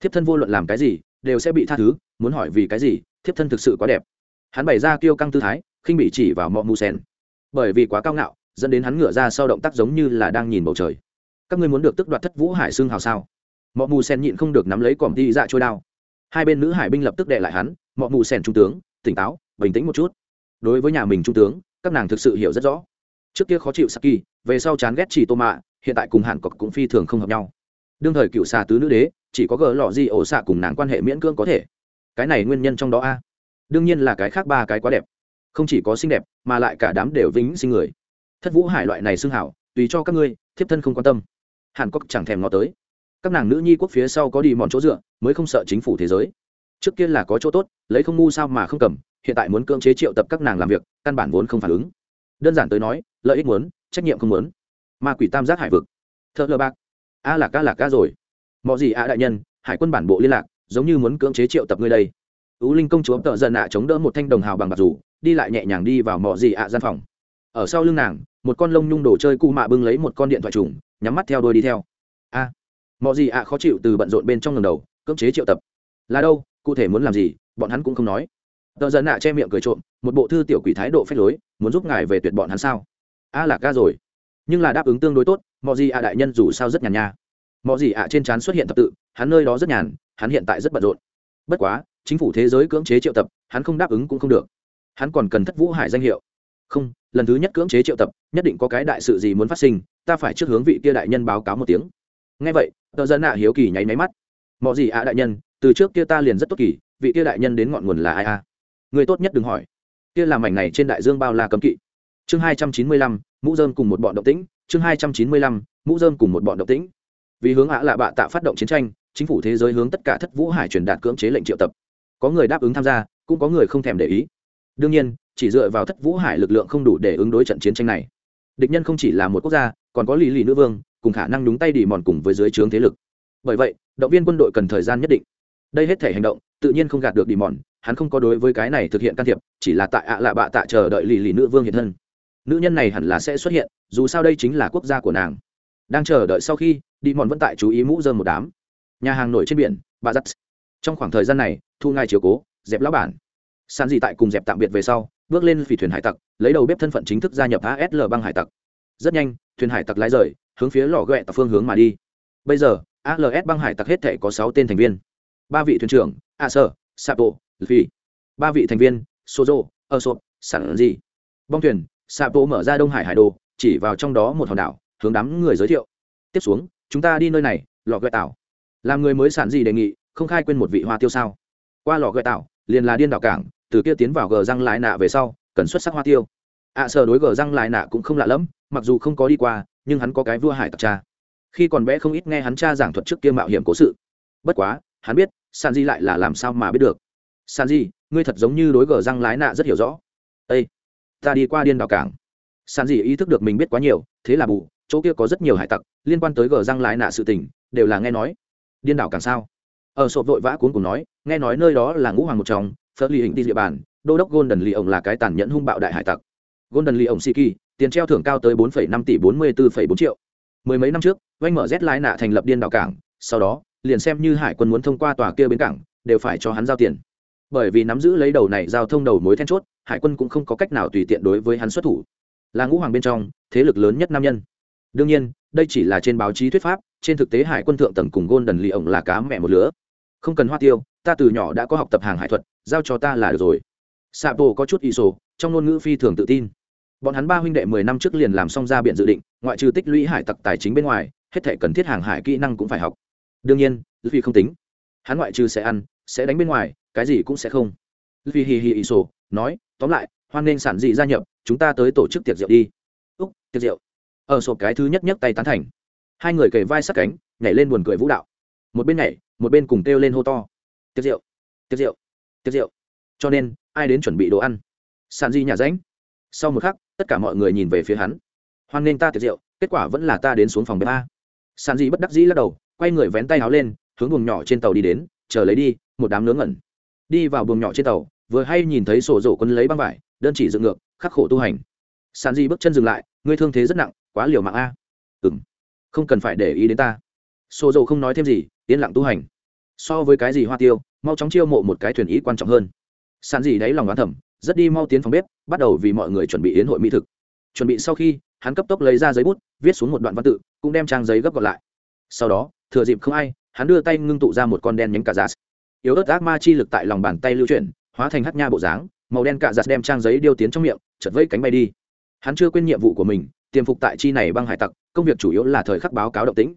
Thiếp thân vô luận làm cái gì, đều sẽ bị tha thứ, muốn hỏi vì cái gì, thiếp thân thực sự quá đẹp. Hắn bày ra kêu căng tư thái, khinh bị chỉ vào mọi mù sen bởi vì quá cao ngạo, dẫn đến hắn ngửa ra sau động tác giống như là đang nhìn bầu trời các ngươi muốn được tức đoạt thất vũ hải xương hào sao? Mọi mù sen nhịn không được nắm lấy còm đi dạ trôi đao. Hai bên nữ hải binh lập tức đệ lại hắn mọi mù sen trung tướng, tỉnh táo, bình tĩnh một chút. Đối với nhà mình trung tướng, các nàng thực sự hiểu rất rõ. Trước kia khó chịu saki, về sau chán ghét chỉ tô mạ, hiện tại cùng hàn cọc cũng phi thường không hợp nhau. Đương thời cựu xà tứ nữ đế, chỉ có gỡ lọ gì ổ xạ cùng nàng quan hệ miễn cưỡng có thể. Cái này nguyên nhân trong đó a? Đương nhiên là cái khác ba cái quá đẹp. Không chỉ có xinh đẹp, mà lại cả đám đều vĩnh sinh người. Thất vũ hải loại này xưng hảo, tùy cho các ngươi, thiếp thân không quan tâm hàn cốc chẳng thèm ngó tới. các nàng nữ nhi quốc phía sau có đi mòn chỗ dựa, mới không sợ chính phủ thế giới. trước kia là có chỗ tốt, lấy không ngu sao mà không cầm, hiện tại muốn cưỡng chế triệu tập các nàng làm việc, căn bản vốn không phản ứng. đơn giản tới nói, lợi ích muốn, trách nhiệm không muốn. ma quỷ tam giác hải vực. thợ lơ bạc. a là ca là ca rồi. mọi gì a đại nhân, hải quân bản bộ liên lạc, giống như muốn cưỡng chế triệu tập ngươi đây. ú linh công chúa tợ dần ạ chống đỡ một thanh đồng hào bằng bạc rủ, đi lại nhẹ nhàng đi vào mọi gì ạ gian phòng. ở sau lưng nàng, một con lông nhung đồ chơi cụ mạ bưng lấy một con điện thoại trùng nhắm mắt theo đôi đi theo. A à, mọi gì ạ khó chịu từ bận rộn bên trong ngầm đầu cưỡng chế triệu tập. Là đâu cụ thể muốn làm gì bọn hắn cũng không nói. Tờ dân ạ che miệng cười trộm một bộ thư tiểu quỷ thái độ phép lối muốn giúp ngài về tuyệt bọn hắn sao? A là ca rồi. Nhưng là đáp ứng tương đối tốt mọi gì ạ đại nhân dù sao rất nhàn nha. Mọi gì ạ trên trán xuất hiện thập tự hắn nơi đó rất nhàn hắn hiện tại rất bận rộn. Bất quá chính phủ thế giới cưỡng chế triệu tập hắn không đáp ứng cũng không được. Hắn còn cần thất vũ hải danh hiệu. Không lần thứ nhất cưỡng chế triệu tập, nhất định có cái đại sự gì muốn phát sinh, ta phải trước hướng vị kia đại nhân báo cáo một tiếng. Ngay vậy, tờ dân ạ hiếu kỳ nháy máy mắt. Mọi gì ạ đại nhân, từ trước kia ta liền rất tốt kỳ, vị kia đại nhân đến ngọn nguồn là ai a người tốt nhất đừng hỏi. Kia làm mảnh này trên đại dương bao la cấm kỵ. Chương hai trăm chín mươi lăm, mũ dơm cùng một bọn động tĩnh. Chương hai trăm chín mươi lăm, mũ dơm cùng một bọn động tĩnh. Vì hướng ạ lạ bạ tạ phát động chiến tranh, chính phủ thế giới hướng tất cả thất vũ hải truyền đạt cưỡng chế lệnh triệu tập. Có người đáp ứng tham gia, cũng có người không thèm để ý. Đương nhiên chỉ dựa vào thất vũ hải lực lượng không đủ để ứng đối trận chiến tranh này. Địch nhân không chỉ là một quốc gia, còn có lì lì nữ vương, cùng khả năng đúng tay đi mòn cùng với dưới trướng thế lực. Bởi vậy, động viên quân đội cần thời gian nhất định. Đây hết thể hành động, tự nhiên không gạt được đi mòn, hắn không có đối với cái này thực hiện can thiệp, chỉ là tại ạ lạ bạ tạ chờ đợi lì lì nữ vương hiện thân. Nữ nhân này hẳn là sẽ xuất hiện, dù sao đây chính là quốc gia của nàng. Đang chờ đợi sau khi đi mòn vẫn tại chú ý mũ dơm một đám. Nhà hàng nổi trên biển, bà giắt trong khoảng thời gian này, thu ngài chiều cố, dẹp lão bản. San dị tại cùng dẹp tạm biệt về sau bước lên phỉ thuyền hải tặc, lấy đầu bếp thân phận chính thức gia nhập asl băng hải tặc. Rất nhanh, thuyền hải tặc lái rời, hướng phía lò ghẹ tặc phương hướng mà đi. Bây giờ als băng hải tặc hết thể có sáu tên thành viên. Ba vị thuyền trưởng, a sơ sapo phi ba vị thành viên, sozo ơ sộp sản gì bong thuyền sapo mở ra đông hải hải đồ, chỉ vào trong đó một hòn đảo, hướng đám người giới thiệu. Tiếp xuống, chúng ta đi nơi này, lò ghẹ tảo. Làm người mới sản gì đề nghị, không khai quên một vị hoa tiêu sao. Qua lò ghẹ tảo, liền là điên đảo cảng từ kia tiến vào gờ răng lại nạ về sau cần xuất sắc hoa tiêu. Ạ à, sở đối gờ răng lại nạ cũng không lạ lẫm mặc dù không có đi qua nhưng hắn có cái vua hải tặc cha. Khi còn bé không ít nghe hắn cha giảng thuật trước kia mạo hiểm cố sự. Bất quá hắn biết san di lại là làm sao mà biết được. San di ngươi thật giống như đối gờ răng lái nạ rất hiểu rõ. Ây ta đi qua điên đảo cảng. San di ý thức được mình biết quá nhiều thế là bù chỗ kia có rất nhiều hải tặc liên quan tới gờ răng lái nạ sự tình đều là nghe nói. Điên đảo cảng sao? Ở sộp vội vã cuốn cùng nói nghe nói nơi đó là ngũ hoàng một chồng phớt ly hình đi địa bàn đô đốc golden lì ổng là cái tàn nhẫn hung bạo đại hải tặc. Golden lee ổng siki tiền treo thưởng cao tới 4,5 tỷ 44,4 triệu. Mười mấy năm trước oanh mở z lái nạ thành lập điên đảo cảng sau đó liền xem như hải quân muốn thông qua tòa kia bến cảng đều phải cho hắn giao tiền. Bởi vì nắm giữ lấy đầu này giao thông đầu mối then chốt hải quân cũng không có cách nào tùy tiện đối với hắn xuất thủ. Là ngũ hoàng bên trong thế lực lớn nhất nam nhân. Đương nhiên đây chỉ là trên báo chí thuyết pháp trên thực tế hải quân thượng tầng cùng golden lì ổng là cá mẹ một lứa không cần hoa tiêu, ta từ nhỏ đã có học tập hàng hải thuật, giao cho ta là được rồi. Sapo có chút ý sổ, trong ngôn ngữ phi thường tự tin. Bọn hắn ba huynh đệ mười năm trước liền làm xong ra biện dự định, ngoại trừ tích lũy hải tặc tài chính bên ngoài, hết thể cần thiết hàng hải kỹ năng cũng phải học. Đương nhiên, vì không tính. Hắn ngoại trừ sẽ ăn, sẽ đánh bên ngoài, cái gì cũng sẽ không. Vì hì hì ý sổ, nói, tóm lại, hoan nghênh sản dị gia nhập, chúng ta tới tổ chức tiệc rượu đi. Úc, tiệc rượu. Ở sổ cái thứ nhất nhất tay tán thành. Hai người kề vai sát cánh, nhảy lên buồn cười vũ đạo một bên nhảy, một bên cùng kêu lên hô to. Tiệc rượu tiệc rượu tiệc rượu. Cho nên, ai đến chuẩn bị đồ ăn? Sàn di nhà ránh sau một khắc, tất cả mọi người nhìn về phía hắn. Hoan nghênh ta tiệc rượu, kết quả vẫn là ta đến xuống phòng bếp a. Sàn di bất đắc dĩ lắc đầu, quay người vén tay áo lên, hướng buồng nhỏ trên tàu đi đến, chờ lấy đi, một đám nướng ngẩn. Đi vào buồng nhỏ trên tàu, vừa hay nhìn thấy sổ rổ quân lấy băng vải, đơn chỉ dựng ngược, khắc khổ tu hành. Sàn di bước chân dừng lại, ngươi thương thế rất nặng, quá liều mạng a. Ừ m không cần phải để ý đến ta sổ dầu không nói thêm gì, yên lặng tu hành. So với cái gì hoa tiêu, mau chóng chiêu mộ một cái thuyền ý quan trọng hơn. Sàn gì đấy lòng đoán thẩm rất đi mau tiến phòng bếp, bắt đầu vì mọi người chuẩn bị yến hội mỹ thực. Chuẩn bị sau khi, hắn cấp tốc lấy ra giấy bút, viết xuống một đoạn văn tự, cũng đem trang giấy gấp gọn lại. Sau đó, thừa dịp không ai, hắn đưa tay ngưng tụ ra một con đen nhánh cả giả yếu ớt ác ma chi lực tại lòng bàn tay lưu chuyển, hóa thành hát nha bộ dáng, màu đen cả giặt đem trang giấy điêu tiến trong miệng chật vẫy cánh bay đi. Hắn chưa quên nhiệm vụ của mình, tiềm phục tại chi này băng hải tặc, công việc chủ yếu là thời khắc báo cáo động tĩnh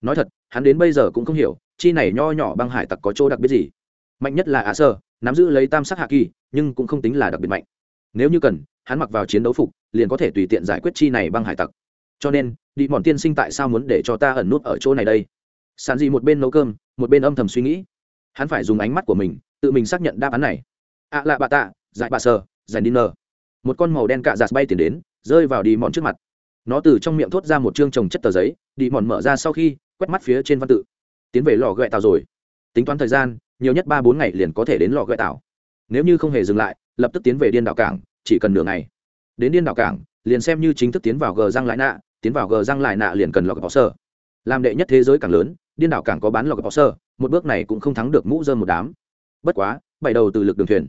nói thật, hắn đến bây giờ cũng không hiểu, chi này nho nhỏ băng hải tặc có chỗ đặc biệt gì. Mạnh nhất là ạ sơ, nắm giữ lấy tam sắc hạ kỳ, nhưng cũng không tính là đặc biệt mạnh. Nếu như cần, hắn mặc vào chiến đấu phục, liền có thể tùy tiện giải quyết chi này băng hải tặc. Cho nên đi mòn tiên sinh tại sao muốn để cho ta ẩn nút ở chỗ này đây? Sàn gì một bên nấu cơm, một bên âm thầm suy nghĩ. Hắn phải dùng ánh mắt của mình, tự mình xác nhận đáp án này. Ạ à lạ bà tạ dạy bà sơ dành nờ. một con màu đen cạ giạt bay tiền đến, rơi vào đi mòn trước mặt. Nó từ trong miệng thốt ra một chương trồng chất tờ giấy đi mòn mở ra sau khi quét mắt phía trên văn tự. Tiến về lò gợi tàu rồi. Tính toán thời gian, nhiều nhất ba bốn ngày liền có thể đến lò gợi tàu nếu như không hề dừng lại, lập tức tiến về điên đảo cảng, chỉ cần nửa ngày. Đến điên đảo cảng, liền xem như chính thức tiến vào gờ răng lại nạ, tiến vào gờ răng lại nạ liền cần lò bỏ sơ. Làm đệ nhất thế giới càng lớn, điên đảo cảng có bán lò bỏ sơ, một bước này cũng không thắng được mũ dơm một đám. Bất quá, bảy đầu từ lực đường thuyền.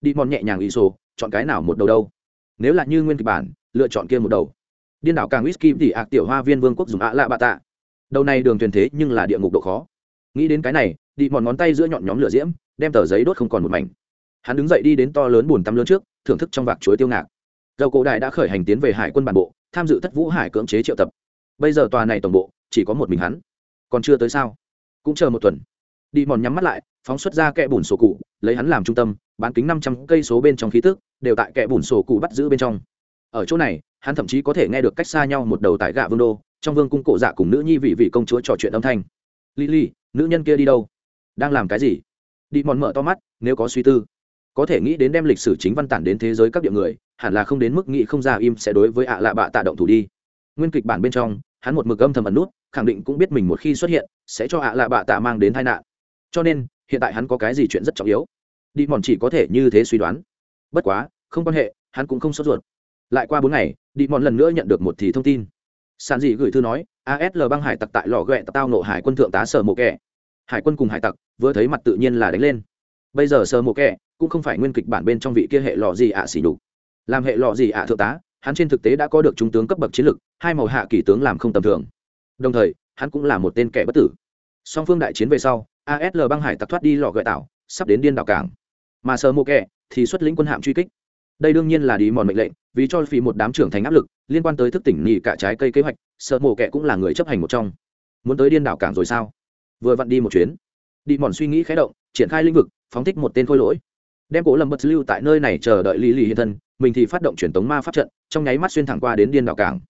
Đi mòn nhẹ nhàng ý sổ chọn cái nào một đầu đâu. Nếu là như nguyên kịch bản, lựa chọn kia một đầu. Điên đảo càng whisky thì ạc tiểu hoa viên vương quốc dùng ạ lạ bạ tạ đầu này đường thuyền thế nhưng là địa ngục độ khó. Nghĩ đến cái này, đi mòn ngón tay giữa nhọn nhóm lửa diễm, đem tờ giấy đốt không còn một mảnh. Hắn đứng dậy đi đến to lớn bùn tắm lớn trước, thưởng thức trong vạc chuối tiêu ngạc. Dầu cổ đại đã khởi hành tiến về hải quân bản bộ, tham dự thất vũ hải cưỡng chế triệu tập. Bây giờ tòa này tổng bộ, chỉ có một mình hắn. Còn chưa tới sao? Cũng chờ một tuần. Đi mòn nhắm mắt lại, phóng xuất ra kẽ bùn sổ cụ, lấy hắn làm trung tâm, bán kính năm trăm cây số bên trong khí tức, đều tại kẽ bùn sổ cụ bắt giữ bên trong. Ở chỗ này, hắn thậm chí có thể nghe được cách xa nhau một đầu tại gạ vương đô trong vương cung cổ dạ cùng nữ nhi vị vị công chúa trò chuyện âm thanh. Lily nữ nhân kia đi đâu? Đang làm cái gì? Đi mòn mở to mắt, nếu có suy tư. Có thể nghĩ đến đem lịch sử chính văn tản đến thế giới các địa người, hẳn là không đến mức nghĩ không ra im sẽ đối với ạ lạ bạ tạ động thủ đi. Nguyên kịch bản bên trong, hắn một mực âm thầm ẩn nút, khẳng định cũng biết mình một khi xuất hiện, sẽ cho ạ lạ bạ tạ mang đến tai nạn. Cho nên, hiện tại hắn có cái gì chuyện rất trọng yếu. Đi mòn chỉ có thể như thế suy đoán. Bất quá, không quan hệ, hắn cũng không sốt ruột. Lại qua bốn ngày, đi mòn lần nữa nhận được một thì thông tin sàn dị gửi thư nói asl băng hải tặc tại lò ghẹ tao nộ hải quân thượng tá sở mộ kẻ. Hải quân cùng hải tặc, vừa thấy mặt tự nhiên là đánh lên. Bây giờ sở mộ kẻ cũng không phải nguyên kịch bản bên trong vị kia hệ lò gì ạ xỉ đục làm hệ lò gì ạ thượng tá, hắn trên thực tế đã có được trung tướng cấp bậc chiến lực, hai màu hạ kỷ tướng làm không tầm thường. Đồng thời, hắn cũng là một tên kẻ bất tử. Song phương đại chiến về sau asl băng hải tặc thoát đi lò gợi tảo, sắp đến điên đảo cảng. Mà sơ mô kẹ thì xuất lĩnh quân hạm truy kích đây đương nhiên là đi mòn mệnh lệnh, vì cho phí một đám trưởng thành áp lực, liên quan tới thức tỉnh nghỉ cả trái cây kế hoạch, sợ mổ kẹ cũng là người chấp hành một trong. Muốn tới điên đảo cảng rồi sao? Vừa vặn đi một chuyến. Đi mòn suy nghĩ khé động, triển khai lĩnh vực, phóng thích một tên khôi lỗi. Đem cố lâm bất lưu tại nơi này chờ đợi lý lì hiện thân, mình thì phát động truyền tống ma pháp trận, trong nháy mắt xuyên thẳng qua đến điên đảo cảng.